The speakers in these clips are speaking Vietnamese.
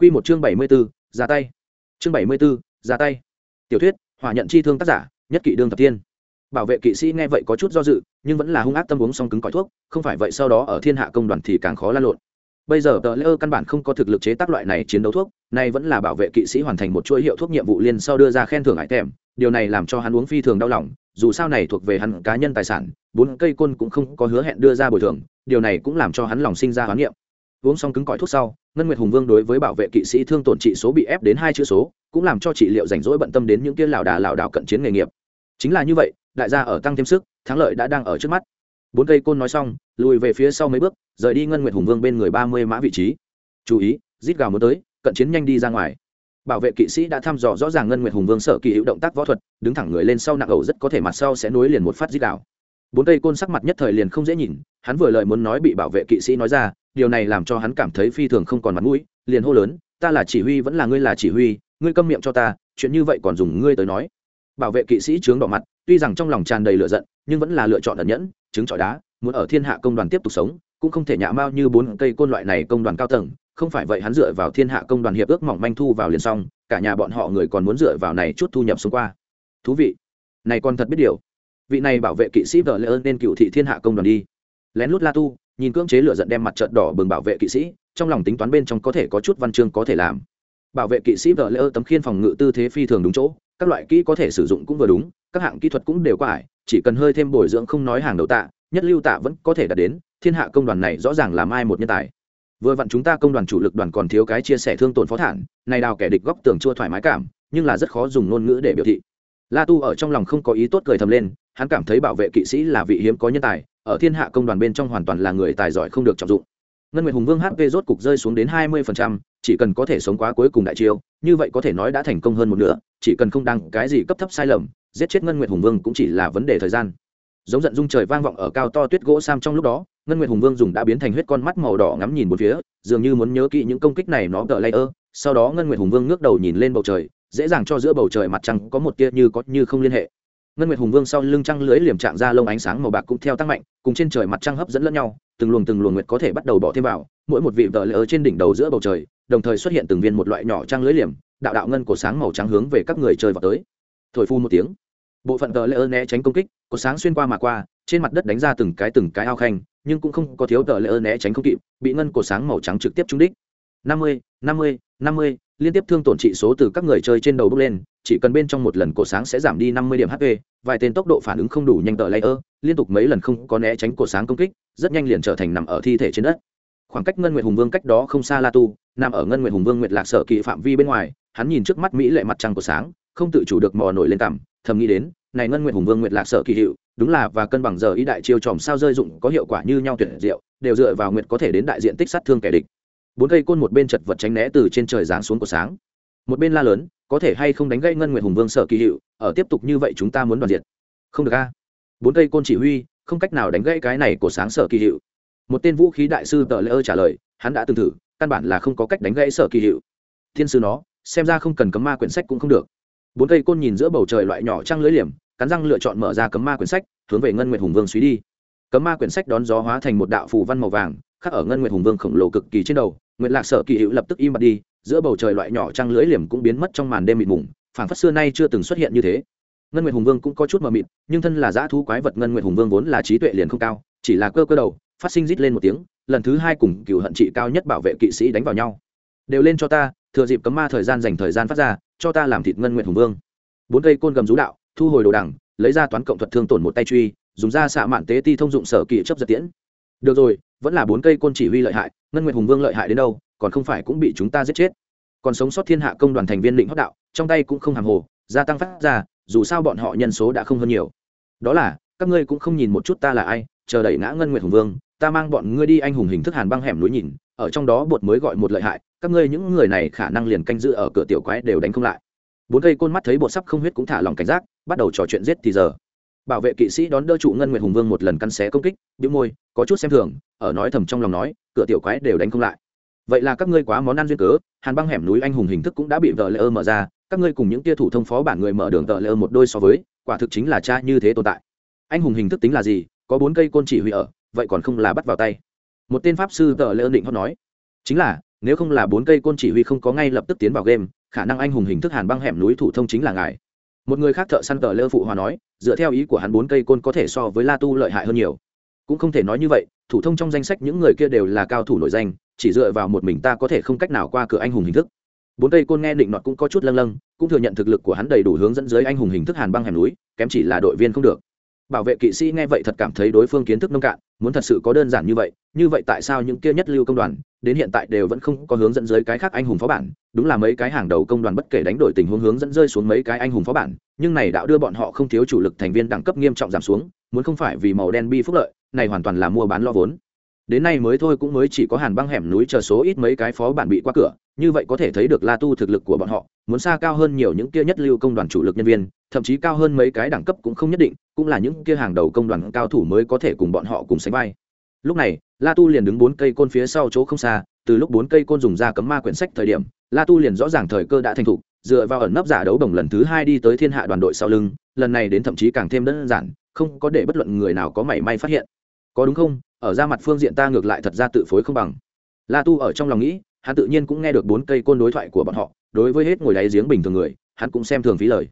Quy một chương bảy mươi 74, ra tay. Chương bảy mươi 74, ra tay. Tiểu thuyết, hỏa nhận chi thương tác giả, nhất kỵ đương thập tiên. Bảo vệ kỵ sĩ nghe vậy có chút do dự, nhưng vẫn là hung ác tâm uống xong cứng cỏi thuốc, không phải vậy sau đó ở thiên hạ công đoàn thì càng khó lan lộn. Bây giờ tờ Lơ căn bản không có thực lực chế tác loại này chiến đấu thuốc, nay vẫn là bảo vệ kỵ sĩ hoàn thành một chuỗi hiệu thuốc nhiệm vụ liên sau đưa ra khen thưởng hải tèm, điều này làm cho hắn uống phi thường đau lòng, dù sao này thuộc về hắn cá nhân tài sản, bốn cây côn cũng không có hứa hẹn đưa ra bồi thường, điều này cũng làm cho hắn lòng sinh ra hoán niệm. Uống xong cứng cỏi thuốc sau, ngân nguyệt hùng vương đối với bảo vệ kỵ sĩ thương tổn trị số bị ép đến hai chữ số, cũng làm cho trị liệu rảnh rỗi bận tâm đến những kia lảo đà lảo đảo cận chiến nghề nghiệp. Chính là như vậy, đại gia ở tăng thêm sức, thắng lợi đã đang ở trước mắt. Bốn cây côn nói xong, lùi về phía sau mấy bước, rời đi ngân nguyệt hùng vương bên người ba mươi mã vị trí. Chú ý, rít gào muốn tới, cận chiến nhanh đi ra ngoài. Bảo vệ kỵ sĩ đã thăm dò rõ ràng ngân nguyệt hùng vương sở kỳ hữu động tác võ thuật, đứng thẳng người lên sau nặng ẩu rất có thể mặt sau sẽ nối liền một phát rít gào. Bốn cây côn sắc mặt nhất thời liền không dễ nhìn, hắn vừa lời muốn nói bị bảo vệ kỵ sĩ nói ra điều này làm cho hắn cảm thấy phi thường không còn mặt mũi, liền hô lớn, ta là chỉ huy, vẫn là ngươi là chỉ huy, ngươi câm miệng cho ta, chuyện như vậy còn dùng ngươi tới nói. Bảo vệ kỵ sĩ trướng đỏ mặt, tuy rằng trong lòng tràn đầy lửa giận, nhưng vẫn là lựa chọn ẩn nhẫn chứng trọi đá, muốn ở thiên hạ công đoàn tiếp tục sống, cũng không thể nhạ mao như bốn cây côn loại này công đoàn cao tầng, không phải vậy hắn dựa vào thiên hạ công đoàn hiệp ước mỏng manh thu vào liền xong, cả nhà bọn họ người còn muốn dựa vào này chút thu nhập xuống qua. Thú vị. Này còn thật biết điều. Vị này bảo vệ kỵ sĩ vợ lẽ ơn nên cựu thị thiên hạ công đoàn đi. Lén lút la tu nhìn cưỡng chế lửa giận đem mặt trợn đỏ bừng bảo vệ kỵ sĩ, trong lòng tính toán bên trong có thể có chút văn chương có thể làm. Bảo vệ kỵ sĩ vợ lỡ tấm khiên phòng ngự tư thế phi thường đúng chỗ, các loại kỹ có thể sử dụng cũng vừa đúng, các hạng kỹ thuật cũng đều qua ải, chỉ cần hơi thêm bồi dưỡng không nói hàng đầu tạ, nhất lưu tạ vẫn có thể đạt đến, thiên hạ công đoàn này rõ ràng làm ai một nhân tài. Vừa vặn chúng ta công đoàn chủ lực đoàn còn thiếu cái chia sẻ thương tổn phó thản, này đào kẻ địch góc tường chua thoải mái cảm, nhưng là rất khó dùng ngôn ngữ để biểu thị. La tu ở trong lòng không có ý tốt cười thầm lên, hắn cảm thấy bảo vệ kỵ sĩ là vị hiếm có nhân tài ở thiên hạ công đoàn bên trong hoàn toàn là người tài giỏi không được trọng dụng. Ngân nguyệt hùng vương hp rốt cục rơi xuống đến hai mươi chỉ cần có thể sống quá cuối cùng đại chiêu, như vậy có thể nói đã thành công hơn một nửa, chỉ cần không đăng cái gì cấp thấp sai lầm, giết chết ngân nguyệt hùng vương cũng chỉ là vấn đề thời gian. Giống giận dung trời vang vọng ở cao to tuyết gỗ sam trong lúc đó, ngân nguyệt hùng vương dùng đã biến thành huyết con mắt màu đỏ ngắm nhìn một phía, dường như muốn nhớ kỹ những công kích này nó đỡ lây ơ sau đó ngân nguyệt hùng vương ngước đầu nhìn lên bầu trời, dễ dàng cho giữa bầu trời mặt trăng có một tia như có như không liên hệ ngân nguyệt hùng vương sau lưng trăng lưới liềm trạng ra lông ánh sáng màu bạc cũng theo tăng mạnh, cùng trên trời mặt trăng hấp dẫn lẫn nhau, từng luồng từng luồng nguyệt có thể bắt đầu bỏ thêm vào, mỗi một vị vợ lỡ trên đỉnh đầu giữa bầu trời, đồng thời xuất hiện từng viên một loại nhỏ trăng lưới liềm, đạo đạo ngân của sáng màu trắng hướng về các người chơi vào tới. Thổi phu một tiếng, bộ phận vợ lỡ né tránh công kích, có sáng xuyên qua mà qua, trên mặt đất đánh ra từng cái từng cái ao khanh, nhưng cũng không có thiếu vợ lỡ né tránh không kịp, bị ngân của sáng màu trắng trực tiếp trúng đích. Năm mươi năm mươi năm mươi liên tiếp thương tổn trị số từ các người chơi trên đầu bước lên, chỉ cần bên trong một lần cổ sáng sẽ giảm đi năm mươi điểm hp vài tên tốc độ phản ứng không đủ nhanh tờ layer, liên tục mấy lần không có né tránh cổ sáng công kích, rất nhanh liền trở thành nằm ở thi thể trên đất. Khoảng cách ngân nguyệt hùng vương cách đó không xa la tu, nằm ở ngân nguyệt hùng vương nguyệt lạc sở kỵ phạm vi bên ngoài, hắn nhìn trước mắt mỹ lệ mặt trăng cổ sáng, không tự chủ được mò nổi lên cảm thầm nghĩ đến, này ngân nguyệt hùng vương nguyệt lạc sở kỳ hiệu, đúng là và cân bằng giờ ý đại chiêu tròm sao rơi dụng có hiệu quả như nhau tuyệt diệu, đều dựa vào nguyệt có thể đến đại diện tích sát thương kẻ địch bốn cây côn một bên chật vật tránh né từ trên trời giáng xuống của sáng. Một bên la lớn, có thể hay không đánh gây ngân nguyệt hùng vương sở kỳ hiệu, ở tiếp tục như vậy chúng ta muốn đoàn diệt. Không được a. Bốn cây côn chỉ huy, không cách nào đánh gãy cái này của sáng sở kỳ hiệu. Một tên vũ khí đại sư tờ lễ ơ trả lời, hắn đã từng thử, căn bản là không có cách đánh gãy sở kỳ hiệu. Thiên sư nó, xem ra không cần cấm ma quyển sách cũng không được. Bốn cây côn nhìn giữa bầu trời loại nhỏ trăng lưỡi liềm, cắn răng lựa chọn mở ra cấm ma quyển sách, hướng về ngân nguyệt hùng vương suy đi. Cấm ma quyển sách đón gió hóa thành một đạo phù văn màu vàng khắc ở ngân nguyệt hùng vương khổng lồ cực kỳ trên đầu, nguyệt lạc sở kỳ hữu lập tức im bặt đi, giữa bầu trời loại nhỏ trăng lưới liềm cũng biến mất trong màn đêm mịt mùng, phảng phất xưa nay chưa từng xuất hiện như thế. Ngân nguyệt hùng vương cũng có chút mờ mịt, nhưng thân là dã thú quái vật ngân nguyệt hùng vương vốn là trí tuệ liền không cao, chỉ là cơ cơ đầu, phát sinh rít lên một tiếng, lần thứ hai cùng cựu hận trị cao nhất bảo vệ kỵ sĩ đánh vào nhau. Đều lên cho ta, thừa dịp cấm ma thời gian dành thời gian phát ra, cho ta làm thịt ngân nguyệt hùng vương. Bốn cây côn gầm rú đạo, thu hồi đồ đằng, lấy ra toán cộng thuật thương tổn một tay truy, dùng ra xạ mạn tế ti thông dụng sở kỵ chấp giật tiễn. Được rồi vẫn là bốn cây côn chỉ huy lợi hại, ngân nguyệt hùng vương lợi hại đến đâu, còn không phải cũng bị chúng ta giết chết. Còn sống sót thiên hạ công đoàn thành viên định hót đạo, trong tay cũng không hàng hồ, gia tăng phát ra, dù sao bọn họ nhân số đã không hơn nhiều. Đó là, các ngươi cũng không nhìn một chút ta là ai, chờ đẩy ngã ngân nguyệt hùng vương, ta mang bọn ngươi đi anh hùng hình thức hàn băng hẻm núi nhìn, ở trong đó bột mới gọi một lợi hại, các ngươi những người này khả năng liền canh giữ ở cửa tiểu quái đều đánh không lại. Bốn cây côn mắt thấy bột sắp không huyết cũng thả lòng cảnh giác, bắt đầu trò chuyện giết thì giờ bảo vệ kỵ sĩ đón đỡ trụ ngân nguyệt hùng vương một lần căn xé công kích, bĩu môi, có chút xem thường, ở nói thầm trong lòng nói, cửa tiểu quái đều đánh không lại. Vậy là các ngươi quá món ăn duyên cớ, hàn băng hẻm núi anh hùng hình thức cũng đã bị vợ lỡ mở ra, các ngươi cùng những tia thủ thông phó bản người mở đường vợ lỡ một đôi so với, quả thực chính là cha như thế tồn tại. Anh hùng hình thức tính là gì? Có bốn cây côn chỉ huy ở, vậy còn không là bắt vào tay. Một tên pháp sư tờ lỡ định hót nói, chính là, nếu không là bốn cây côn chỉ huy không có ngay lập tức tiến vào game, khả năng anh hùng hình thức hàn băng hẻm núi thủ thông chính là ngài một người khác thợ săn cờ lơ phụ hòa nói, dựa theo ý của hắn bốn cây côn có thể so với la tu lợi hại hơn nhiều. Cũng không thể nói như vậy, thủ thông trong danh sách những người kia đều là cao thủ nổi danh, chỉ dựa vào một mình ta có thể không cách nào qua cửa anh hùng hình thức. Bốn cây côn nghe định nọt cũng có chút lâng lâng, cũng thừa nhận thực lực của hắn đầy đủ hướng dẫn dưới anh hùng hình thức hàn băng hẻm núi, kém chỉ là đội viên không được bảo vệ kỵ sĩ nghe vậy thật cảm thấy đối phương kiến thức nông cạn, muốn thật sự có đơn giản như vậy như vậy tại sao những kia nhất lưu công đoàn, đến hiện tại đều vẫn không có hướng dẫn dưới cái khác anh hùng phó bản, đúng là mấy cái hàng đầu công đoàn bất kể đánh đổi tình huống hướng dẫn rơi xuống mấy cái anh hùng phó bản, nhưng này đạo đưa bọn họ không thiếu chủ lực thành viên đẳng cấp nghiêm trọng giảm xuống, muốn không phải vì màu đen bi phúc lợi, này hoàn toàn là mua bán lo vốn đến nay mới thôi cũng mới chỉ có hàn băng hẻm núi chờ số ít mấy cái phó bản bị qua cửa, như vậy có thể thấy được la tu thực lực của bọn họ, muốn xa cao hơn nhiều những kia nhất lưu công đoàn chủ lực nhân viên, thậm chí cao hơn mấy cái đẳng cấp cũng không nhất định, cũng là những kia hàng đầu công đoàn cao thủ mới có thể cùng bọn họ cùng sánh vai. Lúc này, la tu liền đứng bốn cây côn phía sau chỗ không xa, từ lúc bốn cây côn dùng ra cấm ma quyển sách thời điểm, la tu liền rõ ràng thời cơ đã thành thục, dựa vào ẩn nấp giả đấu đồng lần thứ hai đi tới thiên hạ đoàn đội sau lưng, lần này đến thậm chí càng thêm đơn giản, không có để bất luận người nào có mảy may phát hiện. Có đúng không? Ở ra mặt phương diện ta ngược lại thật ra tự phối không bằng. La tu ở trong lòng nghĩ, hắn tự nhiên cũng nghe được bốn cây côn đối thoại của bọn họ, đối với hết ngồi đáy giếng bình thường người, hắn cũng xem thường phí lời.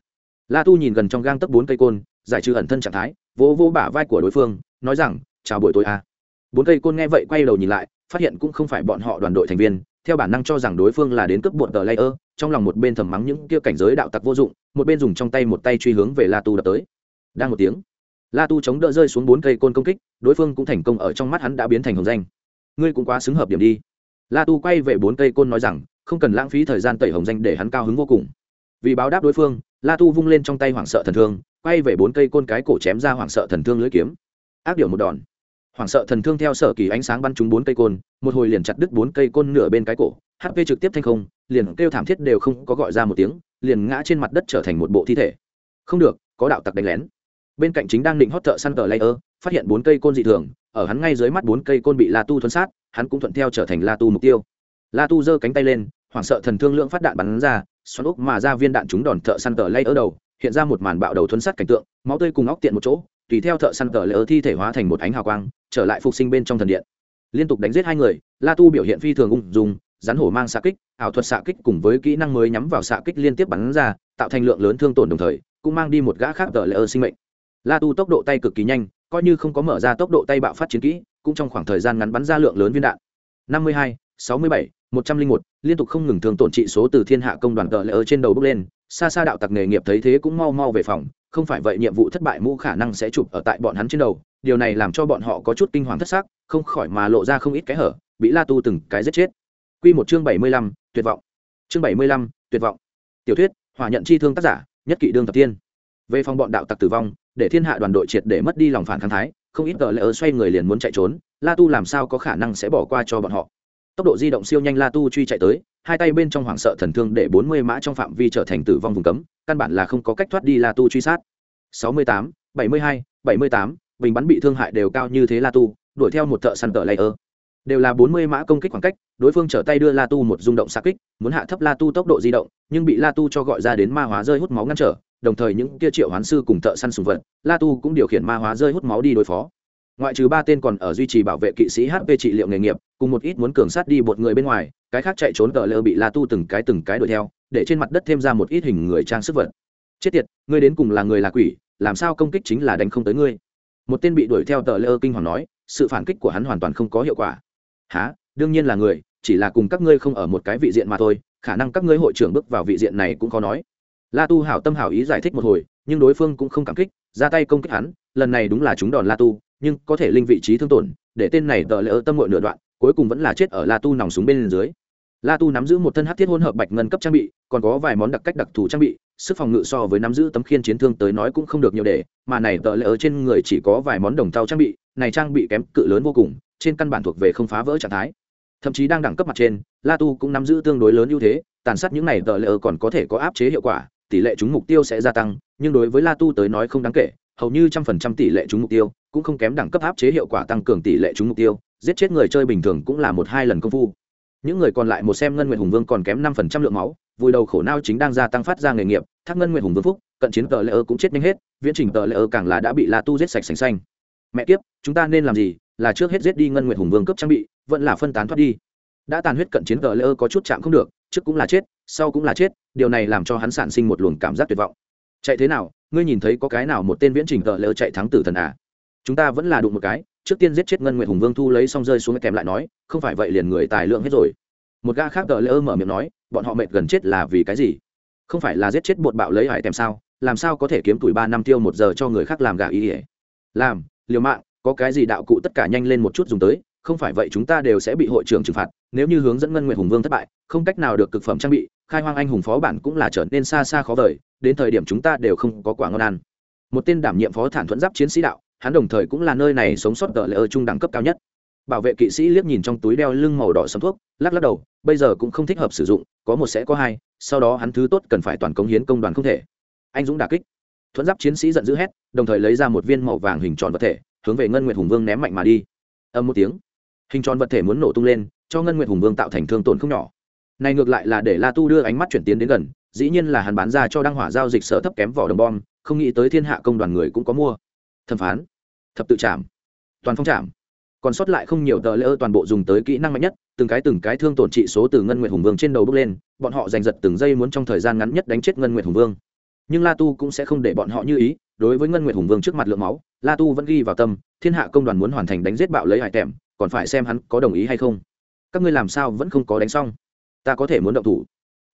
La tu nhìn gần trong gang tấp bốn cây côn, giải trừ ẩn thân trạng thái, vỗ vỗ bả vai của đối phương, nói rằng, chào buổi tối a bốn cây côn nghe vậy quay đầu nhìn lại, phát hiện cũng không phải bọn họ đoàn đội thành viên, theo bản năng cho rằng đối phương là đến cướp bộn tờ layer, trong lòng một bên thầm mắng những kia cảnh giới đạo tặc vô dụng, một bên dùng trong tay một tay truy hướng về la tu đập tới. Đang một tiếng la tu chống đỡ rơi xuống bốn cây côn công kích, đối phương cũng thành công ở trong mắt hắn đã biến thành hồng danh. Ngươi cũng quá xứng hợp điểm đi. La tu quay về bốn cây côn nói rằng, không cần lãng phí thời gian tẩy hồng danh để hắn cao hứng vô cùng. Vì báo đáp đối phương, la tu vung lên trong tay hoảng sợ thần thương, quay về bốn cây côn cái cổ chém ra hoảng sợ thần thương lưỡi kiếm. Ác điệu một đòn. Hoảng sợ thần thương theo sở kỳ ánh sáng bắn trúng bốn cây côn, một hồi liền chặt đứt bốn cây côn nửa bên cái cổ. Hp trực tiếp thanh không, liền kêu thảm thiết đều không có gọi ra một tiếng, liền ngã trên mặt đất trở thành một bộ thi thể. Không được, có đạo tặc đánh lén bên cạnh chính đang định hót thợ săn tờ layer, phát hiện bốn cây côn dị thường, ở hắn ngay dưới mắt bốn cây côn bị la tu thuấn sát, hắn cũng thuận theo trở thành la tu mục tiêu. La tu giơ cánh tay lên, hoảng sợ thần thương lượng phát đạn bắn ra, xoắn úp mà ra viên đạn trúng đòn thợ săn tờ layer đầu, hiện ra một màn bạo đầu thuấn sát cảnh tượng, máu tươi cùng óc tiện một chỗ, tùy theo thợ săn tờ layer thi thể hóa thành một ánh hào quang, trở lại phục sinh bên trong thần điện. Liên tục đánh giết hai người, la tu biểu hiện phi thường ung dung, rắn hổ mang xạ kích, ảo thuật xạ kích cùng với kỹ năng mới nhắm vào xạ kích liên tiếp bắn ra, tạo thành lượng lớn thương tổn đồng thời, cũng mang đi một gã khác tờ layer sinh mệnh la tu tốc độ tay cực kỳ nhanh coi như không có mở ra tốc độ tay bạo phát chiến kỹ cũng trong khoảng thời gian ngắn bắn ra lượng lớn viên đạn. 52, 67, 101, liên tục không ngừng thường tổn trị số từ thiên hạ công đoàn cờ lệ ở trên đầu bước lên. Xa xa đạo tặc nghề nghiệp thấy thế cũng mau mau về phòng không phải vậy nhiệm vụ thất bại mũ khả năng sẽ chụp ở tại bọn hắn trên đầu. Điều này làm cho bọn họ có chút kinh hoàng thất xác không khỏi mà lộ ra không ít cái hở bị la tu từng cái giết chết. Quy một chương 75, tuyệt vọng. Chương 75, tuyệt vọng. Tiểu thuyết hỏa nhận chi thương tác giả nhất kỵ đương tập tiên. Về phòng bọn đạo tặc tử vong để thiên hạ đoàn đội triệt để mất đi lòng phản kháng thái, không ít tờ lỡ xoay người liền muốn chạy trốn, la tu làm sao có khả năng sẽ bỏ qua cho bọn họ? Tốc độ di động siêu nhanh la tu truy chạy tới, hai tay bên trong hoảng sợ thần thương để bốn mươi mã trong phạm vi trở thành tử vong vùng cấm, căn bản là không có cách thoát đi la tu truy sát. sáu mươi tám, bảy mươi hai, bảy mươi tám, bình bắn bị thương hại đều cao như thế la tu, đuổi theo một thợ săn tờ layer đều là bốn mươi mã công kích khoảng cách, đối phương trở tay đưa la tu một rung động xa kích, muốn hạ thấp la tu tốc độ di động, nhưng bị la tu cho gọi ra đến ma hóa rơi hút máu ngăn trở đồng thời những kia triệu hoán sư cùng thợ săn sùng vật, la tu cũng điều khiển ma hóa rơi hút máu đi đối phó. Ngoại trừ ba tên còn ở duy trì bảo vệ kỵ sĩ hp trị liệu nghề nghiệp, cùng một ít muốn cường sát đi một người bên ngoài, cái khác chạy trốn tờ lơ bị la tu từng cái từng cái đuổi theo, để trên mặt đất thêm ra một ít hình người trang sức vật. Chết tiệt, ngươi đến cùng là người là quỷ, làm sao công kích chính là đánh không tới ngươi? Một tên bị đuổi theo tờ lơ kinh hoàng nói, sự phản kích của hắn hoàn toàn không có hiệu quả. Há đương nhiên là người, chỉ là cùng các ngươi không ở một cái vị diện mà thôi, khả năng các ngươi hội trưởng bước vào vị diện này cũng khó nói la tu hảo tâm hảo ý giải thích một hồi, nhưng đối phương cũng không cảm kích, ra tay công kích hắn, lần này đúng là chúng đòn la tu, nhưng có thể linh vị trí thương tổn, để tên này tờ lỡ tâm ngội nửa đoạn, cuối cùng vẫn là chết ở la tu nòng súng bên dưới. La tu nắm giữ một thân hát thiết hỗn hợp bạch ngân cấp trang bị, còn có vài món đặc cách đặc thù trang bị, sức phòng ngự so với nắm giữ tấm khiên chiến thương tới nói cũng không được nhiều để, mà này tờ lỡ trên người chỉ có vài món đồng tàu trang bị, này trang bị kém cự lớn vô cùng, trên căn bản thuộc về không phá vỡ trạng thái. Thậm chí đang đẳng cấp mặt trên, la tu cũng nắm giữ tương đối lớn ưu thế, tàn sát những này tờ lỡ còn có thể có áp chế hiệu quả tỷ lệ trúng mục tiêu sẽ gia tăng, nhưng đối với la tu tới nói không đáng kể, hầu như trăm phần trăm tỷ lệ trúng mục tiêu, cũng không kém đẳng cấp áp chế hiệu quả tăng cường tỷ lệ trúng mục tiêu, giết chết người chơi bình thường cũng là một hai lần công phu. Những người còn lại một xem ngân nguyện hùng vương còn kém năm phần trăm lượng máu vùi đầu khổ nao chính đang gia tăng phát ra nghề nghiệp, thác ngân nguyện hùng vương phúc, cận chiến tờ lễ ơ cũng chết nhanh hết, viễn trình tờ lễ ơ càng là đã bị la tu giết sạch sành xanh. Mẹ kiếp, chúng ta nên làm gì? Là trước hết giết đi ngân nguyện hùng vương cấp trang bị, vẫn là phân tán thoát đi. Đã tàn huyết cận chiến tờ lễ ơ có chút chạm không được trước cũng là chết, sau cũng là chết, điều này làm cho hắn sản sinh một luồng cảm giác tuyệt vọng. Chạy thế nào, ngươi nhìn thấy có cái nào một tên viễn trình tợ lỡ chạy thắng tử thần à? Chúng ta vẫn là đụng một cái, trước tiên giết chết ngân nguyện hùng vương thu lấy xong rơi xuống kèm lại nói, không phải vậy liền người tài lượng hết rồi. Một gã khác tợ lỡ mở miệng nói, bọn họ mệt gần chết là vì cái gì? Không phải là giết chết bột bạo lấy hải tèm sao? Làm sao có thể kiếm tuổi ba năm tiêu một giờ cho người khác làm gà ý ỉa làm, liều mạng, có cái gì đạo cụ tất cả nhanh lên một chút dùng tới không phải vậy chúng ta đều sẽ bị hội trưởng trừng phạt, nếu như hướng dẫn ngân nguyện hùng vương thất bại, không cách nào được cực phẩm trang bị, khai hoang anh hùng phó bản cũng là trở nên xa xa khó vời, đến thời điểm chúng ta đều không có quả ngon ăn. Một tên đảm nhiệm phó thản thuẫn giáp chiến sĩ đạo, hắn đồng thời cũng là nơi này sống sót tờ lễ ở trung đẳng cấp cao nhất. Bảo vệ kỵ sĩ liếc nhìn trong túi đeo lưng màu đỏ sấm thuốc, lắc lắc đầu, bây giờ cũng không thích hợp sử dụng, có một sẽ có hai, sau đó hắn thứ tốt cần phải toàn cống hiến công đoàn không thể. Anh dũng đà kích. Thuẫn giáp chiến sĩ giận dữ hét, đồng thời lấy ra một viên màu vàng hình tròn vật thể, hướng về ngân nguyệt hùng vương ném mạnh mà đi. Âm một tiếng hình tròn vật thể muốn nổ tung lên, cho ngân nguyệt hùng vương tạo thành thương tổn không nhỏ. Này ngược lại là để la tu đưa ánh mắt chuyển tiến đến gần, dĩ nhiên là hắn bán ra cho đăng hỏa giao dịch sở thấp kém vỏ đồng bom, không nghĩ tới thiên hạ công đoàn người cũng có mua. Thẩm phán, thập tự chạm toàn phong chạm còn sót lại không nhiều tờ lễ toàn bộ dùng tới kỹ năng mạnh nhất, từng cái từng cái thương tổn trị số từ ngân nguyệt hùng vương trên đầu bước lên, bọn họ giành giật từng giây muốn trong thời gian ngắn nhất đánh chết ngân nguyệt hùng vương. Nhưng la tu cũng sẽ không để bọn họ như ý, đối với ngân nguyệt hùng vương trước mặt lượng máu, la tu vẫn ghi vào tâm, thiên hạ công đoàn muốn hoàn thành đánh giết bạo lấy hải tèm còn phải xem hắn có đồng ý hay không. Các ngươi làm sao vẫn không có đánh xong? Ta có thể muốn động thủ.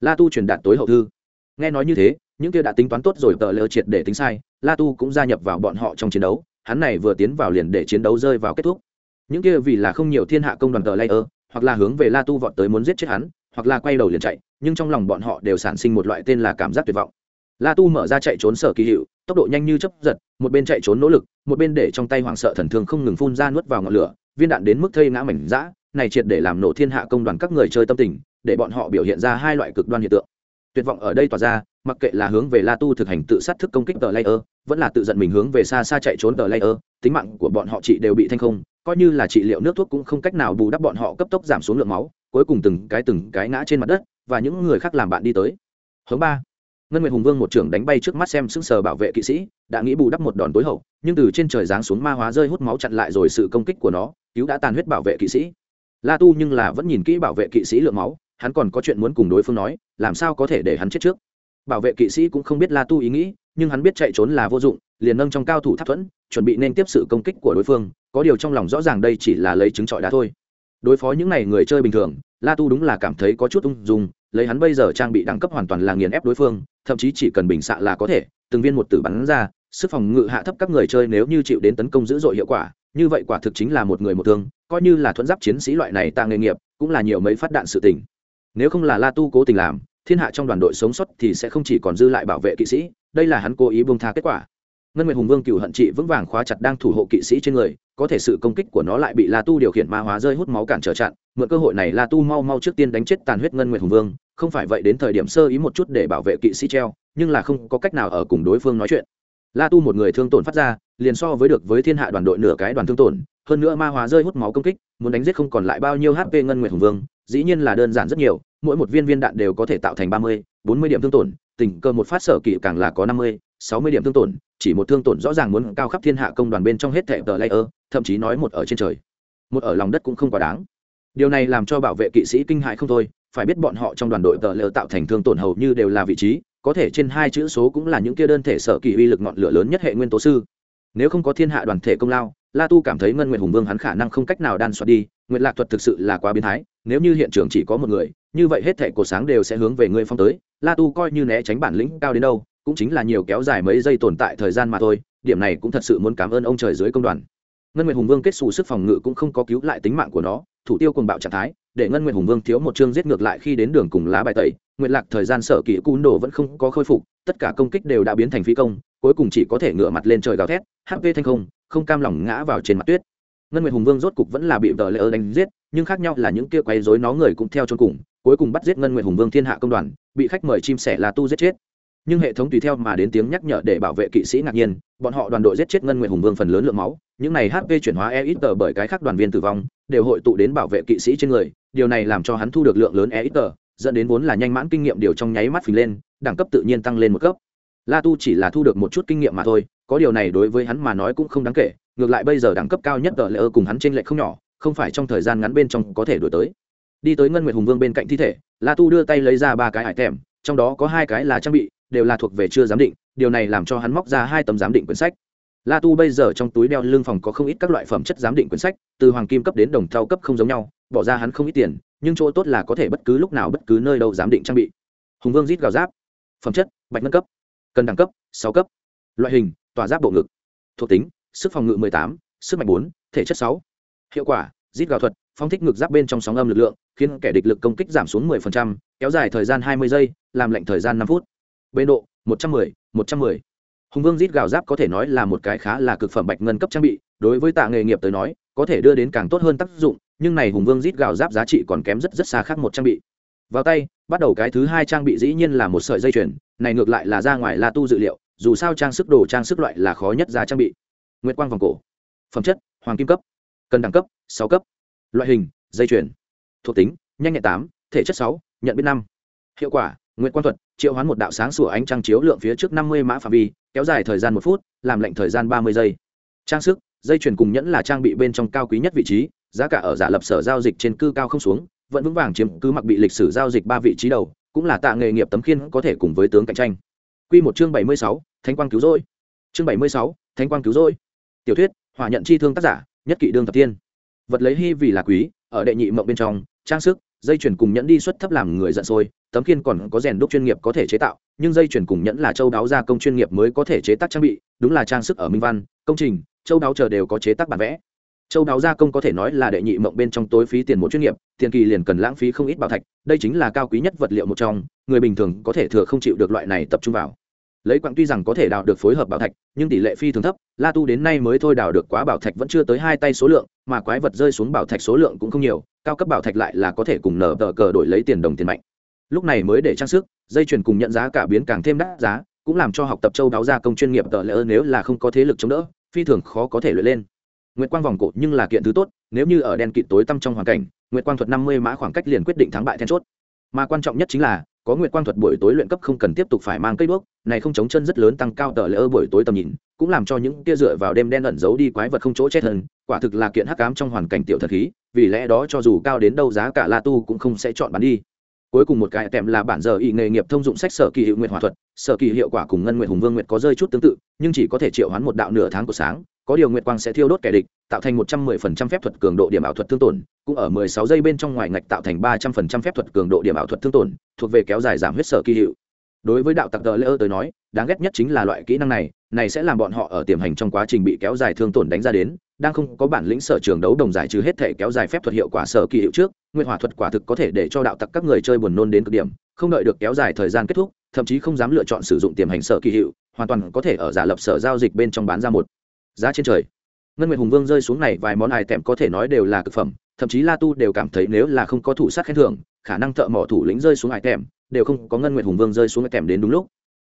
La tu truyền đạt tối hậu thư. Nghe nói như thế, những kia đã tính toán tốt rồi tờ lỡ triệt để tính sai, la tu cũng gia nhập vào bọn họ trong chiến đấu, hắn này vừa tiến vào liền để chiến đấu rơi vào kết thúc. Những kia vì là không nhiều thiên hạ công đoàn tờ layer, hoặc là hướng về la tu vọt tới muốn giết chết hắn, hoặc là quay đầu liền chạy, nhưng trong lòng bọn họ đều sản sinh một loại tên là cảm giác tuyệt vọng. La tu mở ra chạy trốn sở kỳ hiệu, tốc độ nhanh như chấp giật, một bên chạy trốn nỗ lực, một bên để trong tay hoảng sợ thần thương không ngừng phun ra nuốt vào ngọn lửa viên đạn đến mức thây ngã mảnh dã, này triệt để làm nổ thiên hạ công đoàn các người chơi tâm tình để bọn họ biểu hiện ra hai loại cực đoan hiện tượng. Tuyệt vọng ở đây tỏa ra mặc kệ là hướng về la tu thực hành tự sát thức công kích tờ layer vẫn là tự giận mình hướng về xa xa chạy trốn tờ layer tính mạng của bọn họ chị đều bị thanh không coi như là trị liệu nước thuốc cũng không cách nào bù đắp bọn họ cấp tốc giảm xuống lượng máu cuối cùng từng cái từng cái ngã trên mặt đất và những người khác làm bạn đi tới. Hướng ba ngân nguyệt hùng vương một trưởng đánh bay trước mắt xem sững sờ bảo vệ kỵ sĩ đã nghĩ bù đắp một đòn tối hậu nhưng từ trên trời giáng xuống ma hóa rơi hút máu chặn lại rồi sự công kích của nó cứu đã tàn huyết bảo vệ kỵ sĩ. La tu nhưng là vẫn nhìn kỹ bảo vệ kỵ sĩ lượng máu, hắn còn có chuyện muốn cùng đối phương nói, làm sao có thể để hắn chết trước? Bảo vệ kỵ sĩ cũng không biết la tu ý nghĩ, nhưng hắn biết chạy trốn là vô dụng, liền nâng trong cao thủ tháp thuẫn, chuẩn bị nên tiếp sự công kích của đối phương, có điều trong lòng rõ ràng đây chỉ là lấy chứng trọi đá thôi. Đối phó những n à y người chơi bình thường, la tu đúng là cảm thấy có chút ung dung, lấy hắn bây giờ trang bị đẳng cấp hoàn toàn là nghiền ép đối phương, thậm chí chỉ cần bình xạ là có thể, từng viên một tử bắn ra sức phòng ngự hạ thấp các người chơi nếu như chịu đến tấn công dữ dội hiệu quả, như vậy quả thực chính là một người một thương, coi như là thuẫn giáp chiến sĩ loại này tạ nghề nghiệp, cũng là nhiều mấy phát đạn sự tình. Nếu không là la tu cố tình làm, thiên hạ trong đoàn đội sống sót thì sẽ không chỉ còn dư lại bảo vệ kỵ sĩ, đây là hắn cố ý bông tha kết quả. Ngân nguyệt hùng vương cựu hận trị vững vàng khóa chặt đang thủ hộ kỵ sĩ trên người, có thể sự công kích của nó lại bị la tu điều khiển ma hóa rơi hút máu cản trở chặn, mượn cơ hội này la tu mau mau trước tiên đánh chết tàn huyết ngân nguyệt hùng vương, không phải vậy đến thời điểm sơ ý một chút để bảo vệ kỵ sĩ treo, nhưng là không có cách nào ở cùng đối phương nói chuyện la tu một người thương tổn phát ra, liền so với được với thiên hạ đoàn đội nửa cái đoàn thương tổn, hơn nữa ma hóa rơi hút máu công kích, muốn đánh giết không còn lại bao nhiêu hp ngân nguyệt hùng vương, dĩ nhiên là đơn giản rất nhiều, mỗi một viên viên đạn đều có thể tạo thành ba mươi, bốn mươi điểm thương tổn, tình cơ một phát sở kỵ càng là có năm mươi, sáu mươi điểm thương tổn, chỉ một thương tổn rõ ràng muốn cao khắp thiên hạ công đoàn bên trong hết thệ tờ layer, thậm chí nói một ở trên trời. Một ở lòng đất cũng không quá đáng. Điều này làm cho bảo vệ kỵ sĩ kinh hại không thôi, phải biết bọn họ trong đoàn đội tờ lờ tạo thành thương tổn hầu như đều là vị trí có thể trên hai chữ số cũng là những kia đơn thể sở kỳ uy lực ngọn lửa lớn nhất hệ nguyên tố sư. Nếu không có thiên hạ đoàn thể công lao, la tu cảm thấy ngân nguyện hùng vương hắn khả năng không cách nào đan soạt đi nguyện lạc thuật thực sự là quá biến thái, nếu như hiện trường chỉ có một người, như vậy hết thể cổ sáng đều sẽ hướng về ngươi phong tới, la tu coi như né tránh bản lĩnh cao đến đâu, cũng chính là nhiều kéo dài mấy giây tồn tại thời gian mà thôi, điểm này cũng thật sự muốn cảm ơn ông trời dưới công đoàn. Ngân nguyện hùng vương kết xù sức phòng ngự cũng không có cứu lại tính mạng của nó, thủ tiêu cùng bạo trạng thái, để ngân nguyện hùng vương thiếu một chương giết ngược lại khi đến đường cùng lá bài tẩy nguyệt lạc thời gian sở kỹ cún đồ vẫn không có khôi phục, tất cả công kích đều đã biến thành phi công, cuối cùng chỉ có thể ngửa mặt lên trời gào thét hp thanh không không cam lòng ngã vào trên mặt tuyết. Ngân nguyệt hùng vương rốt cục vẫn là bị vợ lỡ đánh giết, nhưng khác nhau là những kia quấy rối nó người cũng theo chôn cùng, cuối cùng bắt giết ngân nguyệt hùng vương thiên hạ công đoàn, bị khách mời chim sẻ là tu giết chết. Nhưng hệ thống tùy theo mà đến tiếng nhắc nhở để bảo vệ kỵ sĩ ngạc nhiên, bọn họ đoàn đội giết chết ngân Nguyệt hùng vương phần lớn lượng máu, những này hp chuyển hóa e ít tờ bởi cái khác đoàn viên tử vong, đều hội tụ đến bảo vệ kỵ sĩ trên người, điều này làm cho hắn thu được lượng lớn e ít tờ dẫn đến vốn là nhanh mãn kinh nghiệm điều trong nháy mắt phình lên, đẳng cấp tự nhiên tăng lên một cấp. La tu chỉ là thu được một chút kinh nghiệm mà thôi, có điều này đối với hắn mà nói cũng không đáng kể, ngược lại bây giờ đẳng cấp cao nhất ở lễ ơ cùng hắn trên lệch không nhỏ, không phải trong thời gian ngắn bên trong có thể đổi tới. Đi tới ngân nguyệt hùng vương bên cạnh thi thể, la tu đưa tay lấy ra ba cái hải thèm trong đó có hai cái là trang bị, đều là thuộc về chưa giám định, điều này làm cho hắn móc ra hai tấm giám định quyển sách. La tu bây giờ trong túi đeo lương phòng có không ít các loại phẩm chất giám định quyển sách, từ hoàng kim cấp đến đồng thau cấp không giống nhau bỏ ra hắn không ít tiền nhưng chỗ tốt là có thể bất cứ lúc nào bất cứ nơi đâu giám định trang bị. Hùng vương rít gào giáp phẩm chất bạch ngân cấp cần đẳng cấp sáu cấp. Loại hình tỏa giáp bộ ngực thuộc tính sức phòng ngự mười tám sức mạnh bốn thể chất sáu. Hiệu quả rít gào thuật phong thích ngực giáp bên trong sóng âm lực lượng khiến kẻ địch lực công kích giảm xuống 10%, kéo dài thời gian 20 giây làm lệnh thời gian 5 phút. Bên độ 110, 110. hùng vương rít gào giáp có thể nói là một cái khá là cực phẩm bạch ngân cấp trang bị đối với tạ nghề nghiệp tới nói có thể đưa đến càng tốt hơn tác dụng nhưng này hùng vương rít gào giáp giá trị còn kém rất rất xa khác một trang bị. Vào tay, bắt đầu cái thứ hai trang bị dĩ nhiên là một sợi dây chuyền, này ngược lại là ra ngoài la tu dự liệu, dù sao trang sức đồ trang sức loại là khó nhất ra trang bị. Nguyệt quang vòng cổ, phẩm chất, hoàng kim cấp cần đẳng cấp, sáu cấp. Loại hình, dây chuyền, thuộc tính, nhanh nhẹn tám, thể chất sáu, nhận biết năm. Hiệu quả, nguyệt quang thuật, triệu hoán một đạo sáng sủa ánh trăng chiếu lượng phía trước năm mươi mã phạm vi, kéo dài thời gian một phút, làm lệnh thời gian ba mươi giây. Trang sức, dây chuyền cùng nhẫn là trang bị bên trong cao quý nhất vị trí giá cả ở giả lập sở giao dịch trên cư cao không xuống vẫn vững vàng chiếm cứ mặc bị lịch sử giao dịch ba vị trí đầu cũng là tạ nghề nghiệp tấm khiên có thể cùng với tướng cạnh tranh Quy một chương bảy mươi sáu, Thánh quang cứu rỗi. Chương bảy mươi sáu, Thánh quang cứu rỗi. Tiểu thuyết, hỏa nhận chi thương tác giả, nhất kỵ đương thập tiên. Vật lấy hy vì là quý, ở đệ nhị mộng bên trong, trang sức, dây chuyền cùng nhẫn đi xuất thấp làm người giận sôi, tấm khiên còn có rèn đúc chuyên nghiệp có thể chế tạo, nhưng dây chuyền cùng nhẫn là châu đáo gia công chuyên nghiệp mới có thể chế tác trang bị, đúng là trang sức ở minh văn, công trình, châu đáo chờ đều có chế tác bản vẽ. Châu đáo gia công có thể nói là đệ nhị mộng bên trong tối phí tiền một chuyên nghiệp, tiền kỳ liền cần lãng phí không ít bảo thạch, đây chính là cao quý nhất vật liệu một trong, người bình thường có thể thừa không chịu được loại này tập trung vào. Lấy quặng tuy rằng có thể đào được phối hợp bảo thạch nhưng tỷ lệ phi thường thấp la tu đến nay mới thôi đào được quá bảo thạch vẫn chưa tới hai tay số lượng mà quái vật rơi xuống bảo thạch số lượng cũng không nhiều cao cấp bảo thạch lại là có thể cùng nở tờ cờ đổi lấy tiền đồng tiền mạnh. Lúc này mới để trang sức dây chuyền cùng nhận giá cả biến càng thêm đắt giá cũng làm cho học tập châu đáo gia công chuyên nghiệp tờ lỡ nếu là không có thế lực chống đỡ phi thường khó có thể luyện lên nguyệt quang vòng cổ nhưng là kiện thứ tốt, nếu như ở đen kịt tối tăm trong hoàn cảnh, nguyệt quang thuật năm mươi mã khoảng cách liền quyết định thắng bại then chốt. Mà quan trọng nhất chính là, có nguyệt quang thuật buổi tối luyện cấp không cần tiếp tục phải mang cây đuốc, này không chống chân rất lớn tăng cao tờ lỡ buổi tối tầm nhìn, cũng làm cho những kia dựa vào đêm đen ẩn giấu đi quái vật không chỗ chết hơn quả thực là kiện hắc ám trong hoàn cảnh tiểu thật khí, vì lẽ đó cho dù cao đến đâu giá cả la tu cũng không sẽ chọn bán đi. Cuối cùng một cái tèm là bản giờ y nghề nghiệp thông dụng sách sở kỳ hiệu nguyện hòa thuật, sở kỳ hiệu quả cùng ngân nguyện hùng vương nguyện có rơi chút tương tự, nhưng chỉ có thể triệu hoán một đạo nửa tháng của sáng có điều nguyệt quang sẽ thiêu đốt kẻ địch, tạo thành một trăm mười phần trăm phép thuật cường độ điểm ảo thuật thương tổn, cũng ở mười sáu giây bên trong ngoài ngạch tạo thành ba trăm phần trăm phép thuật cường độ điểm ảo thuật thương tổn, thuộc về kéo dài giảm huyết sở kỳ hiệu. Đối với đạo tặc đờ lễ ơ tới nói, đáng ghét nhất chính là loại kỹ năng này này sẽ làm bọn họ ở tiềm hành trong quá trình bị kéo dài thương tổn đánh ra đến, đang không có bản lĩnh sở trường đấu đồng giải trừ hết thể kéo dài phép thuật hiệu quả sở kỳ hiệu trước nguyên hỏa thuật quả thực có thể để cho đạo tặc các người chơi buồn nôn đến cực điểm, không đợi được kéo dài thời gian kết thúc, thậm chí không dám lựa chọn sử dụng tiềm hành sở kỳ hiệu, hoàn toàn có thể ở giả lập sở giao dịch bên trong bán ra một giá trên trời. Ngân nguyệt hùng vương rơi xuống này vài món hài tèm có thể nói đều là cực phẩm, thậm chí la tu đều cảm thấy nếu là không có thủ sát khen thưởng, khả năng thợ mỏ thủ lĩnh rơi xuống hài tèm đều không có ngân nguyệt hùng vương rơi xuống hài tèm đến đúng lúc.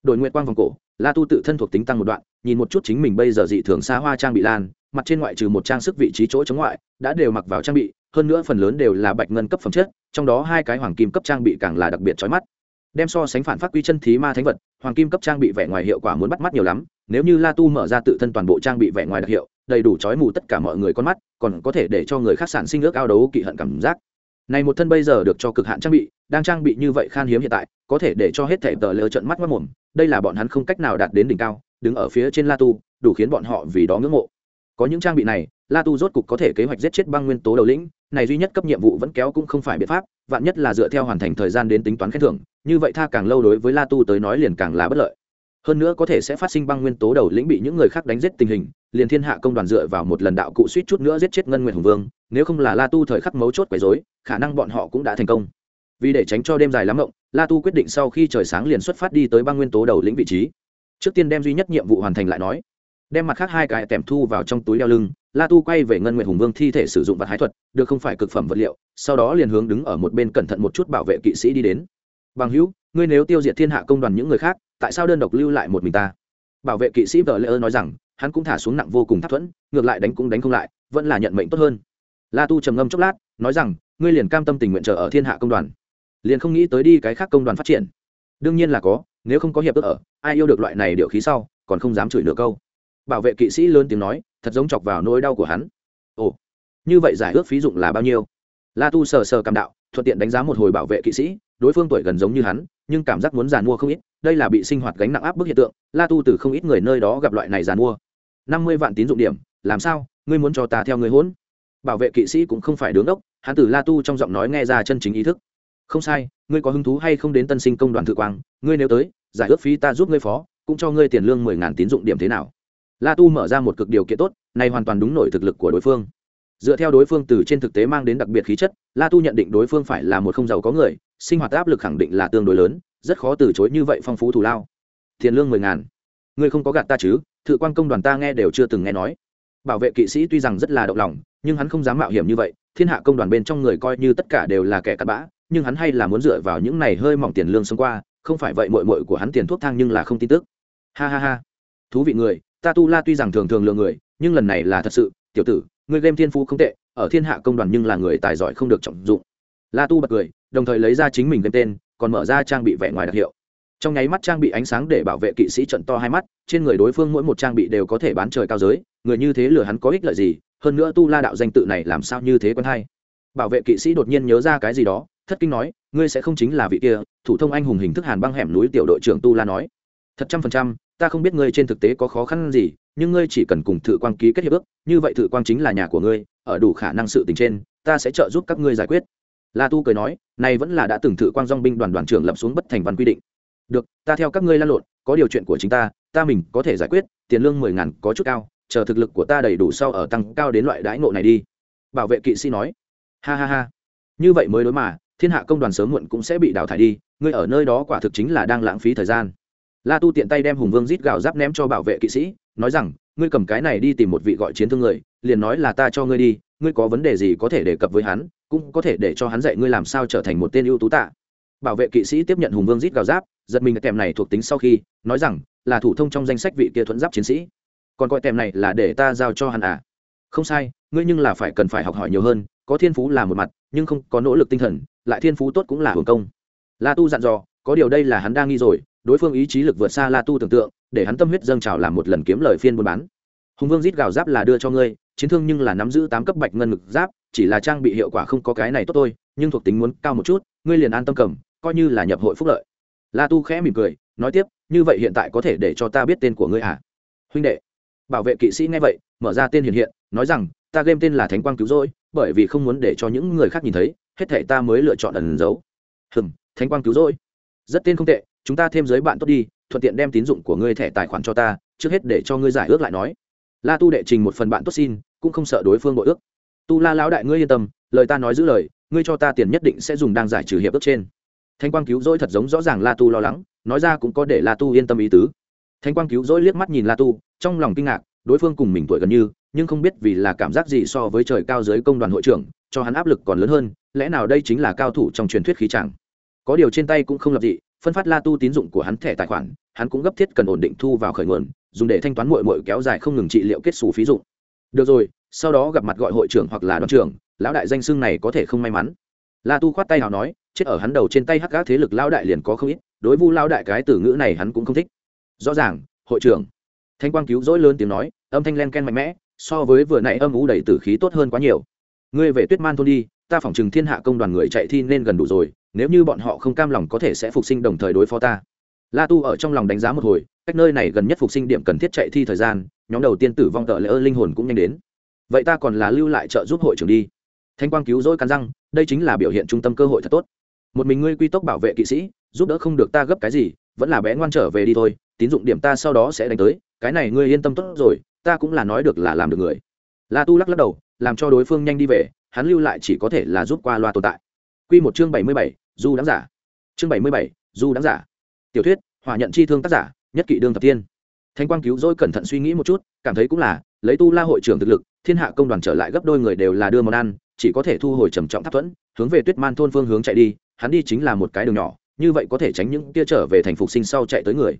Đội nguyệt quang vòng cổ, la tu tự thân thuộc tính tăng một đoạn, nhìn một chút chính mình bây giờ dị thường xa hoa trang bị lan, mặt trên ngoại trừ một trang sức vị trí chỗ chống ngoại, đã đều mặc vào trang bị, hơn nữa phần lớn đều là bạch ngân cấp phẩm chất, trong đó hai cái hoàng kim cấp trang bị càng là đặc biệt chói mắt đem so sánh phản phát quy chân thí ma thánh vật, hoàng kim cấp trang bị vẻ ngoài hiệu quả muốn bắt mắt nhiều lắm, nếu như la tu mở ra tự thân toàn bộ trang bị vẻ ngoài đặc hiệu, đầy đủ trói mù tất cả mọi người con mắt, còn có thể để cho người khác sản sinh ước ao đấu kỵ hận cảm giác. Này một thân bây giờ được cho cực hạn trang bị, đang trang bị như vậy khan hiếm hiện tại, có thể để cho hết thể tờ lỡ trận mắt mất mồm, đây là bọn hắn không cách nào đạt đến đỉnh cao, đứng ở phía trên la tu, đủ khiến bọn họ vì đó ngưỡng mộ. Có những trang bị này la tu rốt cục có thể kế hoạch giết chết băng nguyên tố đầu lĩnh, này duy nhất cấp nhiệm vụ vẫn kéo cũng không phải biện pháp, vạn nhất là dựa theo hoàn thành thời gian đến tính toán khen thưởng, như vậy tha càng lâu đối với la tu tới nói liền càng là bất lợi. Hơn nữa có thể sẽ phát sinh băng nguyên tố đầu lĩnh bị những người khác đánh giết tình hình, liền thiên hạ công đoàn dựa vào một lần đạo cụ suýt chút nữa giết chết ngân nguyện hùng vương, nếu không là la tu thời khắc mấu chốt quấy dối khả năng bọn họ cũng đã thành công. Vì để tránh cho đêm dài lắm rộng la tu quyết định sau khi trời sáng liền xuất phát đi tới băng nguyên tố đầu lĩnh vị trí. Trước tiên đem duy nhất nhiệm vụ hoàn thành lại nói. Đem mặt khác hai cái tèm thu vào trong túi đeo lưng la tu quay về ngân nguyện hùng vương thi thể sử dụng vật hái thuật, được không phải cực phẩm vật liệu, sau đó liền hướng đứng ở một bên cẩn thận một chút bảo vệ kỵ sĩ đi đến. Bằng hữu, ngươi nếu tiêu diệt thiên hạ công đoàn những người khác, tại sao đơn độc lưu lại một mình ta? Bảo vệ kỵ sĩ vợ lỡ nói rằng, hắn cũng thả xuống nặng vô cùng thấp thuẫn, ngược lại đánh cũng đánh không lại, vẫn là nhận mệnh tốt hơn. La tu trầm ngâm chốc lát, nói rằng, ngươi liền cam tâm tình nguyện chờ ở thiên hạ công đoàn. Liền không nghĩ tới đi cái khác công đoàn phát triển. Đương nhiên là có, nếu không có hiệp ước ở, ai yêu được loại này điều khí sau, còn không dám chửi nửa câu bảo vệ kỵ sĩ lớn tiếng nói, thật giống chọc vào nỗi đau của hắn. Ồ, như vậy giải ước phí dụng là bao nhiêu? La tu sờ sờ cảm đạo, thuận tiện đánh giá một hồi bảo vệ kỵ sĩ, đối phương tuổi gần giống như hắn, nhưng cảm giác muốn giàn mua không ít, đây là bị sinh hoạt gánh nặng áp bức hiện tượng, la tu từ không ít người nơi đó gặp loại này giàn mua. Năm mươi vạn tín dụng điểm, làm sao? Ngươi muốn cho ta theo người hỗn bảo vệ kỵ sĩ cũng không phải đứng đốc, hắn từ la tu trong giọng nói nghe ra chân chính ý thức. Không sai, ngươi có hứng thú hay không đến tân sinh công đoàn thự quang? Ngươi nếu tới, giải ước phí ta giúp ngươi phó, cũng cho ngươi tiền lương mười ngàn tín dụng điểm thế nào? La tu mở ra một cực điều kiện tốt, này hoàn toàn đúng nổi thực lực của đối phương. Dựa theo đối phương từ trên thực tế mang đến đặc biệt khí chất, la tu nhận định đối phương phải là một không giàu có người, sinh hoạt áp lực khẳng định là tương đối lớn, rất khó từ chối như vậy phong phú thù lao. Tiền lương mười ngàn. Ngươi không có gạt ta chứ? Thự quan công đoàn ta nghe đều chưa từng nghe nói. Bảo vệ kỵ sĩ tuy rằng rất là động lòng, nhưng hắn không dám mạo hiểm như vậy, thiên hạ công đoàn bên trong người coi như tất cả đều là kẻ cặn bã, nhưng hắn hay là muốn dựa vào những này hơi mỏng tiền lương xông qua, không phải vậy mội mội của hắn tiền thuốc thang nhưng là không tin tức. Ha ha ha. Thú vị người ta tu la tuy rằng thường thường lừa người, nhưng lần này là thật sự, tiểu tử người game thiên phú không tệ, ở thiên hạ công đoàn nhưng là người tài giỏi không được trọng dụng. La tu bật cười, đồng thời lấy ra chính mình game tên, còn mở ra trang bị vẻ ngoài đặc hiệu. Trong nháy mắt trang bị ánh sáng để bảo vệ kỵ sĩ trận to hai mắt, trên người đối phương mỗi một trang bị đều có thể bán trời cao giới, người như thế lừa hắn có ích lợi gì, hơn nữa tu la đạo danh tự này làm sao như thế quân hay. Bảo vệ kỵ sĩ đột nhiên nhớ ra cái gì đó, thất kinh nói, ngươi sẽ không chính là vị kia, thủ thông anh hùng hình thức hàn băng hẻm núi tiểu đội trưởng tu la nói. Thật trăm phần trăm ta không biết ngươi trên thực tế có khó khăn gì, nhưng ngươi chỉ cần cùng thự quang ký kết hiệp ước, như vậy thự quang chính là nhà của ngươi, ở đủ khả năng sự tình trên, ta sẽ trợ giúp các ngươi giải quyết. La tu cười nói, này vẫn là đã từng thự quang dong binh đoàn đoàn trưởng lập xuống bất thành văn quy định. Được, ta theo các ngươi lan lộn, có điều chuyện của chính ta ta mình có thể giải quyết, tiền lương mười ngàn có chút cao, chờ thực lực của ta đầy đủ sau ở tăng cao đến loại đãi ngộ này đi. Bảo vệ kỵ sĩ nói. Ha ha ha. Như vậy mới đối mà, thiên hạ công đoàn sớm muộn cũng sẽ bị đào thải đi, ngươi ở nơi đó quả thực chính là đang lãng phí thời gian la tu tiện tay đem hùng vương rít gạo giáp ném cho bảo vệ kỵ sĩ, nói rằng, ngươi cầm cái này đi tìm một vị gọi chiến thương người, liền nói là ta cho ngươi đi, ngươi có vấn đề gì có thể đề cập với hắn, cũng có thể để cho hắn dạy ngươi làm sao trở thành một tên ưu tú tạ. Bảo vệ kỵ sĩ tiếp nhận hùng vương rít gạo giáp, giật mình kèm này thuộc tính sau khi, nói rằng, là thủ thông trong danh sách vị kia thuẫn giáp chiến sĩ. Còn coi tèm này là để ta giao cho hắn à? Không sai, ngươi nhưng là phải cần phải học hỏi nhiều hơn, có thiên phú là một mặt, nhưng không có nỗ lực tinh thần, lại thiên phú tốt cũng là hưởng công. La tu dặn dò, có điều đây là hắn đang nghi rồi đối phương ý chí lực vượt xa la tu tưởng tượng, để hắn tâm huyết dâng trào làm một lần kiếm lời phiên buôn bán. Hùng vương rít gào giáp là đưa cho ngươi, chiến thương nhưng là nắm giữ tám cấp bạch ngân ngực giáp, chỉ là trang bị hiệu quả không có cái này tốt thôi, nhưng thuộc tính muốn cao một chút, ngươi liền an tâm cầm, coi như là nhập hội phúc lợi. La tu khẽ mỉm cười, nói tiếp, như vậy hiện tại có thể để cho ta biết tên của ngươi à? Huynh đệ. Bảo vệ kỵ sĩ nghe vậy, mở ra tên hiện hiện, nói rằng, ta game tên là thánh quang cứu rỗi, bởi vì không muốn để cho những người khác nhìn thấy, hết thể ta mới lựa chọn ẩn giấu. Hừm, thánh quang cứu rỗi. Rất tên không tệ chúng ta thêm giới bạn tốt đi, thuận tiện đem tín dụng của ngươi thẻ tài khoản cho ta, trước hết để cho ngươi giải ước lại nói. La tu đệ trình một phần bạn tốt xin, cũng không sợ đối phương bội ước. Tu la lão đại ngươi yên tâm, lời ta nói giữ lời, ngươi cho ta tiền nhất định sẽ dùng đang giải trừ hiệp ước trên. Thanh quang cứu rỗi thật giống rõ ràng la tu lo lắng, nói ra cũng có để la tu yên tâm ý tứ. Thanh quang cứu rỗi liếc mắt nhìn la tu, trong lòng kinh ngạc, đối phương cùng mình tuổi gần như, nhưng không biết vì là cảm giác gì so với trời cao dưới công đoàn hội trưởng, cho hắn áp lực còn lớn hơn, lẽ nào đây chính là cao thủ trong truyền thuyết khí chẳng? Có điều trên tay cũng không lập dị phân phát la tu tín dụng của hắn thẻ tài khoản, hắn cũng gấp thiết cần ổn định thu vào khởi nguồn, dùng để thanh toán mội mội kéo dài không ngừng trị liệu kết xù phí dụng. Được rồi, sau đó gặp mặt gọi hội trưởng hoặc là đoàn trưởng, lão đại danh xưng này có thể không may mắn. La tu khoát tay nào nói, chết ở hắn đầu trên tay hắc gác thế lực lão đại liền có không ít, đối vu lão đại cái từ ngữ này hắn cũng không thích. Rõ ràng, hội trưởng. Thanh quang cứu rỗi lớn tiếng nói, âm thanh len ken mạnh mẽ, so với vừa nãy âm ú đầy tử khí tốt hơn quá nhiều. Ngươi về tuyết man thôn đi, ta phỏng chừng thiên hạ công đoàn người chạy thi nên gần đủ rồi nếu như bọn họ không cam lòng có thể sẽ phục sinh đồng thời đối phó ta. La tu ở trong lòng đánh giá một hồi, cách nơi này gần nhất phục sinh điểm cần thiết chạy thi thời gian, nhóm đầu tiên tử vong tợ lỡ linh hồn cũng nhanh đến. Vậy ta còn là lưu lại trợ giúp hội trưởng đi. Thanh quang cứu rỗi cắn răng, đây chính là biểu hiện trung tâm cơ hội thật tốt. Một mình ngươi quy tốc bảo vệ kỵ sĩ, giúp đỡ không được ta gấp cái gì, vẫn là bé ngoan trở về đi thôi, tín dụng điểm ta sau đó sẽ đánh tới, cái này ngươi yên tâm tốt rồi, ta cũng là nói được là làm được người. La tu lắc lắc đầu, làm cho đối phương nhanh đi về, hắn lưu lại chỉ có thể là giúp qua loa tồn tại. Quy một chương bảy mươi bảy, du đáng giả. Chương bảy mươi bảy, du đáng giả. Tiểu thuyết, hỏa nhận chi thương tác giả, nhất kỵ đương thập tiên thanh quang cứu rỗi cẩn thận suy nghĩ một chút, cảm thấy cũng là, lấy tu la hội trưởng thực lực, thiên hạ công đoàn trở lại gấp đôi người đều là đưa món ăn, chỉ có thể thu hồi trầm trọng tháp thuẫn, hướng về tuyết man thôn phương hướng chạy đi, hắn đi chính là một cái đường nhỏ, như vậy có thể tránh những kia trở về thành phục sinh sau chạy tới người.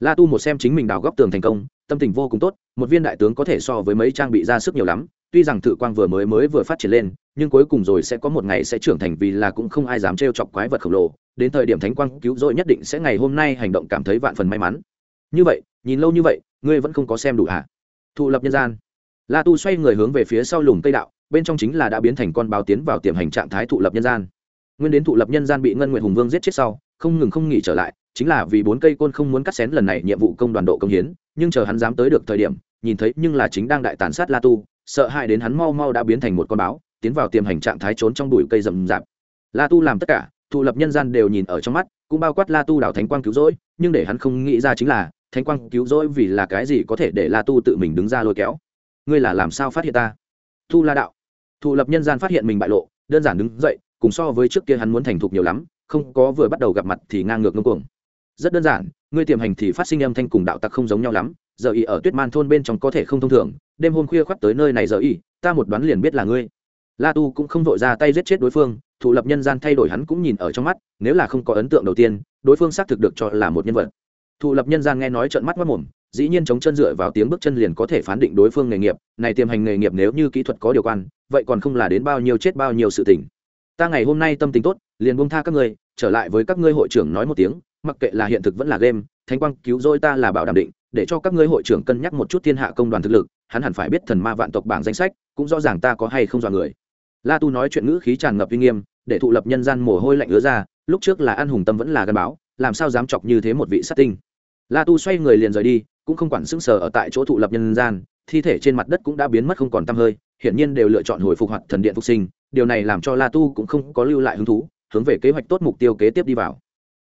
La tu một xem chính mình đào góc tường thành công, tâm tình vô cùng tốt, một viên đại tướng có thể so với mấy trang bị ra sức nhiều lắm tuy rằng thử quang vừa mới mới vừa phát triển lên, nhưng cuối cùng rồi sẽ có một ngày sẽ trưởng thành vì là cũng không ai dám trêu chọc quái vật khổng lồ. Đến thời điểm thánh quang cứu rỗi nhất định sẽ ngày hôm nay hành động cảm thấy vạn phần may mắn. Như vậy, nhìn lâu như vậy, ngươi vẫn không có xem đủ hả? Thụ lập nhân gian. La tu xoay người hướng về phía sau lùm cây đạo, bên trong chính là đã biến thành con báo tiến vào tiềm hành trạng thái thụ lập nhân gian. Nguyên đến thụ lập nhân gian bị ngân nguyện hùng vương giết chết sau, không ngừng không nghỉ trở lại, chính là vì bốn cây côn không muốn cắt xén lần này nhiệm vụ công đoàn độ công hiến, nhưng chờ hắn dám tới được thời điểm, nhìn thấy nhưng là chính đang đại tàn sát la tu sợ hãi đến hắn mau mau đã biến thành một con báo, tiến vào tiềm hành trạng thái trốn trong bụi cây rậm rạp. La tu làm tất cả, thụ lập nhân gian đều nhìn ở trong mắt, cũng bao quát la tu đảo thánh quang cứu rỗi, nhưng để hắn không nghĩ ra chính là, thánh quang cứu rỗi vì là cái gì có thể để la tu tự mình đứng ra lôi kéo. Ngươi là làm sao phát hiện ta? Tu la đạo. Thụ lập nhân gian phát hiện mình bại lộ, đơn giản đứng dậy, cùng so với trước kia hắn muốn thành thục nhiều lắm, không có vừa bắt đầu gặp mặt thì ngang ngược ngưng cuồng rất đơn giản, ngươi tiềm hành thì phát sinh âm thanh cùng đạo tặc không giống nhau lắm, giờ y ở tuyết man thôn bên trong có thể không thông thường, đêm hôm khuya khoác tới nơi này giờ y, ta một đoán liền biết là ngươi. La tu cũng không vội ra tay giết chết đối phương, thụ lập nhân gian thay đổi hắn cũng nhìn ở trong mắt, nếu là không có ấn tượng đầu tiên, đối phương xác thực được cho là một nhân vật. Thụ lập nhân gian nghe nói trận mắt mất mồm, dĩ nhiên chống chân dựa vào tiếng bước chân liền có thể phán định đối phương nghề nghiệp, này tiềm hành nghề nghiệp nếu như kỹ thuật có điều quan, vậy còn không là đến bao nhiêu chết bao nhiêu sự tình. Ta ngày hôm nay tâm tình tốt, liền buông tha các ngươi, trở lại với các ngươi hội trưởng nói một tiếng mặc kệ là hiện thực vẫn là game, thánh quang cứu rỗi ta là bảo đảm định, để cho các ngươi hội trưởng cân nhắc một chút thiên hạ công đoàn thực lực, hắn hẳn phải biết thần ma vạn tộc bảng danh sách, cũng rõ ràng ta có hay không dọa người. La tu nói chuyện ngữ khí tràn ngập uy nghiêm, để thụ lập nhân gian mồ hôi lạnh ứa ra, lúc trước là ăn hùng tâm vẫn là gân báo, làm sao dám chọc như thế một vị sát tinh. La tu xoay người liền rời đi, cũng không quản sững sờ ở tại chỗ thụ lập nhân gian, thi thể trên mặt đất cũng đã biến mất không còn tăm hơi, hiển nhiên đều lựa chọn hồi phục hoạt thần điện phục sinh, điều này làm cho la tu cũng không có lưu lại hứng thú, hướng về kế hoạch tốt mục tiêu kế tiếp đi vào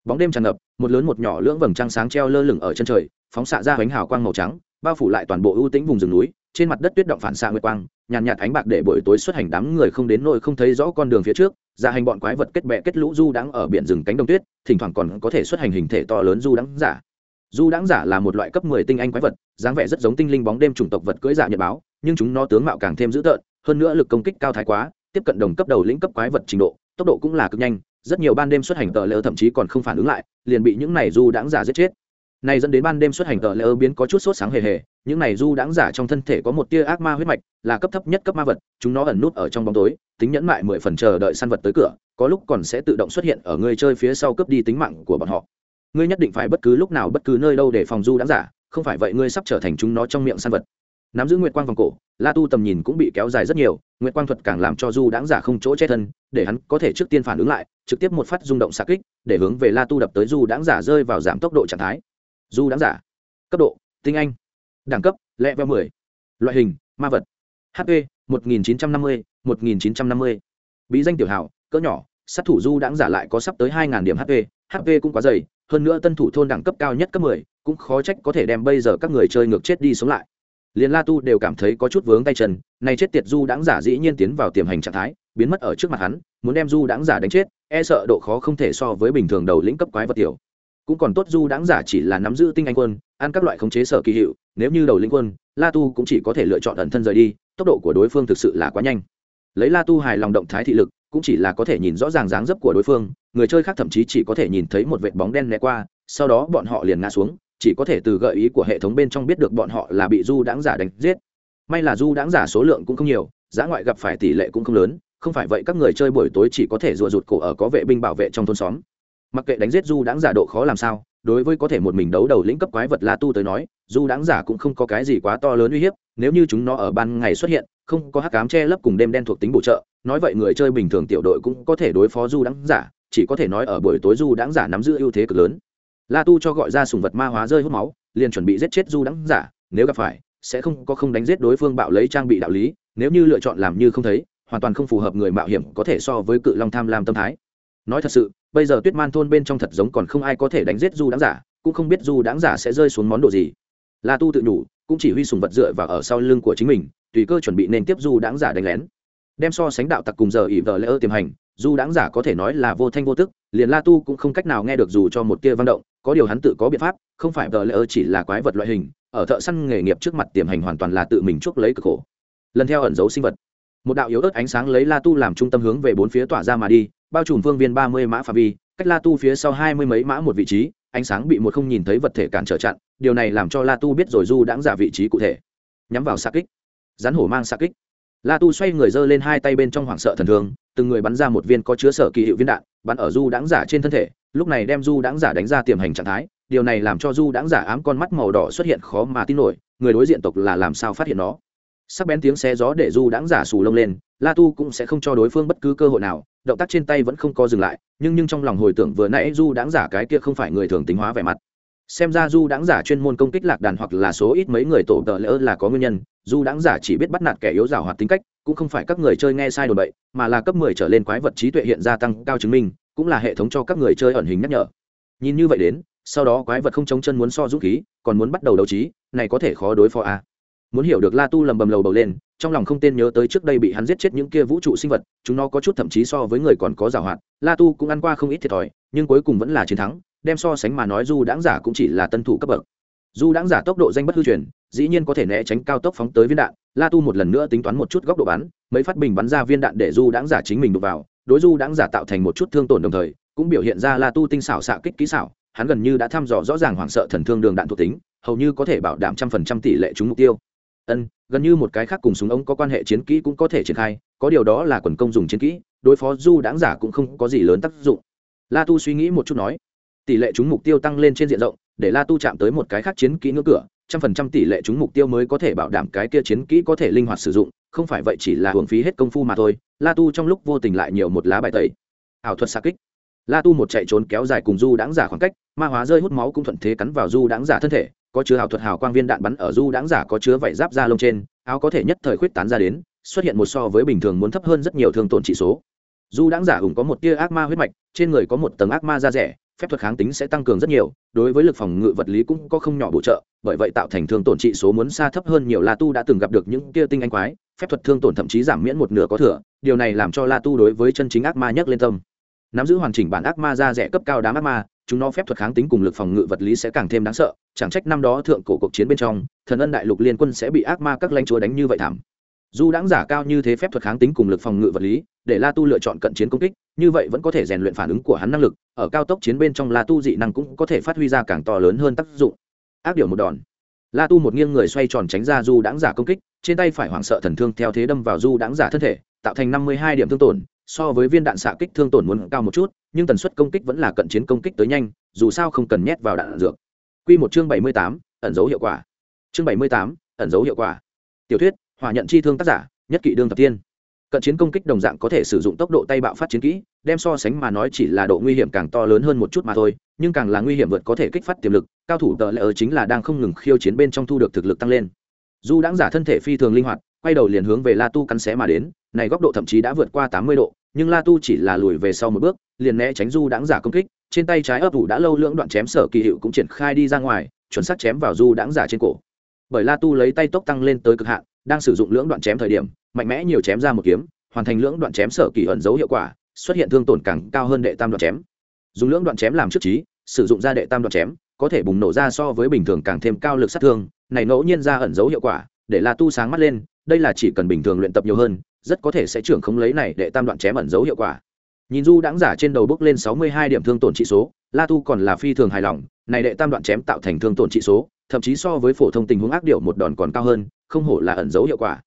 bóng đêm tràn ngập một lớn một nhỏ lưỡng vầng trăng sáng treo lơ lửng ở chân trời phóng xạ ra bánh hào quang màu trắng bao phủ lại toàn bộ ưu tĩnh vùng rừng núi trên mặt đất tuyết động phản xạ nguyệt quang nhàn nhạt, nhạt ánh bạc để buổi tối xuất hành đám người không đến nỗi không thấy rõ con đường phía trước ra hành bọn quái vật kết bè kết lũ du đãng ở biển rừng cánh đồng tuyết thỉnh thoảng còn có thể xuất hành hình thể to lớn du đãng giả. Du đãng giả là một loại cấp mười tinh anh quái vật dáng vẻ rất giống tinh linh bóng đêm chủng tộc vật cưỡi giả nhật báo nhưng chúng nó tướng mạo càng thêm dữ tợn hơn nữa lực công kích cao thái quá tiếp cận đồng cấp đầu lĩnh cấp quái vật trình độ tốc độ cũng là cực nhanh rất nhiều ban đêm xuất hành tờ lỡ thậm chí còn không phản ứng lại, liền bị những này du đãng giả giết chết. Này dẫn đến ban đêm xuất hành tờ lỡ biến có chút sốt sáng hề hề, những này du đãng giả trong thân thể có một tia ác ma huyết mạch, là cấp thấp nhất cấp ma vật, chúng nó ẩn nút ở trong bóng tối, tính nhẫn mại mười phần chờ đợi săn vật tới cửa, có lúc còn sẽ tự động xuất hiện ở người chơi phía sau cướp đi tính mạng của bọn họ. Ngươi nhất định phải bất cứ lúc nào bất cứ nơi đâu để phòng du đãng giả, không phải vậy ngươi sắp trở thành chúng nó trong miệng săn vật nắm giữ nguyệt quang vòng cổ, la tu tầm nhìn cũng bị kéo dài rất nhiều, nguyệt quang thuật càng làm cho du đãng giả không chỗ che thân, để hắn có thể trước tiên phản ứng lại, trực tiếp một phát rung động xạ kích, để hướng về la tu đập tới du đãng giả rơi vào giảm tốc độ trạng thái. Du đãng giả, cấp độ, tinh anh, đẳng cấp lẹ veo mười, loại hình, ma vật hp một nghìn chín trăm năm mươi, một nghìn chín trăm năm mươi. Bí danh tiểu hảo cỡ nhỏ, sát thủ du đãng giả lại có sắp tới hai điểm hp hp cũng quá dày, hơn nữa tân thủ thôn đẳng cấp cao nhất cấp mười, cũng khó trách có thể đem bây giờ các người chơi ngược chết đi sống lại liền la tu đều cảm thấy có chút vướng tay chân nay chết tiệt du đãng giả dĩ nhiên tiến vào tiềm hành trạng thái, biến mất ở trước mặt hắn, muốn đem du đãng giả đánh chết e sợ độ khó không thể so với bình thường đầu lĩnh cấp quái vật tiểu. Cũng còn tốt du đãng giả chỉ là nắm giữ tinh anh quân, ăn các loại khống chế sở kỳ hiệu, nếu như đầu lĩnh quân, la tu cũng chỉ có thể lựa chọn ẩn thân rời đi, tốc độ của đối phương thực sự là quá nhanh. Lấy la tu hài lòng động thái thị lực, cũng chỉ là có thể nhìn rõ ràng dáng dấp của đối phương, người chơi khác thậm chí chỉ có thể nhìn thấy một vệt bóng đen né qua, sau đó bọn họ liền ngã xuống chỉ có thể từ gợi ý của hệ thống bên trong biết được bọn họ là bị du đãng giả đánh giết. May là du đãng giả số lượng cũng không nhiều giá ngoại gặp phải tỷ lệ cũng không lớn, không phải vậy các người chơi buổi tối chỉ có thể rùa rụt cổ ở có vệ binh bảo vệ trong thôn xóm. Mặc kệ đánh giết du đãng giả độ khó làm sao, đối với có thể một mình đấu đầu lĩnh cấp quái vật la tu tới nói, du đãng giả cũng không có cái gì quá to lớn uy hiếp, nếu như chúng nó ở ban ngày xuất hiện, không có hắc cám che lấp cùng đêm đen thuộc tính bổ trợ, nói vậy người chơi bình thường tiểu đội cũng có thể đối phó du đãng giả, chỉ có thể nói ở buổi tối du đãng giả nắm giữ ưu thế cực lớn la tu cho gọi ra sùng vật ma hóa rơi hút máu, liền chuẩn bị giết chết du đắng giả, nếu gặp phải, sẽ không có không đánh giết đối phương bạo lấy trang bị đạo lý, nếu như lựa chọn làm như không thấy, hoàn toàn không phù hợp người mạo hiểm có thể so với cự long tham lam tâm thái. Nói thật sự, bây giờ tuyết man thôn bên trong thật giống còn không ai có thể đánh giết du đáng giả, cũng không biết du đáng giả sẽ rơi xuống món đồ gì. La tu tự nhủ, cũng chỉ huy sùng vật dựa vào ở sau lưng của chính mình, tùy cơ chuẩn bị nên tiếp du đáng giả đánh lén. Đem so sánh đạo tặc cùng giờ ỉ vờ lễ tiềm hành, du đáng giả có thể nói là vô thanh vô tức liền la tu cũng không cách nào nghe được dù cho một tia văn động, có điều hắn tự có biện pháp, không phải vờ lẽ chỉ là quái vật loại hình, ở thợ săn nghề nghiệp trước mặt tiềm hành hoàn toàn là tự mình chuốc lấy cực khổ. Lần theo ẩn dấu sinh vật, một đạo yếu ớt ánh sáng lấy la tu làm trung tâm hướng về bốn phía tỏa ra mà đi, bao trùm phương viên ba mươi mã phạm vi, cách la tu phía sau hai mươi mấy mã một vị trí, ánh sáng bị một không nhìn thấy vật thể cản trở chặn, điều này làm cho la tu biết rồi du đãng giả vị trí cụ thể. Nhắm vào xa kích. Rắn hổ mang xa kích la tu xoay người giơ lên hai tay bên trong hoảng sợ thần thường từng người bắn ra một viên có chứa sở kỳ hiệu viên đạn, bắn ở du đãng giả trên thân thể, lúc này đem du đãng giả đánh ra tiềm hành trạng thái, điều này làm cho du đãng giả ám con mắt màu đỏ xuất hiện khó mà tin nổi, người đối diện tộc là làm sao phát hiện nó? Sắc bén tiếng xé gió để du đãng giả sù lông lên, la tu cũng sẽ không cho đối phương bất cứ cơ hội nào, động tác trên tay vẫn không có dừng lại, nhưng nhưng trong lòng hồi tưởng vừa nãy du đãng giả cái kia không phải người thường tính hóa vẻ mặt. Xem ra du đãng giả chuyên môn công kích lạc đàn hoặc là số ít mấy người tổ tợ lỡ là có nguyên nhân dù đáng giả chỉ biết bắt nạt kẻ yếu giả hoạt tính cách, cũng không phải các người chơi nghe sai đồn bậy, mà là cấp mười trở lên quái vật trí tuệ hiện gia tăng cao chứng minh, cũng là hệ thống cho các người chơi ẩn hình nhắc nhở nhìn như vậy đến, sau đó quái vật không chống chân muốn so dũng khí, còn muốn bắt đầu đấu trí, này có thể khó đối phó a à. muốn hiểu được la tu lầm bầm lầu bầu lên, trong lòng không tên nhớ tới trước đây bị hắn giết chết những kia vũ trụ sinh vật, chúng nó có chút thậm chí so với người còn có giảo hoạt, la tu cũng ăn qua không ít thiệt thòi, nhưng cuối cùng vẫn là chiến thắng, đem so sánh mà nói du đáng giả cũng chỉ là tân thủ cấp bậc du đáng giả tốc độ danh bất hư truyền dĩ nhiên có thể né tránh cao tốc phóng tới viên đạn, la tu một lần nữa tính toán một chút góc độ bắn, mấy phát bình bắn ra viên đạn để du đãng giả chính mình đục vào, đối du đãng giả tạo thành một chút thương tổn đồng thời, cũng biểu hiện ra la tu tinh xảo xạ kích kỹ xảo, hắn gần như đã thăm dò rõ ràng hoảng sợ thần thương đường đạn thuộc tính, hầu như có thể bảo đảm trăm phần trăm tỷ lệ trúng mục tiêu. Ân, gần như một cái khác cùng súng ống có quan hệ chiến kỹ cũng có thể triển khai, có điều đó là quần công dùng chiến kỹ, đối phó du đáng giả cũng không có gì lớn tác dụng. La tu suy nghĩ một chút nói, tỷ lệ trúng mục tiêu tăng lên trên diện rộng, để la tu chạm tới một cái khác chiến kỹ ngưỡng cửa trăm phần trăm tỷ lệ trúng mục tiêu mới có thể bảo đảm cái kia chiến kỹ có thể linh hoạt sử dụng, không phải vậy chỉ là hưởng phí hết công phu mà thôi. La tu trong lúc vô tình lại nhiều một lá bài tẩy. Ảo thuật xa kích. La tu một chạy trốn kéo dài cùng du đáng giả khoảng cách, ma hóa rơi hút máu cũng thuận thế cắn vào du đáng giả thân thể, có chứa ảo thuật hào quang viên đạn bắn ở du đáng giả có chứa vảy giáp da lông trên, áo có thể nhất thời khuyết tán ra đến, xuất hiện một so với bình thường muốn thấp hơn rất nhiều thương tổn trị số. Du đáng giả hùng có một tia ác ma huyết mạch, trên người có một tầng ác ma da rẻ phép thuật kháng tính sẽ tăng cường rất nhiều, đối với lực phòng ngự vật lý cũng có không nhỏ bổ trợ, bởi vậy tạo thành thương tổn trị số muốn xa thấp hơn nhiều la tu đã từng gặp được những kia tinh anh quái, phép thuật thương tổn thậm chí giảm miễn một nửa có thừa, điều này làm cho la tu đối với chân chính ác ma nhấc lên tâm. Nắm giữ hoàn chỉnh bản ác ma ra rẻ cấp cao đám ác ma, chúng nó phép thuật kháng tính cùng lực phòng ngự vật lý sẽ càng thêm đáng sợ, chẳng trách năm đó thượng cổ cuộc chiến bên trong, thần ân đại lục liên quân sẽ bị ác ma các lãnh chúa đánh như vậy thảm dù đáng giả cao như thế phép thuật kháng tính cùng lực phòng ngự vật lý, để la tu lựa chọn cận chiến công kích, như vậy vẫn có thể rèn luyện phản ứng của hắn năng lực, ở cao tốc chiến bên trong la tu dị năng cũng có thể phát huy ra càng to lớn hơn tác dụng. Ác điều một đòn. La tu một nghiêng người xoay tròn tránh ra du đáng giả công kích, trên tay phải hoảng sợ thần thương theo thế đâm vào du đáng giả thân thể, tạo thành năm mươi hai điểm thương tổn, so với viên đạn xạ kích thương tổn muốn cao một chút, nhưng tần suất công kích vẫn là cận chiến công kích tới nhanh, dù sao không cần nhét vào đạn dược. Q một chương bảy mươi tám, ẩn dấu hiệu quả. Chương bảy mươi tám, ẩn dấu hiệu quả. Tiểu thuyết hỏa nhận chi thương tác giả, nhất kỵ đương tập tiên. Cận chiến công kích đồng dạng có thể sử dụng tốc độ tay bạo phát chiến kỹ, đem so sánh mà nói chỉ là độ nguy hiểm càng to lớn hơn một chút mà thôi, nhưng càng là nguy hiểm vượt có thể kích phát tiềm lực, cao thủ tờ lệ ở chính là đang không ngừng khiêu chiến bên trong thu được thực lực tăng lên. Dù đáng giả thân thể phi thường linh hoạt, quay đầu liền hướng về la tu cắn xé mà đến, này góc độ thậm chí đã vượt qua tám mươi độ, nhưng la tu chỉ là lùi về sau một bước, liền né tránh du đáng giả công kích, trên tay trái ấp ủ đã lâu lưỡng đoạn chém sở kỳ hiệu cũng triển khai đi ra ngoài, chuẩn xác chém vào du đáng giả trên cổ. Bởi la tu lấy tay tốc tăng lên tới cực hạn đang sử dụng lưỡng đoạn chém thời điểm, mạnh mẽ nhiều chém ra một kiếm, hoàn thành lưỡng đoạn chém sở kỳ ẩn dấu hiệu quả, xuất hiện thương tổn càng cao hơn đệ tam đoạn chém. Dùng lưỡng đoạn chém làm trước trí, sử dụng ra đệ tam đoạn chém, có thể bùng nổ ra so với bình thường càng thêm cao lực sát thương, này ngẫu nhiên ra ẩn dấu hiệu quả, để la tu sáng mắt lên, đây là chỉ cần bình thường luyện tập nhiều hơn, rất có thể sẽ trưởng không lấy này để tam đoạn chém ẩn dấu hiệu quả. Nhìn du đáng giả trên đầu bước lên sáu mươi hai điểm thương tổn trị số, la tu còn là phi thường hài lòng, này đệ tam đoạn chém tạo thành thương tổn trị số, thậm chí so với phổ thông tình huống ác điệu một đòn còn cao hơn không hổ là ẩn dấu hiệu quả.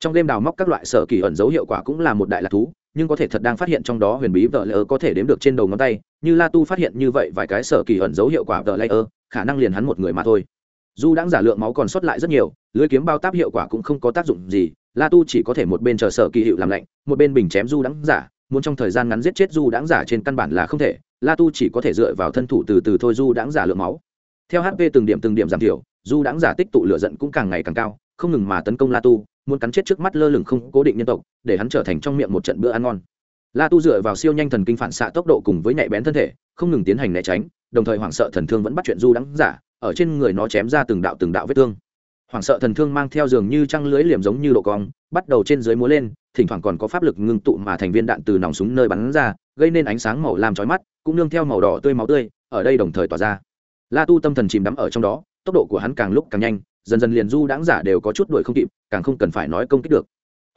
Trong game đào móc các loại sở kỳ ẩn dấu hiệu quả cũng là một đại lạc thú, nhưng có thể thật đang phát hiện trong đó huyền bí vợ lỡ có thể đếm được trên đầu ngón tay, như la tu phát hiện như vậy vài cái sở kỳ ẩn dấu hiệu quả vợ lỡ khả năng liền hắn một người mà thôi. Dù đáng giả lượng máu còn sót lại rất nhiều, lưới kiếm bao táp hiệu quả cũng không có tác dụng gì, la tu chỉ có thể một bên chờ sở kỳ hiệu làm lạnh, một bên bình chém du đáng giả, muốn trong thời gian ngắn giết chết du đáng giả trên căn bản là không thể, la tu chỉ có thể dựa vào thân thủ từ từ thôi du đáng giả lượng máu. Theo hp từng điểm từng điểm giảm thiểu du đáng giả tích tụ lửa giận cũng càng ngày càng cao không ngừng mà tấn công la tu, muốn cắn chết trước mắt lơ lửng không cố định nhân tộc, để hắn trở thành trong miệng một trận bữa ăn ngon. La tu dựa vào siêu nhanh thần kinh phản xạ tốc độ cùng với nhạy bén thân thể, không ngừng tiến hành né tránh, đồng thời hoảng sợ thần thương vẫn bắt chuyện du đắng giả, ở trên người nó chém ra từng đạo từng đạo vết thương. Hoảng sợ thần thương mang theo giường như trăng lưới liềm giống như độ cong, bắt đầu trên dưới múa lên, thỉnh thoảng còn có pháp lực ngưng tụ mà thành viên đạn từ nòng súng nơi bắn ra, gây nên ánh sáng màu làm chói mắt, cũng nương theo màu đỏ tươi máu tươi, ở đây đồng thời tỏa ra. La tu tâm thần chìm đắm ở trong đó, tốc độ của hắn càng lúc càng nhanh dần dần liền du đáng giả đều có chút đuổi không kịp, càng không cần phải nói công kích được.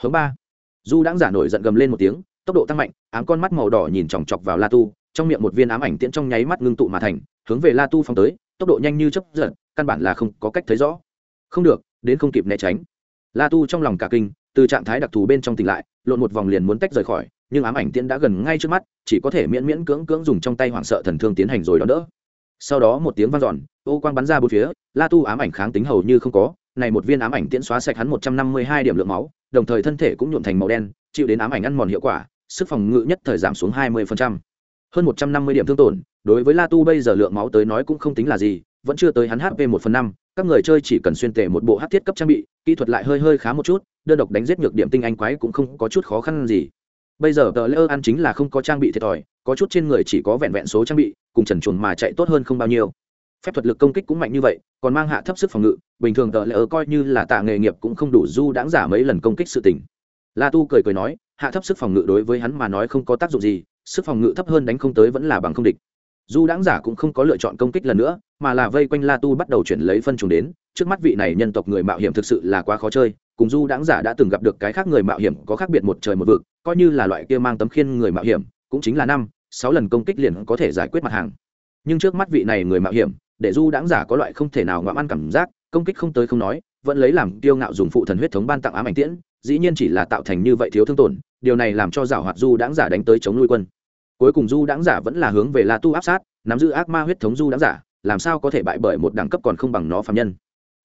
Hướng ba, du đáng giả nổi giận gầm lên một tiếng, tốc độ tăng mạnh, ám con mắt màu đỏ nhìn chòng chọc vào la tu, trong miệng một viên ám ảnh tiễn trong nháy mắt ngưng tụ mà thành, hướng về la tu phóng tới, tốc độ nhanh như chấp giật, căn bản là không có cách thấy rõ. Không được, đến không kịp né tránh. La tu trong lòng cả kinh, từ trạng thái đặc thù bên trong tỉnh lại, lộn một vòng liền muốn tách rời khỏi, nhưng ám ảnh tiễn đã gần ngay trước mắt, chỉ có thể miễn miễn cưỡng cưỡng dùng trong tay hoảng sợ thần thương tiến hành rồi đó đỡ sau đó một tiếng vang dọn, ô quang bắn ra bốn phía, la tu ám ảnh kháng tính hầu như không có, này một viên ám ảnh tiễn xóa sạch hắn một trăm năm mươi hai điểm lượng máu, đồng thời thân thể cũng nhuộm thành màu đen, chịu đến ám ảnh ăn mòn hiệu quả, sức phòng ngự nhất thời giảm xuống hai mươi hơn một trăm năm mươi điểm thương tổn, đối với la tu bây giờ lượng máu tới nói cũng không tính là gì, vẫn chưa tới hắn hp một phần năm, các người chơi chỉ cần xuyên tể một bộ hát thiết cấp trang bị, kỹ thuật lại hơi hơi khá một chút, đơn độc đánh giết nhược điểm tinh anh quái cũng không có chút khó khăn gì. Bây giờ tờ lỡ ăn chính là không có trang bị thiệt thòi có chút trên người chỉ có vẹn vẹn số trang bị, cùng trần chuồn mà chạy tốt hơn không bao nhiêu. Phép thuật lực công kích cũng mạnh như vậy, còn mang hạ thấp sức phòng ngự, bình thường tờ lỡ coi như là tạ nghề nghiệp cũng không đủ du đáng giả mấy lần công kích sự tình. La tu cười cười nói, hạ thấp sức phòng ngự đối với hắn mà nói không có tác dụng gì, sức phòng ngự thấp hơn đánh không tới vẫn là bằng không địch. Du đáng giả cũng không có lựa chọn công kích lần nữa, mà là vây quanh la tu bắt đầu chuyển lấy phân trùng đến, trước mắt vị này nhân tộc người mạo hiểm thực sự là quá khó chơi, cùng du đáng giả đã từng gặp được cái khác người mạo hiểm có khác biệt một trời một vực, coi như là loại kia mang tấm khiên người mạo hiểm, cũng chính là năm sáu lần công kích liền có thể giải quyết mặt hàng. Nhưng trước mắt vị này người mạo hiểm, để du đáng giả có loại không thể nào ngoạm ăn cảm giác, công kích không tới không nói, vẫn lấy làm tiêu ngạo dùng phụ thần huyết thống ban tặng ám ảnh tiễn, dĩ nhiên chỉ là tạo thành như vậy thiếu thương tổn, điều này làm cho giảo hoạt du đáng giả đánh tới chống nuôi quân. Cuối cùng du đáng giả vẫn là hướng về la tu áp sát, nắm giữ ác ma huyết thống du đáng giả, làm sao có thể bại bởi một đẳng cấp còn không bằng nó phạm nhân.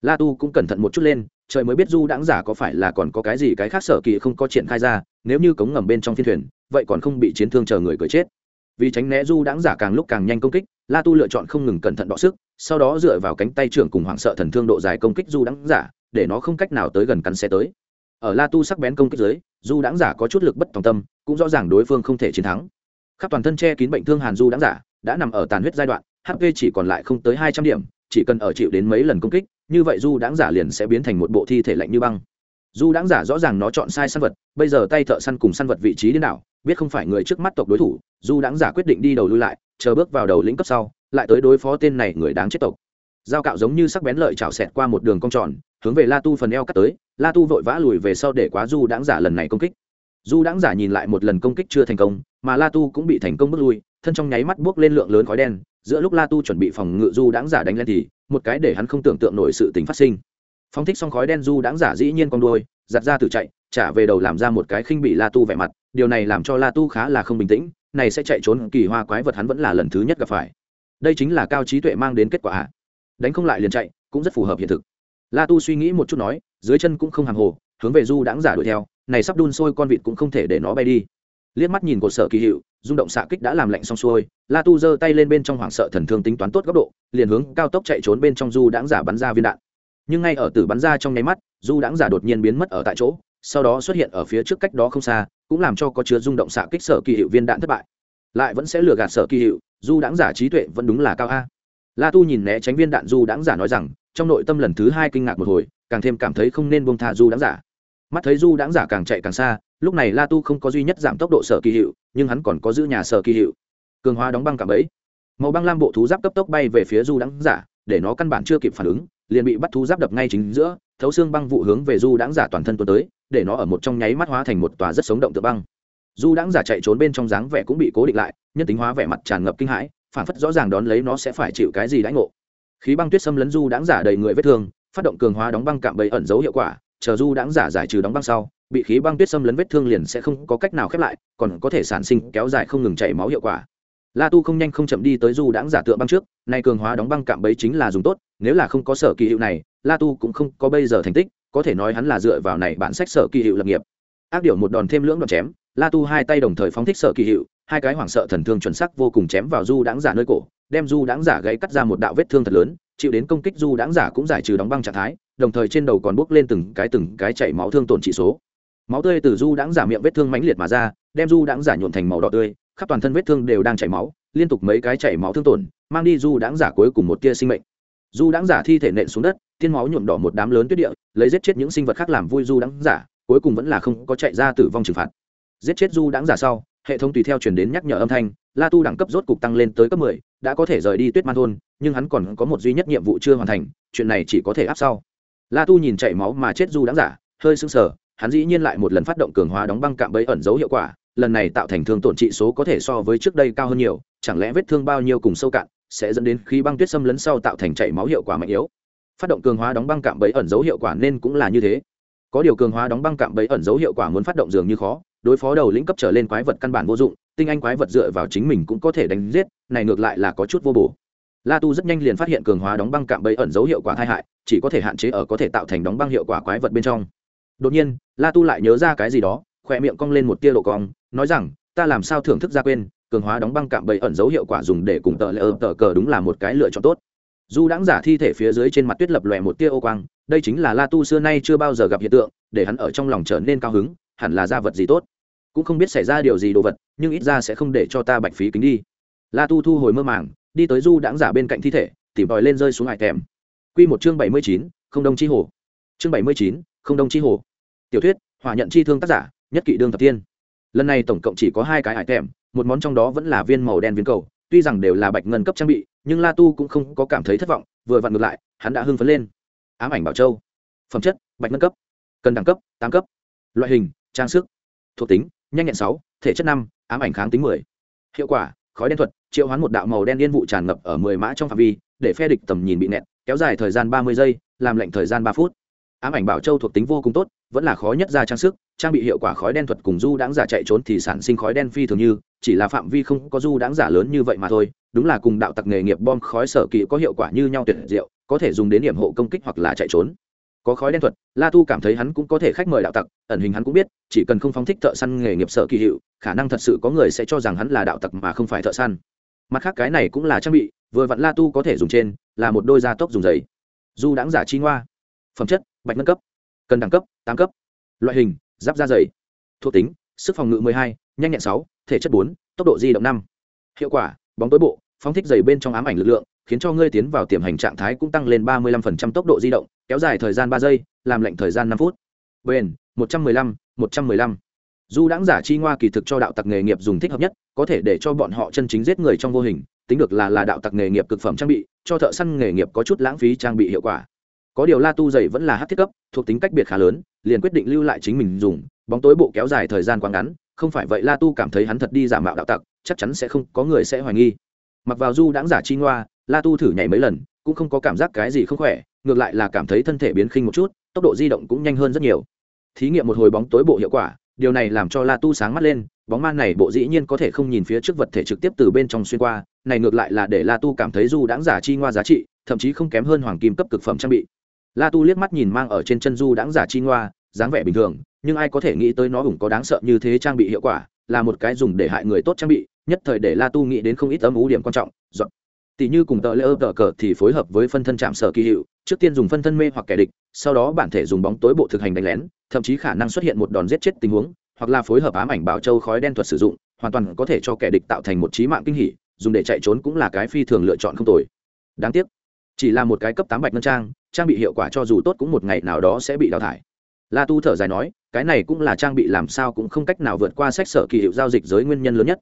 La tu cũng cẩn thận một chút lên, trời mới biết du đáng giả có phải là còn có cái gì cái khác sở kỳ không có triển khai ra, nếu như cống ngầm bên trong phiên thuyền, vậy còn không bị chiến thương chờ người cười chết vì tránh né du đáng giả càng lúc càng nhanh công kích, la tu lựa chọn không ngừng cẩn thận đọ sức, sau đó dựa vào cánh tay trưởng cùng hoảng sợ thần thương độ dài công kích du đáng giả, để nó không cách nào tới gần cắn xe tới. Ở la tu sắc bén công kích dưới, du đáng giả có chút lực bất tòng tâm, cũng rõ ràng đối phương không thể chiến thắng. Khắp toàn thân che kín bệnh thương hàn du đáng giả, đã nằm ở tàn huyết giai đoạn hp chỉ còn lại không tới hai trăm điểm, chỉ cần ở chịu đến mấy lần công kích, như vậy du đáng giả liền sẽ biến thành một bộ thi thể lạnh như băng. Du đáng giả rõ ràng nó chọn sai săn vật, bây giờ tay thợ săn cùng săn vật vị trí đến nào biết không phải người trước mắt tộc đối thủ du đáng giả quyết định đi đầu lui lại, chờ bước vào đầu lĩnh cấp sau, lại tới đối phó tên này người đáng chết tộc. Dao cạo giống như sắc bén lợi chảo xẹt qua một đường cong tròn, hướng về la tu phần eo cắt tới, la tu vội vã lùi về sau để quá du đáng giả lần này công kích. Du đáng giả nhìn lại một lần công kích chưa thành công, mà la tu cũng bị thành công bước lui, thân trong nháy mắt buốc lên lượng lớn khói đen, giữa lúc la tu chuẩn bị phòng ngự du đáng giả đánh lên thì, một cái để hắn không tưởng tượng nổi sự tình phát sinh. Phóng thích xong khói đen du đáng giả dĩ nhiên con đuôi, giặt ra từ chạy trả về đầu làm ra một cái khinh bị la tu vẻ mặt, điều này làm cho la tu khá là không bình tĩnh, này sẽ chạy trốn kỳ hoa quái vật hắn vẫn là lần thứ nhất gặp phải. Đây chính là cao trí tuệ mang đến kết quả ạ. Đánh không lại liền chạy, cũng rất phù hợp hiện thực. La tu suy nghĩ một chút nói, dưới chân cũng không hàng hồ, hướng về du đãng giả đuổi theo, này sắp đun sôi con vịt cũng không thể để nó bay đi. Liếc mắt nhìn cột sở kỳ hiệu, rung động xạ kích đã làm lạnh xong xuôi, la tu giơ tay lên bên trong hoảng sợ thần thương tính toán tốt góc độ, liền hướng cao tốc chạy trốn bên trong du đãng giả bắn ra viên đạn. Nhưng ngay ở tử bắn ra trong nháy mắt, du đãng giả đột nhiên biến mất ở tại chỗ sau đó xuất hiện ở phía trước cách đó không xa, cũng làm cho có chứa rung động xạ kích sở kỳ hiệu viên đạn thất bại. Lại vẫn sẽ lừa gạt sở kỳ hiệu du đáng giả trí tuệ vẫn đúng là cao a. La tu nhìn né tránh viên đạn du đáng giả nói rằng, trong nội tâm lần thứ hai kinh ngạc một hồi, càng thêm cảm thấy không nên buông tha du đáng giả. Mắt thấy du đáng giả càng chạy càng xa, lúc này la tu không có duy nhất giảm tốc độ sở kỳ hiệu, nhưng hắn còn có giữ nhà sở kỳ hiệu. Cường hóa đóng băng cả ấy. Màu băng lam bộ thú giáp cấp tốc bay về phía du đáng giả, để nó căn bản chưa kịp phản ứng, liền bị bắt thú giáp đập ngay chính giữa, thấu xương băng vụ hướng về du đáng giả toàn thân tuần tới để nó ở một trong nháy mắt hóa thành một tòa rất sống động tự băng. Du đãng giả chạy trốn bên trong dáng vẻ cũng bị cố định lại, nhân tính hóa vẻ mặt tràn ngập kinh hãi, phản phất rõ ràng đón lấy nó sẽ phải chịu cái gì đãi ngộ. Khí băng tuyết xâm lấn du đãng giả đầy người vết thương, phát động cường hóa đóng băng cạm bẫy ẩn dấu hiệu quả, chờ du đãng giả giải trừ đóng băng sau, bị khí băng tuyết xâm lấn vết thương liền sẽ không có cách nào khép lại, còn có thể sản sinh kéo dài không ngừng chảy máu hiệu quả. La tu không nhanh không chậm đi tới du đãng giả tượng băng trước, nay cường hóa đóng băng cạm bẫy chính là dùng tốt, nếu là không có sở kỳ hiệu này, la tu cũng không có bây giờ thành tích có thể nói hắn là dựa vào này bản sách sở kỳ hiệu lập nghiệp. Ác điệu một đòn thêm lưỡng đòn chém, la tu hai tay đồng thời phóng thích sở kỳ hiệu, hai cái hoảng sợ thần thương chuẩn sắc vô cùng chém vào du đãng giả nơi cổ, đem du đãng giả gãy cắt ra một đạo vết thương thật lớn, chịu đến công kích du đãng giả cũng giải trừ đóng băng trạng thái, đồng thời trên đầu còn bốc lên từng cái từng cái chảy máu thương tổn trị số. Máu tươi từ du đãng giả miệng vết thương mãnh liệt mà ra, đem du đãng giả nhuộn thành màu đỏ tươi, khắp toàn thân vết thương đều đang chảy máu, liên tục mấy cái chảy máu thương tổn, mang đi du đãng giả cuối cùng một tia sinh mệnh. Du đãng giả thi thể nện xuống đất tiên máu nhuộm đỏ một đám lớn tuyết địa, lấy giết chết những sinh vật khác làm vui du đãng giả, cuối cùng vẫn là không có chạy ra tử vong trừng phạt. Giết chết du đãng giả sau, hệ thống tùy theo chuyển đến nhắc nhở âm thanh, la tu đẳng cấp rốt cục tăng lên tới cấp mười, đã có thể rời đi tuyết man thôn, nhưng hắn còn có một duy nhất nhiệm vụ chưa hoàn thành, chuyện này chỉ có thể áp sau. La tu nhìn chảy máu mà chết du đáng giả, hơi sưng sờ, hắn dĩ nhiên lại một lần phát động cường hóa đóng băng cạm bẫy ẩn dấu hiệu quả, lần này tạo thành thương tổn trị số có thể so với trước đây cao hơn nhiều, chẳng lẽ vết thương bao nhiêu cùng sâu cạn, sẽ dẫn đến khi băng tuyết xâm lấn sau tạo thành chảy máu hiệu quả mạnh yếu? Phát động cường hóa đóng băng cạm bẫy ẩn dấu hiệu quả nên cũng là như thế. Có điều cường hóa đóng băng cạm bẫy ẩn dấu hiệu quả muốn phát động dường như khó, đối phó đầu lĩnh cấp trở lên quái vật căn bản vô dụng, tinh anh quái vật dựa vào chính mình cũng có thể đánh giết, này ngược lại là có chút vô bổ. La tu rất nhanh liền phát hiện cường hóa đóng băng cạm bẫy ẩn dấu hiệu quả tai hại, chỉ có thể hạn chế ở có thể tạo thành đóng băng hiệu quả quái vật bên trong. Đột nhiên, la tu lại nhớ ra cái gì đó khỏe miệng cong lên một tia lộ cong, nói rằng, ta làm sao thưởng thức ra quên, cường hóa đóng băng cạm bẫy ẩn dấu hiệu quả dùng để cùng tờ lỡ tờ cờ đúng là một cái lựa chọn tốt du đãng giả thi thể phía dưới trên mặt tuyết lập lòe một tia ô quang, đây chính là la tu xưa nay chưa bao giờ gặp hiện tượng, để hắn ở trong lòng trở nên cao hứng, hẳn là ra vật gì tốt. Cũng không biết xảy ra điều gì đồ vật, nhưng ít ra sẽ không để cho ta bạch phí kính đi. La tu thu hồi mơ màng, đi tới du đãng giả bên cạnh thi thể, tìm tòi lên rơi xuống hải thèm q một chương bảy mươi chín, không đông chi hồ. Chương bảy mươi chín, không đông chi hồ. Tiểu thuyết, hỏa nhận chi thương tác giả, nhất kỵ đương thập tiên. Lần này tổng cộng chỉ có hai cái hải thèm một món trong đó vẫn là viên màu đen viên cầu, tuy rằng đều là bạch ngân cấp trang bị nhưng la tu cũng không có cảm thấy thất vọng, vừa vặn ngược lại, hắn đã hưng phấn lên. Ám ảnh bảo châu, phẩm chất, bạch ngân cấp cần đẳng cấp tám cấp, loại hình, trang sức, thuộc tính, nhanh nhẹn sáu, thể chất năm, ám ảnh kháng tính mười. Hiệu quả, khói đen thuật, triệu hoán một đạo màu đen yên vụ tràn ngập ở mười mã trong phạm vi, để phe địch tầm nhìn bị nẹt, kéo dài thời gian ba mươi giây, làm lệnh thời gian ba phút. Ám ảnh bảo châu thuộc tính vô cùng tốt, vẫn là khó nhất ra trang sức, trang bị hiệu quả khói đen thuật cùng du đãng giả chạy trốn thì sản sinh khói đen phi thường như chỉ là phạm vi không có du đãng giả lớn như vậy mà thôi, đúng là cùng đạo tặc nghề nghiệp bom khói sở kỹ có hiệu quả như nhau tuyệt diệu, có thể dùng đến điểm hộ công kích hoặc là chạy trốn. Có khói đen thuật, la tu cảm thấy hắn cũng có thể khách mời đạo tặc, ẩn hình hắn cũng biết, chỉ cần không phóng thích thợ săn nghề nghiệp sở kỳ hiệu, khả năng thật sự có người sẽ cho rằng hắn là đạo tặc mà không phải thợ săn. Mặt khác cái này cũng là trang bị, vừa vặn la tu có thể dùng trên, là một đôi da tốc dùng giấy du đãng giả chi ngoa. Phẩm chất, bạch nâng cấp cần đẳng cấp, tám cấp. Loại hình, giáp da dày thuộc tính, sức phòng ngự mười hai nhanh nhẹn sáu, thể chất bốn, tốc độ di động năm. Hiệu quả, bóng tối bộ, phóng thích dày bên trong ám ảnh lực lượng, khiến cho ngươi tiến vào tiềm hành trạng thái cũng tăng lên ba mươi 35% tốc độ di động, kéo dài thời gian ba giây, làm lệnh thời gian năm phút. Bền, một trăm mười lăm, một trăm mười lăm. Du đãng giả chi ngoa kỳ thực cho đạo tặc nghề nghiệp dùng thích hợp nhất, có thể để cho bọn họ chân chính giết người trong vô hình, tính được là là đạo tặc nghề nghiệp cực phẩm trang bị, cho thợ săn nghề nghiệp có chút lãng phí trang bị hiệu quả. Có điều la tu dày vẫn là hát thiết cấp, thuộc tính cách biệt khá lớn, liền quyết định lưu lại chính mình dùng, bóng tối bộ kéo dài thời gian quá ngắn không phải vậy la tu cảm thấy hắn thật đi giả mạo đạo tặc, chắc chắn sẽ không có người sẽ hoài nghi. Mặc vào du đãng giả chi ngoa, la tu thử nhảy mấy lần, cũng không có cảm giác cái gì không khỏe, ngược lại là cảm thấy thân thể biến khinh một chút, tốc độ di động cũng nhanh hơn rất nhiều. Thí nghiệm một hồi bóng tối bộ hiệu quả, điều này làm cho la tu sáng mắt lên, bóng man này bộ dĩ nhiên có thể không nhìn phía trước vật thể trực tiếp từ bên trong xuyên qua, này ngược lại là để la tu cảm thấy du đãng giả chi ngoa giá trị, thậm chí không kém hơn hoàng kim cấp cực phẩm trang bị. La tu liếc mắt nhìn mang ở trên chân du đãng giả chi ngoa, dáng vẻ bình thường nhưng ai có thể nghĩ tới nó cũng có đáng sợ như thế trang bị hiệu quả, là một cái dùng để hại người tốt trang bị, nhất thời để la tu nghĩ đến không ít âm ú điểm quan trọng, dọn. Tỷ như cùng tờ lễ ơ tờ cờ thì phối hợp với phân thân chạm sở kỳ hiệu, trước tiên dùng phân thân mê hoặc kẻ địch, sau đó bản thể dùng bóng tối bộ thực hành đánh lén, thậm chí khả năng xuất hiện một đòn giết chết tình huống, hoặc là phối hợp ám ảnh bảo châu khói đen thuật sử dụng, hoàn toàn có thể cho kẻ địch tạo thành một trí mạng kinh hỉ, dùng để chạy trốn cũng là cái phi thường lựa chọn không tồi. Đáng tiếc, chỉ là một cái cấp tám bạch ngân trang trang bị hiệu quả cho dù tốt cũng một ngày nào đó sẽ bị đào thải. La tu thở dài nói cái này cũng là trang bị làm sao cũng không cách nào vượt qua sách sở kỳ hiệu giao dịch giới nguyên nhân lớn nhất.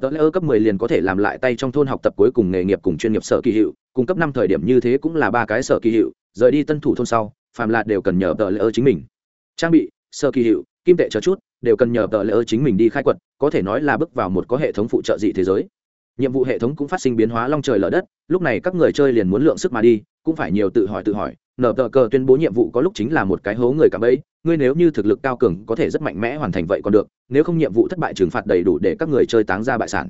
Tờ lễ ơ cấp 10 liền có thể làm lại tay trong thôn học tập cuối cùng nghề nghiệp cùng chuyên nghiệp sở kỳ hiệu cung cấp năm thời điểm như thế cũng là ba cái sở kỳ hiệu, rời đi tân thủ thôn sau, phàm là đều cần nhờ tờ lễ ơ chính mình. Trang bị, sở kỳ hiệu, kim tệ chờ chút, đều cần nhờ tờ lễ ơ chính mình đi khai quật, có thể nói là bước vào một có hệ thống phụ trợ dị thế giới. Nhiệm vụ hệ thống cũng phát sinh biến hóa long trời lở đất, lúc này các người chơi liền muốn lượng sức mà đi, cũng phải nhiều tự hỏi tự hỏi nở tờ cờ tuyên bố nhiệm vụ có lúc chính là một cái hố người cảm ấy ngươi nếu như thực lực cao cường có thể rất mạnh mẽ hoàn thành vậy còn được, nếu không nhiệm vụ thất bại trừng phạt đầy đủ để các người chơi táng ra bại sản.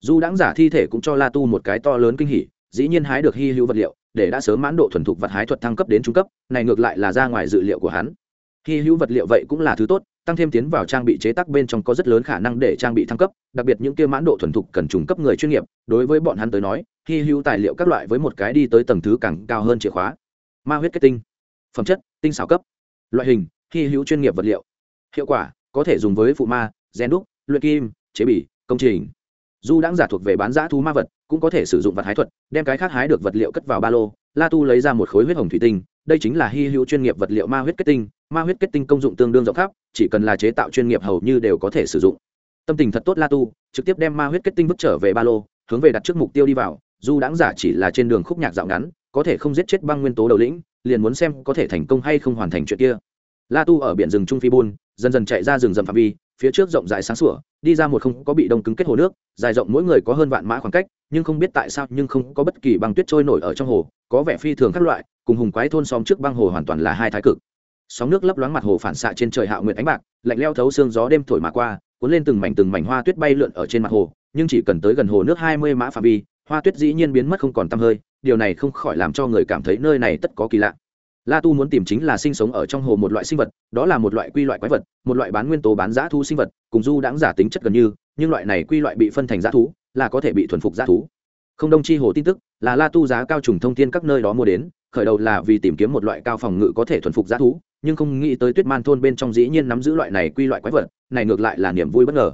Dù đáng giả thi thể cũng cho la tu một cái to lớn kinh hỉ, dĩ nhiên hái được hy hữu vật liệu, để đã sớm mãn độ thuần thục vật hái thuật thăng cấp đến trung cấp, này ngược lại là ra ngoài dự liệu của hắn. Hy hữu vật liệu vậy cũng là thứ tốt, tăng thêm tiến vào trang bị chế tác bên trong có rất lớn khả năng để trang bị thăng cấp, đặc biệt những kia mãn độ thuần thục cần trùng cấp người chuyên nghiệp, đối với bọn hắn tới nói, hy hữu tài liệu các loại với một cái đi tới tầng thứ càng cao hơn chìa khóa ma huyết kết tinh, phẩm chất, tinh xảo cấp, loại hình, hy hữu chuyên nghiệp vật liệu. Hiệu quả, có thể dùng với phụ ma, gen đúc, luyện kim, chế bỉ công trình. Du đãng giả thuộc về bán giã thú ma vật, cũng có thể sử dụng vật hái thuật, đem cái khác hái được vật liệu cất vào ba lô, la tu lấy ra một khối huyết hồng thủy tinh, đây chính là hy hữu chuyên nghiệp vật liệu ma huyết kết tinh. Ma huyết kết tinh công dụng tương đương rộng khắp, chỉ cần là chế tạo chuyên nghiệp hầu như đều có thể sử dụng. Tâm tình thật tốt, la tu, trực tiếp đem ma huyết kết tinh vứt trở về ba lô, hướng về đặt trước mục tiêu đi vào du đãng giả chỉ là trên đường khúc nhạc dạo ngắn có thể không giết chết băng nguyên tố đầu lĩnh, liền muốn xem có thể thành công hay không hoàn thành chuyện kia. La tu ở biển rừng trung phi bôn dần dần chạy ra rừng rậm phạm vi, phía trước rộng rãi sáng sủa, đi ra một không có bị đông cứng kết hồ nước, dài rộng mỗi người có hơn vạn mã khoảng cách, nhưng không biết tại sao nhưng không có bất kỳ băng tuyết trôi nổi ở trong hồ, có vẻ phi thường các loại, cùng hùng quái thôn xóm trước băng hồ hoàn toàn là hai thái cực. Sóng nước lấp loáng mặt hồ phản xạ trên trời hạo nguyện ánh bạc, lạnh leo thấu xương gió đêm thổi mà qua, cuốn lên từng mảnh từng mảnh hoa tuyết bay lượn ở trên mặt hồ, nhưng chỉ cần tới gần hồ nước hai mươi mã phạm vi hoa tuyết dĩ nhiên biến mất không còn t hơi, điều này không khỏi làm cho người cảm thấy nơi này tất có kỳ lạ. La tu muốn tìm chính là sinh sống ở trong hồ một loại sinh vật, đó là một loại quy loại quái vật, một loại bán nguyên tố bán giã thu sinh vật, cùng du đãng giả tính chất gần như, nhưng loại này quy loại bị phân thành giã thú, là có thể bị thuần phục giã thú. Không đông chi hồ tin tức, là la tu giá cao trùng thông tin các nơi đó mua đến, khởi đầu là vì tìm kiếm một loại cao phòng ngự có thể thuần phục giã thú, nhưng không nghĩ tới tuyết man thôn bên trong dĩ nhiên nắm giữ loại này quy loại quái vật, này ngược lại là niềm vui bất ngờ.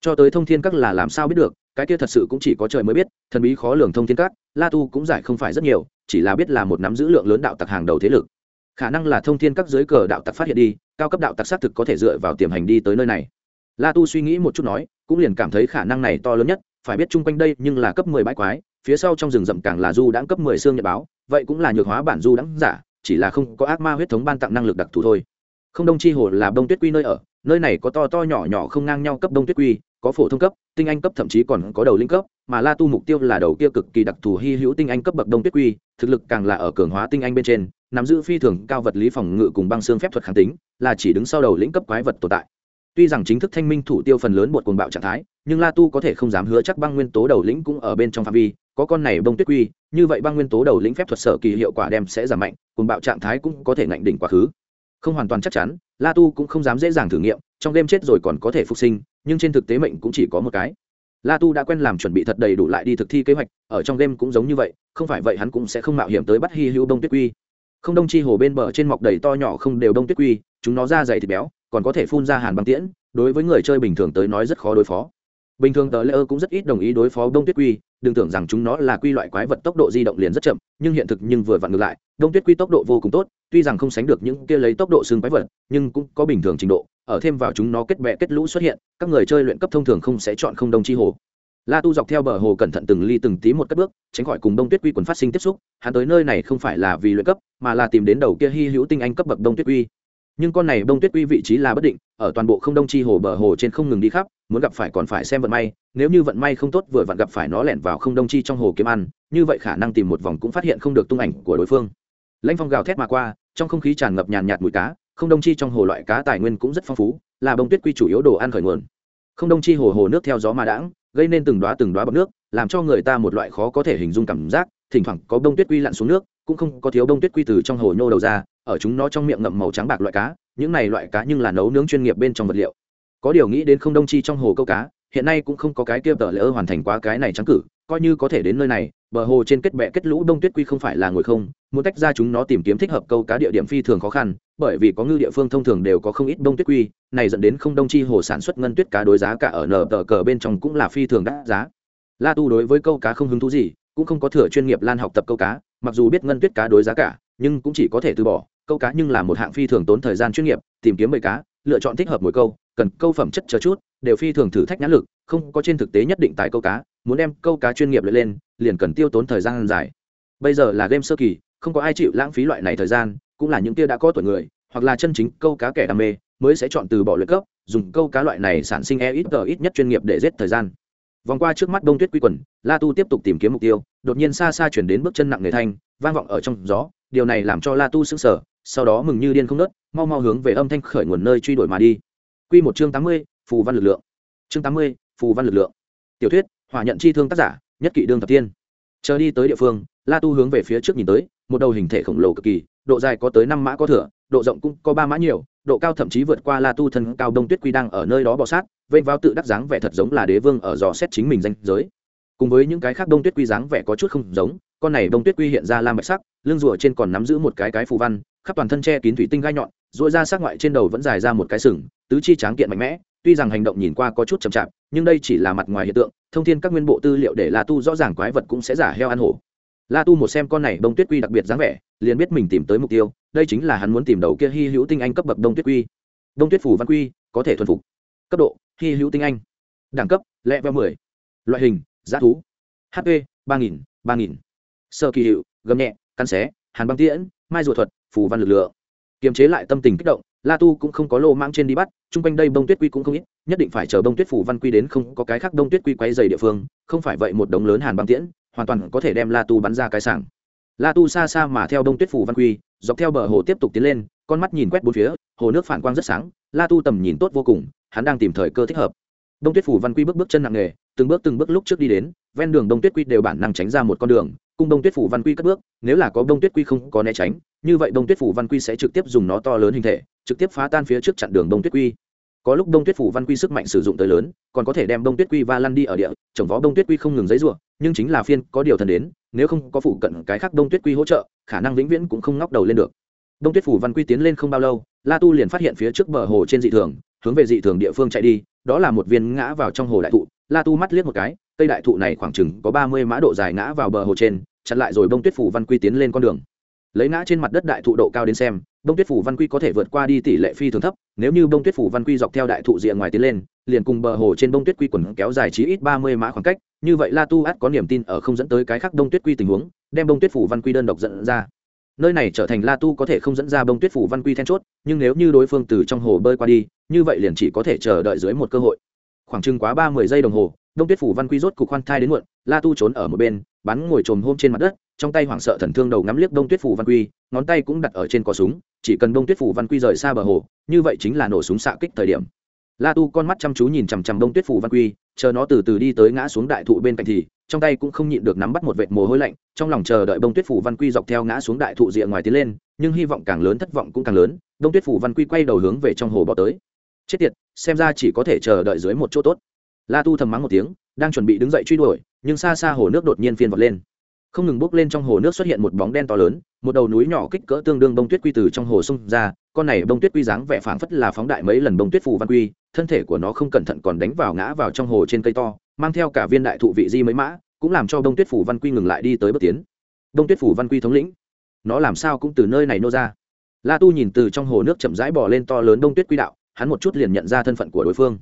Cho tới thông thiên các là làm sao biết được cái kia thật sự cũng chỉ có trời mới biết thần bí khó lường thông thiên cát, la tu cũng giải không phải rất nhiều chỉ là biết là một nắm giữ lượng lớn đạo tặc hàng đầu thế lực. Khả năng là thông thiên các dưới cờ đạo tặc phát hiện đi cao cấp đạo tặc xác thực có thể dựa vào tiềm hành đi tới nơi này. La tu suy nghĩ một chút nói cũng liền cảm thấy khả năng này to lớn nhất phải biết chung quanh đây nhưng là cấp mười bãi quái phía sau trong rừng rậm càng là du đãng cấp mười xương nhật báo vậy cũng là nhược hóa bản du đãng giả chỉ là không có ác ma huyết thống ban tặng năng lực đặc thù thôi. Không đông chi hồ là đông tuyết quy nơi ở nơi này có to to nhỏ nhỏ không ngang nhau cấp đông tuyết quy có phổ thông cấp, tinh anh cấp thậm chí còn có đầu linh cấp, mà la tu mục tiêu là đầu kia cực kỳ đặc thù hy hữu tinh anh cấp bậc đông tuyết quy, thực lực càng là ở cường hóa tinh anh bên trên, nắm giữ phi thường cao vật lý phòng ngự cùng băng xương phép thuật kháng tính, là chỉ đứng sau đầu lĩnh cấp quái vật tồn tại. Tuy rằng chính thức thanh minh thủ tiêu phần lớn bột cuồng bạo trạng thái, nhưng la tu có thể không dám hứa chắc băng nguyên tố đầu lĩnh cũng ở bên trong phạm vi, có con này bông tuyết quy, như vậy băng nguyên tố đầu lĩnh phép thuật sở kỳ hiệu quả đem sẽ giảm mạnh, cuồng bạo trạng thái cũng có thể ngạnh đỉnh quá khứ. Không hoàn toàn chắc chắn, la tu cũng không dám dễ dàng thử nghiệm, trong đêm chết rồi còn có thể phục sinh nhưng trên thực tế mệnh cũng chỉ có một cái. La tu đã quen làm chuẩn bị thật đầy đủ lại đi thực thi kế hoạch, ở trong đêm cũng giống như vậy, không phải vậy hắn cũng sẽ không mạo hiểm tới bắt hy hữu đông tuyết quy. Không đông chi hồ bên bờ trên mọc đầy to nhỏ không đều đông tuyết quy, chúng nó ra dày thịt béo, còn có thể phun ra hàn băng tiễn, đối với người chơi bình thường tới nói rất khó đối phó bình thường tờ lễ ơ cũng rất ít đồng ý đối phó đông tuyết quy, đừng tưởng rằng chúng nó là quy loại quái vật tốc độ di động liền rất chậm, nhưng hiện thực nhưng vừa vặn ngược lại, đông tuyết quy tốc độ vô cùng tốt, tuy rằng không sánh được những kia lấy tốc độ xương quái vật, nhưng cũng có bình thường trình độ, ở thêm vào chúng nó kết bẹ kết lũ xuất hiện, các người chơi luyện cấp thông thường không sẽ chọn không đông chi hồ. La tu dọc theo bờ hồ cẩn thận từng ly từng tí một cất bước, tránh khỏi cùng đông tuyết quy quần phát sinh tiếp xúc, hắn tới nơi này không phải là vì luyện cấp, mà là tìm đến đầu kia hy hữu tinh anh cấp bậc đông tuyết quy nhưng con này đông tuyết quy vị trí là bất định, ở toàn bộ không đông chi hồ bờ hồ trên không ngừng đi khắp, muốn gặp phải còn phải xem vận may, nếu như vận may không tốt vừa vặn gặp phải nó lẻn vào không đông chi trong hồ kiếm ăn, như vậy khả năng tìm một vòng cũng phát hiện không được tung ảnh của đối phương. Lãnh phong gào thét mà qua, trong không khí tràn ngập nhàn nhạt mùi cá, không đông chi trong hồ loại cá tài nguyên cũng rất phong phú, là bông tuyết quy chủ yếu đồ ăn khởi nguồn. Không đông chi hồ hồ nước theo gió mà đãng, gây nên từng đoá từng đoá bọc nước, làm cho người ta một loại khó có thể hình dung cảm giác, thỉnh thoảng có bông tuyết quy lặn xuống nước cũng không có thiếu đông tuyết quy từ trong hồ nhô đầu ra, ở chúng nó trong miệng ngậm màu trắng bạc loại cá, những này loại cá nhưng là nấu nướng chuyên nghiệp bên trong vật liệu. Có điều nghĩ đến không đông chi trong hồ câu cá, hiện nay cũng không có cái kia tờ lỡ hoàn thành quá cái này trắng cử, coi như có thể đến nơi này, bờ hồ trên kết bẹ kết lũ đông tuyết quy không phải là ngồi không, muốn tách ra chúng nó tìm kiếm thích hợp câu cá địa điểm phi thường khó khăn, bởi vì có ngư địa phương thông thường đều có không ít đông tuyết quy, này dẫn đến không đông chi hồ sản xuất ngân tuyết cá đối giá cả ở nở tờ cờ bên trong cũng là phi thường đắt giá. La tu đối với câu cá không hứng thú gì, cũng không có thừa chuyên nghiệp lan học tập câu cá mặc dù biết ngân tuyết cá đối giá cả, nhưng cũng chỉ có thể từ bỏ. Câu cá nhưng là một hạng phi thường tốn thời gian chuyên nghiệp, tìm kiếm bầy cá, lựa chọn thích hợp mỗi câu, cần câu phẩm chất chờ chút, đều phi thường thử thách nhãn lực, không có trên thực tế nhất định tại câu cá, muốn đem câu cá chuyên nghiệp lên, liền cần tiêu tốn thời gian dài. Bây giờ là game sơ kỳ, không có ai chịu lãng phí loại này thời gian, cũng là những kia đã có tuổi người, hoặc là chân chính câu cá kẻ đam mê, mới sẽ chọn từ bỏ luyện cấp, dùng câu cá loại này sản sinh e ít tờ ít nhất chuyên nghiệp để giết thời gian. Vòng qua trước mắt đông tuyết quy quần, la tu tiếp tục tìm kiếm mục tiêu đột nhiên xa xa chuyển đến bước chân nặng nề thanh vang vọng ở trong gió điều này làm cho la tu sững sờ sau đó mừng như điên không nớt mau mau hướng về âm thanh khởi nguồn nơi truy đuổi mà đi Quy một chương tám mươi, phù văn lực lượng. Chương tám mươi, phù văn lực lượng. Tiểu thuyết, hỏa nhận chi thương tác giả, nhất kỵ đương thập tiên. Chờ đi tới địa phương, La Tu hướng về phía trước nhìn tới, một đầu hình thể khổng lồ cực kỳ, độ dài có tới năm mã có thừa, độ rộng cũng có ba mã nhiều, độ cao thậm chí vượt qua La Tu thân cao Đông Tuyết Quy đang ở nơi đó bò sát, vênh vào tự đắc dáng vẻ thật giống là đế vương ở dò xét chính mình danh giới. Cùng với những cái khác Đông Tuyết Quy dáng vẻ có chút không giống, con này Đông Tuyết Quy hiện ra lam bạch sắc, lưng rùa trên còn nắm giữ một cái cái phù văn, khắp toàn thân che kín thủy tinh gai nhọn, dội ra sắc ngoại trên đầu vẫn dài ra một cái sừng, tứ chi tráng kiện mạnh mẽ tuy rằng hành động nhìn qua có chút chậm chạp nhưng đây chỉ là mặt ngoài hiện tượng thông thiên các nguyên bộ tư liệu để la tu rõ ràng quái vật cũng sẽ giả heo ăn hổ. La tu một xem con này đông tuyết quy đặc biệt dáng vẻ liền biết mình tìm tới mục tiêu đây chính là hắn muốn tìm đầu kia hy hữu tinh anh cấp bậc đông tuyết quy. Đông tuyết phủ văn quy có thể thuần phục. Cấp độ hy hữu tinh anh. Đẳng cấp lẹ veo mười. Loại hình giá thú. Hp ba nghìn ba nghìn. Sơ kỳ hiệu, gầm nhẹ căn xé, hàn băng tiễn, mai ruột thuật, phù văn lực lượng. Kiềm chế lại tâm tình kích động, la tu cũng không có lô mang trên đi bắt, chung quanh đây bông tuyết quy cũng không ít, nhất định phải chờ bông tuyết phủ văn quy đến không có cái khác đông tuyết quy quay dày địa phương, không phải vậy một đống lớn hàn băng tiễn, hoàn toàn có thể đem la tu bắn ra cái sảng. La tu xa xa mà theo đông tuyết phủ văn quy, dọc theo bờ hồ tiếp tục tiến lên, con mắt nhìn quét bốn phía, hồ nước phản quang rất sáng, la tu tầm nhìn tốt vô cùng, hắn đang tìm thời cơ thích hợp đông tuyết phủ văn quy bước bước chân nặng nề từng bước từng bước lúc trước đi đến ven đường đông tuyết quy đều bản năng tránh ra một con đường cung đông tuyết phủ văn quy cất bước nếu là có đông tuyết quy không có né tránh như vậy đông tuyết phủ văn quy sẽ trực tiếp dùng nó to lớn hình thể trực tiếp phá tan phía trước chặn đường đông tuyết quy có lúc đông tuyết phủ văn quy sức mạnh sử dụng tới lớn còn có thể đem đông tuyết quy va lăn đi ở địa Chồng vó đông tuyết quy không ngừng giấy ruộng nhưng chính là phiên có điều thần đến nếu không có phủ cận cái khác đông tuyết quy hỗ trợ khả năng vĩnh viễn cũng không ngóc đầu lên được đông tuyết phủ văn quy tiến lên không bao lâu la tu liền phát hiện phía trước bờ hồ trên dị thường hướng về dị thường địa phương chạy đi, đó là một viên ngã vào trong hồ đại thụ. La tu mắt liếc một cái, cây đại thụ này khoảng chừng có ba mươi mã độ dài ngã vào bờ hồ trên, chặn lại rồi bông tuyết phủ văn quy tiến lên con đường. Lấy ngã trên mặt đất đại thụ độ cao đến xem, bông tuyết phủ văn quy có thể vượt qua đi tỷ lệ phi thường thấp, nếu như bông tuyết phủ văn quy dọc theo đại thụ rìa ngoài tiến lên, liền cùng bờ hồ trên bông tuyết quy quần kéo dài chí ít ba mươi mã khoảng cách, như vậy la tu át có niềm tin ở không dẫn tới cái khác bông tuyết quy tình huống, đem bông tuyết phủ văn quy đơn độc dẫn ra. Nơi này trở thành la tu có thể không dẫn ra bông tuyết phủ văn quy then chốt, nhưng nếu như đối phương từ trong hồ bơi qua đi như vậy liền chỉ có thể chờ đợi dưới một cơ hội. Khoảng chừng quá ba mươi giây đồng hồ, đông tuyết phủ văn quy rốt cục khoan thai đến muộn, la tu trốn ở một bên, bắn ngồi trồm hôm trên mặt đất, trong tay hoảng sợ thần thương đầu ngắm liếc đông tuyết phủ văn quy, ngón tay cũng đặt ở trên cò súng, chỉ cần đông tuyết phủ văn quy rời xa bờ hồ, như vậy chính là nổ súng xạ kích thời điểm. La tu con mắt chăm chú nhìn chằm chằm đông tuyết phủ văn quy, chờ nó từ từ đi tới ngã xuống đại thụ bên cạnh thì, trong tay cũng không nhịn được nắm bắt một vệt mồ hôi lạnh, trong lòng chờ đợi đông tuyết phủ văn quy dọc theo ngã xuống đại thụ rìa ngoài tiến lên, nhưng hy vọng càng lớn thất vọng cũng càng lớn, đông tuyết phủ văn quy quay đầu hướng về trong hồ bỏ tới chết tiệt, xem ra chỉ có thể chờ đợi dưới một chỗ tốt. La tu thầm mắng một tiếng, đang chuẩn bị đứng dậy truy đuổi, nhưng xa xa hồ nước đột nhiên phiên vọt lên. Không ngừng bốc lên trong hồ nước xuất hiện một bóng đen to lớn, một đầu núi nhỏ kích cỡ tương đương bông tuyết quy từ trong hồ xông ra, con này bông tuyết quy dáng vẻ phảng phất là phóng đại mấy lần bông tuyết phù văn quy, thân thể của nó không cẩn thận còn đánh vào ngã vào trong hồ trên cây to, mang theo cả viên đại thụ vị di mấy mã, cũng làm cho bông tuyết phủ văn quy ngừng lại đi tới bước tiến. Bông tuyết phủ văn quy thống lĩnh, nó làm sao cũng từ nơi này nô ra. La tu nhìn từ trong hồ nước chậm rãi bỏ lên to lớn đông tuyết quy đạo hắn một chút liền nhận ra thân phận của đối phương.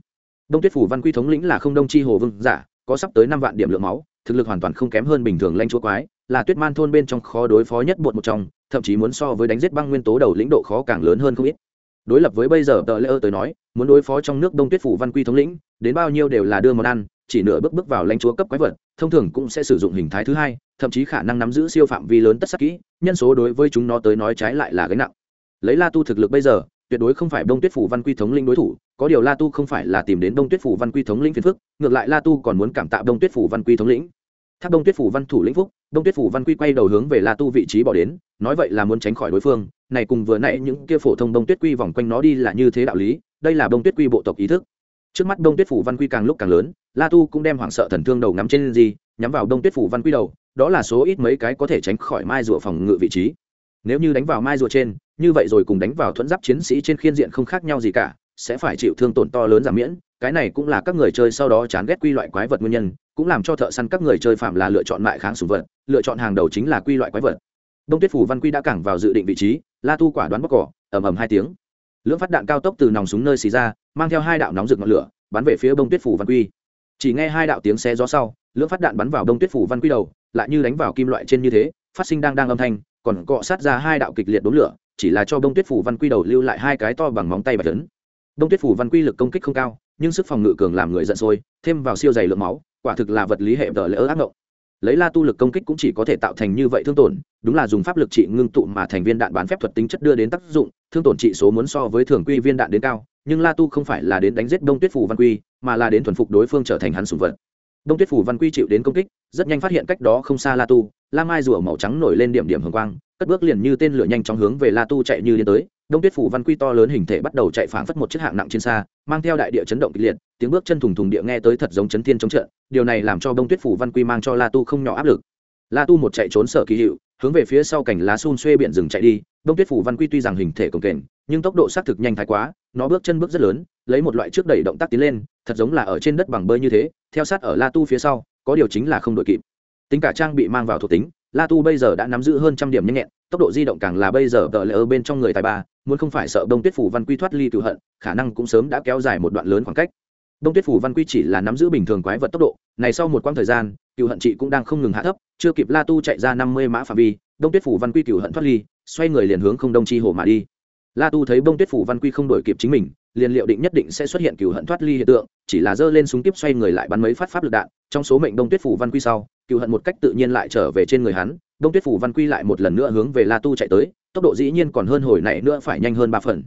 Đông tuyết phủ văn quy thống lĩnh là không đông chi hồ vương giả, có sắp tới năm vạn điểm lượng máu, thực lực hoàn toàn không kém hơn bình thường lanh chúa quái, là tuyết man thôn bên trong khó đối phó nhất bột một trong, thậm chí muốn so với đánh giết băng nguyên tố đầu lĩnh độ khó càng lớn hơn không ít. Đối lập với bây giờ, tờ lễ ơ tới nói, muốn đối phó trong nước đông tuyết phủ văn quy thống lĩnh, đến bao nhiêu đều là đưa món ăn, chỉ nửa bước bước vào lãnh chúa cấp quái vật, thông thường cũng sẽ sử dụng hình thái thứ hai, thậm chí khả năng nắm giữ siêu phạm vi lớn tất sắc kỹ, nhân số đối với chúng nó tới nói trái lại là gánh nặng. Lấy la tu thực lực bây giờ tuyệt đối không phải đông tuyết phủ văn quy thống linh đối thủ, có điều la tu không phải là tìm đến đông tuyết phủ văn quy thống lĩnh phiền phức, ngược lại la tu còn muốn cảm tạ đông tuyết phủ văn quy thống lĩnh. Tháp đông tuyết phủ văn thủ lĩnh phúc, đông tuyết phủ văn quy quay đầu hướng về la tu vị trí bỏ đến, nói vậy là muốn tránh khỏi đối phương, này cùng vừa nãy những kia phổ thông đông tuyết quy vòng quanh nó đi là như thế đạo lý, đây là đông tuyết quy bộ tộc ý thức. Trước mắt đông tuyết phủ văn quy càng lúc càng lớn, la tu cũng đem hoảng sợ thần thương đầu ngắm trên gì, nhắm vào đông tuyết phủ văn quy đầu, đó là số ít mấy cái có thể tránh khỏi mai rùa phòng ngự vị trí. Nếu như đánh vào mai rùa trên như vậy rồi cùng đánh vào thuẫn giáp chiến sĩ trên khiên diện không khác nhau gì cả, sẽ phải chịu thương tổn to lớn giảm miễn, cái này cũng là các người chơi sau đó chán ghét quy loại quái vật nguyên nhân, cũng làm cho thợ săn các người chơi phạm là lựa chọn mại kháng sùng vật, lựa chọn hàng đầu chính là quy loại quái vật. Đông tuyết phủ văn quy đã cẳng vào dự định vị trí, la tu quả đoán bóc cỏ, ầm ầm hai tiếng. Lưỡng phát đạn cao tốc từ nòng súng nơi xì ra, mang theo hai đạo nóng rực ngọn lửa, bắn về phía Bông tuyết phủ văn quy. Chỉ nghe hai đạo tiếng xe gió sau, lưỡng phát đạn bắn vào đông tuyết phủ văn quy đầu, lại như đánh vào kim loại trên như thế, phát sinh đang đang âm thanh, còn cọ sát ra hai đạo kịch liệt đốn lửa chỉ là cho đông tuyết phủ văn quy đầu lưu lại hai cái to bằng móng tay bạch tấn đông tuyết phủ văn quy lực công kích không cao, nhưng sức phòng ngự cường làm người giận sôi, thêm vào siêu dày lượng máu, quả thực là vật lý hệ tờ lỡ ác ngộng. Lấy la tu lực công kích cũng chỉ có thể tạo thành như vậy thương tổn, đúng là dùng pháp lực trị ngưng tụ mà thành viên đạn bán phép thuật tính chất đưa đến tác dụng, thương tổn trị số muốn so với thường quy viên đạn đến cao, nhưng la tu không phải là đến đánh giết đông tuyết phủ văn quy, mà là đến thuần phục đối phương trở thành hắn sùng vật. Đông tuyết phủ văn quy chịu đến công kích, rất nhanh phát hiện cách đó không xa la tu, la mai rùa màu trắng nổi lên điểm điểm hồng quang cất bước liền như tên lửa nhanh chóng hướng về la tu chạy như điên tới. Đông tuyết phủ văn quy to lớn hình thể bắt đầu chạy phảng phất một chiếc hạng nặng trên xa, mang theo đại địa chấn động kịch liệt, tiếng bước chân thùng thùng địa nghe tới thật giống chấn thiên chống trận. Điều này làm cho đông tuyết phủ văn quy mang cho la tu không nhỏ áp lực. La tu một chạy trốn sở kỳ hiệu, hướng về phía sau cảnh lá xun xuê biển rừng chạy đi. Đông tuyết phủ văn quy tuy rằng hình thể cồng kềnh, nhưng tốc độ xác thực nhanh thái quá, nó bước chân bước rất lớn, lấy một loại trước đẩy động tác tiến lên, thật giống là ở trên đất bằng bơi như thế, theo sát ở la tu phía sau, có điều chính là không đội kịp. Tính cả trang bị mang vào thuộc tính la tu bây giờ đã nắm giữ hơn trăm điểm nhanh nhẹn, tốc độ di động càng là bây giờ tờ lệ ở bên trong người tài ba, muốn không phải sợ đông tuyết phủ văn quy thoát ly cựu hận, khả năng cũng sớm đã kéo dài một đoạn lớn khoảng cách. Đông tuyết phủ văn quy chỉ là nắm giữ bình thường quái vật tốc độ, này sau một quãng thời gian, cựu hận chị cũng đang không ngừng hạ thấp, chưa kịp la tu chạy ra năm mươi mã phạm vi, đông tuyết phủ văn quy cựu hận thoát ly, xoay người liền hướng không đông chi hồ mà đi. La tu thấy đông tuyết phủ văn quy không đổi kịp chính mình, liền liệu định nhất định sẽ xuất hiện cựu hận thoát ly hiện tượng, chỉ là giơ lên súng tiếp xoay người lại bắn mấy phát pháp lực đạn, trong số mệnh đông tuyết phủ văn quy sau cựu hận một cách tự nhiên lại trở về trên người hắn, đông tuyết phủ văn quy lại một lần nữa hướng về la tu chạy tới, tốc độ dĩ nhiên còn hơn hồi này nữa phải nhanh hơn ba phần.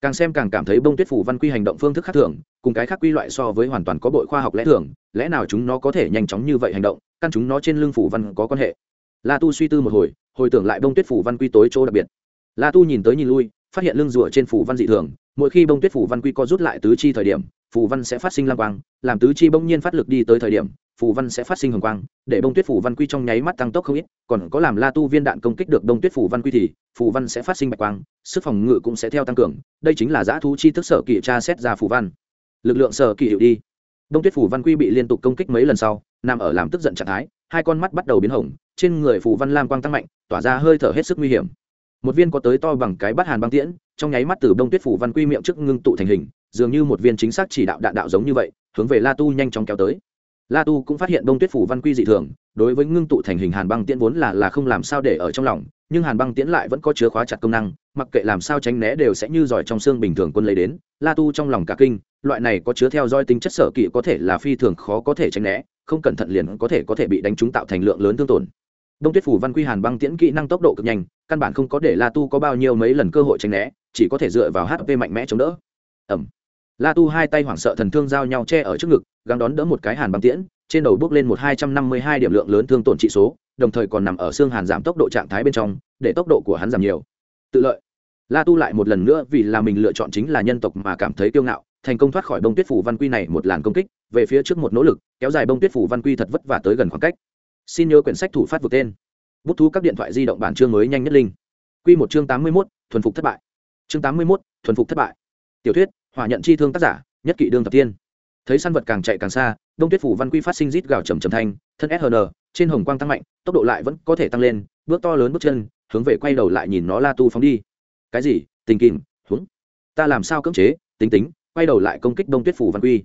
Càng xem càng cảm thấy bông tuyết phủ văn quy hành động phương thức khác thường, cùng cái khác quy loại so với hoàn toàn có bội khoa học lẽ thường, lẽ nào chúng nó có thể nhanh chóng như vậy hành động, căn chúng nó trên lưng phủ văn có quan hệ. La tu suy tư một hồi hồi tưởng lại bông tuyết phủ văn quy tối chỗ đặc biệt. La tu nhìn tới nhìn lui, phát hiện lưng rùa trên phủ văn dị thường, mỗi khi bông tuyết phủ văn quy co rút lại tứ chi thời điểm, phủ văn sẽ phát sinh lam quang, làm tứ chi bỗng nhiên phát lực đi tới thời điểm Phù văn sẽ phát sinh hồng quang để bông tuyết Phù văn quy trong nháy mắt tăng tốc không ít còn có làm la tu viên đạn công kích được bông tuyết Phù văn quy thì Phù văn sẽ phát sinh bạch quang sức phòng ngự cũng sẽ theo tăng cường đây chính là giã thú chi thức sở kỳ tra xét ra Phù văn. Lực lượng sở kỳ hiệu đi. Đông tuyết Phù văn quy bị liên tục công kích mấy lần sau nằm ở làm tức giận trạng thái hai con mắt bắt đầu biến hồng, trên người Phù văn lam quang tăng mạnh tỏa ra hơi thở hết sức nguy hiểm. Một viên có tới to bằng cái bắt hàn băng tiễn trong nháy mắt từ đông tuyết phủ văn quy miệng trước ngưng tụ thành hình dường như một viên chính xác chỉ đạo đạn đạo giống như vậy hướng về la tu nhanh chóng kéo tới la tu cũng phát hiện đông tuyết phủ văn quy dị thường, đối với ngưng tụ thành hình hàn băng tiễn vốn là là không làm sao để ở trong lòng, nhưng hàn băng tiễn lại vẫn có chứa khóa chặt công năng, mặc kệ làm sao tránh né đều sẽ như giỏi trong xương bình thường quân lấy đến. La tu trong lòng cả kinh, loại này có chứa theo dõi tính chất sở kỵ có thể là phi thường khó có thể tránh né, không cẩn thận liền có thể có thể bị đánh trúng tạo thành lượng lớn thương tổn. Đông tuyết phủ văn quy hàn băng tiễn kỹ năng tốc độ cực nhanh, căn bản không có để la tu có bao nhiêu mấy lần cơ hội tránh né, chỉ có thể dựa vào hp mạnh mẽ chống đỡ. Ẩm la tu hai tay hoảng sợ thần thương giao nhau che ở trước ngực, gắng đón đỡ một cái hàn băng tiễn, trên đầu bước lên một hai trăm năm mươi hai điểm lượng lớn thương tổn trị số, đồng thời còn nằm ở xương hàn giảm tốc độ trạng thái bên trong, để tốc độ của hắn giảm nhiều. Tự lợi. La tu lại một lần nữa vì là mình lựa chọn chính là nhân tộc mà cảm thấy kiêu ngạo, thành công thoát khỏi bông tuyết phủ văn quy này một làn công kích, về phía trước một nỗ lực, kéo dài bông tuyết phủ văn quy thật vất vả tới gần khoảng cách. Xin nhớ quyển sách thủ phát vượt tên. Bút thu các điện thoại di động bản chương mới nhanh nhất linh q một chương tám mươi mốt, thuần phục thất bại. Chương tám mươi mốt, thuần phục thất bại. Tiểu thuyết hỏa nhận chi thương tác giả, nhất kỵ đương thập tiên. Thấy săn vật càng chạy càng xa, đông tuyết phủ văn quy phát sinh rít gào trầm trầm thanh, thân sn trên hồng quang tăng mạnh, tốc độ lại vẫn có thể tăng lên, bước to lớn bước chân, hướng về quay đầu lại nhìn nó la tu phóng đi. Cái gì? Tình kìm, huống. Ta làm sao cưỡng chế? Tính tính, quay đầu lại công kích đông tuyết phủ văn quy.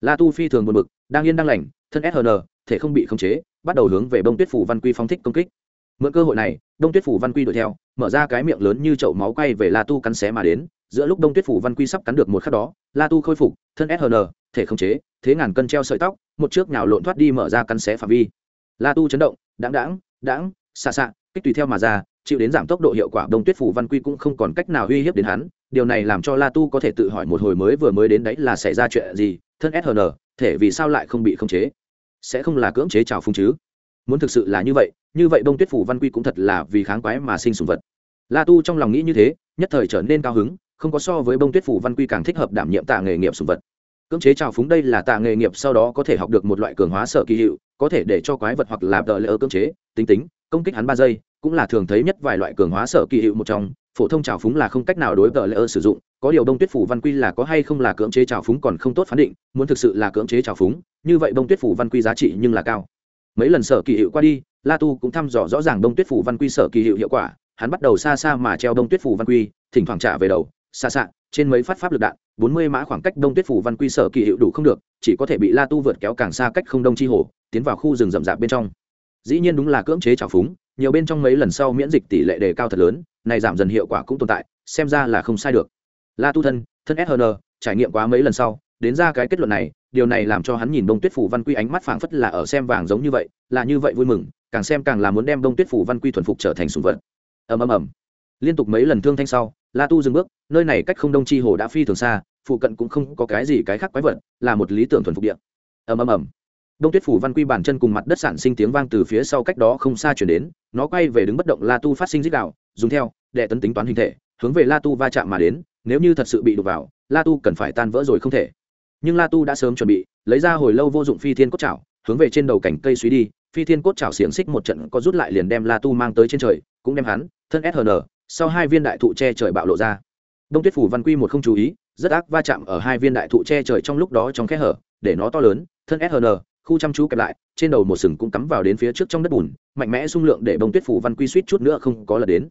La tu phi thường buồn bực, đang yên đang lành, thân sn thể không bị khống chế, bắt đầu hướng về đông tuyết phủ văn quy phóng thích công kích. Mượn cơ hội này, đông tuyết phủ văn quy đuổi theo, mở ra cái miệng lớn như chậu máu quay về la tu cắn xé mà đến giữa lúc đông tuyết phủ văn quy sắp cắn được một khắc đó, la tu khôi phục, thân sn thể không chế, thế ngàn cân treo sợi tóc, một trước nhào lộn thoát đi mở ra cắn xé phạm vi. La tu chấn động đáng đáng đáng xa xạ, kích tùy theo mà ra, chịu đến giảm tốc độ hiệu quả, đông tuyết phủ văn quy cũng không còn cách nào uy hiếp đến hắn. Điều này làm cho la tu có thể tự hỏi một hồi mới vừa mới đến đấy là xảy ra chuyện gì, thân sn thể vì sao lại không bị khống chế? Sẽ không là cưỡng chế trào phung chứ? Muốn thực sự là như vậy như vậy đông tuyết phủ văn quy cũng thật là vì kháng quái mà sinh sùng vật. La tu trong lòng nghĩ như thế, nhất thời trở nên cao hứng không có so với bông tuyết phủ văn quy càng thích hợp đảm nhiệm tạ nghề nghiệp sùng vật. Cưỡng chế trào phúng đây là tạ nghề nghiệp sau đó có thể học được một loại cường hóa sở kỳ hiệu, có thể để cho quái vật hoặc là đợi lỡ cưỡng chế, tính tính, công kích hắn ba giây, cũng là thường thấy nhất vài loại cường hóa sở kỳ hiệu một trong. Phổ thông trào phúng là không cách nào đối với lỡ sử dụng, có điều đông tuyết phủ văn quy là có hay không là cưỡng chế trào phúng còn không tốt phán định, muốn thực sự là cưỡng chế trào phúng, như vậy đông tuyết phủ văn quy giá trị nhưng là cao. Mấy lần sở kỳ hiệu qua đi, la tu cũng thăm dò rõ ràng đông tuyết phủ văn quy sở kỳ hiệu hiệu quả, hắn bắt đầu xa xa mà treo đông tuyết phủ văn quy, thỉnh thoảng trả về đầu xa xạ trên mấy phát pháp lực đạn, bốn mươi mã khoảng cách đông tuyết phủ văn quy sở kỳ hiệu đủ không được, chỉ có thể bị la tu vượt kéo càng xa cách không đông chi hồ, tiến vào khu rừng rậm rạp bên trong. Dĩ nhiên đúng là cưỡng chế trào phúng, nhiều bên trong mấy lần sau miễn dịch tỷ lệ đề cao thật lớn, này giảm dần hiệu quả cũng tồn tại, xem ra là không sai được. La tu thân thân sn trải nghiệm quá mấy lần sau, đến ra cái kết luận này, điều này làm cho hắn nhìn đông tuyết phủ văn quy ánh mắt phảng phất là ở xem vàng giống như vậy, là như vậy vui mừng, càng xem càng là muốn đem đông tuyết phủ văn quy thuần phục trở thành sùng vật. Ầm ầm ầm. Liên tục mấy lần thương thanh sau la tu dừng bước, nơi này cách không đông chi hồ đã phi thường xa, phụ cận cũng không có cái gì cái khác quái vật, là một lý tưởng thuần phục địa. Ầm ầm ầm. Đông tuyết phủ văn quy bản chân cùng mặt đất sản sinh tiếng vang từ phía sau cách đó không xa chuyển đến, nó quay về đứng bất động la tu phát sinh dích đạo dùng theo đệ tấn tính toán hình thể, hướng về la tu va chạm mà đến, nếu như thật sự bị đục vào, la tu cần phải tan vỡ rồi không thể. Nhưng la tu đã sớm chuẩn bị, lấy ra hồi lâu vô dụng phi thiên cốt chảo, hướng về trên đầu cảnh cây suy đi, phi thiên cốt chảo xiềng xích một trận có rút lại liền đem la tu mang tới trên trời, cũng đem hắn, thân shn sau hai viên đại thụ che trời bạo lộ ra. Đông tuyết phủ văn quy một không chú ý, rất ác va chạm ở hai viên đại thụ che trời trong lúc đó trong kẽ hở, để nó to lớn, thân sn khu chăm chú kẹp lại, trên đầu một sừng cũng cắm vào đến phía trước trong đất bùn, mạnh mẽ xung lượng để bông tuyết phủ văn quy suýt chút nữa không có lật đến.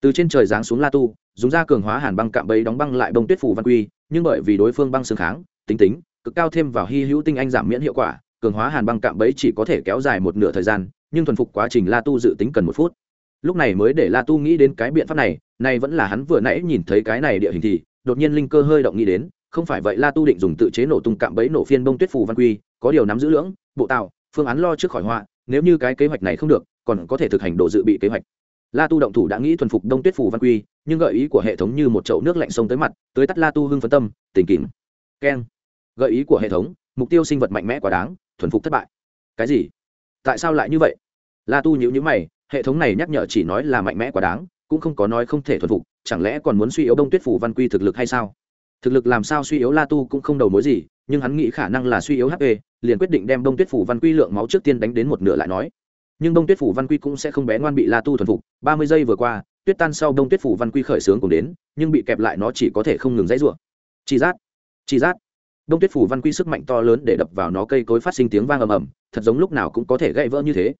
Từ trên trời giáng xuống la tu, dùng da cường hóa hàn băng cạm bẫy đóng băng lại bông tuyết phủ văn quy, nhưng bởi vì đối phương băng xương kháng, tính tính, cực cao thêm vào hy hữu tinh anh giảm miễn hiệu quả, cường hóa hàn băng cạm bẫy chỉ có thể kéo dài một nửa thời gian, nhưng thuần phục quá trình la tu dự tính cần một phút lúc này mới để la tu nghĩ đến cái biện pháp này này vẫn là hắn vừa nãy nhìn thấy cái này địa hình thì, đột nhiên linh cơ hơi động nghĩ đến, không phải vậy la tu định dùng tự chế nổ tung cạm bẫy nổ phiên bông tuyết phù văn quy, có điều nắm giữ lưỡng, bộ tạo, phương án lo trước khỏi họa, nếu như cái kế hoạch này không được, còn có thể thực hành đồ dự bị kế hoạch. La tu động thủ đã nghĩ thuần phục đông tuyết phù văn quy, nhưng gợi ý của hệ thống như một chậu nước lạnh sông tới mặt tới tắt la tu hưng phấn tâm tình kìm. Keng. Gợi ý của hệ thống, mục tiêu sinh vật mạnh mẽ quá đáng, thuần phục thất bại. Cái gì? Tại sao lại như vậy? La tu nhữ nhữ mày hệ thống này nhắc nhở chỉ nói là mạnh mẽ quá đáng, cũng không có nói không thể thuần phục, chẳng lẽ còn muốn suy yếu đông tuyết phủ văn quy thực lực hay sao? Thực lực làm sao suy yếu la tu cũng không đầu mối gì, nhưng hắn nghĩ khả năng là suy yếu hp liền quyết định đem đông tuyết phủ văn quy lượng máu trước tiên đánh đến một nửa lại nói. Nhưng đông tuyết phủ văn quy cũng sẽ không bé ngoan bị la tu thuần phục, ba mươi giây vừa qua, tuyết tan sau đông tuyết phủ văn quy khởi xướng cùng đến, nhưng bị kẹp lại nó chỉ có thể không ngừng dãy rủa. Chi giác chi giác đông tuyết phủ văn quy sức mạnh to lớn để đập vào nó cây cối phát sinh tiếng vang ầm ầm, thật giống lúc nào cũng có thể gãy vỡ như thế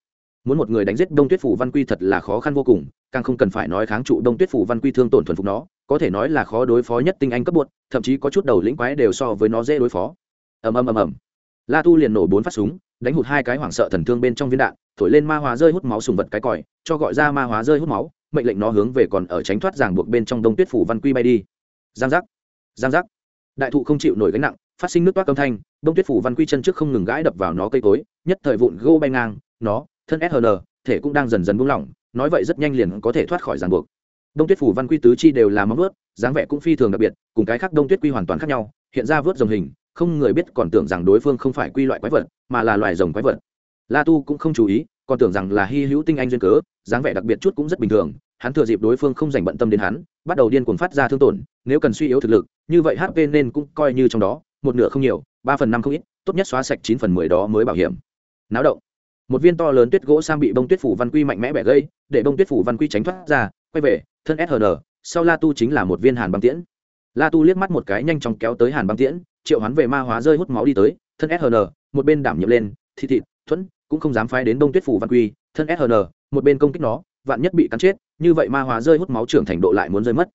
muốn một người đánh giết đông tuyết phủ văn quy thật là khó khăn vô cùng, càng không cần phải nói kháng trụ đông tuyết phủ văn quy thương tổn thuần phục nó, có thể nói là khó đối phó nhất tinh anh cấp bột, thậm chí có chút đầu lĩnh quái đều so với nó dễ đối phó. Ầm ầm ầm ầm. La tu liền nổ bốn phát súng, đánh hụt hai cái hoảng sợ thần thương bên trong viên đạn, thổi lên ma hóa rơi hút máu sùng vật cái còi, cho gọi ra ma hóa rơi hút máu, mệnh lệnh nó hướng về còn ở tránh thoát ràng buộc bên trong đông tuyết phủ văn quy bay đi. Giang giác. Giang giác. Đại thụ không chịu nổi gánh nặng, phát sinh nước toát âm thanh, đông tuyết phủ văn quy chân trước không ngừng gãi đập vào nó cây cối, nhất thời vụn gô bay ngang, nó thân shn thể cũng đang dần dần buông lỏng, nói vậy rất nhanh liền có thể thoát khỏi ràng buộc. Đông tuyết phủ văn quy tứ chi đều là móng vớt dáng vẻ cũng phi thường đặc biệt, cùng cái khác đông tuyết quy hoàn toàn khác nhau, hiện ra vớt dòng hình, không người biết còn tưởng rằng đối phương không phải quy loại quái vật, mà là loài rồng quái vật. La tu cũng không chú ý, còn tưởng rằng là hy hữu tinh anh duyên cớ, dáng vẻ đặc biệt chút cũng rất bình thường, hắn thừa dịp đối phương không dành bận tâm đến hắn, bắt đầu điên cuồng phát ra thương tổn, nếu cần suy yếu thực lực, như vậy hp nên cũng coi như trong đó, một nửa không nhiều, ba phần năm không ít, tốt nhất xóa sạch chín phần mười đó mới bảo hiểm. Náo động một viên to lớn tuyết gỗ sang bị bông tuyết phủ văn quy mạnh mẽ bẻ gây để bông tuyết phủ văn quy tránh thoát ra, quay về, thân sn sau la tu chính là một viên hàn băng tiễn. La tu liếc mắt một cái nhanh chóng kéo tới hàn băng tiễn, triệu hắn về ma hóa rơi hút máu đi tới, thân sn một bên đảm nhiệm lên, thị thị thuẫn, cũng không dám phái đến đông tuyết phủ văn quy, thân sn một bên công kích nó, vạn nhất bị cắn chết, như vậy ma hóa rơi hút máu trưởng thành độ lại muốn rơi mất.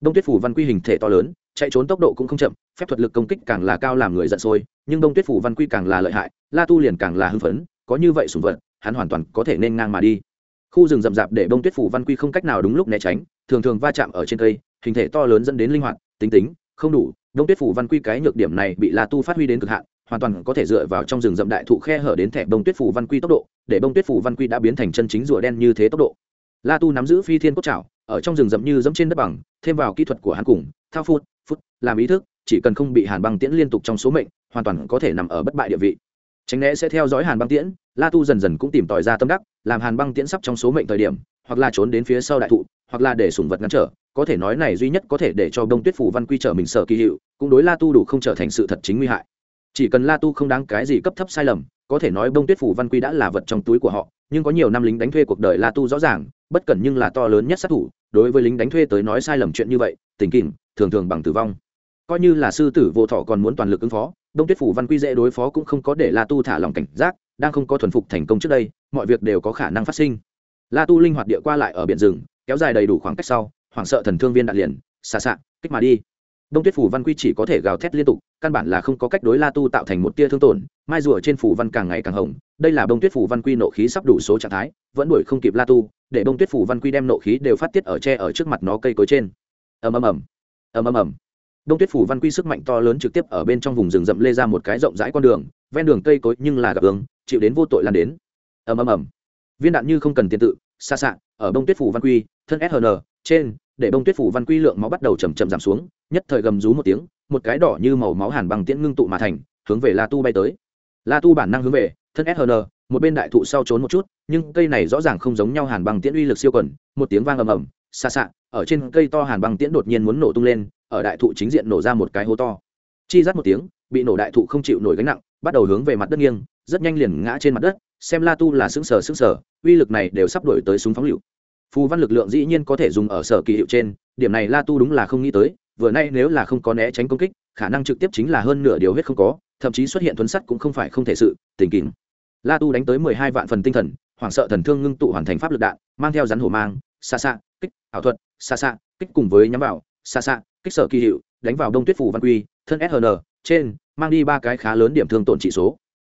Đông tuyết phủ văn quy hình thể to lớn, chạy trốn tốc độ cũng không chậm, phép thuật lực công kích càng là cao làm người giận sôi, nhưng đông tuyết phủ văn quy càng là lợi hại, la tu liền càng là hưng phấn có như vậy sùng vật, hắn hoàn toàn có thể nên ngang mà đi. Khu rừng rậm rạp để đông tuyết phủ văn quy không cách nào đúng lúc né tránh, thường thường va chạm ở trên cây, hình thể to lớn dẫn đến linh hoạt, tính tính, không đủ. Đông tuyết phủ văn quy cái nhược điểm này bị la tu phát huy đến cực hạn, hoàn toàn có thể dựa vào trong rừng rậm đại thụ khe hở đến thẻ bông tuyết phủ văn quy tốc độ, để bông tuyết phủ văn quy đã biến thành chân chính rùa đen như thế tốc độ. La tu nắm giữ phi thiên cốt trào ở trong rừng rậm như dẫm trên đất bằng, thêm vào kỹ thuật của hắn cùng, thao phút phút, làm ý thức, chỉ cần không bị hàn băng tiễn liên tục trong số mệnh, hoàn toàn có thể nằm ở bất bại địa vị tránh né sẽ theo dõi hàn băng tiễn, la tu dần dần cũng tìm tòi ra tâm đắc, làm hàn băng tiễn sắp trong số mệnh thời điểm, hoặc là trốn đến phía sau đại thụ, hoặc là để sủng vật ngăn trở, có thể nói này duy nhất có thể để cho đông tuyết phủ văn quy trở mình sở kỳ hiệu, cũng đối la tu đủ không trở thành sự thật chính nguy hại. Chỉ cần la tu không đáng cái gì cấp thấp sai lầm, có thể nói đông tuyết phủ văn quy đã là vật trong túi của họ, nhưng có nhiều năm lính đánh thuê cuộc đời la tu rõ ràng, bất cẩn nhưng là to lớn nhất sát thủ, đối với lính đánh thuê tới nói sai lầm chuyện như vậy, tình kìm thường thường bằng tử vong. Coi như là sư tử vô thọ còn muốn toàn lực ứng phó đông tuyết phủ văn quy dễ đối phó cũng không có để la tu thả lòng cảnh giác, đang không có thuần phục thành công trước đây, mọi việc đều có khả năng phát sinh. La tu linh hoạt địa qua lại ở biển rừng, kéo dài đầy đủ khoảng cách sau, hoảng sợ thần thương viên đạn liền, xà xạ, kích mà đi. Đông tuyết phủ văn quy chỉ có thể gào thét liên tục, căn bản là không có cách đối la tu tạo thành một tia thương tổn, mai rùa trên phủ văn càng ngày càng hồng, đây là đông tuyết phủ văn quy nộ khí sắp đủ số trạng thái, vẫn đuổi không kịp la tu, để đông tuyết phủ văn quy đem nộ khí đều phát tiết ở tre ở trước mặt nó cây cối trên. Ầm ầm ầm. Ầm ầm ầm đông tuyết phủ văn quy sức mạnh to lớn trực tiếp ở bên trong vùng rừng rậm lê ra một cái rộng rãi con đường, ven đường cây cối nhưng là gặp ứng chịu đến vô tội lan đến. Ầm ầm ầm. Viên đạn như không cần tiền tự, xa xạ ở đông tuyết phủ văn quy, thân sn trên, để đông tuyết phủ văn quy lượng máu bắt đầu chầm chậm giảm xuống, nhất thời gầm rú một tiếng, một cái đỏ như màu máu hàn bằng tiễn ngưng tụ mà thành, hướng về la tu bay tới. La tu bản năng hướng về, thân sn một bên đại thụ sau trốn một chút, nhưng cây này rõ ràng không giống nhau hàn bằng tiễn uy lực siêu quẩn một tiếng vang ầm ầm, xa xạ ở trên cây to hàn băng tiễn đột nhiên muốn nổ tung lên ở đại thụ chính diện nổ ra một cái hố to. Chi rát một tiếng, bị nổ đại thụ không chịu nổi gánh nặng, bắt đầu hướng về mặt đất nghiêng, rất nhanh liền ngã trên mặt đất, xem la tu là xứng sở xứng sở uy lực này đều sắp đổi tới súng phóng lựu. Phù văn lực lượng dĩ nhiên có thể dùng ở sở kỳ hiệu trên, điểm này la tu đúng là không nghĩ tới, vừa nay nếu là không có né tránh công kích, khả năng trực tiếp chính là hơn nửa điều hết không có, thậm chí xuất hiện thuấn sắt cũng không phải không thể sự, tình kìm la tu đánh tới mười hai vạn phần tinh thần, hoảng sợ thần thương ngưng tụ hoàn thành pháp lực đạn, mang theo rắn hổ mang, xa xa, kích, ảo thuật, xa xa, kích cùng với nhắm vào, xa xa kích sở kỳ hiệu, đánh vào đông tuyết phủ văn quy, thân sn trên, mang đi ba cái khá lớn điểm thương tổn trị số.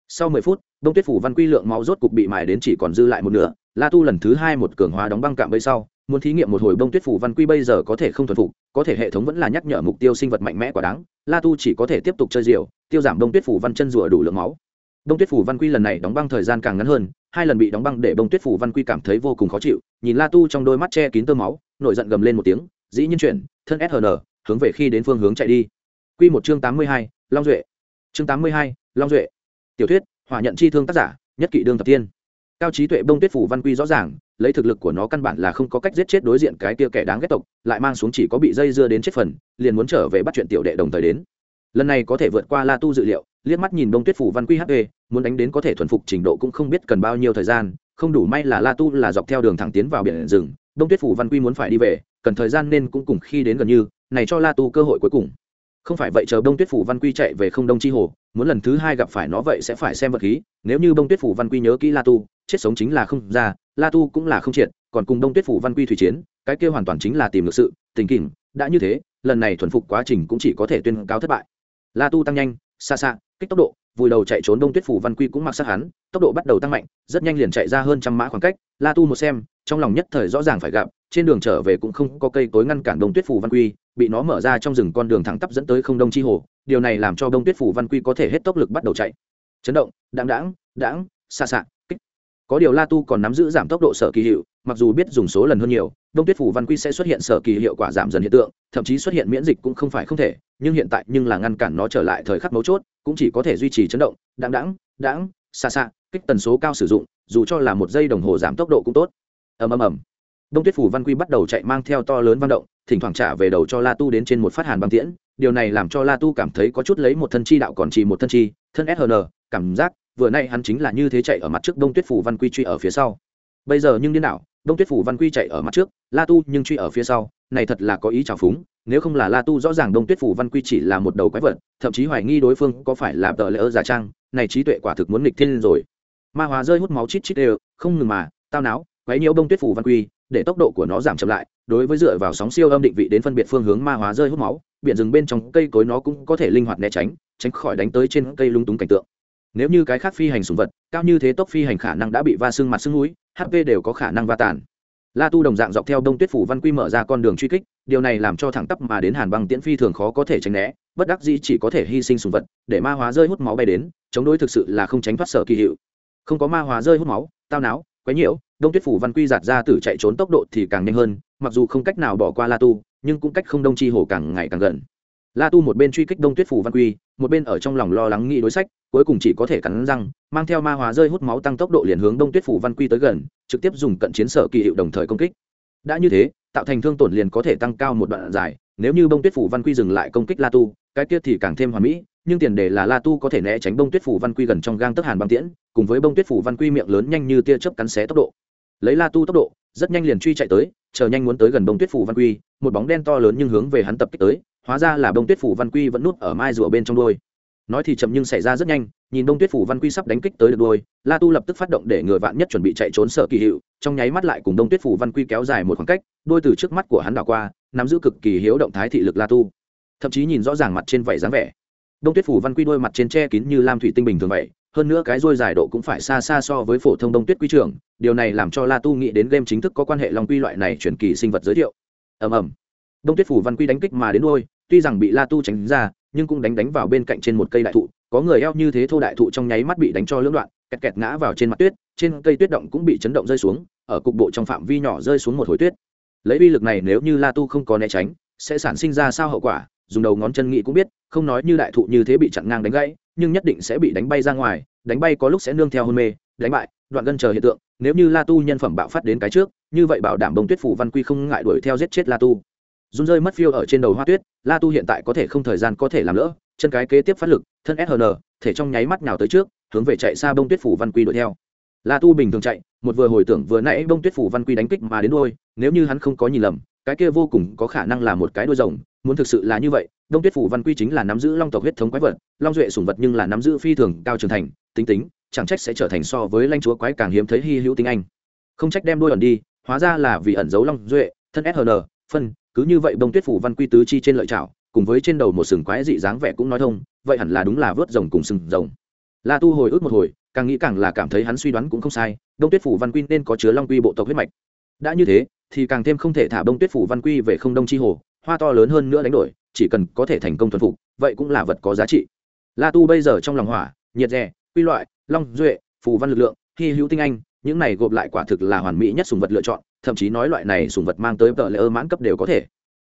Sau mười phút, đông tuyết phủ văn quy lượng máu rốt cục bị mài đến chỉ còn dư lại một nửa. La tu lần thứ hai một cường hóa đóng băng cạm bẫy sau, muốn thí nghiệm một hồi đông tuyết phủ văn quy bây giờ có thể không thuần phục, có thể hệ thống vẫn là nhắc nhở mục tiêu sinh vật mạnh mẽ quá đáng. La tu chỉ có thể tiếp tục chơi diều, tiêu giảm đông tuyết phủ văn chân rùa đủ lượng máu. Đông tuyết phủ văn quy lần này đóng băng thời gian càng ngắn hơn, hai lần bị đóng băng để đông tuyết phủ văn quy cảm thấy vô cùng khó chịu. Nhìn la tu trong đôi mắt che kín tơ máu, nổi giận gầm lên một tiếng, dĩ nhiên chuyển, thân sn hướng về khi đến phương hướng chạy đi. Q một chương tám mươi hai, long duệ. Chương tám mươi hai, long duệ. Tiểu thuyết, hỏa nhận chi thương tác giả, nhất kỵ đương thập tiên. Cao trí tuệ bông tuyết phủ văn quy rõ ràng, lấy thực lực của nó căn bản là không có cách giết chết đối diện cái kia kẻ đáng ghét tộc, lại mang xuống chỉ có bị dây dưa đến chết phần, liền muốn trở về bắt chuyện tiểu đệ đồng thời đến. Lần này có thể vượt qua la tu dự liệu, liếc mắt nhìn bông tuyết phủ văn quy hp muốn đánh đến có thể thuần phục trình độ cũng không biết cần bao nhiêu thời gian, không đủ may là la tu là dọc theo đường thẳng tiến vào biển rừng, bông tuyết phủ văn quy muốn phải đi về, cần thời gian nên cũng cùng khi đến gần như này cho la tu cơ hội cuối cùng. Không phải vậy chờ bông tuyết phủ văn quy chạy về không đông chi hồ, muốn lần thứ hai gặp phải nó vậy sẽ phải xem vật khí. Nếu như bông tuyết phủ văn quy nhớ kỹ la tu, chết sống chính là không ra, la tu cũng là không triệt, còn cùng Đông tuyết phủ văn quy thủy chiến, cái kia hoàn toàn chính là tìm được sự, tình kỉnh đã như thế, lần này thuần phục quá trình cũng chỉ có thể tuyên cáo thất bại. La tu tăng nhanh, xa xa, kích tốc độ, vùi đầu chạy trốn đông tuyết phủ văn quy cũng mặc sát hắn, tốc độ bắt đầu tăng mạnh, rất nhanh liền chạy ra hơn trăm mã khoảng cách. La tu một xem, trong lòng nhất thời rõ ràng phải gặp, trên đường trở về cũng không có cây cối ngăn cản đông tuyết phủ văn quy bị nó mở ra trong rừng con đường thẳng tắp dẫn tới không đông chi hồ, điều này làm cho đông tuyết phủ văn quy có thể hết tốc lực bắt đầu chạy. Chấn động đáng đáng đáng xa xạ, kích. Có điều la tu còn nắm giữ giảm tốc độ sở kỳ hiệu, mặc dù biết dùng số lần hơn nhiều, đông tuyết phủ văn quy sẽ xuất hiện sở kỳ hiệu quả giảm dần hiện tượng, thậm chí xuất hiện miễn dịch cũng không phải không thể, nhưng hiện tại nhưng là ngăn cản nó trở lại thời khắc mấu chốt, cũng chỉ có thể duy trì chấn động đáng đáng đáng xa xa kích tần số cao sử dụng, dù cho là một giây đồng hồ giảm tốc độ cũng tốt. Ầm ầm ầm đông tuyết phủ văn quy bắt đầu chạy mang theo to lớn văn động, thỉnh thoảng trả về đầu cho la tu đến trên một phát hàn băng tiễn. Điều này làm cho la tu cảm thấy có chút lấy một thân chi đạo còn chỉ một thân chi, thân sn cảm giác vừa nay hắn chính là như thế chạy ở mặt trước đông tuyết phủ văn quy truy ở phía sau. Bây giờ nhưng điên đảo, đông tuyết phủ văn quy chạy ở mặt trước, la tu nhưng truy ở phía sau, này thật là có ý trào phúng, nếu không là la tu rõ ràng đông tuyết phủ văn quy chỉ là một đầu quái vật, thậm chí hoài nghi đối phương có phải là tờ lỡ giả trang, này trí tuệ quả thực muốn nghịch thiên rồi. Ma hóa rơi hút máu chít chít đều, không ngừng mà, tao não quấy nhiễu đông tuyết phủ văn quy, để tốc độ của nó giảm chậm lại, đối với dựa vào sóng siêu âm định vị đến phân biệt phương hướng ma hóa rơi hút máu, biển rừng bên trong cây cối nó cũng có thể linh hoạt né tránh tránh khỏi đánh tới trên cây lung túng cảnh tượng. Nếu như cái khác phi hành sùng vật, cao như thế tốc phi hành khả năng đã bị va xương mặt xương núi hp đều có khả năng va tàn. La tu đồng dạng dọc theo đông tuyết phủ văn quy mở ra con đường truy kích, điều này làm cho thẳng tắp mà đến hàn băng tiễn phi thường khó có thể tránh né, bất đắc dĩ chỉ có thể hy sinh sùng vật, để ma hóa rơi hút máu bay đến, chống đối thực sự là không tránh thoát sở kỳ hiệu. Không có ma hóa rơi hút máu, tao não, quấy nhiễu đông tuyết phủ văn quy giạt ra tử chạy trốn tốc độ thì càng nhanh hơn, mặc dù không cách nào bỏ qua la tu, nhưng cũng cách không đông chi hồ càng ngày càng gần. La tu một bên truy kích đông tuyết phủ văn quy, một bên ở trong lòng lo lắng nghĩ đối sách, cuối cùng chỉ có thể cắn răng, mang theo ma hóa rơi hút máu tăng tốc độ liền hướng đông tuyết phủ văn quy tới gần, trực tiếp dùng cận chiến sở kỳ hiệu đồng thời công kích. Đã như thế, tạo thành thương tổn liền có thể tăng cao một đoạn dài, nếu như bông tuyết phủ văn quy dừng lại công kích la tu, cái kia thì càng thêm hoàn mỹ, nhưng tiền đề là la tu có thể né tránh bông tuyết phủ văn quy gần trong gang tức hàn băng tiễn, cùng với bông tuyết phủ văn quy miệng lớn nhanh như tia chớp cắn xé tốc độ lấy la tu tốc độ, rất nhanh liền truy chạy tới, chờ nhanh muốn tới gần bông tuyết phủ văn quy, một bóng đen to lớn nhưng hướng về hắn tập kích tới, hóa ra là bông tuyết phủ văn quy vẫn núp ở mai rùa bên trong đôi nói thì chậm nhưng xảy ra rất nhanh, nhìn đông tuyết phủ văn quy sắp đánh kích tới được đôi la tu lập tức phát động để người vạn nhất chuẩn bị chạy trốn sợ kỳ hiệu, trong nháy mắt lại cùng đông tuyết phủ văn quy kéo dài một khoảng cách đôi từ trước mắt của hắn đảo qua, nắm giữ cực kỳ hiếu động thái thị lực la tu. Thậm chí nhìn rõ ràng mặt trên vảy dáng vẻ. Đông tuyết phủ văn quy đôi mặt trên che kín như lam thủy tinh bình thường vậy hơn nữa cái rôi dài độ cũng phải xa xa so với phổ thông đông tuyết quy trường, điều này làm cho la tu nghĩ đến game chính thức có quan hệ long quy loại này chuyển kỳ sinh vật giới thiệu. Ầm ầm. Đông tuyết phủ văn quy đánh kích mà đến đôi tuy rằng bị la tu tránh ra nhưng cũng đánh đánh vào bên cạnh trên một cây đại thụ có người eo như thế thô đại thụ trong nháy mắt bị đánh cho lưỡng đoạn kẹt kẹt ngã vào trên mặt tuyết trên cây tuyết động cũng bị chấn động rơi xuống ở cục bộ trong phạm vi nhỏ rơi xuống một hồi tuyết. Lấy uy lực này nếu như la tu không có né tránh sẽ sản sinh ra sao hậu quả dùng đầu ngón chân nghĩ cũng biết không nói như đại thụ như thế bị chặn ngang đánh gãy nhưng nhất định sẽ bị đánh bay ra ngoài, đánh bay có lúc sẽ nương theo hôn mê, đánh bại, đoạn gân chờ hiện tượng, nếu như la tu nhân phẩm bạo phát đến cái trước, như vậy bảo đảm bông tuyết phủ văn quy không ngại đuổi theo giết chết la tu. Run rơi mất phiêu ở trên đầu hoa tuyết, la tu hiện tại có thể không thời gian có thể làm lỡ, chân cái kế tiếp phát lực, thân sn thể trong nháy mắt nào tới trước, hướng về chạy xa bông tuyết phủ văn quy đuổi theo. La tu bình thường chạy, một vừa hồi tưởng vừa nãy bông tuyết phủ văn quy đánh kích mà đến đôi nếu như hắn không có nhìn lầm, cái kia vô cùng có khả năng là một cái đôi rồng muốn thực sự là như vậy, đông tuyết phủ văn quy chính là nắm giữ long tộc huyết thống quái vật, long duệ sủng vật nhưng là nắm giữ phi thường cao trưởng thành, tính tính, chẳng trách sẽ trở thành so với lanh chúa quái càng hiếm thấy hy hữu tính anh. Không trách đem đôi ẩn đi, hóa ra là vì ẩn giấu long duệ, thân sn phân, cứ như vậy đông tuyết phủ văn quy tứ chi trên lợi chảo cùng với trên đầu một sừng quái dị dáng vẻ cũng nói thông, vậy hẳn là đúng là vớt rồng cùng sừng rồng. La tu hồi ức một hồi, càng nghĩ càng là cảm thấy hắn suy đoán cũng không sai, đông tuyết phủ văn quy nên có chứa long quy bộ tộc huyết mạch. Đã như thế, thì càng thêm không thể thả bông tuyết phủ văn quy về không đông chi hồ hoa to lớn hơn nữa đánh đổi, chỉ cần có thể thành công thuần phục, vậy cũng là vật có giá trị. La tu bây giờ trong lòng hỏa, nhiệt rè, quy loại, long, duệ, phù văn lực lượng, hy hữu tinh anh, những này gộp lại quả thực là hoàn mỹ nhất sùng vật lựa chọn, thậm chí nói loại này sùng vật mang tới tợ lệ ơ mãn cấp đều có thể.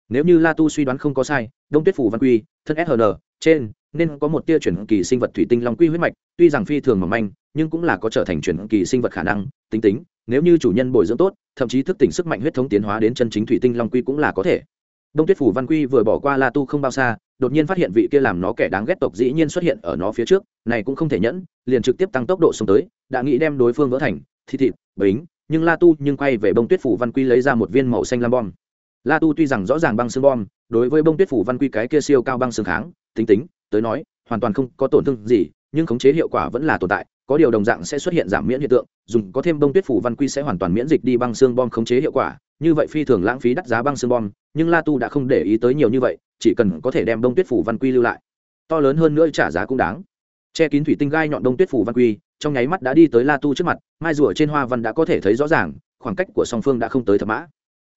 Nếu như la tu suy đoán không có sai, đông tuyết phù văn quy, thân sn trên, nên có một tia chuyển kỳ sinh vật thủy tinh long quy huyết mạch, tuy rằng phi thường mỏng manh, nhưng cũng là có trở thành chuyển kỳ sinh vật khả năng, tính tính, nếu như chủ nhân bồi dưỡng tốt, thậm chí thức tỉnh sức mạnh huyết thống tiến hóa đến chân chính thủy tinh long quy cũng là có thể đông tuyết phủ văn quy vừa bỏ qua la tu không bao xa, đột nhiên phát hiện vị kia làm nó kẻ đáng ghét tộc dĩ nhiên xuất hiện ở nó phía trước, này cũng không thể nhẫn, liền trực tiếp tăng tốc độ xuống tới, đã nghĩ đem đối phương vỡ thành thịt thịt, bính, nhưng la tu nhưng quay về bông tuyết phủ văn quy lấy ra một viên màu xanh lam bom. La tu tuy rằng rõ ràng băng xương bom, đối với bông tuyết phủ văn quy cái kia siêu cao băng xương kháng, tính tính, tới nói, hoàn toàn không có tổn thương gì, nhưng khống chế hiệu quả vẫn là tồn tại có điều đồng dạng sẽ xuất hiện giảm miễn hiện tượng, dùng có thêm bông tuyết phủ văn quy sẽ hoàn toàn miễn dịch đi băng xương bom khống chế hiệu quả, như vậy phi thường lãng phí đắt giá băng xương bom, nhưng la tu đã không để ý tới nhiều như vậy, chỉ cần có thể đem bông tuyết phủ văn quy lưu lại. To lớn hơn nữa trả giá cũng đáng. Che kín thủy tinh gai nhọn đông tuyết phủ văn quy, trong nháy mắt đã đi tới la tu trước mặt, mai rùa trên hoa văn đã có thể thấy rõ ràng, khoảng cách của song phương đã không tới thập mã.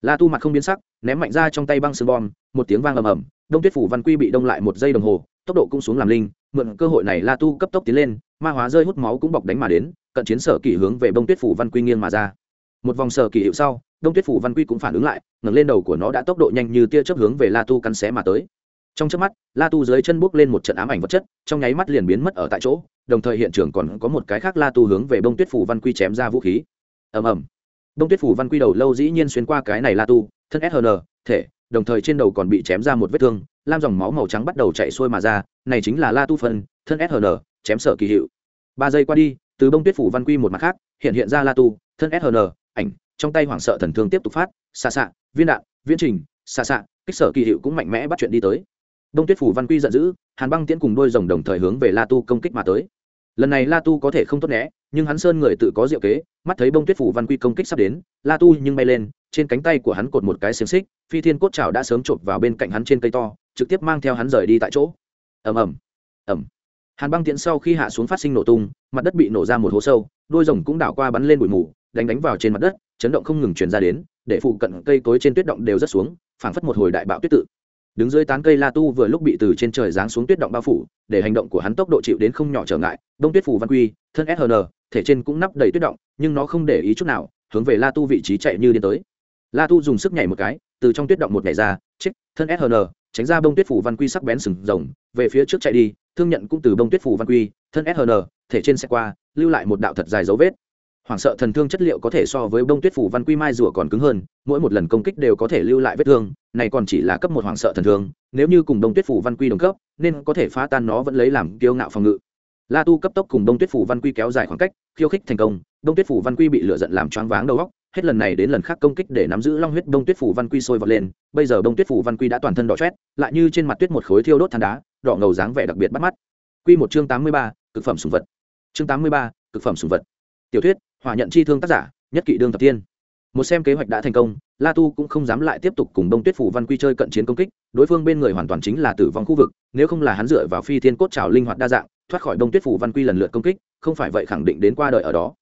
La tu mặt không biến sắc, ném mạnh ra trong tay băng sương bom, một tiếng vang ầm ầm đông tuyết phủ văn quy bị đông lại một giây đồng hồ, tốc độ cũng xuống làm linh mượn cơ hội này la tu cấp tốc tiến lên, ma hóa rơi hút máu cũng bọc đánh mà đến, cận chiến sở kỳ hướng về đông tuyết phủ văn quy nghiêng mà ra. Một vòng sở kỳ hiệu sau, đông tuyết phủ văn quy cũng phản ứng lại, ngẩng lên đầu của nó đã tốc độ nhanh như tia chớp hướng về la tu cắn xé mà tới. Trong chớp mắt, la tu dưới chân bước lên một trận ám ảnh vật chất, trong nháy mắt liền biến mất ở tại chỗ, đồng thời hiện trường còn có một cái khác la tu hướng về Đông tuyết phủ văn quy chém ra vũ khí. Ầm ầm. Đông tuyết phủ văn quy đầu lâu dĩ nhiên xuyên qua cái này la tu, thân shn thể đồng thời trên đầu còn bị chém ra một vết thương, lam dòng máu màu trắng bắt đầu chạy xuôi mà ra, này chính là la tu phân, thân sn chém sở kỳ hiệu. Ba giây qua đi, từ bông tuyết phủ văn quy một mặt khác, hiện hiện ra la tu, thân sn ảnh, trong tay hoảng sợ thần thương tiếp tục phát xa xạ, viên đạn, viễn trình xa xạ, kích sở kỳ hiệu cũng mạnh mẽ bắt chuyện đi tới. Đông tuyết phủ văn quy giận dữ, hàn băng tiễn cùng đôi rồng đồng thời hướng về la tu công kích mà tới. Lần này la tu có thể không tốt né, nhưng hắn sơn người tự có diệu kế, mắt thấy bông tuyết phủ văn quy công kích sắp đến, la tu nhưng bay lên trên cánh tay của hắn cột một cái xiềng xích, phi thiên cốt trào đã sớm chộp vào bên cạnh hắn trên cây to, trực tiếp mang theo hắn rời đi tại chỗ. Ầm ầm. Ầm. Hàn băng tiễn sau khi hạ xuống phát sinh nổ tung, mặt đất bị nổ ra một hố sâu, đôi rồng cũng đảo qua bắn lên bụi mù, đánh đánh vào trên mặt đất, chấn động không ngừng truyền ra đến, để phụ cận cây cối trên tuyết động đều rất xuống, phảng phất một hồi đại bạo tuyết tự. Đứng dưới tán cây la tu vừa lúc bị từ trên trời giáng xuống tuyết động bao phủ, để hành động của hắn tốc độ chịu đến không nhỏ trở ngại, đông tuyết phủ văn quy, thân sn thể trên cũng nắp đầy tuyết động, nhưng nó không để ý chút nào, hướng về la tu vị trí chạy như điên tới la tu dùng sức nhảy một cái, từ trong tuyết động một nhảy ra, chết, thân shn tránh ra bông tuyết phủ văn quy sắc bén sừng rồng, về phía trước chạy đi, thương nhận cũng từ bông tuyết phủ văn quy, thân shn thể trên xe qua, lưu lại một đạo thật dài dấu vết. Hoảng sợ thần thương chất liệu có thể so với bông tuyết phủ văn quy mai rùa còn cứng hơn, mỗi một lần công kích đều có thể lưu lại vết thương, này còn chỉ là cấp một hoảng sợ thần thương, nếu như cùng bông tuyết phủ văn quy đồng cấp, nên có thể phá tan nó vẫn lấy làm kiêu ngạo phòng ngự. La tu cấp tốc cùng bông tuyết phủ văn quy kéo dài khoảng cách, khiêu khích thành công, bông tuyết phủ văn quy bị lửa giận làm choáng váng đầu góc hết lần này đến lần khác công kích để nắm giữ long huyết đông tuyết phủ văn quy sôi vọt lên, bây giờ đông tuyết phủ văn quy đã toàn thân đỏ chét lại như trên mặt tuyết một khối thiêu đốt than đá, đỏ ngầu dáng vẻ đặc biệt bắt mắt. Quy một chương tám mươi ba, cực phẩm sùng vật. Chương tám mươi ba, cực phẩm sùng vật. Tiểu thuyết, hỏa nhận chi thương tác giả, nhất kỵ đương thập tiên. Một xem kế hoạch đã thành công, la tu cũng không dám lại tiếp tục cùng đông tuyết phủ văn quy chơi cận chiến công kích, đối phương bên người hoàn toàn chính là tử vong khu vực, nếu không là hắn dựa vào phi thiên cốt trào linh hoạt đa dạng, thoát khỏi đông tuyết phủ văn quy lần lượt công kích, không phải vậy khẳng định đến qua đời ở đó.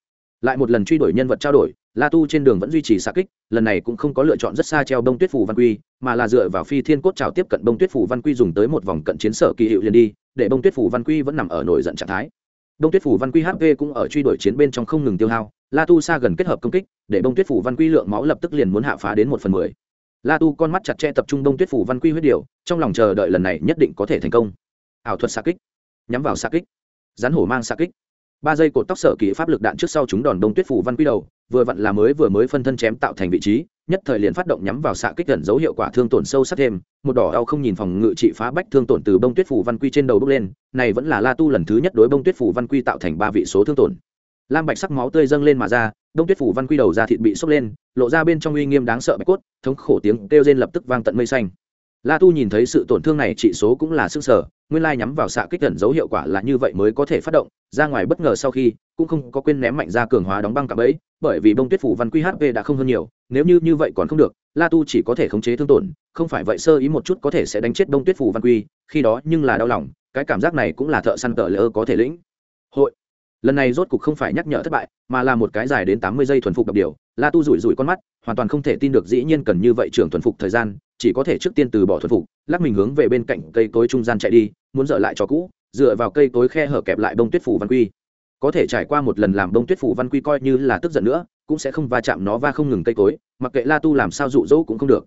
Lại một lần truy đuổi nhân vật trao đổi la tu trên đường vẫn duy trì xa kích, lần này cũng không có lựa chọn rất xa treo đông tuyết phủ văn quy, mà là dựa vào phi thiên cốt trào tiếp cận đông tuyết phủ văn quy dùng tới một vòng cận chiến sở kỳ hiệu liền đi, để đông tuyết phủ văn quy vẫn nằm ở nổi giận trạng thái. Đông tuyết phủ văn quy hp cũng ở truy đuổi chiến bên trong không ngừng tiêu hao, la tu xa gần kết hợp công kích, để bông tuyết phủ văn quy lượng máu lập tức liền muốn hạ phá đến một phần mười. La tu con mắt chặt chẽ tập trung bông tuyết phủ văn quy huyết điều, trong lòng chờ đợi lần này nhất định có thể thành công. Ảo thuật xa kích. Nhắm vào xa kích. Rắn hổ mang xa kích. Ba giây cột tóc sở kỳ pháp lực đạn trước sau chúng đòn đông tuyết phủ văn quy đầu vừa vặn là mới vừa mới phân thân chém tạo thành vị trí, nhất thời liền phát động nhắm vào xạ kích gần dấu hiệu quả thương tổn sâu sắc thêm, một đỏ đau không nhìn phòng ngự trị phá bách thương tổn từ bông tuyết phủ văn quy trên đầu bốc lên, này vẫn là la tu lần thứ nhất đối bông tuyết phủ văn quy tạo thành ba vị số thương tổn. Lam bạch sắc máu tươi dâng lên mà ra đông tuyết phủ văn quy đầu ra thịt bị sốc lên, lộ ra bên trong uy nghiêm đáng sợ bạch cốt, thống khổ tiếng kêu rên lập tức vang tận mây xanh la tu nhìn thấy sự tổn thương này trị số cũng là sức sở nguyên lai nhắm vào xạ kích gần dấu hiệu quả là như vậy mới có thể phát động, ra ngoài bất ngờ sau khi, cũng không có quên ném mạnh ra cường hóa đóng băng cả bẫy, bởi vì bông tuyết phủ văn quy hp đã không hơn nhiều, nếu như như vậy còn không được, la tu chỉ có thể khống chế thương tổn, không phải vậy sơ ý một chút có thể sẽ đánh chết bông tuyết phủ văn quy, khi đó nhưng là đau lòng, cái cảm giác này cũng là thợ săn cờ lỡ có thể lĩnh. Hội lần này rốt cục không phải nhắc nhở thất bại, mà là một cái dài đến tám mươi giây thuần phục đập điều. La tu rủi rủi con mắt, hoàn toàn không thể tin được dĩ nhiên cần như vậy trưởng thuần phục thời gian, chỉ có thể trước tiên từ bỏ thuần phục, lắc mình hướng về bên cạnh cây cối trung gian chạy đi, muốn dở lại cho cũ, dựa vào cây cối khe hở kẹp lại bông tuyết phủ văn quy. Có thể trải qua một lần làm bông tuyết phủ văn quy coi như là tức giận nữa, cũng sẽ không va chạm nó va không ngừng cây cối, mặc kệ la tu làm sao rụ rỗ cũng không được.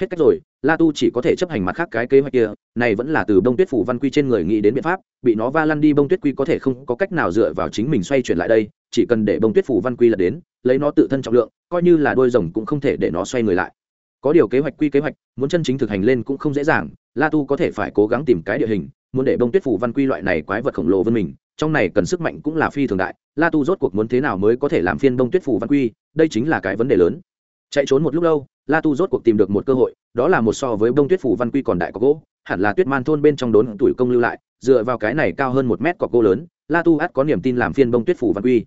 Hết cách rồi la tu chỉ có thể chấp hành mặt khác cái kế hoạch kia, này vẫn là từ bông tuyết phủ văn quy trên người nghĩ đến biện pháp, bị nó va lăn đi bông tuyết quy có thể không có cách nào dựa vào chính mình xoay chuyển lại đây, chỉ cần để bông tuyết phủ văn quy lật đến, lấy nó tự thân trọng lượng, coi như là đôi rồng cũng không thể để nó xoay người lại. Có điều kế hoạch quy kế hoạch, muốn chân chính thực hành lên cũng không dễ dàng, la tu có thể phải cố gắng tìm cái địa hình, muốn để bông tuyết phủ văn quy loại này quái vật khổng lồ vươn mình, trong này cần sức mạnh cũng là phi thường đại, la tu rốt cuộc muốn thế nào mới có thể làm phiên bông tuyết phủ văn quy, đây chính là cái vấn đề lớn. Chạy trốn một lúc lâu la tu rốt cuộc tìm được một cơ hội, đó là một so với bông tuyết phủ văn quy còn đại có gỗ, hẳn là tuyết man thôn bên trong đốn tuổi công lưu lại, dựa vào cái này cao hơn một mét cọc gỗ lớn, la tu ắt có niềm tin làm phiên bông tuyết phủ văn quy.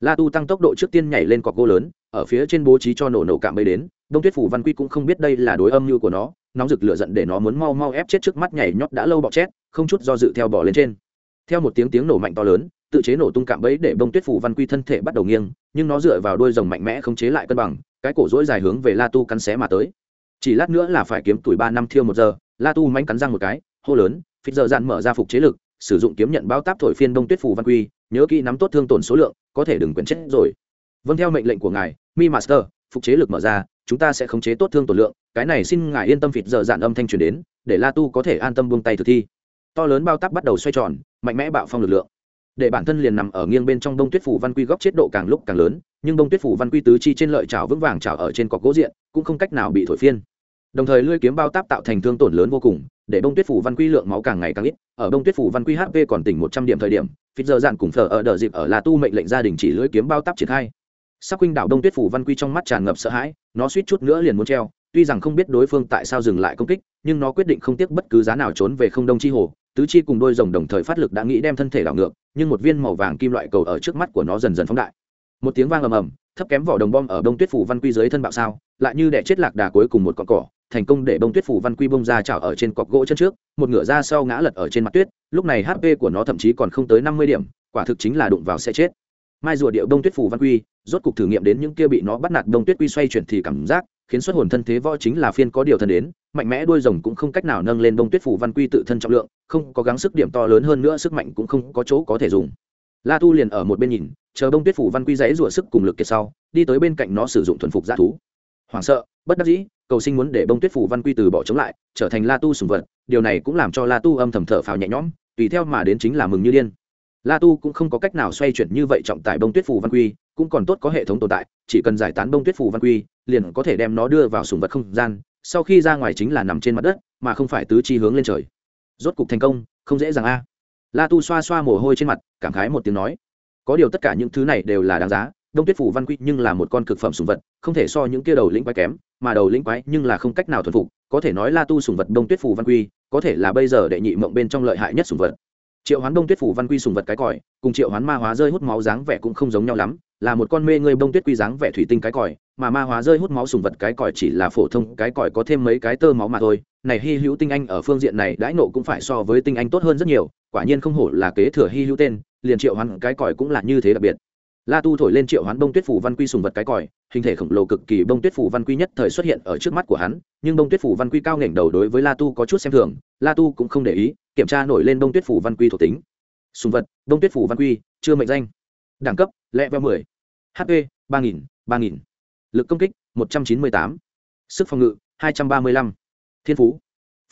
La tu tăng tốc độ trước tiên nhảy lên cọc gỗ lớn, ở phía trên bố trí cho nổ nổ cạm bẫy đến, bông tuyết phủ văn quy cũng không biết đây là đối âm mưu của nó, nóng rực lửa giận để nó muốn mau mau ép chết trước mắt nhảy nhót đã lâu bọ chét, không chút do dự theo bỏ lên trên. Theo một tiếng tiếng nổ mạnh to lớn, tự chế nổ tung cạm bẫy để bông tuyết phủ văn quy thân thể bắt đầu nghiêng, nhưng nó dựa vào đuôi rồng mạnh mẽ không chế lại cân bằng cái cổ rỗi dài hướng về la tu cắn xé mà tới. Chỉ lát nữa là phải kiếm tuổi ba năm thiêu một giờ, la tu manh cắn răng một cái, hô lớn, phít giờ dạn mở ra phục chế lực, sử dụng kiếm nhận bao táp thổi phiên đông tuyết phù văn quy, nhớ kỹ nắm tốt thương tổn số lượng, có thể đừng quyển chết rồi. Vâng theo mệnh lệnh của ngài, mi master, phục chế lực mở ra, chúng ta sẽ khống chế tốt thương tổn lượng, cái này xin ngài yên tâm phịt giờ dạn âm thanh truyền đến, để la tu có thể an tâm buông tay thực thi. To lớn bao táp bắt đầu xoay tròn, mạnh mẽ bạo phong lực lượng để bản thân liền nằm ở nghiêng bên trong đông tuyết phủ văn quy góc chết độ càng lúc càng lớn, nhưng đông tuyết phủ văn quy tứ chi trên lợi trào vững vàng trào ở trên cọc gỗ diện, cũng không cách nào bị thổi phiên. Đồng thời lưỡi kiếm bao táp tạo thành thương tổn lớn vô cùng, để đông tuyết phủ văn quy lượng máu càng ngày càng ít, ở đông tuyết phủ văn quy hp còn tỉnh một trăm điểm thời điểm, phít giờ dạn cùng phở ở đợt dịp ở là tu mệnh lệnh gia đình chỉ lưỡi kiếm bao táp triển khai. Sắc huynh đảo đông tuyết phủ văn quy trong mắt tràn ngập sợ hãi, nó suýt chút nữa liền muốn treo, tuy rằng không biết đối phương tại sao dừng lại công kích, nhưng nó quyết định không tiếc bất cứ giá nào trốn về không đông chi hồ tứ chi cùng đôi rồng đồng thời phát lực đã nghĩ đem thân thể đảo ngược, nhưng một viên màu vàng kim loại cầu ở trước mắt của nó dần dần phóng đại. Một tiếng vang ầm ầm, thấp kém vỏ đồng bom ở đông tuyết phủ văn quy dưới thân bạo sao, lại như đẻ chết lạc đà cuối cùng một con cỏ, thành công để bông tuyết phủ văn quy bông ra chảo ở trên cọc gỗ chân trước, một ngựa ra sau ngã lật ở trên mặt tuyết, lúc này hp của nó thậm chí còn không tới năm mươi điểm, quả thực chính là đụng vào sẽ chết. Mai rùa điệu bông tuyết phủ văn quy, rốt cục thử nghiệm đến những kia bị nó bắt nạt bông tuyết quy xoay chuyển thì cảm giác khiến xuất hồn thân thế võ chính là phiên có điều thân đến, mạnh mẽ đuôi rồng cũng không cách nào nâng lên bông tuyết phủ văn quy tự thân trọng lượng, không có gắng sức điểm to lớn hơn nữa sức mạnh cũng không có chỗ có thể dùng. La tu liền ở một bên nhìn, chờ bông tuyết phủ văn quy dãy rủa sức cùng lực kiệt sau, đi tới bên cạnh nó sử dụng thuần phục g thú. Hoảng sợ, bất đắc dĩ, cầu sinh muốn để bông tuyết phủ văn quy từ bỏ chống lại, trở thành la tu sùng vật, điều này cũng làm cho la tu âm thầm thở phào nhẹ nhõm, tùy theo mà đến chính là mừng như điên. La tu cũng không có cách nào xoay chuyển như vậy trọng tải bông tuyết phủ văn quy cũng còn tốt có hệ thống tồn tại, chỉ cần giải tán bông tuyết phủ văn quy, liền có thể đem nó đưa vào sùng vật không gian, sau khi ra ngoài chính là nằm trên mặt đất, mà không phải tứ chi hướng lên trời. Rốt cục thành công, không dễ dàng a. La tu xoa xoa mồ hôi trên mặt, cảm khái một tiếng nói. Có điều tất cả những thứ này đều là đáng giá đông tuyết phủ văn quy nhưng là một con cực phẩm sùng vật, không thể so những kia đầu lĩnh quái kém, mà đầu lĩnh quái nhưng là không cách nào thuần phục, có thể nói la tu sùng vật đông tuyết phủ văn quy, có thể là bây giờ đệ nhị mộng bên trong lợi hại nhất sùng vật triệu hoán đông tuyết phủ văn quy sùng vật cái còi, cùng triệu hoán ma hóa rơi hút máu dáng vẻ cũng không giống nhau lắm, là một con mê người bông tuyết quy dáng vẻ thủy tinh cái còi, mà ma hóa rơi hút máu sùng vật cái còi chỉ là phổ thông, cái còi có thêm mấy cái tơ máu mà thôi. Này hy hữu tinh anh ở phương diện này đãi nộ cũng phải so với tinh anh tốt hơn rất nhiều, quả nhiên không hổ là kế thừa hy hữu tên, liền triệu hoán cái còi cũng là như thế đặc biệt. La tu thổi lên triệu hoán bông tuyết phủ văn quy sùng vật cái còi, hình thể khổng lồ cực kỳ bông tuyết phủ văn quy nhất thời xuất hiện ở trước mắt của hắn, nhưng bông tuyết phủ văn quy cao nghển đầu đối với la tu có chút xem thường, la tu cũng không để ý kiểm tra nổi lên Đông tuyết phủ văn quy thuộc tính. Sùng vật Đông tuyết phủ văn quy, chưa mệnh danh. Đẳng cấp, lẹ veo mười. Hp ba nghìn ba nghìn. Lực công kích, một trăm chín mươi tám. Sức phòng ngự, hai trăm ba mươi lăm. Thiên phú,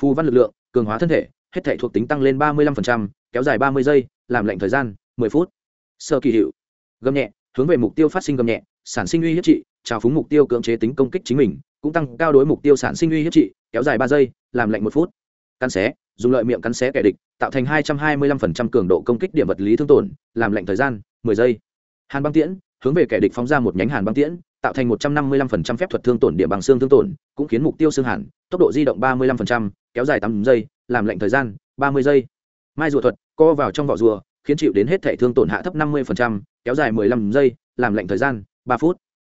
phù văn lực lượng, cường hóa thân thể, hết thể thuộc tính tăng lên ba mươi lăm kéo dài ba mươi giây, làm lệnh thời gian, mười phút. Sơ kỳ hiệu, gầm nhẹ, hướng về mục tiêu phát sinh gầm nhẹ, sản sinh uy hiếp trị, trào phúng mục tiêu cưỡng chế tính công kích chính mình, cũng tăng cao đối mục tiêu sản sinh uy hiếp trị, kéo dài ba giây, làm lệnh một phút cắn xé, dùng lợi miệng cắn xé kẻ địch, tạo thành hai trăm hai mươi lăm phần trăm cường độ công kích điểm vật lý thương tổn, làm lệnh thời gian, mười giây. Hàn băng tiễn, hướng về kẻ địch phóng ra một nhánh hàn băng tiễn, tạo thành một trăm năm mươi lăm phần trăm phép thuật thương tổn điểm bằng xương thương tổn, cũng khiến mục tiêu xương hàn, tốc độ di động ba mươi lăm phần trăm, kéo dài tám giây, làm lệnh thời gian, ba mươi giây. Mai rùa thuật, co vào trong vỏ rùa, khiến chịu đến hết thể thương tổn hạ thấp năm mươi kéo dài mười lăm giây, làm lệnh thời gian, ba phút.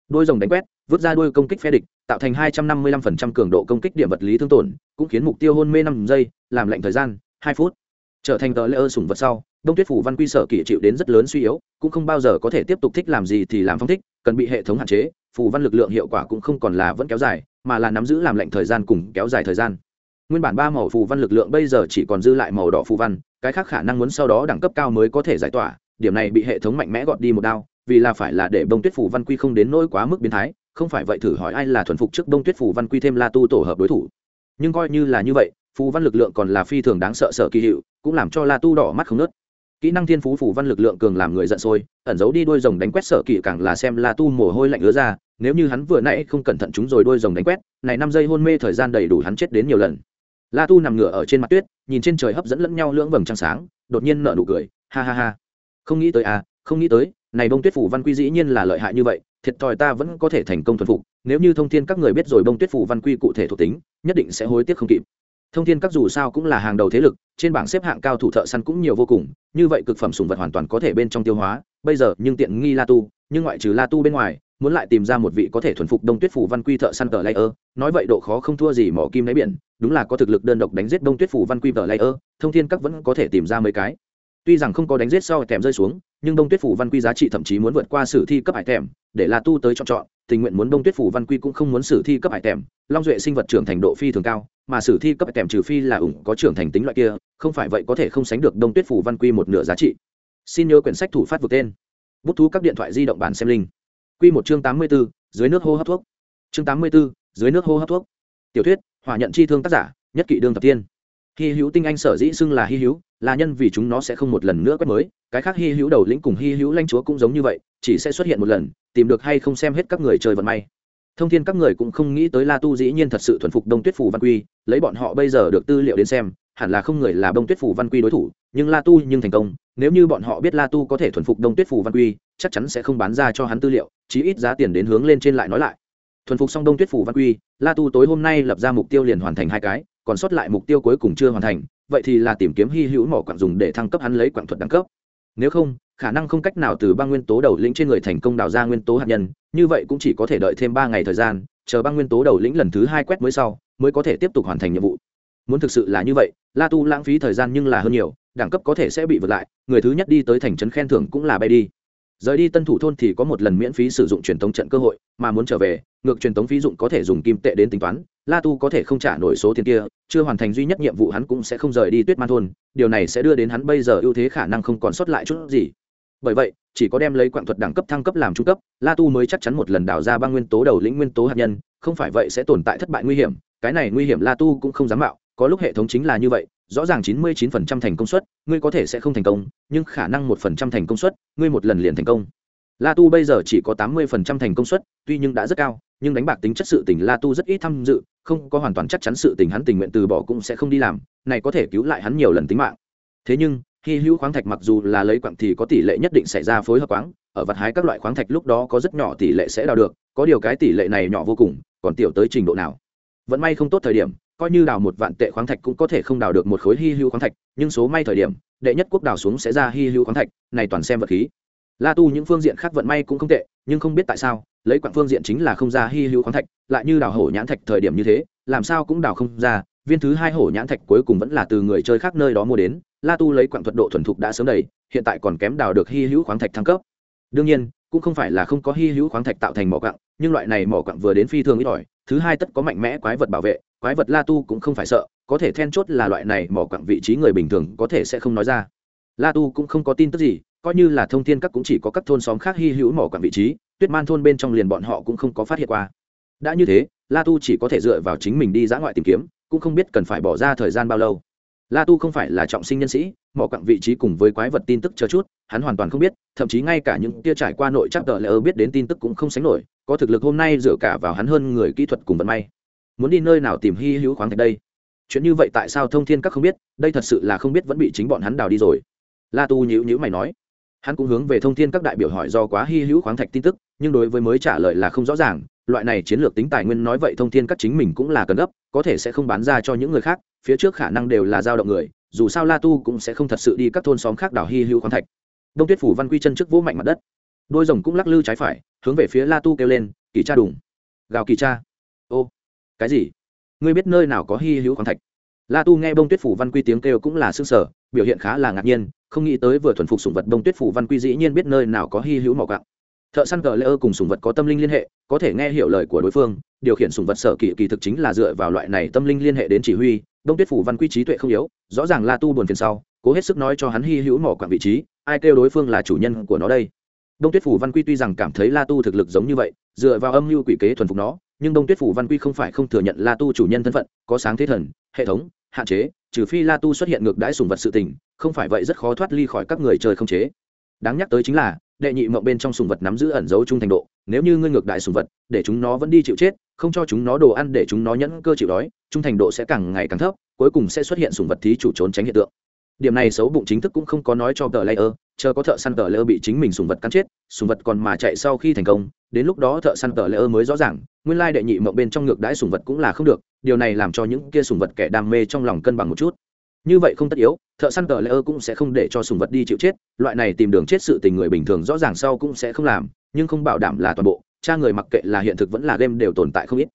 Đôi rồng đánh quét, vứt ra đôi công kích phe địch tạo thành hai trăm năm mươi lăm cường độ công kích điểm vật lý thương tổn, cũng khiến mục tiêu hôn mê 5 giây, làm lệnh thời gian 2 phút. Trở thành tờ layer sủng vật sau, đông tuyết phủ văn quy sở kỳ chịu đến rất lớn suy yếu, cũng không bao giờ có thể tiếp tục thích làm gì thì làm phong thích, cần bị hệ thống hạn chế phù văn lực lượng hiệu quả cũng không còn là vẫn kéo dài, mà là nắm giữ làm lệnh thời gian cùng kéo dài thời gian. Nguyên bản ba màu phù văn lực lượng bây giờ chỉ còn dư lại màu đỏ phù văn, cái khác khả năng muốn sau đó đẳng cấp cao mới có thể giải tỏa, điểm này bị hệ thống mạnh mẽ gọt đi một đao, vì là phải là để bông tuyết phủ văn quy không đến nỗi quá mức biến thái không phải vậy thử hỏi ai là thuần phục trước Đông tuyết phủ văn quy thêm la tu tổ hợp đối thủ. Nhưng coi như là như vậy, phù văn lực lượng còn là phi thường đáng sợ sợ kỳ hiệu, cũng làm cho la tu đỏ mắt không nớt. Kỹ năng thiên phú phù văn lực lượng cường làm người giận sôi, ẩn giấu đi đôi rồng đánh quét sợ kỳ càng là xem la tu mồ hôi lạnh ứa ra, nếu như hắn vừa nãy không cẩn thận chúng rồi đôi rồng đánh quét, này năm giây hôn mê thời gian đầy đủ hắn chết đến nhiều lần. La tu nằm ngửa ở trên mặt tuyết, nhìn trên trời hấp dẫn lẫn nhau lưỡng vầng trăng sáng, đột nhiên nở nụ cười, ha ha ha. Không nghĩ tới à không nghĩ tới, này bông tuyết phủ văn quy dĩ nhiên là lợi hại như vậy thiệt thòi ta vẫn có thể thành công thuần phục, nếu như thông thiên các người biết rồi bông tuyết phủ văn quy cụ thể thuộc tính, nhất định sẽ hối tiếc không kịp. Thông thiên các dù sao cũng là hàng đầu thế lực, trên bảng xếp hạng cao thủ thợ săn cũng nhiều vô cùng, như vậy cực phẩm sùng vật hoàn toàn có thể bên trong tiêu hóa. Bây giờ, nhưng tiện nghi la tu, nhưng ngoại trừ la tu bên ngoài, muốn lại tìm ra một vị có thể thuần phục đông tuyết phủ văn quy thợ săn tờ layer, nói vậy độ khó không thua gì mỏ kim đáy biển, đúng là có thực lực đơn độc đánh giết đông tuyết phủ văn quy tờ layer, thông thiên các vẫn có thể tìm ra mấy cái. Tuy rằng không có đánh giết sau kèm rơi xuống nhưng đông tuyết phủ văn quy giá trị thậm chí muốn vượt qua sử thi cấp hải thèm để là tu tới chọn chọn, tình nguyện muốn đông tuyết phủ văn quy cũng không muốn sử thi cấp hải thèm long duệ sinh vật trưởng thành độ phi thường cao, mà sử thi cấp hải thèm trừ phi là ủng có trưởng thành tính loại kia, không phải vậy có thể không sánh được đông tuyết phủ văn quy một nửa giá trị. Xin nhớ quyển sách thủ phát vượt tên. Bút thú các điện thoại di động bản xem linh q một chương tám mươi b ố dưới nước hô hấp thuốc. Chương tám mươi b ố dưới nước hô hấp thuốc. Tiểu thuyết, hỏa nhận chi thương tác giả, nhất kỵ đương tập tiên hy hữu tinh anh sở dĩ xưng là hy hữu, là nhân vì chúng nó sẽ không một lần nữa quét mới. Cái khác hy hữu đầu lĩnh cùng hy hữu lanh chúa cũng giống như vậy, chỉ sẽ xuất hiện một lần, tìm được hay không xem hết các người chơi vận may. Thông thiên các người cũng không nghĩ tới la tu dĩ nhiên thật sự thuần phục đông tuyết phủ văn quy, lấy bọn họ bây giờ được tư liệu đến xem, hẳn là không người là đông tuyết phủ văn quy đối thủ, nhưng la tu nhưng thành công. Nếu như bọn họ biết la tu có thể thuần phục đông tuyết phủ văn quy, chắc chắn sẽ không bán ra cho hắn tư liệu, chí ít giá tiền đến hướng lên trên lại nói lại. Thuần phục xong đông tuyết phủ văn quy, la tu tối hôm nay lập ra mục tiêu liền hoàn thành hai cái còn sót lại mục tiêu cuối cùng chưa hoàn thành, vậy thì là tìm kiếm hy hữu mỏ quặng dùng để thăng cấp hắn lấy quặng thuật đẳng cấp. Nếu không, khả năng không cách nào từ ba nguyên tố đầu lĩnh trên người thành công đào ra nguyên tố hạt nhân, như vậy cũng chỉ có thể đợi thêm ba ngày thời gian, chờ ba nguyên tố đầu lĩnh lần thứ hai quét mới sau, mới có thể tiếp tục hoàn thành nhiệm vụ. Muốn thực sự là như vậy, la tu lãng phí thời gian nhưng là hơn nhiều, đẳng cấp có thể sẽ bị vượt lại, người thứ nhất đi tới thành trấn khen thưởng cũng là bay đi rời đi tân thủ thôn thì có một lần miễn phí sử dụng truyền thống trận cơ hội, mà muốn trở về, ngược truyền thống phí dụng có thể dùng kim tệ đến tính toán, la tu có thể không trả nổi số tiền kia, chưa hoàn thành duy nhất nhiệm vụ hắn cũng sẽ không rời đi tuyết man thôn, điều này sẽ đưa đến hắn bây giờ ưu thế khả năng không còn sót lại chút gì. Bởi vậy, chỉ có đem lấy quạng thuật đẳng cấp thăng cấp làm trung cấp, la tu mới chắc chắn một lần đào ra ba nguyên tố đầu lĩnh nguyên tố hạt nhân, không phải vậy sẽ tồn tại thất bại nguy hiểm, cái này nguy hiểm la tu cũng không dám mạo, có lúc hệ thống chính là như vậy rõ ràng chín mươi chín phần trăm thành công suất, ngươi có thể sẽ không thành công, nhưng khả năng một phần trăm thành công suất, ngươi một lần liền thành công. La tu bây giờ chỉ có tám mươi phần trăm thành công suất, tuy nhưng đã rất cao, nhưng đánh bạc tính chất sự tình la tu rất ít tham dự, không có hoàn toàn chắc chắn sự tình hắn tình nguyện từ bỏ cũng sẽ không đi làm, này có thể cứu lại hắn nhiều lần tính mạng. Thế nhưng khi hữu khoáng thạch mặc dù là lấy quặng thì có tỷ lệ nhất định xảy ra phối hợp quáng, ở vật hái các loại khoáng thạch lúc đó có rất nhỏ tỷ lệ sẽ đào được, có điều cái tỷ lệ này nhỏ vô cùng, còn tiểu tới trình độ nào? Vẫn may không tốt thời điểm, coi như đào một vạn tệ khoáng thạch cũng có thể không đào được một khối hy hữu khoáng thạch, nhưng số may thời điểm, đệ nhất quốc đào xuống sẽ ra hy hữu khoáng thạch, này toàn xem vật khí. La tu những phương diện khác vận may cũng không tệ, nhưng không biết tại sao, lấy quặng phương diện chính là không ra hy hữu khoáng thạch, lại như đào hổ nhãn thạch thời điểm như thế, làm sao cũng đào không ra, viên thứ hai hổ nhãn thạch cuối cùng vẫn là từ người chơi khác nơi đó mua đến, la tu lấy quặng thuật độ thuần thục đã sớm đầy, hiện tại còn kém đào được hy hữu khoáng thạch thăng cấp. Đương nhiên, cũng không phải là không có hy hữu khoáng thạch tạo thành mỏ quặng nhưng loại này mỏ quặng vừa đến phi thường ít ỏi, thứ hai tất có mạnh mẽ quái vật bảo vệ, quái vật la tu cũng không phải sợ, có thể then chốt là loại này mỏ quặng vị trí người bình thường có thể sẽ không nói ra. La tu cũng không có tin tức gì, coi như là thông tin các cũng chỉ có các thôn xóm khác hy hữu mỏ quặng vị trí, tuyết man thôn bên trong liền bọn họ cũng không có phát hiện qua. Đã như thế, la tu chỉ có thể dựa vào chính mình đi dã ngoại tìm kiếm, cũng không biết cần phải bỏ ra thời gian bao lâu la tu không phải là trọng sinh nhân sĩ, mỏ quặng vị trí cùng với quái vật tin tức chờ chút, hắn hoàn toàn không biết, thậm chí ngay cả những tia trải qua nội chắc tờ lỡ biết đến tin tức cũng không sánh nổi, có thực lực hôm nay dựa cả vào hắn hơn người kỹ thuật cùng vận may. Muốn đi nơi nào tìm hy hữu khoáng thạch đây? Chuyện như vậy tại sao thông thiên các không biết, đây thật sự là không biết vẫn bị chính bọn hắn đào đi rồi. La tu nhữ nhữ mày nói. Hắn cũng hướng về thông thiên các đại biểu hỏi do quá hy hữu khoáng thạch tin tức, nhưng đối với mới trả lời là không rõ ràng, loại này chiến lược tính tài nguyên nói vậy thông thiên các chính mình cũng là cần gấp, có thể sẽ không bán ra cho những người khác phía trước khả năng đều là dao động người, dù sao la tu cũng sẽ không thật sự đi các thôn xóm khác đảo hy hữu khoáng thạch. Đông tuyết phủ văn quy chân trước vỗ mạnh mặt đất. Đôi rồng cũng lắc lư trái phải, hướng về phía la tu kêu lên, kỳ cha đùng. Gào kỳ cha. Ô, cái gì? Ngươi biết nơi nào có hy hữu khoáng thạch? La tu nghe bông tuyết phủ văn quy tiếng kêu cũng là s ư ơ n g sở biểu hiện khá là ngạc nhiên, không nghĩ tới vừa thuần phục sùng vật bông tuyết phủ văn quy dĩ nhiên biết nơi nào có hy hữu mỏ cặng thợ săn cờ lê ơ cùng sùng vật có tâm linh liên hệ, có thể nghe hiểu lời của đối phương, điều khiển sùng vật sở kỳ kỳ thực chính là dựa vào loại này tâm linh liên hệ đến chỉ huy, đông tuyết phủ văn quy trí tuệ không yếu, rõ ràng la tu buồn phiền sau, cố hết sức nói cho hắn hy hữu mỏ quặng vị trí, ai kêu đối phương là chủ nhân của nó đây. Đông tuyết phủ văn quy tuy rằng cảm thấy la tu thực lực giống như vậy, dựa vào âm mưu quỷ kế thuần phục nó, nhưng đông tuyết phủ văn quy không phải không thừa nhận la tu chủ nhân thân phận, có sáng thế thần, hệ thống, hạn chế, trừ phi la tu xuất hiện ngược đãi sùng vật sự tình, không phải vậy rất khó thoát ly khỏi các người chơi không chế. Đáng nhắc tới chính là đệ nhị mộng bên trong sùng vật nắm giữ ẩn dấu trung thành độ, nếu như ngươi ngược đại sùng vật, để chúng nó vẫn đi chịu chết, không cho chúng nó đồ ăn để chúng nó nhẫn cơ chịu đói, trung thành độ sẽ càng ngày càng thấp, cuối cùng sẽ xuất hiện sùng vật thí chủ trốn tránh hiện tượng. Điểm này xấu bụng chính thức cũng không có nói cho tờ layer chờ có thợ săn tờ layer bị chính mình sùng vật cắn chết, sùng vật còn mà chạy sau khi thành công, đến lúc đó thợ săn tờ layer mới rõ ràng, nguyên lai đệ nhị mộng bên trong ngược đãi sùng vật cũng là không được, điều này làm cho những kia sùng vật kẻ đam mê trong lòng cân bằng một chút. Như vậy không tất yếu thợ săn tờ ơ cũng sẽ không để cho sùng vật đi chịu chết, loại này tìm đường chết sự tình người bình thường rõ ràng sau cũng sẽ không làm, nhưng không bảo đảm là toàn bộ, cha người mặc kệ là hiện thực vẫn là game đều tồn tại không ít.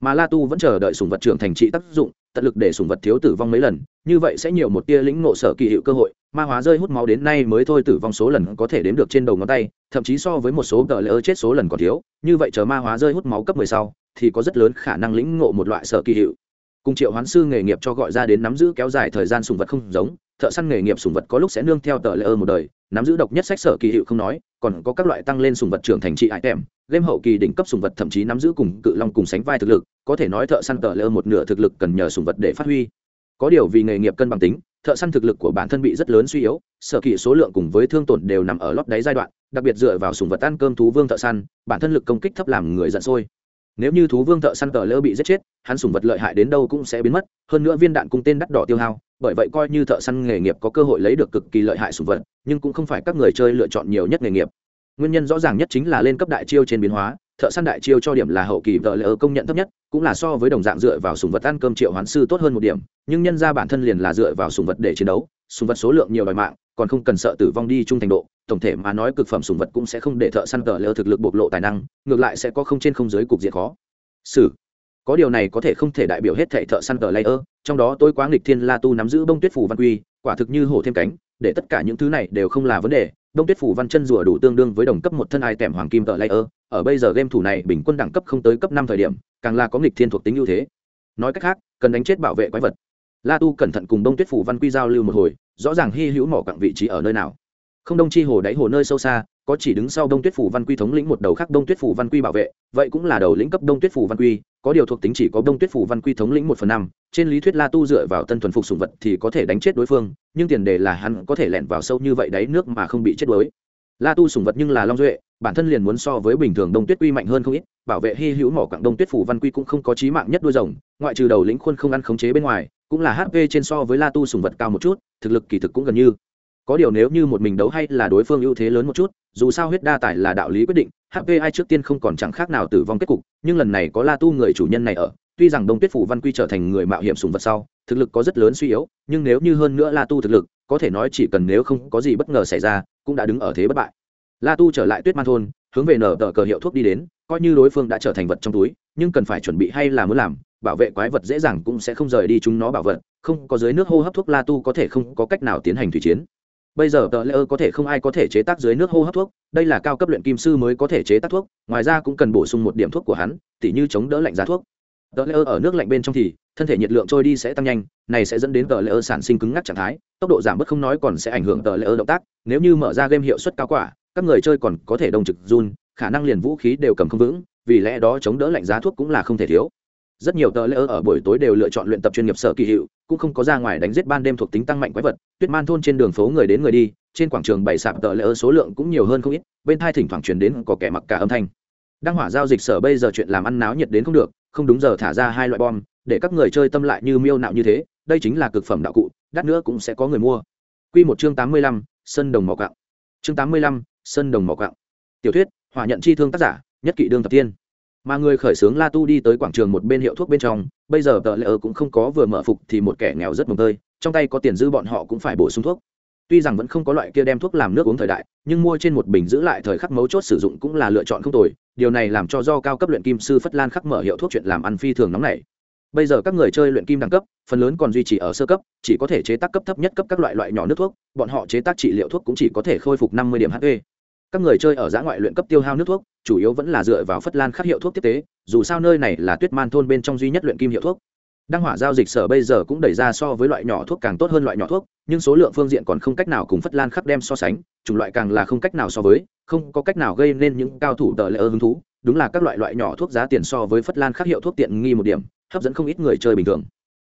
Mà la tu vẫn chờ đợi sùng vật trưởng thành trị tác dụng, tận lực để sùng vật thiếu tử vong mấy lần, như vậy sẽ nhiều một tia lĩnh nộ sở kỳ hiệu cơ hội, ma hóa rơi hút máu đến nay mới thôi tử vong số lần có thể đếm được trên đầu ngón tay, thậm chí so với một số tờ lỡ chết số lần còn thiếu, như vậy chờ ma hóa rơi hút máu cấp mười sau, thì có rất lớn khả năng lĩnh ngộ một loại sở kỳ hiệu. Cùng triệu hoán sư nghề nghiệp cho gọi ra đến nắm giữ kéo dài thời gian sùng vật không giống thợ săn nghề nghiệp sùng vật có lúc sẽ nương theo tờ lỡ một đời. Nắm giữ độc nhất sách sở kỳ hiệu không nói, còn có các loại tăng lên sùng vật trưởng thành trị hại kèm game hậu kỳ đỉnh cấp sùng vật thậm chí nắm giữ cùng cự long cùng sánh vai thực lực, có thể nói thợ săn tờ lỡ một nửa thực lực cần nhờ sùng vật để phát huy. Có điều vì nghề nghiệp cân bằng tính, thợ săn thực lực của bản thân bị rất lớn suy yếu, sở kỳ số lượng cùng với thương tổn đều nằm ở lót đáy giai đoạn, đặc biệt dựa vào sùng vật ăn cơm thú vương thợ săn, bản thân lực công kích thấp làm người giận sôi nếu như thú vương thợ săn tờ lỡ bị giết chết, hắn sùng vật lợi hại đến đâu cũng sẽ biến mất, hơn nữa viên đạn cung tên đắt đỏ tiêu hao, bởi vậy coi như thợ săn nghề nghiệp có cơ hội lấy được cực kỳ lợi hại sùng vật, nhưng cũng không phải các người chơi lựa chọn nhiều nhất nghề nghiệp. Nguyên nhân rõ ràng nhất chính là lên cấp đại chiêu trên biến hóa thợ săn đại chiêu cho điểm là hậu kỳ tờ lỡ công nhận thấp nhất, cũng là so với đồng dạng dựa vào sùng vật ăn cơm triệu hoán sư tốt hơn một điểm, nhưng nhân ra bản thân liền là dựa vào sùng vật để chiến đấu, sùng vật số lượng nhiều đòi mạng, còn không cần sợ tử vong đi trung thành độ, tổng thể mà nói cực phẩm sùng vật cũng sẽ không để thợ săn vợ lỡ thực lực bộc lộ tài năng, ngược lại sẽ có không trên không dưới cục diện khó. Xử có điều này có thể không thể đại biểu hết thệ thợ săn tờ layer trong đó tôi quá nghịch thiên la tu nắm giữ bông tuyết phủ văn quy, quả thực như hổ thêm cánh, để tất cả những thứ này đều không là vấn đề Đông tuyết phủ văn chân rùa đủ tương đương với đồng cấp một thân ai tẻm hoàng kim tờ layer, ở bây giờ game thủ này bình quân đẳng cấp không tới cấp năm thời điểm, càng là có nghịch thiên thuộc tính ưu thế. Nói cách khác, cần đánh chết bảo vệ quái vật. La tu cẩn thận cùng Đông tuyết phủ văn quy giao lưu một hồi, rõ ràng hy hữu mỏ cặng vị trí ở nơi nào. Không đông chi hồ đáy hồ nơi sâu xa có chỉ đứng sau đông tuyết phủ văn quy thống lĩnh một đầu khác đông tuyết phủ văn quy bảo vệ, vậy cũng là đầu lĩnh cấp đông tuyết phủ văn quy, có điều thuộc tính chỉ có đông tuyết phủ văn quy thống lĩnh một phần năm, trên lý thuyết la tu dựa vào tân thuần phục sùng vật thì có thể đánh chết đối phương, nhưng tiền đề là hắn có thể lẻn vào sâu như vậy đáy nước mà không bị chết đuối. La tu sùng vật nhưng là long duệ, bản thân liền muốn so với bình thường đông tuyết quy mạnh hơn không ít, bảo vệ hy hữu mỏ quặng đông tuyết phủ văn quy cũng không có trí mạng nhất đuôi rồng, ngoại trừ đầu lĩnh khuôn không ăn khống chế bên ngoài, cũng là hp trên so với la tu sùng vật cao một chút, thực lực kỳ thực cũng gần như có điều nếu như một mình đấu hay là đối phương ưu thế lớn một chút, dù sao huyết đa tài là đạo lý quyết định hp ai trước tiên không còn chẳng khác nào tử vong kết cục, nhưng lần này có la tu người chủ nhân này ở, tuy rằng đông tuyết phủ văn quy trở thành người mạo hiểm sùng vật sau, thực lực có rất lớn suy yếu, nhưng nếu như hơn nữa la tu thực lực, có thể nói chỉ cần nếu không có gì bất ngờ xảy ra, cũng đã đứng ở thế bất bại. La tu trở lại tuyết man thôn, hướng về nở tờ cờ hiệu thuốc đi đến, coi như đối phương đã trở thành vật trong túi, nhưng cần phải chuẩn bị hay là muốn làm, bảo vệ quái vật dễ dàng cũng sẽ không rời đi chúng nó bảo vật, không có dưới nước hô hấp thuốc la tu có thể không có cách nào tiến hành thủy chiến bây giờ tờ lễ ơ có thể không ai có thể chế tác dưới nước hô hấp thuốc, đây là cao cấp luyện kim sư mới có thể chế tác thuốc, ngoài ra cũng cần bổ sung một điểm thuốc của hắn, tỉ như chống đỡ lạnh giá thuốc. Tờ lễ ơ ở nước lạnh bên trong thì, thân thể nhiệt lượng trôi đi sẽ tăng nhanh, này sẽ dẫn đến tờ lễ ơ sản sinh cứng ngắc trạng thái, tốc độ giảm bớt không nói còn sẽ ảnh hưởng tờ lễ ơ động tác, nếu như mở ra game hiệu suất cao quả, các người chơi còn có thể đồng trực run, khả năng liền vũ khí đều cầm không vững, vì lẽ đó chống đỡ lạnh giá thuốc cũng là không thể thiếu rất nhiều tờ lễ ở buổi tối đều lựa chọn luyện tập chuyên nghiệp sở kỳ hiệu cũng không có ra ngoài đánh giết ban đêm thuộc tính tăng mạnh quái vật tuyết man thôn trên đường phố người đến người đi trên quảng trường bày sạp tờ lễ số lượng cũng nhiều hơn không ít bên thai thỉnh thoảng truyền đến có kẻ mặc cả âm thanh đăng hỏa giao dịch sở bây giờ chuyện làm ăn náo nhiệt đến không được không đúng giờ thả ra hai loại bom để các người chơi tâm lại như miêu nạo như thế đây chính là cực phẩm đạo cụ đắt nữa cũng sẽ có người mua Quy một chương tám mươi lăm, sân đồng mỏ cạo. Chương tám mươi lăm, sân đồng mỏ cạo. Tiểu thuyết, hỏa nhận chi thương tác giả, nhất kỵ đương tập tiên mà người khởi xướng la tu đi tới quảng trường một bên hiệu thuốc bên trong, bây giờ tờ lễ ơ cũng không có vừa mở phục thì một kẻ nghèo rất mồng tơi, trong tay có tiền dư bọn họ cũng phải bổ sung thuốc. Tuy rằng vẫn không có loại kia đem thuốc làm nước uống thời đại, nhưng mua trên một bình giữ lại thời khắc mấu chốt sử dụng cũng là lựa chọn không tồi, điều này làm cho do cao cấp luyện kim sư phất lan khắc mở hiệu thuốc chuyện làm ăn phi thường nóng này bây giờ các người chơi luyện kim đẳng cấp, phần lớn còn duy trì ở sơ cấp, chỉ có thể chế tác cấp thấp nhất cấp các loại loại nhỏ nước thuốc, bọn họ chế tác trị liệu thuốc cũng chỉ có thể khôi phục năm mươi điểm hp các người chơi ở giã ngoại luyện cấp tiêu hao nước thuốc, chủ yếu vẫn là dựa vào phất lan khắc hiệu thuốc tiếp tế, dù sao nơi này là tuyết man thôn bên trong duy nhất luyện kim hiệu thuốc. Đăng hỏa giao dịch sở bây giờ cũng đẩy ra so với loại nhỏ thuốc càng tốt hơn loại nhỏ thuốc, nhưng số lượng phương diện còn không cách nào cùng phất lan khắc đem so sánh, chủng loại càng là không cách nào so với, không có cách nào gây nên những cao thủ tờ lễ ơ hứng thú. Đúng là các loại loại nhỏ thuốc giá tiền so với phất lan khắc hiệu thuốc tiện nghi một điểm, hấp dẫn không ít người chơi bình thường.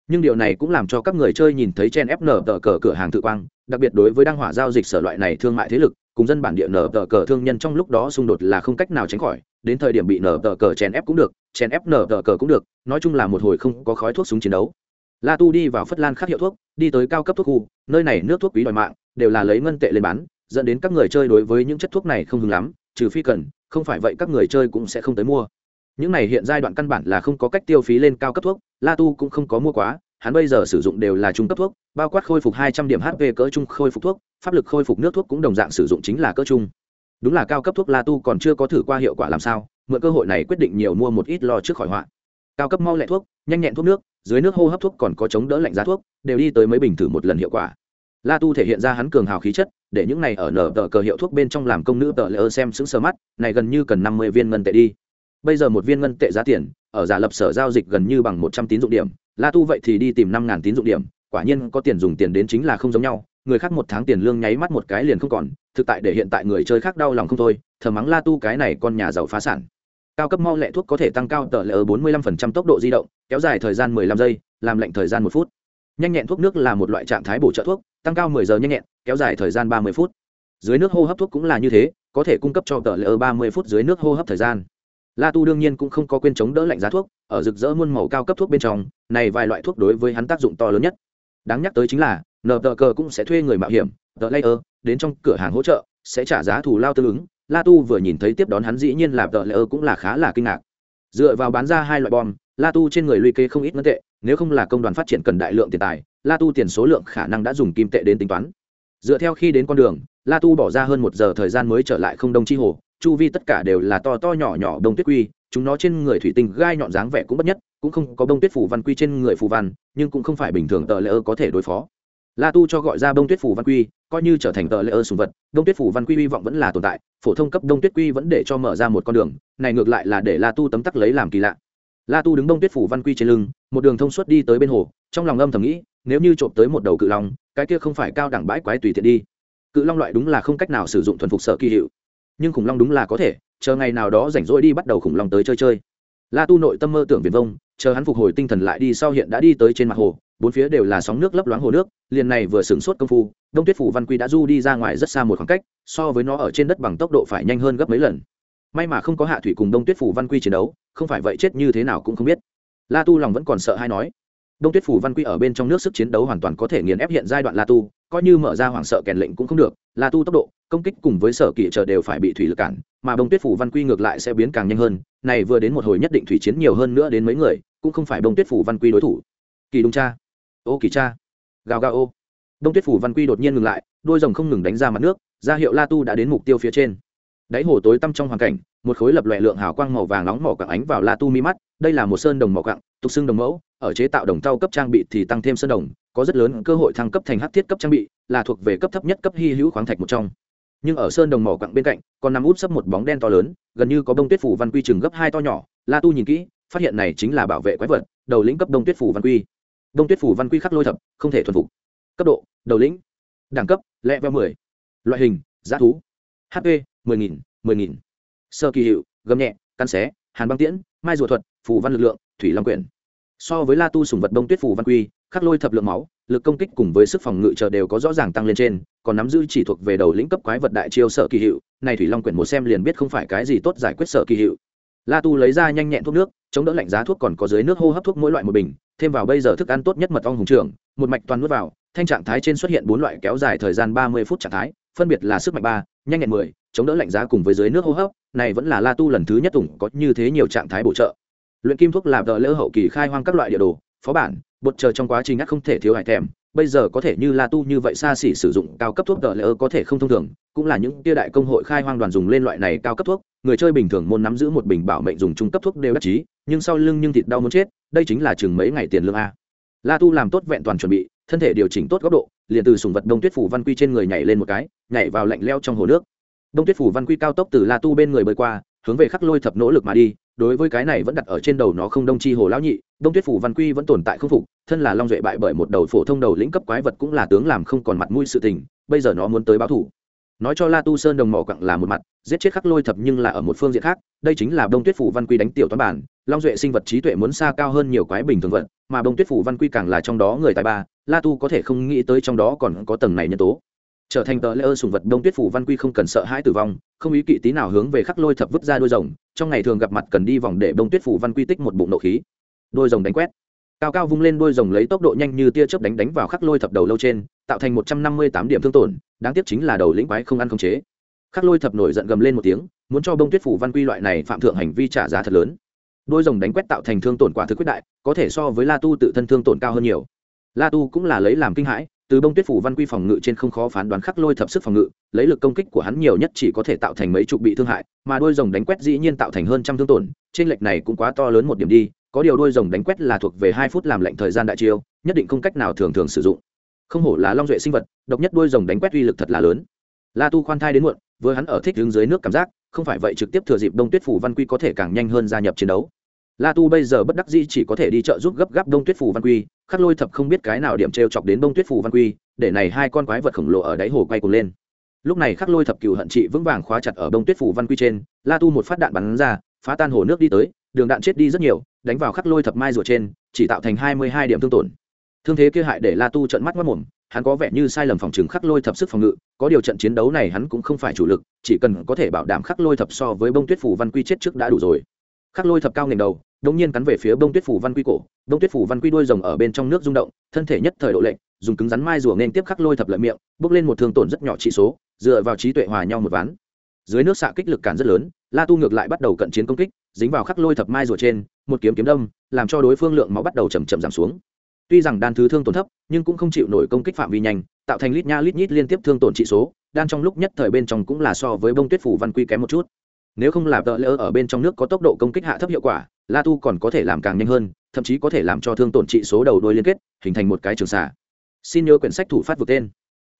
Nhưng điều này cũng làm cho các người chơi nhìn thấy trên fn tờ cờ cửa hàng tự quang, đặc biệt đối với đăng hỏa giao dịch sở loại này thương mại thế lực cùng dân bản địa nở tờ cờ thương nhân trong lúc đó xung đột là không cách nào tránh khỏi, đến thời điểm bị nở tờ cờ chèn ép cũng được, chèn ép nở tờ cờ cũng được, nói chung là một hồi không có khói thuốc súng chiến đấu. La tu đi vào phất lan khắc hiệu thuốc, đi tới cao cấp thuốc khu, nơi này nước thuốc quý đòi mạng, đều là lấy ngân tệ lên bán, dẫn đến các người chơi đối với những chất thuốc này không hứng lắm, trừ phi cần, không phải vậy các người chơi cũng sẽ không tới mua. Những này hiện giai đoạn căn bản là không có cách tiêu phí lên cao cấp thuốc, la tu cũng không có mua quá hắn bây giờ sử dụng đều là trung cấp thuốc, bao quát khôi phục hai trăm điểm hp cỡ trung, khôi phục thuốc, pháp lực khôi phục nước thuốc cũng đồng dạng sử dụng chính là cỡ trung. Đúng là cao cấp thuốc la tu còn chưa có thử qua hiệu quả làm sao, mượn cơ hội này quyết định nhiều mua một ít lo trước khỏi họa. Cao cấp mau lẹ thuốc, nhanh nhẹn thuốc nước, dưới nước hô hấp thuốc còn có chống đỡ lạnh giá thuốc, đều đi tới mấy bình thử một lần hiệu quả. La tu thể hiện ra hắn cường hào khí chất, để những này ở nở tờ cờ hiệu thuốc bên trong làm công nữ tờ lỡ xem xứng sờ mắt, này gần như cần năm mươi viên ngân tệ đi bây giờ một viên ngân tệ giá tiền, ở giả lập sở giao dịch gần như bằng một trăm tín dụng điểm, la tu vậy thì đi tìm năm ngàn tín dụng điểm, quả nhiên có tiền dùng tiền đến chính là không giống nhau, người khác một tháng tiền lương nháy mắt một cái liền không còn, thực tại để hiện tại người chơi khác đau lòng không thôi, thờ mắng la tu cái này con nhà giàu phá sản. Cao cấp mau lẹ thuốc có thể tăng cao tờ lỡ bốn mươi lăm phần trăm tốc độ di động, kéo dài thời gian mười lăm giây, làm lệnh thời gian một phút. Nhanh nhẹn thuốc nước là một loại trạng thái bổ trợ thuốc, tăng cao mười giờ nhanh nhẹn, kéo dài thời gian ba mươi phút. Dưới nước hô hấp thuốc cũng là như thế, có thể cung cấp cho tờ lỡ ba mươi phút dưới nước hô hấp thời gian la tu đương nhiên cũng không có quên chống đỡ lạnh giá thuốc, ở rực rỡ muôn màu cao cấp thuốc bên trong, này vài loại thuốc đối với hắn tác dụng to lớn nhất. Đáng nhắc tới chính là nờ tờ cờ cũng sẽ thuê người mạo hiểm tờ layer, đến trong cửa hàng hỗ trợ, sẽ trả giá thù lao tương ứng. La tu vừa nhìn thấy tiếp đón hắn dĩ nhiên là tờ layer cũng là khá là kinh ngạc. Dựa vào bán ra hai loại bom, la tu trên người luy kê không ít ngân tệ, nếu không là công đoàn phát triển cần đại lượng tiền tài, la tu tiền số lượng khả năng đã dùng kim tệ đến tính toán. Dựa theo khi đến con đường, la tu bỏ ra hơn một giờ thời gian mới trở lại không đông chi hồ chu vi tất cả đều là to to nhỏ nhỏ đông tuyết quy, chúng nó trên người thủy tinh gai nhọn dáng vẻ cũng bất nhất, cũng không có bông tuyết phủ văn quy trên người phù văn, nhưng cũng không phải bình thường tờ lễ ơ có thể đối phó. La tu cho gọi ra bông tuyết phủ văn quy, coi như trở thành tờ lễ ơ sùng vật đông tuyết phủ văn quy hy vọng vẫn là tồn tại, phổ thông cấp đông tuyết quy vẫn để cho mở ra một con đường, này ngược lại là để la tu tấm tắc lấy làm kỳ lạ. La tu đứng đông tuyết phủ văn quy trên lưng, một đường thông suốt đi tới bên hồ, trong lòng âm thầm nghĩ, nếu như trộm tới một đầu cự long, cái kia không phải cao đẳng bãi quái tùy tiện đi. Cự long loại đúng là không cách nào sử dụng thuần phục sở kỳ hiệu nhưng khủng long đúng là có thể, chờ ngày nào đó rảnh rỗi đi bắt đầu khủng long tới chơi chơi. La tu nội tâm mơ tưởng viền vông, chờ hắn phục hồi tinh thần lại đi sau hiện đã đi tới trên mặt hồ, bốn phía đều là sóng nước lấp loáng hồ nước, liền này vừa sửng sốt công phu, đông tuyết phủ văn quy đã du đi ra ngoài rất xa một khoảng cách, so với nó ở trên đất bằng tốc độ phải nhanh hơn gấp mấy lần. May mà không có hạ thủy cùng đông tuyết phủ văn quy chiến đấu, không phải vậy chết như thế nào cũng không biết. La tu lòng vẫn còn sợ hay nói. Đông tuyết phủ văn quy ở bên trong nước sức chiến đấu hoàn toàn có thể nghiền ép hiện giai đoạn la tu, coi như mở ra hoảng sợ kèn lệnh cũng không được, la tu tốc độ công kích cùng với sở kỵ chờ đều phải bị thủy lực cản, mà bông tuyết phủ văn quy ngược lại sẽ biến càng nhanh hơn, này vừa đến một hồi nhất định thủy chiến nhiều hơn nữa đến mấy người, cũng không phải bông tuyết phủ văn quy đối thủ. Kỳ đúng cha. Ô kỳ cha. Gào gào ô. Bông tuyết phủ văn quy đột nhiên ngừng lại, đôi rồng không ngừng đánh ra mặt nước, ra hiệu la tu đã đến mục tiêu phía trên. Đáy hồ tối tăm trong hoàn cảnh, một khối lập loại lượng hào quang màu vàng nóng mỏ cặng ánh vào la tu mi mắt, đây là một sơn đồng mỏ cặng tục xưng đồng mẫu, ở chế tạo đồng tàu cấp trang bị thì tăng thêm sơn đồng, có rất lớn cơ hội thăng cấp thành hắc thiết cấp trang bị, là thuộc về cấp thấp nhất cấp hy hữu khoáng thạch một trong nhưng ở sơn đồng mỏ quặng bên cạnh, còn nằm út sấp một bóng đen to lớn, gần như có bông tuyết phủ văn quy chừng gấp hai to nhỏ. La tu nhìn kỹ, phát hiện này chính là bảo vệ quái vật, đầu lĩnh cấp đông tuyết phủ văn quy. Đông tuyết phủ văn quy khắc lôi thập, không thể thuần phục. Cấp độ, đầu lĩnh, đẳng cấp, lẹ veo mười. Loại hình, giá thú. Hp mười nghìn mười nghìn. Sơ kỳ hiệu, gầm nhẹ căn xé, hàn băng tiễn, mai rùa thuật phủ văn lực lượng, thủy long quyển. So với la tu sùng vật đông tuyết phủ văn quy, khắc lôi thập lượng máu, lực công kích cùng với sức phòng ngự chờ đều có rõ ràng tăng lên trên còn nắm giữ chỉ thuộc về đầu lĩnh cấp quái vật đại chiêu sợ kỳ hiệu, này thủy long quyển một xem liền biết không phải cái gì tốt giải quyết sợ kỳ hiệu. La tu lấy ra nhanh nhẹn thuốc nước, chống đỡ lạnh giá thuốc còn có dưới nước hô hấp thuốc mỗi loại một bình, thêm vào bây giờ thức ăn tốt nhất mật ong hùng trưởng, một mạch toàn nuốt vào, thanh trạng thái trên xuất hiện bốn loại kéo dài thời gian ba mươi phút trạng thái, phân biệt là sức mạnh ba, nhanh nhẹn mười, chống đỡ lạnh giá cùng với dưới nước hô hấp, này vẫn là la tu lần thứ nhất tùng có như thế nhiều trạng thái bổ trợ. Luyện kim thuốc làm đỡ lỡ hậu kỳ khai hoang các loại địa đồ, phó bản, bột chờ trong quá trình ngắt không thể thiếu hải thèm bây giờ có thể như la tu như vậy xa xỉ sử dụng cao cấp thuốc đỡ lỡ có thể không thông thường, cũng là những tia đại công hội khai hoang đoàn dùng lên loại này cao cấp thuốc, người chơi bình thường môn nắm giữ một bình bảo mệnh dùng trung cấp thuốc đều đắc chí, nhưng sau lưng nhưng thịt đau muốn chết, đây chính là chừng mấy ngày tiền lương a. La tu làm tốt vẹn toàn chuẩn bị, thân thể điều chỉnh tốt góc độ, liền từ sùng vật đông tuyết phủ văn quy trên người nhảy lên một cái, nhảy vào lạnh leo trong hồ nước. Đông tuyết phủ văn quy cao tốc từ la tu bên người bơi qua, hướng về khắc lôi thập nỗ lực mà đi đối với cái này vẫn đặt ở trên đầu nó không đông chi hồ lão nhị, đông tuyết phủ văn quy vẫn tồn tại không phục, thân là long duệ bại bởi một đầu phổ thông đầu lĩnh cấp quái vật cũng là tướng làm không còn mặt mũi sự tình, bây giờ nó muốn tới báo thủ. Nói cho la tu sơn đồng mỏ quặng là một mặt, giết chết khắc lôi thập nhưng là ở một phương diện khác, đây chính là đông tuyết phủ văn quy đánh tiểu toán bản, long duệ sinh vật trí tuệ muốn xa cao hơn nhiều quái bình thường vận mà đông tuyết phủ văn quy càng là trong đó người tài ba, la tu có thể không nghĩ tới trong đó còn có tầng này nhân tố trở thành tờ lễ ơ sùng vật đông tuyết phủ văn quy không cần sợ hãi tử vong, không ý kỵ tí nào hướng về khắc lôi thập vứt ra đôi rồng, trong ngày thường gặp mặt cần đi vòng để đông tuyết phủ văn quy tích một bụng nộ khí. Đôi rồng đánh quét. Cao cao vung lên đôi rồng lấy tốc độ nhanh như tia chớp đánh đánh vào khắc lôi thập đầu lâu trên, tạo thành một trăm năm mươi tám điểm thương tổn, đáng tiếc chính là đầu lĩnh quái không ăn không chế. Khắc lôi thập nổi giận gầm lên một tiếng, muốn cho bông tuyết phủ văn quy loại này phạm thượng hành vi trả giá thật lớn. Đôi rồng đánh quét tạo thành thương tổn quả thực quyết đại, có thể so với la tu tự thân thương tổn cao hơn nhiều. La tu cũng là lấy làm kinh hãi từ bông tuyết phủ văn quy phòng ngự trên không khó phán đoán khắc lôi thập sức phòng ngự, lấy lực công kích của hắn nhiều nhất chỉ có thể tạo thành mấy chục bị thương hại, mà đôi rồng đánh quét dĩ nhiên tạo thành hơn trăm thương tổn, trên lệch này cũng quá to lớn một điểm đi, có điều đôi rồng đánh quét là thuộc về hai phút làm lệnh thời gian đại chiêu, nhất định không cách nào thường thường sử dụng. Không hổ là long duệ sinh vật, độc nhất đôi rồng đánh quét uy lực thật là lớn. La tu khoan thai đến muộn, vừa hắn ở thích đứng dưới nước cảm giác, không phải vậy trực tiếp thừa dịp đông tuyết phủ văn quy có thể càng nhanh hơn gia nhập chiến đấu la tu bây giờ bất đắc dĩ chỉ có thể đi chợ giúp gấp gáp đông tuyết phủ văn quy, khắc lôi thập không biết cái nào điểm t chọc đến đông tuyết phủ văn quy, để này hai con quái vật khổng lồ ở đáy hồ quay cuồng lên. Lúc này khắc lôi thập cựu hận trị vững vàng khóa chặt ở đông tuyết phủ văn quy trên, la tu một phát đạn bắn ra, phá tan hồ nước đi tới, đường đạn chết đi rất nhiều, đánh vào khắc lôi thập mai rùa trên, chỉ tạo thành hai mươi hai điểm thương tổn. Thương thế kia hại để la tu trận mắt mất mồm hắn có vẻ như sai lầm phòng trừng khắc lôi thập sức phòng ngự, có điều trận chiến đấu này hắn cũng không phải chủ lực, chỉ cần có thể bảo đảm khắc lôi thập so với bông tuyết phủ văn quy chết trước đã đủ rồi khắc lôi thập cao ngành đầu, đống nhiên cắn về phía bông tuyết phủ văn quy cổ. Bông tuyết phủ văn quy đuôi rồng ở bên trong nước rung động, thân thể nhất thời độ lệnh, dùng cứng rắn mai rùa nên tiếp khắc lôi thập lợi miệng, bước lên một thương tổn rất nhỏ trị số, dựa vào trí tuệ hòa nhau một ván. Dưới nước xạ kích lực cản rất lớn, la tu ngược lại bắt đầu cận chiến công kích, dính vào khắc lôi thập mai rùa trên, một kiếm kiếm đâm, làm cho đối phương lượng máu bắt đầu chầm chậm giảm xuống. Tuy rằng đan thứ thương tổn thấp, nhưng cũng không chịu nổi công kích phạm vi nhanh, tạo thành lít nha lít nhít liên tiếp thương tổn trị số, đan trong lúc nhất thời bên trong cũng là so với bông tuyết phủ văn quy kém một chút nếu không làm tợ lỡ ở bên trong nước có tốc độ công kích hạ thấp hiệu quả, la tu còn có thể làm càng nhanh hơn, thậm chí có thể làm cho thương tổn trị số đầu đôi liên kết, hình thành một cái trường xả xin nhớ quyển sách thủ phát vượt tên.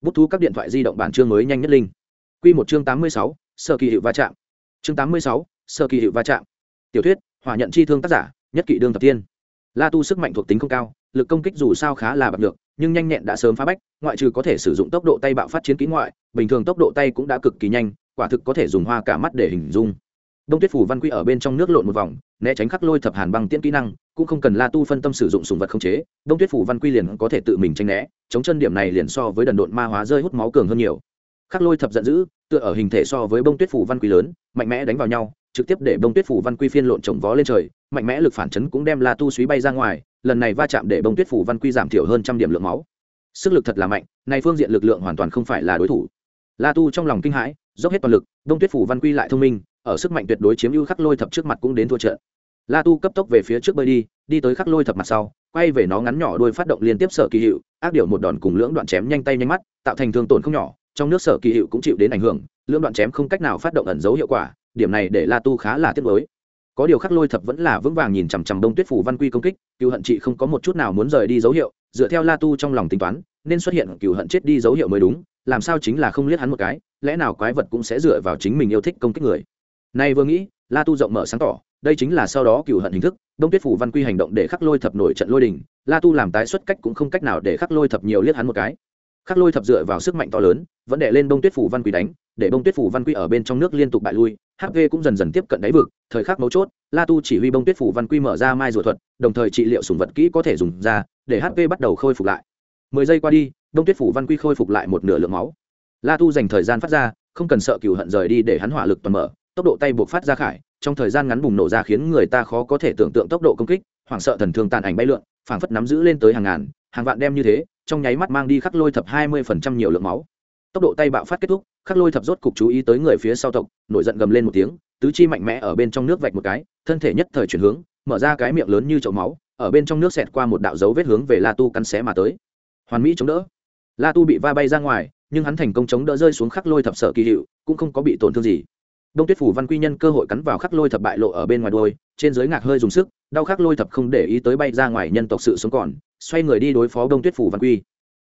Bút thu các điện thoại di động bản chương mới nhanh nhất linh. Q một chương tám mươi sáu, sơ kỳ hiệu va chạm. Chương tám mươi sáu, sơ kỳ hiệu va chạm. Tiểu thuyết, hỏa nhận chi thương tác giả, nhất kỷ đương tập tiên. La tu sức mạnh thuộc tính không cao, lực công kích dù sao khá là bạc được nhưng nhanh nhẹn đã sớm phá bách, ngoại trừ có thể sử dụng tốc độ tay bạo phát chiến kỹ ngoại, bình thường tốc độ tay cũng đã cực kỳ nhanh quả thực có thể dùng hoa cả mắt để hình dung. Đông tuyết phủ văn quy ở bên trong nước lộn một vòng, né tránh khắc lôi thập hàn băng tiễn kỹ năng, cũng không cần la tu phân tâm sử dụng sùng vật không chế. Đông tuyết phủ văn quy liền có thể tự mình tranh né, chống chân điểm này liền so với đần độn ma hóa rơi hút máu cường hơn nhiều. Khắc lôi thập giận dữ, tựa ở hình thể so với bông tuyết phủ văn quy lớn, mạnh mẽ đánh vào nhau, trực tiếp để bông tuyết phủ văn quy phiên lộn trồng vó lên trời, mạnh mẽ lực phản chấn cũng đem la tu suý bay ra ngoài, lần này va chạm để bông tuyết phủ văn quy giảm thiểu hơn trăm điểm lượng máu. Sức lực thật là mạnh, này phương diện lực lượng hoàn toàn không phải là đối thủ la tu trong lòng kinh hãi, dốc hết toàn lực, Đông tuyết phủ văn quy lại thông minh, ở sức mạnh tuyệt đối chiếm ưu khắc lôi thập trước mặt cũng đến thua trận. La tu cấp tốc về phía trước bơi đi đi tới khắc lôi thập mặt sau, quay về nó ngắn nhỏ đôi phát động liên tiếp sở kỳ hiệu, ác điều một đòn cùng lưỡng đoạn chém nhanh tay nhanh mắt, tạo thành thương tổn không nhỏ, trong nước sở kỳ hiệu cũng chịu đến ảnh hưởng, lưỡng đoạn chém không cách nào phát động ẩn dấu hiệu quả, điểm này để la tu khá là tiếc mới có điều khắc lôi thập vẫn là vững vàng nhìn chằm chằm đông tuyết phủ văn quy công kích cựu hận chị không có một chút nào muốn rời đi dấu hiệu, dựa theo la tu trong lòng tính toán, nên xuất hiện cựu hận chết đi dấu hiệu mới đúng làm sao chính là không liếc hắn một cái, lẽ nào quái vật cũng sẽ dựa vào chính mình yêu thích công kích người? Nay vừa nghĩ, la tu rộng mở sáng tỏ, đây chính là sau đó cựu hận hình thức, đông tuyết phủ văn quy hành động để khắc lôi thập nổi trận lôi đình, la tu làm tái xuất cách cũng không cách nào để khắc lôi thập nhiều liếc hắn một cái. Khắc lôi thập dựa vào sức mạnh to lớn, vẫn đệ lên đông tuyết phủ văn quy đánh, để bông tuyết phủ văn quy ở bên trong nước liên tục bại lui hv cũng dần dần tiếp cận đáy vực, thời khắc mấu chốt, la tu chỉ huy bông tuyết phủ văn quy mở ra mai rùa thuật, đồng thời trị liệu sùng vật kỹ có thể dùng ra, để hv bắt đầu khôi phục lại. Mười giây qua đi đông tuyết phủ văn quy khôi phục lại một nửa lượng máu. La tu dành thời gian phát ra, không cần sợ cựu hận rời đi để hắn hỏa lực toàn mở, tốc độ tay buộc phát ra khải, trong thời gian ngắn bùng nổ ra khiến người ta khó có thể tưởng tượng tốc độ công kích, hoảng sợ thần thương tàn ảnh bay lượn, phảng phất nắm giữ lên tới hàng ngàn, hàng vạn đem như thế, trong nháy mắt mang đi khắc lôi thập hai mươi phần trăm nhiều lượng máu. Tốc độ tay bạo phát kết thúc, khắc lôi thập rốt cục chú ý tới người phía sau tộc, nổi giận gầm lên một tiếng, tứ chi mạnh mẽ ở bên trong nước vạch một cái, thân thể nhất thời chuyển hướng, mở ra cái miệng lớn như chậu máu, ở bên trong nước xẹt qua một đạo dấu vết hướng về la tu cắn xé mà tới. Hoàn mỹ chống đỡ la tu bị va bay ra ngoài, nhưng hắn thành công chống đỡ rơi xuống khắc lôi thập sở kỳ hiệu, cũng không có bị tổn thương gì. Đông tuyết phủ văn quy nhân cơ hội cắn vào khắc lôi thập bại lộ ở bên ngoài đôi trên dưới ngạc hơi dùng sức, đau khắc lôi thập không để ý tới bay ra ngoài nhân tộc sự sống còn, xoay người đi đối phó đông tuyết phủ văn quy.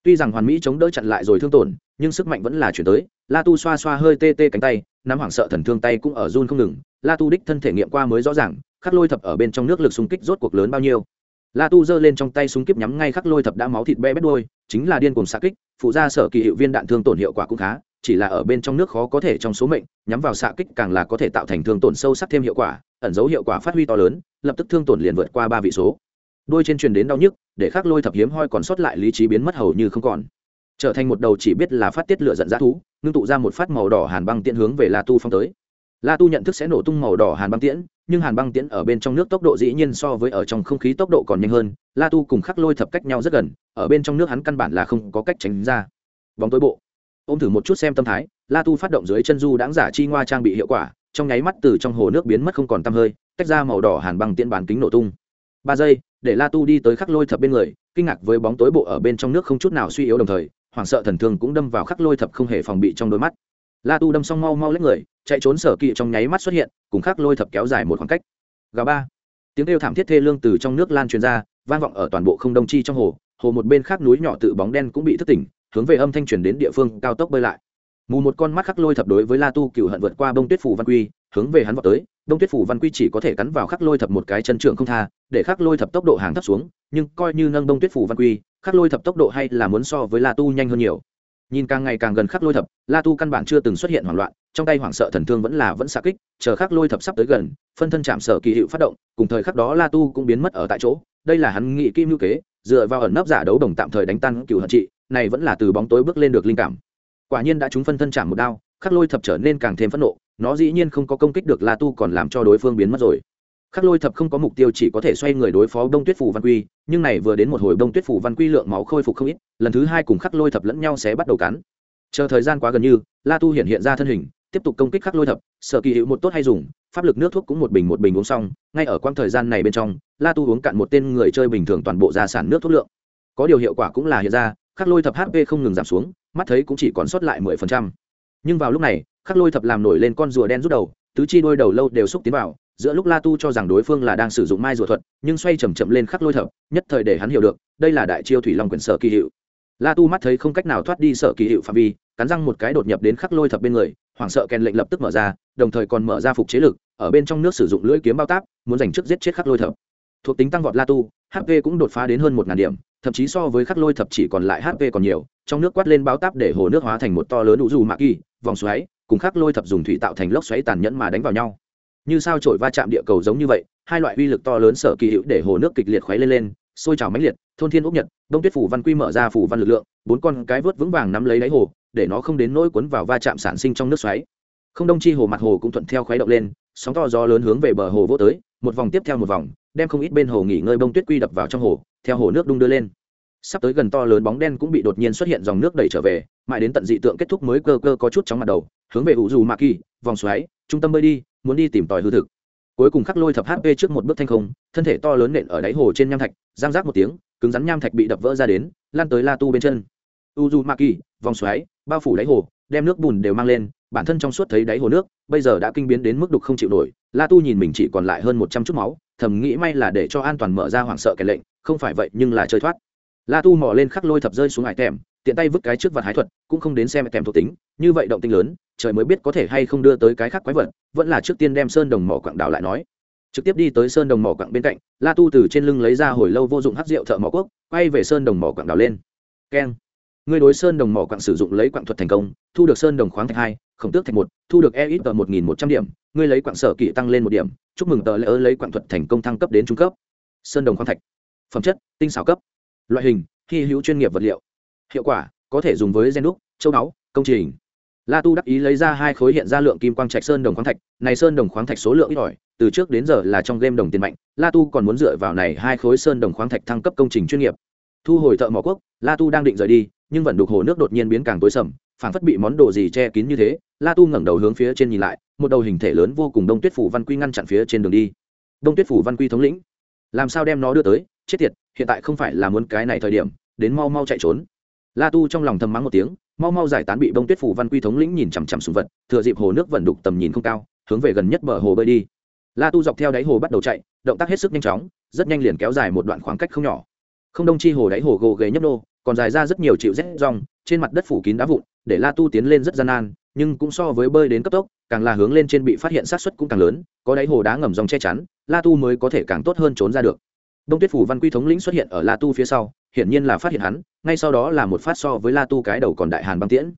Tuy rằng hoàn mỹ chống đỡ chặn lại rồi thương tổn, nhưng sức mạnh vẫn là chuyển tới. La tu xoa xoa hơi tê tê cánh tay, nắm hoảng sợ thần thương tay cũng ở run không ngừng. La tu đích thân thể nghiệm qua mới rõ ràng, khắc lôi thập ở bên trong nước lực xung kích rốt cuộc lớn bao nhiêu la tu giơ lên trong tay súng kíp nhắm ngay khắc lôi thập đã máu thịt be bét đôi chính là điên cuồng xạ kích, phụ ra sở kỳ hiệu viên đạn thương tổn hiệu quả cũng khá, chỉ là ở bên trong nước khó có thể trong số mệnh, nhắm vào xạ kích càng là có thể tạo thành thương tổn sâu sắc thêm hiệu quả, ẩn dấu hiệu quả phát huy to lớn, lập tức thương tổn liền vượt qua ba vị số. Đôi trên truyền đến đau nhức, để khắc lôi thập hiếm hoi còn sót lại lý trí biến mất hầu như không còn. Trở thành một đầu chỉ biết là phát tiết lửa giận dã thú, ngưng tụ ra một phát màu đỏ hàn băng tiện hướng về la tu phong tới la tu nhận thức sẽ nổ tung màu đỏ hàn băng tiễn, nhưng hàn băng tiễn ở bên trong nước tốc độ dĩ nhiên so với ở trong không khí tốc độ còn nhanh hơn. La tu cùng khắc lôi thập cách nhau rất gần, ở bên trong nước hắn căn bản là không có cách tránh ra. Bóng tối bộ. Ôm thử một chút xem tâm thái, la tu phát động dưới chân du đáng giả chi ngoa trang bị hiệu quả, trong nháy mắt từ trong hồ nước biến mất không còn tăm hơi, tách ra màu đỏ hàn băng tiễn bán kính nổ tung. Ba giây, để la tu đi tới khắc lôi thập bên người, kinh ngạc với bóng tối bộ ở bên trong nước không chút nào suy yếu đồng thời, hoảng sợ thần thương cũng đâm vào khắc lôi thập không hề phòng bị trong đôi mắt. La tu đâm xong mau mau lấy người chạy trốn sở kỵ trong nháy mắt xuất hiện, cùng khắc lôi thập kéo dài một khoảng cách. Gà ba. Tiếng kêu thảm thiết thê lương từ trong nước lan truyền ra, vang vọng ở toàn bộ không đông chi trong hồ hồ một bên khác núi nhỏ tự bóng đen cũng bị thức tỉnh, hướng về âm thanh truyền đến địa phương cao tốc bơi lại. Mù một con mắt khắc lôi thập đối với la tu cựu hận vượt qua bông tuyết phủ văn quy, hướng về hắn vào tới. Bông tuyết phủ văn quy chỉ có thể cắn vào khắc lôi thập một cái chân trượng không tha, để khắc lôi thập tốc độ hàng thấp xuống, nhưng coi như nâng bông tuyết phủ văn quy, khắc lôi thập tốc độ hay là muốn so với la tu nhanh hơn nhiều. Nhìn càng ngày càng gần khắc lôi thập, la tu căn bản chưa từng xuất hiện hoảng loạn trong tay hoảng sợ thần thương vẫn là vẫn xạ kích, chờ khắc lôi thập sắp tới gần, phân thân chạm sở kỳ hiệu phát động, cùng thời khắc đó la tu cũng biến mất ở tại chỗ. Đây là hắn nghị kim ngữ kế, dựa vào ẩn nấp giả đấu đồng tạm thời đánh tan cựu hận trị, này vẫn là từ bóng tối bước lên được linh cảm. Quả nhiên đã trúng phân thân chạm một đao, khắc lôi thập trở nên càng thêm phẫn nộ, nó dĩ nhiên không có công kích được la tu còn làm cho đối phương biến mất rồi. Khắc lôi thập không có mục tiêu chỉ có thể xoay người đối phó đông tuyết phủ văn quy, nhưng này vừa đến một hồi đông tuyết phủ văn quy lượng máu khôi phục không ít, lần thứ hai cùng khắc lôi thập lẫn nhau sẽ bắt đầu cắn. Chờ thời gian quá gần như, la tu hiện hiện ra thân hình tiếp tục công kích khắc lôi thập sợ kỳ hữu một tốt hay dùng, pháp lực nước thuốc cũng một bình một bình uống xong, ngay ở quãng thời gian này bên trong, la tu uống cạn một tên người chơi bình thường toàn bộ gia sản nước thuốc lượng. Có điều hiệu quả cũng là hiện ra, khắc lôi thập hp không ngừng giảm xuống, mắt thấy cũng chỉ còn sót lại mười phần trăm. Nhưng vào lúc này, khắc lôi thập làm nổi lên con rùa đen rút đầu, tứ chi đôi đầu lâu đều xúc tiến vào, giữa lúc la tu cho rằng đối phương là đang sử dụng mai rùa thuật, nhưng xoay chầm chậm lên khắc lôi thập, nhất thời để hắn hiểu được, đây là đại chiêu thủy long quyển sở kỳ hiệu la tu mắt thấy không cách nào thoát đi sở kỳ hiệu phạm vi cắn răng một cái đột nhập đến khắc lôi thập bên người, hoảng sợ kèn lệnh lập tức mở ra, đồng thời còn mở ra phục chế lực, ở bên trong nước sử dụng lưỡi kiếm bao táp, muốn giành trước giết chết khắc lôi thập. Thuộc tính tăng vọt la tu hp cũng đột phá đến hơn một ngàn điểm, thậm chí so với khắc lôi thập chỉ còn lại hp còn nhiều, trong nước quát lên bao táp để hồ nước hóa thành một to lớn đủ dù mạ kỳ, vòng xoáy, cùng khắc lôi thập dùng thủy tạo thành lốc xoáy tàn nhẫn mà đánh vào nhau. Như sao trổi va chạm địa cầu giống như vậy, hai loại uy lực to lớn sở kỳ hữu để hồ nước kịch liệt khuấy lên lên, sôi trào mãnh liệt, thôn thiên úc nhật, đông tuyết phủ văn quy mở ra phủ văn lực lượng, bốn con cái vớt vững vàng nắm lấy đáy hồ để nó không đến nỗi cuốn vào va chạm sản sinh trong nước xoáy. Không đông chi hồ mặt hồ cũng thuận theo khuấy động lên, sóng to gió lớn hướng về bờ hồ vô tới, một vòng tiếp theo một vòng, đem không ít bên hồ nghỉ ngơi bông tuyết quy đập vào trong hồ, theo hồ nước đung đưa lên. Sắp tới gần to lớn bóng đen cũng bị đột nhiên xuất hiện dòng nước đẩy trở về, mãi đến tận dị tượng kết thúc mới cơ cơ có chút chóng mặt đầu, hướng về ủ dù mạ kỳ, vòng xoáy, trung tâm bơi đi, muốn đi tìm tòi hư thực. Cuối cùng khắc lôi thập hp trước một bước thanh không, thân thể to lớn nện ở đáy hồ trên nham thạch giang rác một tiếng, cứng rắn nham thạch bị đập vỡ ra đến, lan tới la tu bên chân u du ma kỳ vòng xoáy, bao phủ đáy hồ, đem nước bùn đều mang lên, bản thân trong suốt thấy đáy hồ nước, bây giờ đã kinh biến đến mức đục không chịu nổi la tu nhìn mình chỉ còn lại hơn một trăm chút máu, thầm nghĩ may là để cho an toàn mở ra hoảng sợ kẻ lệnh, không phải vậy nhưng là chơi thoát. La tu mò lên khắc lôi thập rơi xuống hải tèm, tiện tay vứt cái trước vật hái thuật, cũng không đến xem tèm thuộc tính, như vậy động tinh lớn, trời mới biết có thể hay không đưa tới cái khác quái vật, vẫn là trước tiên đem sơn đồng mỏ quảng đảo lại nói. Trực tiếp đi tới sơn đồng mỏ quạng bên cạnh la tu từ trên lưng lấy ra hồi lâu vô dụng hát rượu thợ mỏ quốc, quay về sơn đồng mỏ quạng đảo lên. Keng. Ngươi đối sơn đồng mỏ quặng sử dụng lấy quặng thuật thành công, thu được sơn đồng khoáng thạch hai, khổng tước thạch một, thu được e ít tờ một nghìn một trăm điểm, ngươi lấy quặng sở kỵ tăng lên một điểm, chúc mừng tờ lễ ớ lấy quặng thuật thành công thăng cấp đến trung cấp. Sơn đồng khoáng thạch. Phẩm chất, tinh xảo cấp. Loại hình, hy hữu chuyên nghiệp vật liệu. Hiệu quả, có thể dùng với gen đúc, châu báu, công trình. La tu đắc ý lấy ra hai khối hiện ra lượng kim quang trạch sơn đồng khoáng thạch, này sơn đồng khoáng thạch số lượng ít ỏi, từ trước đến giờ là trong game đồng tiền mạnh, la tu còn muốn dựa vào này hai khối sơn đồng khoáng thạch thăng cấp công trình chuyên nghiệp. Thu hồi thợ mỏ quốc, la tu đang định rời đi nhưng vẫn đục hồ nước đột nhiên biến càng tối sầm, phảng phất bị món đồ gì che kín như thế, la tu ngẩng đầu hướng phía trên nhìn lại, một đầu hình thể lớn vô cùng đông tuyết phủ văn quy ngăn chặn phía trên đường đi. Đông tuyết phủ văn quy thống lĩnh. Làm sao đem nó đưa tới? Chết tiệt, hiện tại không phải là muốn cái này thời điểm, đến mau mau chạy trốn. La tu trong lòng thầm mắng một tiếng, mau mau giải tán bị đông tuyết phủ văn quy thống lĩnh nhìn chằm chằm sùng vật, thừa dịp hồ nước vận đục tầm nhìn không cao, hướng về gần nhất bờ hồ bơi đi. La tu dọc theo đáy hồ bắt đầu chạy, động tác hết sức nhanh chóng, rất nhanh liền kéo dài một đoạn khoảng cách không nhỏ. Không đông chi hồ đáy hồ gồ ghề nhấp nô còn dài ra rất nhiều chịu rét rong, trên mặt đất phủ kín đá vụn, để la tu tiến lên rất gian nan, nhưng cũng so với bơi đến cấp tốc, càng là hướng lên trên bị phát hiện sát xuất cũng càng lớn, có đáy hồ đá ngầm dòng che chắn, la tu mới có thể càng tốt hơn trốn ra được. Đông tuyết phủ văn quy thống lĩnh xuất hiện ở la tu phía sau, hiển nhiên là phát hiện hắn, ngay sau đó là một phát so với la tu cái đầu còn đại hàn băng tiễn.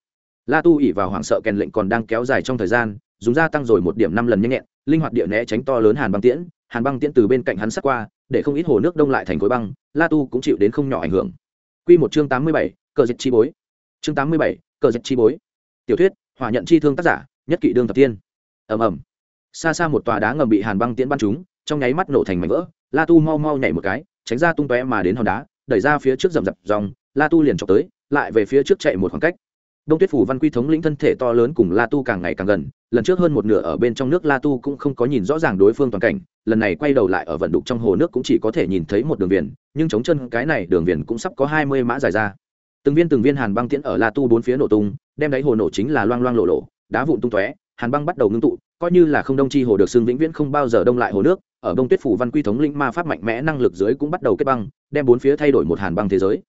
La tu ỉ vào hoảng sợ kèn lệnh còn đang kéo dài trong thời gian, dùng ra tăng rồi một điểm năm lần nhanh nhẹn, linh hoạt địa né tránh to lớn hàn băng tiễn, hàn băng tiễn từ bên cạnh hắn sắt qua, để không ít hồ nước đông lại thành khối băng, la tu cũng chịu đến không nhỏ ảnh hưởng quy một chương tám mươi bảy, cờ dịch chi bối. Chương tám mươi bảy, cờ dịch chi bối. Tiểu thuyết, hỏa nhận chi thương tác giả, nhất kỵ đương thập tiên ầm ầm. Xa xa một tòa đá ngầm bị hàn băng tiễn bắn trúng, trong nháy mắt nổ thành mảnh vỡ, la tu mau mau nhảy một cái, tránh ra tung tóe mà đến hòn đá, đẩy ra phía trước rầm rập dòng, la tu liền chọc tới, lại về phía trước chạy một khoảng cách đông tuyết phủ văn quy thống lĩnh thân thể to lớn cùng la tu càng ngày càng gần, lần trước hơn một nửa ở bên trong nước la tu cũng không có nhìn rõ ràng đối phương toàn cảnh, lần này quay đầu lại ở vận đục trong hồ nước cũng chỉ có thể nhìn thấy một đường viền, nhưng chống chân cái này đường viền cũng sắp có hai mươi mã dài ra. Từng viên từng viên hàn băng tiễn ở la tu bốn phía nổ tung, đem đáy hồ nổ chính là loang loang lộ lộ, đá vụn tung tóe, hàn băng bắt đầu ngưng tụ, coi như là không đông chi hồ được xương vĩnh viễn không bao giờ đông lại hồ nước, ở đông tuyết phủ văn quy thống lĩnh ma pháp mạnh mẽ năng lực dưới cũng bắt đầu kết băng, đem bốn phía thay đổi một hàn băng thế giới.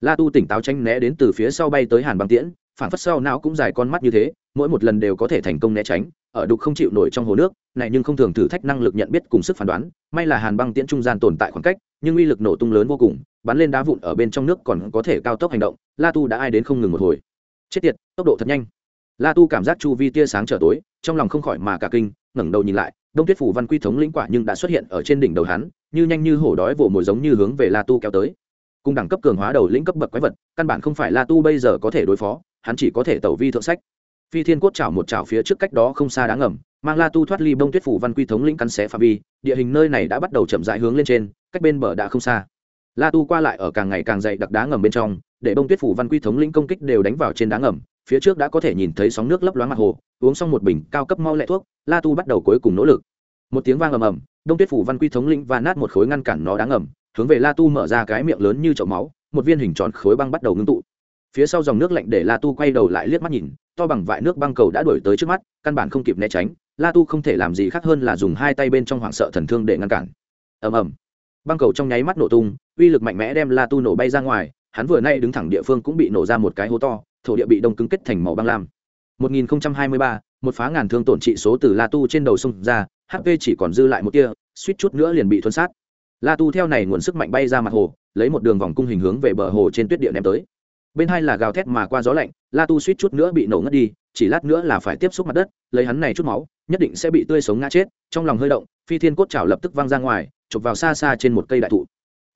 La tu tỉnh táo tranh né đến từ phía sau bay tới hàn băng tiễn phản phất sau não cũng dài con mắt như thế, mỗi một lần đều có thể thành công né tránh, ở đục không chịu nổi trong hồ nước, này nhưng không thường thử thách năng lực nhận biết cùng sức phán đoán, may là hàn băng tiễn trung gian tồn tại khoảng cách, nhưng uy lực nổ tung lớn vô cùng, bắn lên đá vụn ở bên trong nước còn có thể cao tốc hành động, la tu đã ai đến không ngừng một hồi. Chết tiệt, tốc độ thật nhanh. La tu cảm giác chu vi tia sáng trở tối, trong lòng không khỏi mà cả kinh, ngẩng đầu nhìn lại, đông tuyết phủ văn quy thống lĩnh quả nhưng đã xuất hiện ở trên đỉnh đầu hắn, như nhanh như hổ đói vồ mồi giống như hướng về la tu kéo tới. Cùng đẳng cấp cường hóa đầu lĩnh cấp bậc quái vật, căn bản không phải la tu bây giờ có thể đối phó hắn chỉ có thể tẩu vi thượng sách. Phi thiên cốt chảo một chảo phía trước cách đó không xa đáng ngầm mang la tu thoát ly bông tuyết phủ văn quy thống lĩnh cắn xé phạm vi địa hình nơi này đã bắt đầu chậm rãi hướng lên trên cách bên bờ đã không xa. La tu qua lại ở càng ngày càng dày đặc đá ngầm bên trong để bông tuyết phủ văn quy thống lĩnh công kích đều đánh vào trên đá ngầm phía trước đã có thể nhìn thấy sóng nước lấp loáng mặt hồ uống xong một bình cao cấp mau lẹ thuốc la tu bắt đầu cuối cùng nỗ lực. Một tiếng vang ầm ầm đông tuyết phủ văn quy thống lĩnh và nát một khối ngăn cản nó đáng ngầm, hướng về la tu mở ra cái miệng lớn như chậu máu một viên hình tròn khối băng bắt đầu ngưng tụ phía sau dòng nước lạnh để la tu quay đầu lại liếc mắt nhìn to bằng vại nước băng cầu đã đuổi tới trước mắt căn bản không kịp né tránh. La tu không thể làm gì khác hơn là dùng hai tay bên trong hoảng sợ thần thương để ngăn cản. Ầm ầm. Băng cầu trong nháy mắt nổ tung uy lực mạnh mẽ đem la tu nổ bay ra ngoài hắn vừa nay đứng thẳng địa phương cũng bị nổ ra một cái hố to thổ địa bị đông cứng kết thành màu băng lam. 1023, một phá ngàn thương tổn trị số từ la tu trên đầu sông ra hp chỉ còn dư lại một tia suýt chút nữa liền bị thuấn sát. La tu theo này nguồn sức mạnh bay ra mặt hồ lấy một đường vòng cung hình hướng về bờ hồ trên tuyết địa ném tới bên hai là gào thét mà qua gió lạnh, la tu suýt chút nữa bị nổ ngất đi, chỉ lát nữa là phải tiếp xúc mặt đất, lấy hắn này chút máu, nhất định sẽ bị tươi sống ngã chết, trong lòng hơi động, phi thiên cốt chảo lập tức văng ra ngoài, chụp vào xa xa trên một cây đại thụ.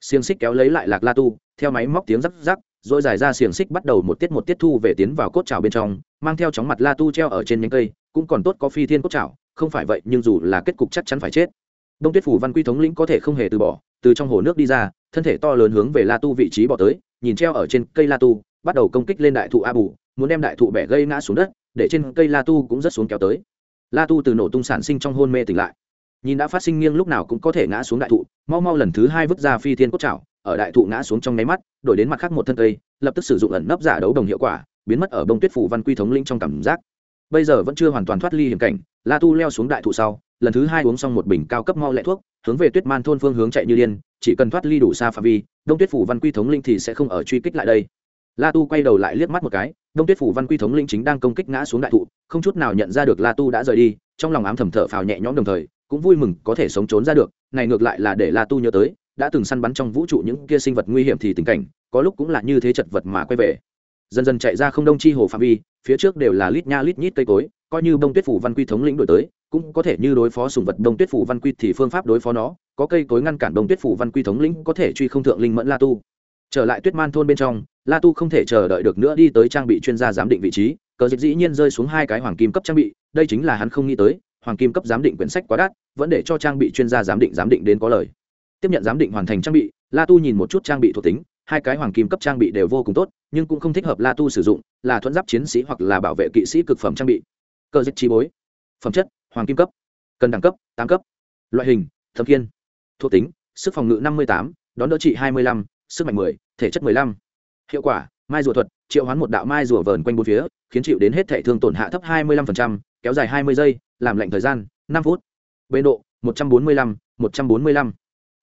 Xiềng xích kéo lấy lại lạc la tu, theo máy móc tiếng rắc rắc, rồi dài ra xiềng xích bắt đầu một tiết một tiết thu về tiến vào cốt chảo bên trong, mang theo chóng mặt la tu treo ở trên nhánh cây, cũng còn tốt có phi thiên cốt chảo, không phải vậy, nhưng dù là kết cục chắc chắn phải chết. Đông tuyết phủ văn quy thống lĩnh có thể không hề từ bỏ, từ trong hồ nước đi ra, thân thể to lớn hướng về la tu vị trí bỏ tới, nhìn treo ở trên cây la tu bắt đầu công kích lên đại thụ a bù muốn đem đại thụ bẻ gây ngã xuống đất, để trên cây la tu cũng rất xuống kéo tới. La tu từ nổ tung sản sinh trong hôn mê tỉnh lại. Nhìn đã phát sinh nghiêng lúc nào cũng có thể ngã xuống đại thụ, mau mau lần thứ hai vứt ra phi thiên cốt chảo, ở đại thụ ngã xuống trong nháy mắt, đổi đến mặt khác một thân cây, lập tức sử dụng ẩn nấp giả đấu đồng hiệu quả, biến mất ở bông tuyết phủ văn quy thống linh trong cảm giác. Bây giờ vẫn chưa hoàn toàn thoát ly hiểm cảnh, la tu leo xuống đại thụ sau, lần thứ hai uống xong một bình cao cấp mau lẹ thuốc, hướng về tuyết man thôn phương hướng chạy như điên, chỉ cần thoát ly đủ xa phạm vi đông tuyết phủ văn quy thống linh thì sẽ không ở truy kích lại đây la tu quay đầu lại liếc mắt một cái, đông tuyết phủ văn quy thống linh chính đang công kích ngã xuống đại thụ, không chút nào nhận ra được la tu đã rời đi, trong lòng ám thầm thở phào nhẹ nhõm đồng thời, cũng vui mừng có thể sống trốn ra được, này ngược lại là để la tu nhớ tới, đã từng săn bắn trong vũ trụ những kia sinh vật nguy hiểm thì tình cảnh, có lúc cũng là như thế chật vật mà quay về. Dần dần chạy ra không đông chi hồ phạm vi, phía trước đều là lít nha lít nhít cây cối, coi như bông tuyết phủ văn quy thống lĩnh đổi tới, cũng có thể như đối phó sùng vật bông tuyết phủ văn quy thì phương pháp đối phó nó, có cây cối ngăn cản bông tuyết phủ văn quy thống lĩnh có thể truy không thượng linh mẫn la tu. Trở lại tuyết man thôn bên trong la tu không thể chờ đợi được nữa đi tới trang bị chuyên gia giám định vị trí, cờ dịch dĩ nhiên rơi xuống hai cái hoàng kim cấp trang bị, đây chính là hắn không nghĩ tới, hoàng kim cấp giám định quyển sách quá đắt, vẫn để cho trang bị chuyên gia giám định giám định đến có lời. Tiếp nhận giám định hoàn thành trang bị, la tu nhìn một chút trang bị thuộc tính, hai cái hoàng kim cấp trang bị đều vô cùng tốt, nhưng cũng không thích hợp la tu sử dụng, là thuẫn giáp chiến sĩ hoặc là bảo vệ kỵ sĩ cực phẩm trang bị. Cơ dịch trí bối, phẩm chất, hoàng kim cấp cần đẳng cấp, tám cấp, loại hình, thâm kiên thuộc tính, sức phòng ngự năm mươi tám, đón đỡ trị hai mươi lăm, sức mạnh mười, thể chất mười lăm hiệu quả, mai rùa thuật, triệu hoán một đạo mai rùa vờn quanh bốn phía, khiến chịu đến hết thẻ thương tổn hạ thấp hai mươi lăm kéo dài hai mươi giây, làm lệnh thời gian, năm phút. Bê độ, một trăm bốn mươi lăm, một trăm bốn mươi lăm.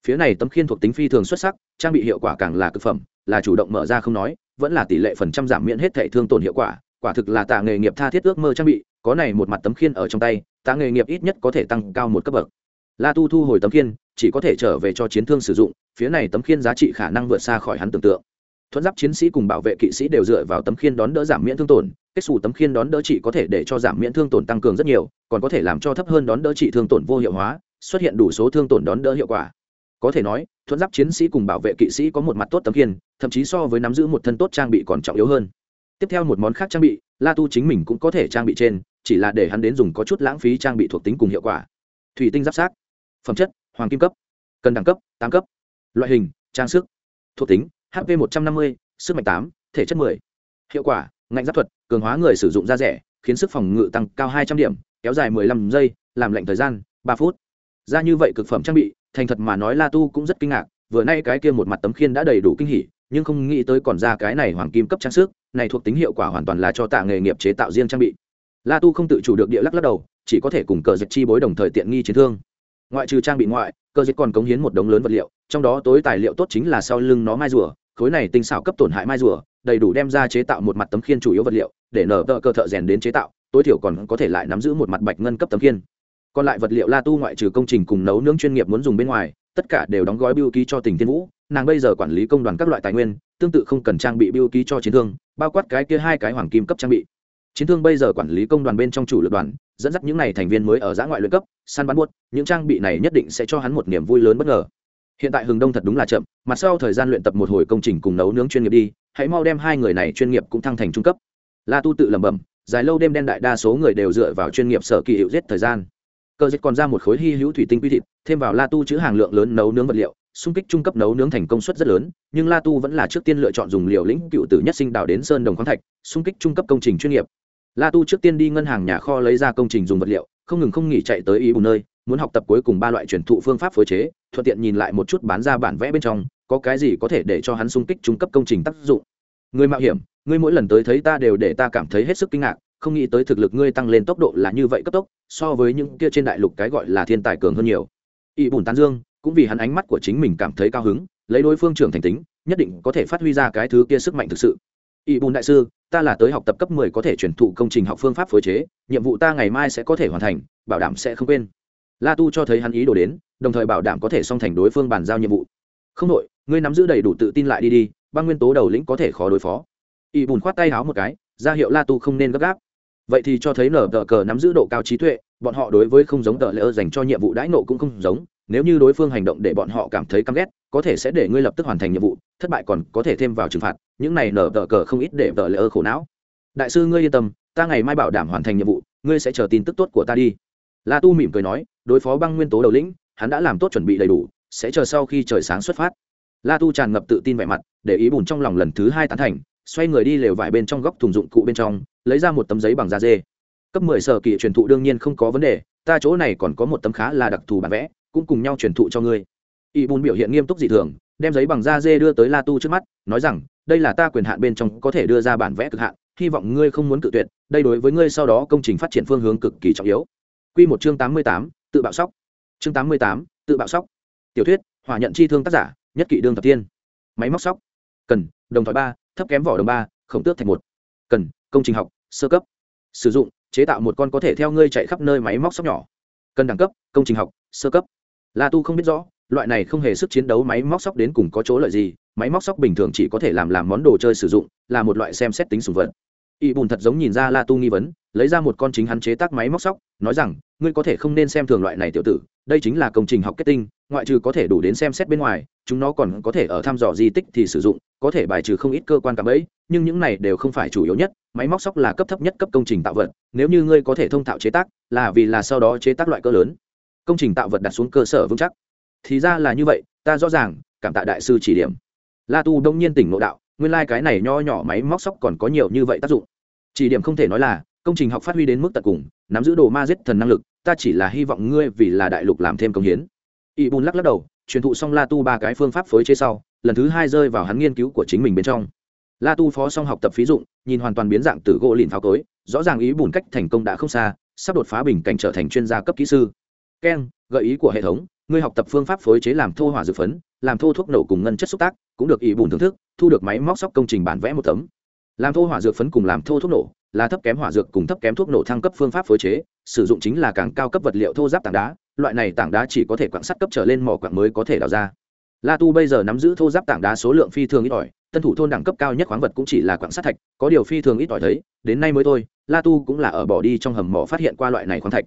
Phía này tấm khiên thuộc tính phi thường xuất sắc, trang bị hiệu quả càng là cực phẩm, là chủ động mở ra không nói, vẫn là tỷ lệ phần trăm giảm miễn hết thẻ thương tổn hiệu quả quả thực là tạ nghề nghiệp tha thiết ước mơ trang bị, có này một mặt tấm khiên ở trong tay, tạ nghề nghiệp ít nhất có thể tăng cao một cấp bậc. La tu thu hồi tấm khiên, chỉ có thể trở về cho chiến thương sử dụng, phía này tấm khiên giá trị khả năng vượt xa khỏi hắn tưởng tượng thuẫn giáp chiến sĩ cùng bảo vệ kỵ sĩ đều dựa vào tấm khiên đón đỡ giảm miễn thương tổn, kết xù tấm khiên đón đỡ trị có thể để cho giảm miễn thương tổn tăng cường rất nhiều, còn có thể làm cho thấp hơn đón đỡ trị thương tổn vô hiệu hóa, xuất hiện đủ số thương tổn đón đỡ hiệu quả. Có thể nói thuẫn giáp chiến sĩ cùng bảo vệ kỵ sĩ có một mặt tốt tấm khiên, thậm chí so với nắm giữ một thân tốt trang bị còn trọng yếu hơn. Tiếp theo một món khác trang bị, la tu chính mình cũng có thể trang bị trên, chỉ là để hắn đến dùng có chút lãng phí trang bị thuộc tính cùng hiệu quả. Thủy tinh giáp sát, phẩm chất, hoàng kim cấp cần đẳng cấp, tám cấp. Loại hình, trang sức, thuộc tính hp một trăm năm mươi, sức mạnh tám, thể chất mười. Hiệu quả, ngạnh giáp thuật, cường hóa người sử dụng da rẻ, khiến sức phòng ngự tăng cao hai trăm điểm, kéo dài mười lăm giây, làm lệnh thời gian, ba phút. Ra như vậy cực phẩm trang bị, thành thật mà nói la tu cũng rất kinh ngạc, vừa nay cái kia một mặt tấm khiên đã đầy đủ kinh hỉ, nhưng không nghĩ tới còn ra cái này hoàng kim cấp trang sức, này thuộc tính hiệu quả hoàn toàn là cho tạ nghề nghiệp chế tạo riêng trang bị. La tu không tự chủ được địa lắc lắc đầu, chỉ có thể cùng cờ dịch chi bối đồng thời tiện nghi chiến thương. Ngoại trừ trang bị ngoại cơ dịch còn cống hiến một đống lớn vật liệu, trong đó tối tài liệu tốt chính là sau lưng nó mai rùa, khối này tinh xảo cấp tổn hại mai rùa, đầy đủ đem ra chế tạo một mặt tấm khiên chủ yếu vật liệu, để nở tờ cơ thợ rèn đến chế tạo, tối thiểu còn có thể lại nắm giữ một mặt bạch ngân cấp tấm khiên. Còn lại vật liệu la tu ngoại trừ công trình cùng nấu nướng chuyên nghiệp muốn dùng bên ngoài, tất cả đều đóng gói biêu ký cho tỉnh thiên vũ, nàng bây giờ quản lý công đoàn các loại tài nguyên, tương tự không cần trang bị biêu ký cho chiến thương, bao quát cái kia hai cái hoàng kim cấp trang bị chiến thương bây giờ quản lý công đoàn bên trong chủ lực đoàn, dẫn dắt những n à y thành viên mới ở giã ngoại luyện cấp, săn bắn buốt, những trang bị này nhất định sẽ cho hắn một niềm vui lớn bất ngờ. Hiện tại hừng đông thật đúng là chậm mặt sau thời gian luyện tập một hồi công trình cùng nấu nướng chuyên nghiệp đi, hãy mau đem hai người này chuyên nghiệp cũng thăng thành trung cấp. La tu tự lẩm bẩm, dài lâu đêm đen đại đa số người đều dựa vào chuyên nghiệp sở kỳ hiệu giết thời gian. Cơ dịch còn ra một khối hy hữu thủy tinh quy thịt, thêm vào la tu chữ hàng lượng lớn nấu nướng vật liệu, xung kích trung cấp nấu nướng thành công suất rất lớn, nhưng la tu vẫn là trước tiên lựa chọn dùng liều lĩnh cựu tử nhất sinh đào đến sơn đồng khoáng thạch, xung kích trung cấp công trình chuyên nghiệp la tu trước tiên đi ngân hàng nhà kho lấy ra công trình dùng vật liệu, không ngừng không nghỉ chạy tới ý bù nơi, muốn học tập cuối cùng ba loại truyền thụ phương pháp phối chế, thuận tiện nhìn lại một chút bán ra bản vẽ bên trong, có cái gì có thể để cho hắn xung kích trung cấp công trình tác dụng. Người mạo hiểm, ngươi mỗi lần tới thấy ta đều để ta cảm thấy hết sức kinh ngạc, không nghĩ tới thực lực ngươi tăng lên tốc độ là như vậy cấp tốc, so với những kia trên đại lục cái gọi là thiên tài cường hơn nhiều. Y bùn tán dương, cũng vì hắn ánh mắt của chính mình cảm thấy cao hứng, lấy đối phương trưởng thành tính, nhất định có thể phát huy ra cái thứ kia sức mạnh thực sự. Y bùn đại sư ta là tới học tập cấp mười có thể truyền thụ công trình học phương pháp phối chế nhiệm vụ ta ngày mai sẽ có thể hoàn thành bảo đảm sẽ không quên. La tu cho thấy hắn ý đồ đến đồng thời bảo đảm có thể song thành đối phương bàn giao nhiệm vụ. Không đổi, ngươi nắm giữ đầy đủ tự tin lại đi đi băng nguyên tố đầu lĩnh có thể khó đối phó. Y bùn khoát tay háo một cái ra hiệu la tu không nên gấp gáp. Vậy thì cho thấy nở tờ cờ nắm giữ độ cao trí tuệ bọn họ đối với không giống tờ lệ dành cho nhiệm vụ đãi nộ cũng không giống nếu như đối phương hành động để bọn họ cảm thấy căm ghét có thể sẽ để ngươi lập tức hoàn thành nhiệm vụ thất bại còn có thể thêm vào trừng phạt, những này nở tờ cờ không ít để tờ lỡ khổ não. Đại sư ngươi yên tâm, ta ngày mai bảo đảm hoàn thành nhiệm vụ, ngươi sẽ chờ tin tức tốt của ta đi. La tu mỉm cười nói, đối phó băng nguyên tố đầu lĩnh, hắn đã làm tốt chuẩn bị đầy đủ, sẽ chờ sau khi trời sáng xuất phát. La tu tràn ngập tự tin vẻ mặt, để ý bùn trong lòng lần thứ hai tán thành, xoay người đi lều vải bên trong góc thùng dụng cụ bên trong, lấy ra một tấm giấy bằng da dê. Cấp mười sở kỳ truyền thụ đương nhiên không có vấn đề, ta chỗ này còn có một tấm khá là đặc thù bản vẽ, cũng cùng nhau truyền thụ cho ngươi. Y bùn biểu hiện nghiêm túc dị thường đem giấy bằng da dê đưa tới la tu trước mắt, nói rằng, đây là ta quyền hạn bên trong có thể đưa ra bản vẽ cực hạn, hy vọng ngươi không muốn cự tuyệt, đây đối với ngươi sau đó công trình phát triển phương hướng cực kỳ trọng yếu. Q một chương tám mươi tám, tự bạo sóc. Chương tám mươi tám, tự bạo sóc. Tiểu thuyết, hỏa nhận chi thương tác giả, nhất kỷ đương thập tiên. Máy móc sóc. Cần, đồng thoại ba, thấp kém vỏ đồng ba, khổng tước thành một. Cần, công trình học, sơ cấp. Sử dụng, chế tạo một con có thể theo ngươi chạy khắp nơi máy móc sóc nhỏ. Cần đẳng cấp, công trình học, sơ cấp. La tu không biết rõ loại này không hề sức chiến đấu máy móc sóc đến cùng có chỗ lợi gì, máy móc sóc bình thường chỉ có thể làm làm món đồ chơi sử dụng, là một loại xem xét tính sùng vật. Y bùn thật giống nhìn ra la tu nghi vấn, lấy ra một con chính hắn chế tác máy móc sóc, nói rằng, ngươi có thể không nên xem thường loại này tiểu tử, đây chính là công trình học kết tinh, ngoại trừ có thể đủ đến xem xét bên ngoài, chúng nó còn có thể ở thăm dò di tích thì sử dụng, có thể bài trừ không ít cơ quan cảm ấy, nhưng những này đều không phải chủ yếu nhất, máy móc sóc là cấp thấp nhất cấp công trình tạo vật, nếu như ngươi có thể thông thạo chế tác, là vì là sau đó chế tác loại cỡ lớn. Công trình tạo vật đặt xuống cơ sở vững chắc thì ra là như vậy, ta rõ ràng, cảm tạ đại sư chỉ điểm. La tu đông nhiên tỉnh ngộ đạo, nguyên lai、like、cái này nho nhỏ máy móc sóc còn có nhiều như vậy tác dụng. Chỉ điểm không thể nói là, công trình học phát huy đến mức tận cùng, nắm giữ đồ ma giết thần năng lực, ta chỉ là hy vọng ngươi vì là đại lục làm thêm công hiến. Y bùn lắc lắc đầu, truyền thụ xong la tu ba cái phương pháp phối chế sau, lần thứ hai rơi vào hắn nghiên cứu của chính mình bên trong. La tu phó xong học tập phí dụng, nhìn hoàn toàn biến dạng từ gỗ lìn pháo cối, rõ ràng ý bùn cách thành công đã không xa, sắp đột phá bình cảnh trở thành chuyên gia cấp kỹ sư. Keng gợi ý của hệ thống ngươi học tập phương pháp phối chế làm thô hỏa dược phấn, làm thô thuốc nổ cùng ngân chất xúc tác, cũng được ý bùn thưởng thức, thu được máy móc sóc công trình bản vẽ một tấm. Làm thô hỏa dược phấn cùng làm thô thuốc nổ, là thấp kém hỏa dược cùng thấp kém thuốc nổ thăng cấp phương pháp phối chế, sử dụng chính là càng cao cấp vật liệu thô giáp tảng đá, loại này tảng đá chỉ có thể quặng sắt cấp trở lên mỏ quặng mới có thể đào ra. La tu bây giờ nắm giữ thô giáp tảng đá số lượng phi thường ít ỏi, tân thủ thôn đẳng cấp cao nhất khoáng vật cũng chỉ là quặng sắt thạch, có điều phi thường ít ỏi thấy, đến nay mới thôi, la tu cũng là ở bỏ đi trong hầm mỏ phát hiện qua loại này khoáng thạch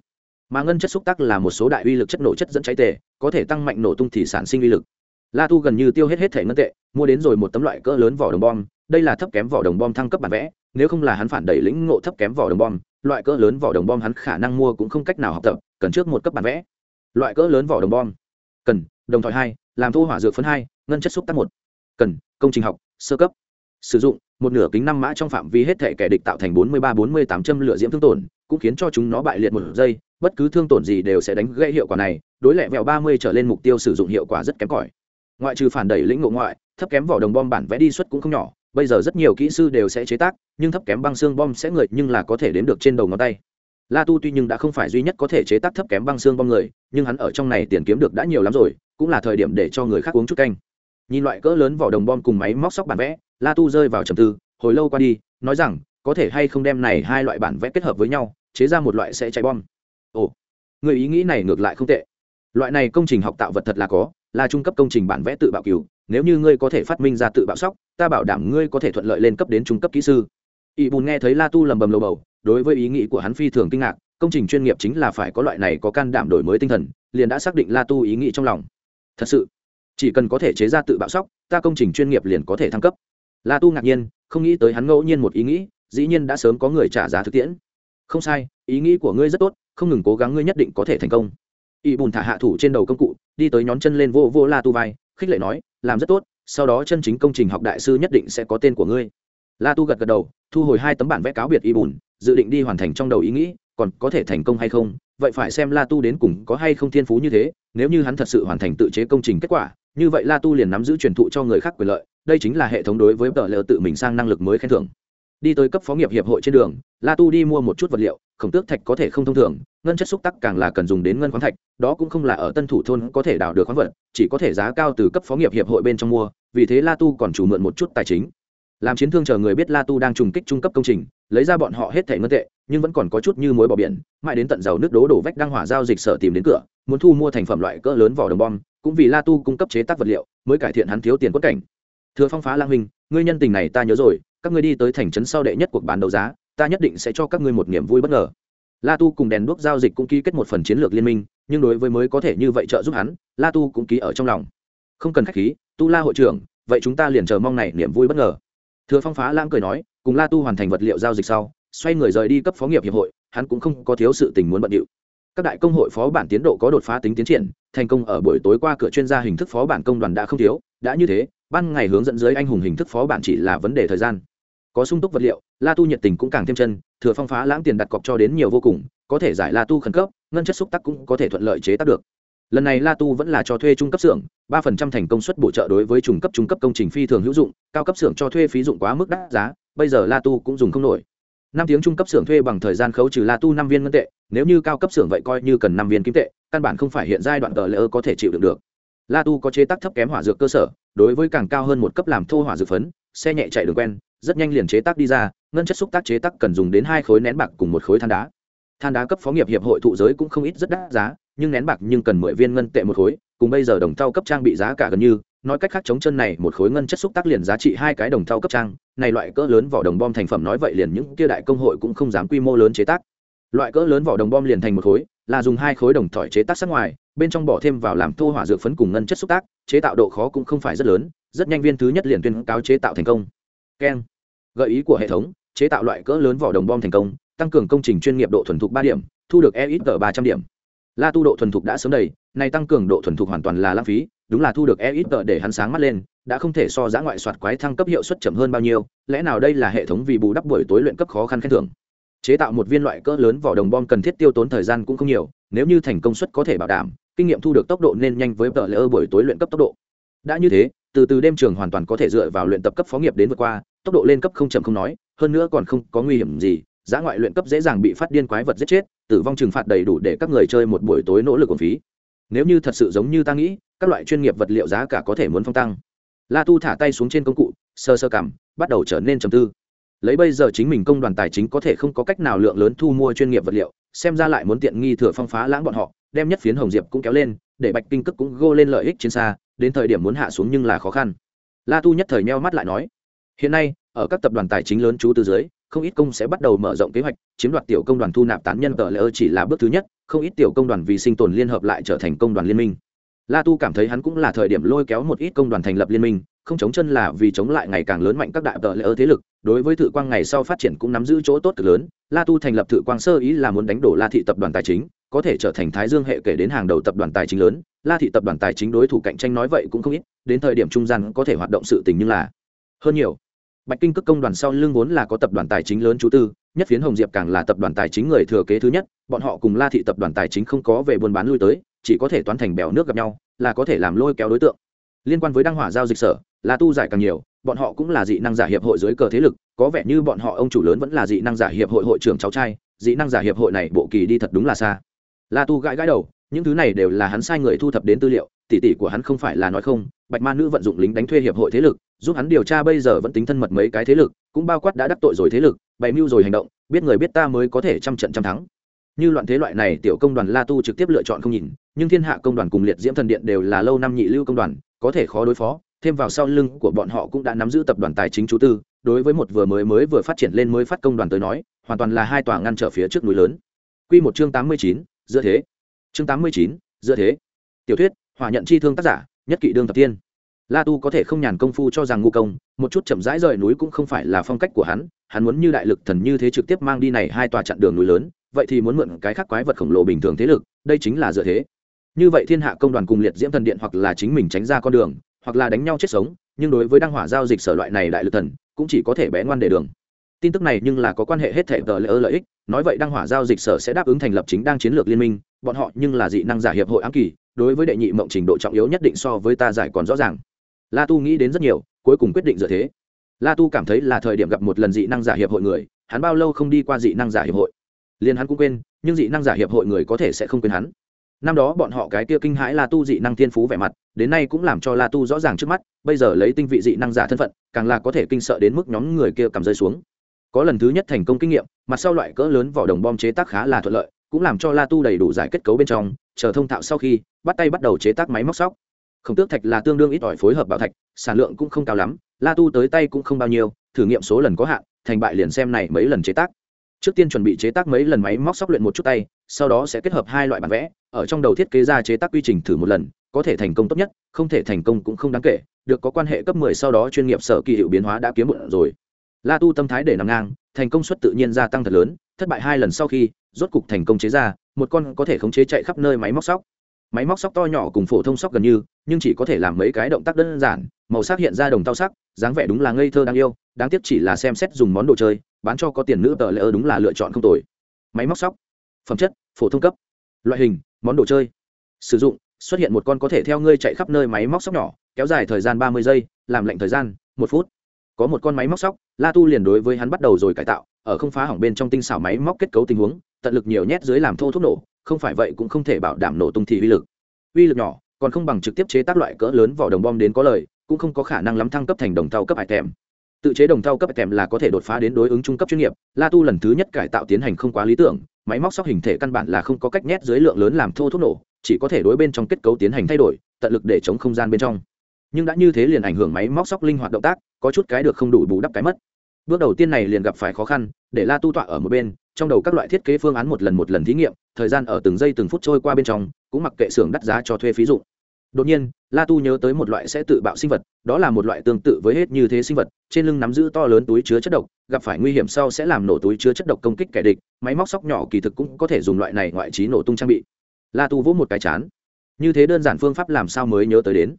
mà ngân chất xúc tác là một số đại uy lực chất nổ chất dẫn cháy tề, có thể tăng mạnh nổ tung thì sản sinh uy lực. La tu gần như tiêu hết hết thể ngân tệ, mua đến rồi một tấm loại cỡ lớn vỏ đồng bom, đây là thấp kém vỏ đồng bom thăng cấp bản vẽ, nếu không là hắn phản đẩy lĩnh ngộ thấp kém vỏ đồng bom, loại cỡ lớn vỏ đồng bom hắn khả năng mua cũng không cách nào học tập, cần trước một cấp bản vẽ. Loại cỡ lớn vỏ đồng bom. Cần, đồng thời hai, làm thu hỏa dược phấn hai, ngân chất xúc tác một. Cần, công trình học, sơ cấp. Sử dụng, một nửa kính năm mã trong phạm vi hết thể kẻ địch tạo thành bốn mươi ba bốn mươi tám châm lửa diễm thương tổn, cũng khiến cho chúng nó bại liệt một giây bất cứ thương tổn gì đều sẽ đánh gây hiệu quả này, đối lệ vẹo ba mươi trở lên mục tiêu sử dụng hiệu quả rất kém cỏi. Ngoại trừ phản đẩy lĩnh ngộ ngoại, thấp kém vỏ đồng bom bản vẽ đi xuất cũng không nhỏ, bây giờ rất nhiều kỹ sư đều sẽ chế tác, nhưng thấp kém băng xương bom sẽ người nhưng là có thể đến được trên đầu ngón tay. La tu tuy nhưng đã không phải duy nhất có thể chế tác thấp kém băng xương bom người, nhưng hắn ở trong này tiền kiếm được đã nhiều lắm rồi, cũng là thời điểm để cho người khác uống chút canh. Nhìn loại cỡ lớn vỏ đồng bom cùng máy móc sóc bản vẽ, la tu rơi vào trầm tư, hồi lâu qua đi, nói rằng, có thể hay không đem này hai loại bản vẽ kết hợp với nhau, chế ra một loại sẽ cháy bom người ý nghĩ này ngược lại không tệ. Loại này công trình học tạo vật thật là có, là trung cấp công trình bản vẽ tự bạo cứu nếu như ngươi có thể phát minh ra tự bạo sóc, ta bảo đảm ngươi có thể thuận lợi lên cấp đến trung cấp kỹ sư. Ỵ bùn nghe thấy la tu lầm bầm lầu bầu, đối với ý nghĩ của hắn phi thường kinh ngạc, công trình chuyên nghiệp chính là phải có loại này có can đảm đổi mới tinh thần, liền đã xác định la tu ý nghĩ trong lòng. Thật sự, chỉ cần có thể chế ra tự bạo sóc, ta công trình chuyên nghiệp liền có thể thăng cấp. La tu ngạc nhiên, không nghĩ tới hắn ngẫu nhiên một ý nghĩ, dĩ nhiên đã sớm có người trả giá thực tiễn. Không sai, ý nghĩ của ngươi rất tốt không ngừng cố gắng ngươi nhất định có thể thành công. Y bùn thả hạ thủ trên đầu công cụ, đi tới nhón chân lên vô vô la tu vai, khích lệ nói, làm rất tốt, sau đó chân chính công trình học đại sư nhất định sẽ có tên của ngươi. La tu gật gật đầu, thu hồi hai tấm bản vẽ cáo biệt y bùn, dự định đi hoàn thành trong đầu ý nghĩ, còn có thể thành công hay không? Vậy phải xem la tu đến cùng có hay không thiên phú như thế, nếu như hắn thật sự hoàn thành tự chế công trình kết quả, như vậy la tu liền nắm giữ truyền thụ cho người khác quyền lợi, đây chính là hệ thống đối với tờ lờ tự mình sang năng lực mới khen thưởng đi tới cấp phó nghiệp hiệp hội trên đường, la tu đi mua một chút vật liệu, khổng tước thạch có thể không thông thường, ngân chất xúc tắc càng là cần dùng đến ngân khoáng thạch, đó cũng không là ở tân thủ thôn có thể đào được khoáng vật, chỉ có thể giá cao từ cấp phó nghiệp hiệp hội bên trong mua, vì thế la tu còn chủ mượn một chút tài chính. Làm chiến thương chờ người biết la tu đang trùng kích trung cấp công trình, lấy ra bọn họ hết thẻ ngân tệ, nhưng vẫn còn có chút như mối bỏ biển, mãi đến tận dầu nước đố đổ vách đang hỏa giao dịch sở tìm đến cửa, muốn thu mua thành phẩm loại cỡ lớn vỏ đồng bom, cũng vì la tu cung cấp chế tác vật liệu, mới cải thiện hắn thiếu tiền quất cảnh thừa phong phá lang huynh, ngươi nhân tình này ta nhớ rồi, các ngươi đi tới thành trấn sau đệ nhất cuộc bán đấu giá, ta nhất định sẽ cho các ngươi một niềm vui bất ngờ. La tu cùng đèn đuốc giao dịch cũng ký kết một phần chiến lược liên minh, nhưng đối với mới có thể như vậy trợ giúp hắn, la tu cũng ký ở trong lòng. Không cần khách khí, tu la hội trưởng, vậy chúng ta liền chờ mong này niềm vui bất ngờ. Thừa phong phá lãng cười nói, cùng la tu hoàn thành vật liệu giao dịch sau, xoay người rời đi cấp phó nghiệp hiệp hội, hắn cũng không có thiếu sự tình muốn bận điệu. Các đại công hội phó bản tiến độ có đột phá tính tiến triển, thành công ở buổi tối qua cửa chuyên gia hình thức phó bản công đoàn đã không thiếu, đã như thế ban ngày hướng dẫn dưới anh hùng hình thức phó bản chỉ là vấn đề thời gian. Có sung túc vật liệu, la tu nhiệt tình cũng càng thêm chân, thừa phong phá lãng tiền đặt cọc cho đến nhiều vô cùng, có thể giải la tu khẩn cấp, ngân chất xúc tắc cũng có thể thuận lợi chế tác được. Lần này la tu vẫn là cho thuê trung cấp xưởng, ba phần trăm thành công suất bổ trợ đối với trung cấp trung cấp công trình phi thường hữu dụng, cao cấp xưởng cho thuê phí dụng quá mức đắt giá, bây giờ la tu cũng dùng không nổi. Năm tiếng trung cấp xưởng thuê bằng thời gian khấu trừ la tu năm viên ngân tệ, nếu như cao cấp xưởng vậy coi như cần năm viên kim tệ, căn bản không phải hiện giai đoạn tờ lỡ có thể chịu đựng được. La tu có chế tác thấp kém hỏa dược cơ sở đối với càng cao hơn một cấp làm thô hỏa dược phấn, xe nhẹ chạy đường quen, rất nhanh liền chế tác đi ra, ngân chất xúc tác chế tác cần dùng đến hai khối nén bạc cùng một khối than đá. Than đá cấp phó nghiệp hiệp hội thụ giới cũng không ít rất đắt giá, nhưng nén bạc nhưng cần mười viên ngân tệ một khối, cùng bây giờ đồng thau cấp trang bị giá cả gần như, nói cách khác chống chân này một khối ngân chất xúc tác liền giá trị hai cái đồng thau cấp trang, này loại cỡ lớn vỏ đồng bom thành phẩm nói vậy liền những kia đại công hội cũng không dám quy mô lớn chế tác. Loại cỡ lớn vỏ đồng bom liền thành một khối, là dùng hai khối đồng thỏi chế tác sát ngoài bên trong bỏ thêm vào làm thô hỏa dược phấn cùng ngân chất xúc tác, chế tạo độ khó cũng không phải rất lớn, rất nhanh viên thứ nhất liền tuyên cáo chế tạo thành công. Keng. Gợi ý của hệ thống, chế tạo loại cỡ lớn vỏ đồng bom thành công, tăng cường công trình chuyên nghiệp độ thuần thục ba điểm, thu được e ít tờ ba trăm điểm. La tu độ thuần thục đã sớm đầy, này tăng cường độ thuần thục hoàn toàn là lãng phí, đúng là thu được e ít tờ để hắn sáng mắt lên, đã không thể so giã ngoại soạt quái thăng cấp hiệu suất chậm hơn bao nhiêu, lẽ nào đây là hệ thống vì bù đắp buổi tối luyện cấp khó khăn khen thưởng? Chế tạo một viên loại cỡ lớn vỏ đồng bom cần thiết tiêu tốn thời gian cũng không nhiều nếu như thành công suất có thể bảo đảm, kinh nghiệm thu được tốc độ nên nhanh với tờ lỡ buổi tối luyện cấp tốc độ. Đã như thế, từ từ đêm trường hoàn toàn có thể dựa vào luyện tập cấp phó nghiệp đến vượt qua, tốc độ lên cấp không chậm không nói, hơn nữa còn không có nguy hiểm gì, giá ngoại luyện cấp dễ dàng bị phát điên quái vật giết chết, tử vong trừng phạt đầy đủ để các người chơi một buổi tối nỗ lực của phí. Nếu như thật sự giống như ta nghĩ, các loại chuyên nghiệp vật liệu giá cả có thể muốn phong tăng. La tu thả tay xuống trên công cụ, sơ sơ cảm, bắt đầu trở nên trầm tư. Lấy bây giờ chính mình công đoàn tài chính có thể không có cách nào lượng lớn thu mua chuyên nghiệp vật liệu xem ra lại muốn tiện nghi thừa phong phá lãng bọn họ, đem nhất phiến hồng diệp cũng kéo lên, để bạch kinh cức cũng gô lên lợi ích trên xa, đến thời điểm muốn hạ xuống nhưng là khó khăn. La tu nhất thời meo mắt lại nói, hiện nay, ở các tập đoàn tài chính lớn chú tư dưới, không ít công sẽ bắt đầu mở rộng kế hoạch, chiếm đoạt tiểu công đoàn thu nạp tán nhân tờ lỡ chỉ là bước thứ nhất, không ít tiểu công đoàn vì sinh tồn liên hợp lại trở thành công đoàn liên minh. La tu cảm thấy hắn cũng là thời điểm lôi kéo một ít công đoàn thành lập liên minh không chống chân là vì chống lại ngày càng lớn mạnh các đại tờ lỡ thế lực, đối với thự quang ngày sau phát triển cũng nắm giữ chỗ tốt cực lớn, la tu thành lập thự quang sơ ý là muốn đánh đổ la thị tập đoàn tài chính, có thể trở thành thái dương hệ kể đến hàng đầu tập đoàn tài chính lớn, la thị tập đoàn tài chính đối thủ cạnh tranh nói vậy cũng không ít, đến thời điểm trung gian có thể hoạt động sự tình nhưng là hơn nhiều. Bạch kinh cước công đoàn sau lưng vốn là có tập đoàn tài chính lớn chú tư, nhất phiến hồng diệp càng là tập đoàn tài chính người thừa kế thứ nhất, bọn họ cùng la thị tập đoàn tài chính không có về buôn bán lui tới, chỉ có thể toán thành bèo nước gặp nhau, là có thể làm lôi kéo đối tượng. Liên quan với đăng hỏa giao dịch sở la tu giải càng nhiều, bọn họ cũng là dị năng giả hiệp hội dưới cờ thế lực, có vẻ như bọn họ ông chủ lớn vẫn là dị năng giả hiệp hội hội trưởng cháu trai, dị năng giả hiệp hội này bộ kỳ đi thật đúng là xa. La tu gãi gãi đầu, những thứ này đều là hắn sai người thu thập đến tư liệu, tỷ tỷ của hắn không phải là nói không, bạch ma nữ vận dụng lính đánh thuê hiệp hội thế lực, giúp hắn điều tra bây giờ vẫn tính thân mật mấy cái thế lực, cũng bao quát đã đắc tội rồi thế lực, bày mưu rồi hành động, biết người biết ta mới có thể trăm trận trăm thắng. Như loạn thế loại này, tiểu công đoàn la tu trực tiếp lựa chọn không nhìn, nhưng thiên hạ công đoàn cùng liệt diễm thần điện đều là lâu năm nhị lưu công đoàn, có thể khó đối phó thêm vào sau lưng của bọn họ cũng đã nắm giữ tập đoàn tài chính chú tư, đối với một vừa mới mới vừa phát triển lên mới phát công đoàn tới nói, hoàn toàn là hai tòa ngăn trở phía trước núi lớn. Quy một chương tám mươi chín, giữa thế. Chương tám mươi chín, giữa thế. Tiểu thuyết, hỏa nhận chi thương tác giả, nhất kỵ đương thập tiên. La tu có thể không nhàn công phu cho rằng ngu công, một chút chậm rãi rời núi cũng không phải là phong cách của hắn hắn muốn như đại lực thần như thế trực tiếp mang đi này hai tòa chặn đường núi lớn, vậy thì muốn mượn cái khác quái vật khổng lồ bình thường thế lực, đây chính là dựa thế. Như vậy thiên hạ công đoàn cùng liệt diễm thần điện hoặc là chính mình tránh ra con đường hoặc là đánh nhau chết sống, nhưng đối với đăng hỏa giao dịch sở loại này đại lực thần, cũng chỉ có thể bé ngoan để đường. Tin tức này nhưng là có quan hệ hết thể tờ lỡ lợi ích, nói vậy đăng hỏa giao dịch sở sẽ đáp ứng thành lập chính đang chiến lược liên minh, bọn họ nhưng là dị năng giả hiệp hội ám kỳ, đối với đệ nhị mộng trình độ trọng yếu nhất định so với ta giải còn rõ ràng. La tu nghĩ đến rất nhiều, cuối cùng quyết định dựa thế. La tu cảm thấy là thời điểm gặp một lần dị năng giả hiệp hội người, hắn bao lâu không đi qua dị năng giả hiệp hội. Liền hắn cũng quên, nhưng dị năng giả hiệp hội người có thể sẽ không quên hắn năm đó bọn họ cái kia kinh hãi la tu dị năng thiên phú vẻ mặt, đến nay cũng làm cho la tu rõ ràng trước mắt, bây giờ lấy tinh vị dị năng giả thân phận, càng là có thể kinh sợ đến mức nhóm người kia cầm rơi xuống. Có lần thứ nhất thành công kinh nghiệm, mặt sau loại cỡ lớn vỏ đồng bom chế tác khá là thuận lợi, cũng làm cho la tu đầy đủ giải kết cấu bên trong, chờ thông thạo sau khi, bắt tay bắt đầu chế tác máy móc sóc. Khổng tước thạch là tương đương ít ỏi phối hợp bảo thạch, sản lượng cũng không cao lắm, la tu tới tay cũng không bao nhiêu, thử nghiệm số lần có hạn, thành bại liền xem này mấy lần chế tác. Trước tiên chuẩn bị chế tác mấy lần máy móc sóc luyện một chút tay, sau đó sẽ kết hợp hai loại bản vẽ ở trong đầu thiết kế ra chế tác quy trình thử một lần, có thể thành công tốt nhất, không thể thành công cũng không đáng kể, được có quan hệ cấp 10 sau đó chuyên nghiệp sở kỳ hiệu biến hóa đã kiếm một rồi. La tu tâm thái để nằm ngang, thành công suất tự nhiên gia tăng thật lớn, thất bại hai lần sau khi, rốt cục thành công chế ra, một con có thể khống chế chạy khắp nơi máy móc sóc. Máy móc sóc to nhỏ cùng phổ thông sóc gần như, nhưng chỉ có thể làm mấy cái động tác đơn giản, màu sắc hiện ra đồng tao sắc, dáng vẻ đúng là ngây thơ đáng yêu, đáng tiếc chỉ là xem xét dùng món đồ chơi, bán cho có tiền nữ tờ lỡ đúng là lựa chọn không tồi. Máy móc sóc, phẩm chất, phổ thông cấp, loại hình món đồ chơi. Sử dụng, xuất hiện một con có thể theo ngươi chạy khắp nơi máy móc sóc nhỏ, kéo dài thời gian ba mươi giây, làm lệnh thời gian, một phút. Có một con máy móc sóc, la tu liền đối với hắn bắt đầu rồi cải tạo, ở không phá hỏng bên trong tinh xảo máy móc kết cấu tình huống, tận lực nhiều nhét dưới làm thô thuốc nổ, không phải vậy cũng không thể bảo đảm nổ tung thì uy lực. Uy lực nhỏ, còn không bằng trực tiếp chế tác loại cỡ lớn vỏ đồng bom đến có lời, cũng không có khả năng lắm thăng cấp thành đồng thau cấp hải tèm. Tự chế đồng thau cấp hải tèm là có thể đột phá đến đối ứng trung cấp chuyên nghiệp, la tu lần thứ nhất cải tạo tiến hành không quá lý tưởng máy móc sóc hình thể căn bản là không có cách nhét dưới lượng lớn làm thô thuốc nổ, chỉ có thể đối bên trong kết cấu tiến hành thay đổi, tận lực để chống không gian bên trong. Nhưng đã như thế liền ảnh hưởng máy móc sóc linh hoạt động tác, có chút cái được không đủ bù đắp cái mất. Bước đầu tiên này liền gặp phải khó khăn, để la tu tọa ở một bên, trong đầu các loại thiết kế phương án một lần một lần thí nghiệm, thời gian ở từng giây từng phút trôi qua bên trong, cũng mặc kệ xưởng đắt giá cho thuê phí dụng đột nhiên, la tu nhớ tới một loại sẽ tự bạo sinh vật, đó là một loại tương tự với hết như thế sinh vật, trên lưng nắm giữ to lớn túi chứa chất độc, gặp phải nguy hiểm sau sẽ làm nổ túi chứa chất độc công kích kẻ địch, máy móc sóc nhỏ kỳ thực cũng có thể dùng loại này ngoại trí nổ tung trang bị. La tu vỗ một cái chán. Như thế đơn giản phương pháp làm sao mới nhớ tới đến?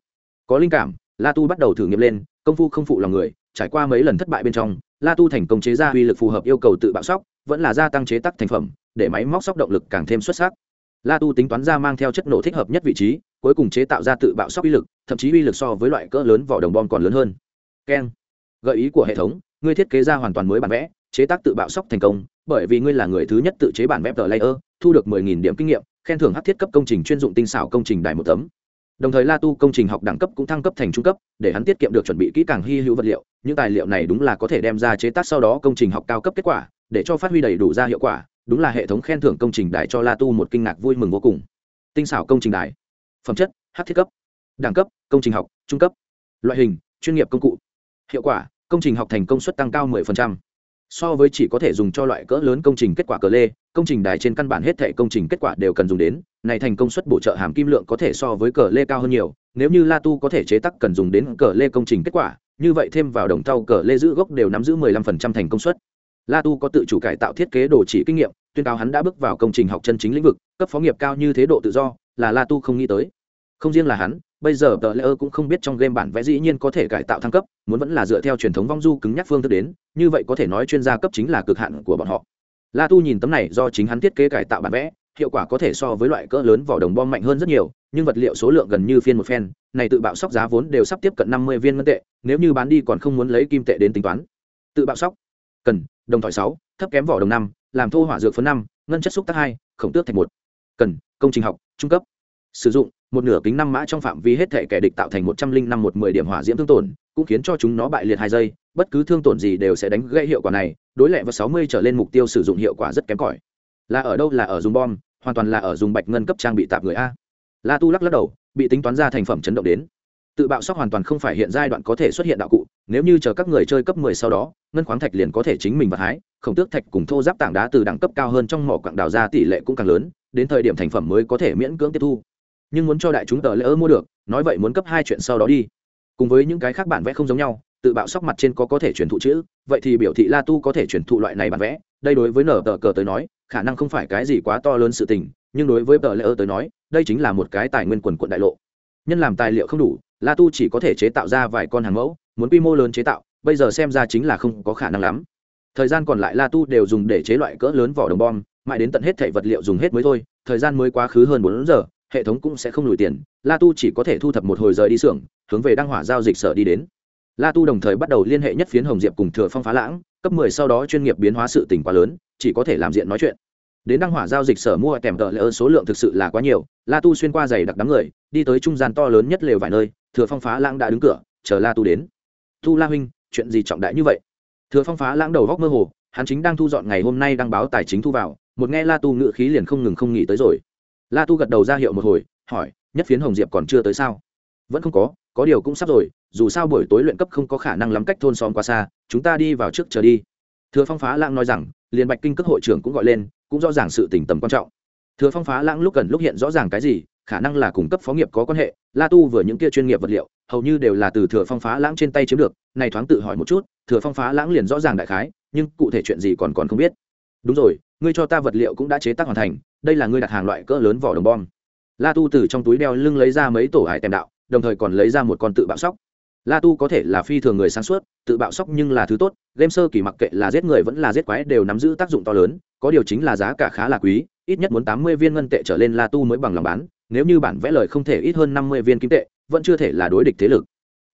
Có linh cảm, la tu bắt đầu thử nghiệm lên, công phu không phụ lòng người, trải qua mấy lần thất bại bên trong, la tu thành công chế ra uy lực phù hợp yêu cầu tự bạo sóc, vẫn là gia tăng chế tác thành phẩm, để máy móc sóc động lực càng thêm xuất sắc. La tu tính toán ra mang theo chất nổ thích hợp nhất vị trí cuối cùng chế tạo ra tự bạo sóc uy lực, thậm chí uy lực so với loại cỡ lớn vỏ đồng bom còn lớn hơn. Keng, gợi ý của hệ thống, ngươi thiết kế ra hoàn toàn mới bản vẽ, chế tác tự bạo sóc thành công, bởi vì ngươi là người thứ nhất tự chế bản vẽ tờ layer, thu được 10.000 điểm kinh nghiệm, khen thưởng hát thiết cấp công trình chuyên dụng tinh xảo công trình đài một tấm. Đồng thời la tu công trình học đẳng cấp cũng thăng cấp thành trung cấp, để hắn tiết kiệm được chuẩn bị kỹ càng hy hữu vật liệu, những tài liệu này đúng là có thể đem ra chế tác sau đó công trình học cao cấp kết quả, để cho phát huy đầy đủ ra hiệu quả, đúng là hệ thống khen thưởng công trình đại cho la tu một kinh ngạc vui mừng vô cùng. Tinh xảo công trình đài phẩm chất, hát thiết cấp, đẳng cấp, công trình học, trung cấp. Loại hình, chuyên nghiệp công cụ. Hiệu quả, công trình học thành công suất tăng cao 10%. so với chỉ có thể dùng cho loại cỡ lớn công trình kết quả cờ lê, công trình đài trên căn bản hết thể công trình kết quả đều cần dùng đến. Này thành công suất bổ trợ hàm kim lượng có thể so với cờ lê cao hơn nhiều. Nếu như la tu có thể chế tác cần dùng đến cờ lê công trình kết quả, như vậy thêm vào đồng tàu cờ lê giữ gốc đều nắm giữ 15% thành công suất. La tu có tự chủ cải tạo thiết kế đồ chỉ kinh nghiệm, tuyên cáo hắn đã bước vào công trình học chân chính lĩnh vực, cấp phó nghiệp cao như thế độ tự do là la tu không nghĩ tới. Không riêng là hắn, bây giờ tờ lễ ơ cũng không biết trong game bản vẽ dĩ nhiên có thể cải tạo thăng cấp, muốn vẫn là dựa theo truyền thống vong du cứng nhắc phương thức đến, như vậy có thể nói chuyên gia cấp chính là cực hạn của bọn họ. La tu nhìn tấm này do chính hắn thiết kế cải tạo bản vẽ, hiệu quả có thể so với loại cỡ lớn vỏ đồng bom mạnh hơn rất nhiều, nhưng vật liệu số lượng gần như phiên một phen, này tự bạo sóc giá vốn đều sắp tiếp cận năm mươi viên ngân tệ, nếu như bán đi còn không muốn lấy kim tệ đến tính toán. Tự bạo sóc. Cần, đồng thỏi sáu, thấp kém vỏ đồng năm, làm thô hỏa dược phấn năm, ngân chất xúc tác hai, khổng tước thạch một. Cần công trình học, trung cấp. Sử dụng, một nửa kính năm mã trong phạm vi hết thể kẻ địch tạo thành một trăm linh năm một mười điểm hỏa diễm thương tổn, cũng khiến cho chúng nó bại liệt hai giây. Bất cứ thương tổn gì đều sẽ đánh gây hiệu quả này, đối lệ và sáu mươi trở lên mục tiêu sử dụng hiệu quả rất kém cỏi. Là ở đâu? Là ở dùng bom, hoàn toàn là ở dùng bạch ngân cấp trang bị tạp người a. La tu lắc lắc đầu, bị tính toán ra thành phẩm chấn động đến. Tự bạo sóc hoàn toàn không phải hiện giai đoạn có thể xuất hiện đạo cụ, nếu như chờ các người chơi cấp mười sau đó, ngân khoáng thạch liền có thể chính mình vật hái, khổng tước thạch cùng thô giáp tảng đá từ đẳng cấp cao hơn trong mỏ quặng đào ra tỷ lệ cũng càng lớn đến thời điểm thành phẩm mới có thể miễn cưỡng tiếp thu. Nhưng muốn cho đại chúng tờ lễ ơ mua được, nói vậy muốn cấp hai chuyện sau đó đi. Cùng với những cái khác bản vẽ không giống nhau, tự bạo sóc mặt trên có có thể truyền thụ chữ, vậy thì biểu thị la tu có thể truyền thụ loại này bản vẽ. Đây đối với nở tờ cờ tới nói, khả năng không phải cái gì quá to lớn sự tình, nhưng đối với tờ lễ ơ tới nói, đây chính là một cái tài nguyên quần quận đại lộ. Nhân làm tài liệu không đủ, la tu chỉ có thể chế tạo ra vài con hàng mẫu, muốn quy mô lớn chế tạo, bây giờ xem ra chính là không có khả năng lắm. Thời gian còn lại la tu đều dùng để chế loại cỡ lớn vỏ đồng bom mãi đến tận hết thảy vật liệu dùng hết mới thôi, thời gian mới quá khứ hơn bốn giờ, hệ thống cũng sẽ không lùi tiền. La tu chỉ có thể thu thập một hồi rời đi xưởng, hướng về đăng hỏa giao dịch sở đi đến. La tu đồng thời bắt đầu liên hệ nhất phiến hồng diệp cùng thừa phong phá lãng, cấp mười sau đó chuyên nghiệp biến hóa sự tỉnh quá lớn, chỉ có thể làm diện nói chuyện. Đến đăng hỏa giao dịch sở mua kèm tợ lỡ số lượng thực sự là quá nhiều, la tu xuyên qua giày đặc đám người, đi tới trung gian to lớn nhất lều vài nơi, thừa phong phá lãng đã đứng cửa, chờ la tu đến. Tu la huynh, chuyện gì trọng đại như vậy? Thừa phong phá lãng đầu góc mơ hồ, hắn chính đang thu dọn ngày hôm nay đăng báo tài chính thu vào một nghe la tu ngự khí liền không ngừng không nghĩ tới rồi. La tu gật đầu ra hiệu một hồi, hỏi, nhất phiến hồng diệp còn chưa tới sao? Vẫn không có có điều cũng sắp rồi, dù sao buổi tối luyện cấp không có khả năng lắm cách thôn xóm quá xa, chúng ta đi vào trước chờ đi. Thừa phong phá lãng nói rằng, liền bạch kinh cấp hội trưởng cũng gọi lên, cũng rõ ràng sự tỉnh tầm quan trọng. Thừa phong phá lãng lúc gần lúc hiện rõ ràng cái gì, khả năng là cung cấp phó nghiệp có quan hệ, la tu vừa những kia chuyên nghiệp vật liệu, hầu như đều là từ thừa phong phá lãng trên tay chiếm được, này thoáng tự hỏi một chút, thừa phong phá lãng liền rõ ràng đại khái, nhưng cụ thể chuyện gì còn còn không biết. Đúng rồi ngươi cho ta vật liệu cũng đã chế tác hoàn thành, đây là ngươi đặt hàng loại cỡ lớn vỏ đồng bom. La tu từ trong túi đeo lưng lấy ra mấy tổ hải tèm đạo, đồng thời còn lấy ra một con tự bạo sóc. La tu có thể là phi thường người sáng suốt, tự bạo sóc nhưng là thứ tốt, game sơ kỳ mặc kệ là giết người vẫn là giết quái đều nắm giữ tác dụng to lớn, có điều chính là giá cả khá là quý, ít nhất muốn tám mươi viên ngân tệ trở lên la tu mới bằng lòng bán, nếu như bản vẽ lời không thể ít hơn năm mươi viên kim tệ, vẫn chưa thể là đối địch thế lực.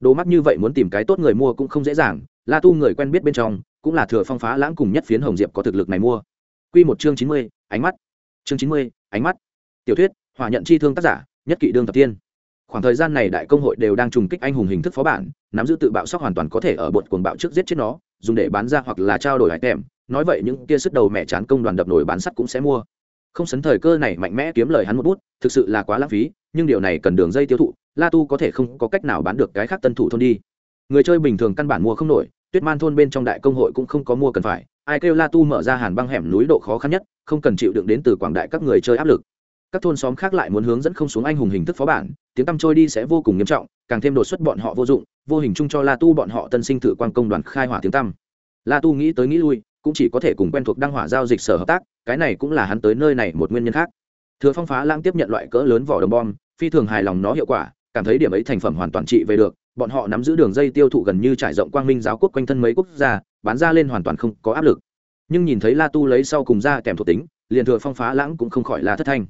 Đồ mắc như vậy muốn tìm cái tốt người mua cũng không dễ dàng, la tu người quen biết bên trong, cũng là thừa phong phá lãng cùng nhất phiến hồng diệp có thực lực này mua. Quy một chương chín mươi, ánh mắt. Chương chín mươi, ánh mắt. Tiểu thuyết, hỏa nhận chi thương tác giả, nhất kỵ đương thập tiên. Khoảng thời gian này đại công hội đều đang trùng kích anh hùng hình thức phó bản, nắm giữ tự bạo sóc hoàn toàn có thể ở bột cuồng bạo trước giết chết nó, dùng để bán ra hoặc là trao đổi hải tèm. Nói vậy những kia sức đầu mẹ chán công đoàn đập nổi bán sắt cũng sẽ mua. Không sấn thời cơ này mạnh mẽ kiếm lời hắn một bút, thực sự là quá lãng phí, nhưng điều này cần đường dây tiêu thụ, la tu có thể không có cách nào bán được cái khác tân thủ thôn đi. Người chơi bình thường căn bản mua không nổi, tuyết man thôn bên trong đại công hội cũng không có mua cần phải ai kêu la tu mở ra hàn băng hẻm núi độ khó khăn nhất, không cần chịu đựng đến từ quảng đại các người chơi áp lực. Các thôn xóm khác lại muốn hướng dẫn không xuống anh hùng hình thức phó bản, tiếng tăm trôi đi sẽ vô cùng nghiêm trọng, càng thêm đột xuất bọn họ vô dụng, vô hình chung cho la tu bọn họ tân sinh thử quan công đoàn khai hỏa tiếng tăm. La tu nghĩ tới nghĩ lui, cũng chỉ có thể cùng quen thuộc đăng hỏa giao dịch sở hợp tác, cái này cũng là hắn tới nơi này một nguyên nhân khác. Thừa phong phá lãng tiếp nhận loại cỡ lớn vỏ đồng bom, phi thường hài lòng nó hiệu quả, cảm thấy điểm ấy thành phẩm hoàn toàn trị về được, bọn họ nắm giữ đường dây tiêu thụ gần như trải rộng quang minh giáo quốc quanh thân mấy quốc gia bán ra lên hoàn toàn không có áp lực. Nhưng nhìn thấy la tu lấy sau cùng ra kèm thuộc tính, liền thừa phong phá lãng cũng không khỏi là thất thanh.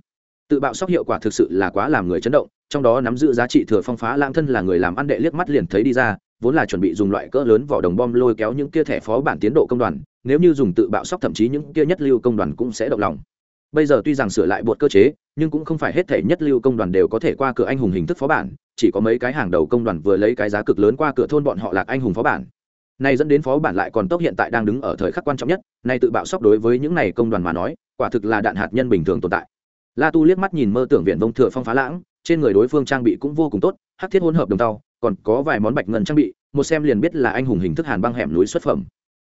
Tự bạo sóc hiệu quả thực sự là quá làm người chấn động, trong đó nắm giữ giá trị thừa phong phá lãng thân là người làm ăn đệ liếc mắt liền thấy đi ra, vốn là chuẩn bị dùng loại cỡ lớn vỏ đồng bom lôi kéo những kia thẻ phó bản tiến độ công đoàn, nếu như dùng tự bạo sóc thậm chí những kia nhất lưu công đoàn cũng sẽ động lòng. Bây giờ tuy rằng sửa lại bột cơ chế, nhưng cũng không phải hết thể nhất lưu công đoàn đều có thể qua cửa anh hùng hình thức phó bản, chỉ có mấy cái hàng đầu công đoàn vừa lấy cái giá cực lớn qua cửa thôn bọn họ lạc anh hùng phó bản này dẫn đến phó bản lại còn tốc hiện tại đang đứng ở thời khắc quan trọng nhất, nay tự bạo sóc đối với những này công đoàn mà nói, quả thực là đạn hạt nhân bình thường tồn tại. La tu liếc mắt nhìn mơ tưởng viện vông thừa phong phá lãng, trên người đối phương trang bị cũng vô cùng tốt, hắc thiết hỗn hợp đồng tàu, còn có vài món bạch ngân trang bị, một xem liền biết là anh hùng hình thức hàn băng hẻm núi xuất phẩm.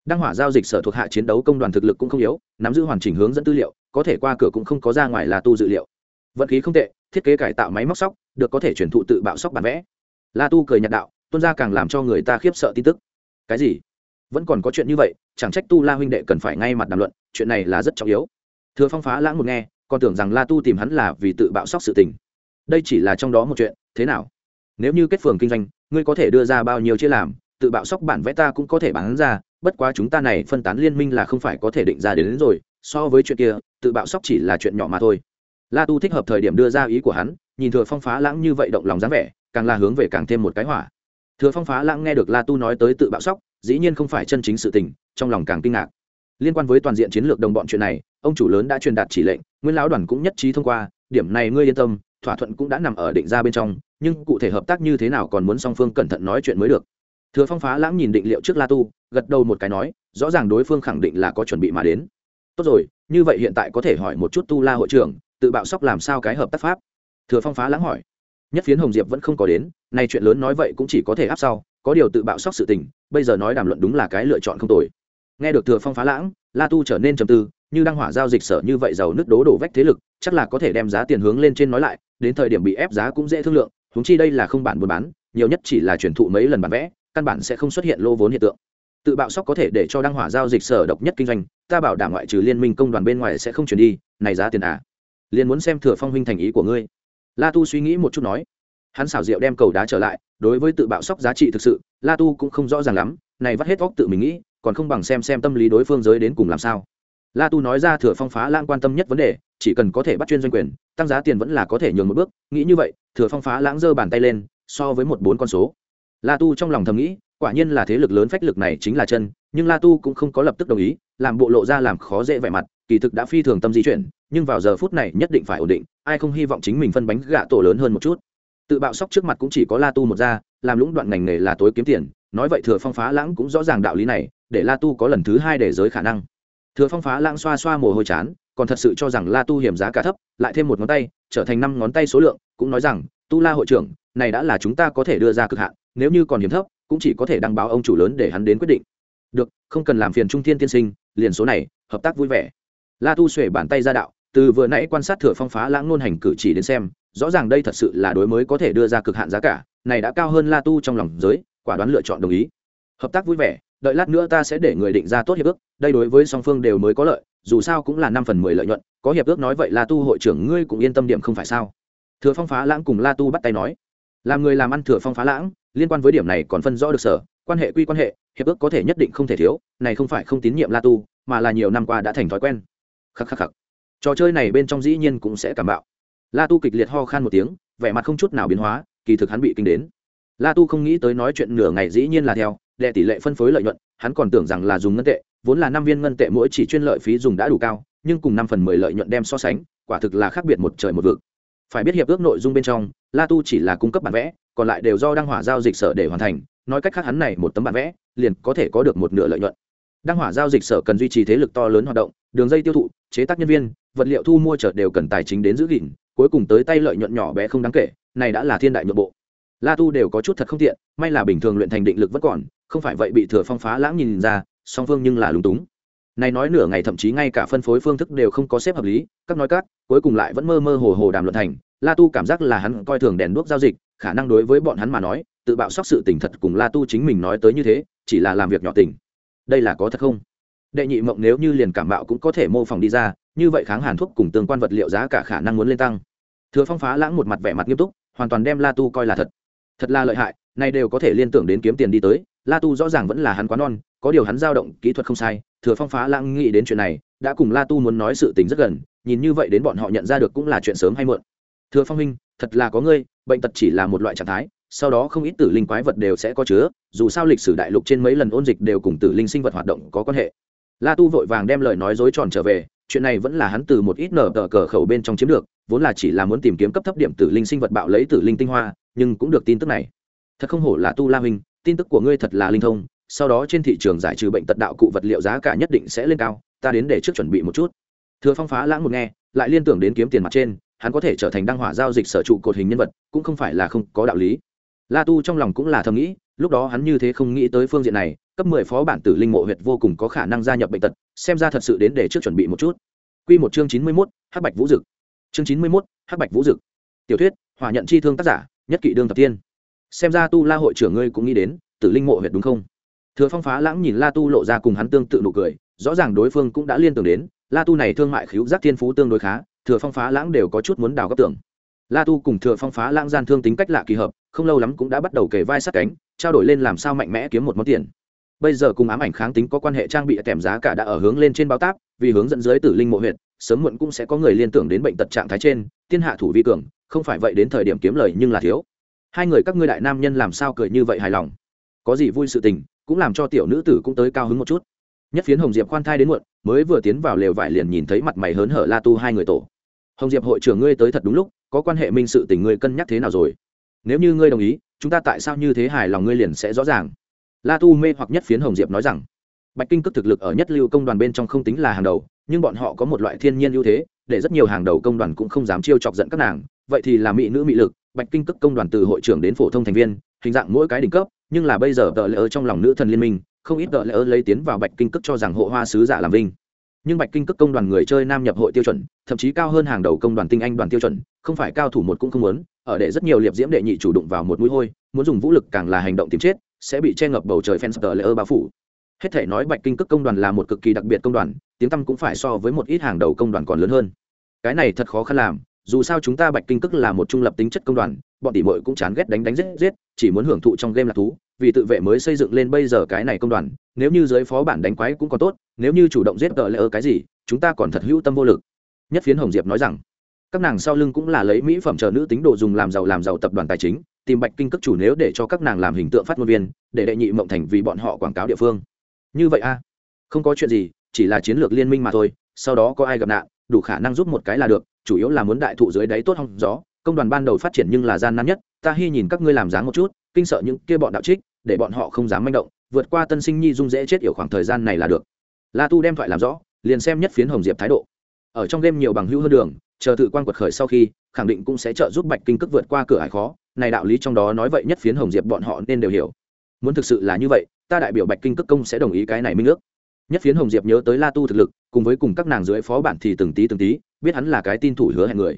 Đăng hỏa giao dịch sở thuộc hạ chiến đấu công đoàn thực lực cũng không yếu, nắm giữ hoàn chỉnh hướng dẫn tư liệu, có thể qua cửa cũng không có ra ngoài là tu dự liệu. Vận khí không tệ, thiết kế cải tạo máy móc sóc, được có thể chuyển thụ tự bạo sóc bản vẽ. La tu cười nhạt đạo tuân ra càng làm cho người ta khiếp sợ tin tức cái gì? Vẫn còn có chuyện như vậy chẳng trách tu la huynh đệ cần phải ngay mặt đàm luận chuyện này là rất trọng yếu. Thừa phong phá lãng một nghe còn tưởng rằng la tu tìm hắn là vì tự bạo sóc sự tình. Đây chỉ là trong đó một chuyện thế nào? Nếu như kết phường kinh doanh ngươi có thể đưa ra bao nhiêu chia làm tự bạo sóc bản vẽ ta cũng có thể bán ra bất quá chúng ta này phân tán liên minh là không phải có thể định ra đến, đến rồi so với chuyện kia tự bạo sóc chỉ là chuyện nhỏ mà thôi. La tu thích hợp thời điểm đưa ra ý của hắn nhìn thừa phong phá lãng như vậy động lòng dáng vẻ càng là hướng về càng thêm một cái hỏa thừa phong phá lãng nghe được la tu nói tới tự bạo sóc, dĩ nhiên không phải chân chính sự tình, trong lòng càng kinh ngạc. Liên quan với toàn diện chiến lược đồng bọn chuyện này, ông chủ lớn đã truyền đạt chỉ lệnh, nguyên lão đoàn cũng nhất trí thông qua, điểm này ngươi yên tâm, thỏa thuận cũng đã nằm ở định ra bên trong, nhưng cụ thể hợp tác như thế nào còn muốn song phương cẩn thận nói chuyện mới được. Thừa phong phá lãng nhìn định liệu trước la tu, gật đầu một cái nói, rõ ràng đối phương khẳng định là có chuẩn bị mà đến. Tốt rồi, như vậy hiện tại có thể hỏi một chút tu la hội trưởng, tự bạo sóc làm sao cái hợp tác pháp? Thừa phong phá lãng hỏi nhất phiến hồng diệp vẫn không có đến, nay chuyện lớn nói vậy cũng chỉ có thể áp sau, có điều tự bạo sóc sự tình, bây giờ nói đàm luận đúng là cái lựa chọn không tồi. Nghe được thừa phong phá lãng, la tu trở nên trầm tư, như đăng hỏa giao dịch sở như vậy giàu nước đố đổ vách thế lực, chắc là có thể đem giá tiền hướng lên trên nói lại, đến thời điểm bị ép giá cũng dễ thương lượng húng chi đây là không bản buôn bán, nhiều nhất chỉ là chuyển thụ mấy lần bán vẽ, căn bản sẽ không xuất hiện lô vốn hiện tượng. Tự bạo sóc có thể để cho đăng hỏa giao dịch sở độc nhất kinh doanh, ta bảo đảm ngoại trừ liên minh công đoàn bên ngoài sẽ không chuyển đi, này giá tiền à? Liền muốn xem thừa phong huynh thành ý của ngươi la tu suy nghĩ một chút nói, hắn xảo diệu đem cầu đá trở lại, đối với tự bạo sóc giá trị thực sự, la tu cũng không rõ ràng lắm, này vắt hết óc tự mình nghĩ, còn không bằng xem xem tâm lý đối phương giới đến cùng làm sao. La tu nói ra thừa phong phá lãng quan tâm nhất vấn đề, chỉ cần có thể bắt chuyên doanh quyền, tăng giá tiền vẫn là có thể nhường một bước, nghĩ như vậy, thừa phong phá lãng giơ bàn tay lên, so với một bốn con số. La tu trong lòng thầm nghĩ, quả nhiên là thế lực lớn phách lực này chính là chân, nhưng la tu cũng không có lập tức đồng ý, làm bộ lộ ra làm khó dễ vẻ mặt, kỳ thực đã phi thường tâm di chuyển, nhưng vào giờ phút này nhất định phải ổn định ai không hy vọng chính mình phân bánh gạ tổ lớn hơn một chút. Tự bạo sóc trước mặt cũng chỉ có la tu một ra làm lũng đoạn ngành nghề là tối kiếm tiền, nói vậy thừa phong phá lãng cũng rõ ràng đạo lý này, để la tu có lần thứ hai để giới khả năng. Thừa phong phá lãng xoa xoa mồ hôi chán, còn thật sự cho rằng la tu hiểm giá cả thấp, lại thêm một ngón tay, trở thành năm ngón tay số lượng, cũng nói rằng, tu la hội trưởng, này đã là chúng ta có thể đưa ra cực hạn, nếu như còn hiểm thấp, cũng chỉ có thể đăng báo ông chủ lớn để hắn đến quyết định. Được, không cần làm phiền trung thiên tiên sinh, liền số này, hợp tác vui vẻ. La tu xuể bàn tay ra đạo từ vừa nãy quan sát thừa phong phá lãng nôn hành cử chỉ đến xem, rõ ràng đây thật sự là đối mới có thể đưa ra cực hạn giá cả, này đã cao hơn la tu trong lòng giới, quả đoán lựa chọn đồng ý. Hợp tác vui vẻ, đợi lát nữa ta sẽ để người định ra tốt hiệp ước, đây đối với song phương đều mới có lợi, dù sao cũng là năm phần mười lợi nhuận, có hiệp ước nói vậy la tu hội trưởng ngươi cũng yên tâm điểm không phải sao? Thừa phong phá lãng cùng la tu bắt tay nói. Làm người làm ăn thừa phong phá lãng, liên quan với điểm này còn phân rõ được sở, quan hệ quy quan hệ, hiệp ước có thể nhất định không thể thiếu, này không phải không tín nhiệm la tu, mà là nhiều năm qua đã thành thói quen. Khắc khắc khắc trò chơi này bên trong dĩ nhiên cũng sẽ cảm bạo. La tu kịch liệt ho khan một tiếng, vẻ mặt không chút nào biến hóa, kỳ thực hắn bị kinh đến. La tu không nghĩ tới nói chuyện nửa ngày dĩ nhiên là theo, đệ tỷ lệ phân phối lợi nhuận, hắn còn tưởng rằng là dùng ngân tệ, vốn là năm viên ngân tệ mỗi chỉ chuyên lợi phí dùng đã đủ cao, nhưng cùng năm phần mười lợi nhuận đem so sánh, quả thực là khác biệt một trời một vực. Phải biết hiệp ước nội dung bên trong, la tu chỉ là cung cấp bản vẽ, còn lại đều do đăng hỏa giao dịch sở để hoàn thành, nói cách khác hắn này một tấm bản vẽ, liền có thể có được một nửa lợi nhuận đăng hỏa giao dịch sở cần duy trì thế lực to lớn hoạt động, đường dây tiêu thụ, chế tác nhân viên, vật liệu thu mua chợ đều cần tài chính đến giữ gìn, cuối cùng tới tay lợi nhuận nhỏ bé không đáng kể, này đã là thiên đại nhượng bộ. La tu đều có chút thật không tiện, may là bình thường luyện thành định lực vẫn còn, không phải vậy bị thừa phong phá lãng nhìn ra, song phương nhưng là lúng túng. Này nói nửa ngày thậm chí ngay cả phân phối phương thức đều không có xếp hợp lý, các nói các, cuối cùng lại vẫn mơ mơ hồ hồ đàm luận thành, la tu cảm giác là hắn coi thường đèn đuốc giao dịch, khả năng đối với bọn hắn mà nói, tự bạo sóc sự tình thật cùng la tu chính mình nói tới như thế, chỉ là làm việc nhỏ tình đây là có thật không? Đệ nhị mộng nếu như liền cảm bạo cũng có thể mô phỏng đi ra, như vậy kháng hàn thuốc cùng tương quan vật liệu giá cả khả năng muốn lên tăng. Thừa phong phá lãng một mặt vẻ mặt nghiêm túc, hoàn toàn đem la tu coi là thật. Thật là lợi hại, này đều có thể liên tưởng đến kiếm tiền đi tới, la tu rõ ràng vẫn là hắn quá non, có điều hắn dao động kỹ thuật không sai, thừa phong phá lãng nghĩ đến chuyện này, đã cùng la tu muốn nói sự tình rất gần, nhìn như vậy đến bọn họ nhận ra được cũng là chuyện sớm hay muộn. Thừa phong huynh, thật là có ngươi, bệnh tật chỉ là một loại trạng thái sau đó không ít tử linh quái vật đều sẽ có chứa, dù sao lịch sử đại lục trên mấy lần ôn dịch đều cùng tử linh sinh vật hoạt động có quan hệ. La tu vội vàng đem lời nói dối tròn trở về, chuyện này vẫn là hắn từ một ít nở tờ cờ khẩu bên trong chiếm được, vốn là chỉ là muốn tìm kiếm cấp thấp điểm tử linh sinh vật bạo lấy tử linh tinh hoa, nhưng cũng được tin tức này. Thật không hổ là tu la huynh, tin tức của ngươi thật là linh thông, sau đó trên thị trường giải trừ bệnh tật đạo cụ vật liệu giá cả nhất định sẽ lên cao, ta đến để trước chuẩn bị một chút. Thừa phong phá lãng một nghe, lại liên tưởng đến kiếm tiền mặt trên, hắn có thể trở thành đăng hỏa giao dịch sở trụ cột hình nhân vật, cũng không phải là không có đạo lý la tu trong lòng cũng là thầm nghĩ, lúc đó hắn như thế không nghĩ tới phương diện này, cấp mười phó bản tử linh mộ huyệt vô cùng có khả năng gia nhập bệnh tật, xem ra thật sự đến để trước chuẩn bị một chút. Q một chương chín mươi mốt, hắc bạch vũ dực. Chương chín mươi mốt, hắc bạch vũ dực. Tiểu thuyết hòa nhận chi thương tác giả, nhất kỵ đương tập tiên. Xem ra tu la hội trưởng ngươi cũng nghĩ đến, tử linh mộ huyệt đúng không? Thừa phong phá lãng nhìn la tu lộ ra cùng hắn tương tự nụ cười, rõ ràng đối phương cũng đã liên tưởng đến, la tu này thương mại khíu giác thiên phú tương đối khá, thừa phong phá lãng đều có chút muốn đào gấp tưởng. La tu cùng thừa phong phá lãng gian thương tính cách lạ kỳ hợp không lâu lắm cũng đã bắt đầu kề vai sát cánh, trao đổi lên làm sao mạnh mẽ kiếm một món tiền. Bây giờ cùng ám ảnh kháng tính có quan hệ trang bị kèm giá cả đã ở hướng lên trên báo táp, vì hướng dẫn dưới tử linh mộ huyện sớm muộn cũng sẽ có người liên tưởng đến bệnh tật trạng thái trên thiên hạ thủ vi cường, không phải vậy đến thời điểm kiếm lời nhưng là thiếu. Hai người các ngươi đại nam nhân làm sao cười như vậy hài lòng? Có gì vui sự tình, cũng làm cho tiểu nữ tử cũng tới cao hứng một chút. Nhất phiến hồng diệp khoan thai đến muộn, mới vừa tiến vào lều vải liền nhìn thấy mặt mày hớn hở la tu hai người tổ. Hồng diệp hội trưởng ngươi tới thật đúng lúc, có quan hệ minh sự tình ngươi cân nhắc thế nào rồi? Nếu như ngươi đồng ý, chúng ta tại sao như thế hài lòng ngươi liền sẽ rõ ràng. La tu mê hoặc nhất phiến hồng diệp nói rằng, bạch kinh cước thực lực ở nhất lưu công đoàn bên trong không tính là hàng đầu, nhưng bọn họ có một loại thiên nhiên ưu thế, để rất nhiều hàng đầu công đoàn cũng không dám chiêu chọc giận các nàng. Vậy thì là mỹ nữ mỹ lực, bạch kinh cước công đoàn từ hội trưởng đến phổ thông thành viên, hình dạng mỗi cái đỉnh cấp, nhưng là bây giờ tờ lỡ trong lòng nữ thần liên minh, không ít tờ lỡ lấy tiến vào bạch kinh cước cho rằng hộ hoa sứ giả làm vinh nhưng bạch kinh cước công đoàn người chơi nam nhập hội tiêu chuẩn, thậm chí cao hơn hàng đầu công đoàn tinh anh đoàn tiêu chuẩn, không phải cao thủ một cũng không muốn, ở để rất nhiều liệp diễm đệ nhị chủ động vào một mũi hôi, muốn dùng vũ lực càng là hành động tìm chết, sẽ bị che ngập bầu trời fans tờ lỡ bao phủ. Hết thể nói bạch kinh cước công đoàn là một cực kỳ đặc biệt công đoàn, tiếng tăm cũng phải so với một ít hàng đầu công đoàn còn lớn hơn. Cái này thật khó khăn làm, dù sao chúng ta bạch kinh cước là một trung lập tính chất công đoàn, bọn tỷ mội cũng chán ghét đánh đánh giết giết, chỉ muốn hưởng thụ trong game là thú vì tự vệ mới xây dựng lên bây giờ cái này công đoàn, nếu như giới phó bản đánh quái cũng còn tốt, nếu như chủ động giết tờ lỡ cái gì, chúng ta còn thật hữu tâm vô lực. Nhất phiến hồng diệp nói rằng. Các nàng sau lưng cũng là lấy mỹ phẩm chờ nữ tính đồ dùng làm giàu làm giàu tập đoàn tài chính, tìm bạch kinh cước chủ nếu để cho các nàng làm hình tượng phát ngôn viên, để đệ nhị mộng thành vì bọn họ quảng cáo địa phương. Như vậy a? Không có chuyện gì, chỉ là chiến lược liên minh mà thôi, sau đó có ai gặp nạn, đủ khả năng giúp một cái là được, chủ yếu là muốn đại thụ dưới đáy tốt hong gió, công đoàn ban đầu phát triển nhưng là gian nan nhất, ta hy nhìn các ngươi làm dáng một chút kinh sợ những kia bọn đạo trích, để bọn họ không dám manh động, vượt qua tân sinh nhi dung dễ chết yểu khoảng thời gian này là được. La tu đem thoại làm rõ, liền xem nhất phiến hồng diệp thái độ. Ở trong game nhiều bằng hữu hơn đường, chờ tự quan quật khởi sau khi, khẳng định cũng sẽ trợ giúp bạch kinh cước vượt qua cửa ải khó, này đạo lý trong đó nói vậy nhất phiến hồng diệp bọn họ nên đều hiểu. Muốn thực sự là như vậy, ta đại biểu bạch kinh cước công sẽ đồng ý cái này minh ước. Nhất phiến hồng diệp nhớ tới la tu thực lực, cùng với cùng các nàng dưới phó bản thì từng tí từng tí, biết hắn là cái tin thủ hứa hẹn người.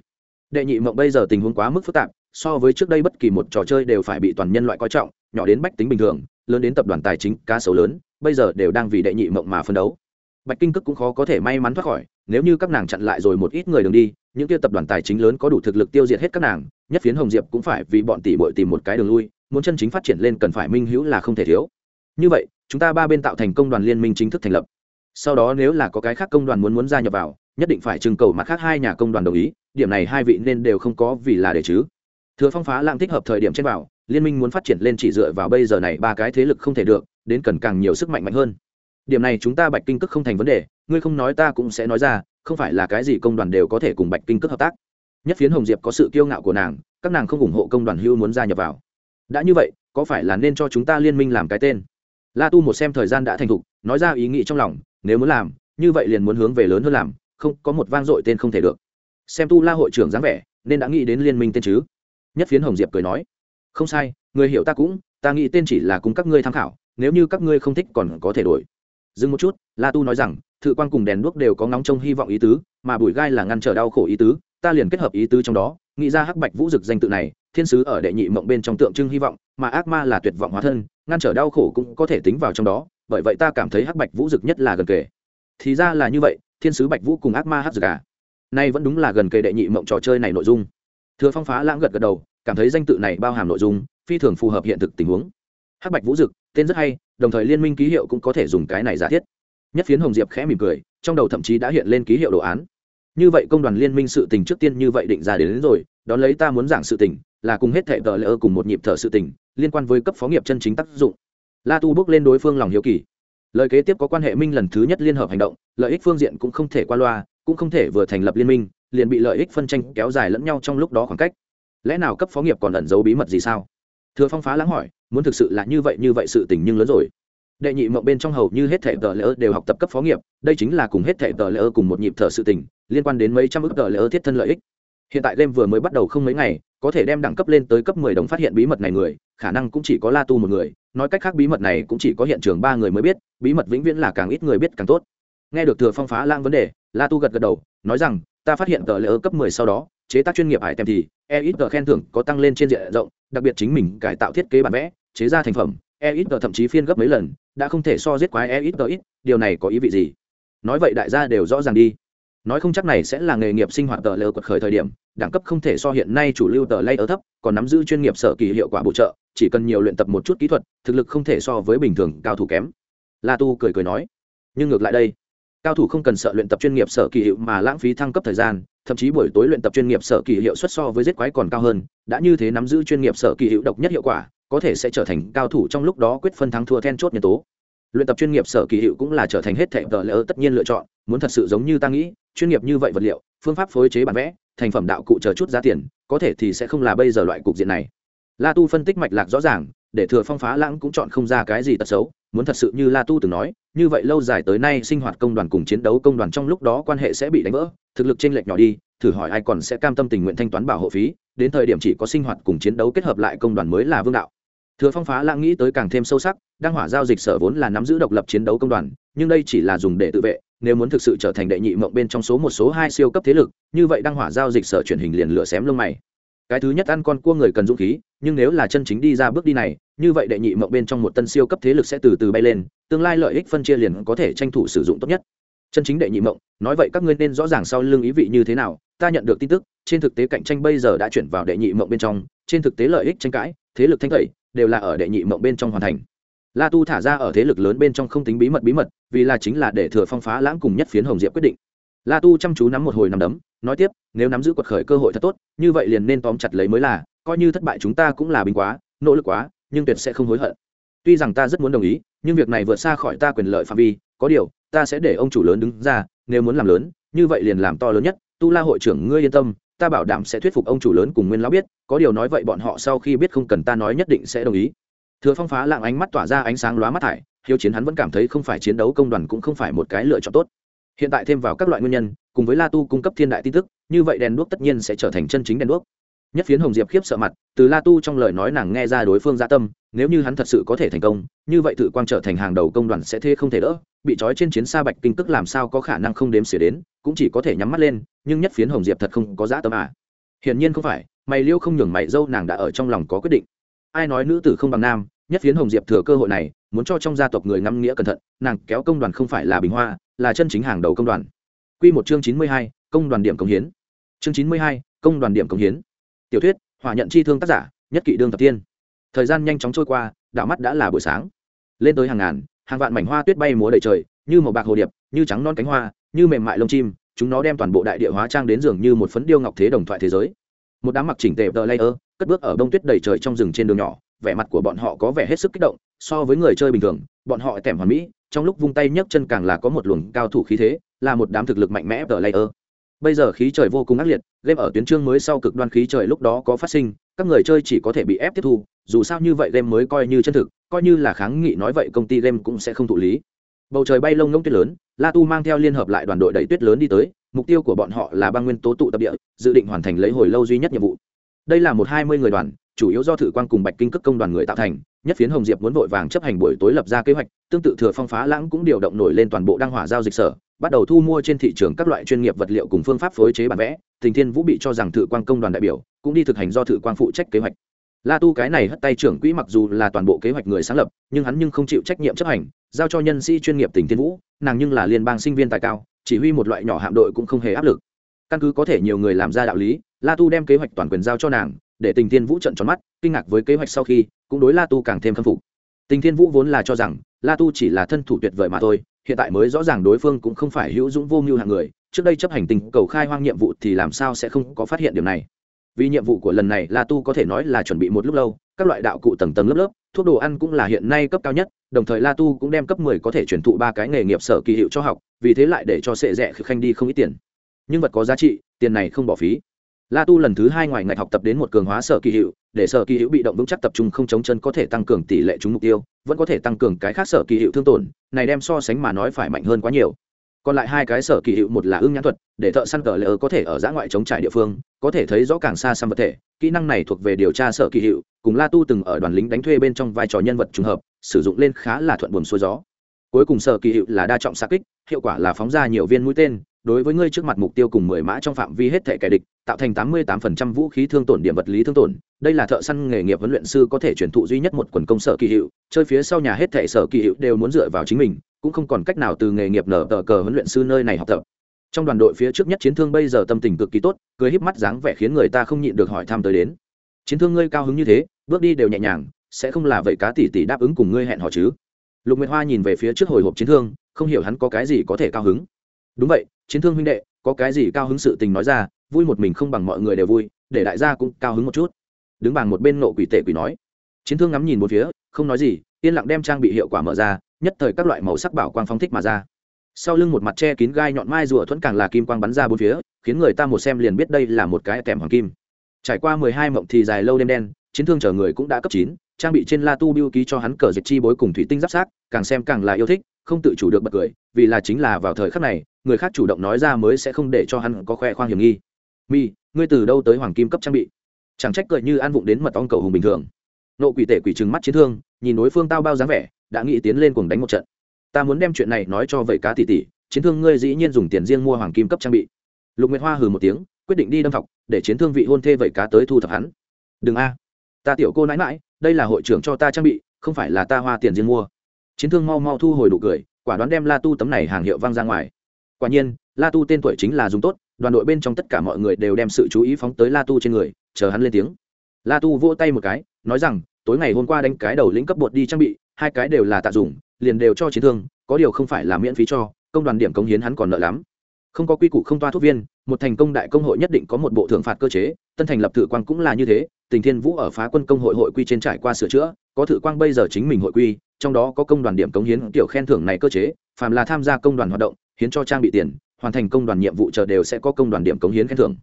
Đệ nhị mộng bây giờ tình huống quá mức phức tạp so với trước đây bất kỳ một trò chơi đều phải bị toàn nhân loại coi trọng, nhỏ đến bách tính bình thường, lớn đến tập đoàn tài chính cá sấu lớn, bây giờ đều đang vì đệ nhị mộng mà phân đấu. Bạch kinh cức cũng khó có thể may mắn thoát khỏi, nếu như các nàng chặn lại rồi một ít người đường đi, những kia tập đoàn tài chính lớn có đủ thực lực tiêu diệt hết các nàng, nhất phiến hồng diệp cũng phải vì bọn tỷ bội tìm một cái đường lui, muốn chân chính phát triển lên cần phải minh hữu là không thể thiếu. Như vậy, chúng ta ba bên tạo thành công đoàn liên minh chính thức thành lập. Sau đó nếu là có cái khác công đoàn muốn muốn gia nhập vào, nhất định phải trưng cầu mặt khác hai nhà công đoàn đồng ý, điểm này hai vị nên đều không có vì là để chứ thừa phong phá lãng thích hợp thời điểm trên bảo, liên minh muốn phát triển lên chỉ dựa vào bây giờ này ba cái thế lực không thể được đến cần càng nhiều sức mạnh mạnh hơn. Điểm này chúng ta bạch kinh cước không thành vấn đề ngươi không nói ta cũng sẽ nói ra không phải là cái gì công đoàn đều có thể cùng bạch kinh cước hợp tác. Nhất phiến hồng diệp có sự kiêu ngạo của nàng các nàng không ủng hộ công đoàn hưu muốn gia nhập vào. Đã như vậy có phải là nên cho chúng ta liên minh làm cái tên? La tu một xem thời gian đã thành thục nói ra ý nghĩ trong lòng nếu muốn làm như vậy liền muốn hướng về lớn hơn làm không có một vang dội tên không thể được. Xem tu la hội trưởng dáng vẻ nên đã nghĩ đến liên minh tên chứ? Nhất phiến hồng diệp cười nói, không sai, người hiểu ta cũng, ta nghĩ tên chỉ là cùng các ngươi tham khảo, nếu như các ngươi không thích còn có thể đổi. Dừng một chút, la tu nói rằng, thự quan cùng đèn đuốc đều có ngóng trông hy vọng ý tứ, mà bùi gai là ngăn trở đau khổ ý tứ, ta liền kết hợp ý tứ trong đó, nghĩ ra hắc bạch vũ dực danh tự này, thiên sứ ở đệ nhị mộng bên trong tượng trưng hy vọng, mà ác ma là tuyệt vọng hóa thân, ngăn trở đau khổ cũng có thể tính vào trong đó, bởi vậy ta cảm thấy hắc bạch vũ dực nhất là gần kề. Thì ra là như vậy, thiên sứ bạch vũ cùng ác ma hắc dực à? Nay vẫn đúng là gần kề đệ nhị mộng trò chơi này nội dung thừa phong phá lãng gật gật đầu cảm thấy danh tự này bao hàm nội dung phi thường phù hợp hiện thực tình huống. Hắc bạch vũ dực tên rất hay đồng thời liên minh ký hiệu cũng có thể dùng cái này giả thiết. Nhất phiến hồng diệp khẽ mỉm cười trong đầu thậm chí đã hiện lên ký hiệu đồ án. Như vậy công đoàn liên minh sự tình trước tiên như vậy định ra đến, đến rồi đón lấy ta muốn giảng sự tình là cùng hết thệ tờ lỡ cùng một nhịp thở sự tình liên quan với cấp phó nghiệp chân chính tác dụng. La tu bước lên đối phương lòng hiếu kỳ. Lời kế tiếp có quan hệ minh lần thứ nhất liên hợp hành động lợi ích phương diện cũng không thể qua loa cũng không thể vừa thành lập liên minh liền bị lợi ích phân tranh kéo dài lẫn nhau trong lúc đó khoảng cách. Lẽ nào cấp phó nghiệp còn ẩn giấu bí mật gì sao? Thừa phong phá lãng hỏi, muốn thực sự là như vậy như vậy sự tình nhưng lớn rồi. Đệ nhị mộng bên trong hầu như hết thể tờ lỡ đều học tập cấp phó nghiệp, đây chính là cùng hết thể tờ lỡ cùng một nhịp thở sự tình, liên quan đến mấy trăm ước tờ lỡ thiết thân lợi ích. Hiện tại game vừa mới bắt đầu không mấy ngày, có thể đem đẳng cấp lên tới cấp mười đồng phát hiện bí mật này người, khả năng cũng chỉ có la tu một người, nói cách khác bí mật này cũng chỉ có hiện trường ba người mới biết, bí mật vĩnh viễn là càng ít người biết càng tốt. Nghe được thừa phong phá lang vấn đề, la tu gật gật đầu, nói rằng ta phát hiện tờ lễ cấp mười sau đó, chế tác chuyên nghiệp hải tem thì e khen thưởng có tăng lên trên diện rộng, đặc biệt chính mình cải tạo thiết kế bản vẽ, chế ra thành phẩm e thậm chí phiên gấp mấy lần, đã không thể so giết quái e ít điều này có ý vị gì? Nói vậy đại gia đều rõ ràng đi. Nói không chắc này sẽ là nghề nghiệp sinh hoạt tờ lễ quật khởi thời điểm, đẳng cấp không thể so hiện nay chủ lưu tờ lay ở thấp, còn nắm giữ chuyên nghiệp sở kỳ hiệu quả bổ trợ, chỉ cần nhiều luyện tập một chút kỹ thuật, thực lực không thể so với bình thường cao thủ kém. La tu cười cười nói. Nhưng ngược lại đây cao thủ không cần sợ luyện tập chuyên nghiệp sở kỳ hiệu mà lãng phí thăng cấp thời gian, thậm chí buổi tối luyện tập chuyên nghiệp sở kỳ hiệu xuất so với giết quái còn cao hơn, đã như thế nắm giữ chuyên nghiệp sở kỳ hiệu độc nhất hiệu quả, có thể sẽ trở thành cao thủ trong lúc đó quyết phân thắng thua then chốt nhân tố. Luyện tập chuyên nghiệp sở kỳ hiệu cũng là trở thành hết thệ tờ lỡ tất nhiên lựa chọn, muốn thật sự giống như ta nghĩ, chuyên nghiệp như vậy vật liệu, phương pháp phối chế bản vẽ, thành phẩm đạo cụ chờ chút giá tiền, có thể thì sẽ không là bây giờ loại cục diện này. La tu phân tích mạch lạc rõ ràng, để thừa phong phá lãng cũng chọn không ra cái gì tật xấu muốn thật sự như la tu từng nói, như vậy lâu dài tới nay sinh hoạt công đoàn cùng chiến đấu công đoàn trong lúc đó quan hệ sẽ bị đánh vỡ, thực lực t r ê n lệch nhỏ đi, thử hỏi ai còn sẽ cam tâm tình nguyện thanh toán bảo hộ phí, đến thời điểm chỉ có sinh hoạt cùng chiến đấu kết hợp lại công đoàn mới là vương đạo. Thừa phong phá lãng nghĩ tới càng thêm sâu sắc đăng hỏa giao dịch sở vốn là nắm giữ độc lập chiến đấu công đoàn, nhưng đây chỉ là dùng để tự vệ, nếu muốn thực sự trở thành đệ nhị mộng bên trong số một, số hai siêu cấp thế lực, như vậy đăng hỏa giao dịch sở truyền hình liền lửa xém lông mày cái thứ nhất ăn con cua người cần dũng khí, nhưng nếu là chân chính đi ra bước đi này, như vậy đệ nhị mộng bên trong một tân siêu cấp thế lực sẽ từ từ bay lên, tương lai lợi ích phân chia liền có thể tranh thủ sử dụng tốt nhất. Chân chính đệ nhị mộng, nói vậy các ngươi nên rõ ràng sau lưng ý vị như thế nào, ta nhận được tin tức, trên thực tế cạnh tranh bây giờ đã chuyển vào đệ nhị mộng bên trong, trên thực tế lợi ích tranh cãi, thế lực thanh tẩy, đều là ở đệ nhị mộng bên trong hoàn thành. La tu thả ra ở thế lực lớn bên trong không tính bí mật bí mật, vì là chính là để thừa phong phá lãng cùng nhất phiến hồng diệp quyết định la tu chăm chú nắm một hồi nắm đấm, nói tiếp, nếu nắm giữ quật khởi cơ hội thật tốt, như vậy liền nên tóm chặt lấy mới là, coi như thất bại chúng ta cũng là bình quá, nỗ lực quá, nhưng tuyệt sẽ không hối hận. Tuy rằng ta rất muốn đồng ý, nhưng việc này vượt xa khỏi ta quyền lợi phạm vi, có điều, ta sẽ để ông chủ lớn đứng ra, nếu muốn làm lớn, như vậy liền làm to lớn nhất, tu la hội trưởng ngươi yên tâm, ta bảo đảm sẽ thuyết phục ông chủ lớn cùng nguyên lão biết, có điều nói vậy bọn họ sau khi biết không cần ta nói nhất định sẽ đồng ý. Thừa phong phá lạng ánh mắt tỏa ra ánh sáng lóa mắt thải, hiếu chiến hắn vẫn cảm thấy không phải chiến đấu công đoàn cũng không phải một cái lựa chọn tốt hiện tại thêm vào các loại nguyên nhân, cùng với la tu cung cấp thiên đại tin tức, như vậy đèn đuốc tất nhiên sẽ trở thành chân chính đèn đuốc. Nhất phiến hồng diệp khiếp sợ mặt, từ la tu trong lời nói nàng nghe ra đối phương gia tâm, nếu như hắn thật sự có thể thành công, như vậy tự quang trở thành hàng đầu công đoàn sẽ thê không thể đỡ, bị trói trên chiến xa bạch kinh tức làm sao có khả năng không đếm xỉa đến, cũng chỉ có thể nhắm mắt lên, nhưng nhất phiến hồng diệp thật không có dã tâm à. Hiển nhiên không phải, mày liêu không nhường mày dâu nàng đã ở trong lòng có quyết định. Ai nói nữ tử không bằng nam, nhất phiến hồng diệp thừa cơ hội này muốn cho trong gia tộc người ngắm nghĩa cẩn thận nàng kéo công đoàn không phải là bình hoa là chân chính hàng đầu công đoàn Quy một chương chín mươi hai, công đoàn điểm công hiến. Chương chín mươi hai, công đoàn điểm công hiến. Tiểu thuyết, hỏa nhận chi thương tác giả, nhất kỵ đương tập tiên. Thời gian nhanh chóng trôi qua, đạo mắt đã là buổi sáng. Lên tới hàng ngàn, hàng vạn mảnh hoa tuyết bay múa đầy trời, như màu bạc hồ điệp, như trắng non cánh hoa, như mềm mại lông chim, chúng nó đem toàn bộ đại địa hóa trang đến dường như một phấn điêu ngọc thế đồng thoại thế giới. Một đám mặc chỉnh tề tờ layer, cất bước ở đông tuyết đầy trời trong rừng trên đường nhỏ, vẻ mặt của bọn họ có vẻ hết sức kích động, so với người chơi bình thường, bọn họ tẻm hoàn mỹ, trong lúc vung tay nhấc chân càng là có một luồng cao thủ khí thế, là một đám thực lực mạnh mẽ tờ layer. Bây giờ khí trời vô cùng ác liệt game ở tuyến trương mới sau cực đoan khí trời lúc đó có phát sinh các người chơi chỉ có thể bị ép tiếp thu dù sao như vậy game mới coi như chân thực coi như là kháng nghị nói vậy công ty game cũng sẽ không thụ lý. Bầu trời bay lông ngông tuyết lớn la tu mang theo liên hợp lại đoàn đội đẩy tuyết lớn đi tới mục tiêu của bọn họ là băng nguyên tố tụ tập địa dự định hoàn thành lấy hồi lâu duy nhất nhiệm vụ. Đây là một hai mươi người đoàn chủ yếu do thử quan cùng bạch kinh cước công đoàn người tạo thành, nhất phiến hồng diệp muốn vội vàng chấp hành buổi tối lập ra kế hoạch, tương tự thừa phong phá lãng cũng điều động nổi lên toàn bộ đăng hỏa giao dịch sở, bắt đầu thu mua trên thị trường các loại chuyên nghiệp vật liệu cùng phương pháp phối chế bản vẽ. Tình thiên vũ bị cho rằng thử quang công đoàn đại biểu cũng đi thực hành do thử quang phụ trách kế hoạch. La tu cái này hất tay trưởng quỹ mặc dù là toàn bộ kế hoạch người sáng lập, nhưng hắn nhưng không chịu trách nhiệm chấp hành, giao cho nhân sĩ chuyên nghiệp tình thiên vũ, nàng nhưng là liên bang sinh viên tài cao, chỉ huy một loại nhỏ hạm đội cũng không hề áp lực. Căn cứ có thể nhiều người làm ra đạo lý, la tu đem kế hoạch toàn quyền giao cho nàng để tình thiên vũ trận tròn mắt, kinh ngạc với kế hoạch sau khi, cũng đối la tu càng thêm khâm phục. Tình thiên vũ vốn là cho rằng, la tu chỉ là thân thủ tuyệt vời mà thôi, hiện tại mới rõ ràng đối phương cũng không phải hữu dũng vô mưu hạng người, trước đây chấp hành tình cầu khai hoang nhiệm vụ thì làm sao sẽ không có phát hiện điều này. Vì nhiệm vụ của lần này, la tu có thể nói là chuẩn bị một lúc lâu, các loại đạo cụ tầng tầng lớp lớp, thuốc đồ ăn cũng là hiện nay cấp cao nhất, đồng thời la tu cũng đem cấp mười có thể truyền thụ ba cái nghề nghiệp sở kỳ hiệu cho học, vì thế lại để cho sệ rẻ khanh đi không ít tiền. Nhưng vật có giá trị, tiền này không bỏ phí la tu lần thứ hai ngoài ngạch học tập đến một cường hóa sở kỳ hiệu để sở kỳ hiệu bị động vững chắc tập trung không chống chân có thể tăng cường tỷ lệ trúng mục tiêu, vẫn có thể tăng cường cái khác sở kỳ hiệu thương tổn, này đem so sánh mà nói phải mạnh hơn quá nhiều. Còn lại hai cái sở kỳ hiệu một là ưng nhãn thuật, để thợ săn cờ lỡ có thể ở giã ngoại chống trải địa phương, có thể thấy rõ càng xa xăm vật thể, kỹ năng này thuộc về điều tra sở kỳ hiệu cùng la tu từng ở đoàn lính đánh thuê bên trong vai trò nhân vật trùng hợp, sử dụng lên khá là thuận buồm xuôi gió. Cuối cùng sở kỳ hiệu là đa trọng xa kích, hiệu quả là phóng ra nhiều viên mũi tên đối với ngươi trước mặt mục tiêu cùng mười mã trong phạm vi hết thể kẻ địch, tạo thành tám mươi tám phần trăm vũ khí thương tổn điểm vật lý thương tổn. Đây là thợ săn nghề nghiệp huấn luyện sư có thể truyền thụ duy nhất một quần công sở kỳ hiệu, chơi phía sau nhà hết thể sở kỳ hiệu đều muốn dựa vào chính mình, cũng không còn cách nào từ nghề nghiệp nở tờ cờ huấn luyện sư nơi này học tập. Trong đoàn đội phía trước nhất chiến thương bây giờ tâm tình cực kỳ tốt, cười híp mắt dáng vẻ khiến người ta không nhịn được hỏi thăm tới đến. Chiến thương ngươi cao hứng như thế, bước đi đều nhẹ nhàng, sẽ không là vậy cá tỷ tỷ đáp ứng cùng ngươi hẹn hò chứ? Lục nguyệt hoa nhìn về phía trước hồi hộp chiến thương, không hiểu hắn có cái gì có thể cao hứng. Đúng vậy chiến thương huynh đệ, có cái gì cao hứng sự tình nói ra, vui một mình không bằng mọi người đều vui, để đại gia cũng cao hứng một chút. Đứng bằng một bên nộ quỷ tệ quỷ nói. Chiến thương ngắm nhìn một phía, không nói gì, yên lặng đem trang bị hiệu quả mở ra, nhất thời các loại màu sắc bảo quang phóng thích mà ra. Sau lưng một mặt che kín gai nhọn mai rùa thuẫn càng là kim quang bắn ra bốn phía, khiến người ta một xem liền biết đây là một cái kèm hoàng kim. Trải qua mười hai mộng thì dài lâu đêm đen, chiến thương chở người cũng đã cấp chín, trang bị trên la tu biêu ký cho hắn cờ dệt chi bối cùng thủy tinh giáp sát, càng xem càng là yêu thích, không tự chủ được bật cười, vì là chính là vào thời khắc này người khác chủ động nói ra mới sẽ không để cho hắn có khoe khoang hiểm nghi. Mi, ngươi từ đâu tới hoàng kim cấp trang bị? Chẳng trách cười như an vụng đến mật ong cầu hùng bình thường. Nộ quỷ tể quỷ trừng mắt chiến thương, nhìn đối phương tao bao dáng vẻ, đã nghĩ tiến lên cùng đánh một trận. Ta muốn đem chuyện này nói cho vậy cá tỷ tỷ, chiến thương ngươi dĩ nhiên dùng tiền riêng mua hoàng kim cấp trang bị. Lục nguyệt hoa hừ một tiếng, quyết định đi đâm thọc, để chiến thương vị hôn thê vậy cá tới thu thập hắn. Đừng a. Ta tiểu cô nãi mãi đây là hội trưởng cho ta trang bị, không phải là ta hoa tiền riêng mua. Chiến thương mau mau thu hồi đủ cười, quả đoán đem la tu tấm này hàng hiệu văng ra ngoài quả nhiên, la tu tên tuổi chính là dùng tốt, đoàn đội bên trong tất cả mọi người đều đem sự chú ý phóng tới la tu trên người, chờ hắn lên tiếng. La tu vỗ tay một cái, nói rằng, tối ngày hôm qua đánh cái đầu lĩnh cấp bột đi trang bị, hai cái đều là tạ dùng, liền đều cho chiến thương, có điều không phải là miễn phí cho, công đoàn điểm cống hiến hắn còn nợ lắm. Không có quy củ không toa thuốc viên, một thành công đại công hội nhất định có một bộ thưởng phạt cơ chế, tân thành lập thử quang cũng là như thế, tình thiên vũ ở phá quân công hội hội quy trên trải qua sửa chữa, có thử quang bây giờ chính mình hội quy, trong đó có công đoàn điểm cống hiến tiểu khen thưởng này cơ chế, phàm là tham gia công đoàn hoạt động hiến cho trang bị tiền, hoàn thành công đoàn nhiệm vụ chờ đều sẽ có công đoàn điểm cống hiến khen thưởng.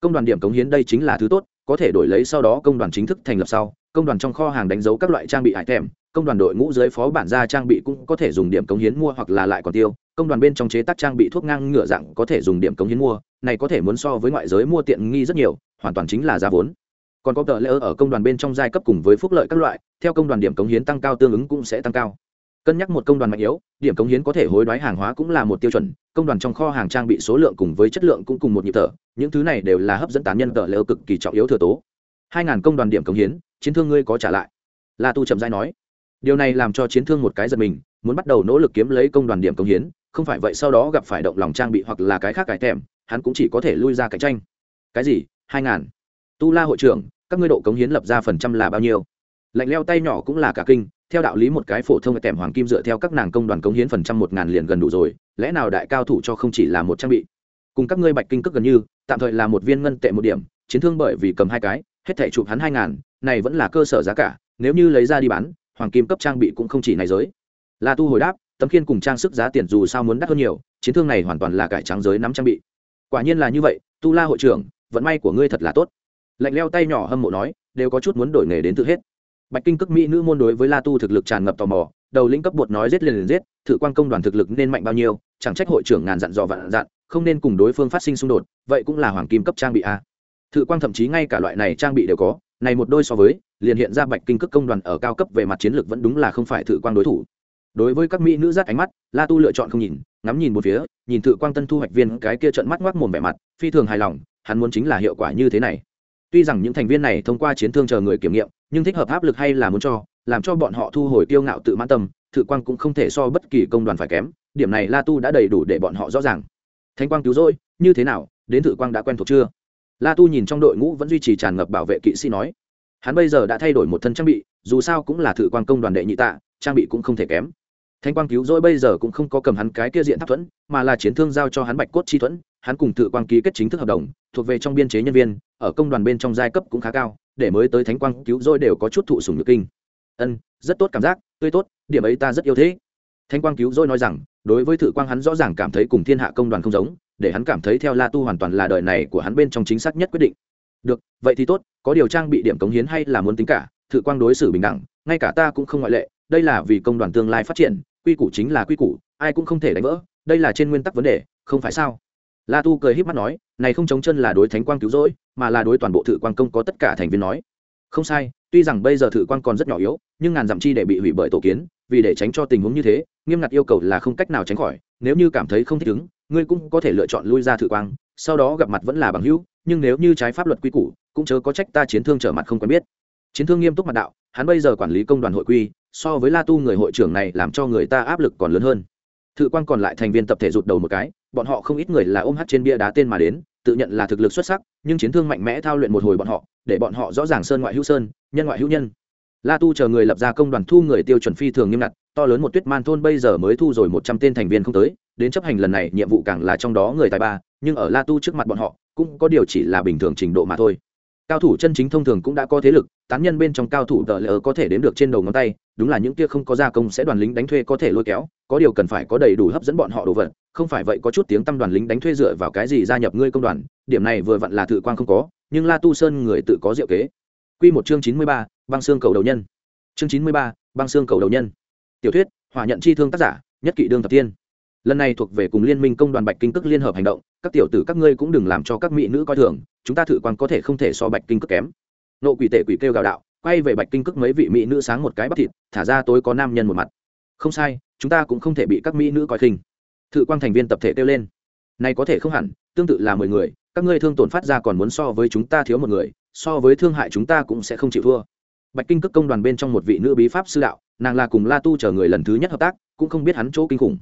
Công đoàn điểm cống hiến đây chính là thứ tốt, có thể đổi lấy sau đó công đoàn chính thức thành lập sau, công đoàn trong kho hàng đánh dấu các loại trang bị hải thèm, công đoàn đội ngũ dưới phó bản gia trang bị cũng có thể dùng điểm cống hiến mua hoặc là lại còn tiêu, công đoàn bên trong chế tác trang bị thuốc ngang ngựa dạng có thể dùng điểm cống hiến mua, này có thể muốn so với ngoại giới mua tiện nghi rất nhiều, hoàn toàn chính là giá vốn. Còn có tờ lễ ở công đoàn bên trong giai cấp cùng với phúc lợi các loại, theo công đoàn điểm cống hiến tăng cao tương ứng cũng sẽ tăng cao cân nhắc một công đoàn mạnh yếu, điểm cống hiến có thể hối đoái hàng hóa cũng là một tiêu chuẩn, công đoàn trong kho hàng trang bị số lượng cùng với chất lượng cũng cùng một nhịp thở, những thứ này đều là hấp dẫn tán nhân tờ lỡ cực kỳ trọng yếu thừa tố. Hai ngàn công đoàn điểm cống hiến, chiến thương ngươi có trả lại? La tu chậm dai nói. Điều này làm cho chiến thương một cái giật mình, muốn bắt đầu nỗ lực kiếm lấy công đoàn điểm cống hiến, không phải vậy sau đó gặp phải động lòng trang bị hoặc là cái khác cải thèm, hắn cũng chỉ có thể lui ra cạnh tranh. Cái gì? Hai ngàn. Tu la hội trưởng, các ngươi độ cống hiến lập ra phần trăm là bao nhiêu? Lạnh leo tay nhỏ cũng là cả kinh, theo đạo lý một cái phổ thông tèm hoàng kim dựa theo các nàng công đoàn cống hiến phần trăm một ngàn liền gần đủ rồi, lẽ nào đại cao thủ cho không chỉ là một trang bị? Cùng các ngươi bạch kinh cước gần như, tạm thời là một viên ngân tệ một điểm, chiến thương bởi vì cầm hai cái, hết thẻ chụp hắn hai ngàn, này vẫn là cơ sở giá cả, nếu như lấy ra đi bán, hoàng kim cấp trang bị cũng không chỉ này giới. La tu hồi đáp, tấm khiên cùng trang sức giá tiền dù sao muốn đắt hơn nhiều, chiến thương này hoàn toàn là cải trắng giới nắm trang bị. Quả nhiên là như vậy, tu la hội trưởng, vận may của ngươi thật là tốt. Lạnh leo tay nhỏ hâm mộ nói, đều có chút muốn đổi nghề đến tự hết bạch kinh cước mỹ nữ môn đối với la tu thực lực tràn ngập tò mò, đầu lĩnh cấp bột nói giết liền liền giết, thử quan công đoàn thực lực nên mạnh bao nhiêu, chẳng trách hội trưởng ngàn dặn dò vạn dặn, không nên cùng đối phương phát sinh xung đột, vậy cũng là hoàng kim cấp trang bị a. Thử Quang thậm chí ngay cả loại này trang bị đều có, này một đôi so với, liền hiện ra bạch kinh cước công đoàn ở cao cấp về mặt chiến lược vẫn đúng là không phải thử Quang đối thủ. Đối với các mỹ nữ rát ánh mắt, la tu lựa chọn không nhìn, ngắm nhìn một phía, nhìn thử quang tân thu hoạch viên cái kia trận mắt ngoác mồm vẻ mặt, phi thường hài lòng, hắn muốn chính là hiệu quả như thế này tuy rằng những thành viên này thông qua chiến thương chờ người kiểm nghiệm, nhưng thích hợp áp lực hay là muốn cho, làm cho bọn họ thu hồi tiêu ngạo tự mãn tâm, thự quang cũng không thể so bất kỳ công đoàn phải kém, điểm này la tu đã đầy đủ để bọn họ rõ ràng. Thanh quang cứu rỗi, như thế nào, đến thự quang đã quen thuộc chưa? La tu nhìn trong đội ngũ vẫn duy trì tràn ngập bảo vệ kỵ sĩ nói. Hắn bây giờ đã thay đổi một thân trang bị, dù sao cũng là thự quang công đoàn đệ nhị tạ, trang bị cũng không thể kém. Thanh quang cứu rỗi bây giờ cũng không có cầm hắn cái kia diện tháp thuẫn, mà là chiến thương giao cho hắn bạch cốt chi thuẫn hắn cùng tự quang ký kết chính thức hợp đồng, thuộc về trong biên chế nhân viên, ở công đoàn bên trong giai cấp cũng khá cao, để mới tới thánh quang cứu rỗi đều có chút thụ sùng nhược kinh. Ân, rất tốt cảm giác, tươi tốt, điểm ấy ta rất yêu thế Thánh quang cứu rỗi nói rằng, đối với thự quang hắn rõ ràng cảm thấy cùng thiên hạ công đoàn không giống, để hắn cảm thấy theo la tu hoàn toàn là đời này của hắn bên trong chính xác nhất quyết định. Được, vậy thì tốt, có điều trang bị điểm cống hiến hay là muốn tính cả, thự quang đối xử bình đẳng, ngay cả ta cũng không ngoại lệ, đây là vì công đoàn tương lai phát triển, quy củ chính là quy củ, ai cũng không thể đánh vỡ, đây là trên nguyên tắc vấn đề, không phải sao? La tu cười h í p mắt nói, này không chống chân là đối thánh quang cứu rỗi, mà là đối toàn bộ thự Quang công có tất cả thành viên nói. Không sai, tuy rằng bây giờ thự Quang còn rất nhỏ yếu, nhưng ngàn dặm chi để bị hủy bởi tổ kiến, vì để tránh cho tình huống như thế, nghiêm ngặt yêu cầu là không cách nào tránh khỏi, nếu như cảm thấy không thích ứng, ngươi cũng có thể lựa chọn lui ra thự quang, sau đó gặp mặt vẫn là bằng hữu, nhưng nếu như trái pháp luật quy củ, cũng chớ có trách ta chiến thương trở mặt không quen biết. Chiến thương nghiêm túc mặt đạo, hắn bây giờ quản lý công đoàn hội quy, so với la tu người hội trưởng này làm cho người ta áp lực còn lớn hơn thự quan còn lại thành viên tập thể rụt đầu một cái, bọn họ không ít người là ôm hát trên bia đá tên mà đến, tự nhận là thực lực xuất sắc, nhưng chiến thương mạnh mẽ thao luyện một hồi bọn họ, để bọn họ rõ ràng sơn ngoại hữu sơn, nhân ngoại hữu nhân. La tu chờ người lập ra công đoàn thu người tiêu chuẩn phi thường nghiêm ngặt, to lớn một tuyết man thôn bây giờ mới thu rồi một trăm tên thành viên không tới, đến chấp hành lần này nhiệm vụ càng là trong đó người tài ba, nhưng ở la tu trước mặt bọn họ, cũng có điều chỉ là bình thường trình độ mà thôi cao thủ chân chính thông thường cũng đã có thế lực, tán nhân bên trong cao thủ tờ lỡ có thể đếm được trên đầu ngón tay, đúng là những kia không có gia công sẽ đoàn lính đánh thuê có thể lôi kéo, có điều cần phải có đầy đủ hấp dẫn bọn họ đồ vật, không phải vậy có chút tiếng tâm đoàn lính đánh thuê dựa vào cái gì gia nhập ngươi công đoàn, điểm này vừa vặn là tự quan không có, nhưng la tu sơn người tự có diệu kế. Q một chương chín mươi ba, băng xương cầu đầu nhân. Chương chín mươi ba, băng xương cầu đầu nhân. Tiểu thuyết, hỏa nhận chi thương tác giả, nhất kỵ đương thập tiên lần này thuộc về cùng liên minh công đoàn bạch kinh cước liên hợp hành động, các tiểu tử các ngươi cũng đừng làm cho các mỹ nữ coi thường, chúng ta thử quan có thể không thể so bạch kinh cước kém. Nộ quỷ tệ quỷ kêu gào đạo, quay về bạch kinh cước mấy vị mỹ nữ sáng một cái bắp thịt, thả ra tối có nam nhân một mặt. Không sai, chúng ta cũng không thể bị các mỹ nữ coi khinh. Thự quan thành viên tập thể kêu lên. Này có thể không hẳn, tương tự là mười người, các ngươi thương tổn phát ra còn muốn so với chúng ta thiếu một người, so với thương hại chúng ta cũng sẽ không chịu thua. Bạch kinh cước công đoàn bên trong một vị nữ bí pháp sư đạo, nàng là cùng la tu chờ người lần thứ nhất hợp tác, cũng không biết hắn chỗ kinh khủng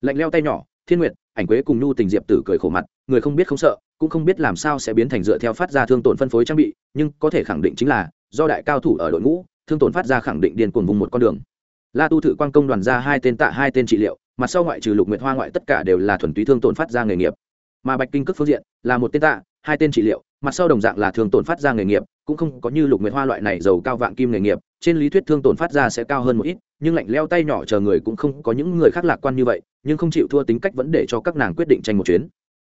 lạnh leo tay nhỏ, thiên nguyệt, ảnh quế cùng nhu tình diệp tử cười khổ mặt, người không biết không sợ, cũng không biết làm sao sẽ biến thành dựa theo phát ra thương tổn phân phối trang bị, nhưng có thể khẳng định chính là, do đại cao thủ ở đội ngũ, thương tổn phát ra khẳng định điên cuồng vùng một con đường. La tu thử quan công đoàn ra hai tên tạ hai tên trị liệu mặt sau ngoại trừ lục nguyệt hoa ngoại tất cả đều là thuần túy thương tổn phát ra nghề nghiệp. Mà bạch kinh cước phương diện là một tên tạ, hai tên trị liệu mặt sau đồng dạng là thương tổn phát ra nghề nghiệp, cũng không có như lục nguyệt hoa loại này giàu cao vạn kim nghề nghiệp, trên lý thuyết thương tổn phát ra sẽ cao hơn một ít, nhưng lạnh leo tay nhỏ chờ người cũng không có những người khác lạc quan như vậy, nhưng không chịu thua tính cách vẫn để cho các nàng quyết định tranh một chuyến.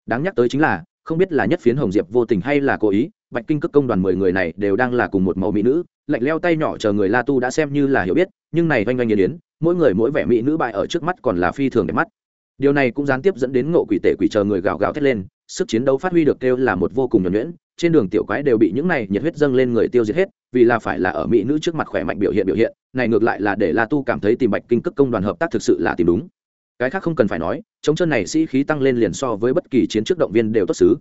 Đáng nhắc tới chính là, không biết là nhất phiến hồng diệp vô tình hay là cố ý, bạch kinh cước công đoàn mười người này đều đang là cùng một mẫu mỹ nữ, lạnh leo tay nhỏ chờ người la tu đã xem như là hiểu biết, nhưng này oanh oanh nghiền yến mỗi người mỗi vẻ mỹ nữ bại ở trước mắt còn là phi thường đẹp mắt. Điều này cũng gián tiếp dẫn đến ngộ quỷ tể quỷ chờ người gào gào thét lên sức chiến đấu phát huy được kêu là một vô cùng nhuẩn nhuyễn, trên đường tiểu quái đều bị những này nhiệt huyết dâng lên người tiêu diệt hết, vì là phải là ở mỹ nữ trước mặt khỏe mạnh biểu hiện biểu hiện, này ngược lại là để la tu cảm thấy tìm bạch kinh cước công đoàn hợp tác thực sự là tìm đúng. Cái khác không cần phải nói, chống chân này sĩ khí tăng lên liền so với bất kỳ chiến trước động viên đều tốt xứ.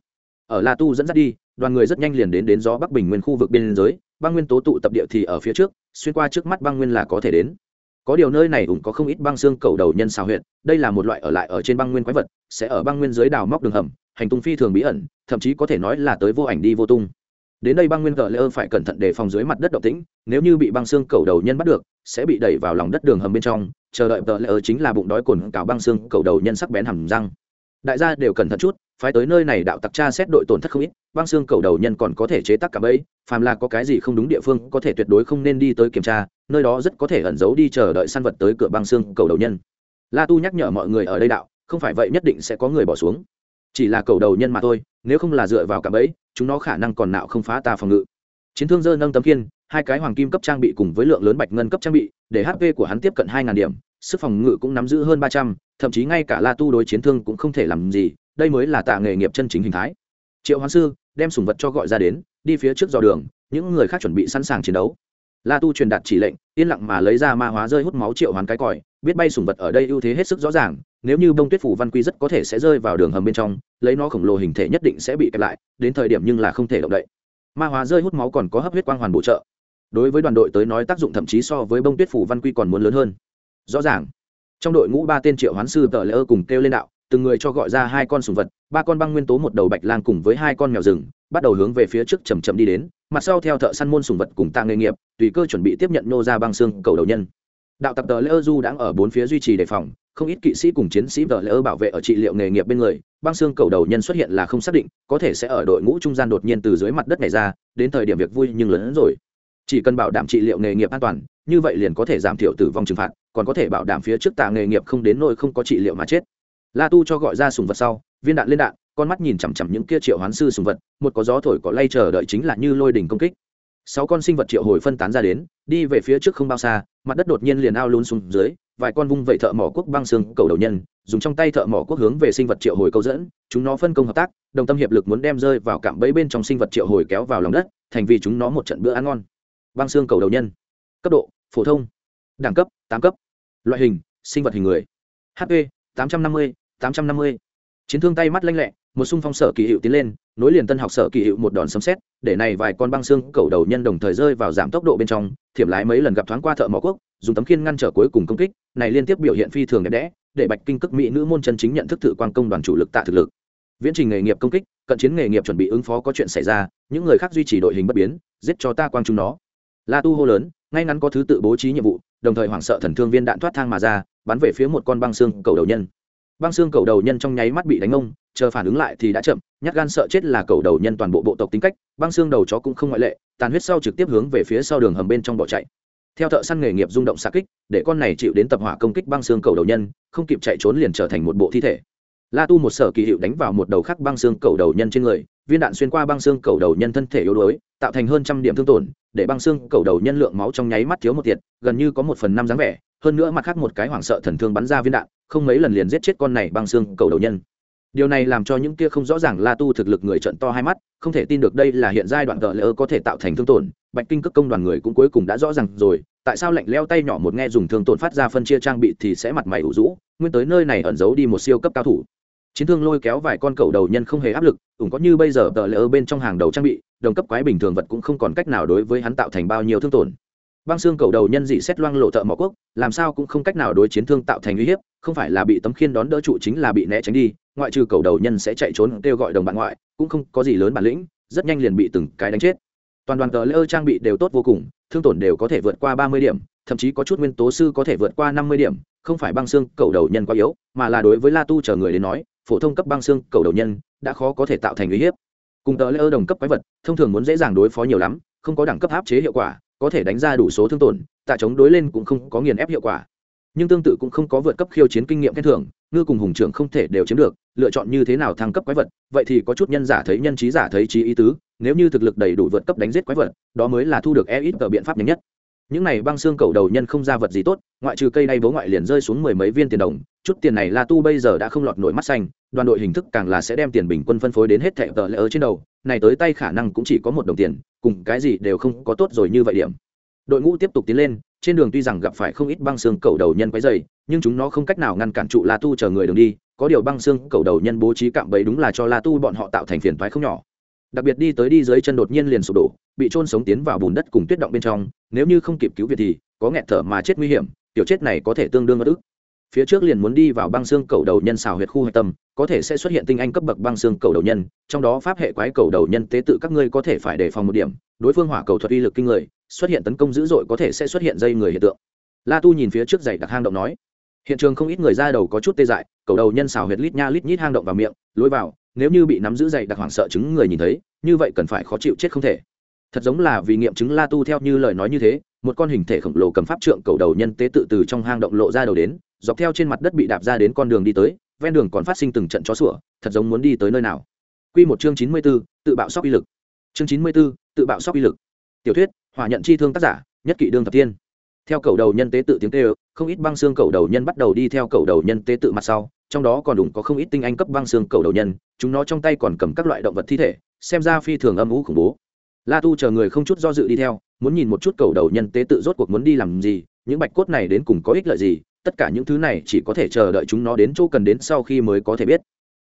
Ở la tu dẫn dắt đi, đoàn người rất nhanh liền đến đến gió bắc bình nguyên khu vực biên giới, băng nguyên tố tụ tập địa thì ở phía trước, xuyên qua trước mắt băng nguyên là có thể đến có điều nơi này cũng có không ít băng xương cầu đầu nhân xào huyện đây là một loại ở lại ở trên băng nguyên quái vật, sẽ ở băng nguyên dưới đào móc đường hầm, hành tung phi thường bí ẩn, thậm chí có thể nói là tới vô ảnh đi vô tung. Đến đây băng nguyên cờ lê ơ phải cẩn thận đề phòng dưới mặt đất động tĩnh, nếu như bị băng xương cầu đầu nhân bắt được, sẽ bị đẩy vào lòng đất đường hầm bên trong, chờ đợi cờ lê ơ chính là bụng đói cồn cào băng xương cầu đầu nhân sắc bén hầm răng. Đại gia đều cẩn thận chút phái tới nơi này đạo tặc tra xét đội tổn thất không ít, băng xương cầu đầu nhân còn có thể chế tác cả bẫy, phàm là có cái gì không đúng địa phương có thể tuyệt đối không nên đi tới kiểm tra, nơi đó rất có thể ẩn giấu đi chờ đợi săn vật tới cửa băng xương cầu đầu nhân. La tu nhắc nhở mọi người ở đây đạo, không phải vậy nhất định sẽ có người bỏ xuống. Chỉ là cầu đầu nhân mà thôi, nếu không là dựa vào cả bẫy, chúng nó khả năng còn nạo không phá ta phòng ngự. Chiến thương dơ nâng tấm kiên hai cái hoàng kim cấp trang bị cùng với lượng lớn bạch ngân cấp trang bị, để hp của hắn tiếp cận hai điểm, sức phòng ngự cũng nắm giữ hơn ba trăm, thậm chí ngay cả la tu đối chiến thương cũng không thể làm gì đây mới là tạ nghề nghiệp chân chính hình thái. Triệu hoán sư đem sùng vật cho gọi ra đến, đi phía trước dò đường, những người khác chuẩn bị sẵn sàng chiến đấu. La tu truyền đạt chỉ lệnh, yên lặng mà lấy ra ma hóa rơi hút máu triệu hoán cái còi, biết bay sùng vật ở đây ưu thế hết sức rõ ràng, nếu như bông tuyết phủ văn quy rất có thể sẽ rơi vào đường hầm bên trong, lấy nó khổng lồ hình thể nhất định sẽ bị kẹp lại, đến thời điểm nhưng là không thể động đậy. Ma hóa rơi hút máu còn có hấp huyết quang hoàn bổ trợ. Đối với đoàn đội tới nói tác dụng thậm chí so với bông tuyết phủ văn quy còn muốn lớn hơn. Rõ ràng, trong đội ngũ ba tên triệu hoán sư tờ lỡ cùng kêu lên đạo từng người cho gọi ra hai con sùng vật, ba con băng nguyên tố một đầu bạch lang cùng với hai con mèo rừng, bắt đầu hướng về phía trước chầm chậm đi đến, mặt sau theo thợ săn môn sùng vật cùng tạ nghề nghiệp, tùy cơ chuẩn bị tiếp nhận nô ra băng xương cầu đầu nhân. Đạo tập tờ lỡ du đang ở bốn phía duy trì đề phòng, không ít kỵ sĩ cùng chiến sĩ tờ lễ ơ bảo vệ ở trị liệu nghề nghiệp bên người, băng xương cầu đầu nhân xuất hiện là không xác định, có thể sẽ ở đội ngũ trung gian đột nhiên từ dưới mặt đất này ra, đến thời điểm việc vui nhưng lớn hơn rồi. Chỉ cần bảo đảm trị liệu nghề nghiệp an toàn, như vậy liền có thể giảm thiểu tử vong trừng phạt, còn có thể bảo đảm phía trước tạ nghề nghiệp không đến nỗi không có trị liệu mà chết la tu cho gọi ra sùng vật sau, viên đạn lên đạn, con mắt nhìn chằm chằm những kia triệu hoán sư sùng vật, một có gió thổi có lay chờ đợi chính là như lôi đỉnh công kích. Sáu con sinh vật triệu hồi phân tán ra đến, đi về phía trước không bao xa, mặt đất đột nhiên liền ao luôn xuống dưới, vài con vung vẩy thợ mỏ quốc băng xương cầu đầu nhân, dùng trong tay thợ mỏ quốc hướng về sinh vật triệu hồi câu dẫn, chúng nó phân công hợp tác, đồng tâm hiệp lực muốn đem rơi vào cạm bẫy bên trong sinh vật triệu hồi kéo vào lòng đất, thành vì chúng nó một trận bữa ăn ngon. Băng xương cầu đầu nhân. Cấp độ, phổ thông. Đẳng cấp, tám cấp. Loại hình, sinh vật hình người. Hp tám trăm năm mươi tám trăm năm mươi. Chiến thương tay mắt lanh lẹ, một xung phong sở kỳ hiệu tiến lên, nối liền tân học sở kỳ hiệu một đòn sấm xét để này vài con băng xương cầu đầu nhân đồng thời rơi vào giảm tốc độ bên trong, thiểm lái mấy lần gặp thoáng qua thợ mỏ quốc, dùng tấm khiên ngăn trở cuối cùng công kích, này liên tiếp biểu hiện phi thường đẹp đẽ, để bạch kinh cước mỹ nữ môn chân chính nhận thức thử quan công đoàn chủ lực tạ thực lực. Viễn trình nghề nghiệp công kích, cận chiến nghề nghiệp chuẩn bị ứng phó có chuyện xảy ra, những người khác duy trì đội hình bất biến, giết cho ta quang chúng nó. La tu hô lớn, ngay ngắn có thứ tự bố trí nhiệm vụ, đồng thời hoảng sợ thần thương viên đạn thoát thang mà ra, bắn về phía một con băng xương cầu đầu nhân băng xương cầu đầu nhân trong nháy mắt bị đánh ông chờ phản ứng lại thì đã chậm, nhát gan sợ chết là cầu đầu nhân toàn bộ bộ tộc tính cách, băng xương đầu chó cũng không ngoại lệ, tàn huyết sau trực tiếp hướng về phía sau đường hầm bên trong bỏ chạy. Theo thợ săn nghề nghiệp rung động xa kích, để con này chịu đến tập hỏa công kích băng xương cầu đầu nhân, không kịp chạy trốn liền trở thành một bộ thi thể. La tu một sở kỳ hiệu đánh vào một đầu khắc băng xương cầu đầu nhân trên người, viên đạn xuyên qua băng xương cầu đầu nhân thân thể yếu đuối, tạo thành hơn trăm điểm thương tổn để băng xương cầu đầu nhân lượng máu trong nháy mắt thiếu một tiệt, gần như có một phần năm dáng vẻ, hơn nữa mặt khác một cái hoảng sợ thần thương bắn ra viên đạn, không mấy lần liền giết chết con này băng xương cầu đầu nhân. Điều này làm cho những kia không rõ ràng la tu thực lực người trận to hai mắt, không thể tin được đây là hiện giai đoạn tợ lỡ có thể tạo thành thương tổn, bạch kinh cước công đoàn người cũng cuối cùng đã rõ ràng rồi, tại sao lạnh leo tay nhỏ một nghe dùng thương tổn phát ra phân chia trang bị thì sẽ mặt mày ủ rũ, nguyên tới nơi này ẩn giấu đi một siêu cấp cao thủ chiến thương lôi kéo vài con cầu đầu nhân không hề áp lực cũng có như bây giờ tờ lỡ bên trong hàng đầu trang bị, đồng cấp quái bình thường vật cũng không còn cách nào đối với hắn tạo thành bao nhiêu thương tổn. Băng xương cầu đầu nhân dị xét loang lộ thợ mỏ quốc, làm sao cũng không cách nào đối chiến thương tạo thành uy hiếp, không phải là bị tấm khiên đón đỡ trụ chính là bị né tránh đi, ngoại trừ cầu đầu nhân sẽ chạy trốn kêu gọi đồng bạn ngoại, cũng không có gì lớn bản lĩnh, rất nhanh liền bị từng cái đánh chết. Toàn đoàn tờ lỡ trang bị đều tốt vô cùng, thương tổn đều có thể vượt qua ba mươi điểm, thậm chí có chút nguyên tố sư có thể vượt qua năm mươi điểm, không phải băng xương cầu đầu nhân quá yếu, mà là đối với la tu chờ người đến nói phổ thông cấp băng xương cầu đầu nhân, đã khó có thể tạo thành uy hiếp. Cùng tờ lỡ đồng cấp quái vật, thông thường muốn dễ dàng đối phó nhiều lắm, không có đẳng cấp áp chế hiệu quả, có thể đánh ra đủ số thương tổn, tạ chống đối lên cũng không có nghiền ép hiệu quả. Nhưng tương tự cũng không có vượt cấp khiêu chiến kinh nghiệm khen thưởng, ngư cùng hùng trưởng không thể đều chiếm được, lựa chọn như thế nào thăng cấp quái vật, vậy thì có chút nhân giả thấy nhân trí giả thấy trí ý tứ, nếu như thực lực đầy đủ vượt cấp đánh giết quái vật, đó mới là thu được e ít ở biện pháp nhanh nhất những này băng xương cầu đầu nhân không ra vật gì tốt, ngoại trừ cây đay bố ngoại liền rơi xuống mười mấy viên tiền đồng, chút tiền này la tu bây giờ đã không lọt nổi mắt xanh, đoàn đội hình thức càng là sẽ đem tiền bình quân phân phối đến hết thẻ tờ lỡ trên đầu, này tới tay khả năng cũng chỉ có một đồng tiền, cùng cái gì đều không có tốt rồi như vậy điểm. Đội ngũ tiếp tục tiến lên, trên đường tuy rằng gặp phải không ít băng xương cầu đầu nhân quấy dày nhưng chúng nó không cách nào ngăn cản trụ la tu chờ người đường đi, có điều băng xương cầu đầu nhân bố trí cạm bẫy đúng là cho la tu bọn họ tạo thành phiền toái không nhỏ đặc biệt đi tới đi dưới chân đột nhiên liền sụp đổ, bị trôn sống tiến vào bùn đất cùng tuyết động bên trong, nếu như không kịp cứu viện thì có nghẹt thở mà chết nguy hiểm, tiểu chết này có thể tương đương bất ức. Phía trước liền muốn đi vào băng xương cầu đầu nhân xào huyệt khu hạch tâm, có thể sẽ xuất hiện tinh anh cấp bậc băng xương cầu đầu nhân, trong đó pháp hệ quái cầu đầu nhân tế tự các ngươi có thể phải đề phòng một điểm, đối phương hỏa cầu thuật uy lực kinh người, xuất hiện tấn công dữ dội có thể sẽ xuất hiện dây người hiện tượng. La tu nhìn phía trước dày đặc hang động nói, hiện trường không ít người ra đầu có chút tê dại, cầu đầu nhân xào huyệt lít nha lít nhít hang động vào miệng, lối vào nếu như bị nắm giữ dày đặc hoảng sợ chứng người nhìn thấy như vậy cần phải khó chịu chết không thể thật giống là vì nghiệm chứng la tu theo như lời nói như thế một con hình thể khổng lồ cầm pháp trượng cầu đầu nhân tế tự từ trong hang động lộ ra đầu đến dọc theo trên mặt đất bị đạp ra đến con đường đi tới ven đường còn phát sinh từng trận chó sủa thật giống muốn đi tới nơi nào Quy một chương chín mươi 94, tự bạo sóc uy lực. Chương chín mươi 94, tự bạo sóc uy lực. Tiểu thuyết, hòa nhận chi thương tác giả, nhất kỵ đương thập tiên. Theo cầu đầu nhân tế tự tiếng kêu, không ít băng xương cầu đầu nhân bắt đầu đi theo cầu đầu nhân tế tự mặt sau, trong đó còn đủ có không ít tinh anh cấp băng xương cầu đầu nhân, chúng nó trong tay còn cầm các loại động vật thi thể, xem ra phi thường âm ủ khủng bố. La Tu chờ người không chút do dự đi theo, muốn nhìn một chút cầu đầu nhân tế tự rốt cuộc muốn đi làm gì, những bạch cốt này đến cùng có ích lợi gì, tất cả những thứ này chỉ có thể chờ đợi chúng nó đến chỗ cần đến sau khi mới có thể biết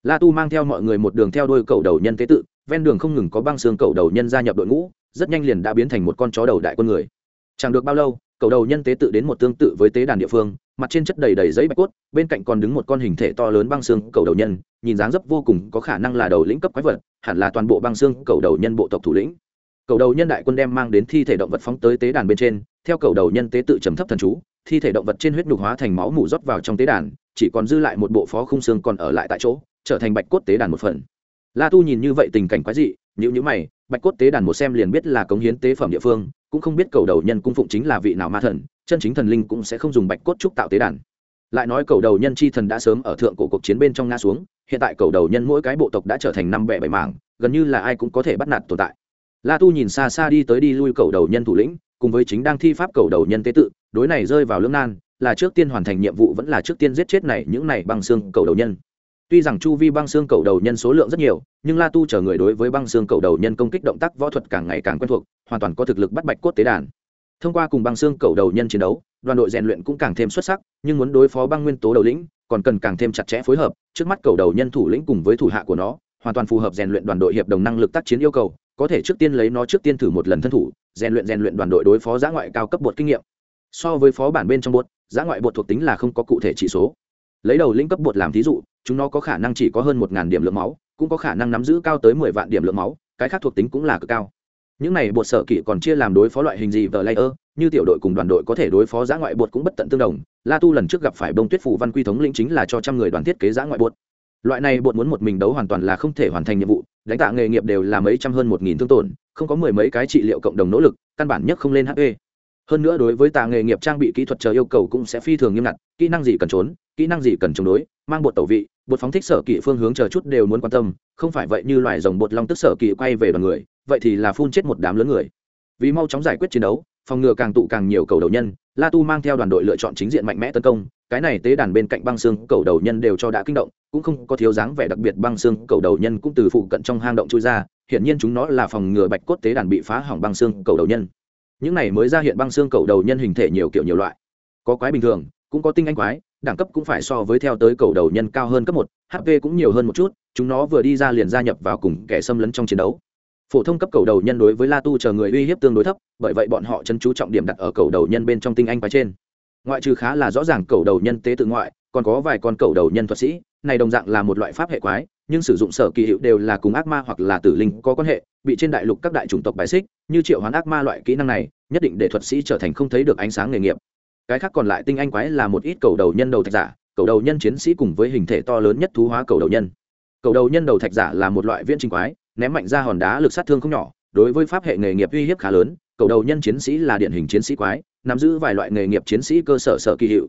la tu mang theo mọi người một đường theo đôi cầu đầu nhân tế tự ven đường không ngừng có băng xương cầu đầu nhân gia nhập đội ngũ rất nhanh liền đã biến thành một con chó đầu đại quân người chẳng được bao lâu cầu đầu nhân tế tự đến một tương tự với tế đàn địa phương mặt trên chất đầy đầy giấy bạch cốt, bên cạnh còn đứng một con hình thể to lớn băng xương cầu đầu nhân, nhìn dáng dấp vô cùng có khả năng là đầu lĩnh cấp quái vật, hẳn là toàn bộ băng xương cầu đầu nhân bộ tộc thủ lĩnh. Cầu đầu nhân đại quân đem mang đến thi thể động vật phóng tới tế đàn bên trên, theo cầu đầu nhân tế tự trầm thấp thần chú, thi thể động vật trên huyết nhục hóa thành máu mủ rót vào trong tế đàn, chỉ còn dư lại một bộ phó khung xương còn ở lại tại chỗ, trở thành bạch cốt tế đàn một phần. La tu nhìn như vậy tình cảnh quái dị nhữ nhữ mày, bạch cốt tế đàn một xem liền biết là cống hiến tế phẩm địa phương, cũng không biết cầu đầu nhân cung phụng chính là vị nào ma thần chân chính thần linh cũng sẽ không dùng bạch cốt trúc tạo tế đàn. Lại nói cầu đầu nhân chi thần đã sớm ở thượng cổ cuộc chiến bên trong nga xuống, hiện tại cầu đầu nhân mỗi cái bộ tộc đã trở thành năm bẻ bảy mảng, gần như là ai cũng có thể bắt nạt tồn tại. La tu nhìn xa xa đi tới đi lui cầu đầu nhân thủ lĩnh, cùng với chính đang thi pháp cầu đầu nhân tế tự, đối này rơi vào lưỡng nan, là trước tiên hoàn thành nhiệm vụ vẫn là trước tiên giết chết này những này băng xương cầu đầu nhân. Tuy rằng chu vi băng xương cầu đầu nhân số lượng rất nhiều, nhưng la tu chờ người đối với băng xương cầu đầu nhân công kích động tác võ thuật càng ngày càng quen thuộc, hoàn toàn có thực lực bắt bạch cốt tế đàn thông qua cùng băng xương cầu đầu nhân chiến đấu, đoàn đội rèn luyện cũng càng thêm xuất sắc, nhưng muốn đối phó băng nguyên tố đầu lĩnh, còn cần càng thêm chặt chẽ phối hợp, trước mắt cầu đầu nhân thủ lĩnh cùng với thủ hạ của nó, hoàn toàn phù hợp rèn luyện đoàn đội hiệp đồng năng lực tác chiến yêu cầu, có thể trước tiên lấy nó trước tiên thử một lần thân thủ, rèn luyện rèn luyện đoàn đội đối phó giã ngoại cao cấp bột kinh nghiệm. So với phó bản bên trong bột, giã ngoại bột thuộc tính là không có cụ thể chỉ số. Lấy đầu lĩnh cấp bột làm thí dụ, chúng nó có khả năng chỉ có hơn một điểm lượng máu, cũng có khả năng nắm giữ cao tới mười vạn điểm lượng máu, cái khác thuộc tính cũng là cực cao những này bột sở kỵ còn chia làm đối phó loại hình gì vờ layer như tiểu đội cùng đoàn đội có thể đối phó giã ngoại bột cũng bất tận tương đồng. La tu lần trước gặp phải bông tuyết phủ văn quy thống lĩnh chính là cho trăm người đoàn thiết kế giã ngoại bột. Loại này bột muốn một mình đấu hoàn toàn là không thể hoàn thành nhiệm vụ, đánh tạ nghề nghiệp đều là mấy trăm hơn một nghìn thương tổn, không có mười mấy cái trị liệu cộng đồng nỗ lực, căn bản nhất không lên hp hơn nữa đối với tạ nghề nghiệp trang bị kỹ thuật chờ yêu cầu cũng sẽ phi thường nghiêm ngặt, kỹ năng gì cần trốn, kỹ năng gì cần chống đối, mang bột tẩu vị, bột phóng thích sở kỵ phương hướng chờ chút đều muốn quan tâm, không phải vậy như loài rồng bột long tức sở kỵ quay về đoàn người vậy thì là phun chết một đám lớn người. Vì mau chóng giải quyết chiến đấu, phòng ngừa càng tụ càng nhiều cầu đầu nhân, la tu mang theo đoàn đội lựa chọn chính diện mạnh mẽ tấn công, cái này tế đàn bên cạnh băng xương cầu đầu nhân đều cho đã kinh động, cũng không có thiếu dáng vẻ đặc biệt băng xương cầu đầu nhân cũng từ phụ cận trong hang động chui ra, hiển nhiên chúng nó là phòng ngừa bạch cốt tế đàn bị phá hỏng băng xương cầu đầu nhân. Những này mới ra hiện băng xương cầu đầu nhân hình thể nhiều kiểu nhiều loại. Có quái bình thường, cũng có tinh anh quái, đẳng cấp cũng phải so với theo tới cầu đầu nhân cao hơn cấp một hp cũng nhiều hơn một chút, chúng nó vừa đi ra liền gia nhập vào cùng kẻ xâm lấn trong chiến đấu phổ thông cấp cầu đầu nhân đối với la tu chờ người uy hiếp tương đối thấp, bởi vậy bọn họ chân chú trọng điểm đặt ở cầu đầu nhân bên trong tinh anh quái trên. Ngoại trừ khá là rõ ràng cầu đầu nhân tế tự ngoại, còn có vài con cầu đầu nhân thuật sĩ, này đồng dạng là một loại pháp hệ quái, nhưng sử dụng sở kỳ hiệu đều là cùng ác ma hoặc là tử linh có quan hệ, bị trên đại lục các đại chủng tộc bài xích, như triệu hoán ác ma loại kỹ năng này, nhất định để thuật sĩ trở thành không thấy được ánh sáng nghề nghiệp. Cái khác còn lại tinh anh quái là một ít cầu đầu nhân đầu thạch giả, cầu đầu nhân chiến sĩ cùng với hình thể to lớn nhất thú hóa cầu đầu nhân. Cầu đầu nhân đầu thạch giả là một loại viễn trình quái ném mạnh ra hòn đá lực sát thương không nhỏ, đối với pháp hệ nghề nghiệp uy hiếp khá lớn, cầu đầu nhân chiến sĩ là điển hình chiến sĩ quái, nắm giữ vài loại nghề nghiệp chiến sĩ cơ sở sở kỳ hiệu.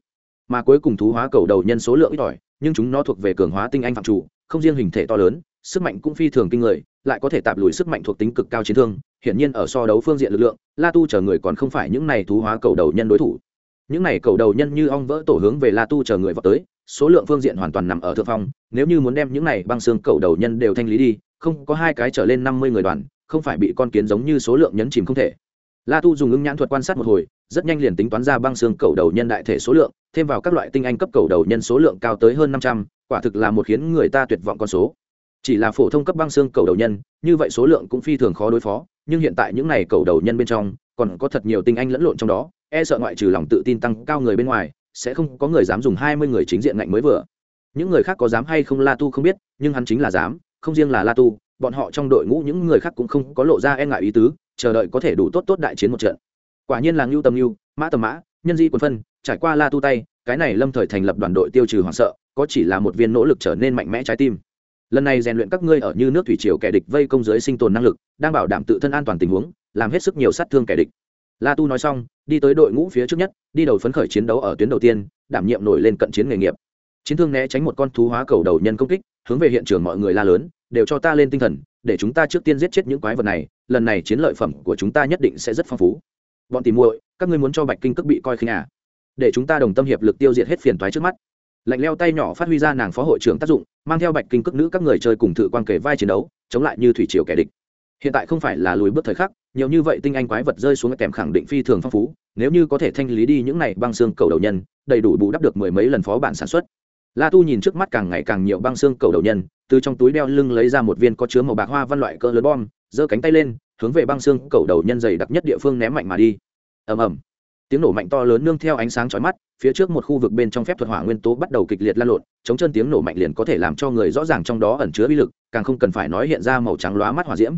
Mà cuối cùng thú hóa cầu đầu nhân số lượng ít ỏi, nhưng chúng nó thuộc về cường hóa tinh anh phạm chủ, không riêng hình thể to lớn, sức mạnh cũng phi thường kinh người, lại có thể tạp lùi sức mạnh thuộc tính cực cao chiến thương, hiển nhiên ở so đấu phương diện lực lượng, la tu chờ người còn không phải những này thú hóa cầu đầu nhân đối thủ. Những này cầu đầu nhân như ong vỡ tổ hướng về la tu chờ người vào tới, số lượng phương diện hoàn toàn nằm ở thượng phong, nếu như muốn đem những này băng xương cầu đầu nhân đều thanh lý đi không có hai cái trở lên năm mươi người đoàn, không phải bị con kiến giống như số lượng nhấn chìm không thể. La tu dùng ứng nhãn thuật quan sát một hồi, rất nhanh liền tính toán ra băng xương cầu đầu nhân đại thể số lượng, thêm vào các loại tinh anh cấp cầu đầu nhân số lượng cao tới hơn năm trăm, quả thực là một khiến người ta tuyệt vọng con số. Chỉ là phổ thông cấp băng xương cầu đầu nhân, như vậy số lượng cũng phi thường khó đối phó, nhưng hiện tại những này cầu đầu nhân bên trong, còn có thật nhiều tinh anh lẫn lộn trong đó e sợ ngoại trừ lòng tự tin tăng cao người bên ngoài, sẽ không có người dám dùng hai mươi người chính diện ngạnh mới vừa. Những người khác có dám hay không la tu không biết, nhưng hắn chính là dám không riêng là la tu, bọn họ trong đội ngũ những người khác cũng không có lộ ra e ngại ý tứ, chờ đợi có thể đủ tốt tốt đại chiến một trận. Quả nhiên là ngưu tầm ngưu, mã tầm mã, nhân di quân phân, trải qua la tu tay, cái này lâm thời thành lập đoàn đội tiêu trừ hoảng sợ, có chỉ là một viên nỗ lực trở nên mạnh mẽ trái tim. Lần này rèn luyện các ngươi ở như nước thủy triều kẻ địch vây công giới sinh tồn năng lực, đang bảo đảm tự thân an toàn tình huống, làm hết sức nhiều sát thương kẻ địch. La tu nói xong, đi tới đội ngũ phía trước nhất, đi đầu phấn khởi chiến đấu ở tuyến đầu tiên, đảm nhiệm nổi lên cận chiến nghề nghiệp chiến thương né tránh một con thú hóa cầu đầu nhân công kích, hướng về hiện trường mọi người la lớn, đều cho ta lên tinh thần, để chúng ta trước tiên giết chết những quái vật này, lần này chiến lợi phẩm của chúng ta nhất định sẽ rất phong phú. Bọn tìm muội, các ngươi muốn cho bạch kinh cước bị coi khinh à? Để chúng ta đồng tâm hiệp lực tiêu diệt hết phiền toái trước mắt. Lạnh leo tay nhỏ phát huy ra nàng phó hội trưởng tác dụng, mang theo bạch kinh cước nữ các người chơi cùng thử quan kề vai chiến đấu, chống lại như thủy triều kẻ địch. Hiện tại không phải là lùi bước thời khắc, nhiều như vậy tinh anh quái vật rơi xuống kèm khẳng định phi thường phong phú, nếu như có thể thanh lý đi những này băng xương cầu đầu nhân, đầy đủ bù đắp được mười mấy lần phó bản sản xuất la tu nhìn trước mắt càng ngày càng nhiều băng xương cầu đầu nhân, từ trong túi đeo lưng lấy ra một viên có chứa màu bạc hoa văn loại cỡ lớn bom, giơ cánh tay lên, hướng về băng xương cầu đầu nhân dày đặc nhất địa phương ném mạnh mà đi. Ầm ầm. Tiếng nổ mạnh to lớn nương theo ánh sáng chói mắt, phía trước một khu vực bên trong phép thuật hỏa nguyên tố bắt đầu kịch liệt lan lộn, chống chân tiếng nổ mạnh liền có thể làm cho người rõ ràng trong đó ẩn chứa bi lực, càng không cần phải nói hiện ra màu trắng lóa mắt hỏa diễm.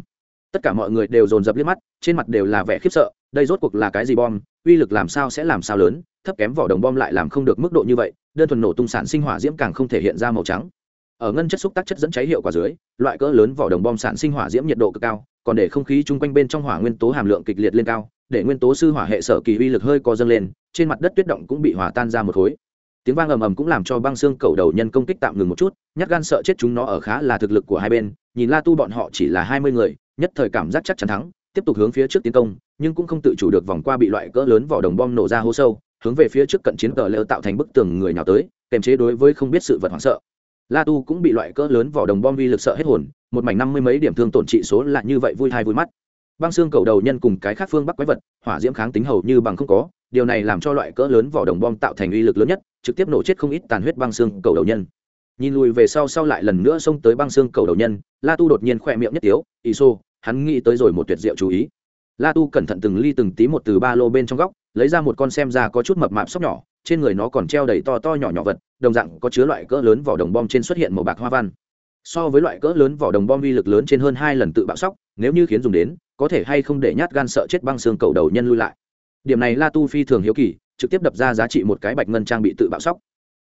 Tất cả mọi người đều dồn dập liếc mắt, trên mặt đều là vẻ khiếp sợ, đây rốt cuộc là cái gì bom, uy lực làm sao sẽ làm sao lớn? Thấp kém vỏ đồng bom lại làm không được mức độ như vậy, đơn thuần nổ tung sản sinh hỏa diễm càng không thể hiện ra màu trắng. Ở ngân chất xúc tác chất dẫn cháy hiệu quả dưới, loại cỡ lớn vỏ đồng bom sản sinh hỏa diễm nhiệt độ cực cao, còn để không khí chung quanh bên trong hỏa nguyên tố hàm lượng kịch liệt lên cao, để nguyên tố sư hỏa hệ sở kỳ uy lực hơi co dâng lên, trên mặt đất tuyết động cũng bị hỏa tan ra một khối. Tiếng vang ầm ầm cũng làm cho băng xương cầu đầu nhân công kích tạm ngừng một chút, nhát gan sợ chết chúng nó ở khá là thực lực của hai bên, nhìn la tu bọn họ chỉ là hai mươi người, nhất thời cảm giác chắc chắn thắng, tiếp tục hướng phía trước tiến công, nhưng cũng không tự chủ được vòng qua bị loại cỡ lớn vỏ đồng bom nổ ra hố sâu hướng về phía trước cận chiến cờ lỡ tạo thành bức tường người nào tới kèm chế đối với không biết sự vật hoảng sợ. La tu cũng bị loại cỡ lớn vỏ đồng bom vi lực sợ hết hồn, một mảnh năm mươi mấy điểm thương tổn trị số là như vậy vui hay vui mắt. Băng xương cầu đầu nhân cùng cái khác phương bắc quái vật, hỏa diễm kháng tính hầu như bằng không có, điều này làm cho loại cỡ lớn vỏ đồng bom tạo thành uy lực lớn nhất, trực tiếp nổ chết không ít tàn huyết băng xương cầu đầu nhân. Nhìn lùi về sau sau lại lần nữa xông tới băng xương cầu đầu nhân, la tu đột nhiên khỏe miệng nhất tiếu ý xô hắn nghĩ tới rồi một tuyệt diệu chú ý. La tu cẩn thận từng ly từng tí một từ ba lô bên trong góc lấy ra một con xem ra có chút mập mạp sóc nhỏ, trên người nó còn treo đầy to to nhỏ nhỏ vật, đồng dạng có chứa loại cỡ lớn vỏ đồng bom trên xuất hiện màu bạc hoa văn. So với loại cỡ lớn vỏ đồng bom vi lực lớn trên hơn hai lần tự bạo sóc, nếu như khiến dùng đến, có thể hay không để nhát gan sợ chết băng xương cầu đầu nhân lui lại. Điểm này la tu phi thường hiếu kỳ, trực tiếp đập ra giá trị một cái bạch ngân trang bị tự bạo sóc.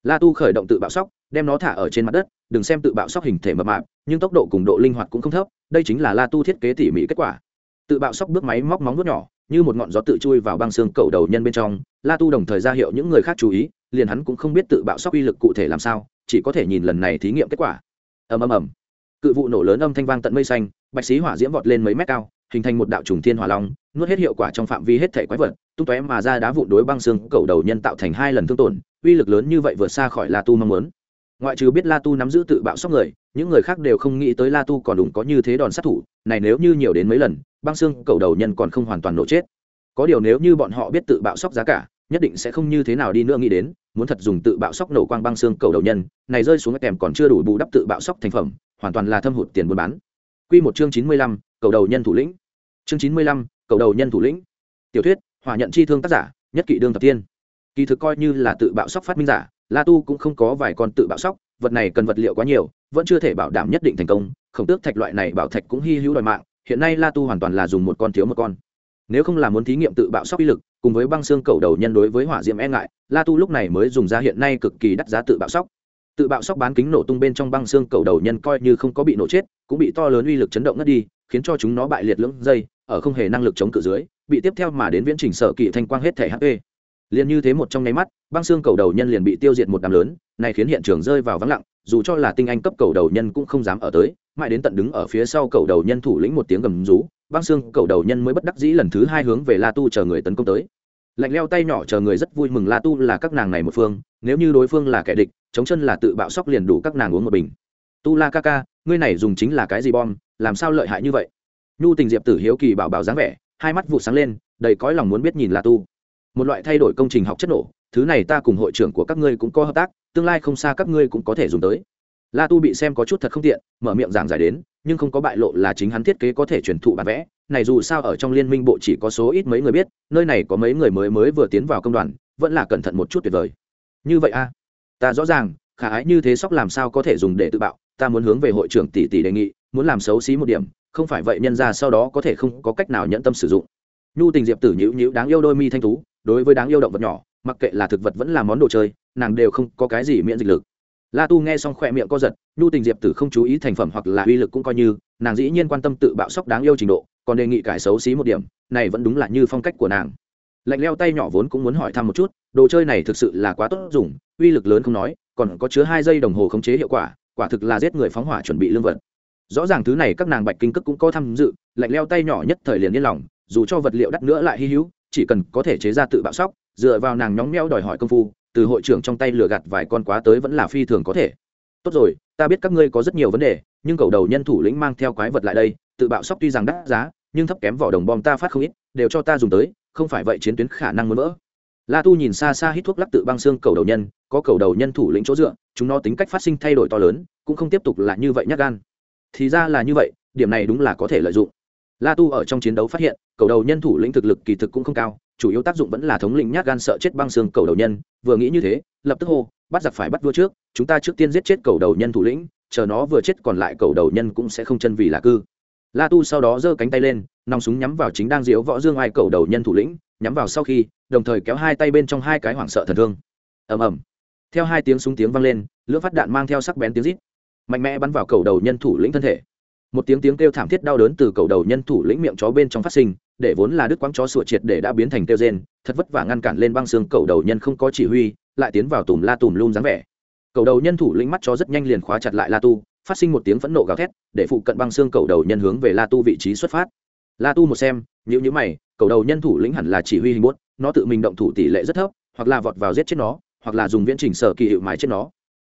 La tu khởi động tự bạo sóc, đem nó thả ở trên mặt đất, đừng xem tự bạo sóc hình thể mập mạp, nhưng tốc độ cùng độ linh hoạt cũng không thấp, đây chính là la tu thiết kế tỉ mỉ kết quả. Tự bạo sóc bước máy móc móng vuốt nhỏ như một ngọn gió tự chui vào băng xương cầu đầu nhân bên trong, la tu đồng thời ra hiệu những người khác chú ý, liền hắn cũng không biết tự bạo sóc uy lực cụ thể làm sao, chỉ có thể nhìn lần này thí nghiệm kết quả. Ầm ầm ầm. Cự vụ nổ lớn âm thanh vang tận mây xanh, bạch xí hỏa diễm vọt lên mấy mét cao, hình thành một đạo trùng thiên hỏa long, nuốt hết hiệu quả trong phạm vi hết thể quái vật, tung tóe mà ra đá vụn đối băng xương cầu đầu nhân tạo thành hai lần thương tổn, uy lực lớn như vậy vượt xa khỏi la tu mong muốn. Ngoại trừ biết la tu nắm giữ tự bạo sóc người, những người khác đều không nghĩ tới la tu còn đủ có như thế đòn sát thủ, này nếu như nhiều đến mấy lần băng xương cầu đầu nhân còn không hoàn toàn nổ chết có điều nếu như bọn họ biết tự bạo sóc giá cả nhất định sẽ không như thế nào đi nữa nghĩ đến muốn thật dùng tự bạo sóc nổ quang băng xương cầu đầu nhân này rơi xuống kèm còn chưa đủ bù đắp tự bạo sóc thành phẩm hoàn toàn là thâm hụt tiền buôn bán Quy một chương chín mươi lăm, cầu đầu nhân thủ lĩnh. Chương chín mươi lăm, cầu đầu nhân thủ lĩnh. Tiểu thuyết, hỏa nhận chi thương tác giả, nhất kỵ đương thập tiên. Kỳ thực coi như là tự bạo sóc phát minh giả, La Tu cũng không có vài con tự bạo sóc, vật này cần vật liệu quá nhiều, vẫn chưa thể bảo đảm nhất định thành công, khổng tước thạch loại này bảo thạch cũng hy hữu đòi mạng, hiện nay La Tu hoàn toàn là dùng một con thiếu một con. Nếu không là muốn thí nghiệm tự bạo sóc uy lực, cùng với băng xương cầu đầu nhân đối với hỏa diễm e ngại, La Tu lúc này mới dùng ra hiện nay cực kỳ đắt giá tự bạo sóc tự bạo sóc bán kính nổ tung bên trong băng xương cầu đầu nhân coi như không có bị nổ chết cũng bị to lớn uy lực chấn động ngất đi khiến cho chúng nó bại liệt lưỡng dây ở không hề năng lực chống cự dưới bị tiếp theo mà đến viễn trình sở kỵ thanh quang hết thể hp liền như thế một trong nháy mắt băng xương cầu đầu nhân liền bị tiêu diệt một đám lớn này khiến hiện trường rơi vào vắng lặng dù cho là tinh anh cấp cầu đầu nhân cũng không dám ở tới mãi đến tận đứng ở phía sau cầu đầu nhân thủ lĩnh một tiếng gầm rú, băng xương cầu đầu nhân mới bất đắc dĩ lần thứ hai hướng về la tu chờ người tấn công tới. Lạnh leo tay nhỏ chờ người rất vui mừng la tu là các nàng này một phương, nếu như đối phương là kẻ địch, chống chân là tự bạo sóc liền đủ các nàng uống một bình. Tu la ca ca, ngươi này dùng chính là cái gì bom, làm sao lợi hại như vậy? Nhu tình diệp tử hiếu kỳ bảo bảo dáng vẻ, hai mắt vụ sáng lên, đầy cõi lòng muốn biết nhìn la tu. Một loại thay đổi công trình học chất nổ, thứ này ta cùng hội trưởng của các ngươi cũng có hợp tác, tương lai không xa các ngươi cũng có thể dùng tới la tu bị xem có chút thật không tiện, mở miệng giảng giải đến, nhưng không có bại lộ là chính hắn thiết kế có thể truyền thụ bản vẽ. Này dù sao ở trong liên minh bộ chỉ có số ít mấy người biết, nơi này có mấy người mới mới vừa tiến vào công đoàn, vẫn là cẩn thận một chút tuyệt vời. Như vậy a ta rõ ràng, khả ái như thế sóc làm sao có thể dùng để tự bạo, ta muốn hướng về hội trưởng tỷ tỷ đề nghị, muốn làm xấu xí một điểm, không phải vậy nhân ra sau đó có thể không có cách nào nhẫn tâm sử dụng. Nhu tình diệp tử nhữ nhữ đáng yêu đôi mi thanh tú, đối với đáng yêu động vật nhỏ, mặc kệ là thực vật vẫn là món đồ chơi, nàng đều không có cái gì miễn dịch lực la tu nghe xong khỏe miệng co giật, nhu tình diệp tử không chú ý thành phẩm hoặc là uy lực cũng coi như, nàng dĩ nhiên quan tâm tự bạo sóc đáng yêu trình độ, còn đề nghị cải xấu xí một điểm, này vẫn đúng là như phong cách của nàng. Lạnh leo tay nhỏ vốn cũng muốn hỏi thăm một chút, đồ chơi này thực sự là quá tốt dùng, uy lực lớn không nói, còn có chứa hai giây đồng hồ khống chế hiệu quả quả thực là giết người phóng hỏa chuẩn bị lương vật. Rõ ràng thứ này các nàng bạch kinh cực cũng có tham dự, lạnh leo tay nhỏ nhất thời liền yên lòng, dù cho vật liệu đắt nữa lại hy hữu, chỉ cần có thể chế ra tự bạo sóc, dựa vào nàng nhóng nheo đòi hỏi công phu từ hội trưởng trong tay lừa gạt vài con quá tới vẫn là phi thường có thể. Tốt rồi, ta biết các ngươi có rất nhiều vấn đề, nhưng cầu đầu nhân thủ lĩnh mang theo quái vật lại đây, tự bạo sóc tuy rằng đắt giá, nhưng thấp kém vỏ đồng bom ta phát không ít, đều cho ta dùng tới, không phải vậy chiến tuyến khả năng muốn vỡ. La tu nhìn xa xa hít thuốc lắc tự băng xương cầu đầu nhân, có cầu đầu nhân thủ lĩnh chỗ dựa, chúng nó tính cách phát sinh thay đổi to lớn, cũng không tiếp tục là như vậy nhát gan. Thì ra là như vậy, điểm này đúng là có thể lợi dụng. La tu ở trong chiến đấu phát hiện, cầu đầu nhân thủ lĩnh thực lực kỳ thực cũng không cao chủ yếu tác dụng vẫn là thống lĩnh nhát gan sợ chết băng xương cầu đầu nhân, vừa nghĩ như thế, lập tức hô, bắt giặc phải bắt vua trước, chúng ta trước tiên giết chết cầu đầu nhân thủ lĩnh, chờ nó vừa chết còn lại cầu đầu nhân cũng sẽ không chân vì là cư. La tu sau đó giơ cánh tay lên, nòng súng nhắm vào chính đang diễu võ dương ai cầu đầu nhân thủ lĩnh, nhắm vào sau khi, đồng thời kéo hai tay bên trong hai cái hoảng sợ thần thương. Ầm ầm. Theo hai tiếng súng tiếng vang lên lưỡng phát đạn mang theo sắc bén tiếng rít, mạnh mẽ bắn vào cầu đầu nhân thủ lĩnh thân thể. Một tiếng tiếng kêu thảm thiết đau đớn từ cầu đầu nhân thủ lĩnh miệng chó bên trong phát sinh để vốn là đứt quãng chó sủa triệt để đã biến thành tiêu rên, thật vất vả ngăn cản lên băng xương, cầu đầu nhân không có chỉ huy, lại tiến vào tùm la tùm lum dáng vẻ. Cầu đầu nhân thủ lĩnh mắt chó rất nhanh liền khóa chặt lại la tu, phát sinh một tiếng phẫn nộ gào thét, để phụ cận băng xương cầu đầu nhân hướng về la tu vị trí xuất phát. La tu một xem, nhíu nhíu mày, cầu đầu nhân thủ lĩnh hẳn là chỉ huy hình bút, nó tự mình động thủ tỷ lệ rất thấp, hoặc là vọt vào giết chết nó, hoặc là dùng viễn trình sở kỳ hiệu mài chết nó.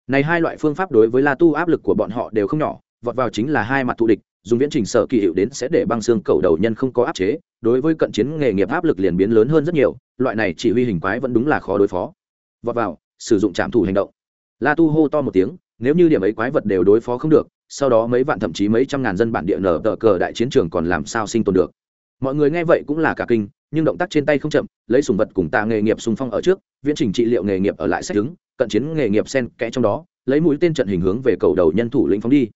Này hai loại phương pháp đối với la tu áp lực của bọn họ đều không nhỏ, vọt vào chính là hai mặt thù địch dùng viễn trình sở kỳ hiệu đến sẽ để băng xương cầu đầu nhân không có áp chế, đối với cận chiến nghề nghiệp áp lực liền biến lớn hơn rất nhiều, loại này chỉ huy hình quái vẫn đúng là khó đối phó. Vọt vào, sử dụng trạm thủ hành động. La tu hô to một tiếng, nếu như điểm ấy quái vật đều đối phó không được, sau đó mấy vạn thậm chí mấy trăm ngàn dân bản địa nở tờ cờ đại chiến trường còn làm sao sinh tồn được. Mọi người nghe vậy cũng là cả kinh, nhưng động tác trên tay không chậm, lấy sùng vật cùng tạ nghề nghiệp sung phong ở trước, viễn trình trị liệu nghề nghiệp ở lại sách đứng, cận chiến nghề nghiệp sen kẽ trong đó, lấy mũi tên trận hình hướng về cầu đầu nhân thủ lĩnh phóng đi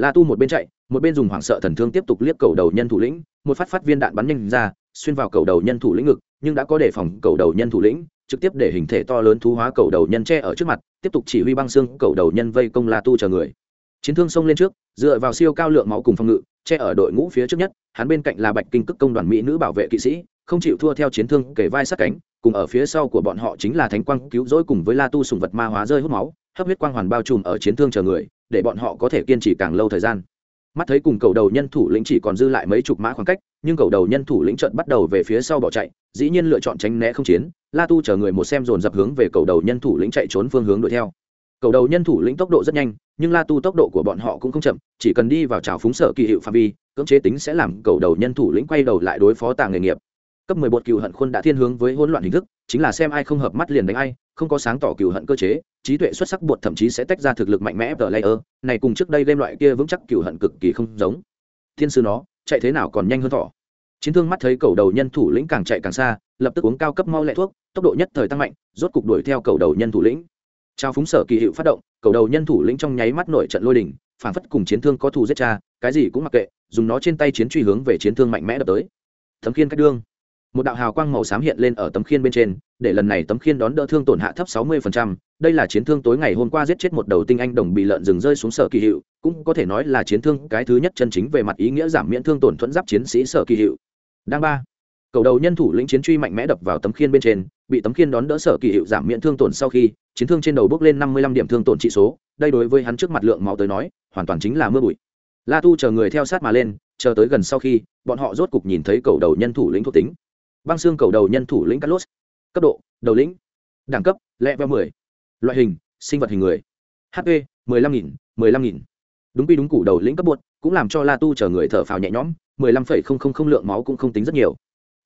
la tu một bên chạy, một bên dùng hoảng sợ thần thương tiếp tục liếc cầu đầu nhân thủ lĩnh, một phát phát viên đạn bắn nhanh ra, xuyên vào cầu đầu nhân thủ lĩnh ngực, nhưng đã có đề phòng cầu đầu nhân thủ lĩnh, trực tiếp để hình thể to lớn thú hóa cầu đầu nhân che ở trước mặt, tiếp tục chỉ huy băng xương cầu đầu nhân vây công la tu chờ người. Chiến thương xông lên trước, dựa vào siêu cao lượng máu cùng phòng ngự, che ở đội ngũ phía trước nhất, hắn bên cạnh là bạch kinh cức công đoàn mỹ nữ bảo vệ kỵ sĩ, không chịu thua theo chiến thương kể vai sát cánh, cùng ở phía sau của bọn họ chính là thánh quang cứu rỗi cùng với la tu sùng vật ma hóa rơi hút máu, hấp huyết quang hoàn bao trùm ở chiến thương chờ người để bọn họ có thể kiên trì càng lâu thời gian. Mắt thấy cùng cầu đầu nhân thủ lĩnh chỉ còn dư lại mấy chục mã khoảng cách, nhưng cầu đầu nhân thủ lĩnh trận bắt đầu về phía sau bỏ chạy, dĩ nhiên lựa chọn tránh né không chiến, la tu chờ người một xem dồn dập hướng về cầu đầu nhân thủ lĩnh chạy trốn phương hướng đuổi theo. Cầu đầu nhân thủ lĩnh tốc độ rất nhanh, nhưng la tu tốc độ của bọn họ cũng không chậm, chỉ cần đi vào trào phúng sở kỳ hiệu phạm vi, cưỡng chế tính sẽ làm cầu đầu nhân thủ lĩnh quay đầu lại đối phó tàng nghề nghiệp cấp mười bột cựu hận khuôn đã thiên hướng với hỗn loạn hình thức, chính là xem ai không hợp mắt liền đánh ai, không có sáng tỏ cựu hận cơ chế, trí tuệ xuất sắc bột thậm chí sẽ tách ra thực lực mạnh mẽ tờ layer, này cùng trước đây game loại kia vững chắc cựu hận cực kỳ không giống. Thiên sư nó, chạy thế nào còn nhanh hơn thỏ chiến thương mắt thấy cầu đầu nhân thủ lĩnh càng chạy càng xa, lập tức uống cao cấp mau lẹ thuốc, tốc độ nhất thời tăng mạnh, rốt cục đuổi theo cầu đầu nhân thủ lĩnh. Trao phúng sở kỳ hiệu phát động, cầu đầu nhân thủ lĩnh trong nháy mắt nổi trận lôi đỉnh phản phất cùng chiến thương có thù giết cha, cái gì cũng mặc kệ, dùng nó trên tay chiến truy hướng về chiến thương mạnh mẽ đập tới. Thấm khiên cách đương một đạo hào quang màu xám hiện lên ở tấm khiên bên trên để lần này tấm khiên đón đỡ thương tổn hạ thấp 60%, đây là chiến thương tối ngày hôm qua giết chết một đầu tinh anh đồng bị lợn rừng rơi xuống sở kỳ hiệu cũng có thể nói là chiến thương cái thứ nhất chân chính về mặt ý nghĩa giảm miễn thương tổn thuẫn giáp chiến sĩ sở kỳ hiệu. Đang ba cầu đầu nhân thủ lĩnh chiến truy mạnh mẽ đập vào tấm khiên bên trên bị tấm khiên đón đỡ sở kỳ hiệu giảm miễn thương tổn sau khi chiến thương trên đầu bước lên năm mươi lăm điểm thương tổn trị số đây đối với hắn trước mặt lượng máu tới nói hoàn toàn chính là mưa bụi. La tu chờ người theo sát mà lên chờ tới gần sau khi bọn họ rốt cục nhìn thấy cầu đầu nhân thủ lĩnh thuộc tính băng xương cầu đầu nhân thủ lĩnh Carlos. Cấp độ, đầu lĩnh. Đẳng cấp, lẹ veo mười. Loại hình, sinh vật hình người. Hp mười lăm nghìn, mười lăm nghìn. Đúng quy đúng củ đầu lĩnh cấp bột, cũng làm cho la tu chở người thở phào nhẹ nhõm, mười lăm phẩy không không không lượng máu cũng không tính rất nhiều.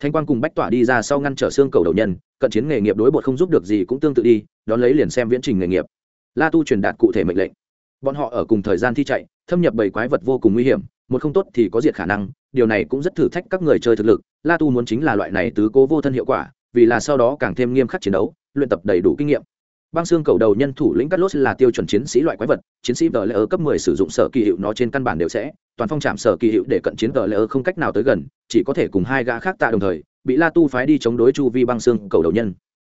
Thanh quan cùng bách tỏa đi ra sau ngăn trở xương cầu đầu nhân, cận chiến nghề nghiệp đối bột không giúp được gì cũng tương tự đi, đón lấy liền xem viễn trình nghề nghiệp. La tu truyền đạt cụ thể mệnh lệnh. Bọn họ ở cùng thời gian thi chạy, thâm nhập bảy quái vật vô cùng nguy hiểm một không tốt thì có diệt khả năng, điều này cũng rất thử thách các người chơi thực lực. La tu muốn chính là loại này tứ cố vô thân hiệu quả, vì là sau đó càng thêm nghiêm khắc chiến đấu, luyện tập đầy đủ kinh nghiệm. Băng xương cầu đầu nhân thủ lĩnh cắt lốt là tiêu chuẩn chiến sĩ loại quái vật, chiến sĩ vờ lẽ ở cấp 10 sử dụng sở kỳ hiệu nó trên căn bản đều sẽ, toàn phong trạm sở kỳ hiệu để cận chiến vờ lễ không cách nào tới gần, chỉ có thể cùng hai gã khác tạ đồng thời, bị la tu phái đi chống đối chu vi băng xương cầu đầu nhân.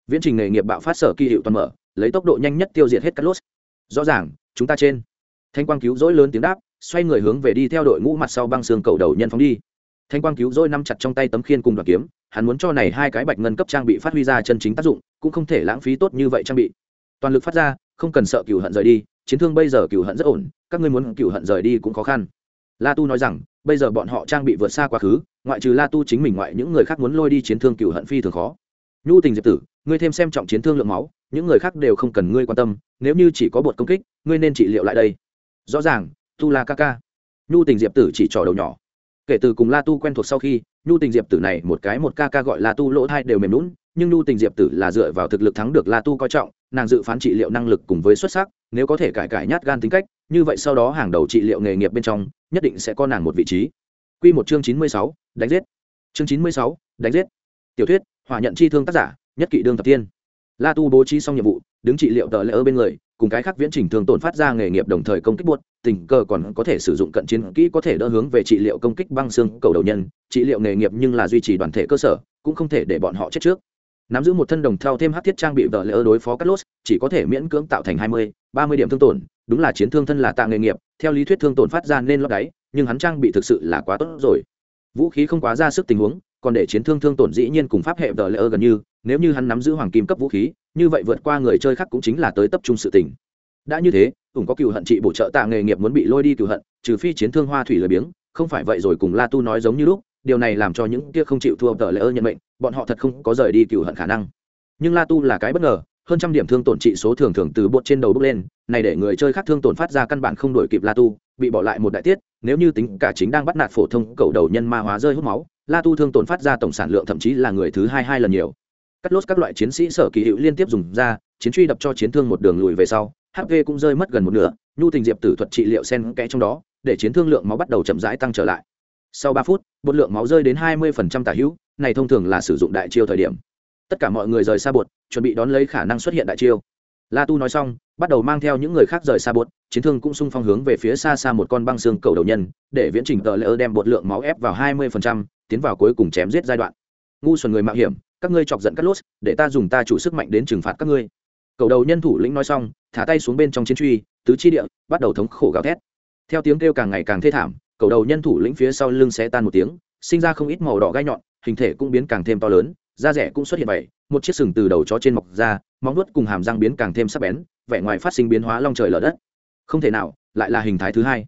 Viễn trình nghề nghiệp bạo phát sở kỳ hiệu toàn mở, lấy tốc độ nhanh nhất tiêu diệt hết cắt lốt. Rõ ràng, chúng ta trên. Thanh quang cứu rỗi lớn tiếng đáp xoay người hướng về đi theo đội ngũ mặt sau băng xương cầu đầu nhân phóng đi. Thanh quang cứu rỗi nắm chặt trong tay tấm khiên cùng đoạt kiếm, hắn muốn cho này hai cái bạch ngân cấp trang bị phát huy ra chân chính tác dụng, cũng không thể lãng phí tốt như vậy trang bị. Toàn lực phát ra, không cần sợ cựu hận rời đi, chiến thương bây giờ cựu hận rất ổn, các ngươi muốn cựu hận rời đi cũng khó khăn. La tu nói rằng, bây giờ bọn họ trang bị vượt xa quá khứ, ngoại trừ la tu chính mình ngoại những người khác muốn lôi đi chiến thương cựu hận phi thường khó. Nhu tình diệp tử, ngươi thêm xem trọng chiến thương lượng máu, những người khác đều không cần ngươi quan tâm, nếu như chỉ có bột công kích, ngươi nên trị liệu lại đây. Rõ ràng tu la ca ca. Nhu tình diệp tử chỉ trỏ đầu nhỏ. Kể từ cùng la tu quen thuộc sau khi, nhu tình diệp tử này một cái một ca ca gọi la tu lỗ thai đều mềm lún nhưng nhu tình diệp tử là dựa vào thực lực thắng được la tu coi trọng, nàng dự phán trị liệu năng lực cùng với xuất sắc, nếu có thể cải cải nhát gan tính cách, như vậy sau đó hàng đầu trị liệu nghề nghiệp bên trong, nhất định sẽ có nàng một vị trí. Quy một chương chín mươi sáu, đánh giết. Chương chín mươi sáu, đánh giết. Tiểu thuyết, hỏa nhận chi thương tác giả, nhất kỵ đương tập tiên. La tu bố trí xong nhiệm vụ đứng trị liệu tờ lễ ở bên người, cùng cái khác viễn trình thường tổn phát ra nghề nghiệp đồng thời công kích buốt tình cờ còn có thể sử dụng cận chiến kỹ có thể đỡ hướng về trị liệu công kích băng xương cầu đầu nhân. Trị liệu nghề nghiệp nhưng là duy trì đoàn thể cơ sở, cũng không thể để bọn họ chết trước. Nắm giữ một thân đồng theo thêm hát thiết trang bị vợ lỡ đối phó cắt lốt, chỉ có thể miễn cưỡng tạo thành hai mươi, ba mươi điểm thương tổn, đúng là chiến thương thân là tạ nghề nghiệp, theo lý thuyết thương tổn phát ra nên lót đáy, nhưng hắn trang bị thực sự là quá tốt rồi. Vũ khí không quá ra sức tình huống còn để chiến thương thương tổn dĩ nhiên cùng pháp hệ vợ lỡ gần như, nếu như hắn nắm giữ hoàng kim cấp vũ khí, như vậy vượt qua người chơi khác cũng chính là tới tập trung sự tình. Đã như thế, ủng có cựu hận trị bổ trợ tạ nghề nghiệp muốn bị lôi đi cựu hận, trừ phi chiến thương hoa thủy lười biếng, không phải vậy rồi cùng la tu nói giống như lúc, điều này làm cho những kia không chịu thua tờ lễ ơ nhận mệnh, bọn họ thật không có rời đi cựu hận khả năng. Nhưng la tu là cái bất ngờ, hơn trăm điểm thương tổn trị số thường thường từ bột trên đầu bước lên, này để người chơi khác thương tổn phát ra căn bản không đổi kịp la tu, bị bỏ lại một đại tiết nếu như tính cả chính đang bắt nạt phổ thông cầu đầu nhân ma hóa rơi hút máu, la tu thương tổn phát ra tổng sản lượng thậm chí là người thứ hai hai lần nhiều. Cắt lốt các loại chiến sĩ sở kỳ hữu liên tiếp dùng ra, chiến truy đập cho chiến thương một đường lùi về sau hp cũng rơi mất gần một nửa, nhu tình diệp tử thuật trị liệu sen kẽ trong đó, để chiến thương lượng máu bắt đầu chậm rãi tăng trở lại. Sau ba phút, bột lượng máu rơi đến hai mươi tả hữu, này thông thường là sử dụng đại chiêu thời điểm. Tất cả mọi người rời xa bột, chuẩn bị đón lấy khả năng xuất hiện đại chiêu. La tu nói xong bắt đầu mang theo những người khác rời xa bột, chiến thương cũng xung phong hướng về phía xa xa một con băng xương cầu đầu nhân, để viễn trình tờ lỡ đem bột lượng máu ép vào hai mươi tiến vào cuối cùng chém giết giai đoạn. Ngu xuẩn người mạo hiểm, các ngươi chọc giận cắt lốt, để ta dùng ta chủ sức mạnh đến trừng phạt các ngươi. Cầu đầu nhân thủ lĩnh nói xong, thả tay xuống bên trong chiến truy, tứ chi địa, bắt đầu thống khổ gào thét. Theo tiếng kêu càng ngày càng thê thảm, cầu đầu nhân thủ lĩnh phía sau lưng sẽ tan một tiếng, sinh ra không ít màu đỏ gai nhọn, hình thể cũng biến càng thêm to lớn, da rẻ cũng xuất hiện vậy một chiếc sừng từ đầu chó trên mọc ra, móng nuốt cùng hàm răng biến càng thêm sắc bén, vẻ ngoài phát sinh biến hóa long trời lở đất. Không thể nào, lại là hình thái thứ hai.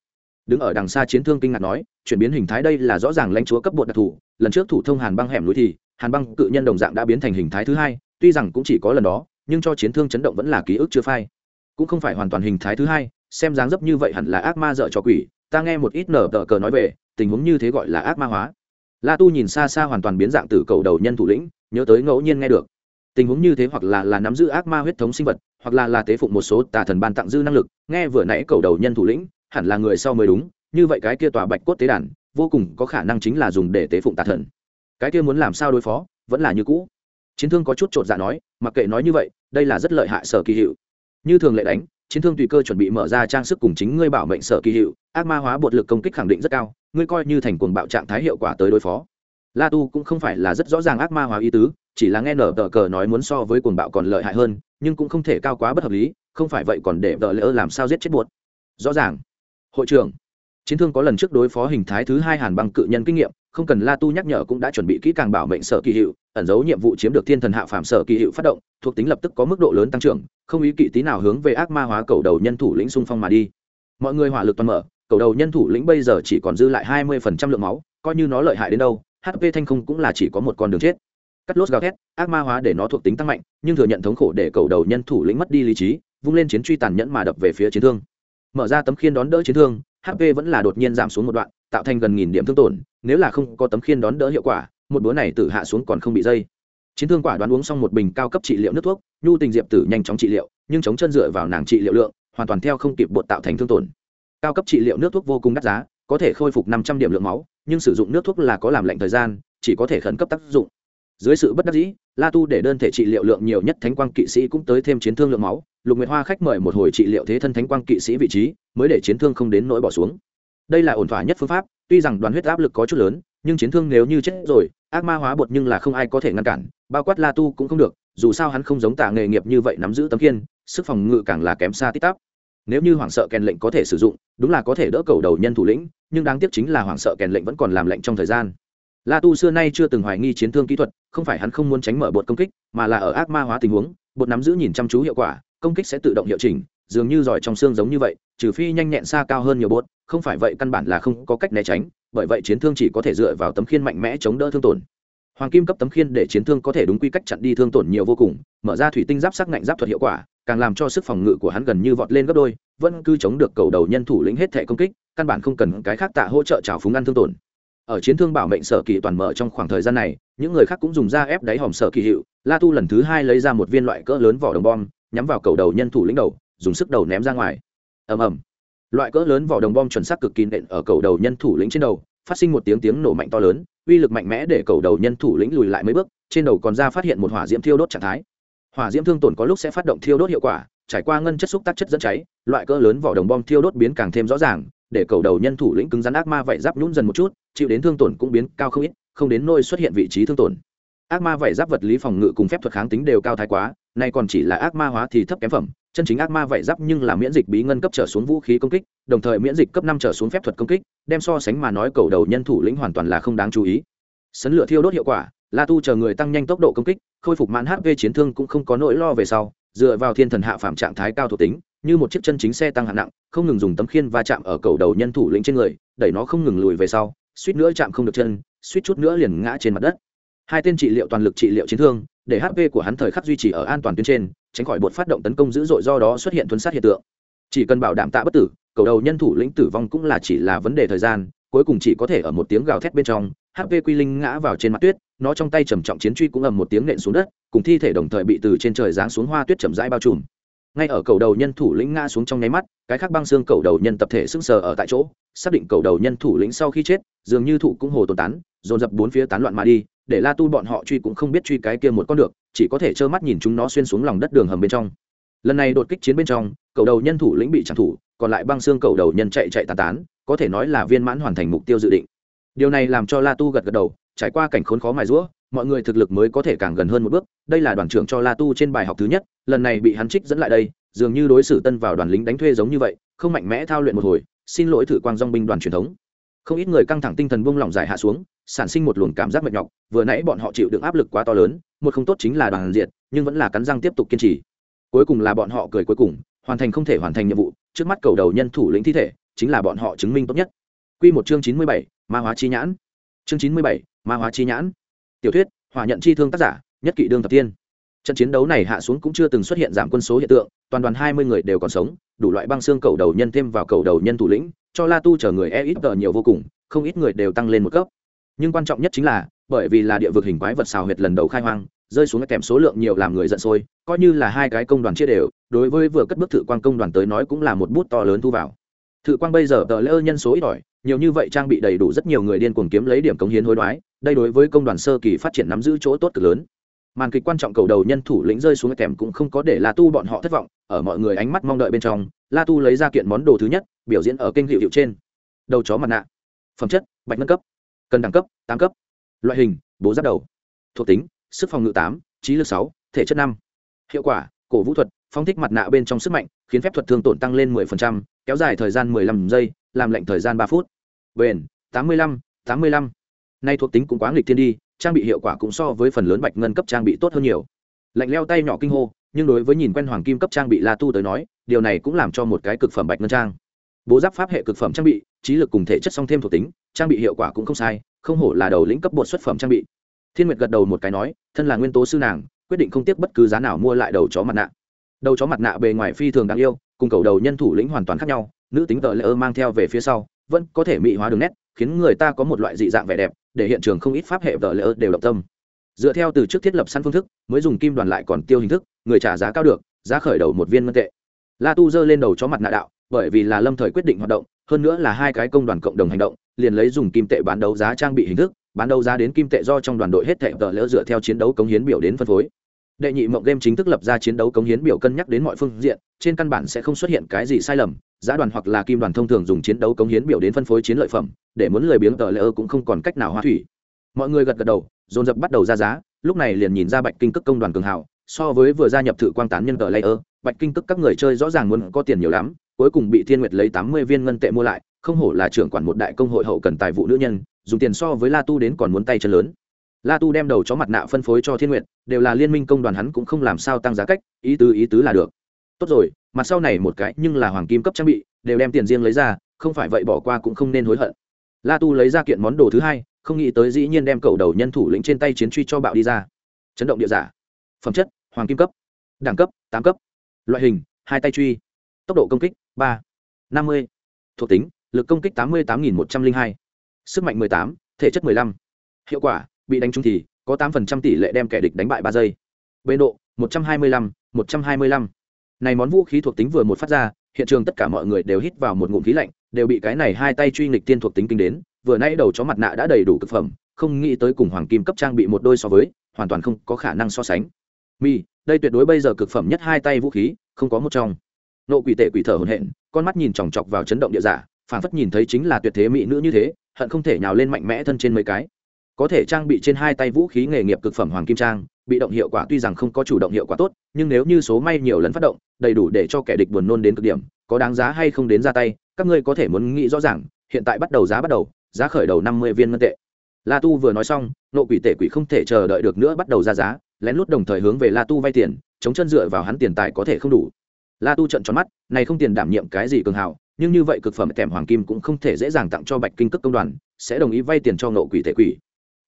Đứng ở đằng xa chiến thương kinh ngạc nói, chuyển biến hình thái đây là rõ ràng lãnh chúa cấp bột đặc thù, lần trước thủ thông hàn băng hẻm núi thì, hàn băng cự nhân đồng dạng đã biến thành hình thái thứ hai, tuy rằng cũng chỉ có lần đó, nhưng cho chiến thương chấn động vẫn là ký ức chưa phai. Cũng không phải hoàn toàn hình thái thứ hai, xem dáng dấp như vậy hẳn là ác ma dợ cho quỷ, ta nghe một ít nở tờ cờ nói về, tình huống như thế gọi là ác ma hóa. La tu nhìn xa xa hoàn toàn biến dạng từ cầu đầu nhân thủ lĩnh nhớ tới ngẫu nhiên nghe được. Tình huống như thế hoặc là là nắm giữ ác ma huyết thống sinh vật, hoặc là là tế phụng một số tà thần ban tặng dư năng lực, nghe vừa nãy cầu đầu nhân thủ lĩnh, hẳn là người sau mới đúng, như vậy cái kia tòa bạch cốt tế đàn, vô cùng có khả năng chính là dùng để tế phụng tà thần. Cái kia muốn làm sao đối phó, vẫn là như cũ. Chiến thương có chút chột dạ nói, mặc kệ nói như vậy, đây là rất lợi hại sở kỳ hiệu. Như thường lệ đánh, chiến thương tùy cơ chuẩn bị mở ra trang sức cùng chính ngươi bảo mệnh sở kỳ hiệu, ác ma hóa bột lực công kích khẳng định rất cao, ngươi coi như thành cuồng bạo trạng thái hiệu quả tới đối phó la tu cũng không phải là rất rõ ràng ác ma hóa ý tứ, chỉ là nghe nở tờ cờ nói muốn so với cuồng bạo còn lợi hại hơn, nhưng cũng không thể cao quá bất hợp lý, không phải vậy còn để vợ lỡ làm sao giết chết buột rõ ràng. Hội trưởng, chiến thương có lần trước đối phó hình thái thứ hai hàn băng cự nhân kinh nghiệm, không cần la tu nhắc nhở cũng đã chuẩn bị kỹ càng bảo mệnh sở kỳ hiệu, ẩn giấu nhiệm vụ chiếm được thiên thần hạ phạm sở kỳ hiệu phát động, thuộc tính lập tức có mức độ lớn tăng trưởng, không ý kỵ tí nào hướng về ác ma hóa cầu đầu nhân thủ lĩnh xung phong mà đi. Mọi người hỏa lực toàn mở, cầu đầu nhân thủ lĩnh bây giờ chỉ còn dư lại hai mươi phần trăm lượng máu, coi như nó lợi hại đến đâu hp thanh không cũng là chỉ có một con đường chết. Cắt lốt gào thét, ác ma hóa để nó thuộc tính tăng mạnh, nhưng thừa nhận thống khổ để cầu đầu nhân thủ lĩnh mất đi lý trí, vung lên chiến truy tàn nhẫn mà đập về phía chiến thương. Mở ra tấm khiên đón đỡ chiến thương hp vẫn là đột nhiên giảm xuống một đoạn, tạo thành gần nghìn điểm thương tổn, nếu là không có tấm khiên đón đỡ hiệu quả, một búa này tử hạ xuống còn không bị dây. Chiến thương quả đoán uống xong một bình cao cấp trị liệu nước thuốc, nhu tình diệp tử nhanh chóng trị liệu, nhưng chống chân dựa vào nàng trị liệu lượng, hoàn toàn theo không kịp bột tạo thành thương tổn. Cao cấp trị liệu nước thuốc vô cùng đắt giá, có thể khôi phục năm trăm điểm lượng máu nhưng sử dụng nước thuốc là có làm lạnh thời gian, chỉ có thể khẩn cấp tác dụng. Dưới sự bất đắc dĩ, la tu để đơn thể trị liệu lượng nhiều nhất thánh quang kỵ sĩ cũng tới thêm chiến thương lượng máu, lục nguyệt hoa khách mời một hồi trị liệu thế thân thánh quang kỵ sĩ vị trí, mới để chiến thương không đến nỗi bỏ xuống. Đây là ổn thỏa nhất phương pháp, tuy rằng đoàn huyết áp lực có chút lớn, nhưng chiến thương nếu như chết rồi, ác ma hóa bột nhưng là không ai có thể ngăn cản, bao quát la tu cũng không được, dù sao hắn không giống tạ nghề nghiệp như vậy nắm giữ tấm kiên sức phòng ngự càng là kém xa tít tắp. Nếu như hoảng sợ kèn lệnh có thể sử dụng, đúng là có thể đỡ cầu đầu nhân thủ lĩnh nhưng đáng tiếc chính là hoảng sợ kèn lệnh vẫn còn làm lệnh trong thời gian. La tu xưa nay chưa từng hoài nghi chiến thương kỹ thuật, không phải hắn không muốn tránh mở bột công kích, mà là ở ác ma hóa tình huống, bột nắm giữ nhìn chăm chú hiệu quả, công kích sẽ tự động hiệu chỉnh, dường như giỏi trong xương giống như vậy, trừ phi nhanh nhẹn xa cao hơn nhiều bột, không phải vậy căn bản là không có cách né tránh, bởi vậy chiến thương chỉ có thể dựa vào tấm khiên mạnh mẽ chống đỡ thương tổn. Hoàng kim cấp tấm khiên để chiến thương có thể đúng quy cách chặn đi thương tổn nhiều vô cùng, mở ra thủy tinh giáp sắc ngạnh giáp thuật hiệu quả càng làm cho sức phòng ngự của hắn gần như vọt lên gấp đôi, vẫn cứ chống được cầu đầu nhân thủ lĩnh hết thể công kích, căn bản không cần cái khác tạ hỗ trợ trào phúng ăn thương tổn. Ở chiến thương bảo mệnh sở kỳ toàn mở trong khoảng thời gian này, những người khác cũng dùng da ép đáy hòm sở kỳ hiệu, la tu lần thứ hai lấy ra một viên loại cỡ lớn vỏ đồng bom, nhắm vào cầu đầu nhân thủ lĩnh đầu, dùng sức đầu ném ra ngoài. Ầm ầm. Loại cỡ lớn vỏ đồng bom chuẩn xác cực kỳ nện ở cầu đầu nhân thủ lĩnh trên đầu, phát sinh một tiếng tiếng nổ mạnh to lớn, uy lực mạnh mẽ để cầu đầu nhân thủ lĩnh lùi lại mấy bước, trên đầu còn ra phát hiện một hỏa diễm thiêu đốt trạng thái hỏa diễm thương tổn có lúc sẽ phát động thiêu đốt hiệu quả, trải qua ngân chất xúc tác chất dẫn cháy, loại cỡ lớn vỏ đồng bom thiêu đốt biến càng thêm rõ ràng, để cầu đầu nhân thủ lĩnh cứng rắn ác ma vảy giáp nhún dần một chút, chịu đến thương tổn cũng biến cao không ít, không đến nôi xuất hiện vị trí thương tổn. Ác ma vảy giáp vật lý phòng ngự cùng phép thuật kháng tính đều cao thái quá, nay còn chỉ là ác ma hóa thì thấp kém phẩm, chân chính ác ma vảy giáp nhưng là miễn dịch bí ngân cấp trở xuống vũ khí công kích, đồng thời miễn dịch cấp năm trở xuống phép thuật công kích, đem so sánh mà nói cầu đầu nhân thủ lĩnh hoàn toàn là không đáng chú ý. Sấn lửa thiêu đốt hiệu quả la tu chờ người tăng nhanh tốc độ công kích, khôi phục mãn hp chiến thương cũng không có nỗi lo về sau, dựa vào thiên thần hạ phạm trạng thái cao thuộc tính, như một chiếc chân chính xe tăng hạng nặng, không ngừng dùng tấm khiên va chạm ở cầu đầu nhân thủ lĩnh trên người, đẩy nó không ngừng lùi về sau, suýt nữa chạm không được chân, suýt chút nữa liền ngã trên mặt đất. Hai tên trị liệu toàn lực trị liệu chiến thương, để hp của hắn thời khắc duy trì ở an toàn tuyến trên, tránh khỏi bột phát động tấn công dữ dội do đó xuất hiện thuấn sát hiện tượng. Chỉ cần bảo đảm tạ bất tử, cầu đầu nhân thủ lĩnh tử vong cũng là chỉ là vấn đề thời gian, cuối cùng chỉ có thể ở một tiếng gào thét bên trong hp quy linh ngã vào trên mặt tuyết, nó trong tay trầm trọng chiến truy cũng ầm một tiếng nện xuống đất, cùng thi thể đồng thời bị từ trên trời giáng xuống hoa tuyết chậm rãi bao trùm. Ngay ở cầu đầu nhân thủ lĩnh ngã xuống trong nháy mắt, cái khác băng xương cầu đầu nhân tập thể sững sờ ở tại chỗ, xác định cầu đầu nhân thủ lĩnh sau khi chết, dường như thụ cũng hồ tồn tán, dồn dập bốn phía tán loạn mà đi, để la tu bọn họ truy cũng không biết truy cái kia một con được, chỉ có thể trơ mắt nhìn chúng nó xuyên xuống lòng đất đường hầm bên trong. Lần này đột kích chiến bên trong, cầu đầu nhân thủ lĩnh bị chặn thủ, còn lại băng xương cầu đầu nhân chạy chạy tán tán, có thể nói là viên mãn hoàn thành mục tiêu dự định điều này làm cho la tu gật gật đầu, trải qua cảnh khốn khó mài rũa mọi người thực lực mới có thể càng gần hơn một bước. Đây là đoàn trưởng cho la tu trên bài học thứ nhất, lần này bị hắn trích dẫn lại đây, dường như đối xử tân vào đoàn lính đánh thuê giống như vậy, không mạnh mẽ thao luyện một hồi, xin lỗi thử quang dong binh đoàn truyền thống. Không ít người căng thẳng tinh thần buông lỏng dài hạ xuống, sản sinh một luồng cảm giác mệt nhọc, vừa nãy bọn họ chịu đựng áp lực quá to lớn, một không tốt chính là đoàn diệt, nhưng vẫn là cắn răng tiếp tục kiên trì. Cuối cùng là bọn họ cười cuối cùng, hoàn thành không thể hoàn thành nhiệm vụ, trước mắt cầu đầu nhân thủ lĩnh thi thể, chính là bọn họ chứng minh tốt nhất. Quy một chương chín mươi bảy, ma hóa chi nhãn. Chương chín mươi bảy, ma hóa chi nhãn. Tiểu thuyết, hỏa nhận chi thương tác giả, nhất kỵ đương thập tiên. Trận chiến đấu này hạ xuống cũng chưa từng xuất hiện giảm quân số hiện tượng, toàn đoàn hai mươi người đều còn sống, đủ loại băng xương cầu đầu nhân thêm vào cầu đầu nhân thủ lĩnh, cho La Tu chờ người e ít nhiều vô cùng, không ít người đều tăng lên một cấp. Nhưng quan trọng nhất chính là, bởi vì là địa vực hình quái vật xào huyệt lần đầu khai hoang, rơi xuống kèm số lượng nhiều làm người giận sôi coi như là hai cái công đoàn chia đều đối với vừa cất bước thử quang công đoàn tới nói cũng là một bút to lớn thu vào thự quang bây giờ tờ lỡ nhân số ít ỏi nhiều như vậy trang bị đầy đủ rất nhiều người điên cuồng kiếm lấy điểm cống hiến hối đoái đây đối với công đoàn sơ kỳ phát triển nắm giữ chỗ tốt cực lớn. Màn kịch quan trọng cầu đầu nhân thủ lĩnh rơi xuống kèm cũng không có để la tu bọn họ thất vọng ở mọi người ánh mắt mong đợi bên trong la tu lấy ra kiện món đồ thứ nhất biểu diễn ở kênh hiệu hiệu trên. Đầu chó mặt nạ. Phẩm chất bạch nâng cấp. Cần đẳng cấp tám cấp. Loại hình bố giáp đầu. Thuộc tính sức phòng ngự tám trí lực sáu thể chất năm. Hiệu quả cổ vũ thuật phong thích mặt nạ bên trong sức mạnh khiến phép thuật thương tổn tăng lên 10%, kéo dài thời gian 15 giây làm lệnh thời gian ba phút bền 85, 85. nay thuộc tính cũng quá nghịch thiên đi trang bị hiệu quả cũng so với phần lớn bạch ngân cấp trang bị tốt hơn nhiều. Lạnh leo tay nhỏ kinh hô nhưng đối với nhìn quen hoàng kim cấp trang bị la tu tới nói điều này cũng làm cho một cái cực phẩm bạch ngân trang. Bố giáp pháp hệ cực phẩm trang bị trí lực cùng thể chất song thêm thuộc tính trang bị hiệu quả cũng không sai không hổ là đầu lĩnh cấp bột xuất phẩm trang bị. Thiên nguyệt gật đầu một cái nói thân là nguyên tố sư nàng quyết định không tiếc bất cứ giá nào mua lại đầu chó mặt nạ. Đầu chó mặt nạ bề ngoài phi thường đáng yêu cùng cầu đầu nhân thủ lĩnh hoàn toàn khác nhau nữ tính tợ lỡ mang theo về phía sau vẫn có thể mỹ hóa đường nét, khiến người ta có một loại dị dạng vẻ đẹp, để hiện trường không ít pháp hệ vợ lỡ đều động tâm. Dựa theo từ trước thiết lập săn phương thức, mới dùng kim đoàn lại còn tiêu hình thức, người trả giá cao được, giá khởi đầu một viên ngân tệ. La tu giơ lên đầu chó mặt nạ đạo, bởi vì là lâm thời quyết định hoạt động, hơn nữa là hai cái công đoàn cộng đồng hành động, liền lấy dùng kim tệ bán đấu giá trang bị hình thức, bán đấu giá đến kim tệ do trong đoàn đội hết thệ vợ lỡ dựa theo chiến đấu cống hiến biểu đến phân phối. Đệ nhị mộng game chính thức lập ra chiến đấu cống hiến biểu cân nhắc đến mọi phương diện, trên căn bản sẽ không xuất hiện cái gì sai lầm giá đoàn hoặc là kim đoàn thông thường dùng chiến đấu cống hiến biểu đến phân phối chiến lợi phẩm để muốn lười biếng tờ lỡ cũng không còn cách nào hoa thủy. Mọi người gật gật đầu dồn dập bắt đầu ra giá lúc này liền nhìn ra bạch kinh cước công đoàn cường hào so với vừa gia nhập thử quang tán nhân tờ layer bạch kinh cước các người chơi rõ ràng muốn có tiền nhiều lắm cuối cùng bị thiên nguyệt lấy tám mươi viên ngân tệ mua lại không hổ là trưởng quản một đại công hội hậu cần tài vụ nữ nhân dùng tiền so với la tu đến còn muốn tay chân lớn. La tu đem đầu chó mặt nạ phân phối cho thiên nguyệt, đều là liên minh công đoàn hắn cũng không làm sao tăng giá cách ý tứ ý tứ là được. Tốt rồi mặt sau này một cái nhưng là hoàng kim cấp trang bị, đều đem tiền riêng lấy ra, không phải vậy bỏ qua cũng không nên hối hận. La tu lấy ra kiện món đồ thứ hai, không nghĩ tới dĩ nhiên đem cầu đầu nhân thủ lĩnh trên tay chiến truy cho bạo đi ra. Chấn động địa giả. Phẩm chất, hoàng kim cấp. Đẳng cấp, tám cấp. Loại hình, hai tay truy. Tốc độ công kích, ba. Năm mươi. Thuộc tính, lực công kích tám mươi tám nghìn một trăm linh hai. Sức mạnh mười tám, thể chất mười lăm. Hiệu quả, bị đánh trúng thì có tám phần trăm tỷ lệ đem kẻ địch đánh bại ba giây. Bê độ, một trăm hai mươi lăm, một trăm hai mươi lăm này món vũ khí thuộc tính vừa một phát ra, hiện trường tất cả mọi người đều hít vào một ngụm khí lạnh, đều bị cái này hai tay truy nghịch tiên thuộc tính kinh đến, vừa nay đầu chó mặt nạ đã đầy đủ thực phẩm, không nghĩ tới cùng hoàng kim cấp trang bị một đôi so với, hoàn toàn không có khả năng so sánh. Mi, đây tuyệt đối bây giờ cực phẩm nhất hai tay vũ khí, không có một trong. Nộ quỷ tệ quỷ thở hồn hển, con mắt nhìn chòng chọc vào chấn động địa giả phản phất nhìn thấy chính là tuyệt thế mỹ nữ như thế, hận không thể nhào lên mạnh mẽ thân trên mấy cái. Có thể trang bị trên hai tay vũ khí nghề nghiệp cực phẩm hoàng kim trang bị động hiệu quả tuy rằng không có chủ động hiệu quả tốt, nhưng nếu như số may nhiều lần phát động, đầy đủ để cho kẻ địch buồn nôn đến cực điểm, có đáng giá hay không đến ra tay, các ngươi có thể muốn nghĩ rõ ràng, hiện tại bắt đầu giá bắt đầu, giá khởi đầu năm mươi viên ngân tệ. La tu vừa nói xong, nộ quỷ tể quỷ không thể chờ đợi được nữa bắt đầu ra giá, lén lút đồng thời hướng về la tu vay tiền, chống chân dựa vào hắn tiền tài có thể không đủ. La tu trận tròn mắt, này không tiền đảm nhiệm cái gì cường hào, nhưng như vậy cực phẩm kèm hoàng kim cũng không thể dễ dàng tặng cho bạch kinh cước công đoàn, sẽ đồng ý vay tiền cho nộ quỷ tể quỷ.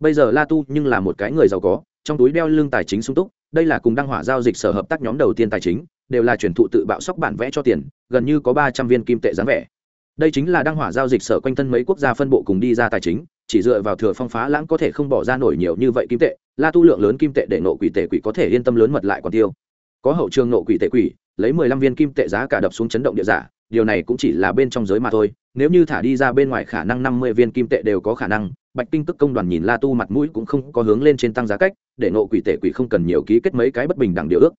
Bây giờ la tu nhưng là một cái người giàu có trong túi đeo lương tài chính sung túc, đây là cùng đăng hỏa giao dịch sở hợp tác nhóm đầu tiên tài chính, đều là chuyển thụ tự bạo sóc bản vẽ cho tiền, gần như có ba trăm viên kim tệ dáng vẻ. Đây chính là đăng hỏa giao dịch sở quanh thân mấy quốc gia phân bộ cùng đi ra tài chính, chỉ dựa vào thừa phong phá lãng có thể không bỏ ra nổi nhiều như vậy kim tệ, la tu lượng lớn kim tệ để nộ quỷ tệ quỷ có thể yên tâm lớn mật lại còn tiêu. Có hậu trường nộ quỷ tệ quỷ, lấy mười lăm viên kim tệ giá cả đập xuống chấn động địa giả, điều này cũng chỉ là bên trong giới mà thôi, nếu như thả đi ra bên ngoài khả năng năm mươi viên kim tệ đều có khả năng bạch kinh tức công đoàn nhìn la tu mặt mũi cũng không có hướng lên trên tăng giá cách, để nộ quỷ tể quỷ không cần nhiều ký kết mấy cái bất bình đẳng điều ước.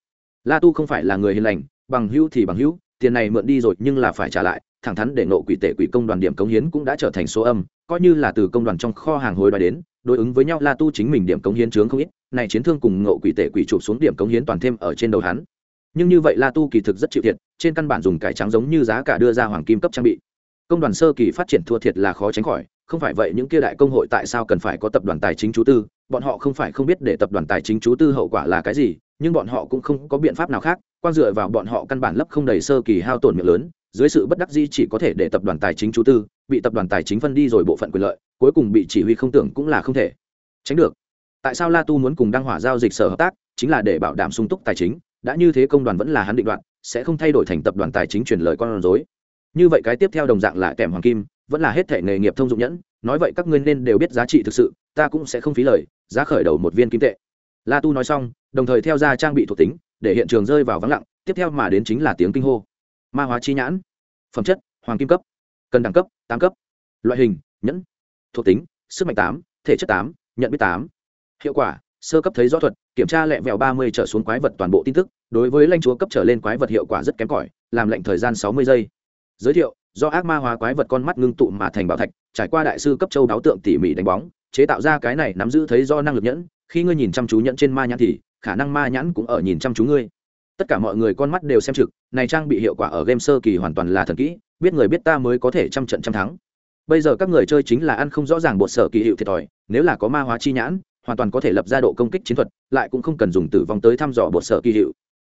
La tu không phải là người hiền lành, bằng hữu thì bằng hữu, tiền này mượn đi rồi nhưng là phải trả lại, thẳng thắn để nộ quỷ tể quỷ công đoàn điểm cống hiến cũng đã trở thành số âm, coi như là từ công đoàn trong kho hàng hồi đoái đến, đối ứng với nhau la tu chính mình điểm cống hiến chướng không ít, này chiến thương cùng nộ quỷ tể quỷ chụp xuống điểm cống hiến toàn thêm ở trên đầu hắn. Nhưng như vậy la tu kỳ thực rất chịu thiệt, trên căn bản dùng cải trắng giống như giá cả đưa ra hoàng kim cấp trang bị. Công đoàn sơ kỳ phát triển thua thiệt là khó tránh khỏi không phải vậy những kia đại công hội tại sao cần phải có tập đoàn tài chính chú tư? Bọn họ không phải không biết để tập đoàn tài chính chú tư hậu quả là cái gì, nhưng bọn họ cũng không có biện pháp nào khác quan dựa vào bọn họ căn bản lấp không đầy sơ kỳ hao tổn miệng lớn, dưới sự bất đắc dĩ chỉ có thể để tập đoàn tài chính chú tư, bị tập đoàn tài chính phân đi rồi bộ phận quyền lợi, cuối cùng bị chỉ huy không tưởng cũng là không thể. Tránh được. Tại sao la tu muốn cùng đăng hỏa giao dịch sở hợp tác, chính là để bảo đảm sung túc tài chính, đã như thế công đoàn vẫn là hắn định đoạn, sẽ không thay đổi thành tập đoàn tài chính chuyển lời con rối. Như vậy cái tiếp theo đồng dạng là kèm hoàng kim vẫn là hết thể nghề nghiệp thông dụng nhẫn, nói vậy các ngươi nên đều biết giá trị thực sự, ta cũng sẽ không phí lời, giá khởi đầu một viên kim tệ. La tu nói xong, đồng thời theo ra trang bị thuộc tính, để hiện trường rơi vào vắng lặng, tiếp theo mà đến chính là tiếng kinh hô. Ma hóa chi nhãn, phẩm chất, hoàng kim cấp, cần đẳng cấp, tám cấp. Loại hình, nhẫn, thuộc tính, sức mạnh tám, thể chất tám, nhận biết tám. Hiệu quả, sơ cấp thấy rõ thuật, kiểm tra lẹ vẹo ba mươi trở xuống quái vật toàn bộ tin tức, đối với lãnh chúa cấp trở lên quái vật hiệu quả rất kém cỏi, làm lệnh thời gian sáu mươi giây. Giới thiệu do ác ma hóa quái vật con mắt ngưng tụ mà thành bảo thạch, trải qua đại sư cấp châu đáo tượng tỉ mỉ đánh bóng, chế tạo ra cái này nắm giữ thấy do năng lực nhẫn, khi ngươi nhìn chăm chú nhẫn trên ma nhãn thì khả năng ma nhãn cũng ở nhìn chăm chú ngươi. Tất cả mọi người con mắt đều xem trực, này trang bị hiệu quả ở game sơ kỳ hoàn toàn là thần kỹ, biết người biết ta mới có thể trăm trận trăm thắng. Bây giờ các người chơi chính là ăn không rõ ràng bột sở kỳ hiệu thiệt thòi, nếu là có ma hóa chi nhãn, hoàn toàn có thể lập ra độ công kích chiến thuật, lại cũng không cần dùng tử vong tới thăm dò bột sở kỳ hiệu.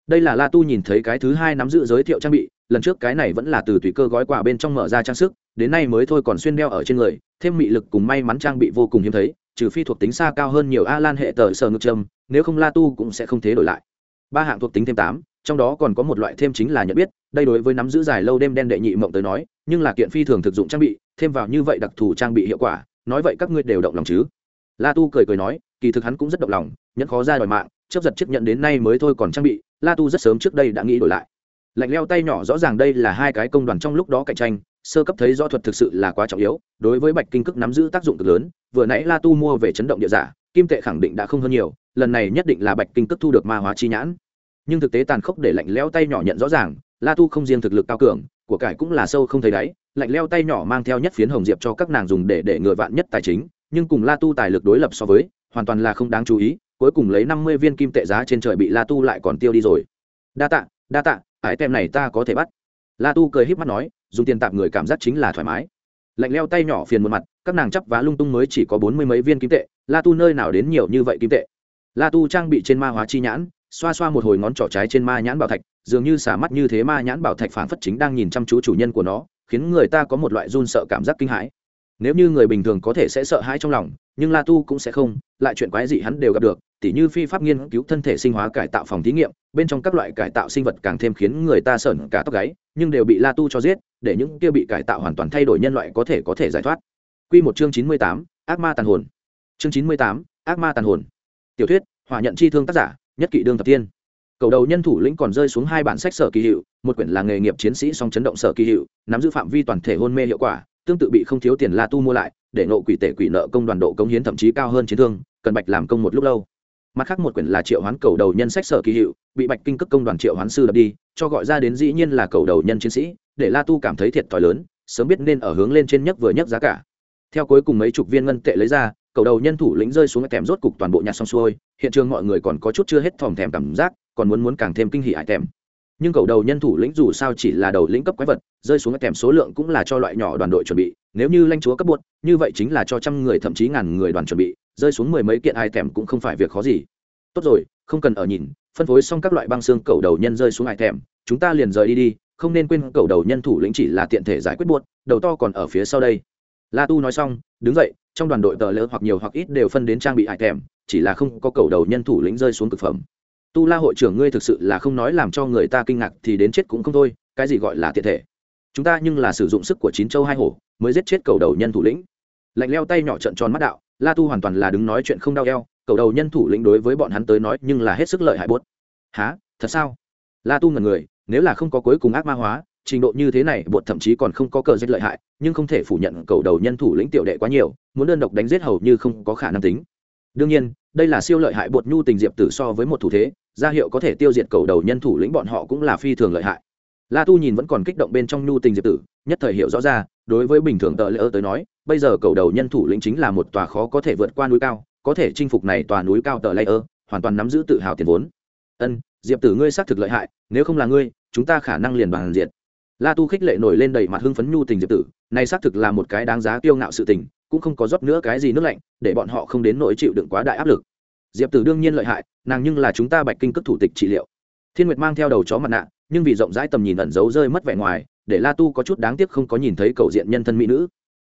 Đây là la tu nhìn thấy cái thứ hai nắm giữ giới thiệu trang bị lần trước cái này vẫn là từ tùy cơ gói quà bên trong mở ra trang sức, đến nay mới thôi còn xuyên đeo ở trên người, thêm mị lực cùng may mắn trang bị vô cùng hiếm thấy, trừ phi thuộc tính xa cao hơn nhiều a lan hệ tờ sờ ngực trâm nếu không la tu cũng sẽ không thế đổi lại. Ba hạng thuộc tính thêm tám, trong đó còn có một loại thêm chính là nhận biết, đây đối với nắm giữ dài lâu đêm đen đệ nhị mộng tới nói, nhưng là kiện phi thường thực dụng trang bị, thêm vào như vậy đặc thù trang bị hiệu quả, nói vậy các ngươi đều động lòng chứ? La tu cười cười nói, kỳ thực hắn cũng rất động lòng, nhẫn khó ra đòi mạng chấp giật chấp nhận đến nay mới thôi còn trang bị, la tu rất sớm trước đây đã nghĩ đổi lại lạnh leo tay nhỏ rõ ràng đây là hai cái công đoàn trong lúc đó cạnh tranh, sơ cấp thấy rõ thuật thực sự là quá trọng yếu, đối với bạch kinh cước nắm giữ tác dụng cực lớn, vừa nãy la tu mua về chấn động địa giả, kim tệ khẳng định đã không hơn nhiều, lần này nhất định là bạch kinh cước thu được ma hóa chi nhãn. Nhưng thực tế tàn khốc để lạnh leo tay nhỏ nhận rõ ràng, la tu không riêng thực lực cao cường, của cải cũng là sâu không thấy đáy, lạnh leo tay nhỏ mang theo nhất phiến hồng diệp cho các nàng dùng để để ngừa vạn nhất tài chính, nhưng cùng la tu tài lực đối lập so với, hoàn toàn là không đáng chú ý, cuối cùng lấy năm mươi viên kim tệ giá trên trời bị la tu lại còn tiêu đi rồi. Đa tạ đa tạ, ải tem này ta có thể bắt. La tu cười híp mắt nói, dùng tiền tạp người cảm giác chính là thoải mái. Lạnh leo tay nhỏ phiền một mặt, các nàng chắp vá lung tung mới chỉ có bốn mươi mấy viên kim tệ, la tu nơi nào đến nhiều như vậy kim tệ? La tu trang bị trên ma hóa chi nhãn, xoa xoa một hồi ngón trỏ trái trên ma nhãn bảo thạch, dường như xả mắt như thế ma nhãn bảo thạch phản phất chính đang nhìn chăm chú chủ nhân của nó, khiến người ta có một loại run sợ cảm giác kinh hãi. Nếu như người bình thường có thể sẽ sợ hãi trong lòng, nhưng la tu cũng sẽ không, lại chuyện quái gì hắn đều gặp được tỉ như phi pháp nghiên cứu thân thể sinh hóa cải tạo phòng thí nghiệm bên trong các loại cải tạo sinh vật càng thêm khiến người ta sởn cả tóc gáy nhưng đều bị la tu cho giết để những kia bị cải tạo hoàn toàn thay đổi nhân loại có thể có thể giải thoát Quy một chương chín mươi tám, ác ma tàn hồn. Chương chín mươi tám, ác ma tàn hồn. Tiểu thuyết, hỏa nhận chi thương tác giả, nhất kỵ đương thập tiên cầu đầu nhân thủ lĩnh còn rơi xuống hai bản sách sở kỳ hiệu một quyển là nghề nghiệp chiến sĩ song chấn động sở kỳ hiệu nắm giữ phạm vi toàn thể hôn mê hiệu quả tương tự bị không thiếu tiền la tu mua lại để nộ quỷ tể quỷ nợ công đoàn độ công hiến thậm chí cao hơn chiến thương cần bạch làm công một lúc lâu mặt khác một quyển là triệu hoán cầu đầu nhân sách sở kỳ hiệu, bị bạch kinh cấp công đoàn triệu hoán sư đập đi, cho gọi ra đến dĩ nhiên là cầu đầu nhân chiến sĩ, để la tu cảm thấy thiệt thòi lớn, sớm biết nên ở hướng lên trên nhất vừa nhất giá cả. Theo cuối cùng mấy chục viên ngân tệ lấy ra, cầu đầu nhân thủ lĩnh rơi xuống tèm rốt cục toàn bộ nhặt xong xuôi, hiện trường mọi người còn có chút chưa hết thòm thèm cảm giác, còn muốn muốn càng thêm kinh hỉ hại tèm nhưng cầu đầu nhân thủ lĩnh dù sao chỉ là đầu lĩnh cấp quái vật, rơi xuống tèm số lượng cũng là cho loại nhỏ đoàn đội chuẩn bị, nếu như lãnh chúa cấp buốt như vậy chính là cho trăm người thậm chí ngàn người đoàn chuẩn bị rơi xuống mười mấy kiện ai thèm cũng không phải việc khó gì. Tốt rồi không cần ở nhìn phân phối xong các loại băng xương cầu đầu nhân rơi xuống ai thèm. chúng ta liền rời đi đi không nên quên cầu đầu nhân thủ lĩnh chỉ là tiện thể giải quyết buốt đầu to còn ở phía sau đây. La tu nói xong đứng dậy trong đoàn đội tờ lỡ hoặc nhiều hoặc ít đều phân đến trang bị ai thèm, chỉ là không có cầu đầu nhân thủ lĩnh rơi xuống cực phẩm. Tu la hội trưởng ngươi thực sự là không nói làm cho người ta kinh ngạc thì đến chết cũng không thôi cái gì gọi là tiện thể? Chúng ta nhưng là sử dụng sức của chín châu hai hổ mới giết chết cầu đầu nhân thủ lĩnh. Lạnh leo tay nhỏ trận tròn mắt đạo la tu hoàn toàn là đứng nói chuyện không đau eo, cầu đầu nhân thủ lĩnh đối với bọn hắn tới nói nhưng là hết sức lợi hại bốt há thật sao? La tu ngần người, nếu là không có cuối cùng ác ma hóa, trình độ như thế này bột thậm chí còn không có cờ giết lợi hại, nhưng không thể phủ nhận cầu đầu nhân thủ lĩnh tiểu đệ quá nhiều, muốn đơn độc đánh giết hầu như không có khả năng tính. Đương nhiên, đây là siêu lợi hại bột nhu tình diệp tử so với một thủ thế gia hiệu có thể tiêu diệt cầu đầu nhân thủ lĩnh bọn họ cũng là phi thường lợi hại la tu nhìn vẫn còn kích động bên trong nhu tình diệp tử, nhất thời hiểu rõ ra, đối với bình thường tợ lệ ơ tới nói, bây giờ cầu đầu nhân thủ lĩnh chính là một tòa khó có thể vượt qua núi cao, có thể chinh phục này tòa núi cao tờ Lệ ơ, hoàn toàn nắm giữ tự hào tiền vốn. Ân, diệp tử ngươi xác thực lợi hại, nếu không là ngươi, chúng ta khả năng liền bằng diệt. La tu khích lệ nổi lên đầy mặt hưng phấn nhu tình diệp tử, này xác thực là một cái đáng giá kiêu ngạo sự tình, cũng không có rót nữa cái gì nước lạnh, để bọn họ không đến nỗi chịu đựng quá đại áp lực. Diệp tử đương nhiên lợi hại, nàng nhưng là chúng ta bạch kinh cước thủ tịch trị liệu thiên nguyệt mang theo đầu chó mặt nạ, nhưng vì rộng rãi tầm nhìn ẩn giấu rơi mất vẻ ngoài, để la tu có chút đáng tiếc không có nhìn thấy cầu diện nhân thân mỹ nữ.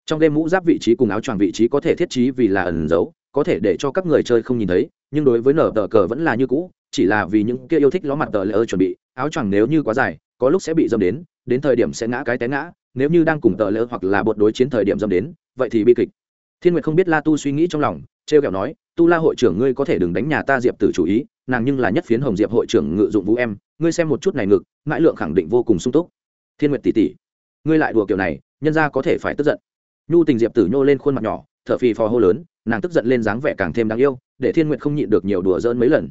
Trong đêm mũ giáp vị trí cùng áo choàng vị trí có thể thiết trí vì là ẩn giấu, có thể để cho các người chơi không nhìn thấy, nhưng đối với nở tờ cờ vẫn là như cũ, chỉ là vì những kia yêu thích ló mặt tờ lỡ chuẩn bị, áo choàng nếu như quá dài, có lúc sẽ bị dâm đến đến thời điểm sẽ ngã cái té ngã, nếu như đang cùng tờ lỡ hoặc là bột đối chiến thời điểm dâm đến, vậy thì bi kịch. Thiên nguyệt không biết la tu suy nghĩ trong lòng trêu ghẹo nói, tu la hội trưởng ngươi có thể đừng đánh nhà ta diệp tử chủ ý, nàng nhưng là nhất phiến hồng diệp hội trưởng ngự dụng vũ em, ngươi xem một chút này ngực, mãi lượng khẳng định vô cùng sung túc. Thiên nguyệt tỷ tỷ, ngươi lại đùa kiểu này, nhân ra có thể phải tức giận. Nhu tình diệp tử nhô lên khuôn mặt nhỏ, thở phì phò hô lớn, nàng tức giận lên dáng vẻ càng thêm đáng yêu, để thiên nguyệt không nhịn được nhiều đùa dỡn mấy lần.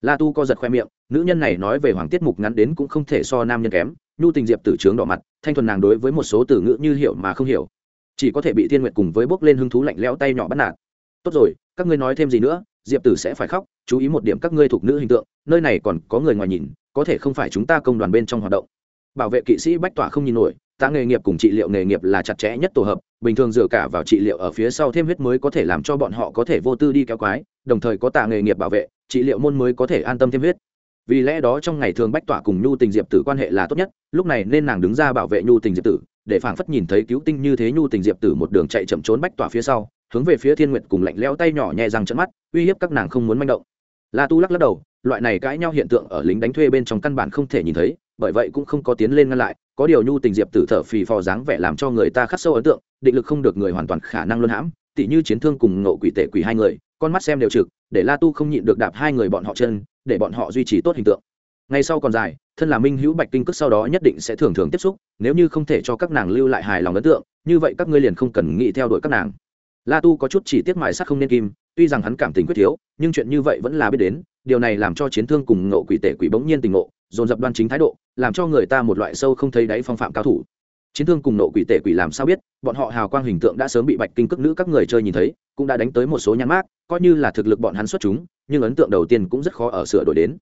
La tu co giật khoe miệng, nữ nhân này nói về hoàng tiết mục ngắn đến cũng không thể so nam nhân kém, nhu tình diệp tử trướng đỏ mặt, thanh thuần nàng đối với một số từ ngữ như hiểu mà không hiểu. Chỉ có thể bị thiên nguyệt cùng với bốc lên hứng thú lạnh lẽo tay nhỏ bắt nạt tốt rồi, các ngươi nói thêm gì nữa, diệp tử sẽ phải khóc, chú ý một điểm các ngươi thuộc nữ hình tượng, nơi này còn có người ngoài nhìn, có thể không phải chúng ta công đoàn bên trong hoạt động. Bảo vệ kỵ sĩ bách tỏa không nhìn nổi, tạ nghề nghiệp cùng trị liệu nghề nghiệp là chặt chẽ nhất tổ hợp, bình thường dựa cả vào trị liệu ở phía sau thêm huyết mới có thể làm cho bọn họ có thể vô tư đi kéo quái, đồng thời có tạ nghề nghiệp bảo vệ, trị liệu môn mới có thể an tâm thêm huyết. Vì lẽ đó trong ngày thường bách tỏa cùng nhu tình diệp tử quan hệ là tốt nhất, lúc này nên nàng đứng ra bảo vệ nhu tình diệp tử, để phảng phất nhìn thấy cứu tinh như thế nhu tình diệp tử một đường chạy chậm trốn bách tỏa phía sau hướng về phía thiên nguyệt cùng lạnh leo tay nhỏ nhẹ răng trận mắt, uy hiếp các nàng không muốn manh động. La tu lắc lắc đầu, loại này cãi nhau hiện tượng ở lính đánh thuê bên trong căn bản không thể nhìn thấy, bởi vậy cũng không có tiến lên ngăn lại, có điều nhu tình diệp tử thở phì phò dáng vẻ làm cho người ta khắc sâu ấn tượng, định lực không được người hoàn toàn khả năng luân hãm, tỉ như chiến thương cùng ngộ quỷ tể quỷ hai người, con mắt xem đều trực, để la tu không nhịn được đạp hai người bọn họ chân, để bọn họ duy trì tốt hình tượng. Ngay sau còn dài, thân là minh hữu bạch kinh cước sau đó nhất định sẽ thường thường tiếp xúc, nếu như không thể cho các nàng lưu lại hài lòng ấn tượng, như vậy các ngươi liền không cần nghĩ theo đuổi các nàng la tu có chút chỉ tiết mài sắc không nên kim, tuy rằng hắn cảm tình quyết thiếu, nhưng chuyện như vậy vẫn là biết đến, điều này làm cho chiến thương cùng ngộ quỷ tể quỷ bỗng nhiên tình ngộ, dồn dập đoan chính thái độ, làm cho người ta một loại sâu không thấy đáy phong phạm cao thủ. Chiến thương cùng nộ quỷ tể quỷ làm sao biết, bọn họ hào quang hình tượng đã sớm bị bạch kinh cước nữ các người chơi nhìn thấy, cũng đã đánh tới một số nhãn mát coi như là thực lực bọn hắn xuất chúng, nhưng ấn tượng đầu tiên cũng rất khó ở sửa đổi đến.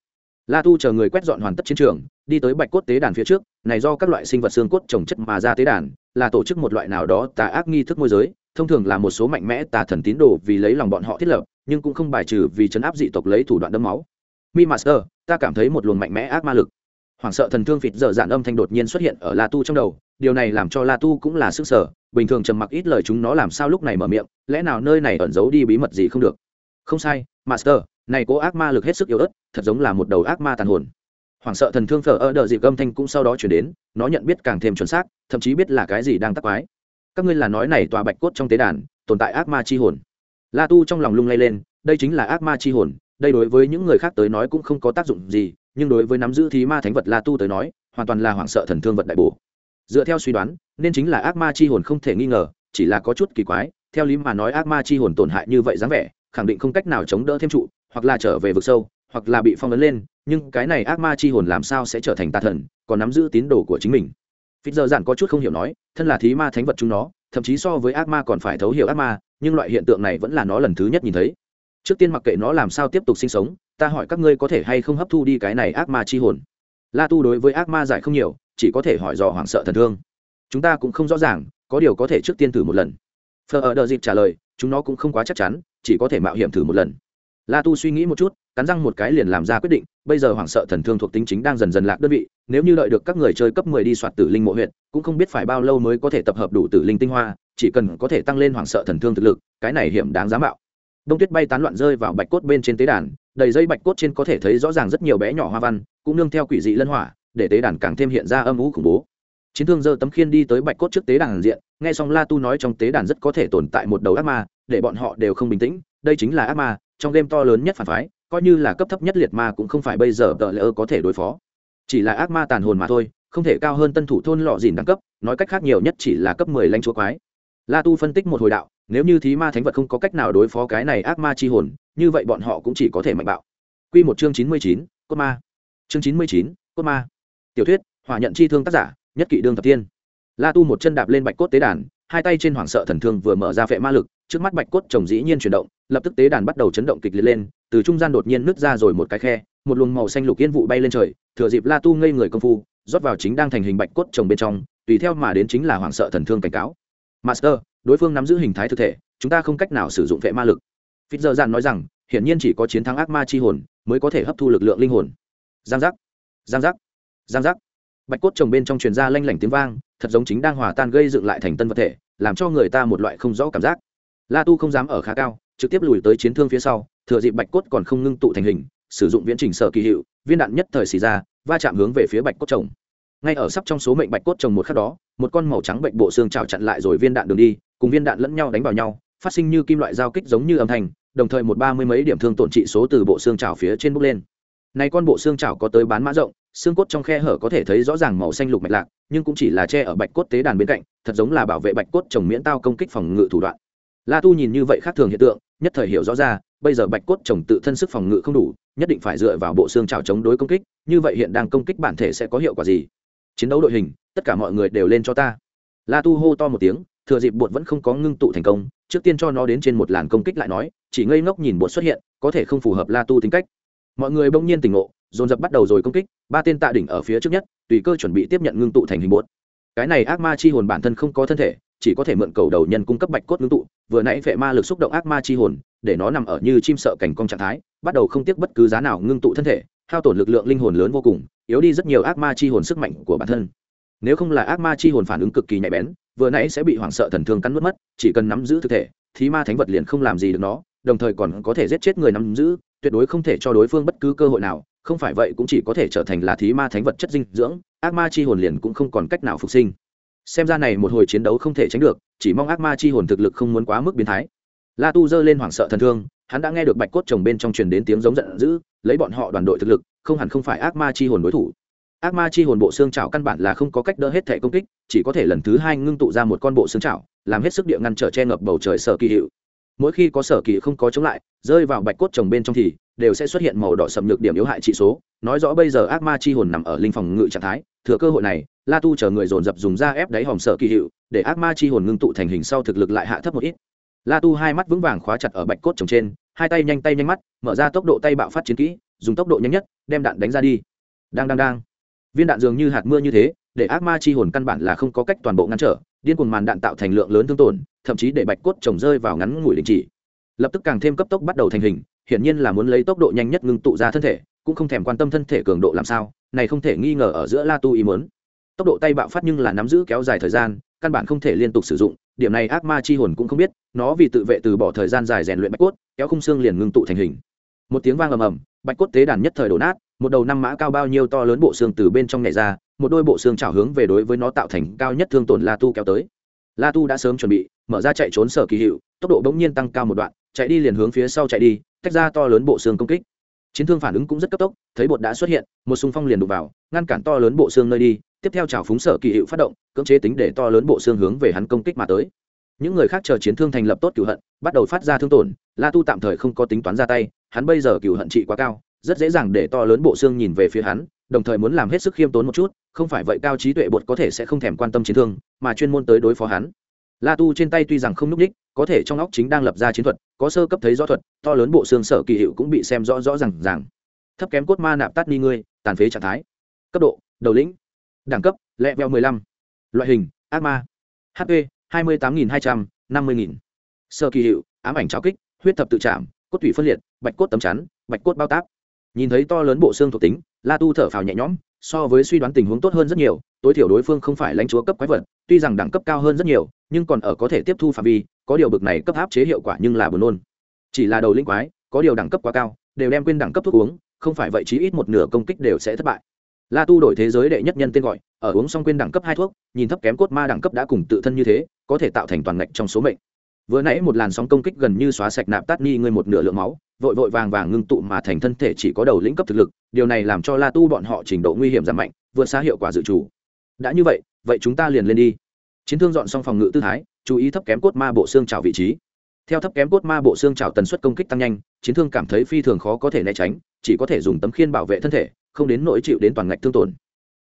La tu chờ người quét dọn hoàn tất chiến trường, đi tới bạch cốt tế đàn phía trước, này do các loại sinh vật xương cốt trồng chất mà ra tế đàn, là tổ chức một loại nào đó tà ác nghi thức môi giới thông thường là một số mạnh mẽ tà thần tín đồ vì lấy lòng bọn họ thiết lập, nhưng cũng không bài trừ vì chấn áp dị tộc lấy thủ đoạn đấm máu. Mi master, ta cảm thấy một luồng mạnh mẽ ác ma lực. Hoảng sợ thần thương phịt dở dạn âm thanh đột nhiên xuất hiện ở la tu trong đầu, điều này làm cho la tu cũng là sức sở, bình thường trầm mặc ít lời chúng nó làm sao lúc này mở miệng, lẽ nào nơi này ẩn giấu đi bí mật gì không được? Không sai, master, này cố ác ma lực hết sức yếu ớt, thật giống là một đầu ác ma tàn hồn. Hoảng sợ thần thương phở ở đợi dịp âm thanh cũng sau đó chuyển đến, nó nhận biết càng thêm chuẩn xác, thậm chí biết là cái gì đang tắc quái các ngươi là nói này tòa bạch cốt trong tế đàn, tồn tại ác ma chi hồn. La tu trong lòng lung lay lên, đây chính là ác ma chi hồn, đây đối với những người khác tới nói cũng không có tác dụng gì, nhưng đối với nắm giữ thí ma thánh vật la tu tới nói, hoàn toàn là hoảng sợ thần thương vật đại bổ. Dựa theo suy đoán, nên chính là ác ma chi hồn không thể nghi ngờ, chỉ là có chút kỳ quái, theo lý mà nói ác ma chi hồn tổn hại như vậy dáng vẻ, khẳng định không cách nào chống đỡ thêm trụ, hoặc là trở về vực sâu, hoặc là bị phong ấn lên, nhưng cái này ác ma chi hồn làm sao sẽ trở thành tà thần, còn nắm giữ tín đồ của chính mình? Phít giờ giản có chút không hiểu nói, thân là thí ma thánh vật chúng nó, thậm chí so với ác ma còn phải thấu hiểu ác ma, nhưng loại hiện tượng này vẫn là nó lần thứ nhất nhìn thấy. Trước tiên mặc kệ nó làm sao tiếp tục sinh sống, ta hỏi các ngươi có thể hay không hấp thu đi cái này ác ma chi hồn. La tu đối với ác ma giải không nhiều, chỉ có thể hỏi dò hoảng sợ thần thương. Chúng ta cũng không rõ ràng, có điều có thể trước tiên thử một lần. Phờ ở đợi dịp trả lời, chúng nó cũng không quá chắc chắn, chỉ có thể mạo hiểm thử một lần. La tu suy nghĩ một chút, cắn răng một cái liền làm ra quyết định bây giờ hoảng sợ thần thương thuộc tính chính đang dần dần lạc đơn vị, nếu như đợi được các người chơi cấp mười đi soạt tử linh mộ huyện cũng không biết phải bao lâu mới có thể tập hợp đủ tử linh tinh hoa, chỉ cần có thể tăng lên hoảng sợ thần thương thực lực, cái này hiểm đáng giá mạo. Đông tuyết bay tán loạn rơi vào bạch cốt bên trên tế đàn, đầy dây bạch cốt trên có thể thấy rõ ràng rất nhiều bé nhỏ hoa văn, cũng nương theo quỷ dị lân hỏa, để tế đàn càng thêm hiện ra âm ú khủng bố. Chiến thương giơ tấm khiên đi tới bạch cốt trước tế đàn diện, nghe xong la tu nói trong tế đàn rất có thể tồn tại một đầu ác ma, để bọn họ đều không bình tĩnh, đây chính là ác ma, trong game to lớn nhất phản phái coi như là cấp thấp nhất liệt ma cũng không phải bây giờ tờ lỡ có thể đối phó. Chỉ là ác ma tàn hồn mà thôi, không thể cao hơn tân thủ thôn lọ dìn đẳng cấp, nói cách khác nhiều nhất chỉ là cấp mười lanh chúa quái. La tu phân tích một hồi đạo, nếu như thí ma thánh vật không có cách nào đối phó cái này ác ma chi hồn, như vậy bọn họ cũng chỉ có thể mạnh bạo. Q một chương chín mươi chín, cốt ma. Chương chín mươi chín, cốt ma. Tiểu thuyết, hỏa nhận chi thương tác giả, nhất kỵ đương thập tiên. La tu một chân đạp lên bạch cốt tế đàn hai tay trên hoảng sợ thần thương vừa mở ra vệ ma lực, trước mắt bạch cốt chồng dĩ nhiên chuyển động, lập tức tế đàn bắt đầu chấn động kịch liệt lên, từ trung gian đột nhiên nứt ra rồi một cái khe, một luồng màu xanh lục yên vụ bay lên trời, thừa dịp la tu ngây người công phu, rót vào chính đang thành hình bạch cốt chồng bên trong, tùy theo mà đến chính là hoảng sợ thần thương cảnh cáo. Master, đối phương nắm giữ hình thái thực thể, chúng ta không cách nào sử dụng vệ ma lực. Phít giờ dàn nói rằng, hiển nhiên chỉ có chiến thắng ác ma chi hồn, mới có thể hấp thu lực lượng linh hồn. Giang giác. Giang giác. Giang giác bạch cốt trồng bên trong truyền ra lanh lảnh tiếng vang, thật giống chính đang hòa tan gây dựng lại thành tân vật thể, làm cho người ta một loại không rõ cảm giác. La tu không dám ở khá cao, trực tiếp lùi tới chiến thương phía sau, thừa dịp bạch cốt còn không ngưng tụ thành hình, sử dụng viễn trình sở kỳ hiệu, viên đạn nhất thời xì ra, va chạm hướng về phía bạch cốt trồng. Ngay ở sắp trong số mệnh bạch cốt trồng một khắc đó, một con màu trắng bệnh bộ xương trào chặn lại rồi viên đạn đường đi, cùng viên đạn lẫn nhau đánh vào nhau, phát sinh như kim loại giao kích giống như âm thanh, đồng thời một ba mươi mấy điểm thương tổn trị số từ bộ xương trào phía trên bốc lên. Này con bộ xương trào có tới bán mã rộng xương cốt trong khe hở có thể thấy rõ ràng màu xanh lục mạch lạc, nhưng cũng chỉ là che ở bạch cốt tế đàn bên cạnh, thật giống là bảo vệ bạch cốt trồng miễn tao công kích phòng ngự thủ đoạn. La tu nhìn như vậy khác thường hiện tượng, nhất thời hiểu rõ ra, bây giờ bạch cốt trồng tự thân sức phòng ngự không đủ, nhất định phải dựa vào bộ xương trào chống đối công kích, như vậy hiện đang công kích bản thể sẽ có hiệu quả gì? Chiến đấu đội hình, tất cả mọi người đều lên cho ta. La tu hô to một tiếng, thừa dịp bột vẫn không có ngưng tụ thành công, trước tiên cho nó đến trên một làn công kích lại nói, chỉ ngây ngốc nhìn bột xuất hiện, có thể không phù hợp la tu tính cách. Mọi người bỗng nhiên tỉnh ngộ dồn dập bắt đầu rồi công kích, ba tên tạ đỉnh ở phía trước nhất, tùy cơ chuẩn bị tiếp nhận ngưng tụ thành hình bột. Cái này ác ma chi hồn bản thân không có thân thể, chỉ có thể mượn cầu đầu nhân cung cấp bạch cốt ngưng tụ, vừa nãy vệ ma lực xúc động ác ma chi hồn, để nó nằm ở như chim sợ cảnh cong trạng thái, bắt đầu không tiếc bất cứ giá nào ngưng tụ thân thể, hao tổn lực lượng linh hồn lớn vô cùng, yếu đi rất nhiều ác ma chi hồn sức mạnh của bản thân. Nếu không là ác ma chi hồn phản ứng cực kỳ nhạy bén, vừa nãy sẽ bị hoảng sợ thần thương cắn nuốt mất, chỉ cần nắm giữ thực thể, thì ma thánh vật liền không làm gì được nó, đồng thời còn có thể giết chết người nắm giữ tuyệt đối không thể cho đối phương bất cứ cơ hội nào, không phải vậy cũng chỉ có thể trở thành là thí ma thánh vật chất dinh dưỡng, ác ma chi hồn liền cũng không còn cách nào phục sinh. Xem ra này một hồi chiến đấu không thể tránh được, chỉ mong ác ma chi hồn thực lực không muốn quá mức biến thái. La tu giơ lên hoảng sợ thần thương, hắn đã nghe được bạch cốt chồng bên trong truyền đến tiếng giống giận dữ, lấy bọn họ đoàn đội thực lực, không hẳn không phải ác ma chi hồn đối thủ. Ác ma chi hồn bộ xương trào căn bản là không có cách đỡ hết thể công kích, chỉ có thể lần thứ hai ngưng tụ ra một con bộ xương trào làm hết sức địa ngăn trở che ngập bầu trời sở kỳ hiệu mỗi khi có sở kỳ không có chống lại, rơi vào bạch cốt trồng bên trong thì đều sẽ xuất hiện màu đỏ sầm nhược điểm yếu hại trị số. Nói rõ bây giờ ác ma chi hồn nằm ở linh phòng ngự trạng thái, thừa cơ hội này, la tu chờ người dồn dập dùng ra ép đáy hòm sở kỳ hiệu, để ác ma chi hồn ngưng tụ thành hình sau thực lực lại hạ thấp một ít. La tu hai mắt vững vàng khóa chặt ở bạch cốt trồng trên, hai tay nhanh tay nhanh mắt, mở ra tốc độ tay bạo phát chiến kỹ, dùng tốc độ nhanh nhất, đem đạn đánh ra đi. Đang đang đang. Viên đạn dường như hạt mưa như thế, để ác ma chi hồn căn bản là không có cách toàn bộ ngăn trở điên cuồng màn đạn tạo thành lượng lớn thương tổn, thậm chí để bạch cốt trồng rơi vào ngắn ngủi đình chỉ. Lập tức càng thêm cấp tốc bắt đầu thành hình, hiển nhiên là muốn lấy tốc độ nhanh nhất ngưng tụ ra thân thể, cũng không thèm quan tâm thân thể cường độ làm sao, này không thể nghi ngờ ở giữa la tu ý muốn. Tốc độ tay bạo phát nhưng là nắm giữ kéo dài thời gian, căn bản không thể liên tục sử dụng, điểm này ác ma chi hồn cũng không biết, nó vì tự vệ từ bỏ thời gian dài rèn luyện bạch cốt, kéo khung xương liền ngưng tụ thành hình. Một tiếng vang ầm ầm, bạch cốt tế đàn nhất thời đổ nát, một đầu năm mã cao bao nhiêu to lớn bộ xương từ bên trong nhảy ra một đôi bộ xương chảo hướng về đối với nó tạo thành cao nhất thương tổn la tu kéo tới. La tu đã sớm chuẩn bị, mở ra chạy trốn sở kỳ hiệu, tốc độ bỗng nhiên tăng cao một đoạn, chạy đi liền hướng phía sau chạy đi, tách ra to lớn bộ xương công kích. Chiến thương phản ứng cũng rất cấp tốc, thấy bột đã xuất hiện, một xung phong liền đục vào, ngăn cản to lớn bộ xương nơi đi, tiếp theo trào phúng sở kỳ hiệu phát động, cưỡng chế tính để to lớn bộ xương hướng về hắn công kích mà tới. Những người khác chờ chiến thương thành lập tốt cửu hận, bắt đầu phát ra thương tổn, la tu tạm thời không có tính toán ra tay, hắn bây giờ cửu hận trị quá cao, rất dễ dàng để to lớn bộ xương nhìn về phía hắn đồng thời muốn làm hết sức khiêm tốn một chút, không phải vậy cao trí tuệ bột có thể sẽ không thèm quan tâm chiến thương, mà chuyên môn tới đối phó hắn. La tu trên tay tuy rằng không núp ních có thể trong óc chính đang lập ra chiến thuật, có sơ cấp thấy rõ thuật, to lớn bộ xương sở kỳ hiệu cũng bị xem rõ rõ r à n g ràng. Thấp kém cốt ma nạp tát ni ngươi, tàn phế trạng thái. Cấp độ, đầu lĩnh. Đẳng cấp, lẹ veo mười lăm. Loại hình, ác ma. Hp hai mươi tám nghìn hai trăm, năm mươi nghìn. Sơ kỳ hiệu, ám ảnh trao kích, huyết thập tự trạm cốt thủy phân liệt, bạch cốt tấm chắn, bạch cốt bao táp nhìn thấy to lớn bộ xương thuộc tính, la tu thở phào nhẹ nhõm, so với suy đoán tình huống tốt hơn rất nhiều, tối thiểu đối phương không phải lãnh chúa cấp quái vật, tuy rằng đẳng cấp cao hơn rất nhiều, nhưng còn ở có thể tiếp thu phạm vi, có điều bực này cấp áp chế hiệu quả nhưng là buồn nôn. Chỉ là đầu linh quái, có điều đẳng cấp quá cao, đều đem quên đẳng cấp thuốc uống, không phải vậy chí ít một nửa công kích đều sẽ thất bại. La tu đổi thế giới đệ nhất nhân tên gọi, ở uống xong quên đẳng cấp hai thuốc, nhìn thấp kém cốt ma đẳng cấp đã cùng tự thân như thế, có thể tạo thành toàn ngạch trong số mệnh vừa nãy một làn sóng công kích gần như xóa sạch nạp tát ni ngươi một nửa lượng máu, vội vội vàng vàng ngưng tụ mà thành thân thể chỉ có đầu lĩnh cấp thực lực, điều này làm cho la tu bọn họ trình độ nguy hiểm giảm mạnh, vượt xa hiệu quả dự trù. Đã như vậy vậy chúng ta liền lên đi. Chiến thương dọn xong phòng ngự tư thái, chú ý thấp kém cốt ma bộ xương trào vị trí. Theo thấp kém cốt ma bộ xương trào tần suất công kích tăng nhanh, chiến thương cảm thấy phi thường khó có thể né tránh, chỉ có thể dùng tấm khiên bảo vệ thân thể, không đến nỗi chịu đến toàn ngạch thương tổn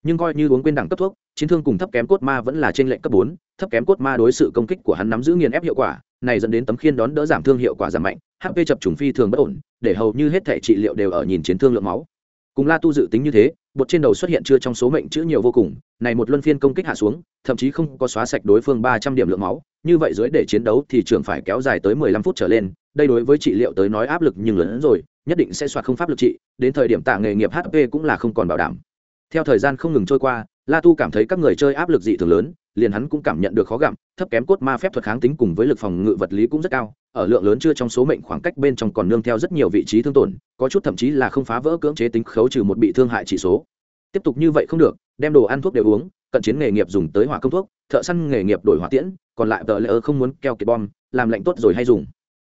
nhưng coi như uống quên đẳng cấp thuốc, chiến thương cùng thấp kém cốt ma vẫn là trên lệnh cấp bốn, thấp kém cốt ma đối sự công kích của hắn nắm giữ nghiền ép hiệu quả, này dẫn đến tấm khiên đón đỡ giảm thương hiệu quả giảm mạnh hp chập trùng phi thường bất ổn, để hầu như hết thể trị liệu đều ở nhìn chiến thương lượng máu. Cùng la tu dự tính như thế, bột trên đầu xuất hiện chưa trong số mệnh chữ nhiều vô cùng, này một luân phiên công kích hạ xuống, thậm chí không có xóa sạch đối phương ba trăm điểm lượng máu, như vậy dưới để chiến đấu thì trường phải kéo dài tới mười lăm phút trở lên, đây đối với trị liệu tới nói áp lực nhưng lớn hơn rồi, nhất định sẽ soạt không pháp lực trị, đến thời điểm tạ nghề nghiệp hp cũng là không còn bảo đảm theo thời gian không ngừng trôi qua, la tu cảm thấy các người chơi áp lực dị thường lớn, liền hắn cũng cảm nhận được khó gặm, thấp kém cốt ma phép thuật kháng tính cùng với lực phòng ngự vật lý cũng rất cao, ở lượng lớn chưa trong số mệnh khoảng cách bên trong còn nương theo rất nhiều vị trí thương tổn, có chút thậm chí là không phá vỡ cưỡng chế tính khấu trừ một bị thương hại chỉ số. Tiếp tục như vậy không được, đem đồ ăn thuốc đều uống, cận chiến nghề nghiệp dùng tới hỏa công thuốc, thợ săn nghề nghiệp đổi hỏa tiễn, còn lại tờ lỡ không muốn keo kiệt bom, làm lạnh tốt rồi hay dùng.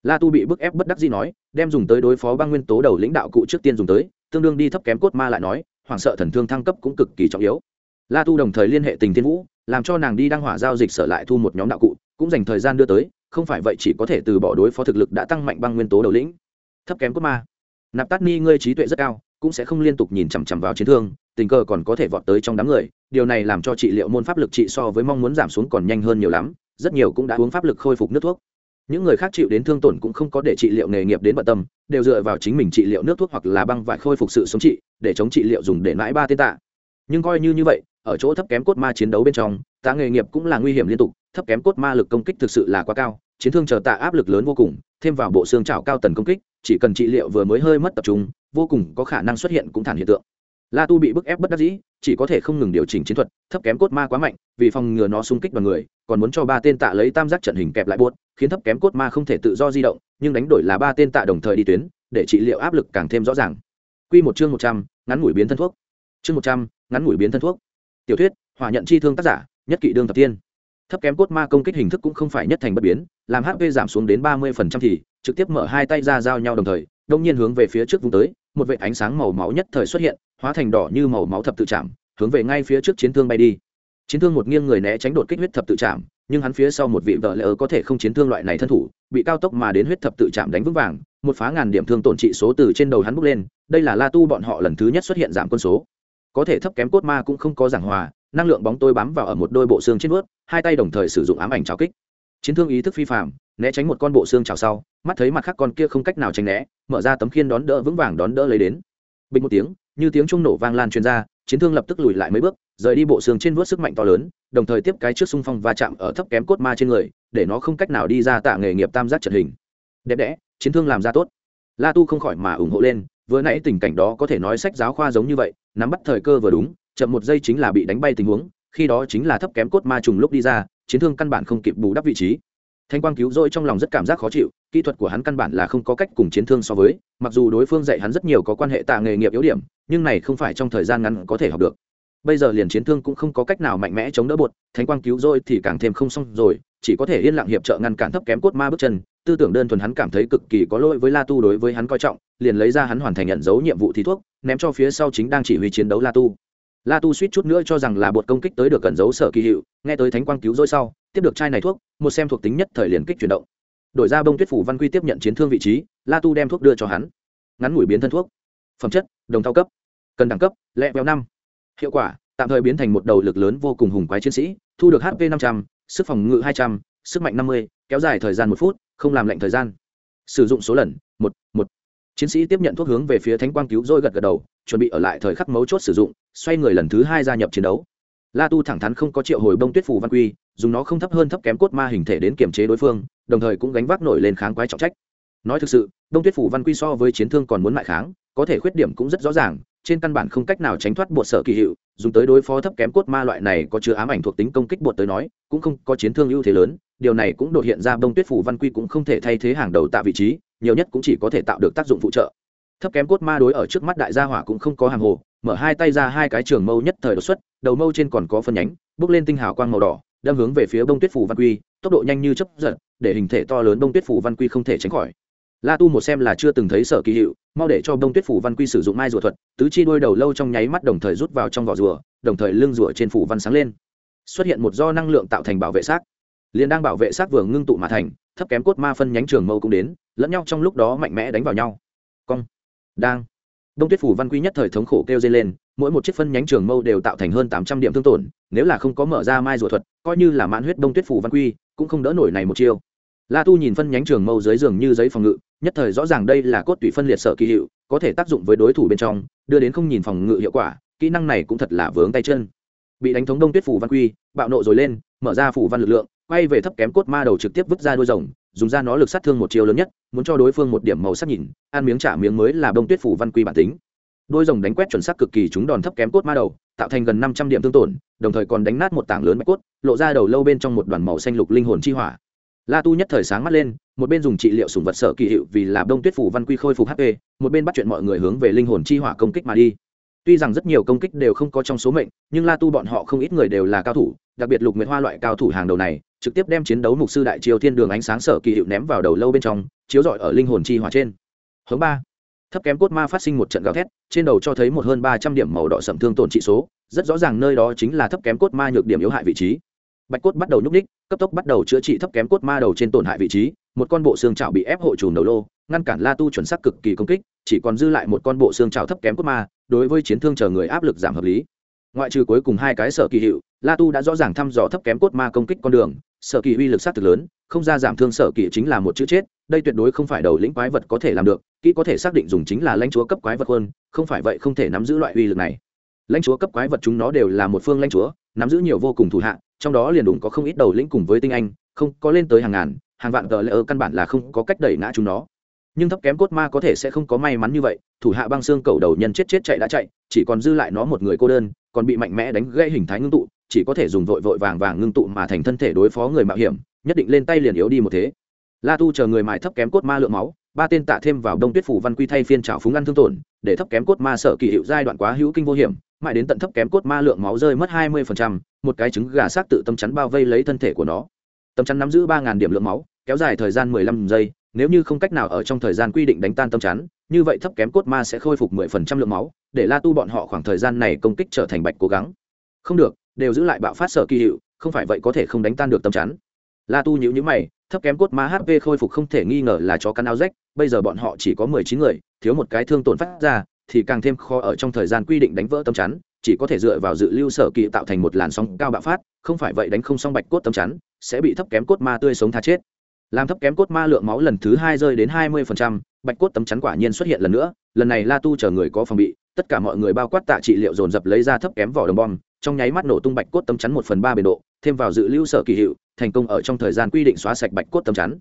La tu bị bức ép bất đắc dĩ nói, đem dùng tới đối phó băng nguyên tố đầu lãnh đạo cụ trước tiên dùng tới, tương đương đi thấp kém cốt ma lại nói hoảng sợ thần thương thăng cấp cũng cực kỳ trọng yếu. La tu đồng thời liên hệ tình thiên vũ, làm cho nàng đi đăng hỏa giao dịch sở lại thu một nhóm đạo cụ, cũng dành thời gian đưa tới, không phải vậy chỉ có thể từ bỏ đối phó thực lực đã tăng mạnh băng nguyên tố đầu lĩnh. Thấp kém cốt ma. Nạp tát ni ngươi trí tuệ rất cao, cũng sẽ không liên tục nhìn chằm chằm vào chiến thương, tình cờ còn có thể vọt tới trong đám người, điều này làm cho trị liệu môn pháp lực trị so với mong muốn giảm xuống còn nhanh hơn nhiều lắm, rất nhiều cũng đã uống pháp lực khôi phục nước thuốc những người khác chịu đến thương tổn cũng không có để trị liệu nghề nghiệp đến bận tâm, đều dựa vào chính mình trị liệu nước thuốc hoặc là băng vải khôi phục sự sống trị, để chống trị liệu dùng để mãi ba tên tạ. Nhưng coi như như vậy, ở chỗ thấp kém cốt ma chiến đấu bên trong, tạ nghề nghiệp cũng là nguy hiểm liên tục, thấp kém cốt ma lực công kích thực sự là quá cao, chiến thương chờ tạ áp lực lớn vô cùng, thêm vào bộ xương trào cao tần công kích, chỉ cần trị liệu vừa mới hơi mất tập trung, vô cùng có khả năng xuất hiện cũng thản hiện tượng la tu bị bức ép bất đắc dĩ, chỉ có thể không ngừng điều chỉnh chiến thuật, thấp kém cốt ma quá mạnh, vì phòng ngừa nó xung kích vào người, còn muốn cho ba tên tạ lấy tam giác trận hình kẹp lại buốt, khiến thấp kém cốt ma không thể tự do di động, nhưng đánh đổi là ba tên tạ đồng thời đi tuyến, để trị liệu áp lực càng thêm rõ ràng. Quy một chương một trăm, ngắn ngủi biến thân thuốc. Chương một trăm, ngắn ngủi biến thân thuốc. Tiểu thuyết, hỏa nhận chi thương tác giả, nhất kỵ đương thập tiên. Thấp kém cốt ma công kích hình thức cũng không phải nhất thành bất biến, làm hp giảm xuống đến ba mươi thì trực tiếp mở hai tay ra giao nhau đồng thời đồng nhiên hướng về phía trước vung tới, một vệt ánh sáng màu máu nhất thời xuất hiện hóa thành đỏ như màu máu thập tự chạm hướng về ngay phía trước chiến thương bay đi. Chiến thương một nghiêng người né tránh đột kích huyết thập tự chạm nhưng hắn phía sau một vị vợ lỡ có thể không chiến thương loại này thân thủ, bị cao tốc mà đến huyết thập tự chạm đánh vững vàng, một phá ngàn điểm thương tổn trị số từ trên đầu hắn bốc lên, đây là la tu bọn họ lần thứ nhất xuất hiện giảm quân số. Có thể thấp kém cốt ma cũng không có giảng hòa, năng lượng bóng tôi bám vào ở một đôi bộ xương trên vớt hai tay đồng thời sử dụng ám ảnh trào kích. Chiến thương ý thức phi phạm né tránh một con bộ xương trào sau, mắt thấy mặt khác con kia không cách nào tránh né, mở ra tấm khiên đón đỡ vững vàng đón đỡ lấy đến. Bình một tiếng như tiếng trung nổ vang lan truyền ra, chiến thương lập tức lùi lại mấy bước, rời đi bộ xương trên vớt sức mạnh to lớn, đồng thời tiếp cái trước xung phong va chạm ở thấp kém cốt ma trên người, để nó không cách nào đi ra tạ nghề nghiệp tam giác trận hình. Đẹp đẽ, chiến thương làm ra tốt. La tu không khỏi mà ủng hộ lên, vừa nãy tình cảnh đó có thể nói sách giáo khoa giống như vậy, nắm bắt thời cơ vừa đúng, chậm một giây chính là bị đánh bay tình huống, khi đó chính là thấp kém cốt ma trùng lúc đi ra, chiến thương căn bản không kịp bù đắp vị trí thanh quang cứu rỗi trong lòng rất cảm giác khó chịu, kỹ thuật của hắn căn bản là không có cách cùng chiến thương so với, mặc dù đối phương dạy hắn rất nhiều có quan hệ tạ nghề nghiệp yếu điểm, nhưng này không phải trong thời gian ngắn có thể học được. Bây giờ liền chiến thương cũng không có cách nào mạnh mẽ chống đỡ bột, thánh quang cứu rỗi thì càng thêm không xong rồi, chỉ có thể yên lặng hiệp trợ ngăn cản thấp kém cốt ma bước chân. Tư tưởng đơn thuần hắn cảm thấy cực kỳ có lỗi với la tu đối với hắn coi trọng, liền lấy ra hắn hoàn thành nhận dấu nhiệm vụ thi thuốc, ném cho phía sau chính đang chỉ huy chiến đấu la tu la tu suýt chút nữa cho rằng là bột công kích tới được cẩn dấu sở kỳ hiệu, nghe tới thánh quang cứu rỗi sau, tiếp được chai này thuốc, một xem thuộc tính nhất thời liền kích chuyển động. Đổi ra bông tuyết phủ văn quy tiếp nhận chiến thương vị trí, la tu đem thuốc đưa cho hắn. Ngắn ngủi biến thân thuốc. Phẩm chất, đồng thao cấp. Cần đẳng cấp, lẹ béo năm. Hiệu quả, tạm thời biến thành một đầu lực lớn vô cùng hùng quái chiến sĩ, thu được hp năm trăm l sức phòng ngự hai trăm l sức mạnh năm mươi, kéo dài thời gian một phút, không làm lệnh thời gian. Sử dụng số lần, một một chiến sĩ tiếp nhận thuốc hướng về phía thánh quang cứu rồi gật gật đầu, chuẩn bị ở lại thời khắc mấu chốt sử dụng, xoay người lần thứ hai gia nhập chiến đấu. La tu thẳng thắn không có triệu hồi bông tuyết phủ văn quy, dùng nó không thấp hơn thấp kém cốt ma hình thể đến kiểm chế đối phương, đồng thời cũng gánh vác nổi lên kháng quái trọng trách. Nói thực sự đông tuyết phủ văn quy so với chiến thương còn muốn mại kháng, có thể khuyết điểm cũng rất rõ ràng, trên căn bản không cách nào tránh thoát bột sở kỳ hiệu, dùng tới đối phó thấp kém cốt ma loại này có chứa ám ảnh thuộc tính công kích bột tới nói, cũng không có chiến thương ưu thế lớn, điều này cũng đột hiện ra bông tuyết phủ văn quy cũng không thể thay thế hàng đầu tạ vị trí nhiều nhất cũng chỉ có thể tạo được tác dụng phụ trợ. Thấp kém cốt ma đối ở trước mắt đại gia hỏa cũng không có hàng hồ, mở hai tay ra hai cái trường mâu nhất thời đột xuất, đầu mâu trên còn có phân nhánh, bước lên tinh hào quang màu đỏ, đâm hướng về phía bông tuyết phủ văn quy, tốc độ nhanh như chấp giật, để hình thể to lớn bông tuyết phủ văn quy không thể tránh khỏi. La tu một xem là chưa từng thấy sở kỳ hiệu, mau để cho bông tuyết phủ văn quy sử dụng mai rùa thuật, tứ chi đôi đầu lâu trong nháy mắt đồng thời rút vào trong vỏ rùa, đồng thời lưng rùa trên phủ văn sáng lên. Xuất hiện một do năng lượng tạo thành bảo vệ xác. Liền đang bảo vệ xác vừa ngưng tụ mà thành, thấp kém cốt ma phân nhánh trường mâu cũng đến lẫn nhau trong lúc đó mạnh mẽ đánh vào nhau. Cong. Đang. Đông tuyết phủ văn quy nhất thời thống khổ kêu dây lên, mỗi một chiếc phân nhánh trường mâu đều tạo thành hơn tám trăm điểm thương tổn, nếu là không có mở ra mai rùa thuật, coi như là mãn huyết đông tuyết phủ văn quy, cũng không đỡ nổi này một chiêu. La tu nhìn phân nhánh trường mâu dưới giường như giấy phòng ngự, nhất thời rõ ràng đây là cốt tủy phân liệt sở kỳ hiệu, có thể tác dụng với đối thủ bên trong, đưa đến không nhìn phòng ngự hiệu quả, kỹ năng này cũng thật là vướng tay chân. Bị đánh thống đông tuyết phủ văn quy, bạo nộ rồi lên, mở ra phủ văn lực lượng, quay về thấp kém cốt ma đầu trực tiếp vứt ra đôi rồng, dùng ra nó lực sát thương một chiều lớn nhất muốn cho đối phương một điểm màu sắc nhìn, ăn miếng trả miếng mới là đông tuyết phủ văn quy bản tính. Đôi rồng đánh quét chuẩn xác cực kỳ chúng đòn thấp kém cốt ma đầu, tạo thành gần năm trăm điểm thương tổn, đồng thời còn đánh nát một tảng lớn mạch cốt, lộ ra đầu lâu bên trong một đoàn màu xanh lục linh hồn chi hỏa. La tu nhất thời sáng mắt lên, một bên dùng trị liệu sùng vật sở kỳ hiệu vì là đông tuyết phủ văn quy khôi phục hp một bên bắt chuyện mọi người hướng về linh hồn chi hỏa công kích mà đi. Tuy rằng rất nhiều công kích đều không có trong số mệnh, nhưng la tu bọn họ không ít người đều là cao thủ đặc biệt lục nguyệt hoa loại cao thủ hàng đầu này, trực tiếp đem chiến đấu mục sư đại triều thiên đường ánh sáng sở kỳ hiệu ném vào đầu lâu bên trong, chiếu rọi ở linh hồn chi hỏa trên. Hướng ba. Thấp kém cốt ma phát sinh một trận gào thét, trên đầu cho thấy một hơn ba trăm điểm màu đỏ sầm thương tổn trị số, rất rõ ràng nơi đó chính là thấp kém cốt ma nhược điểm yếu hại vị trí. Bạch cốt bắt đầu nhúc ních cấp tốc bắt đầu chữa trị thấp kém cốt ma đầu trên tổn hại vị trí, một con bộ xương trào bị ép hộ trùm đầu lô, ngăn cản la tu chuẩn xác cực kỳ công kích, chỉ còn dư lại một con bộ xương trào thấp kém cốt ma, đối với chiến thương chờ người áp lực giảm hợp lý. Ngoại trừ cuối cùng hai cái sở kỳ hiệu la tu đã rõ ràng thăm dò thấp kém cốt ma công kích con đường, sở kỳ uy lực sát thực lớn, không ra giảm thương sở kỳ chính là một chữ chết, đây tuyệt đối không phải đầu lĩnh quái vật có thể làm được, kỹ có thể xác định dùng chính là lãnh chúa cấp quái vật hơn, không phải vậy không thể nắm giữ loại uy lực này. Lãnh chúa cấp quái vật chúng nó đều là một phương lãnh chúa, nắm giữ nhiều vô cùng thủ hạ, trong đó liền đụng có không ít đầu lĩnh cùng với tinh anh, không có lên tới hàng ngàn, hàng vạn tờ lễ ơ căn bản là không có cách đẩy ngã chúng nó. Nhưng thấp kém cốt ma có thể sẽ không có may mắn như vậy, thủ hạ băng xương cầu đầu nhân chết chết chạy đã chạy, chỉ còn dư lại nó một người cô đơn, còn bị mạnh mẽ đánh gây hình thái ngưng tụ chỉ có thể dùng vội vội vàng vàng ngưng tụ mà thành thân thể đối phó người mạo hiểm, nhất định lên tay liền yếu đi một thế. La tu chờ người mại thấp kém cốt ma lượng máu, ba tên tạ thêm vào đông tuyết phủ văn quy thay phiên trào phúng ăn thương tổn, để thấp kém cốt ma sợ kỳ hiệu giai đoạn quá hữu kinh vô hiểm, mãi đến tận thấp kém cốt ma lượng máu rơi mất hai mươi một cái trứng gà xác tự tâm chắn bao vây lấy thân thể của nó. Tâm chắn nắm giữ ba điểm lượng máu, kéo dài thời gian mười lăm giây, nếu như không cách nào ở trong thời gian quy định đánh tan tâm chắn, như vậy thấp kém cốt ma sẽ khôi phục mười phần trăm lượng máu, để la tu bọn họ khoảng thời gian này công kích trở thành bạch cố gắng. Không được đều giữ lại bạo phát sợ kỳ hiệu không phải vậy có thể không đánh tan được tâm chắn. La tu nhữ nhữ mày thấp kém cốt ma hp khôi phục không thể nghi ngờ là cho căn áo rách bây giờ bọn họ chỉ có mười chín người thiếu một cái thương tổn phát ra thì càng thêm khó ở trong thời gian quy định đánh vỡ tâm chắn chỉ có thể dựa vào dự lưu sở kỳ tạo thành một làn sóng cao bạo phát không phải vậy đánh không xong bạch cốt tâm chắn sẽ bị thấp kém cốt ma tươi sống tha chết. Làm thấp kém cốt ma lượng máu lần thứ hai rơi đến hai mươi phần trăm, bạch cốt tấm chắn quả nhiên xuất hiện lần nữa lần này la tu chờ người có phòng bị tất cả mọi người bao quát tạ trị liệu dồn dập lấy ra thấp kém vỏ đồng bom trong nháy mắt nổ tung bạch cốt tấm chắn một phần ba biển độ, thêm vào dự lưu sở kỳ hiệu, thành công ở trong thời gian quy định xóa sạch bạch cốt tấm chắn.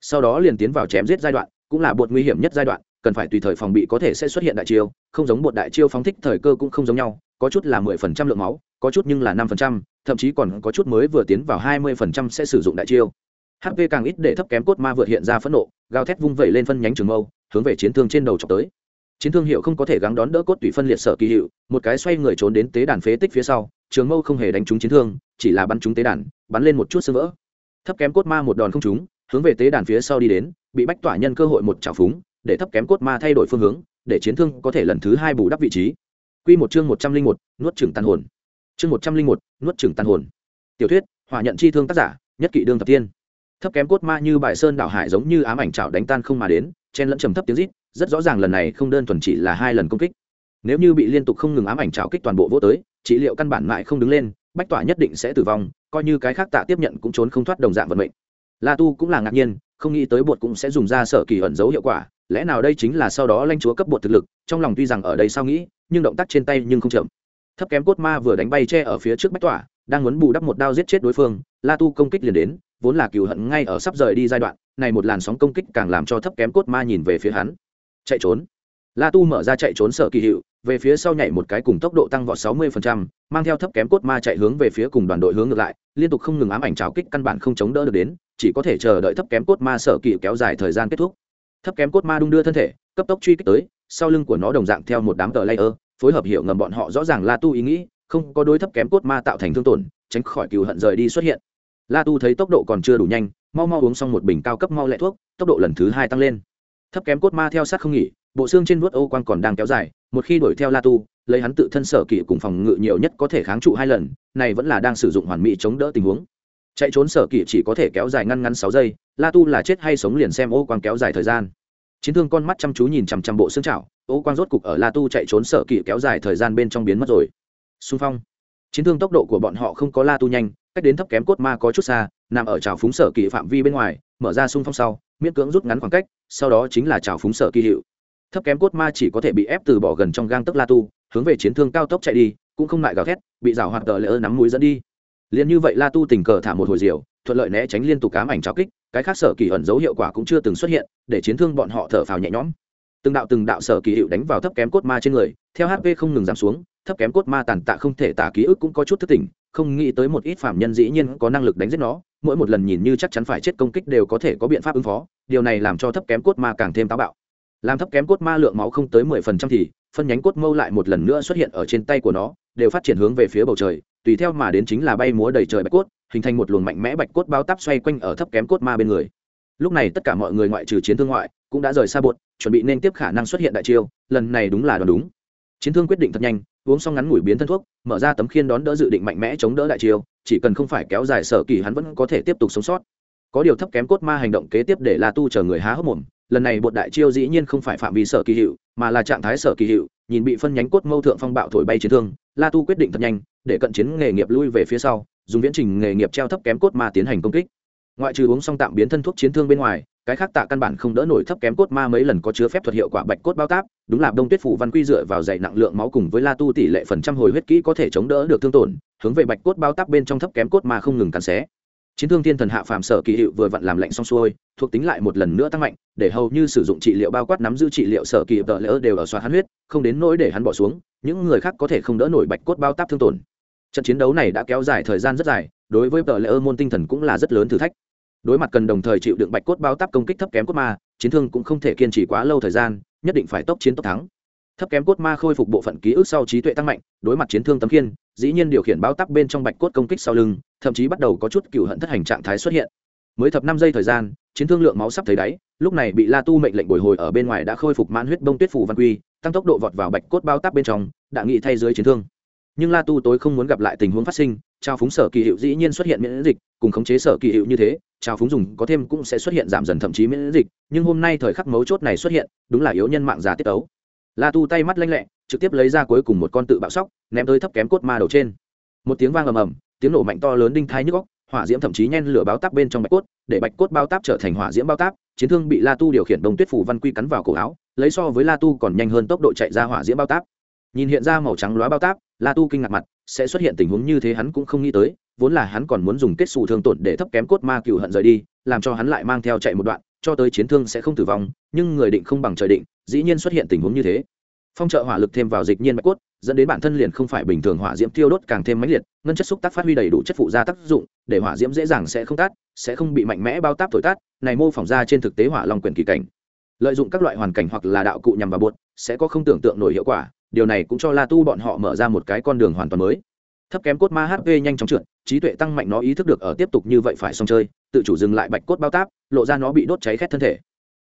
Sau đó liền tiến vào chém giết giai đoạn, cũng là bột nguy hiểm nhất giai đoạn, cần phải tùy thời phòng bị có thể sẽ xuất hiện đại chiêu, không giống bột đại chiêu phóng thích thời cơ cũng không giống nhau, có chút là mười phần trăm lượng máu, có chút nhưng là năm phần trăm, thậm chí còn có chút mới vừa tiến vào hai mươi phần trăm sẽ sử dụng đại chiêu. Hp càng ít để thấp kém cốt ma vượt hiện ra phẫn nộ, gào thét vung vẩy lên phân nhánh trường mâu, hướng về chiến thương trên đầu chọc tới chiến thương hiệu không có thể gắng đón đỡ cốt tủy phân liệt sở kỳ hiệu, một cái xoay người trốn đến tế đàn phế tích phía sau, trường mâu không hề đánh trúng chiến thương, chỉ là bắn trúng tế đàn, bắn lên một chút sơ vỡ. Thấp kém cốt ma một đòn không trúng, hướng về tế đàn phía sau đi đến, bị bách tỏa nhân cơ hội một trào phúng, để thấp kém cốt ma thay đổi phương hướng, để chiến thương có thể lần thứ hai bù đắp vị trí. Quy một chương một trăm linh một, nuốt trưởng tàn hồn. Chương một trăm linh một, nuốt trưởng tàn hồn. Tiểu thuyết, hỏa nhận chi thương tác giả, nhất kỵ đương thập tiên thấp kém cốt ma như bài sơn đảo hải giống như ám ảnh chảo đánh tan không mà đến, chen lẫn trầm thấp tiếng rít rất rõ ràng lần này không đơn thuần chỉ là hai lần công kích. Nếu như bị liên tục không ngừng ám ảnh trào kích toàn bộ vô tới, trị liệu căn bản mại không đứng lên, bách tỏa nhất định sẽ tử vong, coi như cái khác tạ tiếp nhận cũng trốn không thoát đồng dạng vận mệnh. La tu cũng là ngạc nhiên, không nghĩ tới bột cũng sẽ dùng ra sở kỳ ẩn dấu hiệu quả, lẽ nào đây chính là sau đó lanh chúa cấp bột thực lực, trong lòng tuy rằng ở đây sao nghĩ, nhưng động tác trên tay nhưng không chậm. Thấp kém cốt ma vừa đánh bay che ở phía trước bách tỏa đang muốn bù đắp một đao giết chết đối phương, la tu công kích liền đến, vốn là cừu hận ngay ở sắp rời đi giai đoạn, này một làn sóng công kích càng làm cho thấp kém cốt ma nhìn về phía hắn chạy trốn. La tu mở ra chạy trốn sở kỳ hiệu về phía sau nhảy một cái cùng tốc độ tăng vọt 60%, mang theo thấp kém cốt ma chạy hướng về phía cùng đoàn đội hướng ngược lại liên tục không ngừng ám ảnh trào kích căn bản không chống đỡ được đến chỉ có thể chờ đợi thấp kém cốt ma sở kỳ kéo dài thời gian kết thúc. Thấp kém cốt ma đung đưa thân thể cấp tốc truy kích tới sau lưng của nó đồng dạng theo một đám tờ layer phối hợp hiệu ngầm bọn họ rõ ràng la tu ý nghĩ không có đối thấp kém cốt ma tạo thành thương tổn tránh khỏi cừu hận rời đi xuất hiện. La tu thấy tốc độ còn chưa đủ nhanh mau mau uống xong một bình cao cấp mau lẹ thuốc tốc độ lần thứ hai tăng lên thấp kém cốt ma theo sát không nghỉ, bộ xương trên vuốt ô Quang còn đang kéo dài, một khi đuổi theo la tu, lấy hắn tự thân sở kỵ cùng phòng ngự nhiều nhất có thể kháng trụ hai lần, này vẫn là đang sử dụng hoàn mỹ chống đỡ tình huống. Chạy trốn sở kỵ chỉ có thể kéo dài ngăn ngắn sáu giây, la tu là chết hay sống liền xem ô quang kéo dài thời gian. Chiến thương con mắt chăm chú nhìn chằm chằm bộ xương chảo, ô quang rốt cục ở la tu chạy trốn sở kỵ kéo dài thời gian bên trong biến mất rồi. Xung phong. Chiến thương tốc độ của bọn họ không có la tu nhanh, cách đến thấp kém cốt ma có chút xa, nằm ở trào phúng sở kỵ phạm vi bên ngoài, mở ra xung phong sau miễn cưỡng rút ngắn khoảng cách, sau đó chính là trào phúng sở kỳ hiệu. Thấp kém cốt ma chỉ có thể bị ép từ bỏ gần trong gang tấc la tu, hướng về chiến thương cao tốc chạy đi, cũng không ngại gào thét, bị rào hoạt tờ lỡ nắm mũi dẫn đi. Liền như vậy la tu tình cờ thả một hồi diều, thuận lợi né tránh liên tục cám ảnh trào kích, cái khác sở kỳ ẩn dấu hiệu quả cũng chưa từng xuất hiện, để chiến thương bọn họ thở phào nhẹ nhõm. Từng đạo từng đạo sở kỳ hiệu đánh vào thấp kém cốt ma trên người, theo hp không ngừng giảm xuống, thấp kém cốt ma tàn tạ không thể tả ký ức cũng có chút thất tỉnh không nghĩ tới một ít phạm nhân dĩ nhiên có năng lực đánh giết nó, mỗi một lần nhìn như chắc chắn phải chết công kích đều có thể có biện pháp ứng phó, điều này làm cho thấp kém cốt ma càng thêm táo bạo. Làm thấp kém cốt ma lượng máu không tới mười phần trăm thì, phân nhánh cốt mâu lại một lần nữa xuất hiện ở trên tay của nó, đều phát triển hướng về phía bầu trời, tùy theo mà đến chính là bay múa đầy trời bạch cốt, hình thành một luồng mạnh mẽ bạch cốt bao tắp xoay quanh ở thấp kém cốt ma bên người. Lúc này tất cả mọi người ngoại trừ chiến thương ngoại cũng đã rời xa bột, chuẩn bị nên tiếp khả năng xuất hiện đại chiêu, lần này đúng là đoán đúng. Chiến thương quyết định thật nhanh uống xong ngắn ngủi biến thân thuốc, mở ra tấm khiên đón đỡ dự định mạnh mẽ chống đỡ đại chiêu, chỉ cần không phải kéo dài sở kỳ hắn vẫn có thể tiếp tục sống sót. Có điều thấp kém cốt ma hành động kế tiếp để la tu chờ người há hốc mồm, lần này bột đại chiêu dĩ nhiên không phải phạm vi sở kỳ hiệu, mà là trạng thái sở kỳ hiệu, nhìn bị phân nhánh cốt mâu thượng phong bạo thổi bay chiến thương, la tu quyết định thật nhanh, để cận chiến nghề nghiệp lui về phía sau, dùng viễn trình nghề nghiệp treo thấp kém cốt ma tiến hành công kích. Ngoại trừ uống xong tạm biến thân thuốc chiến thương bên ngoài cái khác tạ căn bản không đỡ nổi thấp kém cốt ma mấy lần có chứa phép thuật hiệu quả bạch cốt bao táp, đúng là đông tuyết phủ văn quy dựa vào dày nặng lượng máu cùng với la tu tỷ lệ phần trăm hồi huyết kỹ có thể chống đỡ được thương tổn, hướng về bạch cốt bao táp bên trong thấp kém cốt ma không ngừng cắn xé. Chiến thương thiên thần hạ phàm sở kỳ hiệu vừa vặn làm lạnh xong xuôi, thuộc tính lại một lần nữa tăng mạnh, để hầu như sử dụng trị liệu bao quát nắm giữ trị liệu sở kỳ hiệu lỡ đều ở xoa hắn huyết, không đến nỗi để hắn bỏ xuống, những người khác có thể không đỡ nổi bạch cốt bao táp thương tổn. Trận chiến đấu này đã kéo dài thời gian rất dài, đối với tờ lỡ môn tinh thần cũng là rất lớn thử thách đối mặt cần đồng thời chịu đựng bạch cốt bao tắp công kích thấp kém cốt ma, chiến thương cũng không thể kiên trì quá lâu thời gian, nhất định phải tốc chiến tốc thắng. Thấp kém cốt ma khôi phục bộ phận ký ức sau trí tuệ tăng mạnh, đối mặt chiến thương tấm kiên dĩ nhiên điều khiển bao tắp bên trong bạch cốt công kích sau lưng, thậm chí bắt đầu có chút cựu hận thất hành trạng thái xuất hiện. Mới thập năm giây thời gian, chiến thương lượng máu sắp thấy đáy, lúc này bị la tu mệnh lệnh bồi hồi ở bên ngoài đã khôi phục mãn huyết bông tuyết phủ văn quy, tăng tốc độ vọt vào bạch cốt bao tắp bên trong, đã nghị thay dưới chiến thương. Nhưng la tu tối không muốn gặp lại tình huống phát sinh trao phúng sở kỳ hiệu dĩ nhiên xuất hiện miễn dịch, cùng khống chế sở kỳ hiệu như thế, trao phúng dùng có thêm cũng sẽ xuất hiện giảm dần thậm chí miễn dịch, nhưng hôm nay thời khắc mấu chốt này xuất hiện, đúng là yếu nhân mạng già tiết tấu. La tu tay mắt lanh lẹ, trực tiếp lấy ra cuối cùng một con tự bạo sóc, ném tới thấp kém cốt ma đầu trên. Một tiếng vang ầm ầm, tiếng nổ mạnh to lớn đinh thai nhức góc hỏa diễm thậm chí nhen lửa báo táp bên trong bạch cốt, để bạch cốt bao táp trở thành hỏa diễm bao táp, chiến thương bị la tu điều khiển đông tuyết phủ văn quy cắn vào cổ áo, lấy so với la tu còn nhanh hơn tốc độ chạy ra hỏa diễm bao táp. Nhìn hiện ra màu trắng loá bao táp la tu kinh ngạc mặt, sẽ xuất hiện tình huống như thế hắn cũng không nghĩ tới, vốn là hắn còn muốn dùng kết xù thương tổn để thấp kém cốt ma cựu hận rời đi, làm cho hắn lại mang theo chạy một đoạn, cho tới chiến thương sẽ không tử vong, nhưng người định không bằng trời định, dĩ nhiên xuất hiện tình huống như thế. Phong trợ hỏa lực thêm vào dịch nhiên bạch cốt, dẫn đến bản thân liền không phải bình thường hỏa diễm tiêu đốt càng thêm mãnh liệt, ngân chất xúc tác phát huy đầy đủ chất phụ gia tác dụng, để hỏa diễm dễ dàng sẽ không tát, sẽ không bị mạnh mẽ bao táp thổi tát, này mô phỏng ra trên thực tế hỏa long quyền kỳ cảnh. Lợi dụng các loại hoàn cảnh hoặc là đạo cụ nhằm vào buột sẽ có không tưởng tượng nổi hiệu quả điều này cũng cho la tu bọn họ mở ra một cái con đường hoàn toàn mới. Thấp kém cốt ma hp nhanh chóng trượt, trí tuệ tăng mạnh nó ý thức được ở tiếp tục như vậy phải xong chơi, tự chủ dừng lại bạch cốt bao táp, lộ ra nó bị đốt cháy khét thân thể.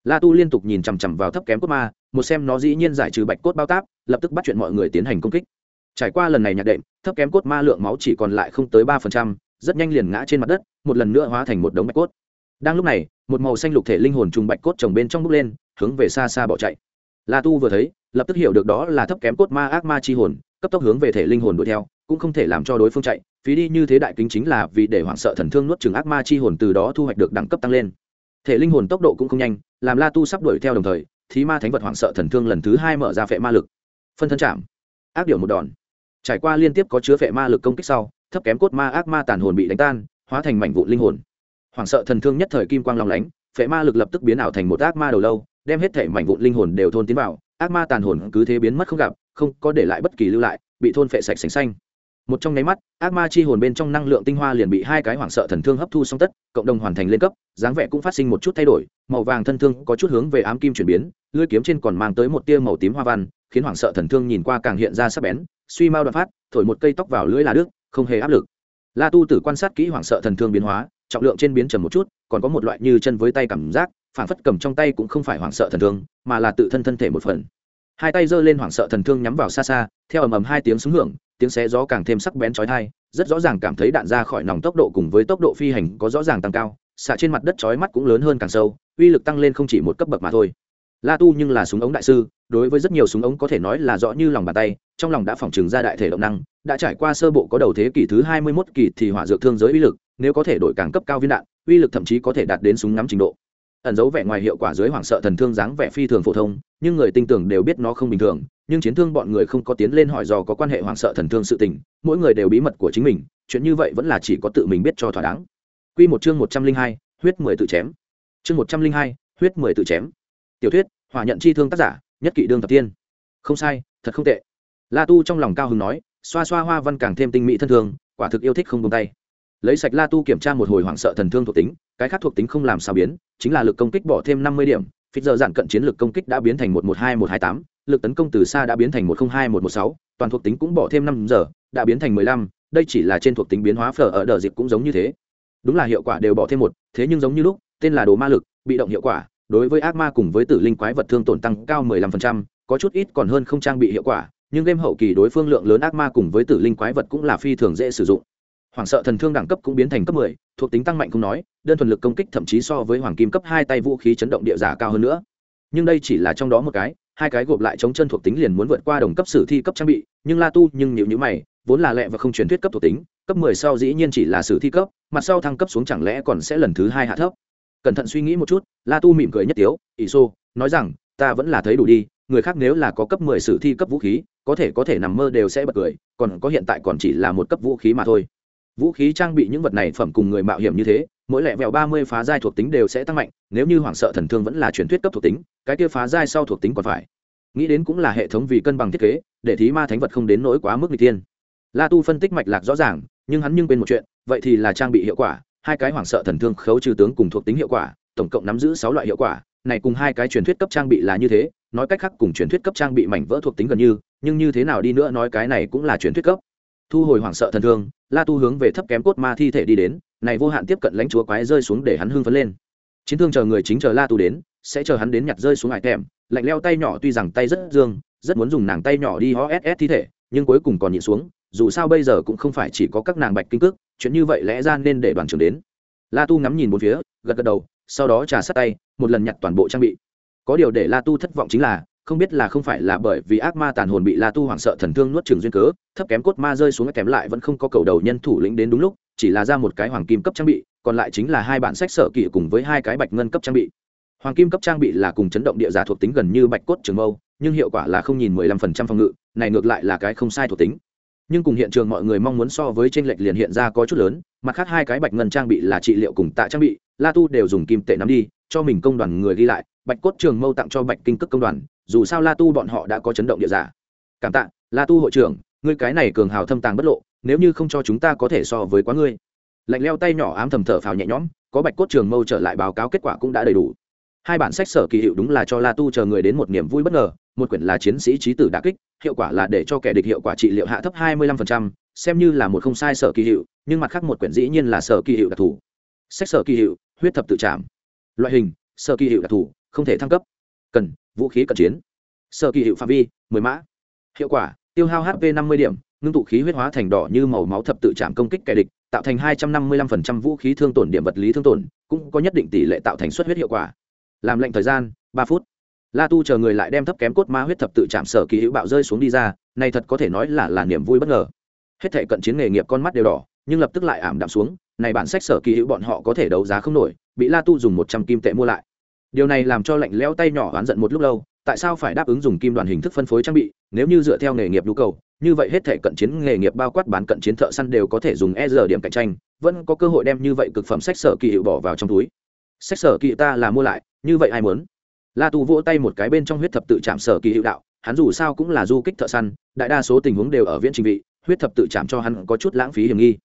La tu liên tục nhìn chằm chằm vào thấp kém cốt ma, một xem nó dĩ nhiên giải trừ bạch cốt bao táp, lập tức bắt chuyện mọi người tiến hành công kích. Trải qua lần này nhạc đệm, thấp kém cốt ma lượng máu chỉ còn lại không tới ba phần trăm, rất nhanh liền ngã trên mặt đất, một lần nữa hóa thành một đống bạch cốt. Đang lúc này, một màu xanh lục thể linh hồn trùng bạch cốt trồng bên trong bước lên, hướng về xa xa bỏ chạy. La tu vừa thấy lập tức hiểu được đó là thấp kém cốt ma ác ma chi hồn, cấp tốc hướng về thể linh hồn đuổi theo, cũng không thể làm cho đối phương chạy. Phí đi như thế đại kính chính là vì để hoảng sợ thần thương nuốt chừng ác ma chi hồn từ đó thu hoạch được đẳng cấp tăng lên. Thể linh hồn tốc độ cũng không nhanh, làm la tu sắp đuổi theo đồng thời thì ma thánh vật hoảng sợ thần thương lần thứ hai mở ra phệ ma lực. Phân thân chạm. Ác điểu một đòn. Trải qua liên tiếp có chứa phệ ma lực công kích sau, thấp kém cốt ma ác ma tàn hồn bị đánh tan, hóa thành mảnh vụn linh hồn. Hoảng sợ thần thương nhất thời kim quang lòng lánh, phệ ma lực lập tức biến ảo thành một ác ma đầu lâu, đem hết thể mảnh vụn linh hồn đều thôn tiến vào ác ma tàn hồn cứ thế biến mất không gặp, không có để lại bất kỳ lưu lại, bị thôn phệ sạch sành xanh. Một trong nháy mắt, ác ma chi hồn bên trong năng lượng tinh hoa liền bị hai cái hoảng sợ thần thương hấp thu xong tất, cộng đồng hoàn thành lên cấp, dáng vẻ cũng phát sinh một chút thay đổi, màu vàng thân thương có chút hướng về ám kim chuyển biến, lưỡi kiếm trên còn mang tới một tia màu tím hoa văn, khiến hoảng sợ thần thương nhìn qua càng hiện ra sắc bén, suy mau đoạn phát, thổi một cây tóc vào lưỡi là đức không hề áp lực. La tu tử quan sát kỹ hoảng sợ thần thương biến hóa, trọng lượng trên biến trầm một chút, còn có một loại như chân với tay cảm giác phản phất cầm trong tay cũng không phải hoảng sợ thần thương, mà là tự thân thân thể một phần hai tay giơ lên hoảng sợ thần thương nhắm vào xa xa, theo ầm ầm hai tiếng súng hưởng, tiếng xé gió càng thêm sắc bén chói tai, rất rõ ràng cảm thấy đạn ra khỏi nòng tốc độ cùng với tốc độ phi hành có rõ ràng tăng cao, xạ trên mặt đất chói mắt cũng lớn hơn càng sâu, uy lực tăng lên không chỉ một cấp bậc mà thôi. La tu nhưng là súng ống đại sư, đối với rất nhiều súng ống có thể nói là rõ như lòng bàn tay, trong lòng đã phỏng trừng ra đại thể động năng, đã trải qua sơ bộ có đầu thế kỷ thứ hai mươi 21 kỳ thì hỏa dược thương giới uy lực, nếu có thể đổi càng cấp cao viên đạn, uy lực thậm chí có thể đạt đến súng ngắm trình độ ẩn dấu vẻ ngoài hiệu quả dưới hoảng sợ thần thương dáng vẻ phi thường phổ thông, nhưng người tinh tưởng đều biết nó không bình thường, nhưng chiến thương bọn người không có tiến lên hỏi dò có quan hệ hoảng sợ thần thương sự tình, mỗi người đều bí mật của chính mình, chuyện như vậy vẫn là chỉ có tự mình biết cho thỏa đáng. Quy một chương một trăm linh hai, huyết mười tự chém. Chương một trăm linh hai, huyết mười tự chém. Tiểu thuyết, hỏa nhận chi thương tác giả, nhất kỵ đương thập tiên. Không sai, thật không tệ. La tu trong lòng cao hứng nói, xoa xoa hoa văn càng thêm tinh mỹ thân thương, quả thực yêu thích không buông tay lấy sạch la tu kiểm tra một hồi hoảng sợ thần thương thuộc tính, cái khác thuộc tính không làm sao biến, chính là lực công kích bỏ thêm năm mươi điểm, phít giờ dạn cận chiến lực công kích đã biến thành một một hai một hai tám, lực tấn công từ xa đã biến thành một không hai một một sáu, toàn thuộc tính cũng bỏ thêm năm giờ, đã biến thành mười lăm, đây chỉ là trên thuộc tính biến hóa phở ở đợt dịp cũng giống như thế. Đúng là hiệu quả đều bỏ thêm một, thế nhưng giống như lúc, tên là đồ ma lực, bị động hiệu quả, đối với ác ma cùng với tử linh quái vật thương tổn tăng cao mười lăm phần trăm, có chút ít còn hơn không trang bị hiệu quả, nhưng game hậu kỳ đối phương lượng lớn ác ma cùng với tử linh quái vật cũng là phi thường dễ sử dụng. Hoảng sợ thần thương đẳng cấp cũng biến thành cấp 10, thuộc tính tăng mạnh không nói đơn thuần lực công kích thậm chí so với hoàng kim cấp hai tay vũ khí chấn động địa giả cao hơn nữa. Nhưng đây chỉ là trong đó một cái hai cái gộp lại chống chân thuộc tính liền muốn vượt qua đồng cấp sử thi cấp trang bị nhưng la tu nhưng nhịu nhữ mày vốn là lẹ và không truyền thuyết cấp thuộc tính cấp 10 sau dĩ nhiên chỉ là sử thi cấp mặt sau thăng cấp xuống chẳng lẽ còn sẽ lần thứ hai hạ thấp? Cẩn thận suy nghĩ một chút la tu mỉm cười nhất tiếu ỷ xô nói rằng ta vẫn là thấy đủ đi người khác nếu là có cấp 10 sử thi cấp vũ khí có thể có thể nằm mơ đều sẽ bật cười còn có hiện tại còn chỉ là một cấp vũ khí mà thôi vũ khí trang bị những vật này phẩm cùng người mạo hiểm như thế, mỗi lẹ vẹo ba mươi phá giai thuộc tính đều sẽ tăng mạnh, nếu như hoảng sợ thần thương vẫn là truyền thuyết cấp thuộc tính, cái kia phá giai sau thuộc tính còn phải. Nghĩ đến cũng là hệ thống vì cân bằng thiết kế, để thí ma thánh vật không đến nỗi quá mức n g tiên la tu phân tích mạch lạc rõ ràng, nhưng hắn nhưng quên một chuyện, vậy thì là trang bị hiệu quả, hai cái hoảng sợ thần thương khấu trừ tướng cùng thuộc tính hiệu quả, tổng cộng nắm giữ sáu loại hiệu quả, này cùng hai cái truyền thuyết cấp trang bị là như thế, nói cách khác cùng truyền thuyết cấp trang bị mảnh vỡ thuộc tính gần như, nhưng như thế nào đi nữa nói cái này cũng là truyền thuyết cấp thu hồi hoảng sợ thần thương, la tu hướng về thấp kém cốt ma thi thể đi đến, này vô hạn tiếp cận lãnh chúa quái rơi xuống để hắn hưng phấn lên. Chiến thương chờ người chính chờ la tu đến, sẽ chờ hắn đến nhặt rơi xuống ngại kèm lạnh leo tay nhỏ tuy rằng tay rất dương, rất muốn dùng nàng tay nhỏ đi ho ss thi thể, nhưng cuối cùng còn nhịn xuống, dù sao bây giờ cũng không phải chỉ có các nàng bạch kinh cước, chuyện như vậy lẽ ra nên để đoàn trưởng đến. La tu ngắm nhìn một phía, gật gật đầu, sau đó trà sát tay, một lần nhặt toàn bộ trang bị. Có điều để la tu thất vọng chính là không biết là không phải là bởi vì ác ma tàn hồn bị la tu hoảng sợ thần thương nuốt trường duyên cớ, thấp kém cốt ma rơi xuống kém lại vẫn không có cầu đầu nhân thủ lĩnh đến đúng lúc, chỉ là ra một cái hoàng kim cấp trang bị, còn lại chính là hai bản sách sở kỵ cùng với hai cái bạch ngân cấp trang bị. Hoàng kim cấp trang bị là cùng chấn động địa giả thuộc tính gần như bạch cốt trường mâu, nhưng hiệu quả là không nhìn mười lăm phần trăm phòng ngự, này ngược lại là cái không sai thuộc tính. Nhưng cùng hiện trường mọi người mong muốn so với trên lệch liền hiện ra có chút lớn, mặt khác hai cái bạch ngân trang bị là trị liệu cùng tạ trang bị, la tu đều dùng kim tệ nắm đi, cho mình công đoàn người đi lại, bạch cốt trường mâu tặng cho bạch kinh cước công đoàn dù sao la tu bọn họ đã có chấn động địa giả. Cảm tạ la tu hội trưởng ngươi cái này cường hào thâm tàng bất lộ nếu như không cho chúng ta có thể so với quá ngươi. Lạnh leo tay nhỏ ám thầm thở phào nhẹ nhõm có bạch cốt trường mâu trở lại báo cáo kết quả cũng đã đầy đủ. Hai bản sách sở kỳ hiệu đúng là cho la tu chờ người đến một niềm vui bất ngờ một quyển là chiến sĩ trí tử đà kích hiệu quả là để cho kẻ địch hiệu quả trị liệu hạ thấp hai mươi lăm phần trăm, xem như là một không sai sở kỳ hiệu nhưng mặt khác một quyển dĩ nhiên là sở kỳ hiệu đặc thù. Sách sở kỳ hiệu huyết thập tự trảm. Loại hình sở kỳ hiệu đặc thù không thể thăng cấp. Cần vũ khí cận chiến. Sở kỳ hiệu phạm vi, mười mã. Hiệu quả, tiêu hao hp năm mươi điểm, ngưng tụ khí huyết hóa thành đỏ như màu máu thập tự chạm công kích kẻ địch, tạo thành hai trăm năm mươi lăm phần trăm vũ khí thương tổn điểm vật lý thương tổn, cũng có nhất định tỷ lệ tạo thành xuất huyết hiệu quả. Làm lệnh thời gian, ba phút. La tu chờ người lại đem thấp kém cốt ma huyết thập tự chạm sở kỳ hữu bạo rơi xuống đi ra, này thật có thể nói là là niềm vui bất ngờ. Hết thể cận chiến nghề nghiệp con mắt đều đỏ, nhưng lập tức lại ảm đạm xuống, này bản sách sở kỳ hữu bọn họ có thể đấu giá không nổi, bị la tu dùng một trăm kim tệ mua lại điều này làm cho lạnh lẽo tay nhỏ oán giận một lúc lâu, tại sao phải đáp ứng dùng kim đoàn hình thức phân phối trang bị, nếu như dựa theo nghề nghiệp nhu cầu, như vậy hết thể cận chiến nghề nghiệp bao quát bán cận chiến thợ săn đều có thể dùng e giờ điểm cạnh tranh, vẫn có cơ hội đem như vậy cực phẩm sách sở kỳ hiệu bỏ vào trong túi. Sách sở kỳ ta là mua lại, như vậy ai muốn? La tu vỗ tay một cái bên trong huyết thập tự chạm sở kỳ hiệu đạo, hắn dù sao cũng là du kích thợ săn, đại đa số tình huống đều ở viễn trình vị, huyết thập tự chạm cho hắn có chút lãng phí hiểm nghi.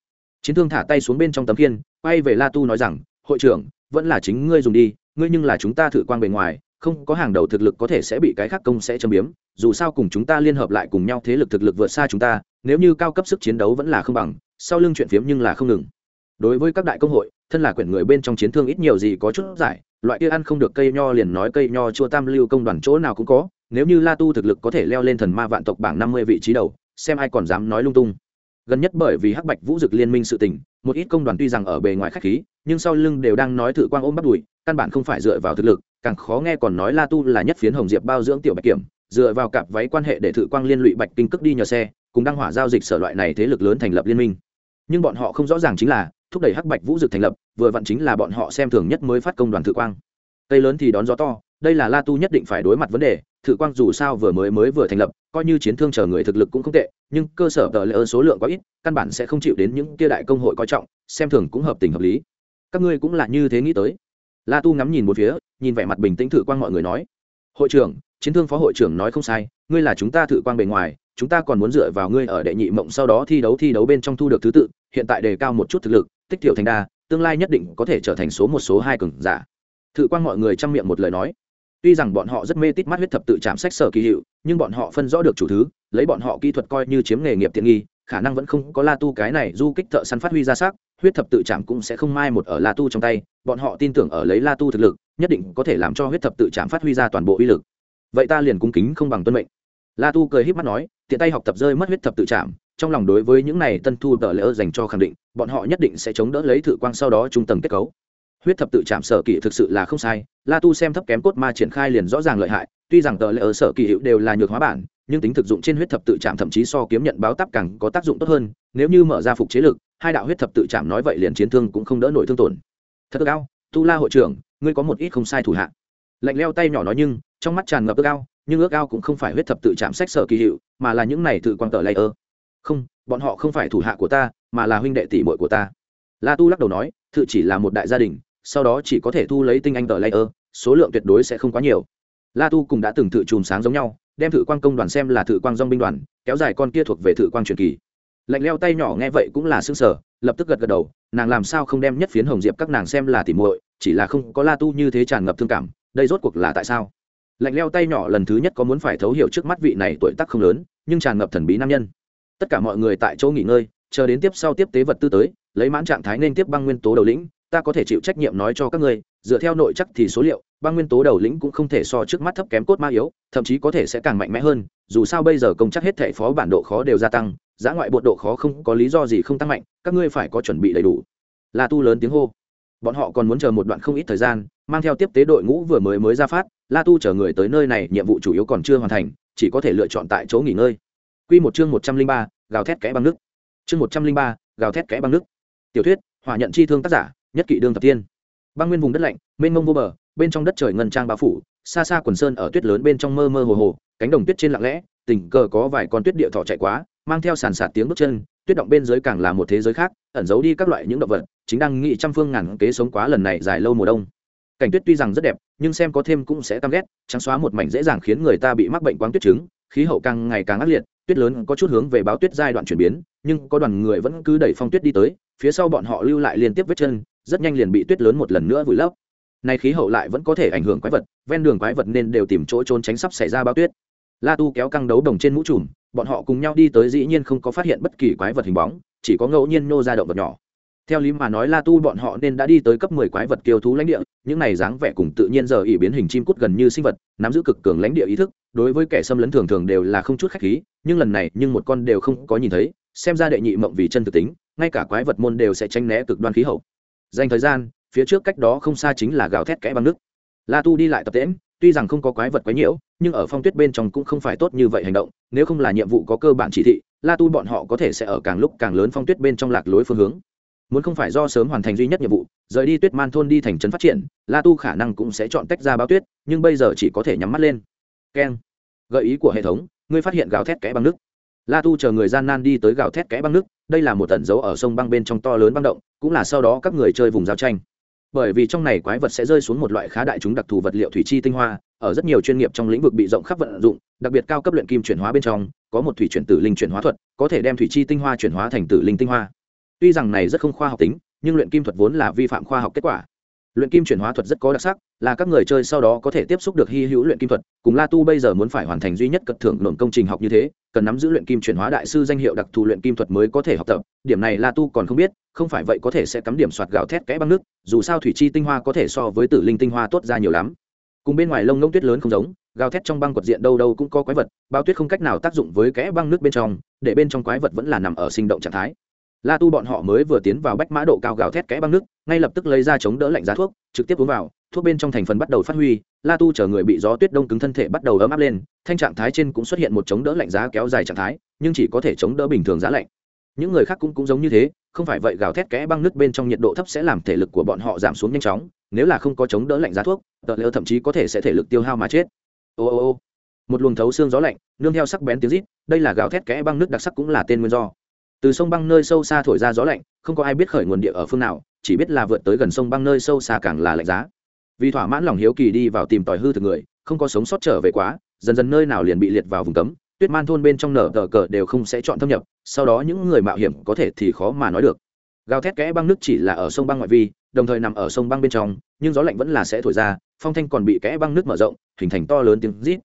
Chiến thương thả tay xuống bên trong tấm kiên quay về la tu nói rằng, hội trưởng, vẫn là chính ngươi dùng đi ngươi nhưng là chúng ta thử quang bề ngoài, không có hàng đầu thực lực có thể sẽ bị cái khác công sẽ châm biếm, dù sao cùng chúng ta liên hợp lại cùng nhau thế lực thực lực vượt xa chúng ta, nếu như cao cấp sức chiến đấu vẫn là không bằng, sau lưng chuyện phiếm nhưng là không ngừng. Đối với các đại công hội, thân là quyển người bên trong chiến thương ít nhiều gì có chút giải, loại kia ăn không được cây nho liền nói cây nho chua tam lưu công đoàn chỗ nào cũng có, nếu như la tu thực lực có thể leo lên thần ma vạn tộc bảng năm mươi vị trí đầu, xem ai còn dám nói lung tung. Gần nhất bởi vì hắc bạch vũ dực liên minh sự tình một ít công đoàn tuy rằng ở bề ngoài khách khí, nhưng sau lưng đều đang nói thử quang ôm bắt đùi, căn bản không phải dựa vào thực lực, càng khó nghe còn nói la tu là nhất phiến hồng diệp bao dưỡng tiểu bạch kiểm, dựa vào cặp váy quan hệ để thử quang liên lụy bạch kinh cước đi nhờ xe, cùng đăng hỏa giao dịch sở loại này thế lực lớn thành lập liên minh. Nhưng bọn họ không rõ ràng chính là, thúc đẩy hắc bạch vũ dực thành lập, vừa vặn chính là bọn họ xem thường nhất mới phát công đoàn thử quang. Tây lớn thì đón gió to, đây là la tu nhất định phải đối mặt vấn đề thử quang dù sao vừa mới mới vừa thành lập, coi như chiến thương chờ người thực lực cũng không tệ, nhưng cơ sở tờ lỡ số lượng quá ít, căn bản sẽ không chịu đến những kia đại công hội coi trọng, xem thường cũng hợp tình hợp lý. Các ngươi cũng là như thế nghĩ tới. La tu ngắm nhìn một phía, nhìn vẻ mặt bình tĩnh thử quang mọi người nói, hội trưởng, chiến thương phó hội trưởng nói không sai, ngươi là chúng ta thử quang bề ngoài, chúng ta còn muốn dựa vào ngươi ở đệ nhị mộng sau đó thi đấu thi đấu bên trong thu được thứ tự, hiện tại đề cao một chút thực lực, tích tiểu thành đa, tương lai nhất định có thể trở thành số một, số hai cường giả. Thử quang mọi người chăm miệng một lời nói tuy rằng bọn họ rất mê tít mắt huyết thập tự chạm sách sở kỳ hiệu, nhưng bọn họ phân rõ được chủ thứ, lấy bọn họ kỹ thuật coi như chiếm nghề nghiệp tiện nghi, khả năng vẫn không có la tu cái này du kích thợ săn phát huy ra sắc, huyết thập tự chạm cũng sẽ không mai một ở la tu trong tay, bọn họ tin tưởng ở lấy la tu thực lực, nhất định có thể làm cho huyết thập tự chạm phát huy ra toàn bộ uy lực. Vậy ta liền cung kính không bằng tuân mệnh. La tu cười h í p mắt nói, tiện tay học tập rơi mất huyết thập tự chạm trong lòng đối với những này tân thu tờ lỡ dành cho khẳng định, bọn họ nhất định sẽ chống đỡ lấy thử quang sau đó trung tầng kết cấu huyết thập tự chạm sở kỳ thực sự là không sai, la tu xem thấp kém cốt ma triển khai liền rõ ràng lợi hại, tuy rằng tờ lệ ở sở kỳ hiệu đều là nhược hóa bản, nhưng tính thực dụng trên huyết thập tự chạm thậm chí so kiếm nhận báo tắp càng có tác dụng tốt hơn, nếu như mở ra phục chế lực, hai đạo huyết thập tự chạm nói vậy liền chiến thương cũng không đỡ nổi thương tổn. Thật cao tu la hội trưởng, ngươi có một ít không sai thủ hạ. Lạnh leo tay nhỏ nói nhưng, trong mắt tràn ngập ước ao, nhưng ước ao cũng không phải huyết thập tự chạm sách sở kỳ hiệu mà là những này tự quan tờ lây ơ không, bọn họ không phải thủ hạ của ta, mà là huynh đệ tỷ muội của ta. La tu lắc đầu nói thự chỉ là một đại gia đình sau đó chỉ có thể thu lấy tinh anh tờ layer, số lượng tuyệt đối sẽ không quá nhiều. La tu cùng đã từng thử chùm sáng giống nhau, đem thử quang công đoàn xem là thử quang dong binh đoàn, kéo dài con kia thuộc về thử quang truyền kỳ. Lạnh leo tay nhỏ nghe vậy cũng là xương sở lập tức gật gật đầu, nàng làm sao không đem nhất phiến hồng diệp các nàng xem là tỉ muội, chỉ là không có la tu như thế tràn ngập thương cảm, đây rốt cuộc là tại sao? Lạnh leo tay nhỏ lần thứ nhất có muốn phải thấu hiểu trước mắt vị này tuổi tác không lớn, nhưng tràn ngập thần bí nam nhân. Tất cả mọi người tại chỗ nghỉ ngơi, chờ đến tiếp sau tiếp tế vật tư tới, lấy mãn trạng thái nên tiếp băng nguyên tố đầu lĩnh ta có thể chịu trách nhiệm nói cho các ngươi, dựa theo nội chắc thì số liệu, băng nguyên tố đầu lĩnh cũng không thể so trước mắt thấp kém cốt ma yếu, thậm chí có thể sẽ càng mạnh mẽ hơn, dù sao bây giờ công chắc hết thể phó bản độ khó đều gia tăng, giá ngoại bột độ khó không có lý do gì không tăng mạnh, các ngươi phải có chuẩn bị đầy đủ. La tu lớn tiếng hô. Bọn họ còn muốn chờ một đoạn không ít thời gian, mang theo tiếp tế đội ngũ vừa mới mới ra phát, la tu chở người tới nơi này, nhiệm vụ chủ yếu còn chưa hoàn thành, chỉ có thể lựa chọn tại chỗ nghỉ ngơi. Q một chương một trăm linh ba, gào thét kẽ băng nước. Chương một trăm linh ba, gào thét kẽ băng nước. Tiểu thuyết, hỏa nhận chi thương tác giả nhất kỵ đương thập tiên. Băng nguyên vùng đất lạnh, mênh mông vô bờ, bên trong đất trời ngân trang bao phủ, xa xa quần sơn ở tuyết lớn bên trong mơ mơ hồ hồ, cánh đồng tuyết trên lặng lẽ, tình cờ có vài con tuyết địa thọ chạy quá, mang theo sàn sạt tiếng bước chân, tuyết động bên dưới càng là một thế giới khác, ẩn giấu đi các loại những động vật, chính đang nghị trăm phương ngàn kế sống quá lần này dài lâu mùa đông. Cảnh tuyết tuy rằng rất đẹp, nhưng xem có thêm cũng sẽ tăm ghét, trắng xóa một mảnh dễ dàng khiến người ta bị mắc bệnh quáng tuyết trứng khí hậu càng ngày càng ác liệt, tuyết lớn có chút hướng về báo tuyết giai đoạn chuyển biến, nhưng có đoàn người vẫn cứ đẩy phong tuyết đi tới, phía sau bọn họ lưu lại liên tiếp vết chân rất nhanh liền bị tuyết lớn một lần nữa vùi lấp. Nay khí hậu lại vẫn có thể ảnh hưởng quái vật, ven đường quái vật nên đều tìm chỗ trốn tránh sắp xảy ra bao tuyết. La tu kéo căng đấu đồng trên mũ trùm, bọn họ cùng nhau đi tới dĩ nhiên không có phát hiện bất kỳ quái vật hình bóng, chỉ có ngẫu nhiên nô ra động vật nhỏ. Theo lý mà nói la tu bọn họ nên đã đi tới cấp mười quái vật kiêu thú lãnh địa, những này dáng vẻ cùng tự nhiên giờ ỉ biến hình chim cút gần như sinh vật, nắm giữ cực cường lãnh địa ý thức, đối với kẻ xâm lấn thường thường đều là không chút khách khí, nhưng lần này nhưng một con đều không có nhìn thấy, xem ra đệ nhị mộng vì chân thực tính, ngay cả quái vật môn đều sẽ tranh né cực đoan khí hậu dành thời gian, phía trước cách đó không xa chính là gào thét kẽ băng nước. La tu đi lại tập tễm tuy rằng không có quái vật quái nhiễu, nhưng ở phong tuyết bên trong cũng không phải tốt như vậy hành động, nếu không là nhiệm vụ có cơ bản chỉ thị, la tu bọn họ có thể sẽ ở càng lúc càng lớn phong tuyết bên trong lạc lối phương hướng. Muốn không phải do sớm hoàn thành duy nhất nhiệm vụ, rời đi tuyết man thôn đi thành trấn phát triển, la tu khả năng cũng sẽ chọn tách ra báo tuyết, nhưng bây giờ chỉ có thể nhắm mắt lên. Keng. Gợi ý của hệ thống, ngươi phát hiện gào thét kẽ băng nước. La tu chờ người gian nan đi tới gào thét kẽ băng nước, đây là một tận dấu ở sông băng bên trong to lớn băng động cũng là sau đó các người chơi vùng giao tranh. Bởi vì trong này quái vật sẽ rơi xuống một loại khá đại chúng đặc thù vật liệu thủy chi tinh hoa, ở rất nhiều chuyên nghiệp trong lĩnh vực bị rộng khắp vận dụng, đặc biệt cao cấp luyện kim chuyển hóa bên trong, có một thủy chuyển tử linh chuyển hóa thuật, có thể đem thủy chi tinh hoa chuyển hóa thành tử linh tinh hoa. Tuy rằng này rất không khoa học tính, nhưng luyện kim thuật vốn là vi phạm khoa học kết quả luyện kim chuyển hóa thuật rất có đặc sắc, là các người chơi sau đó có thể tiếp xúc được hy hữu luyện kim thuật, cùng la tu bây giờ muốn phải hoàn thành duy nhất cật thưởng nổn công trình học như thế, cần nắm giữ luyện kim chuyển hóa đại sư danh hiệu đặc thù luyện kim thuật mới có thể học tập, điểm này la tu còn không biết, không phải vậy có thể sẽ cắm điểm soạt gạo thét kẽ băng nước, dù sao thủy chi tinh hoa có thể so với tử linh tinh hoa tốt ra nhiều lắm. Cùng bên ngoài lông ngông tuyết lớn không giống, gào thét trong băng quật diện đâu đâu cũng có quái vật, bao tuyết không cách nào tác dụng với kẽ băng nước bên trong, để bên trong quái vật vẫn là nằm ở sinh động trạng thái la tu bọn họ mới vừa tiến vào bách mã độ cao gào thét kẽ băng nước, ngay lập tức lấy ra chống đỡ lạnh giá thuốc, trực tiếp uống vào, thuốc bên trong thành phần bắt đầu phát huy, la tu chờ người bị gió tuyết đông cứng thân thể bắt đầu ấm áp lên, thanh trạng thái trên cũng xuất hiện một chống đỡ lạnh giá kéo dài trạng thái, nhưng chỉ có thể chống đỡ bình thường giá lạnh. Những người khác cũng cũng giống như thế, không phải vậy gào thét kẽ băng nước bên trong nhiệt độ thấp sẽ làm thể lực của bọn họ giảm xuống nhanh chóng, nếu là không có chống đỡ lạnh giá thuốc, tờ lỡ thậm chí có thể sẽ thể lực tiêu hao mà chết. Ô ô ô, một luồng thấu xương gió lạnh, nương theo sắc bén tiếng rít, đây là gào thét kẽ băng nước đặc sắc cũng là tên nguyên do từ sông băng nơi sâu xa thổi ra gió lạnh, không có ai biết khởi nguồn địa ở phương nào, chỉ biết là vượt tới gần sông băng nơi sâu xa càng là lạnh giá. Vì thỏa mãn lòng hiếu kỳ đi vào tìm tòi hư thực người, không có sống sót trở về quá, dần dần nơi nào liền bị liệt vào vùng cấm, tuyết man thôn bên trong nở tờ cờ đều không sẽ chọn thâm nhập, sau đó những người mạo hiểm có thể thì khó mà nói được. Gào thét kẽ băng nước chỉ là ở sông băng ngoại vi, đồng thời nằm ở sông băng bên trong, nhưng gió lạnh vẫn là sẽ thổi ra, phong thanh còn bị kẽ băng nước mở rộng, hình thành to lớn tiếng rít.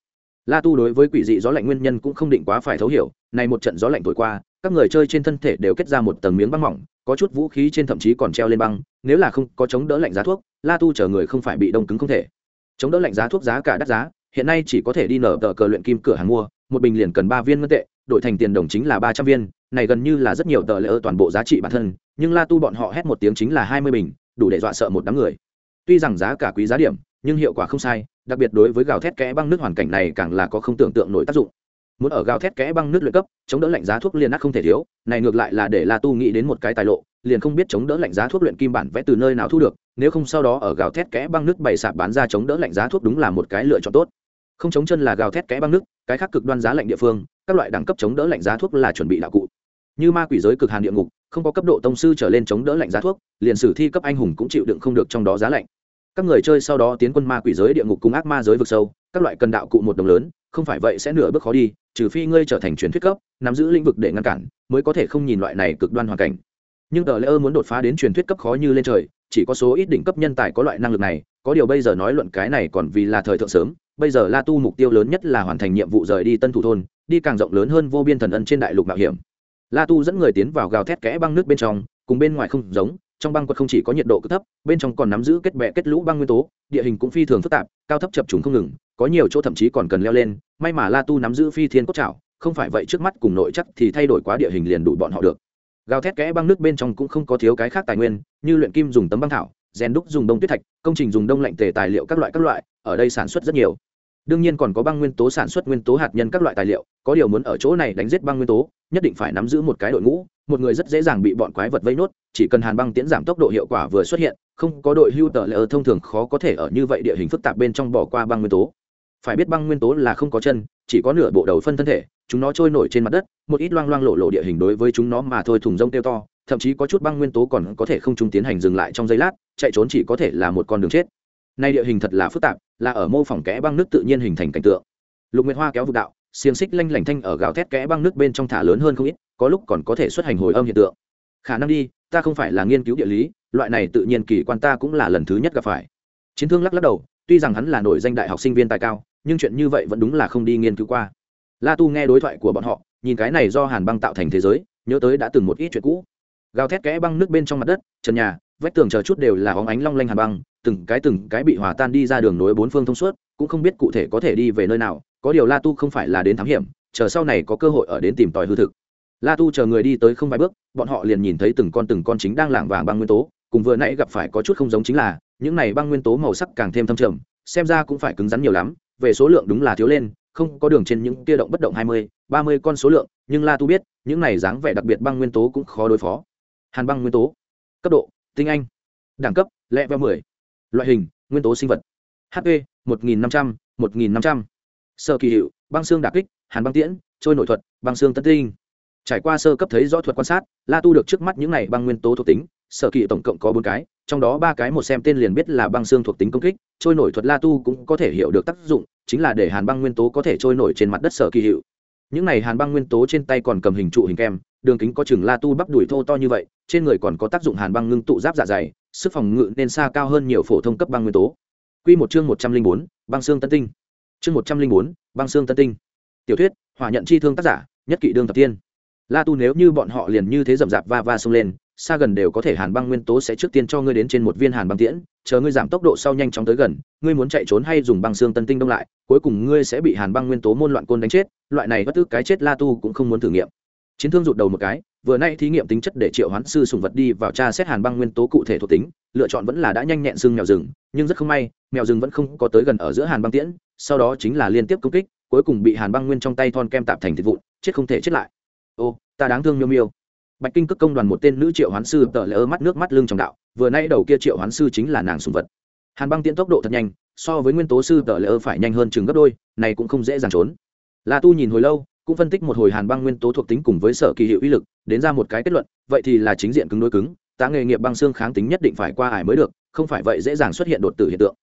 La tu đối với quỷ dị gió lạnh nguyên nhân cũng không định quá phải thấu hiểu này một trận gió lạnh thổi qua các người chơi trên thân thể đều kết ra một tầng miếng băng mỏng, có chút vũ khí trên thậm chí còn treo lên băng, nếu là không có chống đỡ lạnh giá thuốc, la tu chờ người không phải bị đông cứng không thể. Chống đỡ lạnh giá thuốc giá cả đắt giá, hiện nay chỉ có thể đi nở tờ cờ luyện kim cửa hàng mua, một bình liền cần ba viên ngân tệ, đổi thành tiền đồng chính là ba trăm viên, này gần như là rất nhiều tờ lễ ơ toàn bộ giá trị bản thân, nhưng la tu bọn họ hét một tiếng chính là hai mươi bình, đủ để dọa sợ một đám người. Tuy rằng giá cả quý giá điểm, nhưng hiệu quả không sai, đặc biệt đối với gào thét kẽ băng nước hoàn cảnh này càng là có không tưởng tượng nổi tác dụng muốn ở gào thét kẽ băng nước luyện cấp, chống đỡ lạnh giá thuốc liền ác không thể thiếu, này ngược lại là để la tu nghĩ đến một cái tài lộ, liền không biết chống đỡ lạnh giá thuốc luyện kim bản vẽ từ nơi nào thu được, nếu không sau đó ở gào thét kẽ băng nước bày sạp bán ra chống đỡ lạnh giá thuốc đúng là một cái lựa chọn tốt. Không chống chân là gào thét kẽ băng nước, cái khác cực đoan giá lạnh địa phương, các loại đẳng cấp chống đỡ lạnh giá thuốc là chuẩn bị đạo cụ. Như ma quỷ giới cực hàn địa ngục, không có cấp độ tông sư trở lên chống đỡ lạnh giá thuốc, liền sử thi cấp anh hùng cũng chịu đựng không được trong đó giá lạnh. Các người chơi sau đó tiến quân ma quỷ giới địa ngục cùng ác ma giới vực sâu, các loại cần đạo cụ một đồng lớn không phải vậy sẽ nửa bước khó đi, trừ phi ngươi trở thành truyền thuyết cấp, nắm giữ lĩnh vực để ngăn cản, mới có thể không nhìn loại này cực đoan hoàn cảnh. Nhưng tờ lễ ơ muốn đột phá đến truyền thuyết cấp khó như lên trời, chỉ có số ít đỉnh cấp nhân tài có loại năng lực này, có điều bây giờ nói luận cái này còn vì là thời thượng sớm, bây giờ la tu mục tiêu lớn nhất là hoàn thành nhiệm vụ rời đi tân thủ thôn, đi càng rộng lớn hơn vô biên thần ân trên đại lục mạo hiểm. La tu dẫn người tiến vào gào thét kẽ băng nước bên trong, cùng bên ngoài không giống, trong băng quật không chỉ có nhiệt độ cực thấp, bên trong còn nắm giữ kết bẹ kết lũ băng nguyên tố, địa hình cũng phi thường phức tạp, cao thấp chập trùng không ngừng có nhiều chỗ thậm chí còn cần leo lên, may mà la tu nắm giữ phi thiên cốt trào không phải vậy trước mắt cùng nội chắc thì thay đổi quá địa hình liền đủ bọn họ được. Gào thét kẽ băng nước bên trong cũng không có thiếu cái khác tài nguyên, như luyện kim dùng tấm băng thảo, rèn đúc dùng đông tuyết thạch, công trình dùng đông lạnh tề tài liệu các loại các loại, ở đây sản xuất rất nhiều. Đương nhiên còn có băng nguyên tố sản xuất nguyên tố hạt nhân các loại tài liệu, có điều muốn ở chỗ này đánh giết băng nguyên tố, nhất định phải nắm giữ một cái đội ngũ, một người rất dễ dàng bị bọn quái vật vây nốt, chỉ cần hàn băng tiễn giảm tốc độ hiệu quả vừa xuất hiện, không có đội hưu tờ lỡ thông thường khó có thể ở như vậy địa hình phức tạp bên trong bỏ qua băng nguyên tố phải biết băng nguyên tố là không có chân, chỉ có nửa bộ đầu phân thân thể, chúng nó trôi nổi trên mặt đất, một ít loang loang lộ lộ địa hình đối với chúng nó mà thôi thùng rông tiêu to, thậm chí có chút băng nguyên tố còn có thể không chúng tiến hành dừng lại trong giây lát, chạy trốn chỉ có thể là một con đường chết. Nay địa hình thật là phức tạp, là ở mô phỏng kẽ băng nước tự nhiên hình thành cảnh tượng. Lục nguyệt hoa kéo vực đạo, xiềng xích lanh lảnh thanh ở gào thét kẽ băng nước bên trong thả lớn hơn không ít, có lúc còn có thể xuất hành hồi âm hiện tượng. Khả năng đi, ta không phải là nghiên cứu địa lý, loại này tự nhiên kỳ quan ta cũng là lần thứ nhất gặp phải. Chiến thương lắc lắc đầu, tuy rằng hắn là nổi danh đại học sinh viên tài cao nhưng chuyện như vậy vẫn đúng là không đi nghiên cứu qua. La tu nghe đối thoại của bọn họ, nhìn cái này do hàn băng tạo thành thế giới, nhớ tới đã từng một ít chuyện cũ. Gào thét kẽ băng nước bên trong mặt đất, trần nhà, vách tường chờ chút đều là óng ánh long lanh hàn băng, từng cái từng cái bị hòa tan đi ra đường nối bốn phương thông suốt, cũng không biết cụ thể có thể đi về nơi nào, có điều la tu không phải là đến thám hiểm, chờ sau này có cơ hội ở đến tìm tòi hư thực. La tu chờ người đi tới không vài bước, bọn họ liền nhìn thấy từng con từng con chính đang lảng vàng băng nguyên tố, cùng vừa nãy gặp phải có chút không giống chính là, những này băng nguyên tố màu sắc càng thêm thâm trầm, xem ra cũng phải cứng rắn nhiều lắm về số lượng đúng là thiếu lên, không có đường trên những kia động bất động hai mươi, ba mươi con số lượng, nhưng la tu biết, những này dáng vẻ đặc biệt băng nguyên tố cũng khó đối phó. Hàn băng nguyên tố, cấp độ, tinh anh, đẳng cấp, lẹ veo mười. Loại hình, nguyên tố sinh vật. Hp một nghìn năm trăm, một nghìn năm trăm. Sơ kỳ hiệu, băng xương đà kích, hàn băng tiễn, trôi nội thuật, băng xương tân tinh. Trải qua sơ cấp thấy rõ thuật quan sát, la tu được trước mắt những này băng nguyên tố thuộc tính sở kỳ tổng cộng có bốn cái, trong đó ba cái một xem tên liền biết là băng xương thuộc tính công kích, trôi nổi thuật la tu cũng có thể hiểu được tác dụng, chính là để hàn băng nguyên tố có thể trôi nổi trên mặt đất sở kỳ hiệu. Những này hàn băng nguyên tố trên tay còn cầm hình trụ hình kem, đường kính có chừng la tu bắp đùi thô to như vậy, trên người còn có tác dụng hàn băng ngưng tụ giáp dạ dày, sức phòng ngự nên xa cao hơn nhiều phổ thông cấp băng nguyên tố. Q một chương một trăm linh bốn, băng xương tân tinh. Chương một trăm linh bốn, băng xương tân tinh. Tiểu thuyết, hỏa nhận chi thương tác giả, nhất kỵ đương tập tiên. La tu nếu như bọn họ liền như thế rậm rạp va va xông lên xa gần đều có thể hàn băng nguyên tố sẽ trước tiên cho ngươi đến trên một viên hàn băng tiễn, chờ ngươi giảm tốc độ sau nhanh chóng tới gần, ngươi muốn chạy trốn hay dùng băng xương tân tinh đông lại, cuối cùng ngươi sẽ bị hàn băng nguyên tố môn loạn côn đánh chết, loại này bất tức cái chết la tu cũng không muốn thử nghiệm. Chiến thương rụt đầu một cái, vừa nay thí nghiệm tính chất để triệu hoán sư sùng vật đi vào tra xét hàn băng nguyên tố cụ thể thuộc tính, lựa chọn vẫn là đã nhanh nhẹn xương mèo rừng, nhưng rất không may, mèo rừng vẫn không có tới gần ở giữa hàn băng tiễn, sau đó chính là liên tiếp công kích, cuối cùng bị hàn băng nguyên trong tay thon kem tạp thành thịt vụn, chết không thể chết lại. Ô, ta đáng thương miêu miêu bạch kinh cước công đoàn một tên nữ triệu hoán sư tờ lỡ mắt nước mắt lưng trong đạo, vừa nay đầu kia triệu hoán sư chính là nàng sùng vật. Hàn băng tiễn tốc độ thật nhanh, so với nguyên tố sư tờ lỡ phải nhanh hơn chừng gấp đôi, này cũng không dễ dàng trốn. La tu nhìn hồi lâu, cũng phân tích một hồi hàn băng nguyên tố thuộc tính cùng với sở kỳ hiệu uy lực, đến ra một cái kết luận, vậy thì là chính diện cứng đối cứng, tá nghề nghiệp băng xương kháng tính nhất định phải qua ải mới được, không phải vậy dễ dàng xuất hiện đột tử hiện tượng.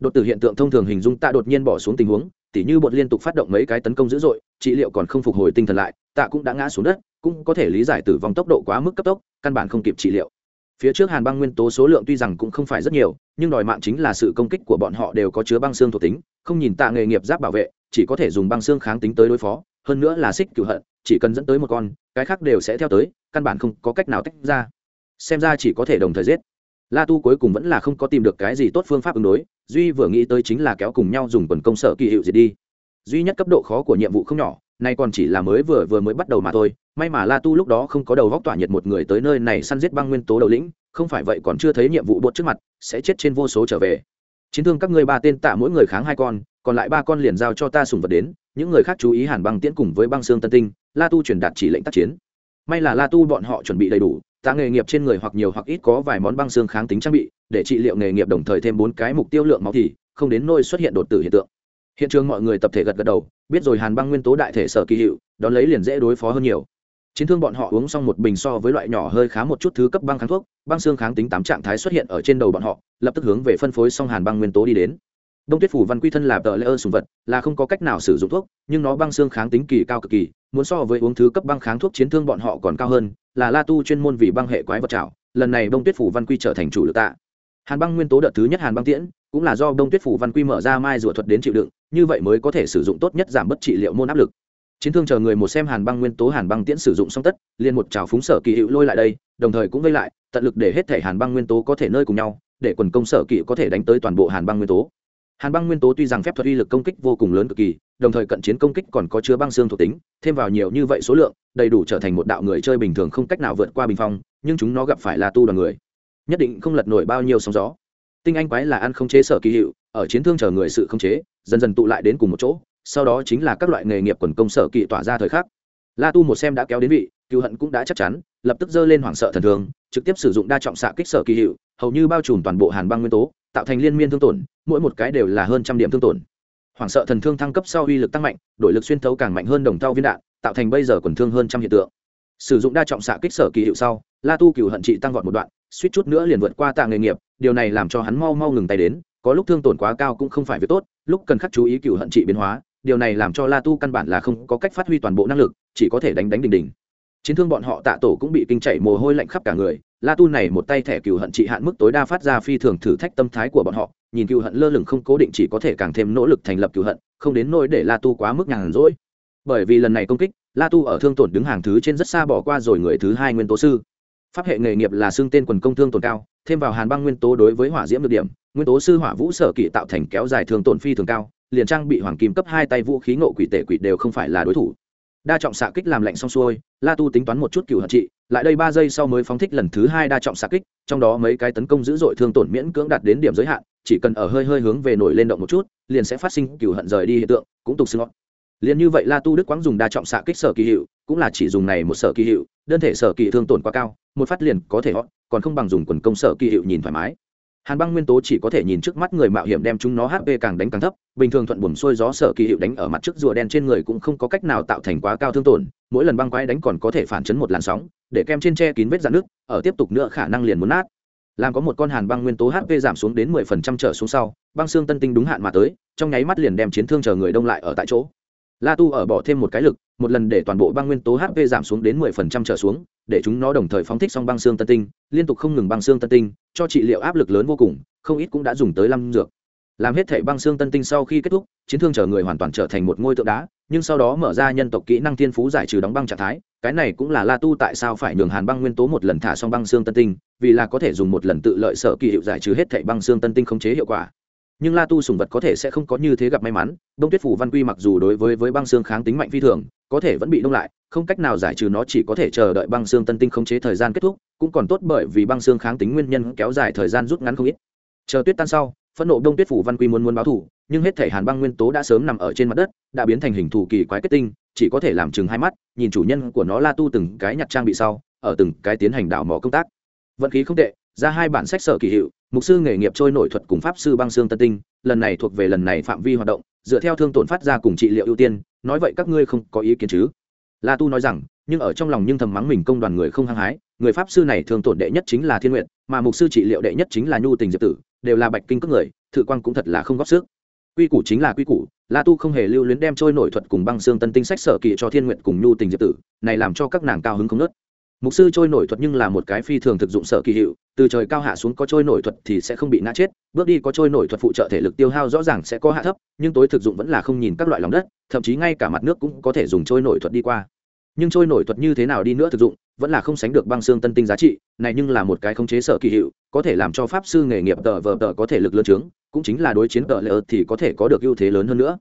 Đột tử hiện tượng thông thường hình dung tạ đột nhiên bỏ xuống tình huống tỉ như bột liên tục phát động mấy cái tấn công dữ dội, trị liệu còn không phục hồi tinh thần lại, tạ cũng đã ngã xuống đất, cũng có thể lý giải tử vong tốc độ quá mức cấp tốc, căn bản không kịp trị liệu. Phía trước hàn băng nguyên tố số lượng tuy rằng cũng không phải rất nhiều, nhưng đòi mạng chính là sự công kích của bọn họ đều có chứa băng xương thuộc tính, không nhìn tạ nghề nghiệp giáp bảo vệ, chỉ có thể dùng băng xương kháng tính tới đối phó, hơn nữa là xích cựu hận, chỉ cần dẫn tới một con, cái khác đều sẽ theo tới, căn bản không có cách nào tách ra. Xem ra chỉ có thể đồng thời giết. La tu cuối cùng vẫn là không có tìm được cái gì tốt phương pháp ứng đối duy vừa nghĩ tới chính là kéo cùng nhau dùng quần công sở kỳ hiệu diệt đi. Duy nhất cấp độ khó của nhiệm vụ không nhỏ, nay còn chỉ là mới vừa vừa mới bắt đầu mà thôi. May mà la tu lúc đó không có đầu góc tỏa nhiệt một người tới nơi này săn giết băng nguyên tố đầu lĩnh, không phải vậy còn chưa thấy nhiệm vụ bột trước mặt, sẽ chết trên vô số trở về. Chiến thương các ngươi ba tên tạ mỗi người kháng hai con, còn lại ba con liền giao cho ta sùng vật đến, những người khác chú ý hàn băng tiễn cùng với băng xương tân tinh, la tu truyền đạt chỉ lệnh tác chiến. May là la tu bọn họ chuẩn bị đầy đủ tạ nghề nghiệp trên người hoặc nhiều hoặc ít có vài món băng xương kháng tính trang bị, để trị liệu nghề nghiệp đồng thời thêm bốn cái mục tiêu lượng máu thì không đến nôi xuất hiện đột tử hiện tượng. Hiện trường mọi người tập thể gật gật đầu, biết rồi hàn băng nguyên tố đại thể sở kỳ hiệu, đón lấy liền dễ đối phó hơn nhiều. Chiến thương bọn họ uống xong một bình so với loại nhỏ hơi khá một chút thứ cấp băng kháng thuốc, băng xương kháng tính tám trạng thái xuất hiện ở trên đầu bọn họ, lập tức hướng về phân phối xong hàn băng nguyên tố đi đến. Đông tuyết phủ văn quy thân là tờ lễ ơn sùng vật, là không có cách nào sử dụng thuốc, nhưng nó băng xương kháng tính kỳ cao cực kỳ muốn so với uống thứ cấp băng kháng thuốc chiến thương bọn họ còn cao hơn, là la tu chuyên môn vì băng hệ quái vật trào lần này đông tuyết phủ văn quy trở thành chủ lực tạ. Hàn băng nguyên tố đợt thứ nhất hàn băng tiễn, cũng là do đông tuyết phủ văn quy mở ra mai rùa thuật đến chịu đựng, như vậy mới có thể sử dụng tốt nhất giảm bất trị liệu môn áp lực. Chiến thương chờ người một xem hàn băng nguyên tố hàn băng tiễn sử dụng xong tất, liền một trào phúng sở kỳ hữu lôi lại đây, đồng thời cũng vây lại, tận lực để hết thể hàn băng nguyên tố có thể nơi cùng nhau, để quần công sở kỵ có thể đánh tới toàn bộ hàn băng nguyên tố hàn băng nguyên tố tuy rằng phép thuật uy lực công kích vô cùng lớn cực kỳ, đồng thời cận chiến công kích còn có chứa băng xương thuộc tính, thêm vào nhiều như vậy số lượng, đầy đủ trở thành một đạo người chơi bình thường không cách nào vượt qua bình phong, nhưng chúng nó gặp phải là tu đoàn người. Nhất định không lật nổi bao nhiêu sóng gió. Tinh anh quái là ăn không chế sở kỳ hiệu, ở chiến thương chờ người sự không chế, dần dần tụ lại đến cùng một chỗ, sau đó chính là các loại nghề nghiệp quần công sở kỵ tỏa ra thời khắc. La tu một xem đã kéo đến vị cựu hận cũng đã chắc chắn, lập tức dơ lên hoảng sợ thần thường trực tiếp sử dụng đa trọng xạ kích sở kỳ hiệu, hầu như bao trùm toàn bộ hàn băng nguyên tố, tạo thành liên miên thương tổn mỗi một cái đều là hơn trăm điểm thương tổn. Hoảng sợ thần thương thăng cấp sau uy lực tăng mạnh, đổi lực xuyên thấu càng mạnh hơn đồng thau viên đạn, tạo thành bây giờ quần thương hơn trăm hiện tượng. Sử dụng đa trọng xạ kích sở kỳ hiệu sau, la tu cựu hận trị tăng vọt một đoạn, suýt chút nữa liền vượt qua tạ nghề nghiệp, điều này làm cho hắn mau mau ngừng tay đến, có lúc thương tổn quá cao cũng không phải việc tốt, lúc cần khắc chú ý cựu hận trị biến hóa, điều này làm cho la tu căn bản là không có cách phát huy toàn bộ năng lực, chỉ có thể đánh đánh đình đình chiến thương bọn họ tạ tổ cũng bị kinh chảy mồ hôi lạnh khắp cả người, la tu này một tay thẻ cựu hận trị hạn mức tối đa phát ra phi thường thử thách tâm thái của bọn họ nhìn cựu hận lơ lửng không cố định chỉ có thể càng thêm nỗ lực thành lập cựu hận, không đến nỗi để la tu quá mức nhàn rỗi. Bởi vì lần này công kích, la tu ở thương tổn đứng hàng thứ trên rất xa bỏ qua rồi người thứ hai nguyên tố sư. Pháp hệ nghề nghiệp là xưng tên quần công thương tổn cao, thêm vào hàn băng nguyên tố đối với hỏa diễm được điểm, nguyên tố sư hỏa vũ sở kỵ tạo thành kéo dài thương tổn phi thường cao, liền trang bị hoàng kim cấp hai tay vũ khí ngộ quỷ tể quỷ đều không phải là đối thủ đa trọng xạ kích làm lạnh xong xuôi, la tu tính toán một chút cựu hận trị, lại đây ba giây sau mới phóng thích lần thứ hai đa trọng xạ kích, trong đó mấy cái tấn công dữ dội thương tổn miễn cưỡng đạt đến điểm giới hạn, chỉ cần ở hơi hơi hướng về nổi lên động một chút, liền sẽ phát sinh cựu hận rời đi hiện tượng, cũng tục xưng ngọn. liền như vậy la tu đức quáng dùng đa trọng xạ kích sở kỳ hiệu, cũng là chỉ dùng này một sở kỳ hiệu, đơn thể sở kỳ thương tổn quá cao, một phát liền có thể họ còn không bằng dùng quần công sở kỳ hiệu nhìn thoải mái hàn băng nguyên tố chỉ có thể nhìn trước mắt người mạo hiểm đem chúng nó hp càng đánh càng thấp, bình thường thuận buồm xuôi gió sở kỳ hiệu đánh ở mặt trước rùa đen trên người cũng không có cách nào tạo thành quá cao thương tổn, mỗi lần băng quái đánh còn có thể phản chấn một làn sóng, để kem trên tre kín vết dạn nước, ở tiếp tục nữa khả năng liền muốn nát. Làm có một con hàn băng nguyên tố hp giảm xuống đến mười phần trăm trở xuống sau, băng xương tân tinh đúng hạn mà tới, trong nháy mắt liền đem chiến thương chờ người đông lại ở tại chỗ. La tu ở bỏ thêm một cái lực một lần để toàn bộ băng nguyên tố hp giảm xuống đến mười phần trăm trở xuống, để chúng nó đồng thời phóng thích xong băng xương tân tinh, liên tục không ngừng băng xương tân tinh, cho trị liệu áp lực lớn vô cùng, không ít cũng đã dùng tới năm dược. Làm hết thể băng xương tân tinh sau khi kết thúc, chiến thương chờ người hoàn toàn trở thành một ngôi tượng đá, nhưng sau đó mở ra nhân tộc kỹ năng thiên phú giải trừ đóng băng trạng thái, cái này cũng là la tu tại sao phải nhường hàn băng nguyên tố một lần thả xong băng xương tân tinh, vì là có thể dùng một lần tự lợi sở kỳ hiệu giải trừ hết thảy băng xương tân tinh khống chế hiệu quả nhưng la tu sùng vật có thể sẽ không có như thế gặp may mắn đông tuyết phủ văn quy mặc dù đối với với băng xương kháng tính mạnh phi thường có thể vẫn bị đông lại không cách nào giải trừ nó chỉ có thể chờ đợi băng xương tân tinh khống chế thời gian kết thúc cũng còn tốt bởi vì băng xương kháng tính nguyên nhân kéo dài thời gian rút ngắn không ít chờ tuyết tan sau phẫn nộ đông tuyết phủ văn quy muốn muốn báo thủ nhưng hết thể hàn băng nguyên tố đã sớm nằm ở trên mặt đất đã biến thành hình thù kỳ quái kết tinh chỉ có thể làm chừng hai mắt nhìn chủ nhân của nó la tu từng cái nhặt trang bị sau ở từng cái tiến hành đảo mỏ công tác vận khí không tệ ra hai bản sách sở kỳ hiệu, mục sư nghề nghiệp trôi nổi thuật cùng pháp sư băng xương tân tinh, lần này thuộc về lần này phạm vi hoạt động, dựa theo thương tổn phát ra cùng trị liệu ưu tiên, nói vậy các ngươi không có ý kiến chứ? La tu nói rằng, nhưng ở trong lòng nhưng thầm mắng mình công đoàn người không hăng hái, người pháp sư này thương tổn đệ nhất chính là thiên nguyện mà mục sư trị liệu đệ nhất chính là nhu tình diệp tử, đều là bạch kinh cước người, thự quan cũng thật là không góp sức. Quy củ chính là quy củ, la tu không hề lưu luyến đem trôi nổi thuật cùng băng xương tân tinh sách sở kỳ cho thiên nguyện cùng nhu tình diệp tử, này làm cho các nàng cao hứng không nớt mục sư trôi nổi thuật nhưng là một cái phi thường thực dụng sở kỳ hiệu, từ trời cao hạ xuống có trôi nổi thuật thì sẽ không bị ngã chết, bước đi có trôi nổi thuật phụ trợ thể lực tiêu hao rõ ràng sẽ có hạ thấp, nhưng tối thực dụng vẫn là không nhìn các loại lòng đất, thậm chí ngay cả mặt nước cũng có thể dùng trôi nổi thuật đi qua. Nhưng trôi nổi thuật như thế nào đi nữa thực dụng, vẫn là không sánh được băng xương tân tinh giá trị, này nhưng là một cái khống chế sở kỳ hiệu, có thể làm cho pháp sư nghề nghiệp tờ vờ tờ có thể lực lớn trướng cũng chính là đối chiến tờ lỡ thì có thể có được ưu thế lớn hơn nữa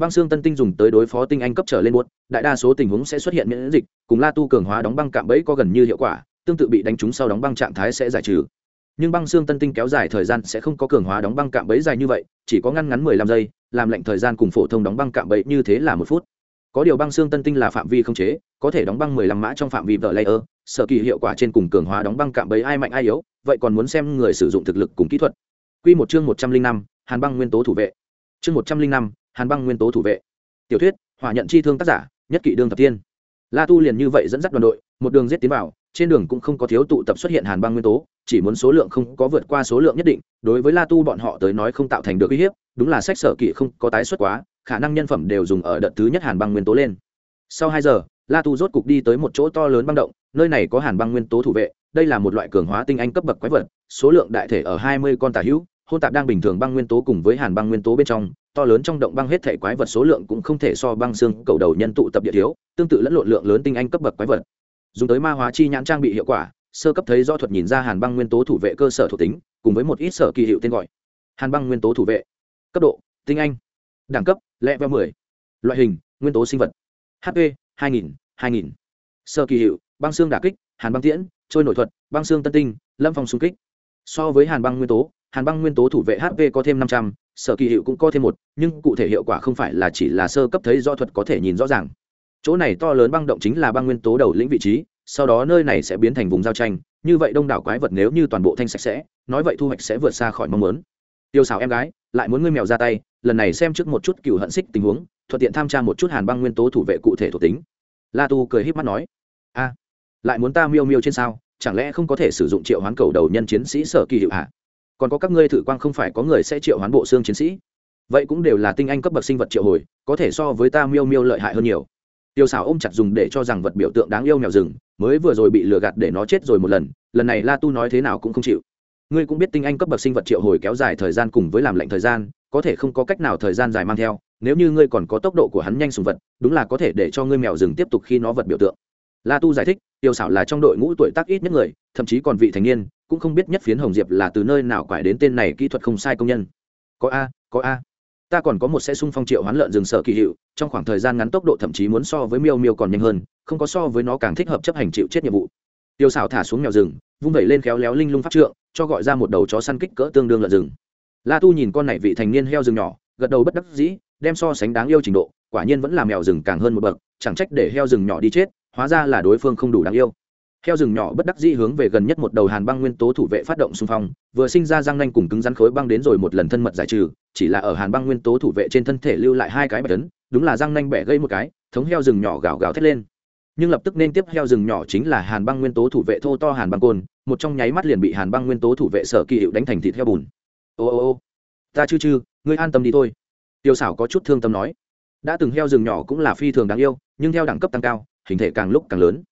băng xương tân tinh dùng tới đối phó tinh anh cấp trở lên muộn đại đa số tình huống sẽ xuất hiện miễn dịch, cùng la tu cường hóa đóng băng cạm bẫy có gần như hiệu quả, tương tự bị đánh trúng sau đóng băng trạng thái sẽ giải trừ. Nhưng băng xương tân tinh kéo dài thời gian sẽ không có cường hóa đóng băng cạm bẫy dài như vậy, chỉ có ngăn ngắn mười lăm giây, làm lệnh thời gian cùng phổ thông đóng băng cạm bẫy như thế là một phút. Có điều băng xương tân tinh là phạm vi không chế, có thể đóng băng mười lăm mã trong phạm vi vợ layer, sở kỳ hiệu quả trên cùng cường hóa đóng băng cạm bẫy ai mạnh ai yếu, vậy còn muốn xem người sử dụng thực lực cùng kỹ thuật. Quy một chương một trăm linh năm, hàn băng nguyên tố thủ vệ. Chương một trăm linh năm hàn băng nguyên tố thủ vệ. Tiểu thuyết, hỏa nhận chi thương tác giả, nhất kỷ đương thập tiên la tu liền như vậy dẫn dắt đoàn đội, một đường giết tiến vào, trên đường cũng không có thiếu tụ tập xuất hiện hàn băng nguyên tố, chỉ muốn số lượng không có vượt qua số lượng nhất định, đối với la tu bọn họ tới nói không tạo thành được uy hiếp, đúng là sách sở kỵ không có tái xuất quá, khả năng nhân phẩm đều dùng ở đợt thứ nhất hàn băng nguyên tố lên. Sau hai giờ, la tu rốt cục đi tới một chỗ to lớn băng động, nơi này có hàn băng nguyên tố thủ vệ, đây là một loại cường hóa tinh anh cấp bậc quái vật, số lượng đại thể ở hai mươi con tà hữu, hôn tạp đang bình thường băng nguyên tố cùng với hàn băng nguyên tố bên trong to lớn trong động băng hết thể quái vật số lượng cũng không thể so băng xương cầu đầu nhân tụ tập địa thiếu, tương tự lẫn lộn lượng lớn tinh anh cấp bậc quái vật. Dùng tới ma hóa chi nhãn trang bị hiệu quả, sơ cấp thấy do thuật nhìn ra hàn băng nguyên tố thủ vệ cơ sở thuộc tính, cùng với một ít sở kỳ hiệu tên gọi. Hàn băng nguyên tố thủ vệ. Cấp độ, tinh anh. Đẳng cấp lẹ veo mười. Loại hình, nguyên tố sinh vật. Hp hai nghìn hai nghìn. Sơ kỳ hiệu, băng xương đả kích, hàn băng tiễn, trôi nổi thuật, băng xương tân tinh, lâm phong xung kích. So với hàn băng nguyên tố, hàn băng nguyên tố thủ vệ hp có thêm năm trăm sở kỳ hiệu cũng có thêm một, nhưng cụ thể hiệu quả không phải là chỉ là sơ cấp thấy do thuật có thể nhìn rõ ràng. Chỗ này to lớn băng động chính là băng nguyên tố đầu lĩnh vị trí, sau đó nơi này sẽ biến thành vùng giao tranh, như vậy đông đảo quái vật nếu như toàn bộ thanh sạch sẽ, nói vậy thu hoạch sẽ vượt xa khỏi mong muốn. Tiêu xào em gái, lại muốn ngươi mèo ra tay, lần này xem trước một chút cựu hận xích tình huống, thuận tiện tham tra một chút hàn băng nguyên tố thủ vệ cụ thể thuộc tính. La tu cười h í p mắt nói, a, lại muốn ta miêu miêu trên sao, chẳng lẽ không có thể sử dụng triệu hoán cầu đầu nhân chiến sĩ sở kỳ hiệu hạ còn có các ngươi thử quang không phải có người sẽ triệu hoán bộ xương chiến sĩ. Vậy cũng đều là tinh anh cấp bậc sinh vật triệu hồi, có thể so với ta miêu miêu lợi hại hơn nhiều. Tiêu xảo ôm chặt dùng để cho rằng vật biểu tượng đáng yêu mèo rừng, mới vừa rồi bị lừa gạt để nó chết rồi một lần lần này la tu nói thế nào cũng không chịu. Ngươi cũng biết tinh anh cấp bậc sinh vật triệu hồi kéo dài thời gian cùng với làm lệnh thời gian, có thể không có cách nào thời gian dài mang theo, nếu như ngươi còn có tốc độ của hắn nhanh sùng vật, đúng là có thể để cho ngươi mèo rừng tiếp tục khi nó vật biểu tượng. La tu giải thích, tiêu xảo là trong đội ngũ tuổi tác ít nhất người, thậm chí còn vị thành niên cũng không biết nhất phiến hồng diệp là từ nơi nào quải đến tên này kỹ thuật không sai công nhân. Có a có a. Ta còn có một xe sung phong triệu hoán lợn rừng sở kỳ hiệu, trong khoảng thời gian ngắn tốc độ thậm chí muốn so với miêu miêu còn nhanh hơn, không có so với nó càng thích hợp chấp hành chịu chết nhiệm vụ. Tiêu xảo thả xuống mèo rừng, vung vẩy lên khéo léo linh lung phát trượng, cho gọi ra một đầu chó săn kích cỡ tương đương lợn rừng. La tu nhìn con này vị thành niên heo rừng nhỏ, gật đầu bất đắc dĩ, đem so sánh đáng yêu trình độ, quả nhiên vẫn là mèo rừng càng hơn một bậc, chẳng trách để heo rừng nhỏ đi chết, hóa ra là đối phương không đủ đáng yêu heo rừng nhỏ bất đắc dĩ hướng về gần nhất một đầu hàn băng nguyên tố thủ vệ phát động xung phong, vừa sinh ra răng nanh cùng cứng rắn khối băng đến rồi một lần thân mật giải trừ, chỉ là ở hàn băng nguyên tố thủ vệ trên thân thể lưu lại hai cái bạch tấn đúng là răng nanh bẻ gây một cái, thống heo rừng nhỏ gào gào thét lên. Nhưng lập tức nên tiếp heo rừng nhỏ chính là hàn băng nguyên tố thủ vệ thô to hàn băng côn, một trong nháy mắt liền bị hàn băng nguyên tố thủ vệ sở kỳ hiệu đánh thành thịt heo bùn. Ô ô ô, ta chư chư, ngươi an tâm đi thôi. Tiêu xảo có chút thương tâm nói. Đã từng heo rừng nhỏ cũng là phi thường đáng yêu, nhưng theo đẳng cấp tăng cao, hình thể càng lúc càng lớn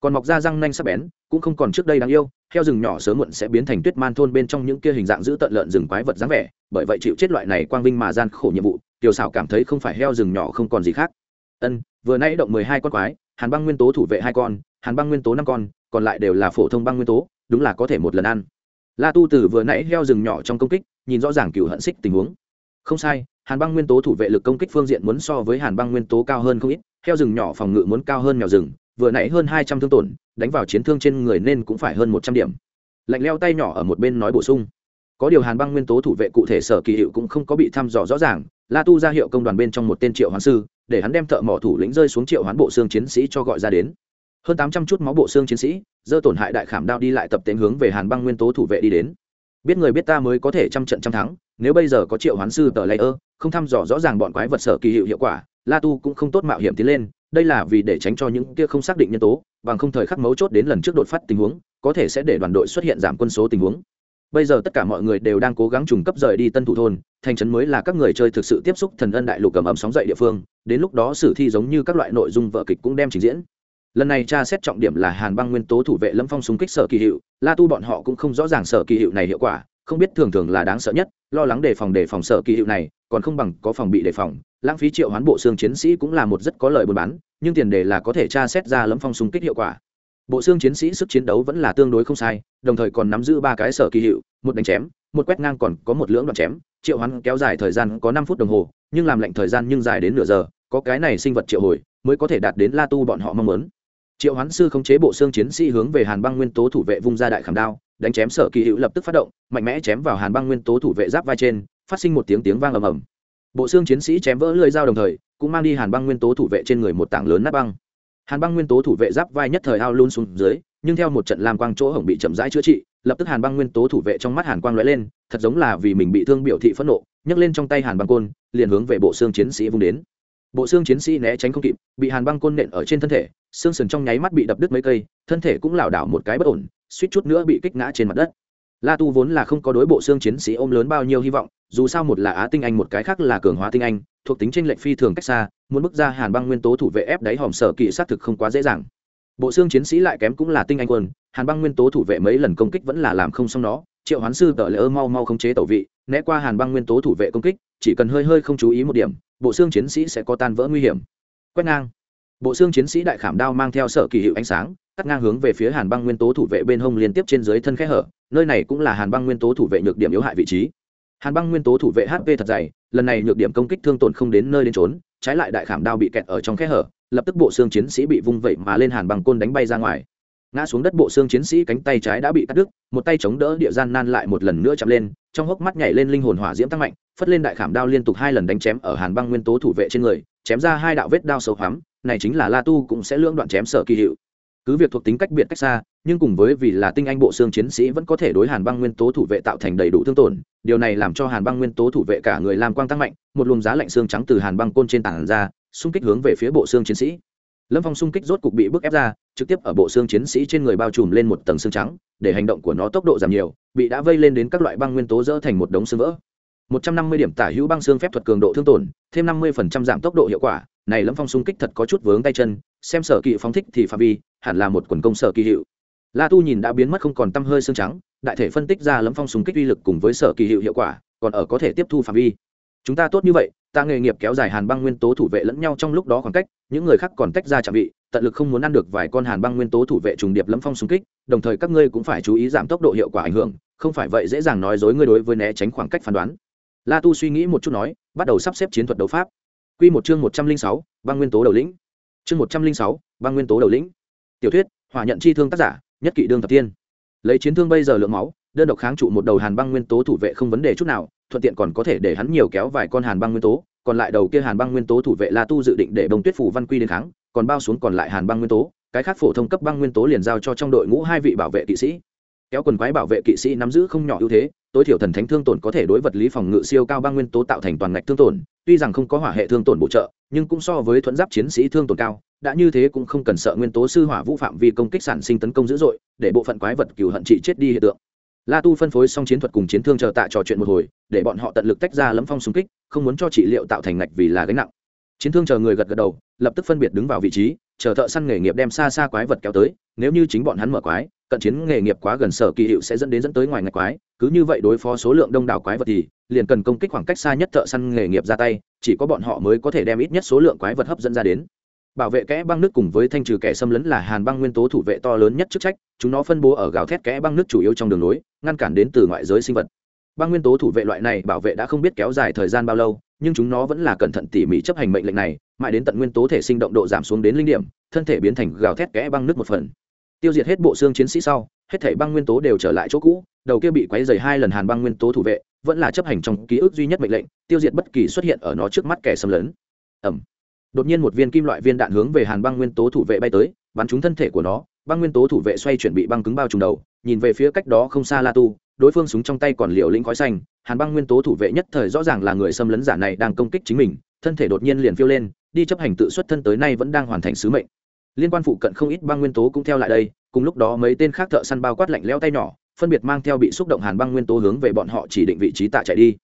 còn mọc ra răng nanh sắc bén, cũng không còn trước đây đáng yêu, heo rừng nhỏ sớm muộn sẽ biến thành tuyết man thôn bên trong những kia hình dạng giữ tận lợn rừng quái vật dáng vẻ, bởi vậy chịu chết loại này quang vinh mà gian khổ nhiệm vụ, tiểu xảo cảm thấy không phải heo rừng nhỏ không còn gì khác. Ân, vừa nãy động mười hai con quái, hàn băng nguyên tố thủ vệ hai con, hàn băng nguyên tố năm con, còn lại đều là phổ thông băng nguyên tố, đúng là có thể một lần ăn. La tu từ vừa nãy heo rừng nhỏ trong công kích, nhìn rõ ràng cựu hận xích tình huống. Không sai, hàn băng nguyên tố thủ vệ lực công kích phương diện muốn so với hàn băng nguyên tố cao hơn không ít, heo rừng nhỏ phòng ngự muốn cao hơn mèo rừng vừa nãy hơn hai trăm thương tổn, đánh vào chiến thương trên người nên cũng phải hơn một trăm điểm. Lạnh leo tay nhỏ ở một bên nói bổ sung. Có điều hàn băng nguyên tố thủ vệ cụ thể sở kỳ hiệu cũng không có bị thăm dò rõ ràng, la tu ra hiệu công đoàn bên trong một tên triệu hoán sư, để hắn đem thợ mỏ thủ lĩnh rơi xuống triệu hoán bộ xương chiến sĩ cho gọi ra đến. Hơn tám trăm chút máu bộ xương chiến sĩ, dơ tổn hại đại khảm đao đi lại tập tiến hướng về hàn băng nguyên tố thủ vệ đi đến. Biết người biết ta mới có thể trăm trận trăm thắng, nếu bây giờ có triệu hoán sư tờ layer không thăm dò rõ ràng bọn quái vật sở kỳ hiệu hiệu quả, la tu cũng không tốt mạo hiểm tiến lên đây là vì để tránh cho những kia không xác định nhân tố, bằng không thời khắc mấu chốt đến lần trước đột phát tình huống, có thể sẽ để đoàn đội xuất hiện giảm quân số tình huống. Bây giờ tất cả mọi người đều đang cố gắng trùng cấp rời đi tân thủ thôn, thành trấn mới là các người chơi thực sự tiếp xúc thần ân đại lục cầm ấm sóng dậy địa phương, đến lúc đó sử thi giống như các loại nội dung vợ kịch cũng đem trình diễn. Lần này tra xét trọng điểm là hàn băng nguyên tố thủ vệ lâm phong súng kích sở kỳ hiệu la tu bọn họ cũng không rõ ràng sở kỳ hiệu này hiệu quả, không biết thường thường là đáng sợ nhất, lo lắng đề phòng đề phòng sở kỳ hiệu này, còn không bằng có phòng bị đề phòng lãng phí triệu hoán bộ xương chiến sĩ cũng là một rất có lợi buôn bán, nhưng tiền đề là có thể tra xét ra lấm phong xung kích hiệu quả. Bộ xương chiến sĩ sức chiến đấu vẫn là tương đối không sai, đồng thời còn nắm giữ ba cái sở kỳ hiệu, một đánh chém, một quét ngang còn có một lưỡng đoạn chém, triệu hoán kéo dài thời gian có năm phút đồng hồ, nhưng làm lệnh thời gian nhưng dài đến nửa giờ, có cái này sinh vật triệu hồi mới có thể đạt đến la tu bọn họ mong muốn. Triệu hoán sư khống chế bộ xương chiến sĩ hướng về hàn băng nguyên tố thủ vệ vung ra đại khảm đao, đánh chém sở kỳ hữu lập tức phát động, mạnh mẽ chém vào hàn băng nguyên tố thủ vệ giáp vai trên, phát sinh một tiếng tiếng vang ầm ầm bộ xương chiến sĩ chém vỡ lưỡi dao đồng thời, cũng mang đi hàn băng nguyên tố thủ vệ trên người một tảng lớn nát băng. Hàn băng nguyên tố thủ vệ giáp vai nhất thời ao luôn xuống dưới, nhưng theo một trận làm quang chỗ hổng bị chậm rãi chữa trị, lập tức hàn băng nguyên tố thủ vệ trong mắt hàn quang lóe lên, thật giống là vì mình bị thương biểu thị phẫn nộ, nhấc lên trong tay hàn băng côn, liền hướng về bộ xương chiến sĩ vung đến. Bộ xương chiến sĩ né tránh không kịp, bị hàn băng côn nện ở trên thân thể, xương sườn trong nháy mắt bị đập đứt mấy cây, thân thể cũng lảo đảo một cái bất ổn, suýt chút nữa bị kích ngã trên mặt đất la tu vốn là không có đối bộ xương chiến sĩ ôm lớn bao nhiêu hy vọng, dù sao một là á tinh anh, một cái khác là cường hóa tinh anh, thuộc tính tranh lệch phi thường cách xa, muốn bước ra hàn băng nguyên tố thủ vệ ép đáy hòm sở kỵ xác thực không quá dễ dàng. Bộ xương chiến sĩ lại kém cũng là tinh anh quân, hàn băng nguyên tố thủ vệ mấy lần công kích vẫn là làm không xong nó. Triệu hoán sư tờ lỡ mau mau khống chế tẩu vị, né qua hàn băng nguyên tố thủ vệ công kích, chỉ cần hơi hơi không chú ý một điểm, bộ xương chiến sĩ sẽ có tan vỡ nguy hiểm. Quét ngang. Bộ xương chiến sĩ đại khảm đao mang theo sở kỳ hiệu ánh sáng cắt ngang hướng về phía hàn băng nguyên tố thủ vệ bên hông liên tiếp trên dưới thân khe hở, nơi này cũng là hàn băng nguyên tố thủ vệ nhược điểm yếu hại vị trí. Hàn băng nguyên tố thủ vệ hp thật dày, lần này nhược điểm công kích thương tổn không đến nơi đến trốn, trái lại đại khảm đao bị kẹt ở trong khe hở, lập tức bộ xương chiến sĩ bị vung vẩy mà lên hàn băng côn đánh bay ra ngoài. Ngã xuống đất bộ xương chiến sĩ cánh tay trái đã bị cắt đứt, một tay chống đỡ địa gian nan lại một lần nữa chạm lên, trong hốc mắt nhảy lên linh hồn hỏa diễm tăng mạnh, phất lên đại khảm đao liên tục hai lần đánh chém ở hàn băng nguyên tố thủ vệ trên người, chém ra hai đạo vết đao sâu hoắm, này chính là la tu cũng sẽ lưỡng đoạn chém sở kỳ hiệu cứ việc thuộc tính cách biệt cách xa, nhưng cùng với vì là tinh anh bộ xương chiến sĩ vẫn có thể đối hàn băng nguyên tố thủ vệ tạo thành đầy đủ thương tổn, điều này làm cho hàn băng nguyên tố thủ vệ cả người làm quang tăng mạnh, một luồng giá lạnh xương trắng từ hàn băng côn trên tảng ra, xung kích hướng về phía bộ xương chiến sĩ. Lâm phong xung kích rốt cục bị bức ép ra, trực tiếp ở bộ xương chiến sĩ trên người bao trùm lên một tầng xương trắng, để hành động của nó tốc độ giảm nhiều, bị đã vây lên đến các loại băng nguyên tố dỡ thành một đống xương vỡ. Một trăm năm mươi điểm tả hữu băng xương phép thuật cường độ thương tổn, thêm năm mươi giảm tốc độ hiệu quả này lâm phong xung kích thật có chút vướng tay chân, xem sở kỳ phóng thích thì phạm vi, hẳn là một quần công sở kỳ hiệu. La tu nhìn đã biến mất không còn tăm hơi xương trắng, đại thể phân tích ra lâm phong xung kích uy lực cùng với sở kỳ hiệu hiệu quả, còn ở có thể tiếp thu phạm vi. Chúng ta tốt như vậy, ta nghề nghiệp kéo dài hàn băng nguyên tố thủ vệ lẫn nhau trong lúc đó khoảng cách, những người khác còn tách ra trạm vị tận lực không muốn ăn được vài con hàn băng nguyên tố thủ vệ trùng điệp lâm phong xung kích, đồng thời các ngươi cũng phải chú ý giảm tốc độ hiệu quả ảnh hưởng, không phải vậy dễ dàng nói dối ngươi đối với né tránh khoảng cách phán đoán. La tu suy nghĩ một chút nói, bắt đầu sắp xếp chiến thuật đấu pháp. Quy một chương một trăm linh sáu, băng nguyên tố đầu lĩnh. Chương một trăm linh sáu, băng nguyên tố đầu lĩnh. Tiểu thuyết, hỏa nhận chi thương tác giả, nhất kỵ đương thập tiên. Lấy chiến thương bây giờ lượng máu, đơn độc kháng trụ một đầu hàn băng nguyên tố thủ vệ không vấn đề chút nào, thuận tiện còn có thể để hắn nhiều kéo vài con hàn băng nguyên tố, còn lại đầu kia hàn băng nguyên tố thủ vệ la tu dự định để bông tuyết phủ văn quy đến kháng, còn bao xuống còn lại hàn băng nguyên tố, cái khác phổ thông cấp băng nguyên tố liền giao cho trong đội ngũ hai vị bảo vệ kỵ sĩ. Kéo quần quái bảo vệ kỵ sĩ nắm giữ không nhỏ ưu thế tối thiểu thần thánh thương tổn có thể đối vật lý phòng ngự siêu cao băng nguyên tố tạo thành toàn ngạch thương tổn, tuy rằng không có hỏa hệ thương tổn bổ trợ, nhưng cũng so với thuẫn giáp chiến sĩ thương tổn cao, đã như thế cũng không cần sợ nguyên tố sư hỏa vũ phạm vi công kích sản sinh tấn công dữ dội, để bộ phận quái vật cừu hận trị chết đi hiện tượng. La tu phân phối xong chiến thuật cùng chiến thương chờ tạ trò chuyện một hồi, để bọn họ tận lực tách ra lấm phong xung kích, không muốn cho trị liệu tạo thành ngạch vì là gánh nặng. Chiến thương chờ người gật gật đầu, lập tức phân biệt đứng vào vị trí, chờ thợ săn nghề nghiệp đem xa xa quái vật kéo tới, nếu như chính bọn hắn mở quái cận chiến nghề nghiệp quá gần sở kỳ hiệu sẽ dẫn đến dẫn tới ngoài ngạch quái, cứ như vậy đối phó số lượng đông đảo quái vật thì, liền cần công kích khoảng cách xa nhất thợ săn nghề nghiệp ra tay, chỉ có bọn họ mới có thể đem ít nhất số lượng quái vật hấp dẫn ra đến. Bảo vệ kẽ băng nước cùng với thanh trừ kẻ xâm lấn là hàn băng nguyên tố thủ vệ to lớn nhất chức trách, chúng nó phân bố ở gào thét kẽ băng nước chủ yếu trong đường lối, ngăn cản đến từ ngoại giới sinh vật. Băng nguyên tố thủ vệ loại này bảo vệ đã không biết kéo dài thời gian bao lâu, nhưng chúng nó vẫn là cẩn thận tỉ mỉ chấp hành mệnh lệnh này, mãi đến tận nguyên tố thể sinh động độ giảm xuống đến linh điểm, thân thể biến thành gào thét kẽ băng nước một phần tiêu diệt hết bộ xương chiến sĩ sau, hết thảy băng nguyên tố đều trở lại chỗ cũ, đầu kia bị quấy dày hai lần hàn băng nguyên tố thủ vệ, vẫn là chấp hành trong ký ức duy nhất mệnh lệnh, tiêu diệt bất kỳ xuất hiện ở nó trước mắt kẻ xâm lấn. Ẩm đột nhiên một viên kim loại viên đạn hướng về hàn băng nguyên tố thủ vệ bay tới, bắn trúng thân thể của nó, băng nguyên tố thủ vệ xoay chuyển bị băng cứng bao trùm đầu, nhìn về phía cách đó không xa la tu, đối phương súng trong tay còn liều lĩnh khói xanh, hàn băng nguyên tố thủ vệ nhất thời rõ ràng là người xâm lấn giả này đang công kích chính mình, thân thể đột nhiên liền phiêu lên, đi chấp hành tự xuất thân tới nay vẫn đang hoàn thành sứ mệnh liên quan phụ cận không ít băng nguyên tố cũng theo lại đây, cùng lúc đó mấy tên khác thợ săn bao quát lạnh leo tay nhỏ, phân biệt mang theo bị xúc động hàn băng nguyên tố hướng về bọn họ chỉ định vị trí tạ chạy đi.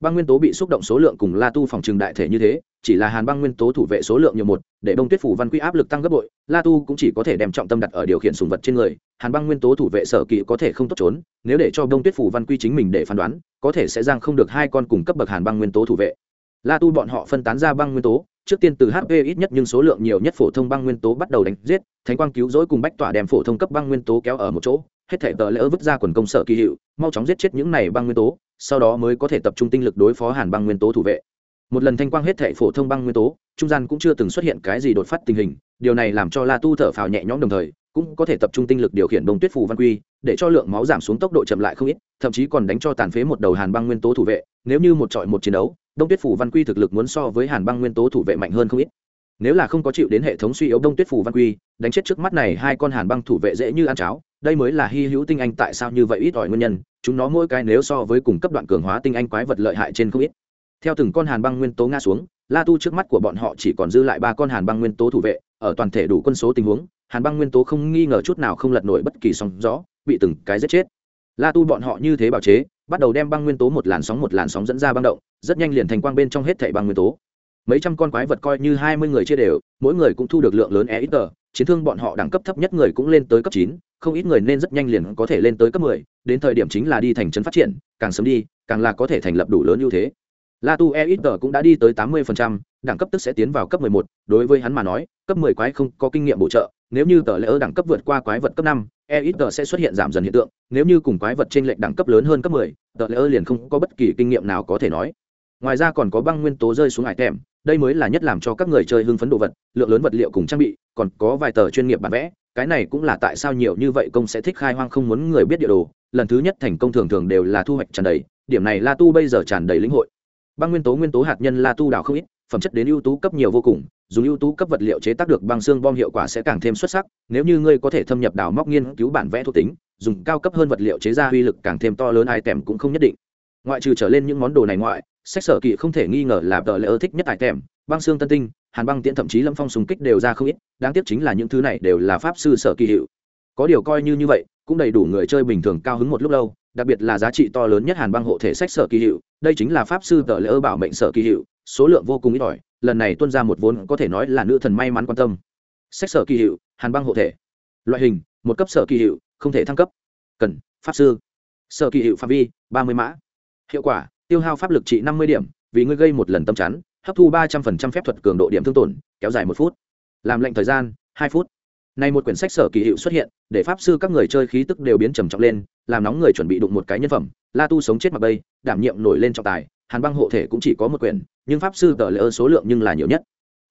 Băng nguyên tố bị xúc động số lượng cùng la tu phòng trừng đại thể như thế, chỉ là hàn băng nguyên tố thủ vệ số lượng nhiều một, để bông tuyết phủ văn quy áp lực tăng gấp bội, la tu cũng chỉ có thể đem trọng tâm đặt ở điều khiển sùng vật trên người, hàn băng nguyên tố thủ vệ sở kỵ có thể không tốt trốn, nếu để cho bông tuyết phủ văn quy chính mình để phán đoán, có thể sẽ giang không được hai con cùng cấp bậc hàn băng nguyên tố thủ vệ. La tu bọn họ phân tán ra băng nguyên tố trước tiên từ hp ít nhất nhưng số lượng nhiều nhất phổ thông băng nguyên tố bắt đầu đánh giết, thánh quang cứu rỗi cùng bách tỏa đem phổ thông cấp băng nguyên tố kéo ở một chỗ, hết thể tờ lỡ vứt ra quần công sở kỳ hiệu, mau chóng giết chết những này băng nguyên tố, sau đó mới có thể tập trung tinh lực đối phó hàn băng nguyên tố thủ vệ. Một lần thanh quang hết thể phổ thông băng nguyên tố, trung gian cũng chưa từng xuất hiện cái gì đột phát tình hình, điều này làm cho la tu thở phào nhẹ nhõm đồng thời, cũng có thể tập trung tinh lực điều khiển đông tuyết phù văn quy, để cho lượng máu giảm xuống tốc độ chậm lại không ít, thậm chí còn đánh cho tàn phế một đầu hàn băng nguyên tố thủ vệ, nếu như một trọi một chiến đấu đông tuyết phủ văn quy thực lực muốn so với hàn băng nguyên tố thủ vệ mạnh hơn không ít. Nếu là không có chịu đến hệ thống suy yếu đông tuyết phủ văn quy, đánh chết trước mắt này hai con hàn băng thủ vệ dễ như ăn cháo, đây mới là hy hữu tinh anh tại sao như vậy ít ỏi nguyên nhân, chúng nó mỗi cái nếu so với cùng cấp đoạn cường hóa tinh anh quái vật lợi hại trên không ít. Theo từng con hàn băng nguyên tố nga xuống, la tu trước mắt của bọn họ chỉ còn dư lại ba con hàn băng nguyên tố thủ vệ, ở toàn thể đủ quân số tình huống, hàn băng nguyên tố không nghi ngờ chút nào không lật nổi bất kỳ sóng gió, bị từng cái giết chết. La tu bọn họ như thế bảo chế bắt đầu đem băng nguyên tố một làn sóng một làn sóng dẫn ra băng động, rất nhanh liền thành quang bên trong hết thảy băng nguyên tố. Mấy trăm con quái vật coi như hai mươi người chia đều, mỗi người cũng thu được lượng lớn e ít tờ chiến thương bọn họ đẳng cấp thấp nhất người cũng lên tới cấp chín, không ít người nên rất nhanh liền có thể lên tới cấp mười, đến thời điểm chính là đi thành trấn phát triển, càng sớm đi, càng là có thể thành lập đủ lớn ưu thế. La tu e ít tờ cũng đã đi tới tám mươi đẳng cấp tức sẽ tiến vào cấp mười một, đối với hắn mà nói, cấp mười quái không có kinh nghiệm bổ trợ, nếu như tờ lỡ đẳng cấp vượt qua quái vật cấp năm e ít tờ sẽ xuất hiện giảm dần hiện tượng, nếu như cùng quái vật trên lệnh đẳng cấp lớn hơn cấp mười, tờ lễ ơ liền không có bất kỳ kinh nghiệm nào có thể nói. Ngoài ra còn có băng nguyên tố rơi xuống hải thèm đây mới là nhất làm cho các người chơi hưng phấn đồ vật, lượng lớn vật liệu cùng trang bị, còn có vài tờ chuyên nghiệp bản vẽ, cái này cũng là tại sao nhiều như vậy công sẽ thích khai hoang không muốn người biết địa đồ, lần thứ nhất thành công thường thường đều là thu hoạch tràn đầy, điểm này la tu bây giờ tràn đầy lĩnh hội. Băng nguyên tố nguyên tố hạt nhân la tu đào không ít phẩm chất đến ưu tú cấp nhiều vô cùng, dùng ưu tú cấp vật liệu chế tác được băng xương bom hiệu quả sẽ càng thêm xuất sắc. Nếu như ngươi có thể thâm nhập đào móc nghiên cứu bản vẽ thuộc tính, dùng cao cấp hơn vật liệu chế ra uy lực càng thêm to lớn ai tèm cũng không nhất định. Ngoại trừ trở lên những món đồ này ngoại, sách sở kỵ không thể nghi ngờ là tờ lễ ơ thích nhất ai tèm băng xương tân tinh, hàn băng tiễn thậm chí lâm phong súng kích đều ra không ít, đáng tiếc chính là những thứ này đều là pháp sư sở kỳ hiệu. Có điều coi như như vậy, cũng đầy đủ người chơi bình thường cao hứng một lúc lâu, đặc biệt là giá trị to lớn nhất hàn băng hộ thể sách sở kỳ hiệu, đây chính là pháp sư tờ lễ ơ bảo mệnh sở kỳ hiệu số lượng vô cùng ít ỏi, lần này tuân ra một vốn có thể nói là nữ thần may mắn quan tâm. Sách sở kỳ hiệu, hàn băng hộ thể. Loại hình, một cấp sở kỳ hiệu, không thể thăng cấp. Cần, pháp sư. Sở kỳ hiệu phạm vi, ba mươi mã. Hiệu quả, tiêu hao pháp lực trị năm mươi điểm, vì ngươi gây một lần tâm chắn, hấp thu ba trăm phần trăm phép thuật cường độ điểm thương tổn, kéo dài một phút. Làm lệnh thời gian, hai phút. Nay một quyển sách sở kỳ hiệu xuất hiện, để pháp sư các người chơi khí tức đều biến trầm trọng lên, làm nóng người chuẩn bị đụng một cái nhân phẩm, la tu sống chết mặc bây đảm nhiệm nổi lên trọng tài hàn băng hộ thể cũng chỉ có một quyển, nhưng pháp sư tờ lỡ số lượng nhưng là nhiều nhất.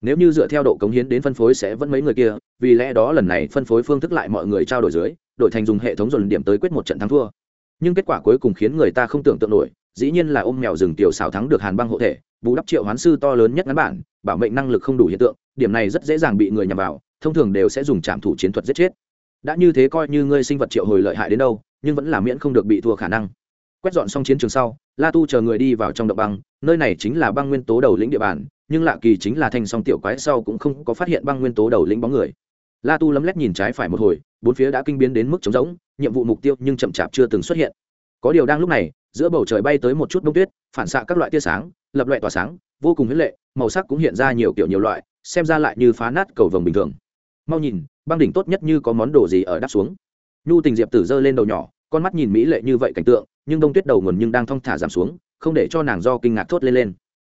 Nếu như dựa theo độ cống hiến đến phân phối sẽ vẫn mấy người kia, vì lẽ đó lần này phân phối phương thức lại mọi người trao đổi dưới, đổi thành dùng hệ thống dồn điểm tới quyết một trận thắng thua. Nhưng kết quả cuối cùng khiến người ta không tưởng tượng nổi, dĩ nhiên là ôm mèo rừng tiểu xào thắng được hàn băng hộ thể, bù đắp triệu hoán sư to lớn nhất ngắn bản, bảo mệnh năng lực không đủ hiện tượng, điểm này rất dễ dàng bị người nhằm vào, thông thường đều sẽ dùng trạm thủ chiến thuật giết chết. Đã như thế coi như ngươi sinh vật triệu hồi lợi hại đến đâu, nhưng vẫn là miễn không được bị thua khả năng. Quét dọn xong chiến trường sau la tu chờ người đi vào trong động băng, nơi này chính là băng nguyên tố đầu lĩnh địa bàn, nhưng lạ kỳ chính là thành song tiểu quái sau cũng không có phát hiện băng nguyên tố đầu lĩnh bóng người. La tu lấm lét nhìn trái phải một hồi, bốn phía đã kinh biến đến mức trống rỗng, nhiệm vụ mục tiêu nhưng chậm chạp chưa từng xuất hiện. Có điều đang lúc này, giữa bầu trời bay tới một chút bông tuyết, phản xạ các loại tia sáng, lập loại tỏa sáng, vô cùng huyết lệ, màu sắc cũng hiện ra nhiều kiểu nhiều loại, xem ra lại như phá nát cầu vồng bình thường. Mau nhìn, băng đỉnh tốt nhất như có món đồ gì ở đáp xuống. Nhu tình diệp tử giơ lên đầu nhỏ, con mắt nhìn mỹ lệ như vậy cảnh tượng nhưng đông tuyết đầu nguồn nhưng đang thong thả giảm xuống, không để cho nàng do kinh ngạc thốt lên lên.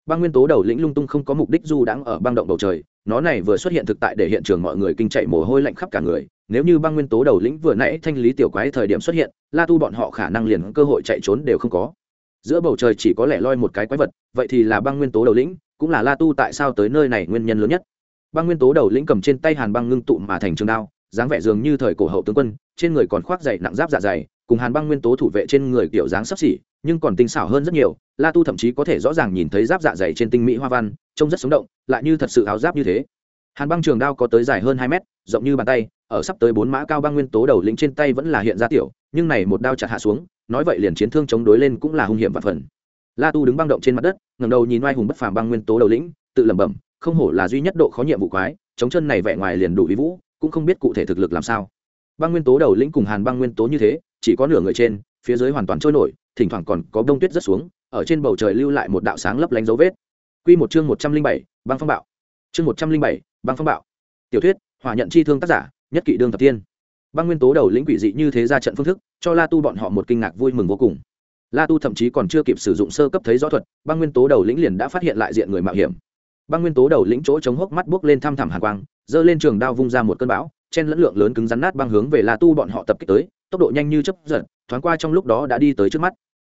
Băng nguyên tố đầu lĩnh lung tung không có mục đích du đãng ở băng động bầu trời, nó này vừa xuất hiện thực tại để hiện trường mọi người kinh chạy mồ hôi lạnh khắp cả người, nếu như băng nguyên tố đầu lĩnh vừa nãy thanh lý tiểu quái thời điểm xuất hiện, la tu bọn họ khả năng liền cơ hội chạy trốn đều không có. Giữa bầu trời chỉ có lẻ loi một cái quái vật, vậy thì là băng nguyên tố đầu lĩnh, cũng là la tu tại sao tới nơi này nguyên nhân lớn nhất? Băng nguyên tố đầu lĩnh cầm trên tay hàn băng ngưng tụ mà thành trường đao dáng vẻ dường như thời cổ hậu tướng quân, trên người còn khoác dày nặng giáp dạ dày, cùng hàn băng nguyên tố thủ vệ trên người kiểu dáng sấp xỉ, nhưng còn tinh xảo hơn rất nhiều. La tu thậm chí có thể rõ ràng nhìn thấy giáp dạ dày trên tinh mỹ hoa văn, trông rất sống động, lại như thật sự áo giáp như thế. Hàn băng trường đao có tới dài hơn hai mét, rộng như bàn tay, ở sắp tới bốn mã cao băng nguyên tố đầu lĩnh trên tay vẫn là hiện ra tiểu, nhưng này một đao chặt hạ xuống, nói vậy liền chiến thương chống đối lên cũng là hung hiểm và phần. La tu đứng băng động trên mặt đất, ngẩng đầu nhìn oai hùng bất phàm băng nguyên tố đầu lĩnh, tự lẩm bẩm, không hổ là duy nhất độ khó nhiệm vụ quái, chống chân này vẻ ngoài liền đủ ý vũ cũng không biết cụ thể thực lực làm sao. Băng nguyên tố đầu lĩnh cùng hàn băng nguyên tố như thế, chỉ có nửa người trên, phía dưới hoàn toàn trôi nổi, thỉnh thoảng còn có đông tuyết rất xuống, ở trên bầu trời lưu lại một đạo sáng lấp lánh dấu vết. Quy một chương một trăm linh bảy, băng phong bạo. Chương một trăm linh bảy, băng phong bạo. Tiểu thuyết, hỏa nhận chi thương tác giả, nhất kỷ đương thập tiên. Băng nguyên tố đầu lĩnh quỷ dị như thế ra trận phương thức, cho la tu bọn họ một kinh ngạc vui mừng vô cùng. La tu thậm chí còn chưa kịp sử dụng sơ cấp thấy rõ thuật, băng nguyên tố đầu lĩnh liền đã phát hiện lại diện người mạo hiểm. Băng nguyên tố đầu lĩnh chỗ chống hốc mắt buốc lên thăm thẳm hàn quang giơ lên trường đao vung ra một cơn bão, chen lẫn lượng lớn cứng rắn nát băng hướng về la tu bọn họ tập kích tới, tốc độ nhanh như chấp giật, thoáng qua trong lúc đó đã đi tới trước mắt.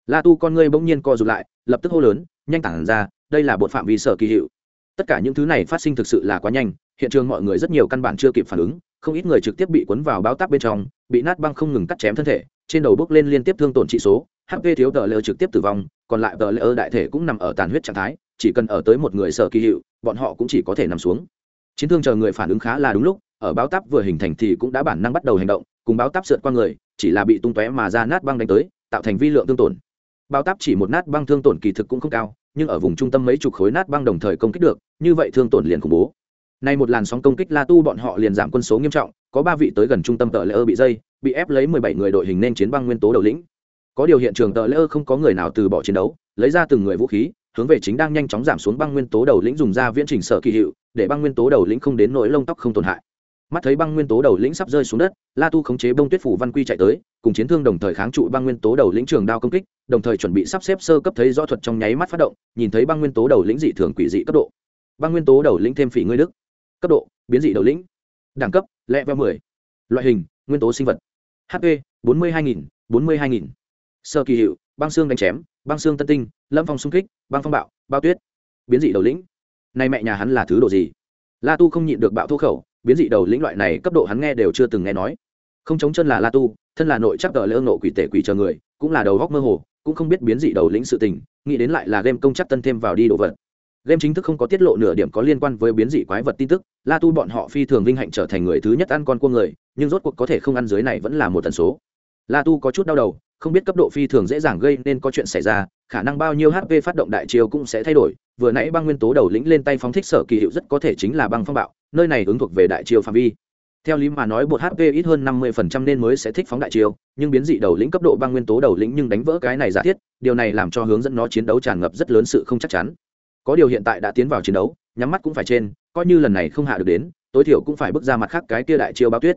La tu con ngươi bỗng nhiên co rụt lại, lập tức hô lớn, nhanh tản ra, đây là bột phạm vi sở kỳ hiệu. Tất cả những thứ này phát sinh thực sự là quá nhanh, hiện trường mọi người rất nhiều căn bản chưa kịp phản ứng, không ít người trực tiếp bị cuốn vào báo táp bên trong, bị nát băng không ngừng cắt chém thân thể, trên đầu bước lên liên tiếp thương tổn trị số hp thiếu tờ lơ trực tiếp tử vong, còn lại tờ lơ đại thể cũng nằm ở tàn huyết trạng thái, chỉ cần ở tới một người sở kỳ hiệu, bọn họ cũng chỉ có thể nằm xuống chiến thương chờ người phản ứng khá là đúng lúc, ở báo táp vừa hình thành thì cũng đã bản năng bắt đầu hành động, cùng báo táp sượt qua người, chỉ là bị tung tóe mà ra nát băng đánh tới, tạo thành vi lượng thương tổn. Báo táp chỉ một nát băng thương tổn kỳ thực cũng không cao, nhưng ở vùng trung tâm mấy chục khối nát băng đồng thời công kích được, như vậy thương tổn liền khủng bố. Nay một làn sóng công kích la tu bọn họ liền giảm quân số nghiêm trọng, có ba vị tới gần trung tâm tờ lễ ơ bị dây, bị ép lấy mười bảy người đội hình nên chiến băng nguyên tố đầu lĩnh. Có điều hiện trường tờ lễ ơ không có người nào từ bỏ chiến đấu, lấy ra từng người vũ khí hướng về chính đang nhanh chóng giảm xuống băng nguyên tố đầu lĩnh dùng ra viễn trình sở kỳ hiệu, để băng nguyên tố đầu lĩnh không đến nỗi lông tóc không tổn hại. Mắt thấy băng nguyên tố đầu lĩnh sắp rơi xuống đất, la tu khống chế bông tuyết phủ văn quy chạy tới, cùng chiến thương đồng thời kháng trụ băng nguyên tố đầu lĩnh trường đao công kích, đồng thời chuẩn bị sắp xếp sơ cấp thấy rõ thuật trong nháy mắt phát động, nhìn thấy băng nguyên tố đầu lĩnh dị thường quỷ dị cấp độ. Băng nguyên tố đầu lĩnh thêm phỉ ngươi đức. Cấp độ, biến dị đầu lĩnh. Đẳng cấp, lẹ veo mười. Loại hình, nguyên tố sinh vật. Hp bốn mươi hai nghìn, bốn mươi hai nghìn. Sơ kỳ hiệu băng xương đánh chém, băng xương tân tinh, lâm phong xung kích, băng phong bạo bao tuyết. Biến dị đầu lĩnh. Nay mẹ nhà hắn là thứ đồ gì? La tu không nhịn được bạo thô khẩu, biến dị đầu lĩnh loại này cấp độ hắn nghe đều chưa từng nghe nói. Không chống chân là la tu, thân là nội chắc tờ lỡ nộ quỷ tể quỷ chờ người, cũng là đầu góc mơ hồ, cũng không biết biến dị đầu lĩnh sự tình, nghĩ đến lại là game công chắc tân thêm vào đi đồ vật. Game chính thức không có tiết lộ nửa điểm có liên quan với biến dị quái vật tin tức, la tu bọn họ phi thường vinh hạnh trở thành người thứ nhất ăn con cua người, nhưng rốt cuộc có thể không ăn dưới này vẫn là một tần số. La tu có chút đau đầu không biết cấp độ phi thường dễ dàng gây nên có chuyện xảy ra, khả năng bao nhiêu hp phát động đại chiêu cũng sẽ thay đổi. Vừa nãy băng nguyên tố đầu lĩnh lên tay phóng thích sở kỳ hiệu rất có thể chính là băng phong bạo, nơi này ứng thuộc về đại chiêu phạm vi. Theo lý mà nói, bột hp ít hơn năm mươi phần trăm nên mới sẽ thích phóng đại chiêu, nhưng biến dị đầu lĩnh cấp độ băng nguyên tố đầu lĩnh nhưng đánh vỡ cái này giả thiết, điều này làm cho hướng dẫn nó chiến đấu tràn ngập rất lớn sự không chắc chắn. Có điều hiện tại đã tiến vào chiến đấu, nhắm mắt cũng phải trên, coi như lần này không hạ được đến, tối thiểu cũng phải bước ra mặt khác cái kia đại chiêu bao tuyết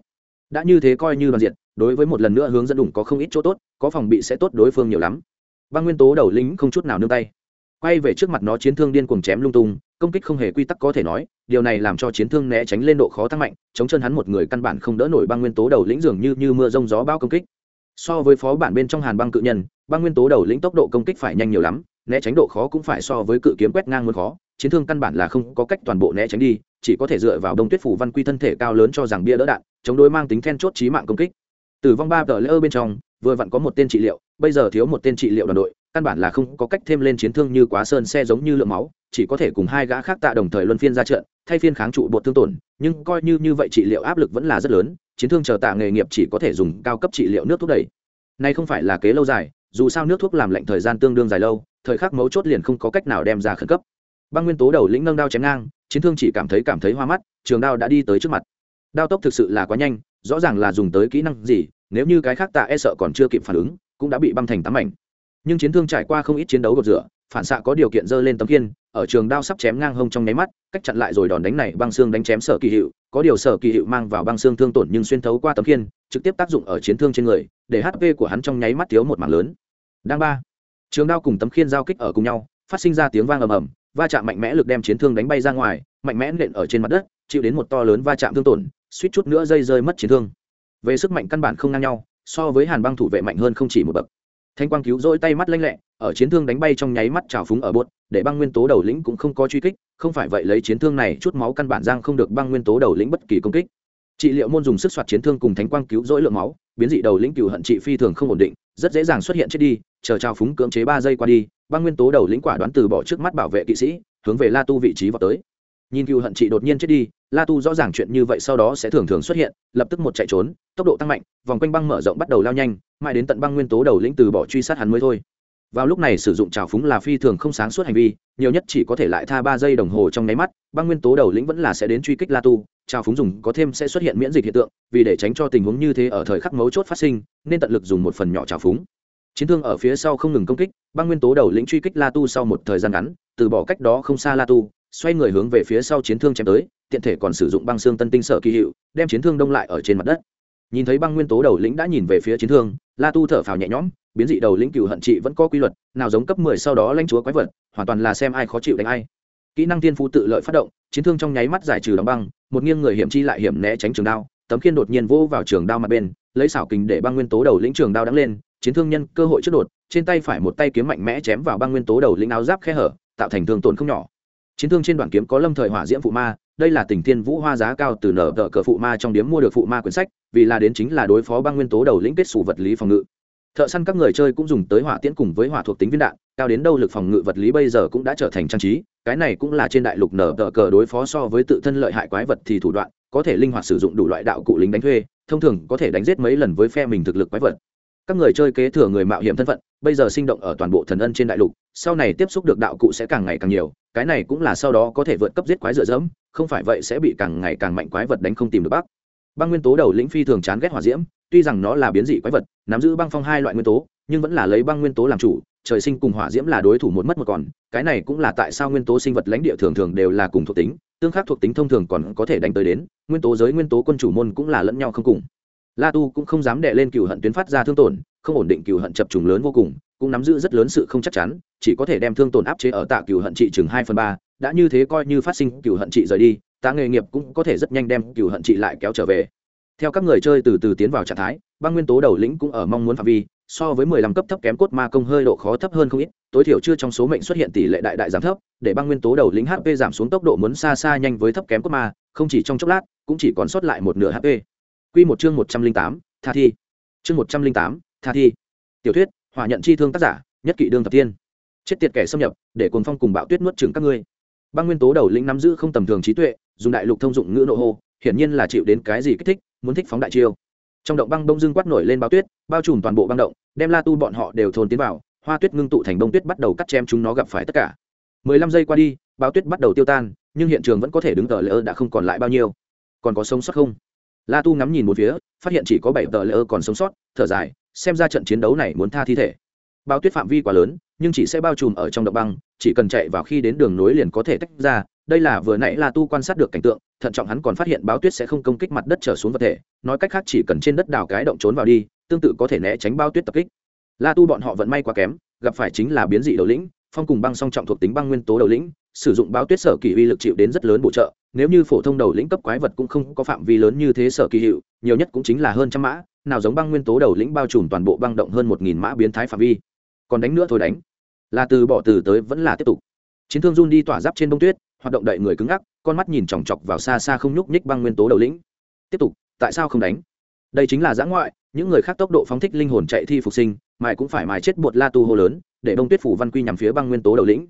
đã như thế coi như đoàn diện, đối với một lần nữa hướng dẫn đủng có không ít chỗ tốt, có phòng bị sẽ tốt đối phương nhiều lắm. Băng nguyên tố đầu lính không chút nào nương tay. Quay về trước mặt nó chiến thương điên cuồng chém lung tung, công kích không hề quy tắc có thể nói, điều này làm cho chiến thương né tránh lên độ khó tăng mạnh, chống chân hắn một người căn bản không đỡ nổi băng nguyên tố đầu lĩnh dường như như mưa rông gió bao công kích. So với phó bản bên trong hàn băng cự nhân, băng nguyên tố đầu lĩnh tốc độ công kích phải nhanh nhiều lắm, né tránh độ khó cũng phải so với cự kiếm quét ngang muốn khó chiến thương căn bản là không có cách toàn bộ né tránh đi, chỉ có thể dựa vào đông tuyết phủ văn quy thân thể cao lớn cho rằng bia đỡ đạn, chống đối mang tính then chốt trí mạng công kích. Tử vong ba tờ lỡ bên trong, vừa vặn có một tên trị liệu, bây giờ thiếu một tên trị liệu đoàn đội, căn bản là không có cách thêm lên chiến thương như quá sơn xe giống như lượng máu, chỉ có thể cùng hai gã khác tạ đồng thời luân phiên ra trận, thay phiên kháng trụ bột thương tổn, nhưng coi như như vậy trị liệu áp lực vẫn là rất lớn, chiến thương chờ tạ nghề nghiệp chỉ có thể dùng cao cấp trị liệu nước thuốc đẩy. Nay không phải là kế lâu dài, dù sao nước thuốc làm lạnh thời gian tương đương dài lâu, thời khắc mấu chốt liền không có cách nào đem ra khẩn cấp băng nguyên tố đầu lĩnh nâng đao chém ngang, chiến thương chỉ cảm thấy cảm thấy hoa mắt, trường đao đã đi tới trước mặt. Đao tốc thực sự là quá nhanh, rõ ràng là dùng tới kỹ năng gì, nếu như cái khác tạ e sợ còn chưa kịp phản ứng, cũng đã bị băng thành tám mảnh. Nhưng chiến thương trải qua không ít chiến đấu gột rửa, phản xạ có điều kiện dơ lên tấm kiên ở trường đao sắp chém ngang hông trong nháy mắt, cách chặn lại rồi đòn đánh này băng xương đánh chém sở kỳ hiệu, có điều sở kỳ hiệu mang vào băng xương thương tổn nhưng xuyên thấu qua tấm kiên trực tiếp tác dụng ở chiến thương trên người, để hp của hắn trong nháy mắt thiếu một mảng lớn. Đang ba, trường đao cùng tấm khiên giao kích ở cùng nhau, phát sinh ra tiếng vang ầm ầm va chạm mạnh mẽ lực đem chiến thương đánh bay ra ngoài, mạnh mẽ nện ở trên mặt đất, chịu đến một to lớn va chạm thương tổn, suýt chút nữa dây rơi mất chiến thương. Về sức mạnh căn bản không ngang nhau, so với hàn băng thủ vệ mạnh hơn không chỉ một bậc. Thanh quang cứu rỗi tay mắt lanh lẹ, ở chiến thương đánh bay trong nháy mắt trào phúng ở bột, để băng nguyên tố đầu lĩnh cũng không có truy kích, không phải vậy lấy chiến thương này chút máu căn bản giang không được băng nguyên tố đầu lĩnh bất kỳ công kích. Trị liệu môn dùng sức soạt chiến thương cùng thánh quang cứu rỗi lượng máu, biến dị đầu lĩnh cựu hận trị phi thường không ổn định, rất dễ dàng xuất hiện chết đi, chờ trào phúng cưỡng chế ba giây qua đi băng nguyên tố đầu lĩnh quả đoán từ bỏ trước mắt bảo vệ kỵ sĩ, hướng về la tu vị trí vào tới. Nhìn cựu hận chị đột nhiên chết đi, la tu rõ ràng chuyện như vậy sau đó sẽ thường thường xuất hiện, lập tức một chạy trốn, tốc độ tăng mạnh, vòng quanh băng mở rộng bắt đầu lao nhanh, mãi đến tận băng nguyên tố đầu lĩnh từ bỏ truy sát hắn mới thôi. Vào lúc này sử dụng trào phúng là phi thường không sáng suốt hành vi, nhiều nhất chỉ có thể lại tha ba giây đồng hồ trong nháy mắt, băng nguyên tố đầu lĩnh vẫn là sẽ đến truy kích la tu, trào phúng dùng có thêm sẽ xuất hiện miễn dịch hiện tượng, vì để tránh cho tình huống như thế ở thời khắc mấu chốt phát sinh, nên tận lực dùng một phần nhỏ trào phúng chiến thương ở phía sau không ngừng công kích, băng nguyên tố đầu lĩnh truy kích la tu sau một thời gian ngắn, từ bỏ cách đó không xa la tu, xoay người hướng về phía sau chiến thương chém tới, tiện thể còn sử dụng băng xương tân tinh sở kỳ hiệu, đem chiến thương đông lại ở trên mặt đất. Nhìn thấy băng nguyên tố đầu lĩnh đã nhìn về phía chiến thương, la tu thở phào nhẹ nhõm, biến dị đầu lĩnh cựu hận trị vẫn có quy luật, nào giống cấp mười sau đó lãnh chúa quái vật, hoàn toàn là xem ai khó chịu đánh ai. Kỹ năng tiên phú tự lợi phát động, chiến thương trong nháy mắt giải trừ đóng băng, một nghiêng người hiểm chi lại hiểm né tránh trường đao, tấm khiên đột nhiên vỗ vào trường đao mặt bên, lấy xảo kình để băng nguyên tố đầu lĩnh trường đao đắng lên chiến thương nhân cơ hội trước đột, trên tay phải một tay kiếm mạnh mẽ chém vào băng nguyên tố đầu lĩnh áo giáp khe hở, tạo thành thương tổn không nhỏ. Chiến thương trên đoạn kiếm có lâm thời hỏa diễm phụ ma, đây là tình thiên vũ hoa giá cao từ nở tờ cờ phụ ma trong điếm mua được phụ ma quyển sách, vì là đến chính là đối phó băng nguyên tố đầu lĩnh kết xù vật lý phòng ngự. Thợ săn các người chơi cũng dùng tới hỏa tiễn cùng với hỏa thuộc tính viên đạn, cao đến đâu lực phòng ngự vật lý bây giờ cũng đã trở thành trang trí, cái này cũng là trên đại lục nở tờ cờ đối phó so với tự thân lợi hại quái vật thì thủ đoạn, có thể linh hoạt sử dụng đủ loại đạo cụ lính đánh thuê, thông thường có thể đánh giết mấy lần với phe mình thực lực quái vật các người chơi kế thừa người mạo hiểm thân phận, bây giờ sinh động ở toàn bộ thần ân trên đại lục, sau này tiếp xúc được đạo cụ sẽ càng ngày càng nhiều, cái này cũng là sau đó có thể vượt cấp giết quái dựa dẫm, không phải vậy sẽ bị càng ngày càng mạnh quái vật đánh không tìm được bắc băng nguyên tố đầu lĩnh phi thường chán ghét hỏa diễm, tuy rằng nó là biến dị quái vật, nắm giữ băng phong hai loại nguyên tố, nhưng vẫn là lấy băng nguyên tố làm chủ, trời sinh cùng hỏa diễm là đối thủ một mất một còn, cái này cũng là tại sao nguyên tố sinh vật lãnh địa thường thường đều là cùng thuộc tính, tương khắc thuộc tính thông thường còn có thể đánh tới đến, nguyên tố giới nguyên tố quân chủ môn cũng là lẫn nhau không cùng la tu cũng không dám đệ lên cựu hận tuyến phát ra thương tổn, không ổn định cựu hận chập trùng lớn vô cùng, cũng nắm giữ rất lớn sự không chắc chắn, chỉ có thể đem thương tổn áp chế ở tạ cựu hận trị chừng hai phần ba, đã như thế coi như phát sinh cựu hận trị rời đi, tạ nghề nghiệp cũng có thể rất nhanh đem cựu hận trị lại kéo trở về. Theo các người chơi từ từ tiến vào trạng thái, băng nguyên tố đầu lĩnh cũng ở mong muốn phạm vi, so với mười lăm cấp thấp kém cốt ma công hơi độ khó thấp hơn không ít, tối thiểu chưa trong số mệnh xuất hiện tỷ lệ đại đại giảm thấp, để băng nguyên tố đầu lĩnh hp giảm xuống tốc độ muốn xa xa nhanh với thấp kém cốt ma, không chỉ trong chốc lát, cũng chỉ còn sót lại một nửa hp Quy một chương một trăm linh tám, tha thi. Chương một trăm linh tám, tha thi. Tiểu thuyết, hỏa nhận chi thương tác giả, nhất kỵ đương thập tiên. Chết tiệt kẻ xâm nhập, để cuồng phong cùng bạo tuyết nuốt chửng các ngươi. Băng nguyên tố đầu lĩnh nắm giữ không tầm thường trí tuệ, dùng đại lục thông dụng ngữ nộ hô, hiển nhiên là chịu đến cái gì kích thích, muốn thích phóng đại chiêu. Trong động băng đông dương quát nổi lên bao tuyết, bao trùm toàn bộ băng động, đem la tu bọn họ đều thôn tiến vào, hoa tuyết ngưng tụ thành bông tuyết bắt đầu cắt chém chúng nó gặp phải tất cả. Mười lăm giây qua đi bao tuyết bắt đầu tiêu tan, nhưng hiện trường vẫn có thể đứng tờ lỡ đã không còn lại bao nhiêu. Còn có sống sót không? La tu ngắm nhìn một phía, phát hiện chỉ có bảy tờ lỡ còn sống sót, thở dài, xem ra trận chiến đấu này muốn tha thi thể. Bao tuyết phạm vi quá lớn, nhưng chỉ sẽ bao trùm ở trong động băng, chỉ cần chạy vào khi đến đường nối liền có thể tách ra, đây là vừa nãy la tu quan sát được cảnh tượng, thận trọng hắn còn phát hiện báo tuyết sẽ không công kích mặt đất trở xuống vật thể, nói cách khác chỉ cần trên đất đào cái động trốn vào đi, tương tự có thể né tránh bao tuyết tập kích. La tu bọn họ vẫn may quá kém, gặp phải chính là biến dị đầu lĩnh, phong cùng băng song trọng thuộc tính băng nguyên tố đầu lĩnh sử dụng báo tuyết sở kỳ uy lực chịu đến rất lớn bổ trợ, nếu như phổ thông đầu lĩnh cấp quái vật cũng không có phạm vi lớn như thế sở kỳ hiệu, nhiều nhất cũng chính là hơn trăm mã, nào giống băng nguyên tố đầu lĩnh bao trùm toàn bộ băng động hơn một nghìn mã biến thái phạm vi. Còn đánh nữa thôi đánh. Là từ bỏ từ tới vẫn là tiếp tục. Chiến thương run đi tỏa giáp trên bông tuyết, hoạt động đậy người cứng ngắc, con mắt nhìn chòng chọc vào xa xa không nhúc nhích băng nguyên tố đầu lĩnh. Tiếp tục, tại sao không đánh? Đây chính là giã ngoại, những người khác tốc độ phóng thích linh hồn chạy thi phục sinh, mài cũng phải mài chết bột la tu hô lớn, để đông tuyết phủ văn quy nhằm phía băng nguyên tố đầu lĩnh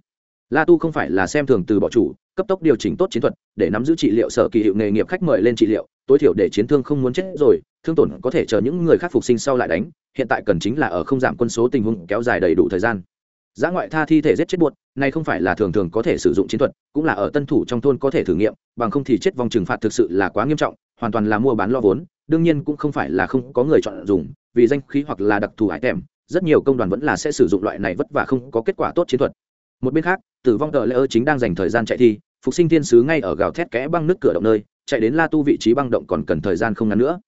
la tu không phải là xem thường từ bỏ chủ, cấp tốc điều chỉnh tốt chiến thuật, để nắm giữ trị liệu sở kỳ hiệu nghề nghiệp khách mời lên trị liệu, tối thiểu để chiến thương không muốn chết rồi, thương tổn có thể chờ những người khác phục sinh sau lại đánh, hiện tại cần chính là ở không giảm quân số tình huống kéo dài đầy đủ thời gian. Giã ngoại tha thi thể giết chết buột này không phải là thường thường có thể sử dụng chiến thuật, cũng là ở tân thủ trong thôn có thể thử nghiệm, bằng không thì chết vòng trừng phạt thực sự là quá nghiêm trọng, hoàn toàn là mua bán lo vốn, đương nhiên cũng không phải là không có người chọn dùng, vì danh khí hoặc là đặc thù hải tèm rất nhiều công đoàn vẫn là sẽ sử dụng loại này vất vả không có kết quả tốt chiến thuật một bên khác, tử vong tờ lễ ơ chính đang dành thời gian chạy thi, phục sinh thiên sứ ngay ở gào thét kẽ băng nước cửa động nơi, chạy đến la tu vị trí băng động còn cần thời gian không ngắn nữa.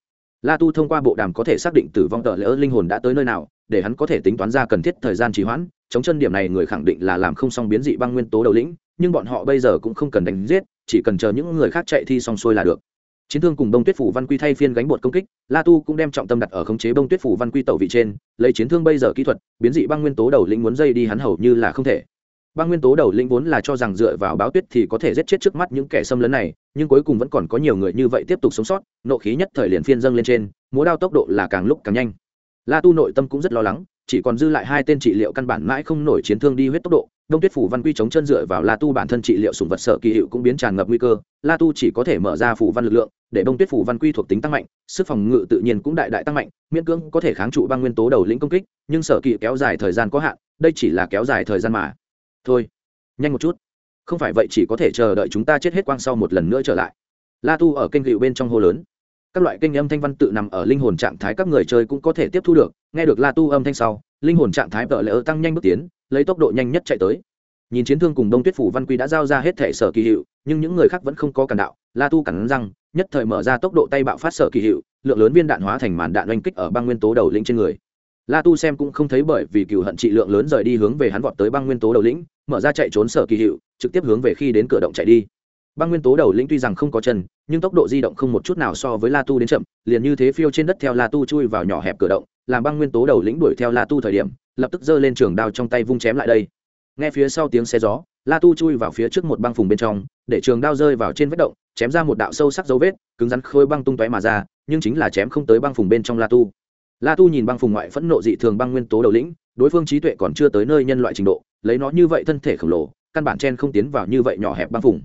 La tu thông qua bộ đàm có thể xác định tử vong tờ lễ ơ linh hồn đã tới nơi nào, để hắn có thể tính toán ra cần thiết thời gian trì hoãn, chống chân điểm này người khẳng định là làm không xong biến dị băng nguyên tố đầu lĩnh, nhưng bọn họ bây giờ cũng không cần đánh giết, chỉ cần chờ những người khác chạy thi xong xuôi là được. Chiến thương cùng bông tuyết phủ văn quy thay phiên gánh bột công kích, la tu cũng đem trọng tâm đặt ở khống chế bông tuyết phủ văn quy tẩu vị trên, lấy chiến thương bây giờ kỹ thuật, biến dị băng nguyên tố đầu lĩnh muốn dây đi hắn hầu như là không thể băng nguyên tố đầu lĩnh vốn là cho rằng dựa vào báo tuyết thì có thể giết chết trước mắt những kẻ xâm lấn này, nhưng cuối cùng vẫn còn có nhiều người như vậy tiếp tục sống sót, nộ khí nhất thời liền phiên dâng lên trên, múa đao tốc độ là càng lúc càng nhanh. La tu nội tâm cũng rất lo lắng, chỉ còn dư lại hai tên trị liệu căn bản mãi không nổi chiến thương đi huyết tốc độ, đông tuyết phủ văn quy chống chân dựa vào la tu bản thân trị liệu sùng vật sợ kỳ hiệu cũng biến tràn ngập nguy cơ, la tu chỉ có thể mở ra phủ văn lực lượng, để đông tuyết phủ văn quy thuộc tính tăng mạnh, sức phòng ngự tự nhiên cũng đại đại tăng mạnh, miễn cưỡng có thể kháng trụ băng nguyên tố đầu lĩnh công kích, nhưng sở kỳ kéo dài thời gian có hạn, đây chỉ là kéo dài thời gian mà thôi, nhanh một chút. Không phải vậy chỉ có thể chờ đợi chúng ta chết hết quang sau một lần nữa trở lại. La tu ở kênh gịu bên trong hô lớn. Các loại kênh âm thanh văn tự nằm ở linh hồn trạng thái các người chơi cũng có thể tiếp thu được. Nghe được la tu âm thanh sau, linh hồn trạng thái vợ lỡ tăng nhanh bước tiến, lấy tốc độ nhanh nhất chạy tới. Nhìn chiến thương cùng đông tuyết phủ văn quy đã giao ra hết thể sở kỳ hiệu, nhưng những người khác vẫn không có cản đạo. La tu cản răng, nhất thời mở ra tốc độ tay bạo phát sở kỳ hiệu, lượng lớn viên đạn hóa thành màn đạn oanh kích ở băng nguyên tố đầu lĩnh trên người la tu xem cũng không thấy bởi vì cựu hận trị lượng lớn rời đi hướng về hắn vọt tới băng nguyên tố đầu lĩnh, mở ra chạy trốn sở kỳ hiệu, trực tiếp hướng về khi đến cửa động chạy đi. Băng nguyên tố đầu lĩnh tuy rằng không có chân, nhưng tốc độ di động không một chút nào so với la tu đến chậm, liền như thế phiêu trên đất theo la tu chui vào nhỏ hẹp cửa động, làm băng nguyên tố đầu lĩnh đuổi theo la tu thời điểm, lập tức giơ lên trường đao trong tay vung chém lại đây. Nghe phía sau tiếng xe gió, la tu chui vào phía trước một băng phùng bên trong, để trường đao rơi vào trên vết động, chém ra một đạo sâu sắc dấu vết, cứng rắn khôi băng tung tóe mà ra, nhưng chính là chém không tới băng phùng bên trong la tu la tu nhìn băng phùng ngoại phẫn nộ dị thường băng nguyên tố đầu lĩnh, đối phương trí tuệ còn chưa tới nơi nhân loại trình độ, lấy nó như vậy thân thể khổng lồ, căn bản chen không tiến vào như vậy nhỏ hẹp băng phùng.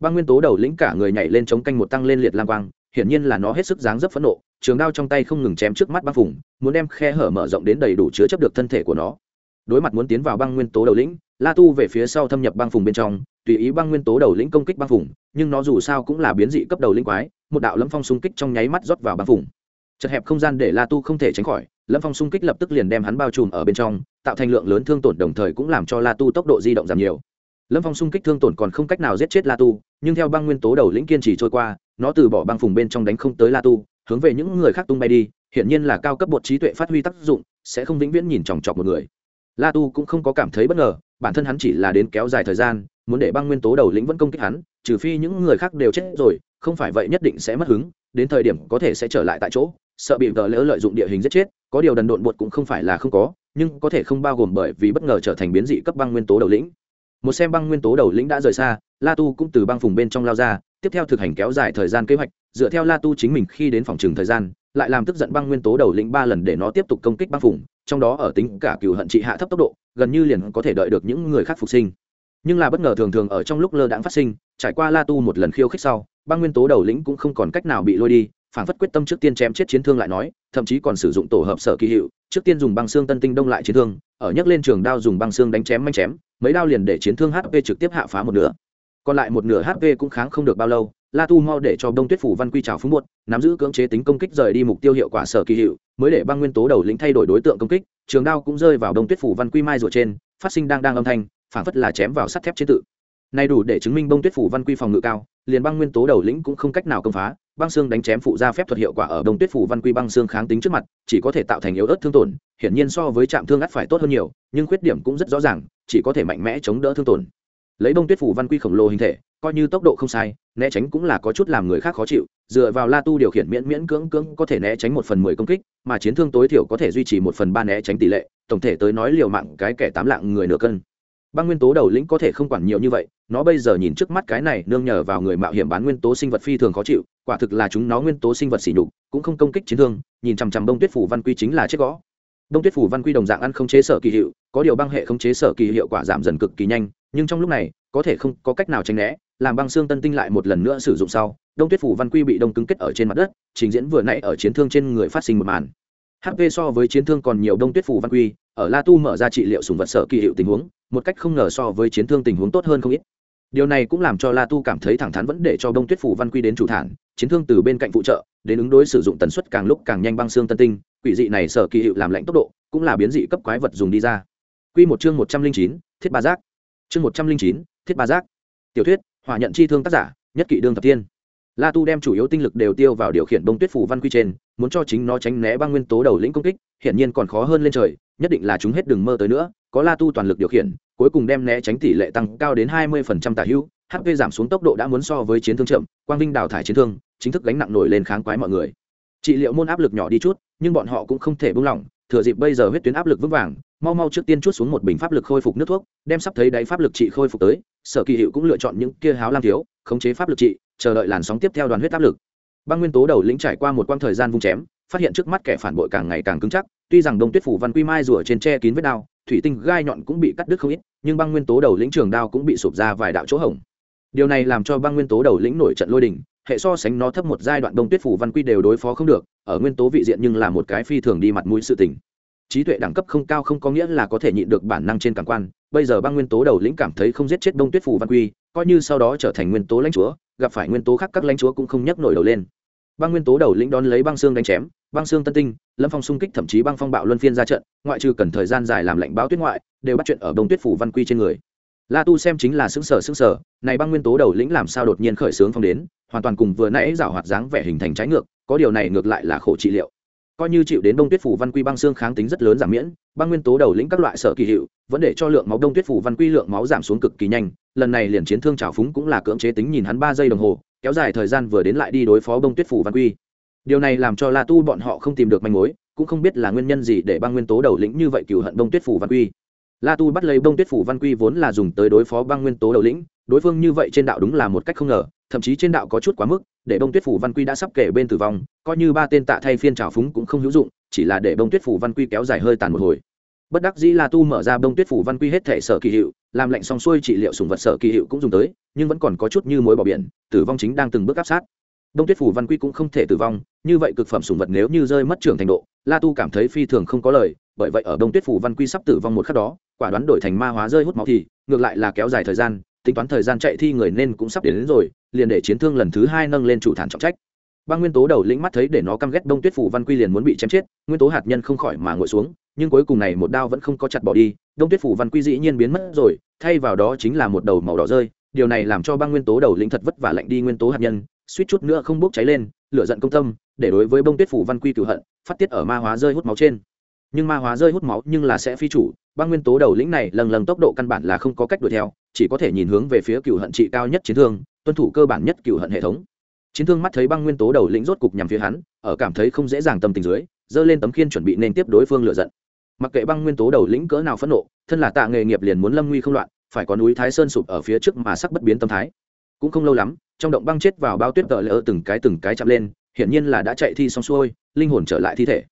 Băng nguyên tố đầu lĩnh cả người nhảy lên chống canh một tăng lên liệt lang quang, hiển nhiên là nó hết sức dáng dấp phẫn nộ, trường đao trong tay không ngừng chém trước mắt băng phùng, muốn đem khe hở mở rộng đến đầy đủ chứa chấp được thân thể của nó. Đối mặt muốn tiến vào băng nguyên tố đầu lĩnh, la tu về phía sau thâm nhập băng phùng bên trong, tùy ý băng nguyên tố đầu lĩnh công kích băng phùng, nhưng nó dù sao cũng là biến dị cấp đầu linh quái, một đạo lâm phong xung kích trong nháy mắt rót vào băng phùng chật hẹp không gian để la tu không thể tránh khỏi, lâm phong xung kích lập tức liền đem hắn bao trùm ở bên trong, tạo thành lượng lớn thương tổn đồng thời cũng làm cho la tu tốc độ di động giảm nhiều. Lâm phong xung kích thương tổn còn không cách nào giết chết la tu, nhưng theo băng nguyên tố đầu lĩnh kiên trì trôi qua, nó từ bỏ băng phùng bên trong đánh không tới la tu, hướng về những người khác tung bay đi, hiển nhiên là cao cấp bột trí tuệ phát huy tác dụng, sẽ không vĩnh viễn nhìn chòng chọc một người. La tu cũng không có cảm thấy bất ngờ, bản thân hắn chỉ là đến kéo dài thời gian, muốn để băng nguyên tố đầu lĩnh vẫn công kích hắn, trừ phi những người khác đều chết rồi, không phải vậy nhất định sẽ mất hứng, đến thời điểm có thể sẽ trở lại tại chỗ sợ bị vợ lỡ lợi dụng địa hình giết chết, có điều đần độn bột cũng không phải là không có, nhưng có thể không bao gồm bởi vì bất ngờ trở thành biến dị cấp băng nguyên tố đầu lĩnh. Một xem băng nguyên tố đầu lĩnh đã rời xa, la tu cũng từ băng phùng bên trong lao ra, tiếp theo thực hành kéo dài thời gian kế hoạch, dựa theo la tu chính mình khi đến phòng trừng thời gian, lại làm tức giận băng nguyên tố đầu lĩnh ba lần để nó tiếp tục công kích băng phùng, trong đó ở tính cả cựu hận trị hạ thấp tốc độ, gần như liền có thể đợi được những người khác phục sinh. Nhưng là bất ngờ thường thường ở trong lúc lơ đãng phát sinh, trải qua la tu một lần khiêu khích sau, băng nguyên tố đầu lĩnh cũng không còn cách nào bị lôi đi phản phất quyết tâm trước tiên chém chết chiến thương lại nói, thậm chí còn sử dụng tổ hợp sở kỳ hiệu, trước tiên dùng băng xương tân tinh đông lại chiến thương, ở nhấc lên trường đao dùng băng xương đánh chém manh chém, mấy đao liền để chiến thương hp trực tiếp hạ phá một nửa. Còn lại một nửa hp cũng kháng không được bao lâu, la tu mau để cho đông tuyết phủ văn quy trào phúng muộn, nắm giữ cưỡng chế tính công kích rời đi mục tiêu hiệu quả sở kỳ hiệu, mới để băng nguyên tố đầu lĩnh thay đổi đối tượng công kích, trường đao cũng rơi vào đông tuyết phủ văn quy mai rùa trên, phát sinh đang đang âm thanh phản phất là chém vào sắt thép chế tự. Này đủ để chứng minh bông tuyết phủ văn quy phòng ngự cao, liền băng nguyên tố đầu lĩnh cũng không cách nào công phá băng xương đánh chém phụ ra phép thuật hiệu quả ở đông tuyết phủ văn quy băng xương kháng tính trước mặt, chỉ có thể tạo thành yếu ớt thương tổn, hiển nhiên so với trạm thương ắt phải tốt hơn nhiều, nhưng khuyết điểm cũng rất rõ ràng, chỉ có thể mạnh mẽ chống đỡ thương tổn. Lấy bông tuyết phủ văn quy khổng lồ hình thể, coi như tốc độ không sai, né tránh cũng là có chút làm người khác khó chịu, dựa vào la tu điều khiển miễn miễn cưỡng cưỡng có thể né tránh một phần mười công kích, mà chiến thương tối thiểu có thể duy trì một phần ba né tránh tỷ lệ, tổng thể tới nói liều mạng cái kẻ tám lạng người nửa cân băng nguyên tố đầu lĩnh có thể không quản nhiều như vậy, nó bây giờ nhìn trước mắt cái này nương nhờ vào người mạo hiểm bán nguyên tố sinh vật phi thường khó chịu, quả thực là chúng nó nguyên tố sinh vật xỉ nhục, cũng không công kích chiến thương, nhìn chằm chằm bông tuyết phủ văn quy chính là chết gõ. Đông tuyết phủ văn quy đồng dạng ăn không chế sở kỳ hiệu, có điều băng hệ không chế sở kỳ hiệu quả giảm dần cực kỳ nhanh, nhưng trong lúc này, có thể không có cách nào tránh né, làm băng xương tân tinh lại một lần nữa sử dụng sau, đông tuyết phủ văn quy bị đông cứng kết ở trên mặt đất, trình diễn vừa nãy ở chiến thương trên người phát sinh một màn. Hp so với chiến thương còn nhiều đông tuyết phủ văn quy ở la tu mở ra trị liệu sùng vật sở kỳ hiệu tình huống, một cách không ngờ so với chiến thương tình huống tốt hơn không ít. Điều này cũng làm cho la tu cảm thấy thẳng thắn vẫn để cho đông tuyết phủ văn quy đến chủ thản, chiến thương từ bên cạnh phụ trợ, đến ứng đối sử dụng tần suất càng lúc càng nhanh băng xương tân tinh, quỷ dị này sở kỳ hiệu làm lạnh tốc độ, cũng là biến dị cấp quái vật dùng đi ra. Q một chương một trăm linh chín, thiết ba giác. Chương một trăm linh chín, thiết ba giác. Tiểu thuyết, hỏa nhận chi thương tác giả, nhất kỵ đương thập tiên la tu đem chủ yếu tinh lực đều tiêu vào điều khiển bông tuyết phủ văn quy trên, muốn cho chính nó tránh né băng nguyên tố đầu lĩnh công kích, hiển nhiên còn khó hơn lên trời nhất định là chúng hết đừng mơ tới nữa, có la tu toàn lực điều khiển, cuối cùng đem né tránh tỷ lệ tăng cao đến hai mươi phần trăm tả hữu hp giảm xuống tốc độ đã muốn so với chiến thương chậm, quang vinh đào thải chiến thương, chính thức gánh nặng nổi lên kháng quái mọi người. Trị liệu môn áp lực nhỏ đi chút, nhưng bọn họ cũng không thể buông lỏng, thừa dịp bây giờ huyết tuyến áp lực vững vàng, mau mau trước tiên chút xuống một bình pháp lực khôi phục nước thuốc, đem sắp thấy đáy pháp lực trị khôi phục tới, sở kỳ hiệu cũng lựa chọn những kia háo lam thiếu, khống chế pháp lực trị, chờ đợi làn sóng tiếp theo đoàn huyết áp lực. Băng nguyên tố đầu lĩnh trải qua một quãng thời gian vung chém phát hiện trước mắt kẻ phản bội càng ngày càng cứng chắc, tuy rằng đông tuyết phủ văn quy mai rủa trên tre kín vết đao, thủy tinh gai nhọn cũng bị cắt đứt không ít, nhưng băng nguyên tố đầu lĩnh trường đao cũng bị sụp ra vài đạo chỗ hổng. Điều này làm cho băng nguyên tố đầu lĩnh nổi trận lôi đình, hệ so sánh nó thấp một giai đoạn đông tuyết phủ văn quy đều đối phó không được, ở nguyên tố vị diện nhưng là một cái phi thường đi mặt mũi sự tình. Trí tuệ đẳng cấp không cao không có nghĩa là có thể nhịn được bản năng trên cảm quan, bây giờ băng nguyên tố đầu lĩnh cảm thấy không giết chết đông tuyết phủ văn quy, coi như sau đó trở thành nguyên tố lãnh chúa, gặp phải nguyên tố khác các lãnh chúa cũng không nhấc nổi đầu lên. Băng nguyên tố đầu lĩnh đón lấy băng xương đánh chém băng xương tân tinh, lâm phong xung kích thậm chí băng phong bạo luân phiên ra trận, ngoại trừ cần thời gian dài làm lệnh báo tuyết ngoại, đều bắt chuyện ở đông tuyết phủ văn quy trên người. La tu xem chính là xứng sở xứng sở này băng nguyên tố đầu lĩnh làm sao đột nhiên khởi xướng phong đến, hoàn toàn cùng vừa nãy rảo hoạt dáng vẻ hình thành trái ngược, có điều này ngược lại là khổ trị liệu. Coi như chịu đến đông tuyết phủ văn quy băng xương kháng tính rất lớn giảm miễn, băng nguyên tố đầu lĩnh các loại sở kỳ hiệu, vẫn để cho lượng máu đông tuyết phủ văn quy lượng máu giảm xuống cực kỳ nhanh, lần này liền chiến thương trào phúng cũng là cưỡng chế tính nhìn hắn ba giây đồng hồ, kéo dài thời gian vừa đến lại đi đối phó đông tuyết phủ văn quy điều này làm cho la tu bọn họ không tìm được manh mối, cũng không biết là nguyên nhân gì để băng nguyên tố đầu lĩnh như vậy cựu hận đông tuyết phủ văn quy. La tu bắt lấy đông tuyết phủ văn quy vốn là dùng tới đối phó băng nguyên tố đầu lĩnh, đối phương như vậy trên đạo đúng là một cách không ngờ, thậm chí trên đạo có chút quá mức, để bông tuyết phủ văn quy đã sắp kể bên tử vong, coi như ba tên tạ thay phiên trào phúng cũng không hữu dụng, chỉ là để bông tuyết phủ văn quy kéo dài hơi tàn một hồi. Bất đắc dĩ la tu mở ra bông tuyết phủ văn quy hết thể sở kỳ hiệu, làm lệnh xong xuôi trị liệu sùng vật sở kỳ hiệu cũng dùng tới, nhưng vẫn còn có chút như mối bỏ biển, tử vong chính đang từng bước áp sát. Đông tuyết phủ văn quy cũng không thể tử vong như vậy cực phẩm sùng vật nếu như rơi mất trưởng thành độ la tu cảm thấy phi thường không có lời bởi vậy ở đông tuyết phủ văn quy sắp tử vong một khắc đó quả đoán đổi thành ma hóa rơi hút máu thì ngược lại là kéo dài thời gian tính toán thời gian chạy thi người nên cũng sắp đến, đến rồi liền để chiến thương lần thứ hai nâng lên chủ thản trọng trách. Băng nguyên tố đầu lĩnh mắt thấy để nó căm ghét đông tuyết phủ văn quy liền muốn bị chém chết nguyên tố hạt nhân không khỏi mà ngồi xuống nhưng cuối cùng này một đao vẫn không có chặt bỏ đi đông tuyết phủ văn quy dĩ nhiên biến mất rồi thay vào đó chính là một đầu màu đỏ rơi điều này làm cho băng nguyên tố đầu lĩnh thật vất vả lạnh đi nguyên tố hạt nhân suýt chút nữa không bốc cháy lên, lửa giận công tâm, để đối với bông tuyết phủ văn quy cửu hận, phát tiết ở ma hóa rơi hút máu trên. Nhưng ma hóa rơi hút máu nhưng là sẽ phi chủ, băng nguyên tố đầu lĩnh này lần lần tốc độ căn bản là không có cách đuổi theo, chỉ có thể nhìn hướng về phía cửu hận trị cao nhất chiến thương, tuân thủ cơ bản nhất cửu hận hệ thống. Chiến thương mắt thấy băng nguyên tố đầu lĩnh rốt cục nhằm phía hắn, ở cảm thấy không dễ dàng tâm tình dưới, giơ lên tấm khiên chuẩn bị nên tiếp đối phương lựa giận. Mặc kệ băng nguyên tố đầu lĩnh cỡ nào phẫn nộ, thân là tạ nghề nghiệp liền muốn lâm nguy không loạn, phải có núi thái sơn sụp ở phía trước mà sắc bất biến tâm thái. Cũng không lâu lắm trong động băng chết vào bao tuyết tờ lỡ từng cái từng cái chạm lên, hiển nhiên là đã chạy thi xong xuôi, linh hồn trở lại thi thể.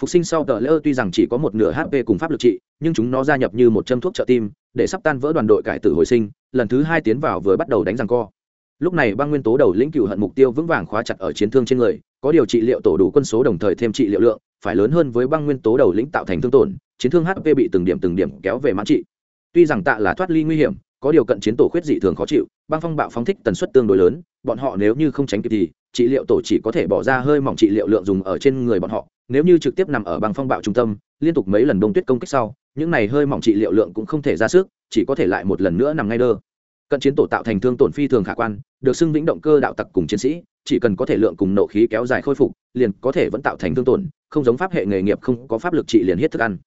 Phục sinh sau tờ lỡ tuy rằng chỉ có một nửa hp cùng pháp lực trị, nhưng chúng nó gia nhập như một châm thuốc trợ tim, để sắp tan vỡ đoàn đội cải tử hồi sinh, lần thứ hai tiến vào vừa bắt đầu đánh răng co. Lúc này băng nguyên tố đầu lĩnh cựu hận mục tiêu vững vàng khóa chặt ở chiến thương trên người, có điều trị liệu tổ đủ quân số đồng thời thêm trị liệu lượng, phải lớn hơn với băng nguyên tố đầu lĩnh tạo thành thương tổn, chiến thương hp bị từng điểm từng điểm kéo về mãn trị. Tuy rằng tạ là thoát ly nguy hiểm có điều cận chiến tổ khuyết dị thường khó chịu, băng phong bạo phóng thích tần suất tương đối lớn, bọn họ nếu như không tránh kịp thì, trị liệu tổ chỉ có thể bỏ ra hơi mỏng trị liệu lượng dùng ở trên người bọn họ, nếu như trực tiếp nằm ở băng phong bạo trung tâm, liên tục mấy lần đông tuyết công kích sau, những này hơi mỏng trị liệu lượng cũng không thể ra sức, chỉ có thể lại một lần nữa nằm ngay đơ. Cận chiến tổ tạo thành thương tổn phi thường khả quan, được xưng vĩnh động cơ đạo tặc cùng chiến sĩ, chỉ cần có thể lượng cùng nộ khí kéo dài khôi phục, liền có thể vẫn tạo thành thương tổn, không giống pháp hệ nghề nghiệp không có pháp lực trị liền hết thức ăn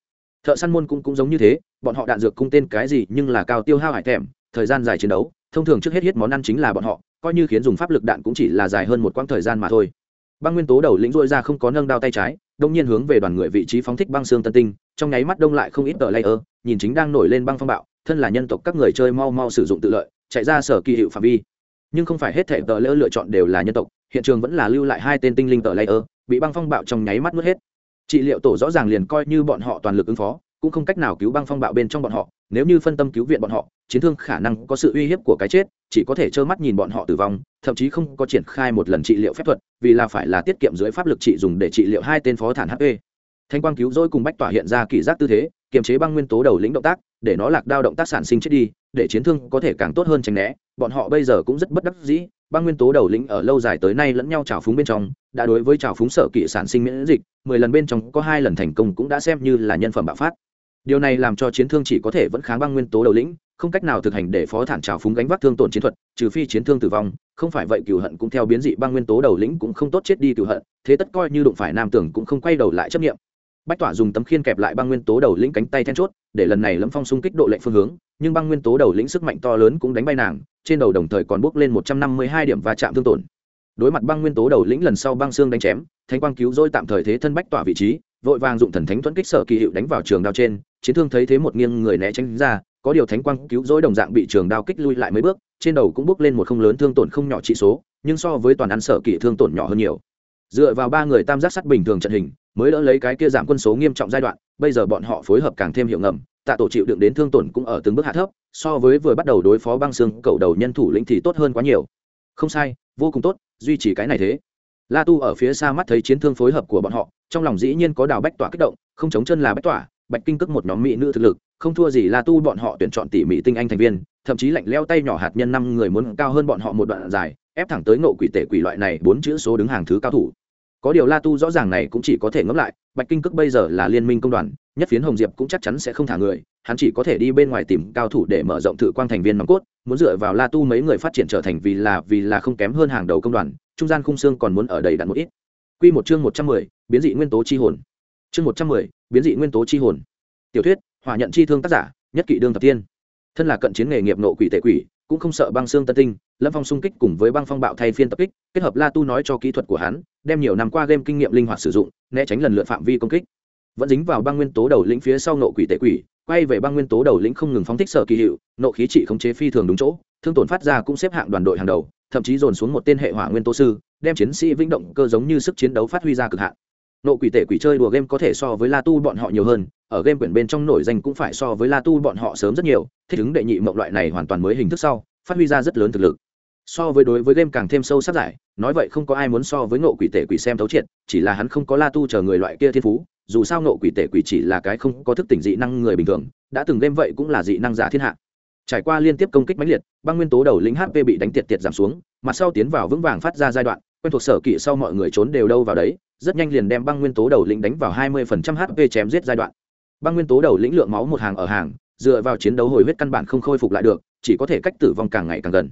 thợ săn môn cũng cũng giống như thế, bọn họ đạn dược cung tên cái gì nhưng là cao tiêu hao hải thèm, thời gian dài chiến đấu, thông thường trước hết hết món ăn chính là bọn họ, coi như khiến dùng pháp lực đạn cũng chỉ là dài hơn một quãng thời gian mà thôi. Băng nguyên tố đầu lĩnh dội ra không có nâng đao tay trái, đông nhiên hướng về đoàn người vị trí phóng thích băng xương tân tinh, trong nháy mắt đông lại không ít tờ layer, nhìn chính đang nổi lên băng phong bạo, thân là nhân tộc các người chơi mau mau sử dụng tự lợi, chạy ra sở kỳ hiệu phạm vi. Nhưng không phải hết thể tờ layer lựa chọn đều là nhân tộc, hiện trường vẫn là lưu lại hai tên tinh linh tờ layer, bị băng phong bạo trong nháy mắt nuốt hết trị liệu tổ rõ ràng liền coi như bọn họ toàn lực ứng phó, cũng không cách nào cứu băng phong bạo bên trong bọn họ, nếu như phân tâm cứu viện bọn họ, chiến thương khả năng có sự uy hiếp của cái chết, chỉ có thể trơ mắt nhìn bọn họ tử vong, thậm chí không có triển khai một lần trị liệu phép thuật, vì là phải là tiết kiệm dưới pháp lực trị dùng để trị liệu hai tên phó thản hp thanh quang cứu rỗi cùng bách tỏa hiện ra kỳ giác tư thế, kiềm chế băng nguyên tố đầu lĩnh động tác, để nó lạc đao động tác sản sinh chết đi, để chiến thương có thể càng tốt hơn tránh né, bọn họ bây giờ cũng rất bất đắc dĩ băng nguyên tố đầu lĩnh ở lâu dài tới nay lẫn nhau trào phúng bên trong, đã đối với trào phúng sở kỵ sản sinh miễn dịch, mười lần bên trong có hai lần thành công cũng đã xem như là nhân phẩm bạo phát. Điều này làm cho chiến thương chỉ có thể vẫn kháng băng nguyên tố đầu lĩnh, không cách nào thực hành để phó thản trào phúng gánh vác thương tổn chiến thuật, trừ phi chiến thương tử vong, không phải vậy cựu hận cũng theo biến dị băng nguyên tố đầu lĩnh cũng không tốt chết đi cựu hận, thế tất coi như đụng phải nam tưởng cũng không quay đầu lại chấp nghiệm bách tỏa dùng tấm khiên kẹp lại băng nguyên tố đầu lĩnh cánh tay then chốt, để lần này lâm phong xung kích độ lệnh phương hướng, nhưng băng nguyên tố đầu lĩnh sức mạnh to lớn cũng đánh bay nàng, trên đầu đồng thời còn bước lên một trăm năm mươi hai điểm và chạm thương tổn. Đối mặt băng nguyên tố đầu lĩnh lần sau băng xương đánh chém, thánh quang cứu dôi tạm thời thế thân bách tỏa vị trí, vội vàng dụng thần thánh thuẫn kích sở kỳ hiệu đánh vào trường đao trên, chiến thương thấy thế một nghiêng người né tránh ra, có điều thánh quang cứu dối đồng dạng bị trường đao kích lui lại mấy bước, trên đầu cũng bước lên một không lớn thương tổn không nhỏ trị số, nhưng so với toàn ăn sở kỳ thương tổn nhỏ hơn nhiều. Dựa vào ba người tam giác sắt bình thường trận hình mới đỡ lấy cái kia giảm quân số nghiêm trọng giai đoạn, bây giờ bọn họ phối hợp càng thêm hiệu ngầm, tạ tổ chịu đựng đến thương tổn cũng ở từng bước hạ thấp, so với vừa bắt đầu đối phó băng xương, cầu đầu nhân thủ lĩnh thì tốt hơn quá nhiều. Không sai, vô cùng tốt, duy trì cái này thế. La tu ở phía xa mắt thấy chiến thương phối hợp của bọn họ, trong lòng dĩ nhiên có đào bách tỏa kích động, không chống chân là bách tỏa, bạch kinh cước một nhóm mỹ nữ thực lực, không thua gì la tu bọn họ tuyển chọn tỉ mỉ tinh anh thành viên, thậm chí lạnh leo tay nhỏ hạt nhân năm người muốn cao hơn bọn họ một đoạn dài, ép thẳng tới ngộ quỷ tể quỷ loại này, bốn chữ số đứng hàng thứ cao thủ có điều la tu rõ ràng này cũng chỉ có thể ngẫm lại, bạch kinh cước bây giờ là liên minh công đoàn, nhất phiến hồng diệp cũng chắc chắn sẽ không thả người, hắn chỉ có thể đi bên ngoài tìm cao thủ để mở rộng thử quang thành viên nòng cốt, muốn dựa vào la tu mấy người phát triển trở thành vì là vì là không kém hơn hàng đầu công đoàn, trung gian khung xương còn muốn ở đầy đặn một ít. Quy một chương một trăm mười, biến dị nguyên tố chi hồn. Chương một trăm mười, biến dị nguyên tố chi hồn. Tiểu thuyết, hỏa nhận chi thương tác giả, nhất kỵ đương thập tiên. Thân là cận chiến nghề nghiệp nộ quỷ tệ quỷ cũng không sợ băng xương tân tinh, lâm phong xung kích cùng với băng phong bạo thay phiên tập kích, kết hợp la tu nói cho kỹ thuật của hắn, đem nhiều năm qua game kinh nghiệm linh hoạt sử dụng, né tránh lần lượt phạm vi công kích. Vẫn dính vào băng nguyên tố đầu lĩnh phía sau nộ quỷ tệ quỷ, quay về băng nguyên tố đầu lĩnh không ngừng phóng thích sở kỳ hiệu, nộ khí trị khống chế phi thường đúng chỗ, thương tổn phát ra cũng xếp hạng đoàn đội hàng đầu, thậm chí dồn xuống một tên hệ hỏa nguyên tố sư, đem chiến sĩ vĩnh động cơ giống như sức chiến đấu phát huy ra cực hạn. Nộ quỷ tể quỷ chơi đùa game có thể so với la tu bọn họ nhiều hơn ở game quyển bên trong nổi danh cũng phải so với la tu bọn họ sớm rất nhiều, thích ứng đệ nhị mộng loại này hoàn toàn mới hình thức sau, phát huy ra rất lớn thực lực. So với đối với game càng thêm sâu sắc giải, nói vậy không có ai muốn so với nộ quỷ tể quỷ xem thấu triệt, chỉ là hắn không có la tu chờ người loại kia thiên phú, dù sao nộ quỷ tể quỷ chỉ là cái không có thức tỉnh dị năng người bình thường, đã từng game vậy cũng là dị năng giả thiên hạ. Trải qua liên tiếp công kích mãnh liệt, băng nguyên tố đầu lĩnh hp bị đánh tiệt tiệt giảm xuống, mặt sau tiến vào vững vàng phát ra giai đoạn, quen thuộc sở kỵ sau mọi người trốn đều đâu vào đấy, rất nhanh liền đem băng nguyên tố đầu lĩnh đánh vào 20% hp chém giết giai đoạn băng nguyên tố đầu lĩnh lượng máu một hàng ở hàng, dựa vào chiến đấu hồi huyết căn bản không khôi phục lại được, chỉ có thể cách tử vong càng ngày càng gần.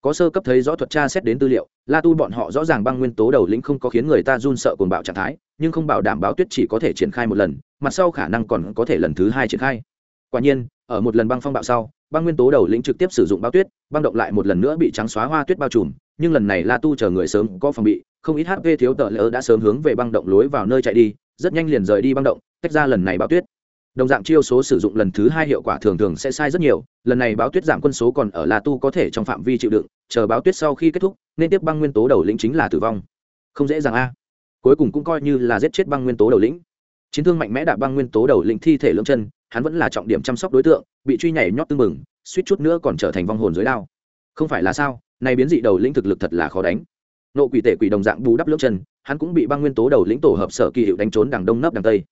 Có sơ cấp thấy rõ thuật tra xét đến tư liệu, la tu bọn họ rõ ràng băng nguyên tố đầu lĩnh không có khiến người ta run sợ cồn bạo trạng thái, nhưng không bảo đảm báo tuyết chỉ có thể triển khai một lần, mặt sau khả năng còn có thể lần thứ hai triển khai. Quả nhiên, ở một lần băng phong bạo sau, băng nguyên tố đầu lĩnh trực tiếp sử dụng bao tuyết, băng động lại một lần nữa bị trắng xóa hoa tuyết bao trùm, nhưng lần này la tu chờ người sớm có phòng bị, không ít hp thiếu tợ lỡ đã sớm hướng về băng động lối vào nơi chạy đi, rất nhanh liền rời đi băng động, tách ra lần này bao tuyết đồng dạng chiêu số sử dụng lần thứ hai hiệu quả thường thường sẽ sai rất nhiều, lần này báo tuyết giảm quân số còn ở la tu có thể trong phạm vi chịu đựng, chờ báo tuyết sau khi kết thúc, nên tiếp băng nguyên tố đầu lĩnh chính là tử vong. Không dễ dàng a. Cuối cùng cũng coi như là giết chết băng nguyên tố đầu lĩnh. Chiến thương mạnh mẽ đạp băng nguyên tố đầu lĩnh thi thể lưỡng chân, hắn vẫn là trọng điểm chăm sóc đối tượng, bị truy nhảy nhót tưng mừng suýt chút nữa còn trở thành vong hồn dưới đao. Không phải là sao, nay biến dị đầu lĩnh thực lực thật là khó đánh. Nộ quỷ tể quỷ đồng dạng bù đắp lưỡng chân, hắn cũng bị băng nguyên tố đầu lĩnh tổ hợp sở kỳ hiệu đánh trốn đằng đông nấp đằng tây.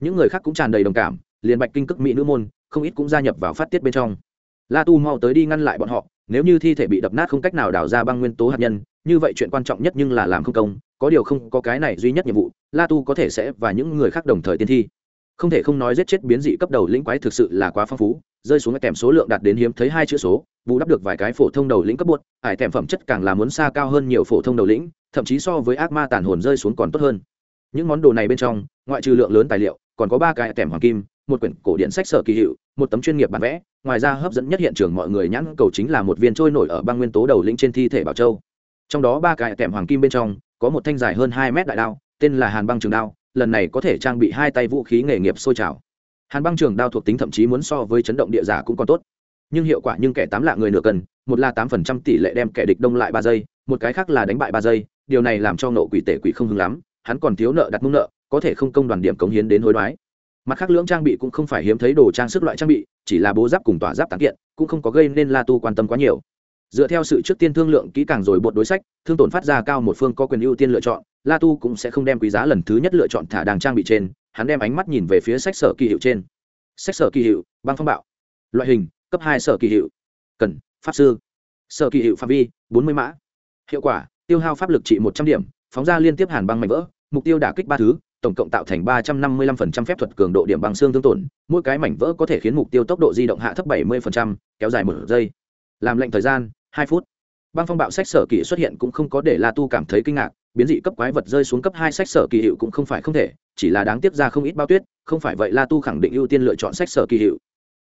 Những người khác cũng tràn đầy đồng cảm liền bạch kinh cực mỹ nữ môn, không ít cũng gia nhập vào phát tiết bên trong. La tu mau tới đi ngăn lại bọn họ, nếu như thi thể bị đập nát không cách nào đào ra băng nguyên tố hạt nhân, như vậy chuyện quan trọng nhất nhưng là làm không công, có điều không có cái này duy nhất nhiệm vụ, la tu có thể sẽ và những người khác đồng thời tiên thi. Không thể không nói giết chết biến dị cấp đầu lĩnh quái thực sự là quá phong phú, rơi xuống kèm số lượng đạt đến hiếm thấy hai chữ số vụ đắp được vài cái phổ thông đầu lĩnh cấp bột, ải kèm phẩm chất càng là muốn xa cao hơn nhiều phổ thông đầu lĩnh, thậm chí so với ác ma tàn hồn rơi xuống còn tốt hơn. Những món đồ này bên trong, ngoại trừ lượng lớn tài liệu, còn có ba cái kèm hoàng kim một quyển cổ điện sách sở kỳ hiệu, một tấm chuyên nghiệp bản vẽ, ngoài ra hấp dẫn nhất hiện trường mọi người nhãn cầu chính là một viên trôi nổi ở băng nguyên tố đầu lĩnh trên thi thể bảo châu. Trong đó ba cái kèm hoàng kim bên trong, có một thanh dài hơn hai mét đại đao, tên là hàn băng trường đao, lần này có thể trang bị hai tay vũ khí nghề nghiệp sôi trào. Hàn băng trường đao thuộc tính thậm chí muốn so với chấn động địa giả cũng còn tốt. Nhưng hiệu quả nhưng kẻ tám lạ người nửa cần một là tám phần trăm tỷ lệ đem kẻ địch đông lại ba giây, một cái khác là đánh bại ba giây, điều này làm cho nộ quỷ tể quỷ không hứng lắm, hắn còn thiếu nợ đặt mông nợ, có thể không công đoàn điểm cống hiến đến hối đoái mặt khác lưỡng trang bị cũng không phải hiếm thấy đồ trang sức loại trang bị, chỉ là bố giáp cùng tỏa giáp tán kiện, cũng không có gây nên la tu quan tâm quá nhiều. Dựa theo sự trước tiên thương lượng kỹ càng rồi bột đối sách, thương tổn phát ra cao một phương có quyền ưu tiên lựa chọn, la tu cũng sẽ không đem quý giá lần thứ nhất lựa chọn thả đàng trang bị trên, hắn đem ánh mắt nhìn về phía sách sở kỳ hiệu trên. Sách sở kỳ hiệu, băng phong bạo. Loại hình, cấp hai sở kỳ hiệu. Cần, pháp sư. Sở kỳ hiệu phạm vi, bốn mươi mã. Hiệu quả, tiêu hao pháp lực trị một trăm điểm, phóng ra liên tiếp hàn băng mạnh vỡ, mục tiêu đả kích ba thứ tổng cộng tạo thành ba trăm năm mươi lăm phần trăm phép thuật cường độ điểm bằng xương thương tổn, mỗi cái mảnh vỡ có thể khiến mục tiêu tốc độ di động hạ thấp bảy mươi phần trăm, kéo dài một giây. Làm lệnh thời gian, hai phút. Băng phong bạo sách sở kỳ xuất hiện cũng không có để la tu cảm thấy kinh ngạc, biến dị cấp quái vật rơi xuống cấp hai sách sở kỳ hiệu cũng không phải không thể, chỉ là đáng tiếc ra không ít bao tuyết, không phải vậy la tu khẳng định ưu tiên lựa chọn sách sở kỳ hiệu.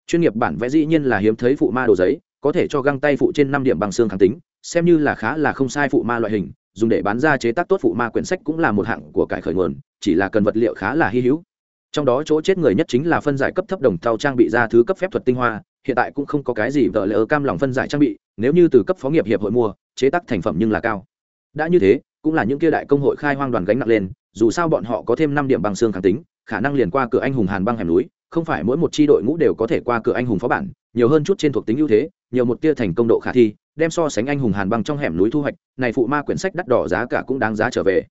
Chuyên nghiệp bản vẽ dĩ nhiên là hiếm thấy phụ ma đồ giấy, có thể cho găng tay phụ trên năm điểm bằng xương kháng tính xem như là khá là không sai phụ ma loại hình, dùng để bán ra chế tác tốt phụ ma quyển sách cũng là một hạng của cải khởi nguồn, chỉ là cần vật liệu khá là hy hữu. Trong đó chỗ chết người nhất chính là phân giải cấp thấp đồng thau trang bị ra thứ cấp phép thuật tinh hoa, hiện tại cũng không có cái gì vợ lỡ cam lòng phân giải trang bị, nếu như từ cấp phó nghiệp hiệp hội mua, chế tác thành phẩm nhưng là cao. Đã như thế, cũng là những kia đại công hội khai hoang đoàn gánh nặng lên, dù sao bọn họ có thêm năm điểm bằng xương kháng tính, khả năng liền qua cửa anh hùng hàn băng hẻm núi, không phải mỗi một tri đội ngũ đều có thể qua cửa anh hùng phó bản, nhiều hơn chút trên thuộc tính ưu thế, nhiều một tia thành công độ khả thi đem so sánh anh hùng hàn băng trong hẻm núi thu hoạch, này phụ ma quyển sách đắt đỏ giá cả cũng đáng giá trở về.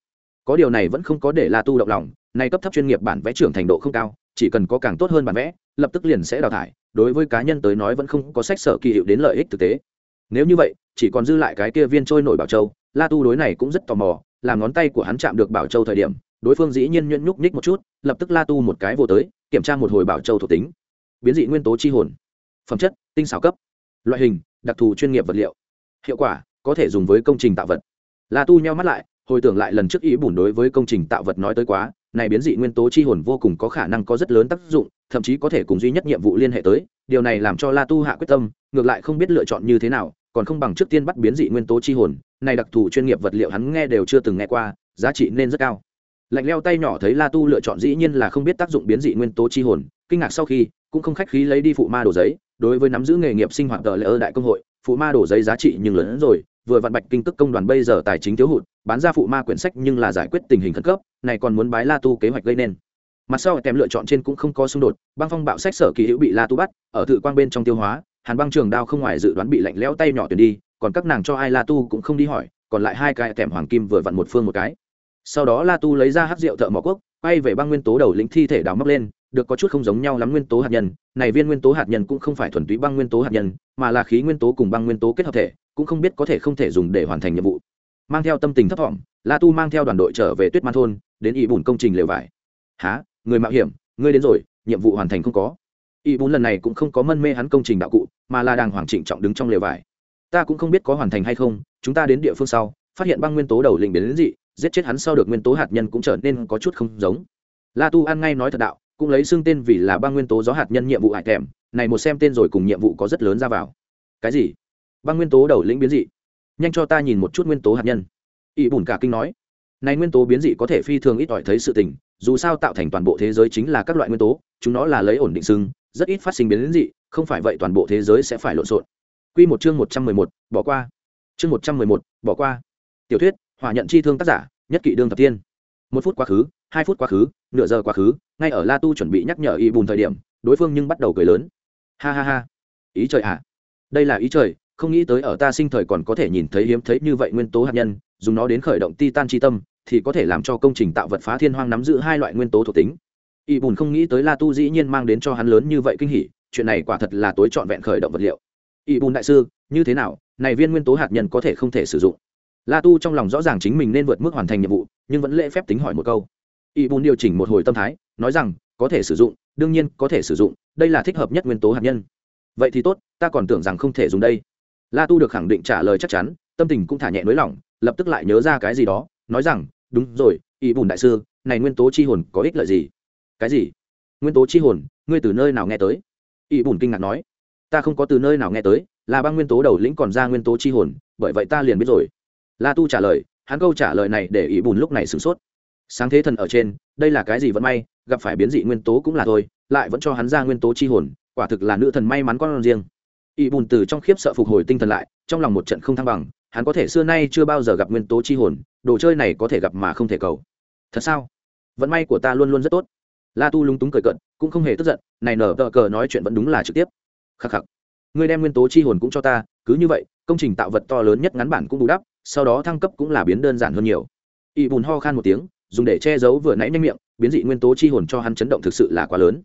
Có điều này vẫn không có để la tu động lòng nay cấp thấp chuyên nghiệp bản vẽ trưởng thành độ không cao, chỉ cần có càng tốt hơn bản vẽ, lập tức liền sẽ đào thải, đối với cá nhân tới nói vẫn không có sách sở kỳ hiệu đến lợi ích thực tế. Nếu như vậy, chỉ còn dư lại cái kia viên trôi nổi bảo châu, la tu đối này cũng rất tò mò, làm ngón tay của hắn chạm được bảo châu thời điểm, đối phương dĩ nhiên nhuyễn nhúc nhích một chút, lập tức la tu một cái vô tới, kiểm tra một hồi bảo châu thuộc tính. Biến dị nguyên tố chi hồn. Phẩm chất, tinh xảo cấp. Loại hình đặc thù chuyên nghiệp vật liệu. Hiệu quả, có thể dùng với công trình tạo vật. La tu nheo mắt lại, hồi tưởng lại lần trước ý bùn đối với công trình tạo vật nói tới quá, này biến dị nguyên tố chi hồn vô cùng có khả năng có rất lớn tác dụng, thậm chí có thể cùng duy nhất nhiệm vụ liên hệ tới, điều này làm cho la tu hạ quyết tâm, ngược lại không biết lựa chọn như thế nào, còn không bằng trước tiên bắt biến dị nguyên tố chi hồn, này đặc thù chuyên nghiệp vật liệu hắn nghe đều chưa từng nghe qua, giá trị nên rất cao. Lạnh leo tay nhỏ thấy la tu lựa chọn dĩ nhiên là không biết tác dụng biến dị nguyên tố chi hồn, kinh ngạc sau khi, cũng không khách khí lấy đi phụ ma đồ giấy đối với nắm giữ nghề nghiệp sinh hoạt tờ lễ ơ đại công hội, phụ ma đổ giấy giá trị nhưng lớn hơn rồi, vừa vặn bạch kinh tức công đoàn bây giờ tài chính thiếu hụt, bán ra phụ ma quyển sách nhưng là giải quyết tình hình khẩn cấp, này còn muốn bái la tu kế hoạch gây nên. Mặt sau kèm lựa chọn trên cũng không có xung đột, băng phong bạo sách sở kỳ hữu bị la tu bắt, ở thự quang bên trong tiêu hóa, hàn băng trường đao không ngoài dự đoán bị lạnh lẽo tay nhỏ tuyển đi, còn các nàng cho ai la tu cũng không đi hỏi, còn lại hai cái kèm hoàng kim vừa vặn một phương một cái. Sau đó la tu lấy ra hát rượu thợ mỏ quốc, quay về băng nguyên tố đầu lĩnh thi thể đào móc lên được có chút không giống nhau lắm nguyên tố hạt nhân, này viên nguyên tố hạt nhân cũng không phải thuần túy băng nguyên tố hạt nhân, mà là khí nguyên tố cùng băng nguyên tố kết hợp thể, cũng không biết có thể không thể dùng để hoàn thành nhiệm vụ. Mang theo tâm tình thấp thỏm, la tu mang theo đoàn đội trở về tuyết man thôn, đến ỵ bùn công trình lều vải. Há người mạo hiểm, ngươi đến rồi, nhiệm vụ hoàn thành không có. Ỵ bùn lần này cũng không có mân mê hắn công trình đạo cụ, mà là đang hoàng trịnh trọng đứng trong lều vải. Ta cũng không biết có hoàn thành hay không, chúng ta đến địa phương sau, phát hiện băng nguyên tố đầu lĩnh biến đến dị, giết chết hắn sau được nguyên tố hạt nhân cũng trở nên có chút không giống. La tu ăn ngay nói thật đạo cũng lấy xưng tên vì là băng nguyên tố gió hạt nhân nhiệm vụ hải thèm này một xem tên rồi cùng nhiệm vụ có rất lớn ra vào. Cái gì? Băng nguyên tố đầu lĩnh biến dị. Nhanh cho ta nhìn một chút nguyên tố hạt nhân. Ỵ bùn cả kinh nói. Này nguyên tố biến dị có thể phi thường ít ỏi thấy sự tình dù sao tạo thành toàn bộ thế giới chính là các loại nguyên tố chúng nó là lấy ổn định xưng rất ít phát sinh biến dị không phải vậy toàn bộ thế giới sẽ phải lộn xộn. Quy một chương một trăm mười một, bỏ qua. Chương một trăm mười một, bỏ qua. Tiểu thuyết, hỏa nhận chi thương tác giả, nhất kỵ đương thập tiên. Một phút quá khứ, hai phút quá khứ, nửa giờ quá khứ, ngay ở La Tu chuẩn bị nhắc nhở Y Bùn thời điểm, đối phương nhưng bắt đầu cười lớn. Ha ha ha, ý trời ạ. À. Đây là ý trời, không nghĩ tới ở ta sinh thời còn có thể nhìn thấy hiếm thấy như vậy nguyên tố hạt nhân dùng nó đến khởi động titan chi tâm thì có thể làm cho công trình tạo vật phá thiên hoang nắm giữ hai loại nguyên tố thuộc tính y bùn không nghĩ tới la tu dĩ nhiên mang đến cho hắn lớn như vậy kinh hỉ chuyện này quả thật là tối trọn vẹn khởi động vật liệu y bùn đại sư như thế nào này viên nguyên tố hạt nhân có thể không thể sử dụng la tu trong lòng rõ ràng chính mình nên vượt mức hoàn thành nhiệm vụ nhưng vẫn lễ phép tính hỏi một câu y bùn điều chỉnh một hồi tâm thái, nói rằng, có thể sử dụng, đương nhiên có thể sử dụng, đây là thích hợp nhất nguyên tố hạt nhân. Vậy thì tốt, ta còn tưởng rằng không thể dùng đây. La tu được khẳng định trả lời chắc chắn, tâm tình cũng thả nhẹ nới lỏng, lập tức lại nhớ ra cái gì đó, nói rằng, đúng rồi, Y bùn đại sư, này nguyên tố chi hồn có ích lợi gì? Cái gì? Nguyên tố chi hồn, ngươi từ nơi nào nghe tới? Y bùn kinh ngạc nói. Ta không có từ nơi nào nghe tới, là băng nguyên tố đầu lĩnh còn ra nguyên tố chi hồn, bởi vậy ta liền biết rồi. La tu trả lời, hắn câu trả lời này để ý bùn lúc này sửng sốt sáng thế thần ở trên, đây là cái gì vẫn may, gặp phải biến dị nguyên tố cũng là thôi, lại vẫn cho hắn ra nguyên tố chi hồn, quả thực là nữ thần may mắn con riêng. Y bùn từ trong khiếp sợ phục hồi tinh thần lại, trong lòng một trận không thăng bằng, hắn có thể xưa nay chưa bao giờ gặp nguyên tố chi hồn, đồ chơi này có thể gặp mà không thể cầu. Thật sao? Vận may của ta luôn luôn rất tốt. La tu lúng túng cười cận cũng không hề tức giận, này nở tờ cờ nói chuyện vẫn đúng là trực tiếp. Khắc khắc. Ngươi đem nguyên tố chi hồn cũng cho ta, cứ như vậy, công trình tạo vật to lớn nhất ngắn bản cũng bù đắp, sau đó thăng cấp cũng là biến đơn giản hơn nhiều. Ỵ bùn ho khan một tiếng dùng để che giấu vừa nãy nhanh miệng, biến dị nguyên tố chi hồn cho hắn chấn động thực sự là quá lớn.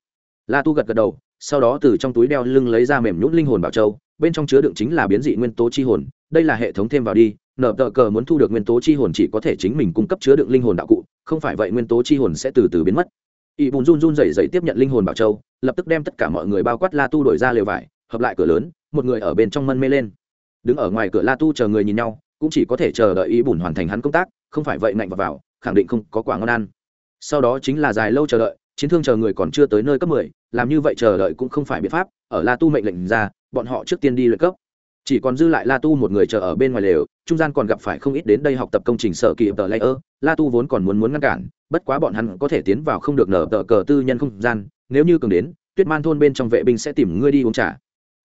La tu gật gật đầu, sau đó từ trong túi đeo lưng lấy ra mềm nhũn linh hồn bảo châu, bên trong chứa đựng chính là biến dị nguyên tố chi hồn, đây là hệ thống thêm vào đi nở tờ cờ muốn thu được nguyên tố chi hồn chỉ có thể chính mình cung cấp chứa đựng linh hồn đạo cụ, không phải vậy nguyên tố chi hồn sẽ từ từ biến mất. Ỵ bùn run run rẩy rẩy tiếp nhận linh hồn bảo châu, lập tức đem tất cả mọi người bao quát la tu đổi ra lều vải, hợp lại cửa lớn, một người ở bên trong mân mê lên. Đứng ở ngoài cửa la tu chờ người nhìn nhau, cũng chỉ có thể chờ đợi Y bùn hoàn thành hắn công tác không phải vậy ngạnh vào, vào khẳng định không có quả ngon ăn. Sau đó chính là dài lâu chờ đợi chiến thương chờ người còn chưa tới nơi cấp mười làm như vậy chờ đợi cũng không phải biện pháp ở la tu mệnh lệnh ra bọn họ trước tiên đi luyện cấp. Chỉ còn dư lại la tu một người chờ ở bên ngoài lều trung gian còn gặp phải không ít đến đây học tập công trình sở kỳ tờ layer. La tu vốn còn muốn muốn ngăn cản bất quá bọn hắn có thể tiến vào không được nở tờ cờ tư nhân không gian nếu như cường đến tuyết man thôn bên trong vệ binh sẽ tìm ngươi đi uống trà.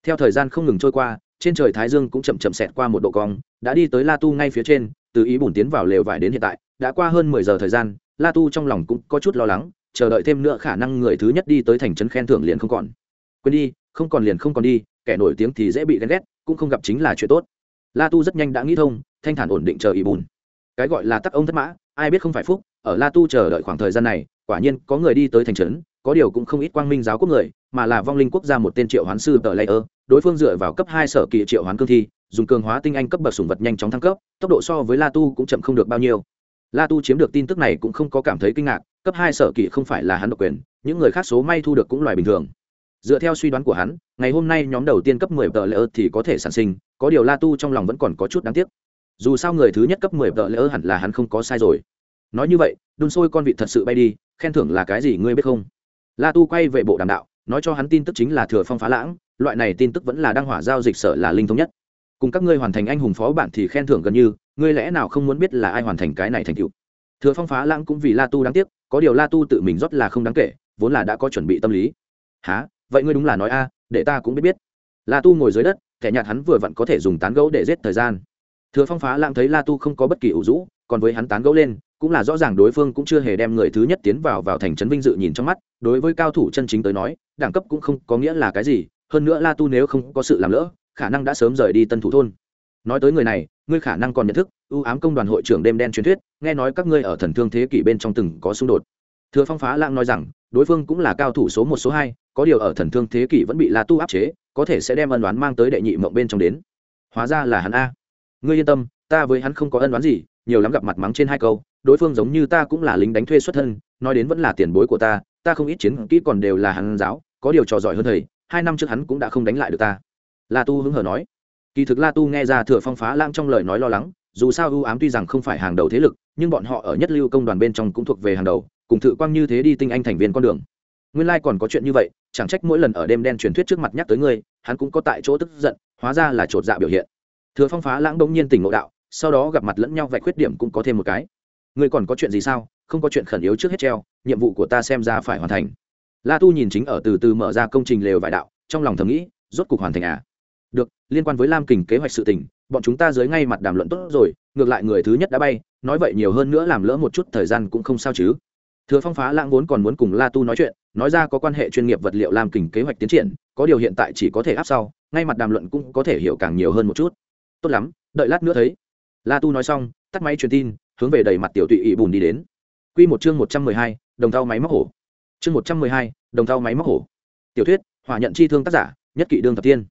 Theo thời gian không ngừng trôi qua trên trời thái dương cũng chậm chậm xẹt qua một độ cong đã đi tới la tu ngay phía trên từ ý bùn tiến vào lều vải đến hiện tại, đã qua hơn mười giờ thời gian, la tu trong lòng cũng có chút lo lắng, chờ đợi thêm nữa khả năng người thứ nhất đi tới thành trấn khen thưởng liền không còn. Quên đi, không còn liền không còn đi, kẻ nổi tiếng thì dễ bị ghen ghét, cũng không gặp chính là chuyện tốt. La tu rất nhanh đã nghĩ thông, thanh thản ổn định chờ ý bùn. Cái gọi là tắc ông thất mã, ai biết không phải phúc, ở la tu chờ đợi khoảng thời gian này, quả nhiên có người đi tới thành trấn, có điều cũng không ít quang minh giáo quốc người, mà là vong linh quốc gia một tên triệu hoán sư tờ layer đối phương dựa vào cấp hai sở kỳ triệu hoán cương thi dùng cường hóa tinh anh cấp bậc sủng vật nhanh chóng thăng cấp, tốc độ so với la tu cũng chậm không được bao nhiêu. La tu chiếm được tin tức này cũng không có cảm thấy kinh ngạc, cấp hai sở kỳ không phải là hắn độc quyền, những người khác số may thu được cũng loài bình thường. Dựa theo suy đoán của hắn, ngày hôm nay nhóm đầu tiên cấp 10 tờ lỡ thì có thể sản sinh, có điều la tu trong lòng vẫn còn có chút đáng tiếc. Dù sao người thứ nhất cấp 10 tờ lỡ hẳn là hắn không có sai rồi. Nói như vậy, đun sôi con vị thật sự bay đi, khen thưởng là cái gì ngươi biết không? La tu quay về bộ đàm đạo, nói cho hắn tin tức chính là thừa phong phá lãng, loại này tin tức vẫn là đang hỏa giao dịch sở là linh thống nhất cùng các ngươi hoàn thành anh hùng phó bản thì khen thưởng gần như, ngươi lẽ nào không muốn biết là ai hoàn thành cái này thành tựu? Thừa phong phá lãng cũng vì la tu đáng tiếc, có điều la tu tự mình rót là không đáng kể, vốn là đã có chuẩn bị tâm lý. Há vậy ngươi đúng là nói a, để ta cũng biết biết. La tu ngồi dưới đất kẻ nhạt hắn vừa vặn có thể dùng tán gẫu để giết thời gian. Thừa phong phá lãng thấy la tu không có bất kỳ ủ rũ, còn với hắn tán gẫu lên, cũng là rõ ràng đối phương cũng chưa hề đem người thứ nhất tiến vào vào thành trấn vinh dự nhìn trong mắt, đối với cao thủ chân chính tới nói, đẳng cấp cũng không có nghĩa là cái gì, hơn nữa la tu nếu không có sự làm lỡ khả năng đã sớm rời đi tân thủ thôn. Nói tới người này, ngươi khả năng còn nhận thức ưu ám công đoàn hội trưởng đêm đen truyền thuyết, nghe nói các ngươi ở thần thương thế kỷ bên trong từng có xung đột. Thừa phong phá lãng nói rằng, đối phương cũng là cao thủ số một, số hai, có điều ở thần thương thế kỷ vẫn bị la tu áp chế, có thể sẽ đem ân đoán mang tới đệ nhị mộng bên trong đến. Hóa ra là hắn a. Ngươi yên tâm, ta với hắn không có ân đoán gì, nhiều lắm gặp mặt mắng trên hai câu, đối phương giống như ta cũng là lính đánh thuê xuất thân, nói đến vẫn là tiền bối của ta ta không ít chiến kỹ còn đều là hắn giáo, có điều trò giỏi hơn thầy, hai năm trước hắn cũng đã không đánh lại được ta la tu hứng hở nói. Kỳ thực la tu nghe ra thừa phong phá lãng trong lời nói lo lắng, dù sao ưu ám tuy rằng không phải hàng đầu thế lực, nhưng bọn họ ở nhất lưu công đoàn bên trong cũng thuộc về hàng đầu, cùng thự quang như thế đi tinh anh thành viên con đường. Nguyên lai、like、còn có chuyện như vậy, chẳng trách mỗi lần ở đêm đen truyền thuyết trước mặt nhắc tới ngươi, hắn cũng có tại chỗ tức giận, hóa ra là chột dạ biểu hiện. Thừa phong phá lãng đông nhiên tỉnh ngộ đạo, sau đó gặp mặt lẫn nhau vạch khuyết điểm cũng có thêm một cái. Ngươi còn có chuyện gì sao? Không có chuyện khẩn yếu trước hết treo, nhiệm vụ của ta xem ra phải hoàn thành. La tu nhìn chính ở từ từ mở ra công trình lều vải đạo, trong lòng thầm nghĩ, rốt cục hoàn thành à? Được, liên quan với lam kình kế hoạch sự tình, bọn chúng ta dưới ngay mặt đàm luận tốt rồi, ngược lại người thứ nhất đã bay, nói vậy nhiều hơn nữa làm lỡ một chút thời gian cũng không sao chứ. Thừa phong phá lãng vốn còn muốn cùng la tu nói chuyện, nói ra có quan hệ chuyên nghiệp vật liệu lam kình kế hoạch tiến triển, có điều hiện tại chỉ có thể áp sau, ngay mặt đàm luận cũng có thể hiểu càng nhiều hơn một chút. Tốt lắm, đợi lát nữa thấy. La tu nói xong, tắt máy truyền tin, hướng về đầy mặt tiểu tụy ỵ bùn đi đến. Q một chương một trăm mười hai, đồng thau máy móc hổ. Chương một trăm mười hai, đồng thau máy móc hổ. Tiểu thuyết, hỏa nhận chi thương tác giả, nhất kỵ đương thập tiên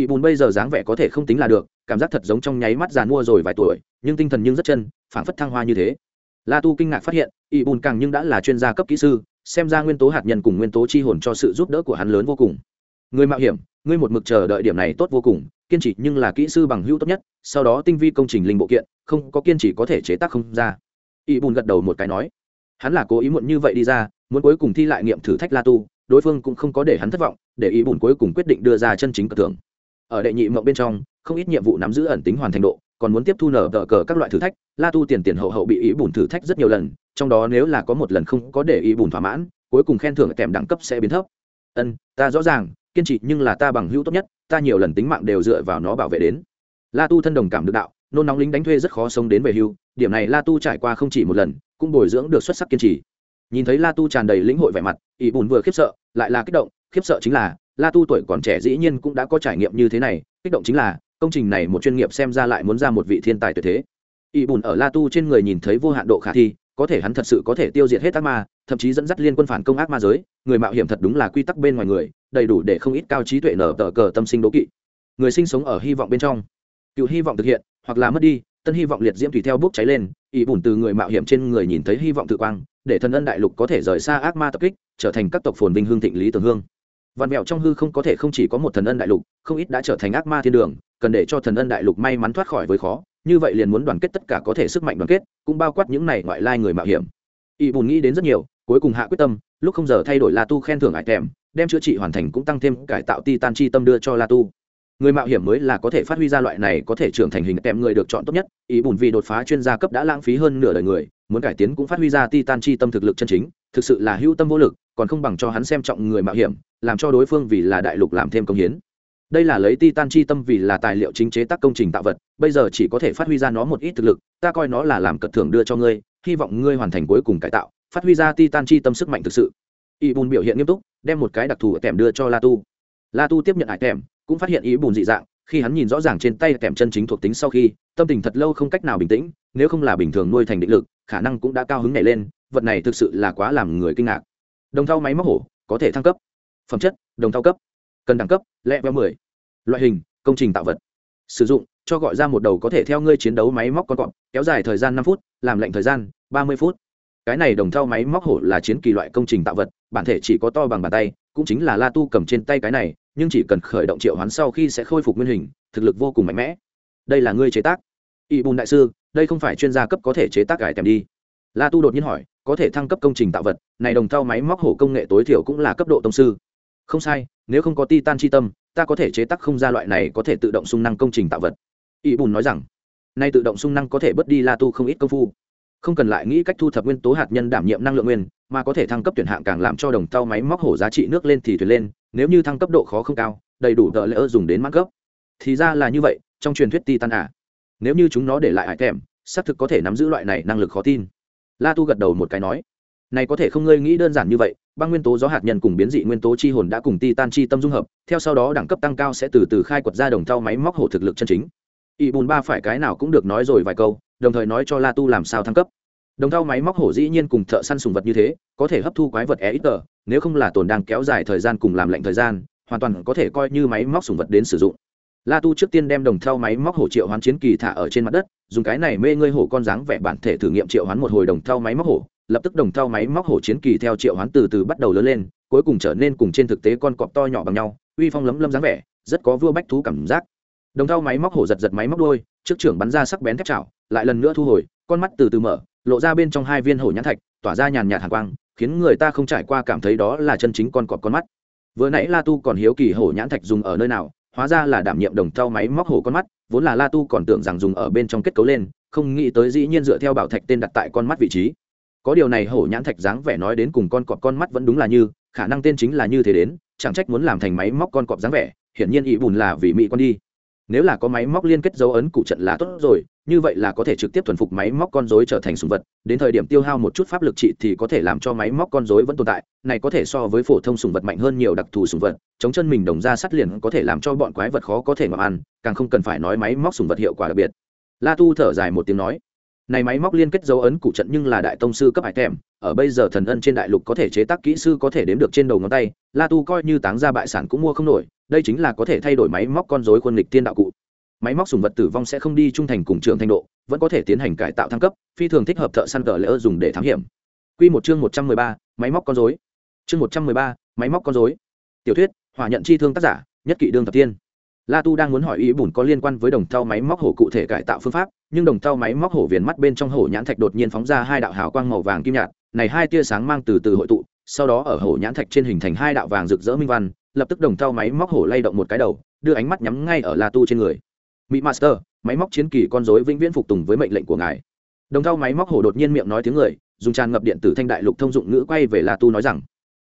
ỵ bùn bây giờ dáng vẻ có thể không tính là được, cảm giác thật giống trong nháy mắt giàn mua rồi vài tuổi, nhưng tinh thần nhưng rất chân, phảng phất thăng hoa như thế. La tu kinh ngạc phát hiện ỵ bùn càng nhưng đã là chuyên gia cấp kỹ sư, xem ra nguyên tố hạt nhân cùng nguyên tố chi hồn cho sự giúp đỡ của hắn lớn vô cùng. Người mạo hiểm, ngươi một mực chờ đợi điểm này tốt vô cùng, kiên trì nhưng là kỹ sư bằng hữu tốt nhất, sau đó tinh vi công trình linh bộ kiện, không có kiên trì có thể chế tác không ra. Ỵ bùn gật đầu một cái nói, hắn là cố ý muộn như vậy đi ra, muốn cuối cùng thi lại nghiệm thử thách la tu, đối phương cũng không có để hắn thất vọng, để Y bùn cuối cùng quyết định đưa ra chân chính cờ tưởng ở đệ nhị mộng bên trong, không ít nhiệm vụ nắm giữ ẩn tính hoàn thành độ, còn muốn tiếp thu nở tờ cờ các loại thử thách, la tu tiền tiền hậu hậu bị ý bùn thử thách rất nhiều lần, trong đó nếu là có một lần không có để ý bùn thỏa mãn, cuối cùng khen thưởng kèm đẳng cấp sẽ biến thấp. Ân, ta rõ ràng, kiên trì, nhưng là ta bằng hữu tốt nhất, ta nhiều lần tính mạng đều dựa vào nó bảo vệ đến. La tu thân đồng cảm được đạo, nôn nóng lính đánh thuê rất khó sống đến về hưu, điểm này la tu trải qua không chỉ một lần, cũng bồi dưỡng được xuất sắc kiên trì. Nhìn thấy la tu tràn đầy lĩnh hội vẻ mặt, ý bùn vừa khiếp sợ, lại là kích động, khiếp sợ chính là la tu tuổi còn trẻ dĩ nhiên cũng đã có trải nghiệm như thế này, kích động chính là, công trình này một chuyên nghiệp xem ra lại muốn ra một vị thiên tài tuyệt thế. Y bùn ở la tu trên người nhìn thấy vô hạn độ khả thi, có thể hắn thật sự có thể tiêu diệt hết ác ma, thậm chí dẫn dắt liên quân phản công ác ma giới, người mạo hiểm thật đúng là quy tắc bên ngoài người, đầy đủ để không ít cao trí tuệ nở tờ cờ tâm sinh đố kỵ. Người sinh sống ở hy vọng bên trong. Cựu hy vọng thực hiện, hoặc là mất đi, tân hy vọng liệt diễm tùy theo bốc cháy lên Ý bùn từ người mạo hiểm trên người nhìn thấy hy vọng tự quang, để thần ân đại lục có thể rời xa ác ma tập kích, trở thành các tộc phồn vinh hương thịnh lý tường hương văn mẹo trong hư không có thể không chỉ có một thần ân đại lục, không ít đã trở thành ác ma thiên đường, cần để cho thần ân đại lục may mắn thoát khỏi với khó, như vậy liền muốn đoàn kết tất cả có thể sức mạnh đoàn kết, cũng bao quát những này ngoại lai người mạo hiểm. Y bùn nghĩ đến rất nhiều, cuối cùng hạ quyết tâm, lúc không giờ thay đổi la tu khen thưởng ải thèm đem chữa trị hoàn thành cũng tăng thêm cải tạo ti tan chi tâm đưa cho la tu. Người mạo hiểm mới là có thể phát huy ra loại này có thể trưởng thành hình tèm người được chọn tốt nhất. Ý bùn vì đột phá chuyên gia cấp đã lãng phí hơn nửa đời người, muốn cải tiến cũng phát huy ra titan chi tâm thực lực chân chính thực sự là hữu tâm vô lực, còn không bằng cho hắn xem trọng người mạo hiểm, làm cho đối phương vì là đại lục làm thêm công hiến. Đây là lấy titan chi tâm vì là tài liệu chính chế tác công trình tạo vật, bây giờ chỉ có thể phát huy ra nó một ít thực lực, ta coi nó là làm cật thưởng đưa cho ngươi, hy vọng ngươi hoàn thành cuối cùng cải tạo, phát huy ra titan chi tâm sức mạnh thực sự. Y bùn biểu hiện nghiêm túc, đem một cái đặc thù tèm đưa cho la tu la tu tiếp nhận hải tèm, cũng phát hiện ý bùn dị dạng, khi hắn nhìn rõ ràng trên tay tèm chân chính thuộc tính sau khi, tâm tình thật lâu không cách nào bình tĩnh, nếu không là bình thường nuôi thành định lực, khả năng cũng đã cao hứng nhảy lên vật này thực sự là quá làm người kinh ngạc. Đồng thau máy móc hổ, có thể thăng cấp. Phẩm chất, đồng thau cấp. Cần đẳng cấp, lẹ veo mười. Loại hình, công trình tạo vật. Sử dụng, cho gọi ra một đầu có thể theo ngươi chiến đấu máy móc con cọp, kéo dài thời gian năm phút, làm lệnh thời gian, ba mươi phút. Cái này đồng thau máy móc hổ là chiến kỳ loại công trình tạo vật, bản thể chỉ có to bằng bàn tay, cũng chính là la tu cầm trên tay cái này, nhưng chỉ cần khởi động triệu hoán sau khi sẽ khôi phục nguyên hình, thực lực vô cùng mạnh mẽ. Đây là ngươi chế tác. Y bùn đại sư, đây không phải chuyên gia cấp có thể chế tác gài tèm đi. La tu đột nhiên hỏi có thể thăng cấp công trình tạo vật, này đồng thau máy móc hổ công nghệ tối thiểu cũng là cấp độ tông sư. Không sai, nếu không có titan chi tâm, ta có thể chế tác không ra loại này có thể tự động sung năng công trình tạo vật. Ỵ bùn nói rằng, nay tự động sung năng có thể bớt đi la tu không ít công phu. Không cần lại nghĩ cách thu thập nguyên tố hạt nhân đảm nhiệm năng lượng nguyên, mà có thể thăng cấp tuyển hạng càng làm cho đồng tàu máy móc hổ giá trị nước lên thì thuyền lên, nếu như thăng cấp độ khó không cao, đầy đủ đỡ lỡ dùng đến mắc cấp thì ra là như vậy, trong truyền thuyết titan à. Nếu như chúng nó để lại hải thèm xác thực có thể nắm giữ loại này năng lực khó tin la tu gật đầu một cái nói, này có thể không ngươi nghĩ đơn giản như vậy, băng nguyên tố gió hạt nhân cùng biến dị nguyên tố chi hồn đã cùng titan chi tâm dung hợp, theo sau đó đẳng cấp tăng cao sẽ từ từ khai quật ra đồng thau máy móc hổ thực lực chân chính. Y bùn ba phải cái nào cũng được nói rồi vài câu, đồng thời nói cho la tu làm sao thăng cấp. Đồng thau máy móc hổ dĩ nhiên cùng thợ săn sùng vật như thế, có thể hấp thu quái vật e ít tờ, nếu không là tồn đang kéo dài thời gian cùng làm lệnh thời gian, hoàn toàn có thể coi như máy móc sùng vật đến sử dụng la tu trước tiên đem đồng thau máy móc hổ triệu hoán chiến kỳ thả ở trên mặt đất, dùng cái này mê ngươi hổ con dáng vẻ bản thể thử nghiệm triệu hoán một hồi đồng thau máy móc hổ, lập tức đồng thau máy móc hổ chiến kỳ theo triệu hoán từ từ bắt đầu lớn lên, cuối cùng trở nên cùng trên thực tế con cọp to nhỏ bằng nhau, uy phong lấm lâm dáng vẻ, rất có vua bách thú cảm giác. Đồng thau máy móc hổ giật giật máy móc đôi trước trưởng bắn ra sắc bén thép chảo, lại lần nữa thu hồi, con mắt từ từ mở, lộ ra bên trong hai viên hổ nhãn thạch, tỏa ra nhàn nhạt hàng quang, khiến người ta không trải qua cảm thấy đó là chân chính con cọp con mắt. Vừa nãy la tu còn hiếu kỳ hổ nhãn thạch dùng ở nơi nào hóa ra là đảm nhiệm đồng thau máy móc hổ con mắt, vốn là la tu còn tưởng rằng dùng ở bên trong kết cấu lên, không nghĩ tới dĩ nhiên dựa theo bảo thạch tên đặt tại con mắt vị trí. Có điều này hổ nhãn thạch dáng vẻ nói đến cùng con cọp con mắt vẫn đúng là như, khả năng tên chính là như thế đến, chẳng trách muốn làm thành máy móc con cọp dáng vẻ, hiển nhiên ỵ bùn là vì mỹ con đi nếu là có máy móc liên kết dấu ấn cụ trận là tốt rồi, như vậy là có thể trực tiếp thuần phục máy móc con dối trở thành sùng vật. Đến thời điểm tiêu hao một chút pháp lực trị thì có thể làm cho máy móc con dối vẫn tồn tại, này có thể so với phổ thông sùng vật mạnh hơn nhiều đặc thù sùng vật. Chống chân mình đồng ra sắt liền có thể làm cho bọn quái vật khó có thể mà ăn, càng không cần phải nói máy móc sùng vật hiệu quả đặc biệt. La tu thở dài một tiếng nói, này máy móc liên kết dấu ấn cụ trận nhưng là đại tông sư cấp hải thèm ở bây giờ thần ân trên đại lục có thể chế tác kỹ sư có thể đếm được trên đầu ngón tay, la tu coi như táng ra bại sản cũng mua không nổi, đây chính là có thể thay đổi máy móc con dối quân lịch tiên đạo cụ. Máy móc sùng vật tử vong sẽ không đi trung thành cùng trường thanh độ, vẫn có thể tiến hành cải tạo thăng cấp, phi thường thích hợp thợ săn cờ lỡ dùng để thám hiểm. Q một chương một trăm mười ba, máy móc con dối chương một trăm mười ba, máy móc con dối tiểu thuyết, hỏa nhận chi thương tác giả, nhất kỷ đương thập tiên. La tu đang muốn hỏi ý bùn có liên quan với đồng thau máy móc hổ cụ thể cải tạo phương pháp, nhưng đồng thau máy móc hổ viền mắt bên trong hổ nhãn thạch đột nhiên phóng ra hai đạo hào quang màu vàng kim nhạt này hai tia sáng mang từ từ hội tụ, sau đó ở hổ nhãn thạch trên hình thành hai đạo vàng rực rỡ minh văn, lập tức đồng thau máy móc hổ lay động một cái đầu, đưa ánh mắt nhắm ngay ở la tu trên người. Mỹ master, máy móc chiến kỳ con dối vĩnh viễn phục tùng với mệnh lệnh của ngài. Đồng thau máy móc hổ đột nhiên miệng nói tiếng người, dùng tràn ngập điện tử thanh đại lục thông dụng ngữ quay về la tu nói rằng.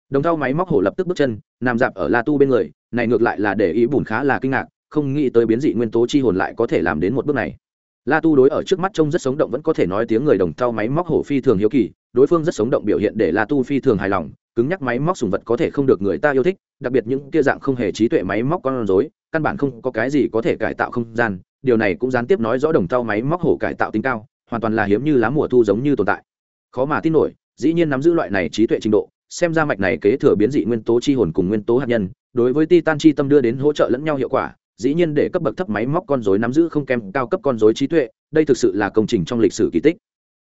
Đồng thau máy móc hổ lập tức bước chân, nằm dạp ở la tu bên người, này ngược lại là để ý bùn khá là kinh ngạc, không nghĩ tới biến dị nguyên tố chi hồn lại có thể làm đến một bước này. La tu đối ở trước mắt trông rất sống động vẫn có thể nói tiếng người đồng thau máy móc hổ phi thường hiếu kỳ đối phương rất sống động biểu hiện để la tu phi thường hài lòng, cứng nhắc máy móc sùng vật có thể không được người ta yêu thích, đặc biệt những kia dạng không hề trí tuệ máy móc con rối, căn bản không có cái gì có thể cải tạo không gian, điều này cũng gián tiếp nói rõ đồng thau máy móc hổ cải tạo tính cao, hoàn toàn là hiếm như lá mùa thu giống như tồn tại. Khó mà tin nổi, dĩ nhiên nắm giữ loại này trí tuệ trình độ, xem ra mạch này kế thừa biến dị nguyên tố chi hồn cùng nguyên tố hạt nhân, đối với titan chi tâm đưa đến hỗ trợ lẫn nhau hiệu quả, dĩ nhiên để cấp bậc thấp máy móc con rối nắm giữ không kém cao cấp con rối trí tuệ, đây thực sự là công trình trong lịch sử kỳ tích.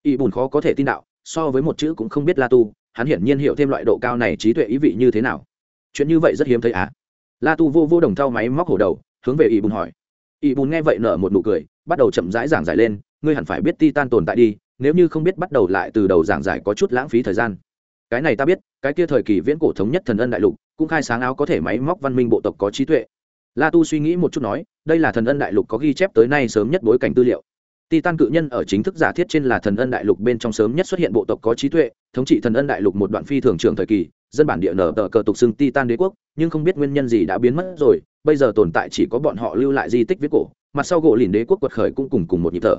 Y bùn khó có thể tin đạo so với một chữ cũng không biết la tu, hắn hiển nhiên hiểu thêm loại độ cao này trí tuệ ý vị như thế nào. Chuyện như vậy rất hiếm thấy á la tu vô vô đồng thau máy móc hổ đầu, hướng về y bùn hỏi. Y bùn nghe vậy nở một nụ cười, bắt đầu chậm rãi giảng giải lên, ngươi hẳn phải biết titan tồn tại đi, nếu như không biết bắt đầu lại từ đầu giảng giải có chút lãng phí thời gian. Cái này ta biết, cái kia thời kỳ viễn cổ thống nhất thần ân đại lục, cũng khai sáng áo có thể máy móc văn minh bộ tộc có trí tuệ. La tu suy nghĩ một chút nói, đây là thần ân đại lục có ghi chép tới nay sớm nhất bối cảnh tư liệu titan cự nhân ở chính thức giả thiết trên là thần ân đại lục bên trong sớm nhất xuất hiện bộ tộc có trí tuệ, thống trị thần ân đại lục một đoạn phi thường trường thời kỳ, dân bản địa nở tờ cờ tục xưng titan đế quốc, nhưng không biết nguyên nhân gì đã biến mất rồi, bây giờ tồn tại chỉ có bọn họ lưu lại di tích viết cổ, mặt sau gỗ lìn đế quốc quật khởi cũng cùng cùng một nhịp thở.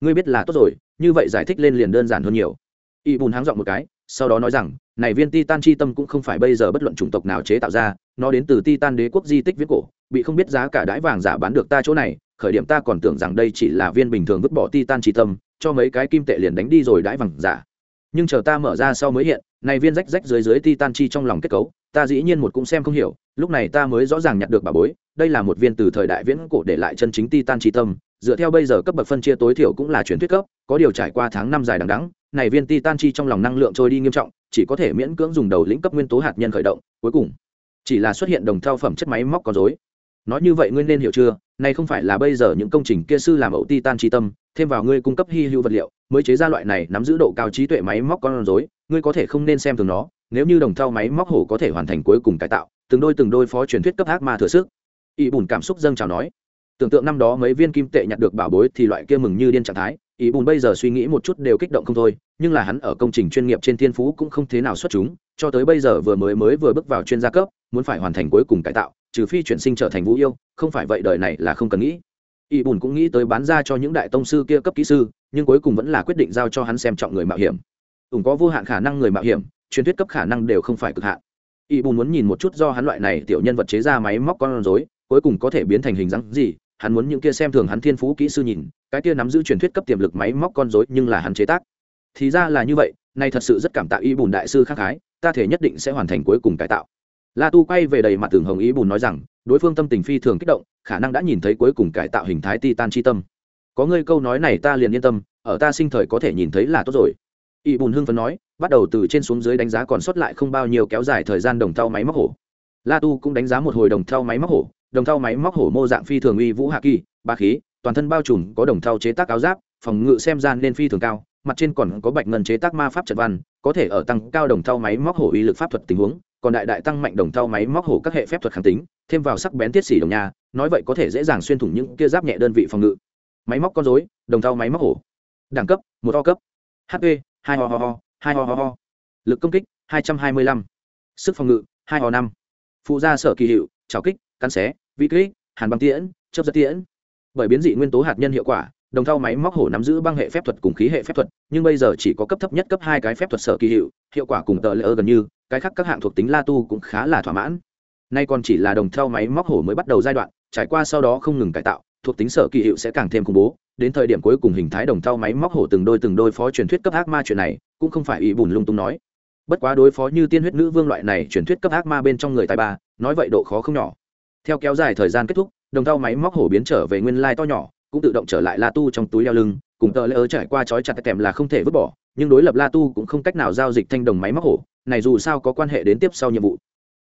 Ngươi biết là tốt rồi, như vậy giải thích lên liền đơn giản hơn nhiều. Y bùn háng dọn một cái, sau đó nói rằng, này viên titan chi tâm cũng không phải bây giờ bất luận chủng tộc nào chế tạo ra, nó đến từ titan đế quốc di tích viết cổ, bị không biết giá cả đãi vàng giả bán được ta chỗ này khởi điểm ta còn tưởng rằng đây chỉ là viên bình thường vứt bỏ titan chi tâm, cho mấy cái kim tệ liền đánh đi rồi đãi vàng giả. Nhưng chờ ta mở ra sau mới hiện, này viên rách rách dưới dưới titan chi trong lòng kết cấu, ta dĩ nhiên một cũng xem không hiểu, lúc này ta mới rõ ràng nhặt được bà bối, đây là một viên từ thời đại viễn cổ để lại chân chính titan chi tâm, dựa theo bây giờ cấp bậc phân chia tối thiểu cũng là truyền thuyết cấp, có điều trải qua tháng năm dài đằng đẵng, này viên titan chi trong lòng năng lượng trôi đi nghiêm trọng, chỉ có thể miễn cưỡng dùng đầu lĩnh cấp nguyên tố hạt nhân khởi động, cuối cùng, chỉ là xuất hiện đồng theo phẩm chất máy móc có dối nói như vậy ngươi nên hiểu chưa? Này không phải là bây giờ những công trình kia sư làm ẩu titan chi tâm, thêm vào ngươi cung cấp hy hữu vật liệu, mới chế ra loại này nắm giữ độ cao trí tuệ máy móc con rối, ngươi có thể không nên xem thường nó, nếu như đồng thao máy móc hổ có thể hoàn thành cuối cùng cải tạo, từng đôi từng đôi phó truyền thuyết cấp ác ma thừa sức. Y bùn cảm xúc dâng chào nói, tưởng tượng năm đó mấy viên kim tệ nhặt được bảo bối thì loại kia mừng như điên trạng thái ý bùn bây giờ suy nghĩ một chút đều kích động không thôi, nhưng là hắn ở công trình chuyên nghiệp trên thiên phú cũng không thế nào xuất chúng, cho tới bây giờ vừa mới mới vừa bước vào chuyên gia cấp, muốn phải hoàn thành cuối cùng cải tạo, trừ phi chuyển sinh trở thành vũ yêu, không phải vậy đời này là không cần nghĩ. Ý bùn cũng nghĩ tới bán ra cho những đại tông sư kia cấp kỹ sư, nhưng cuối cùng vẫn là quyết định giao cho hắn xem trọng người mạo hiểm. Ủng có vô hạn khả năng người mạo hiểm, truyền thuyết cấp khả năng đều không phải cực hạn. Ý bùn muốn nhìn một chút do hắn loại này tiểu nhân vật chế ra máy móc con rối, cuối cùng có thể biến thành hình dáng gì, hắn muốn những kia xem thường hắn thiên phú kỹ sư nhìn cái kia nắm giữ truyền thuyết cấp tiềm lực máy móc con dối nhưng là hắn chế tác. Thì ra là như vậy, nay thật sự rất cảm tạ y bùn đại sư khắc khái, ta thể nhất định sẽ hoàn thành cuối cùng cải tạo. La tu quay về đầy mặt tường hồng ý bùn nói rằng, đối phương tâm tình phi thường kích động, khả năng đã nhìn thấy cuối cùng cải tạo hình thái titan chi tâm. Có ngươi câu nói này ta liền yên tâm, ở ta sinh thời có thể nhìn thấy là tốt rồi. Y bùn hưng phấn nói, bắt đầu từ trên xuống dưới đánh giá còn sót lại không bao nhiêu kéo dài thời gian đồng thau máy móc hổ. La tu cũng đánh giá một hồi đồng thau máy móc hổ, đồng thau máy móc hổ mô dạng phi thường uy vũ hạ kỳ, ba khí toàn thân bao trùm có đồng thau chế tác áo giáp, phòng ngự xem gian nên phi thường cao, mặt trên còn có bạch ngân chế tác ma pháp trận văn, có thể ở tăng cao đồng thau máy móc hổ uy lực pháp thuật tình huống, còn đại đại tăng mạnh đồng thau máy móc hổ các hệ phép thuật kháng tính, thêm vào sắc bén tiết xỉ đồng nhà nói vậy có thể dễ dàng xuyên thủng những kia giáp nhẹ đơn vị phòng ngự. Máy móc con dối đồng thau máy móc hổ. Đẳng cấp, một o cấp. Hp hai ho ho ho, hai ho ho ho. Lực công kích, hai trăm hai mươi lăm. Sức phòng ngự, hai ho năm. Phụ gia sở kỳ hiệu trào kích, cắn xé, vị kích, hàn băng tiễn chấp giật tiễn bởi biến dị nguyên tố hạt nhân hiệu quả, đồng thau máy móc hổ nắm giữ băng hệ phép thuật cùng khí hệ phép thuật, nhưng bây giờ chỉ có cấp thấp nhất cấp hai cái phép thuật sở kỳ hiệu hiệu quả cùng tờ lễ ơ gần như, cái khác các hạng thuộc tính la tu cũng khá là thỏa mãn. Nay còn chỉ là đồng thau máy móc hổ mới bắt đầu giai đoạn, trải qua sau đó không ngừng cải tạo, thuộc tính sở kỳ hiệu sẽ càng thêm khủng bố, đến thời điểm cuối cùng hình thái đồng thau máy móc hổ từng đôi từng đôi phó truyền thuyết cấp ác ma chuyện này, cũng không phải ý bùn lung tung nói. Bất quá đối phó như tiên huyết nữ vương loại này truyền thuyết cấp ác ma bên trong người tài ba, nói vậy độ khó không nhỏ. Theo kéo dài thời gian kết thúc đồng thau máy móc hổ biến trở về nguyên lai to nhỏ, cũng tự động trở lại la tu trong túi đeo lưng, cùng tờ lễ ớ trải qua trói chặt kèm là không thể vứt bỏ, nhưng đối lập la tu cũng không cách nào giao dịch thanh đồng máy móc hổ, này dù sao có quan hệ đến tiếp sau nhiệm vụ.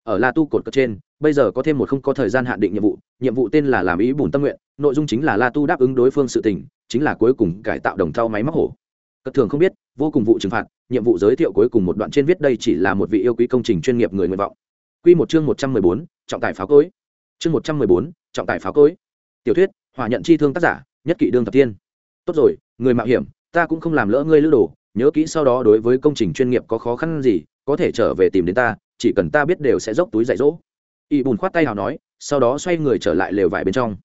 Ở la tu cột cất trên, bây giờ có thêm một không có thời gian hạn định nhiệm vụ nhiệm vụ tên là làm ý bùn tâm nguyện, nội dung chính là la tu đáp ứng đối phương sự tình, chính là cuối cùng cải tạo đồng thau máy móc hổ. Cất thường không biết, vô cùng vụ trừng phạt, nhiệm vụ giới thiệu cuối cùng một đoạn trên viết đây chỉ là một vị yêu quý công trình chuyên nghiệp người nguyện vọng. Quy một chương một trăm mười bốn, trọng tài pháo cối. Chương một trăm mười bốn trọng tài pháo cối. Tiểu thuyết hòa nhận chi thương tác giả, nhất kỷ đương thập tiên tốt rồi, người mạo hiểm, ta cũng không làm lỡ ngươi lữ đồ, nhớ kỹ sau đó đối với công trình chuyên nghiệp có khó khăn gì, có thể trở về tìm đến ta, chỉ cần ta biết đều sẽ dốc túi dạy dỗ. Y bùn khoát tay hào nói, sau đó xoay người trở lại lều vải bên trong.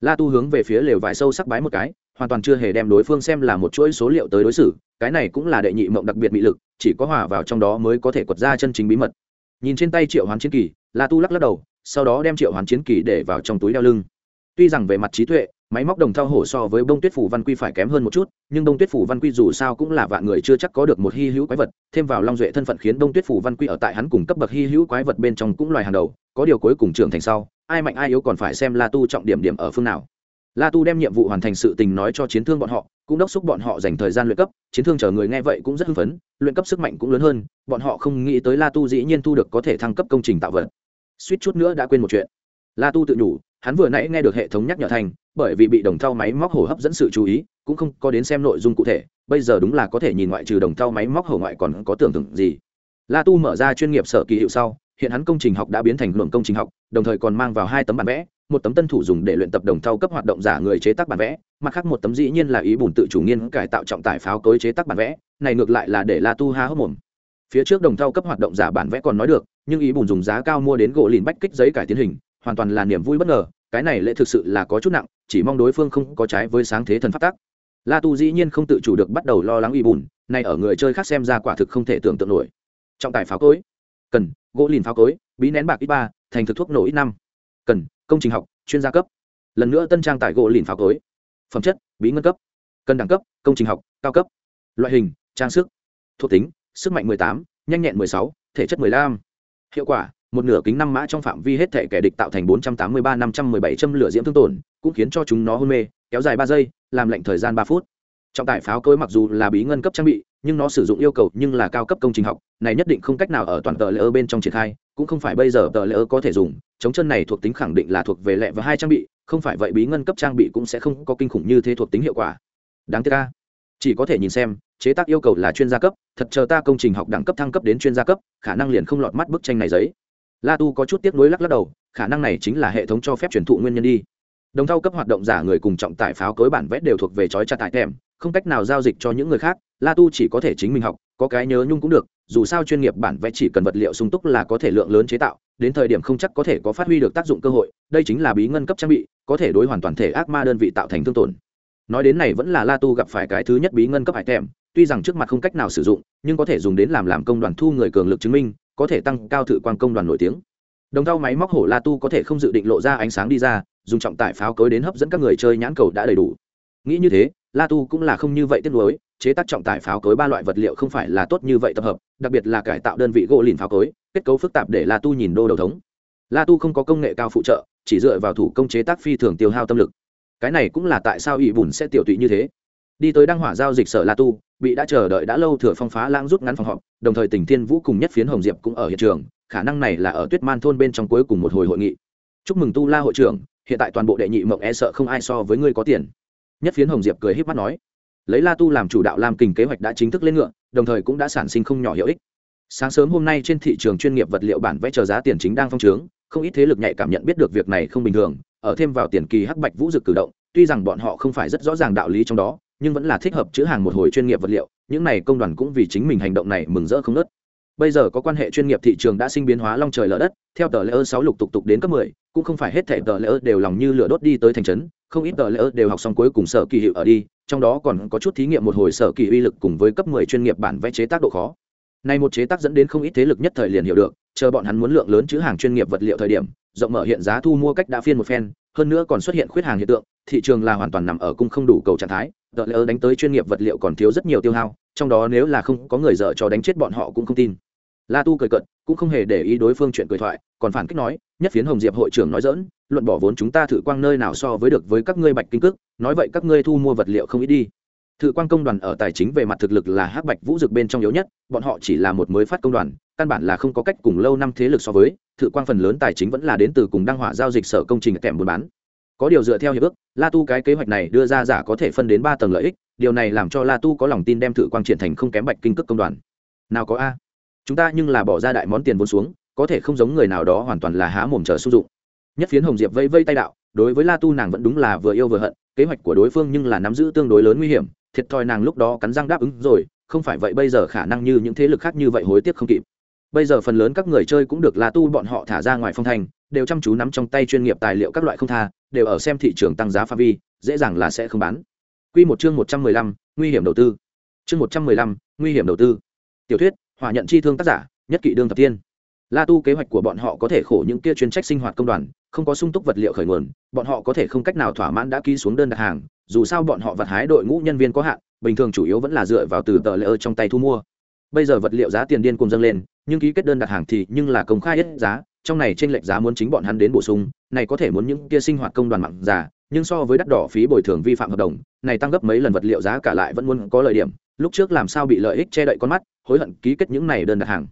La tu hướng về phía lều vải sâu sắc bái một cái, hoàn toàn chưa hề đem đối phương xem là một chuỗi số liệu tới đối xử, cái này cũng là đệ nhị mộng đặc biệt bị lực, chỉ có hòa vào trong đó mới có thể quật ra chân chính bí mật. Nhìn trên tay triệu hoán chiến kỳ, la tu lắc lắc đầu sau đó đem triệu hoán chiến kỳ để vào trong túi đeo lưng. Tuy rằng về mặt trí tuệ, máy móc đồng thao hổ so với bông tuyết phủ văn quy phải kém hơn một chút, nhưng bông tuyết phủ văn quy dù sao cũng là vạn người chưa chắc có được một hy hữu quái vật, thêm vào long duệ thân phận khiến bông tuyết phủ văn quy ở tại hắn cùng cấp bậc hy hữu quái vật bên trong cũng loài hàng đầu, có điều cuối cùng trưởng thành sau, ai mạnh ai yếu còn phải xem la tu trọng điểm điểm ở phương nào. La tu đem nhiệm vụ hoàn thành sự tình nói cho chiến thương bọn họ, cũng đốc xúc bọn họ dành thời gian luyện cấp, chiến thương chờ người nghe vậy cũng rất hưng phấn, luyện cấp sức mạnh cũng lớn hơn, bọn họ không nghĩ tới la tu dĩ nhiên thu được có thể thăng cấp công trình tạo vật suýt chút nữa đã quên một chuyện. La tu tự nhủ, hắn vừa nãy nghe được hệ thống nhắc nhở thành, bởi vì bị đồng thau máy móc hổ hấp dẫn sự chú ý, cũng không có đến xem nội dung cụ thể, bây giờ đúng là có thể nhìn ngoại trừ đồng thau máy móc hổ ngoại còn có tưởng tượng gì. La tu mở ra chuyên nghiệp sở kỳ hiệu sau, hiện hắn công trình học đã biến thành luận công trình học, đồng thời còn mang vào hai tấm bản vẽ, một tấm tân thủ dùng để luyện tập đồng thau cấp hoạt động giả người chế tác bản vẽ, mặt khác một tấm dĩ nhiên là ý bùn tự chủ nghiên cải tạo trọng tải pháo cối chế tác bản vẽ, này ngược lại là để la tu ha hốc mồm. Phía trước đồng thau cấp hoạt động giả bản vẽ còn nói được nhưng ý bùn dùng giá cao mua đến gỗ lìn bách kích giấy cải tiến hình hoàn toàn là niềm vui bất ngờ cái này lệ thực sự là có chút nặng chỉ mong đối phương không có trái với sáng thế thần phát tác la tu dĩ nhiên không tự chủ được bắt đầu lo lắng ý bùn nay ở người chơi khác xem ra quả thực không thể tưởng tượng nổi. Trọng tài pháo cối. Cần gỗ lìn pháo cối bí nén bạc ít ba thành thực thuốc nổ ít năm. Cần công trình học chuyên gia cấp. Lần nữa tân trang tải gỗ lìn pháo cối. Phẩm chất bí ngân cấp. Cần đẳng cấp công trình học cao cấp. Loại hình trang sức. Thuộc tính sức mạnh 18, nhanh nhẹn 16, thể chất 15 hiệu quả, một nửa kính năm mã trong phạm vi hết thể kẻ địch tạo thành 483 517 châm lửa diễm thương tổn, cũng khiến cho chúng nó hôn mê, kéo dài ba giây, làm lệnh thời gian ba phút. Trọng tải pháo cối mặc dù là bí ngân cấp trang bị, nhưng nó sử dụng yêu cầu nhưng là cao cấp công trình học, này nhất định không cách nào ở toàn tờ lễ ơ bên trong triển khai, cũng không phải bây giờ tờ lễ ơ có thể dùng, chống chân này thuộc tính khẳng định là thuộc về lệ và hai trang bị, không phải vậy bí ngân cấp trang bị cũng sẽ không có kinh khủng như thế thuộc tính hiệu quả. Đáng tiếc ca chỉ có thể nhìn xem chế tác yêu cầu là chuyên gia cấp, thật chờ ta công trình học đẳng cấp thăng cấp đến chuyên gia cấp, khả năng liền không lọt mắt bức tranh này giấy. La tu có chút tiếc nuối lắc lắc đầu, khả năng này chính là hệ thống cho phép truyền thụ nguyên nhân đi. Đồng thau cấp hoạt động giả người cùng trọng tải pháo cối bản vẽ đều thuộc về trói chặt tại thèm không cách nào giao dịch cho những người khác, la tu chỉ có thể chính mình học, có cái nhớ nhung cũng được, dù sao chuyên nghiệp bản vẽ chỉ cần vật liệu sung túc là có thể lượng lớn chế tạo, đến thời điểm không chắc có thể có phát huy được tác dụng cơ hội, đây chính là bí ngân cấp trang bị, có thể đối hoàn toàn thể ác ma đơn vị tạo thành thương tổn. Nói đến này vẫn là la tu gặp phải cái thứ nhất bí ngân cấp hải thèm tuy rằng trước mặt không cách nào sử dụng, nhưng có thể dùng đến làm làm công đoàn thu người cường lực chứng minh, có thể tăng cao thự quan công đoàn nổi tiếng. Đồng thau máy móc hổ la tu có thể không dự định lộ ra ánh sáng đi ra, dùng trọng tải pháo cối đến hấp dẫn các người chơi nhãn cầu đã đầy đủ. Nghĩ như thế, la tu cũng là không như vậy tiếc nuối, chế tác trọng tải pháo cối ba loại vật liệu không phải là tốt như vậy tập hợp, đặc biệt là cải tạo đơn vị gỗ lìn pháo cối, kết cấu phức tạp để la tu nhìn đô đầu thống. La tu không có công nghệ cao phụ trợ, chỉ dựa vào thủ công chế tác phi thường tiêu hao tâm lực. Cái này cũng là tại sao ỵ bùn sẽ tiểu tụy như thế. Đi tới đăng hỏa giao dịch sở la tu bị đã chờ đợi đã lâu thừa phong phá lãng rút ngắn phòng họp, đồng thời tỉnh thiên vũ cùng nhất phiến hồng diệp cũng ở hiện trường, khả năng này là ở tuyết man thôn bên trong cuối cùng một hồi hội nghị. Chúc mừng tu la hội trưởng, hiện tại toàn bộ đệ nhị mộng e sợ không ai so với ngươi có tiền. Nhất phiến hồng diệp cười h í p mắt nói. Lấy la tu làm chủ đạo làm kình kế hoạch đã chính thức lên ngựa, đồng thời cũng đã sản sinh không nhỏ hiệu ích. Sáng sớm hôm nay trên thị trường chuyên nghiệp vật liệu bản vẽ chờ giá tiền chính đang phong trướng, không ít thế lực nhạy cảm nhận biết được việc này không bình thường, ở thêm vào tiền kỳ hắc bạch vũ dực cử động, tuy rằng bọn họ không phải rất rõ ràng đạo lý trong đó nhưng vẫn là thích hợp chữ hàng một hồi chuyên nghiệp vật liệu, những này công đoàn cũng vì chính mình hành động này mừng rỡ không nớt bây giờ có quan hệ chuyên nghiệp thị trường đã sinh biến hóa long trời lở đất, theo tờ lễ ơ sáu lục tục tục đến cấp mười, cũng không phải hết thể tờ lễ ơ đều lòng như lửa đốt đi tới thành trấn, không ít tờ lễ ơ đều học xong cuối cùng sở kỳ hiệu ở đi, trong đó còn có chút thí nghiệm một hồi sở kỳ uy lực cùng với cấp mười chuyên nghiệp bản vẽ chế tác độ khó. Nay một chế tác dẫn đến không ít thế lực nhất thời liền hiểu được, chờ bọn hắn muốn lượng lớn chữ hàng chuyên nghiệp vật liệu thời điểm, rộng mở hiện giá thu mua cách đã phiên một phen, hơn nữa còn xuất hiện khuyết hàng hiện tượng, thị trường là hoàn toàn nằm ở cung không đủ cầu trạng thái tờ lỡ đánh tới chuyên nghiệp vật liệu còn thiếu rất nhiều tiêu hao, trong đó nếu là không có người dở cho đánh chết bọn họ cũng không tin. La tu cười cận cũng không hề để ý đối phương chuyện cười thoại, còn phản kích nói, nhất phiến hồng diệp hội trưởng nói dỡn luận bỏ vốn chúng ta thử quang nơi nào so với được với các ngươi bạch kinh cước, nói vậy các ngươi thu mua vật liệu không ít đi. Thử quang công đoàn ở tài chính về mặt thực lực là hắc bạch vũ dực bên trong yếu nhất, bọn họ chỉ là một mới phát công đoàn, căn bản là không có cách cùng lâu năm thế lực so với thử quang phần lớn tài chính vẫn là đến từ cùng đăng hỏa giao dịch sở công trình kèm buôn bán có điều dựa theo hiệp ước, la tu cái kế hoạch này đưa ra giả có thể phân đến ba tầng lợi ích, điều này làm cho la tu có lòng tin đem thử quang triển thành không kém bạch kinh cước công đoàn. Nào có a? Chúng ta nhưng là bỏ ra đại món tiền vốn xuống, có thể không giống người nào đó hoàn toàn là há mồm chờ sung dụng. Nhất phiến hồng diệp vây vây tay đạo, đối với la tu nàng vẫn đúng là vừa yêu vừa hận, kế hoạch của đối phương nhưng là nắm giữ tương đối lớn nguy hiểm, thiệt thòi nàng lúc đó cắn răng đáp ứng rồi, không phải vậy bây giờ khả năng như những thế lực khác như vậy hối tiếc không kịp. Bây giờ phần lớn các người chơi cũng được la tu bọn họ thả ra ngoài phong thành đều chăm chú nắm trong tay chuyên nghiệp tài liệu các loại không tha, đều ở xem thị trường tăng giá pha vi, dễ dàng là sẽ không bán. Quy một chương một trăm mười lăm, nguy hiểm đầu tư. Chương một trăm mười lăm, nguy hiểm đầu tư. Tiểu thuyết, hỏa nhận chi thương tác giả, nhất kỵ đương thập tiên la tu kế hoạch của bọn họ có thể khổ những kia chuyên trách sinh hoạt công đoàn, không có sung túc vật liệu khởi nguồn, bọn họ có thể không cách nào thỏa mãn đã ký xuống đơn đặt hàng, dù sao bọn họ vật hái đội ngũ nhân viên có hạn, bình thường chủ yếu vẫn là dựa vào từ tờ ở trong tay thu mua. Bây giờ vật liệu giá tiền điên cùng dâng lên, nhưng ký kết đơn đặt hàng thì nhưng là công khai hết giá trong này trên lệch giá muốn chính bọn hắn đến bổ sung, này có thể muốn những kia sinh hoạt công đoàn mặn giả nhưng so với đắt đỏ phí bồi thường vi phạm hợp đồng, này tăng gấp mấy lần vật liệu giá cả lại vẫn muốn có lợi điểm, lúc trước làm sao bị lợi ích che đậy con mắt, hối hận ký kết những này đơn đặt hàng.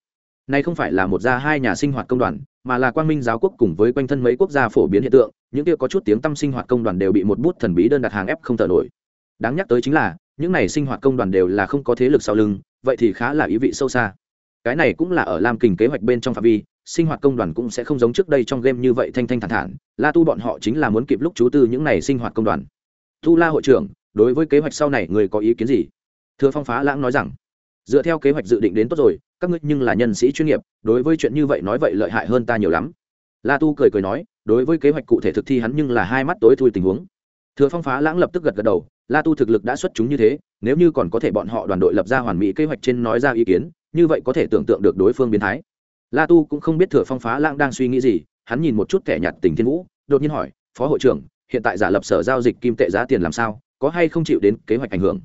Này không phải là một gia hai nhà sinh hoạt công đoàn, mà là quang minh giáo quốc cùng với quanh thân mấy quốc gia phổ biến hiện tượng, những kia có chút tiếng tăm sinh hoạt công đoàn đều bị một bút thần bí đơn đặt hàng ép không thở nổi. Đáng nhắc tới chính là, những này sinh hoạt công đoàn đều là không có thế lực sau lưng, vậy thì khá là ý vị sâu xa. Cái này cũng là ở lam kình kế hoạch bên trong phạm vi sinh hoạt công đoàn cũng sẽ không giống trước đây trong game như vậy thanh thanh thản thản. La tu bọn họ chính là muốn kịp lúc chú tư những này sinh hoạt công đoàn. Tu la hội trưởng, đối với kế hoạch sau này người có ý kiến gì? Thừa phong phá lãng nói rằng, dựa theo kế hoạch dự định đến tốt rồi, các ngươi nhưng là nhân sĩ chuyên nghiệp, đối với chuyện như vậy nói vậy lợi hại hơn ta nhiều lắm. La tu cười cười nói, đối với kế hoạch cụ thể thực thi hắn nhưng là hai mắt tối thui tình huống. Thừa phong phá lãng lập tức gật gật đầu, la tu thực lực đã xuất chúng như thế, nếu như còn có thể bọn họ đoàn đội lập ra hoàn mỹ kế hoạch trên nói ra ý kiến, như vậy có thể tưởng tượng được đối phương biến thái la tu cũng không biết thừa phong phá lãng đang suy nghĩ gì, hắn nhìn một chút kẻ nhạt tình thiên vũ, đột nhiên hỏi, phó hội trưởng, hiện tại giả lập sở giao dịch kim tệ giá tiền làm sao, có hay không chịu đến kế hoạch ảnh hưởng?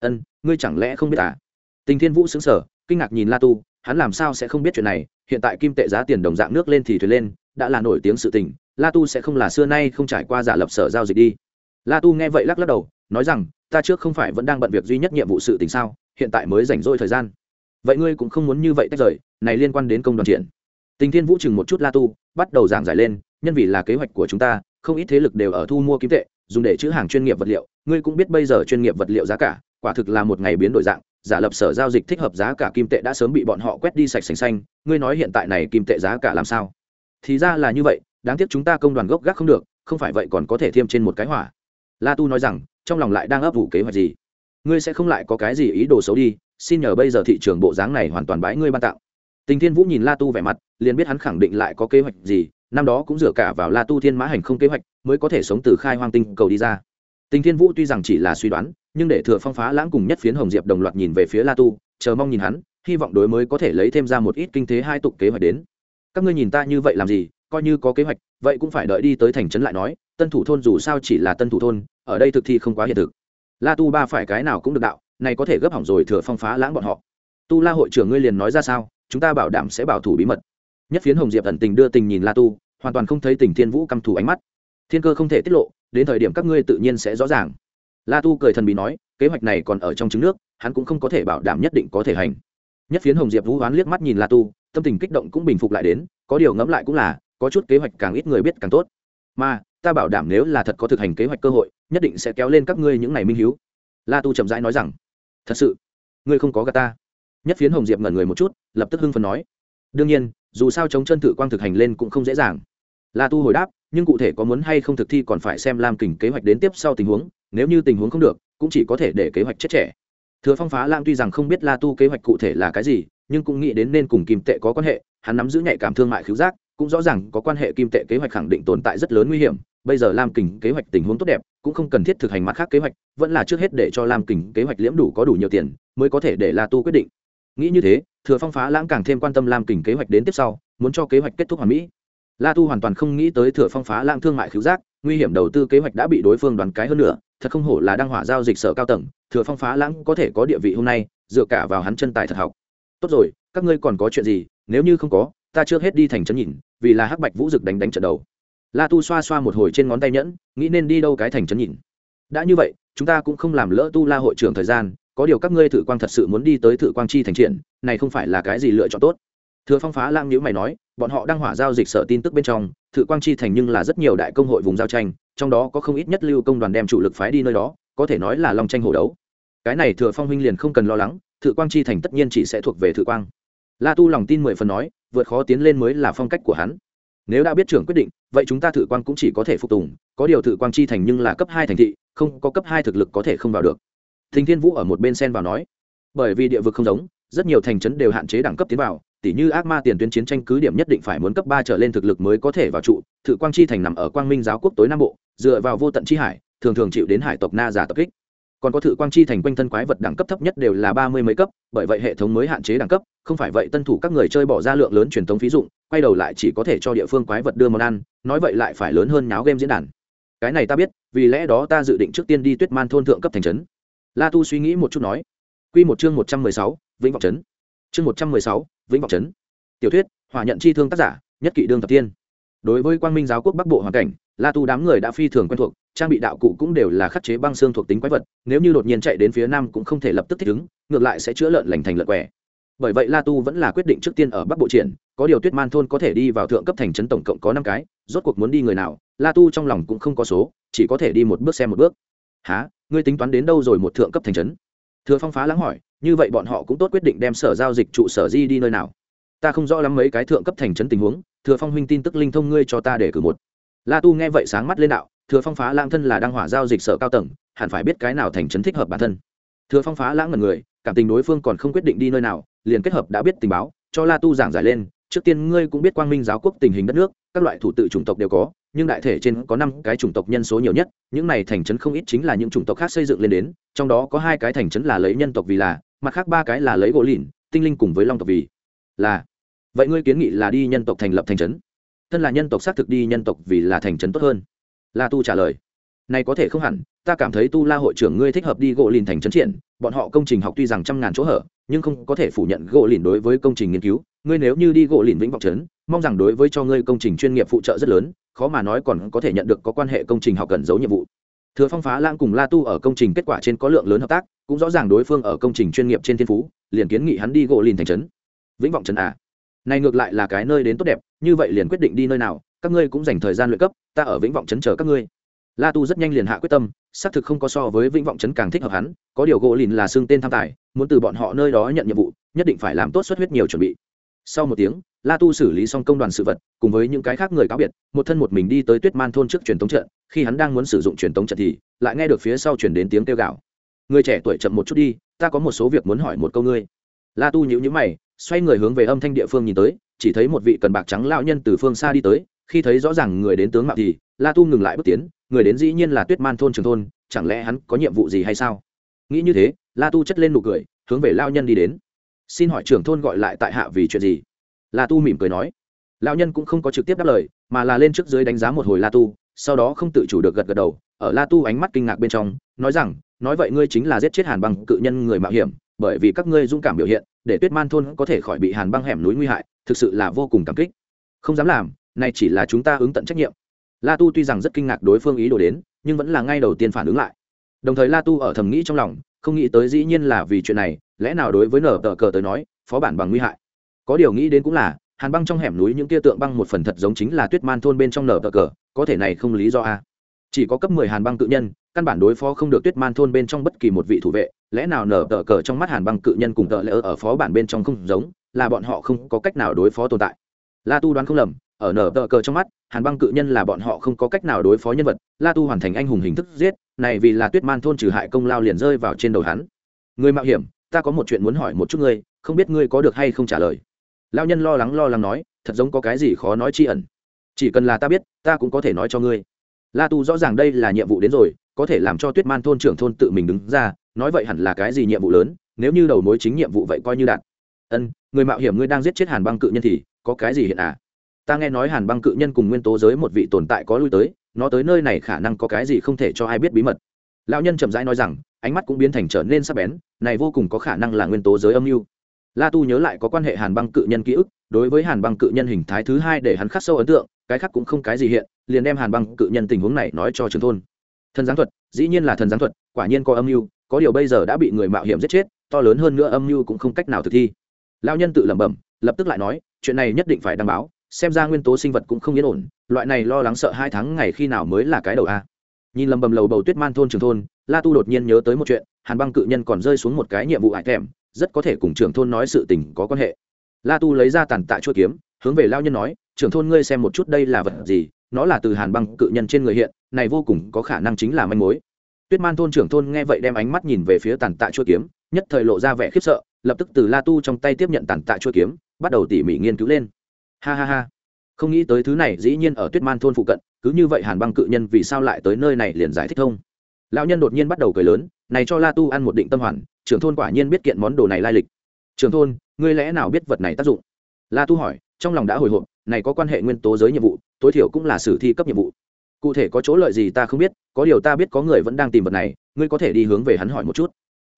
Ân, ngươi chẳng lẽ không biết à? Tình thiên vũ xứng sở kinh ngạc nhìn la tu, hắn làm sao sẽ không biết chuyện này, hiện tại kim tệ giá tiền đồng dạng nước lên thì thuyền lên, đã là nổi tiếng sự tình, la tu sẽ không là xưa nay không trải qua giả lập sở giao dịch đi. La tu nghe vậy lắc lắc đầu, nói rằng, ta trước không phải vẫn đang bận việc duy nhất nhiệm vụ sự tình sao, hiện tại mới rảnh rỗi thời gian vậy ngươi cũng không muốn như vậy tách rời, này liên quan đến công đoàn triển. Tình thiên vũ chừng một chút la tu, bắt đầu giảng giải lên, nhân vì là kế hoạch của chúng ta, không ít thế lực đều ở thu mua kim tệ, dùng để chữ hàng chuyên nghiệp vật liệu. Ngươi cũng biết bây giờ chuyên nghiệp vật liệu giá cả, quả thực là một ngày biến đổi dạng, giả lập sở giao dịch thích hợp giá cả kim tệ đã sớm bị bọn họ quét đi sạch sành xanh, ngươi nói hiện tại này kim tệ giá cả làm sao? Thì ra là như vậy, đáng tiếc chúng ta công đoàn gốc gác không được, không phải vậy còn có thể thêm trên một cái hỏa. La tu nói rằng, trong lòng lại đang ấp ủ kế hoạch gì? Ngươi sẽ không lại có cái gì ý đồ xấu đi xin nhờ bây giờ thị trường bộ dáng này hoàn toàn bãi ngươi ban tạo tình thiên vũ nhìn la tu vẻ mặt, liền biết hắn khẳng định lại có kế hoạch gì, năm đó cũng dựa cả vào la tu thiên mã hành không kế hoạch, mới có thể sống từ khai hoang tinh cầu đi ra. Tình thiên vũ tuy rằng chỉ là suy đoán, nhưng để thừa phong phá lãng cùng nhất phiến hồng diệp đồng loạt nhìn về phía la tu, chờ mong nhìn hắn, hy vọng đối mới có thể lấy thêm ra một ít kinh tế hai tục kế hoạch đến. Các ngươi nhìn ta như vậy làm gì, coi như có kế hoạch, vậy cũng phải đợi đi tới thành trấn lại nói, tân thủ thôn dù sao chỉ là tân thủ thôn, ở đây thực thi không quá hiện thực. La tu ba phải cái nào cũng được đạo này có thể gấp hỏng rồi thừa phong phá lãng bọn họ. Tu la hội trưởng ngươi liền nói ra sao, chúng ta bảo đảm sẽ bảo thủ bí mật. Nhất phiến hồng diệp ẩn tình đưa tình nhìn la tu, hoàn toàn không thấy tình thiên vũ căm thủ ánh mắt. Thiên cơ không thể tiết lộ, đến thời điểm các ngươi tự nhiên sẽ rõ ràng. La tu cười thần bí nói, kế hoạch này còn ở trong trứng nước, hắn cũng không có thể bảo đảm nhất định có thể hành. Nhất phiến hồng diệp vũ hoán liếc mắt nhìn la tu, tâm tình kích động cũng bình phục lại đến, có điều ngẫm lại cũng là, có chút kế hoạch càng ít người biết càng tốt. Mà, ta bảo đảm nếu là thật có thực hành kế hoạch cơ hội, nhất định sẽ kéo lên các ngươi những ngày minh hiếu. La tu chậm rãi nói rằng thật sự, ngươi không có gà ta. Nhất phiến hồng diệp ngẩn người một chút, lập tức hưng phần nói. Đương nhiên, dù sao chống chân tự quang thực hành lên cũng không dễ dàng. La tu hồi đáp, nhưng cụ thể có muốn hay không thực thi còn phải xem lam kình kế hoạch đến tiếp sau tình huống, nếu như tình huống không được, cũng chỉ có thể để kế hoạch chết trẻ. Thừa phong phá lam tuy rằng không biết la tu kế hoạch cụ thể là cái gì, nhưng cũng nghĩ đến nên cùng kim tệ có quan hệ, hắn nắm giữ nhạy cảm thương mại khiếu giác, cũng rõ ràng có quan hệ kim tệ kế hoạch khẳng định tồn tại rất lớn nguy hiểm bây giờ lam kình kế hoạch tình huống tốt đẹp, cũng không cần thiết thực hành mặt khác kế hoạch, vẫn là trước hết để cho lam kình kế hoạch liễm đủ có đủ nhiều tiền, mới có thể để la tu quyết định. Nghĩ như thế, thừa phong phá lãng càng thêm quan tâm lam kình kế hoạch đến tiếp sau, muốn cho kế hoạch kết thúc hoàn mỹ. La tu hoàn toàn không nghĩ tới thừa phong phá lãng thương mại khiếu giác, nguy hiểm đầu tư kế hoạch đã bị đối phương đoán cái hơn nữa, thật không hổ là đăng hỏa giao dịch sở cao tầng, thừa phong phá lãng có thể có địa vị hôm nay, dựa cả vào hắn chân tài thật học. Tốt rồi, các ngươi còn có chuyện gì, nếu như không có, ta chưa hết đi thành trấn nhìn, vì là hắc bạch vũ dực đánh đánh trận đầu la tu xoa xoa một hồi trên ngón tay nhẫn, nghĩ nên đi đâu cái thành trấn nhìn. Đã như vậy, chúng ta cũng không làm lỡ tu la hội trưởng thời gian, có điều các ngươi thử quang thật sự muốn đi tới thử quang chi thành triển này không phải là cái gì lựa chọn tốt. Thừa phong phá lang nhữ mày nói, bọn họ đang hỏa giao dịch sở tin tức bên trong, thử quang chi thành nhưng là rất nhiều đại công hội vùng giao tranh, trong đó có không ít nhất lưu công đoàn đem chủ lực phái đi nơi đó, có thể nói là long tranh hổ đấu. Cái này thừa phong huynh liền không cần lo lắng, thử quang chi thành tất nhiên chỉ sẽ thuộc về thử quang. La tu lòng tin mười phần nói, vượt khó tiến lên mới là phong cách của hắn nếu đã biết trưởng quyết định, vậy chúng ta thử quang cũng chỉ có thể phục tùng, có điều thử quang chi thành nhưng là cấp hai thành thị, không có cấp hai thực lực có thể không vào được. Thình thiên vũ ở một bên sen vào nói, bởi vì địa vực không giống, rất nhiều thành trấn đều hạn chế đẳng cấp tiến vào, tỉ như ác ma tiền tuyến chiến tranh cứ điểm nhất định phải muốn cấp ba trở lên thực lực mới có thể vào trụ, thử quang chi thành nằm ở quang minh giáo quốc tối nam bộ, dựa vào vô tận chi hải, thường thường chịu đến hải tộc na giả tập kích còn có thử quang chi thành quanh thân quái vật đẳng cấp thấp nhất đều là ba mươi mấy cấp, bởi vậy hệ thống mới hạn chế đẳng cấp, không phải vậy tân thủ các người chơi bỏ ra lượng lớn truyền thống phí dụng, quay đầu lại chỉ có thể cho địa phương quái vật đưa món ăn, nói vậy lại phải lớn hơn nháo game diễn đàn. Cái này ta biết, vì lẽ đó ta dự định trước tiên đi tuyết man thôn thượng cấp thành trấn. La tu suy nghĩ một chút nói. Q một chương một trăm mười sáu, vĩnh vọng trấn. Chương một trăm mười sáu, vĩnh vọng trấn. Tiểu thuyết hòa nhận chi thương tác giả, nhất kỵ đương thập tiên. Đối với quang minh giáo quốc bắc bộ hoàn cảnh, la tu đám người đã phi thường quen thuộc trang bị đạo cụ cũng đều là khắc chế băng xương thuộc tính quái vật, nếu như đột nhiên chạy đến phía nam cũng không thể lập tức thích ứng, ngược lại sẽ chữa lợn lành thành lợn quẻ. Bởi vậy la tu vẫn là quyết định trước tiên ở bắc bộ triển, có điều tuyết man thôn có thể đi vào thượng cấp thành trấn tổng cộng có năm cái, rốt cuộc muốn đi người nào, la tu trong lòng cũng không có số, chỉ có thể đi một bước xem một bước. Há ngươi tính toán đến đâu rồi một thượng cấp thành trấn? Thừa phong phá lắng hỏi, như vậy bọn họ cũng tốt quyết định đem sở giao dịch trụ sở di đi nơi nào. Ta không rõ lắm mấy cái thượng cấp thành trấn tình huống, thừa phong huynh tin tức linh thông ngươi cho ta để cử một. La tu nghe vậy sáng mắt lên đạo thừa phong phá lãng thân là đang hỏa giao dịch sở cao tầng, hẳn phải biết cái nào thành trấn thích hợp bản thân. Thừa phong phá lãng ngần người, cảm tình đối phương còn không quyết định đi nơi nào, liền kết hợp đã biết tình báo, cho la tu giảng giải lên, trước tiên ngươi cũng biết quang minh giáo quốc tình hình đất nước, các loại thủ tự chủng tộc đều có, nhưng đại thể trên có năm cái chủng tộc nhân số nhiều nhất, những này thành trấn không ít chính là những chủng tộc khác xây dựng lên đến, trong đó có hai cái thành trấn là lấy nhân tộc vì là, mặt khác ba cái là lấy gỗ lìn, tinh linh cùng với long tộc vì là. Vậy ngươi kiến nghị là đi nhân tộc thành lập thành trấn? Thân là nhân tộc xác thực đi nhân tộc vì là thành trấn tốt hơn la tu trả lời. Này có thể không hẳn, ta cảm thấy tu la hội trưởng ngươi thích hợp đi gỗ lìn thành trấn triển, bọn họ công trình học tuy rằng trăm ngàn chỗ hở, nhưng không có thể phủ nhận gỗ lìn đối với công trình nghiên cứu. Ngươi nếu như đi gỗ lìn vĩnh vọng trấn, mong rằng đối với cho ngươi công trình chuyên nghiệp phụ trợ rất lớn, khó mà nói còn có thể nhận được có quan hệ công trình học cần giấu nhiệm vụ. Thừa phong phá lãng cùng la tu ở công trình kết quả trên có lượng lớn hợp tác, cũng rõ ràng đối phương ở công trình chuyên nghiệp trên thiên phú, liền kiến nghị hắn đi gỗ lìn thành trấn. Vĩnh vọng trấn à? Này ngược lại là cái nơi đến tốt đẹp, như vậy liền quyết định đi nơi nào các ngươi cũng dành thời gian luyện cấp, ta ở vĩnh vọng chấn chờ các ngươi. La tu rất nhanh liền hạ quyết tâm, xác thực không có so với vĩnh vọng chấn càng thích hợp hắn, có điều gỗ lìn là xương tên tham tài, muốn từ bọn họ nơi đó nhận nhiệm vụ, nhất định phải làm tốt xuất huyết nhiều chuẩn bị. Sau một tiếng, la tu xử lý xong công đoàn sự vật, cùng với những cái khác người cáo biệt, một thân một mình đi tới tuyết man thôn trước truyền thống trận, khi hắn đang muốn sử dụng truyền thống trận thì, lại nghe được phía sau chuyển đến tiếng kêu gạo người trẻ tuổi chậm một chút đi, ta có một số việc muốn hỏi một câu ngươi. La tu nhíu nhíu mày, xoay người hướng về âm thanh địa phương nhìn tới, chỉ thấy một vị cần bạc trắng lão nhân từ phương xa đi tới khi thấy rõ ràng người đến tướng mạo thì la tu ngừng lại bước tiến, người đến dĩ nhiên là tuyết man thôn trường thôn, chẳng lẽ hắn có nhiệm vụ gì hay sao? Nghĩ như thế, la tu chất lên nụ cười, hướng về lao nhân đi đến. Xin hỏi trưởng thôn gọi lại tại hạ vì chuyện gì? La tu mỉm cười nói. Lao nhân cũng không có trực tiếp đáp lời, mà là lên trước dưới đánh giá một hồi la tu, sau đó không tự chủ được gật gật đầu, ở la tu ánh mắt kinh ngạc bên trong, nói rằng, nói vậy ngươi chính là giết chết hàn băng cự nhân người mạo hiểm, bởi vì các ngươi dũng cảm biểu hiện, để tuyết man thôn có thể khỏi bị hàn băng hẻm núi nguy hại, thực sự là vô cùng cảm kích. Không dám làm này chỉ là chúng ta ứng tận trách nhiệm. La tu tuy rằng rất kinh ngạc đối phương ý đồ đến, nhưng vẫn là ngay đầu tiên phản ứng lại. Đồng thời la tu ở thầm nghĩ trong lòng, không nghĩ tới dĩ nhiên là vì chuyện này, lẽ nào đối với nở tờ cờ tới nói, phó bản bằng nguy hại. Có điều nghĩ đến cũng là, hàn băng trong hẻm núi những tia tượng băng một phần thật giống chính là tuyết man thôn bên trong nở tờ cờ, có thể này không lý do a. Chỉ có cấp mười hàn băng cự nhân, căn bản đối phó không được tuyết man thôn bên trong bất kỳ một vị thủ vệ, lẽ nào nở tờ cờ trong mắt hàn băng cự nhân cùng tờ lỡ ở phó bản bên trong không giống, là bọn họ không có cách nào đối phó tồn tại. La tu đoán không lầm ở nở tờ cờ trong mắt, hàn băng cự nhân là bọn họ không có cách nào đối phó nhân vật, la tu hoàn thành anh hùng hình thức giết, này vì là tuyết man thôn trừ hại công lao liền rơi vào trên đầu hắn. Người mạo hiểm, ta có một chuyện muốn hỏi một chút ngươi, không biết ngươi có được hay không trả lời. Lao nhân lo lắng lo lắng nói, thật giống có cái gì khó nói tri ẩn. Chỉ cần là ta biết, ta cũng có thể nói cho ngươi. La tu rõ ràng đây là nhiệm vụ đến rồi, có thể làm cho tuyết man thôn trưởng thôn tự mình đứng ra, nói vậy hẳn là cái gì nhiệm vụ lớn, nếu như đầu mối chính nhiệm vụ vậy coi như đạt. Ân, người mạo hiểm ngươi đang giết chết hàn băng cự nhân thì có cái gì hiện à? Ta nghe nói hàn băng cự nhân cùng nguyên tố giới một vị tồn tại có lui tới, nó tới nơi này khả năng có cái gì không thể cho ai biết bí mật. Lão nhân chậm rãi nói rằng, ánh mắt cũng biến thành trở nên sắc bén, này vô cùng có khả năng là nguyên tố giới âm mưu. La tu nhớ lại có quan hệ hàn băng cự nhân ký ức, đối với hàn băng cự nhân hình thái thứ hai để hắn khắc sâu ấn tượng, cái khác cũng không cái gì hiện, liền đem hàn băng cự nhân tình huống này nói cho trường thôn. Thần giáng thuật, dĩ nhiên là thần giáng thuật, quả nhiên có âm mưu, có điều bây giờ đã bị người mạo hiểm giết chết, to lớn hơn nữa âm mưu cũng không cách nào thực thi. Lao nhân tự lẩm bẩm, lập tức lại nói, chuyện này nhất định phải đăng báo xem ra nguyên tố sinh vật cũng không yên ổn, loại này lo lắng sợ hai tháng ngày khi nào mới là cái đầu a. Nhìn lầm bầm lầu bầu tuyết man thôn trường thôn, la tu đột nhiên nhớ tới một chuyện, hàn băng cự nhân còn rơi xuống một cái nhiệm vụ hại thèm, rất có thể cùng trưởng thôn nói sự tình có quan hệ. La tu lấy ra tàn tạ chuỗi kiếm, hướng về lao nhân nói, trưởng thôn ngươi xem một chút đây là vật gì, nó là từ hàn băng cự nhân trên người hiện, này vô cùng có khả năng chính là manh mối. Tuyết man thôn trưởng thôn nghe vậy đem ánh mắt nhìn về phía tàn tạ chuỗi kiếm, nhất thời lộ ra vẻ khiếp sợ, lập tức từ la tu trong tay tiếp nhận tàn tạ chuỗi kiếm, bắt đầu tỉ mỉ nghiên cứu lên ha ha ha. Không nghĩ tới thứ này dĩ nhiên ở tuyết man thôn phụ cận, cứ như vậy hàn băng cự nhân vì sao lại tới nơi này liền giải thích thông. Lão nhân đột nhiên bắt đầu cười lớn, này cho la tu ăn một định tâm hoàn, trưởng thôn quả nhiên biết kiện món đồ này lai lịch. Trưởng thôn, ngươi lẽ nào biết vật này tác dụng? La tu hỏi, trong lòng đã hồi hộp, này có quan hệ nguyên tố giới nhiệm vụ, tối thiểu cũng là sử thi cấp nhiệm vụ. Cụ thể có chỗ lợi gì ta không biết, có điều ta biết có người vẫn đang tìm vật này, ngươi có thể đi hướng về hắn hỏi một chút.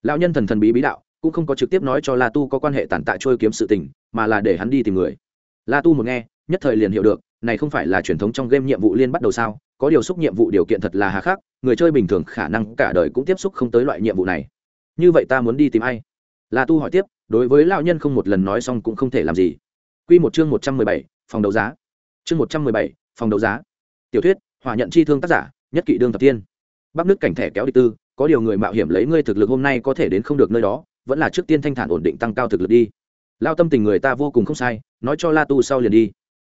Lão nhân thần thần bí bí đạo, cũng không có trực tiếp nói cho la tu có quan hệ tàn tạ trôi kiếm sự tình, mà là để hắn đi tìm người la tu một nghe nhất thời liền hiểu được này không phải là truyền thống trong game nhiệm vụ liên bắt đầu sao có điều xúc nhiệm vụ điều kiện thật là hà khắc người chơi bình thường khả năng cả đời cũng tiếp xúc không tới loại nhiệm vụ này như vậy ta muốn đi tìm ai la tu hỏi tiếp đối với lão nhân không một lần nói xong cũng không thể làm gì Quy một chương một trăm mười bảy, phòng đấu giá. Chương một trăm mười bảy, phòng đấu giá. Tiểu thuyết, hỏa nhận chi thương tác giả, nhất kỵ đương thập tiên. Bắc nước cảnh thẻ kéo địch tư, có điều người mạo hiểm lấy ngươi thực lực hôm nay có thể đến không được nơi đó, vẫn là trước tiên thanh thản ổn định tăng cao thực lực đi. Lao tâm tình người ta vô cùng không sai, nói cho La Tu sau liền đi.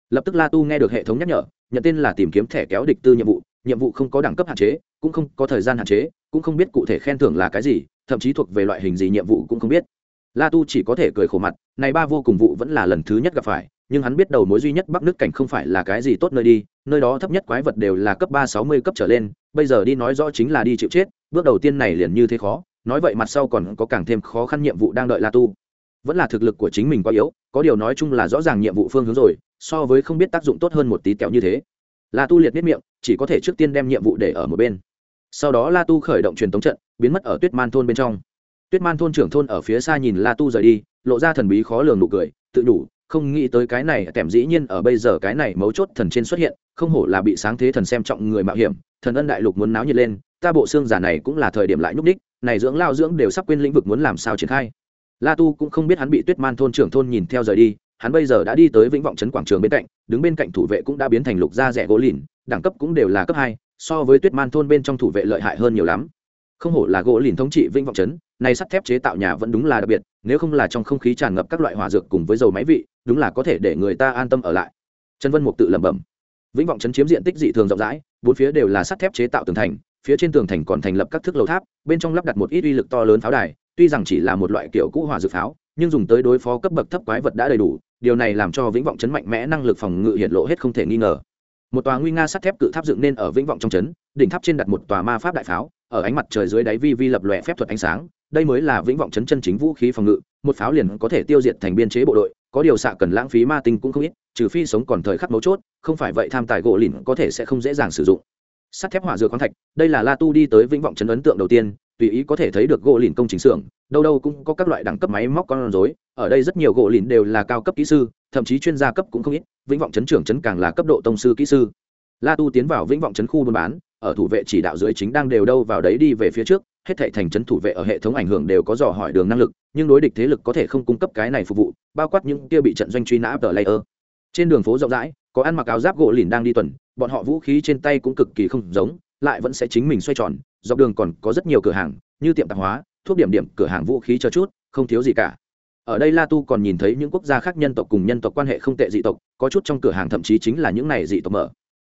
Lập tức La Tu nghe được hệ thống nhắc nhở, nhận tên là tìm kiếm thẻ kéo địch tư nhiệm vụ, nhiệm vụ không có đẳng cấp hạn chế, cũng không có thời gian hạn chế, cũng không biết cụ thể khen thưởng là cái gì, thậm chí thuộc về loại hình gì nhiệm vụ cũng không biết la tu chỉ có thể cười khổ mặt này ba vô cùng vụ vẫn là lần thứ nhất gặp phải nhưng hắn biết đầu mối duy nhất bắc nước cảnh không phải là cái gì tốt nơi đi nơi đó thấp nhất quái vật đều là cấp ba sáu mươi cấp trở lên bây giờ đi nói rõ chính là đi chịu chết bước đầu tiên này liền như thế khó nói vậy mặt sau còn có càng thêm khó khăn nhiệm vụ đang đợi la tu vẫn là thực lực của chính mình quá yếu, có điều nói chung là rõ ràng nhiệm vụ phương hướng rồi, so với không biết tác dụng tốt hơn một tí kẹo như thế. La tu liệt biết miệng, chỉ có thể trước tiên đem nhiệm vụ để ở một bên. Sau đó la tu khởi động truyền tống trận, biến mất ở tuyết man thôn bên trong. Tuyết man thôn trưởng thôn ở phía xa nhìn la tu rời đi, lộ ra thần bí khó lường nụ cười, tự đủ, không nghĩ tới cái này kèm dĩ nhiên ở bây giờ cái này mấu chốt thần trên xuất hiện, không hổ là bị sáng thế thần xem trọng người mạo hiểm, thần ân đại lục muốn náo nhiệt lên, ta bộ xương giả này cũng là thời điểm lại nhúc đích này dưỡng lao dưỡng đều sắp quên lĩnh vực muốn làm sao triển khai la tu cũng không biết hắn bị tuyết man thôn trưởng thôn nhìn theo rời đi, hắn bây giờ đã đi tới vĩnh vọng trấn quảng trường bên cạnh, đứng bên cạnh thủ vệ cũng đã biến thành lục da rẻ gỗ lìn, đẳng cấp cũng đều là cấp hai, so với tuyết man thôn bên trong thủ vệ lợi hại hơn nhiều lắm. Không hổ là gỗ lìn thống trị vĩnh vọng trấn này sắt thép chế tạo nhà vẫn đúng là đặc biệt, nếu không là trong không khí tràn ngập các loại hỏa dược cùng với dầu máy vị, đúng là có thể để người ta an tâm ở lại. Trần vân mục tự lẩm bẩm. Vĩnh vọng trấn chiếm diện tích dị thường rộng rãi, bốn phía đều là sắt thép chế tạo tường thành, phía trên tường thành còn thành lập các thước lầu tháp, bên trong lắp đặt một ít uy lực to lớn pháo đài tuy rằng chỉ là một loại kiểu cũ hỏa dược pháo, nhưng dùng tới đối phó cấp bậc thấp quái vật đã đầy đủ, điều này làm cho vĩnh vọng trấn mạnh mẽ năng lực phòng ngự hiện lộ hết không thể nghi ngờ. Một tòa nguy nga sắt thép cự tháp dựng nên ở vĩnh vọng trong trấn đỉnh tháp trên đặt một tòa ma pháp đại pháo, ở ánh mặt trời dưới đáy vi vi lập lòe phép thuật ánh sáng, đây mới là vĩnh vọng chấn chân chính vũ khí phòng ngự, một pháo liền có thể tiêu diệt thành biên chế bộ đội, có điều xạ cần lãng phí ma tinh cũng không ít, trừ phi sống còn thời khắc mấu chốt, không phải vậy tham tài gỗ lìn có thể sẽ không dễ dàng sử dụng. Sắt thép hỏa dược khoáng thạch, đây là la tu đi tới vĩnh vọng chấn ấn tượng đầu tiên tùy ý có thể thấy được gỗ lìn công trình xưởng, đâu đâu cũng có các loại đẳng cấp máy móc con rối, ở đây rất nhiều gỗ lìn đều là cao cấp kỹ sư, thậm chí chuyên gia cấp cũng không ít, vĩnh vọng chấn trưởng chấn càng là cấp độ tông sư kỹ sư. La tu tiến vào vĩnh vọng chấn khu buôn bán, ở thủ vệ chỉ đạo dưới chính đang đều đâu vào đấy đi về phía trước, hết thảy thành trấn thủ vệ ở hệ thống ảnh hưởng đều có dò hỏi đường năng lực, nhưng đối địch thế lực có thể không cung cấp cái này phục vụ, bao quát những kia bị trận doanh truy nã tờ layer trên đường phố rộng rãi, có ăn mặc áo giáp gỗ lìn đang đi tuần, bọn họ vũ khí trên tay cũng cực kỳ không giống, lại vẫn sẽ chính mình xoay tròn dọc đường còn có rất nhiều cửa hàng, như tiệm tạp hóa, thuốc điểm điểm, cửa hàng vũ khí cho chút, không thiếu gì cả. Ở đây la tu còn nhìn thấy những quốc gia khác nhân tộc cùng nhân tộc quan hệ không tệ dị tộc, có chút trong cửa hàng thậm chí chính là những này dị tộc mở.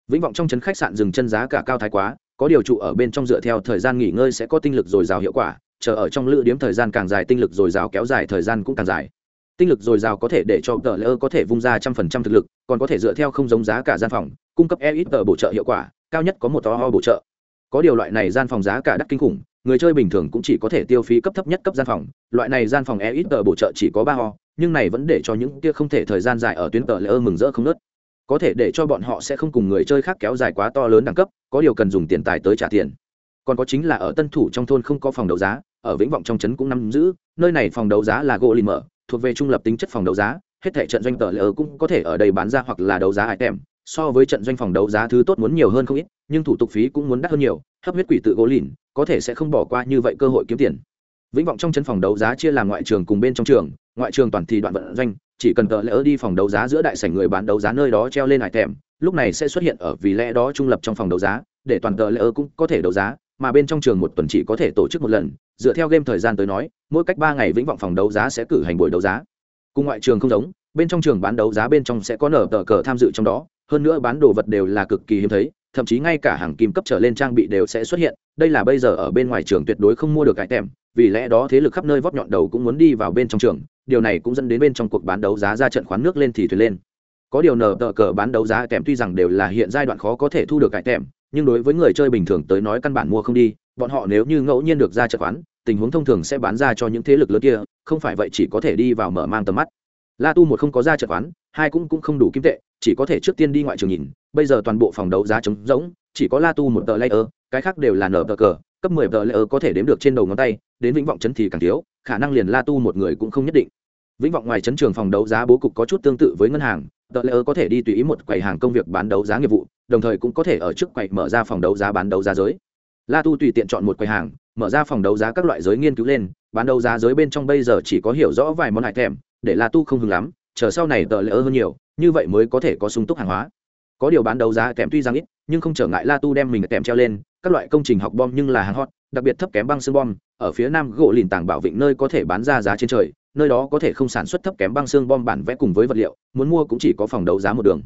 Vĩnh vọng trong trấn khách sạn dừng chân giá cả cao thái quá, có điều trụ ở bên trong dựa theo thời gian nghỉ ngơi sẽ có tinh lực dồi dào hiệu quả, chờ ở trong lữ điếm thời gian càng dài tinh lực dồi dào kéo dài thời gian cũng càng dài. Tinh lực dồi dào có thể để cho tờ lơ có thể vung ra trăm phần trăm thực lực, còn có thể dựa theo không giống giá cả gian phòng, cung cấp e ít tờ bổ trợ hiệu quả, cao nhất có một to ho bổ trợ có điều loại này gian phòng giá cả đắt kinh khủng, người chơi bình thường cũng chỉ có thể tiêu phí cấp thấp nhất cấp gian phòng. Loại này gian phòng e ít tờ bổ trợ chỉ có ba ho, nhưng này vẫn để cho những kia không thể thời gian dài ở tuyến tờ lỡ mừng rỡ không nớt. Có thể để cho bọn họ sẽ không cùng người chơi khác kéo dài quá to lớn đẳng cấp, có điều cần dùng tiền tài tới trả tiền. Còn có chính là ở tân thủ trong thôn không có phòng đấu giá, ở vĩnh vọng trong trấn cũng nắm giữ, nơi này phòng đấu giá là gỗ lì mở, thuộc về trung lập tính chất phòng đấu giá, hết thể trận doanh tờ lỡ cũng có thể ở đây bán ra hoặc là đấu giá item so với trận doanh phòng đấu giá thứ tốt muốn nhiều hơn không ít, nhưng thủ tục phí cũng muốn đắt hơn nhiều, hấp huyết quỷ tự gỗ lìn, có thể sẽ không bỏ qua như vậy cơ hội kiếm tiền. Vĩnh vọng trong chân phòng đấu giá chia làm ngoại trường cùng bên trong trường, ngoại trường toàn thì đoạn vận doanh, chỉ cần tờ lỡ đi phòng đấu giá giữa đại sảnh người bán đấu giá nơi đó treo lên hải thèm, lúc này sẽ xuất hiện ở vì lẽ đó trung lập trong phòng đấu giá, để toàn tờ lỡ cũng có thể đấu giá, mà bên trong trường một tuần chỉ có thể tổ chức một lần. Dựa theo game thời gian tới nói, mỗi cách ba ngày vĩnh vọng phòng đấu giá sẽ cử hành buổi đấu giá. Cùng ngoại trường không giống bên trong trường bán đấu giá bên trong sẽ có nở tờ cờ tham dự trong đó, hơn nữa bán đồ vật đều là cực kỳ hiếm thấy, thậm chí ngay cả hàng kim cấp trở lên trang bị đều sẽ xuất hiện. Đây là bây giờ ở bên ngoài trường tuyệt đối không mua được cải tèm, vì lẽ đó thế lực khắp nơi vót nhọn đầu cũng muốn đi vào bên trong trường, điều này cũng dẫn đến bên trong cuộc bán đấu giá ra trận khoán nước lên thì thuyền lên. Có điều nở tờ cờ bán đấu giá kèm tuy rằng đều là hiện giai đoạn khó có thể thu được cải tèm, nhưng đối với người chơi bình thường tới nói căn bản mua không đi, bọn họ nếu như ngẫu nhiên được ra trận khoán, tình huống thông thường sẽ bán ra cho những thế lực lớn kia, không phải vậy chỉ có thể đi vào mở mang tầm mắt la tu một không có ra chợ toán, hai cũng cũng không đủ kim tệ chỉ có thể trước tiên đi ngoại trường nhìn bây giờ toàn bộ phòng đấu giá trống rỗng chỉ có la tu một tờ layer cái khác đều là nở tờ cờ cấp mười tờ layer có thể đếm được trên đầu ngón tay đến vĩnh vọng chấn thì càng thiếu khả năng liền la tu một người cũng không nhất định. Vĩnh vọng ngoài chấn trường phòng đấu giá bố cục có chút tương tự với ngân hàng tờ layer có thể đi tùy ý một quầy hàng công việc bán đấu giá nghiệp vụ đồng thời cũng có thể ở trước quầy mở ra phòng đấu giá bán đấu giá giới. La tu tùy tiện chọn một quầy hàng mở ra phòng đấu giá các loại giới nghiên cứu lên bán đấu giá giới bên trong bây giờ chỉ có hiểu rõ vài món hải thèm để la tu không hứng lắm, chờ sau này tờ layer hơn nhiều, như vậy mới có thể có sung túc hàng hóa. Có điều bán đấu giá kèm tuy rằng ít, nhưng không trở ngại la tu đem mình kèm treo lên, các loại công trình học bom nhưng là hàng hot, đặc biệt thấp kém băng xương bom, ở phía nam gỗ lìn tảng bảo vịnh nơi có thể bán ra giá trên trời, nơi đó có thể không sản xuất thấp kém băng xương bom bản vẽ cùng với vật liệu, muốn mua cũng chỉ có phòng đấu giá một đường.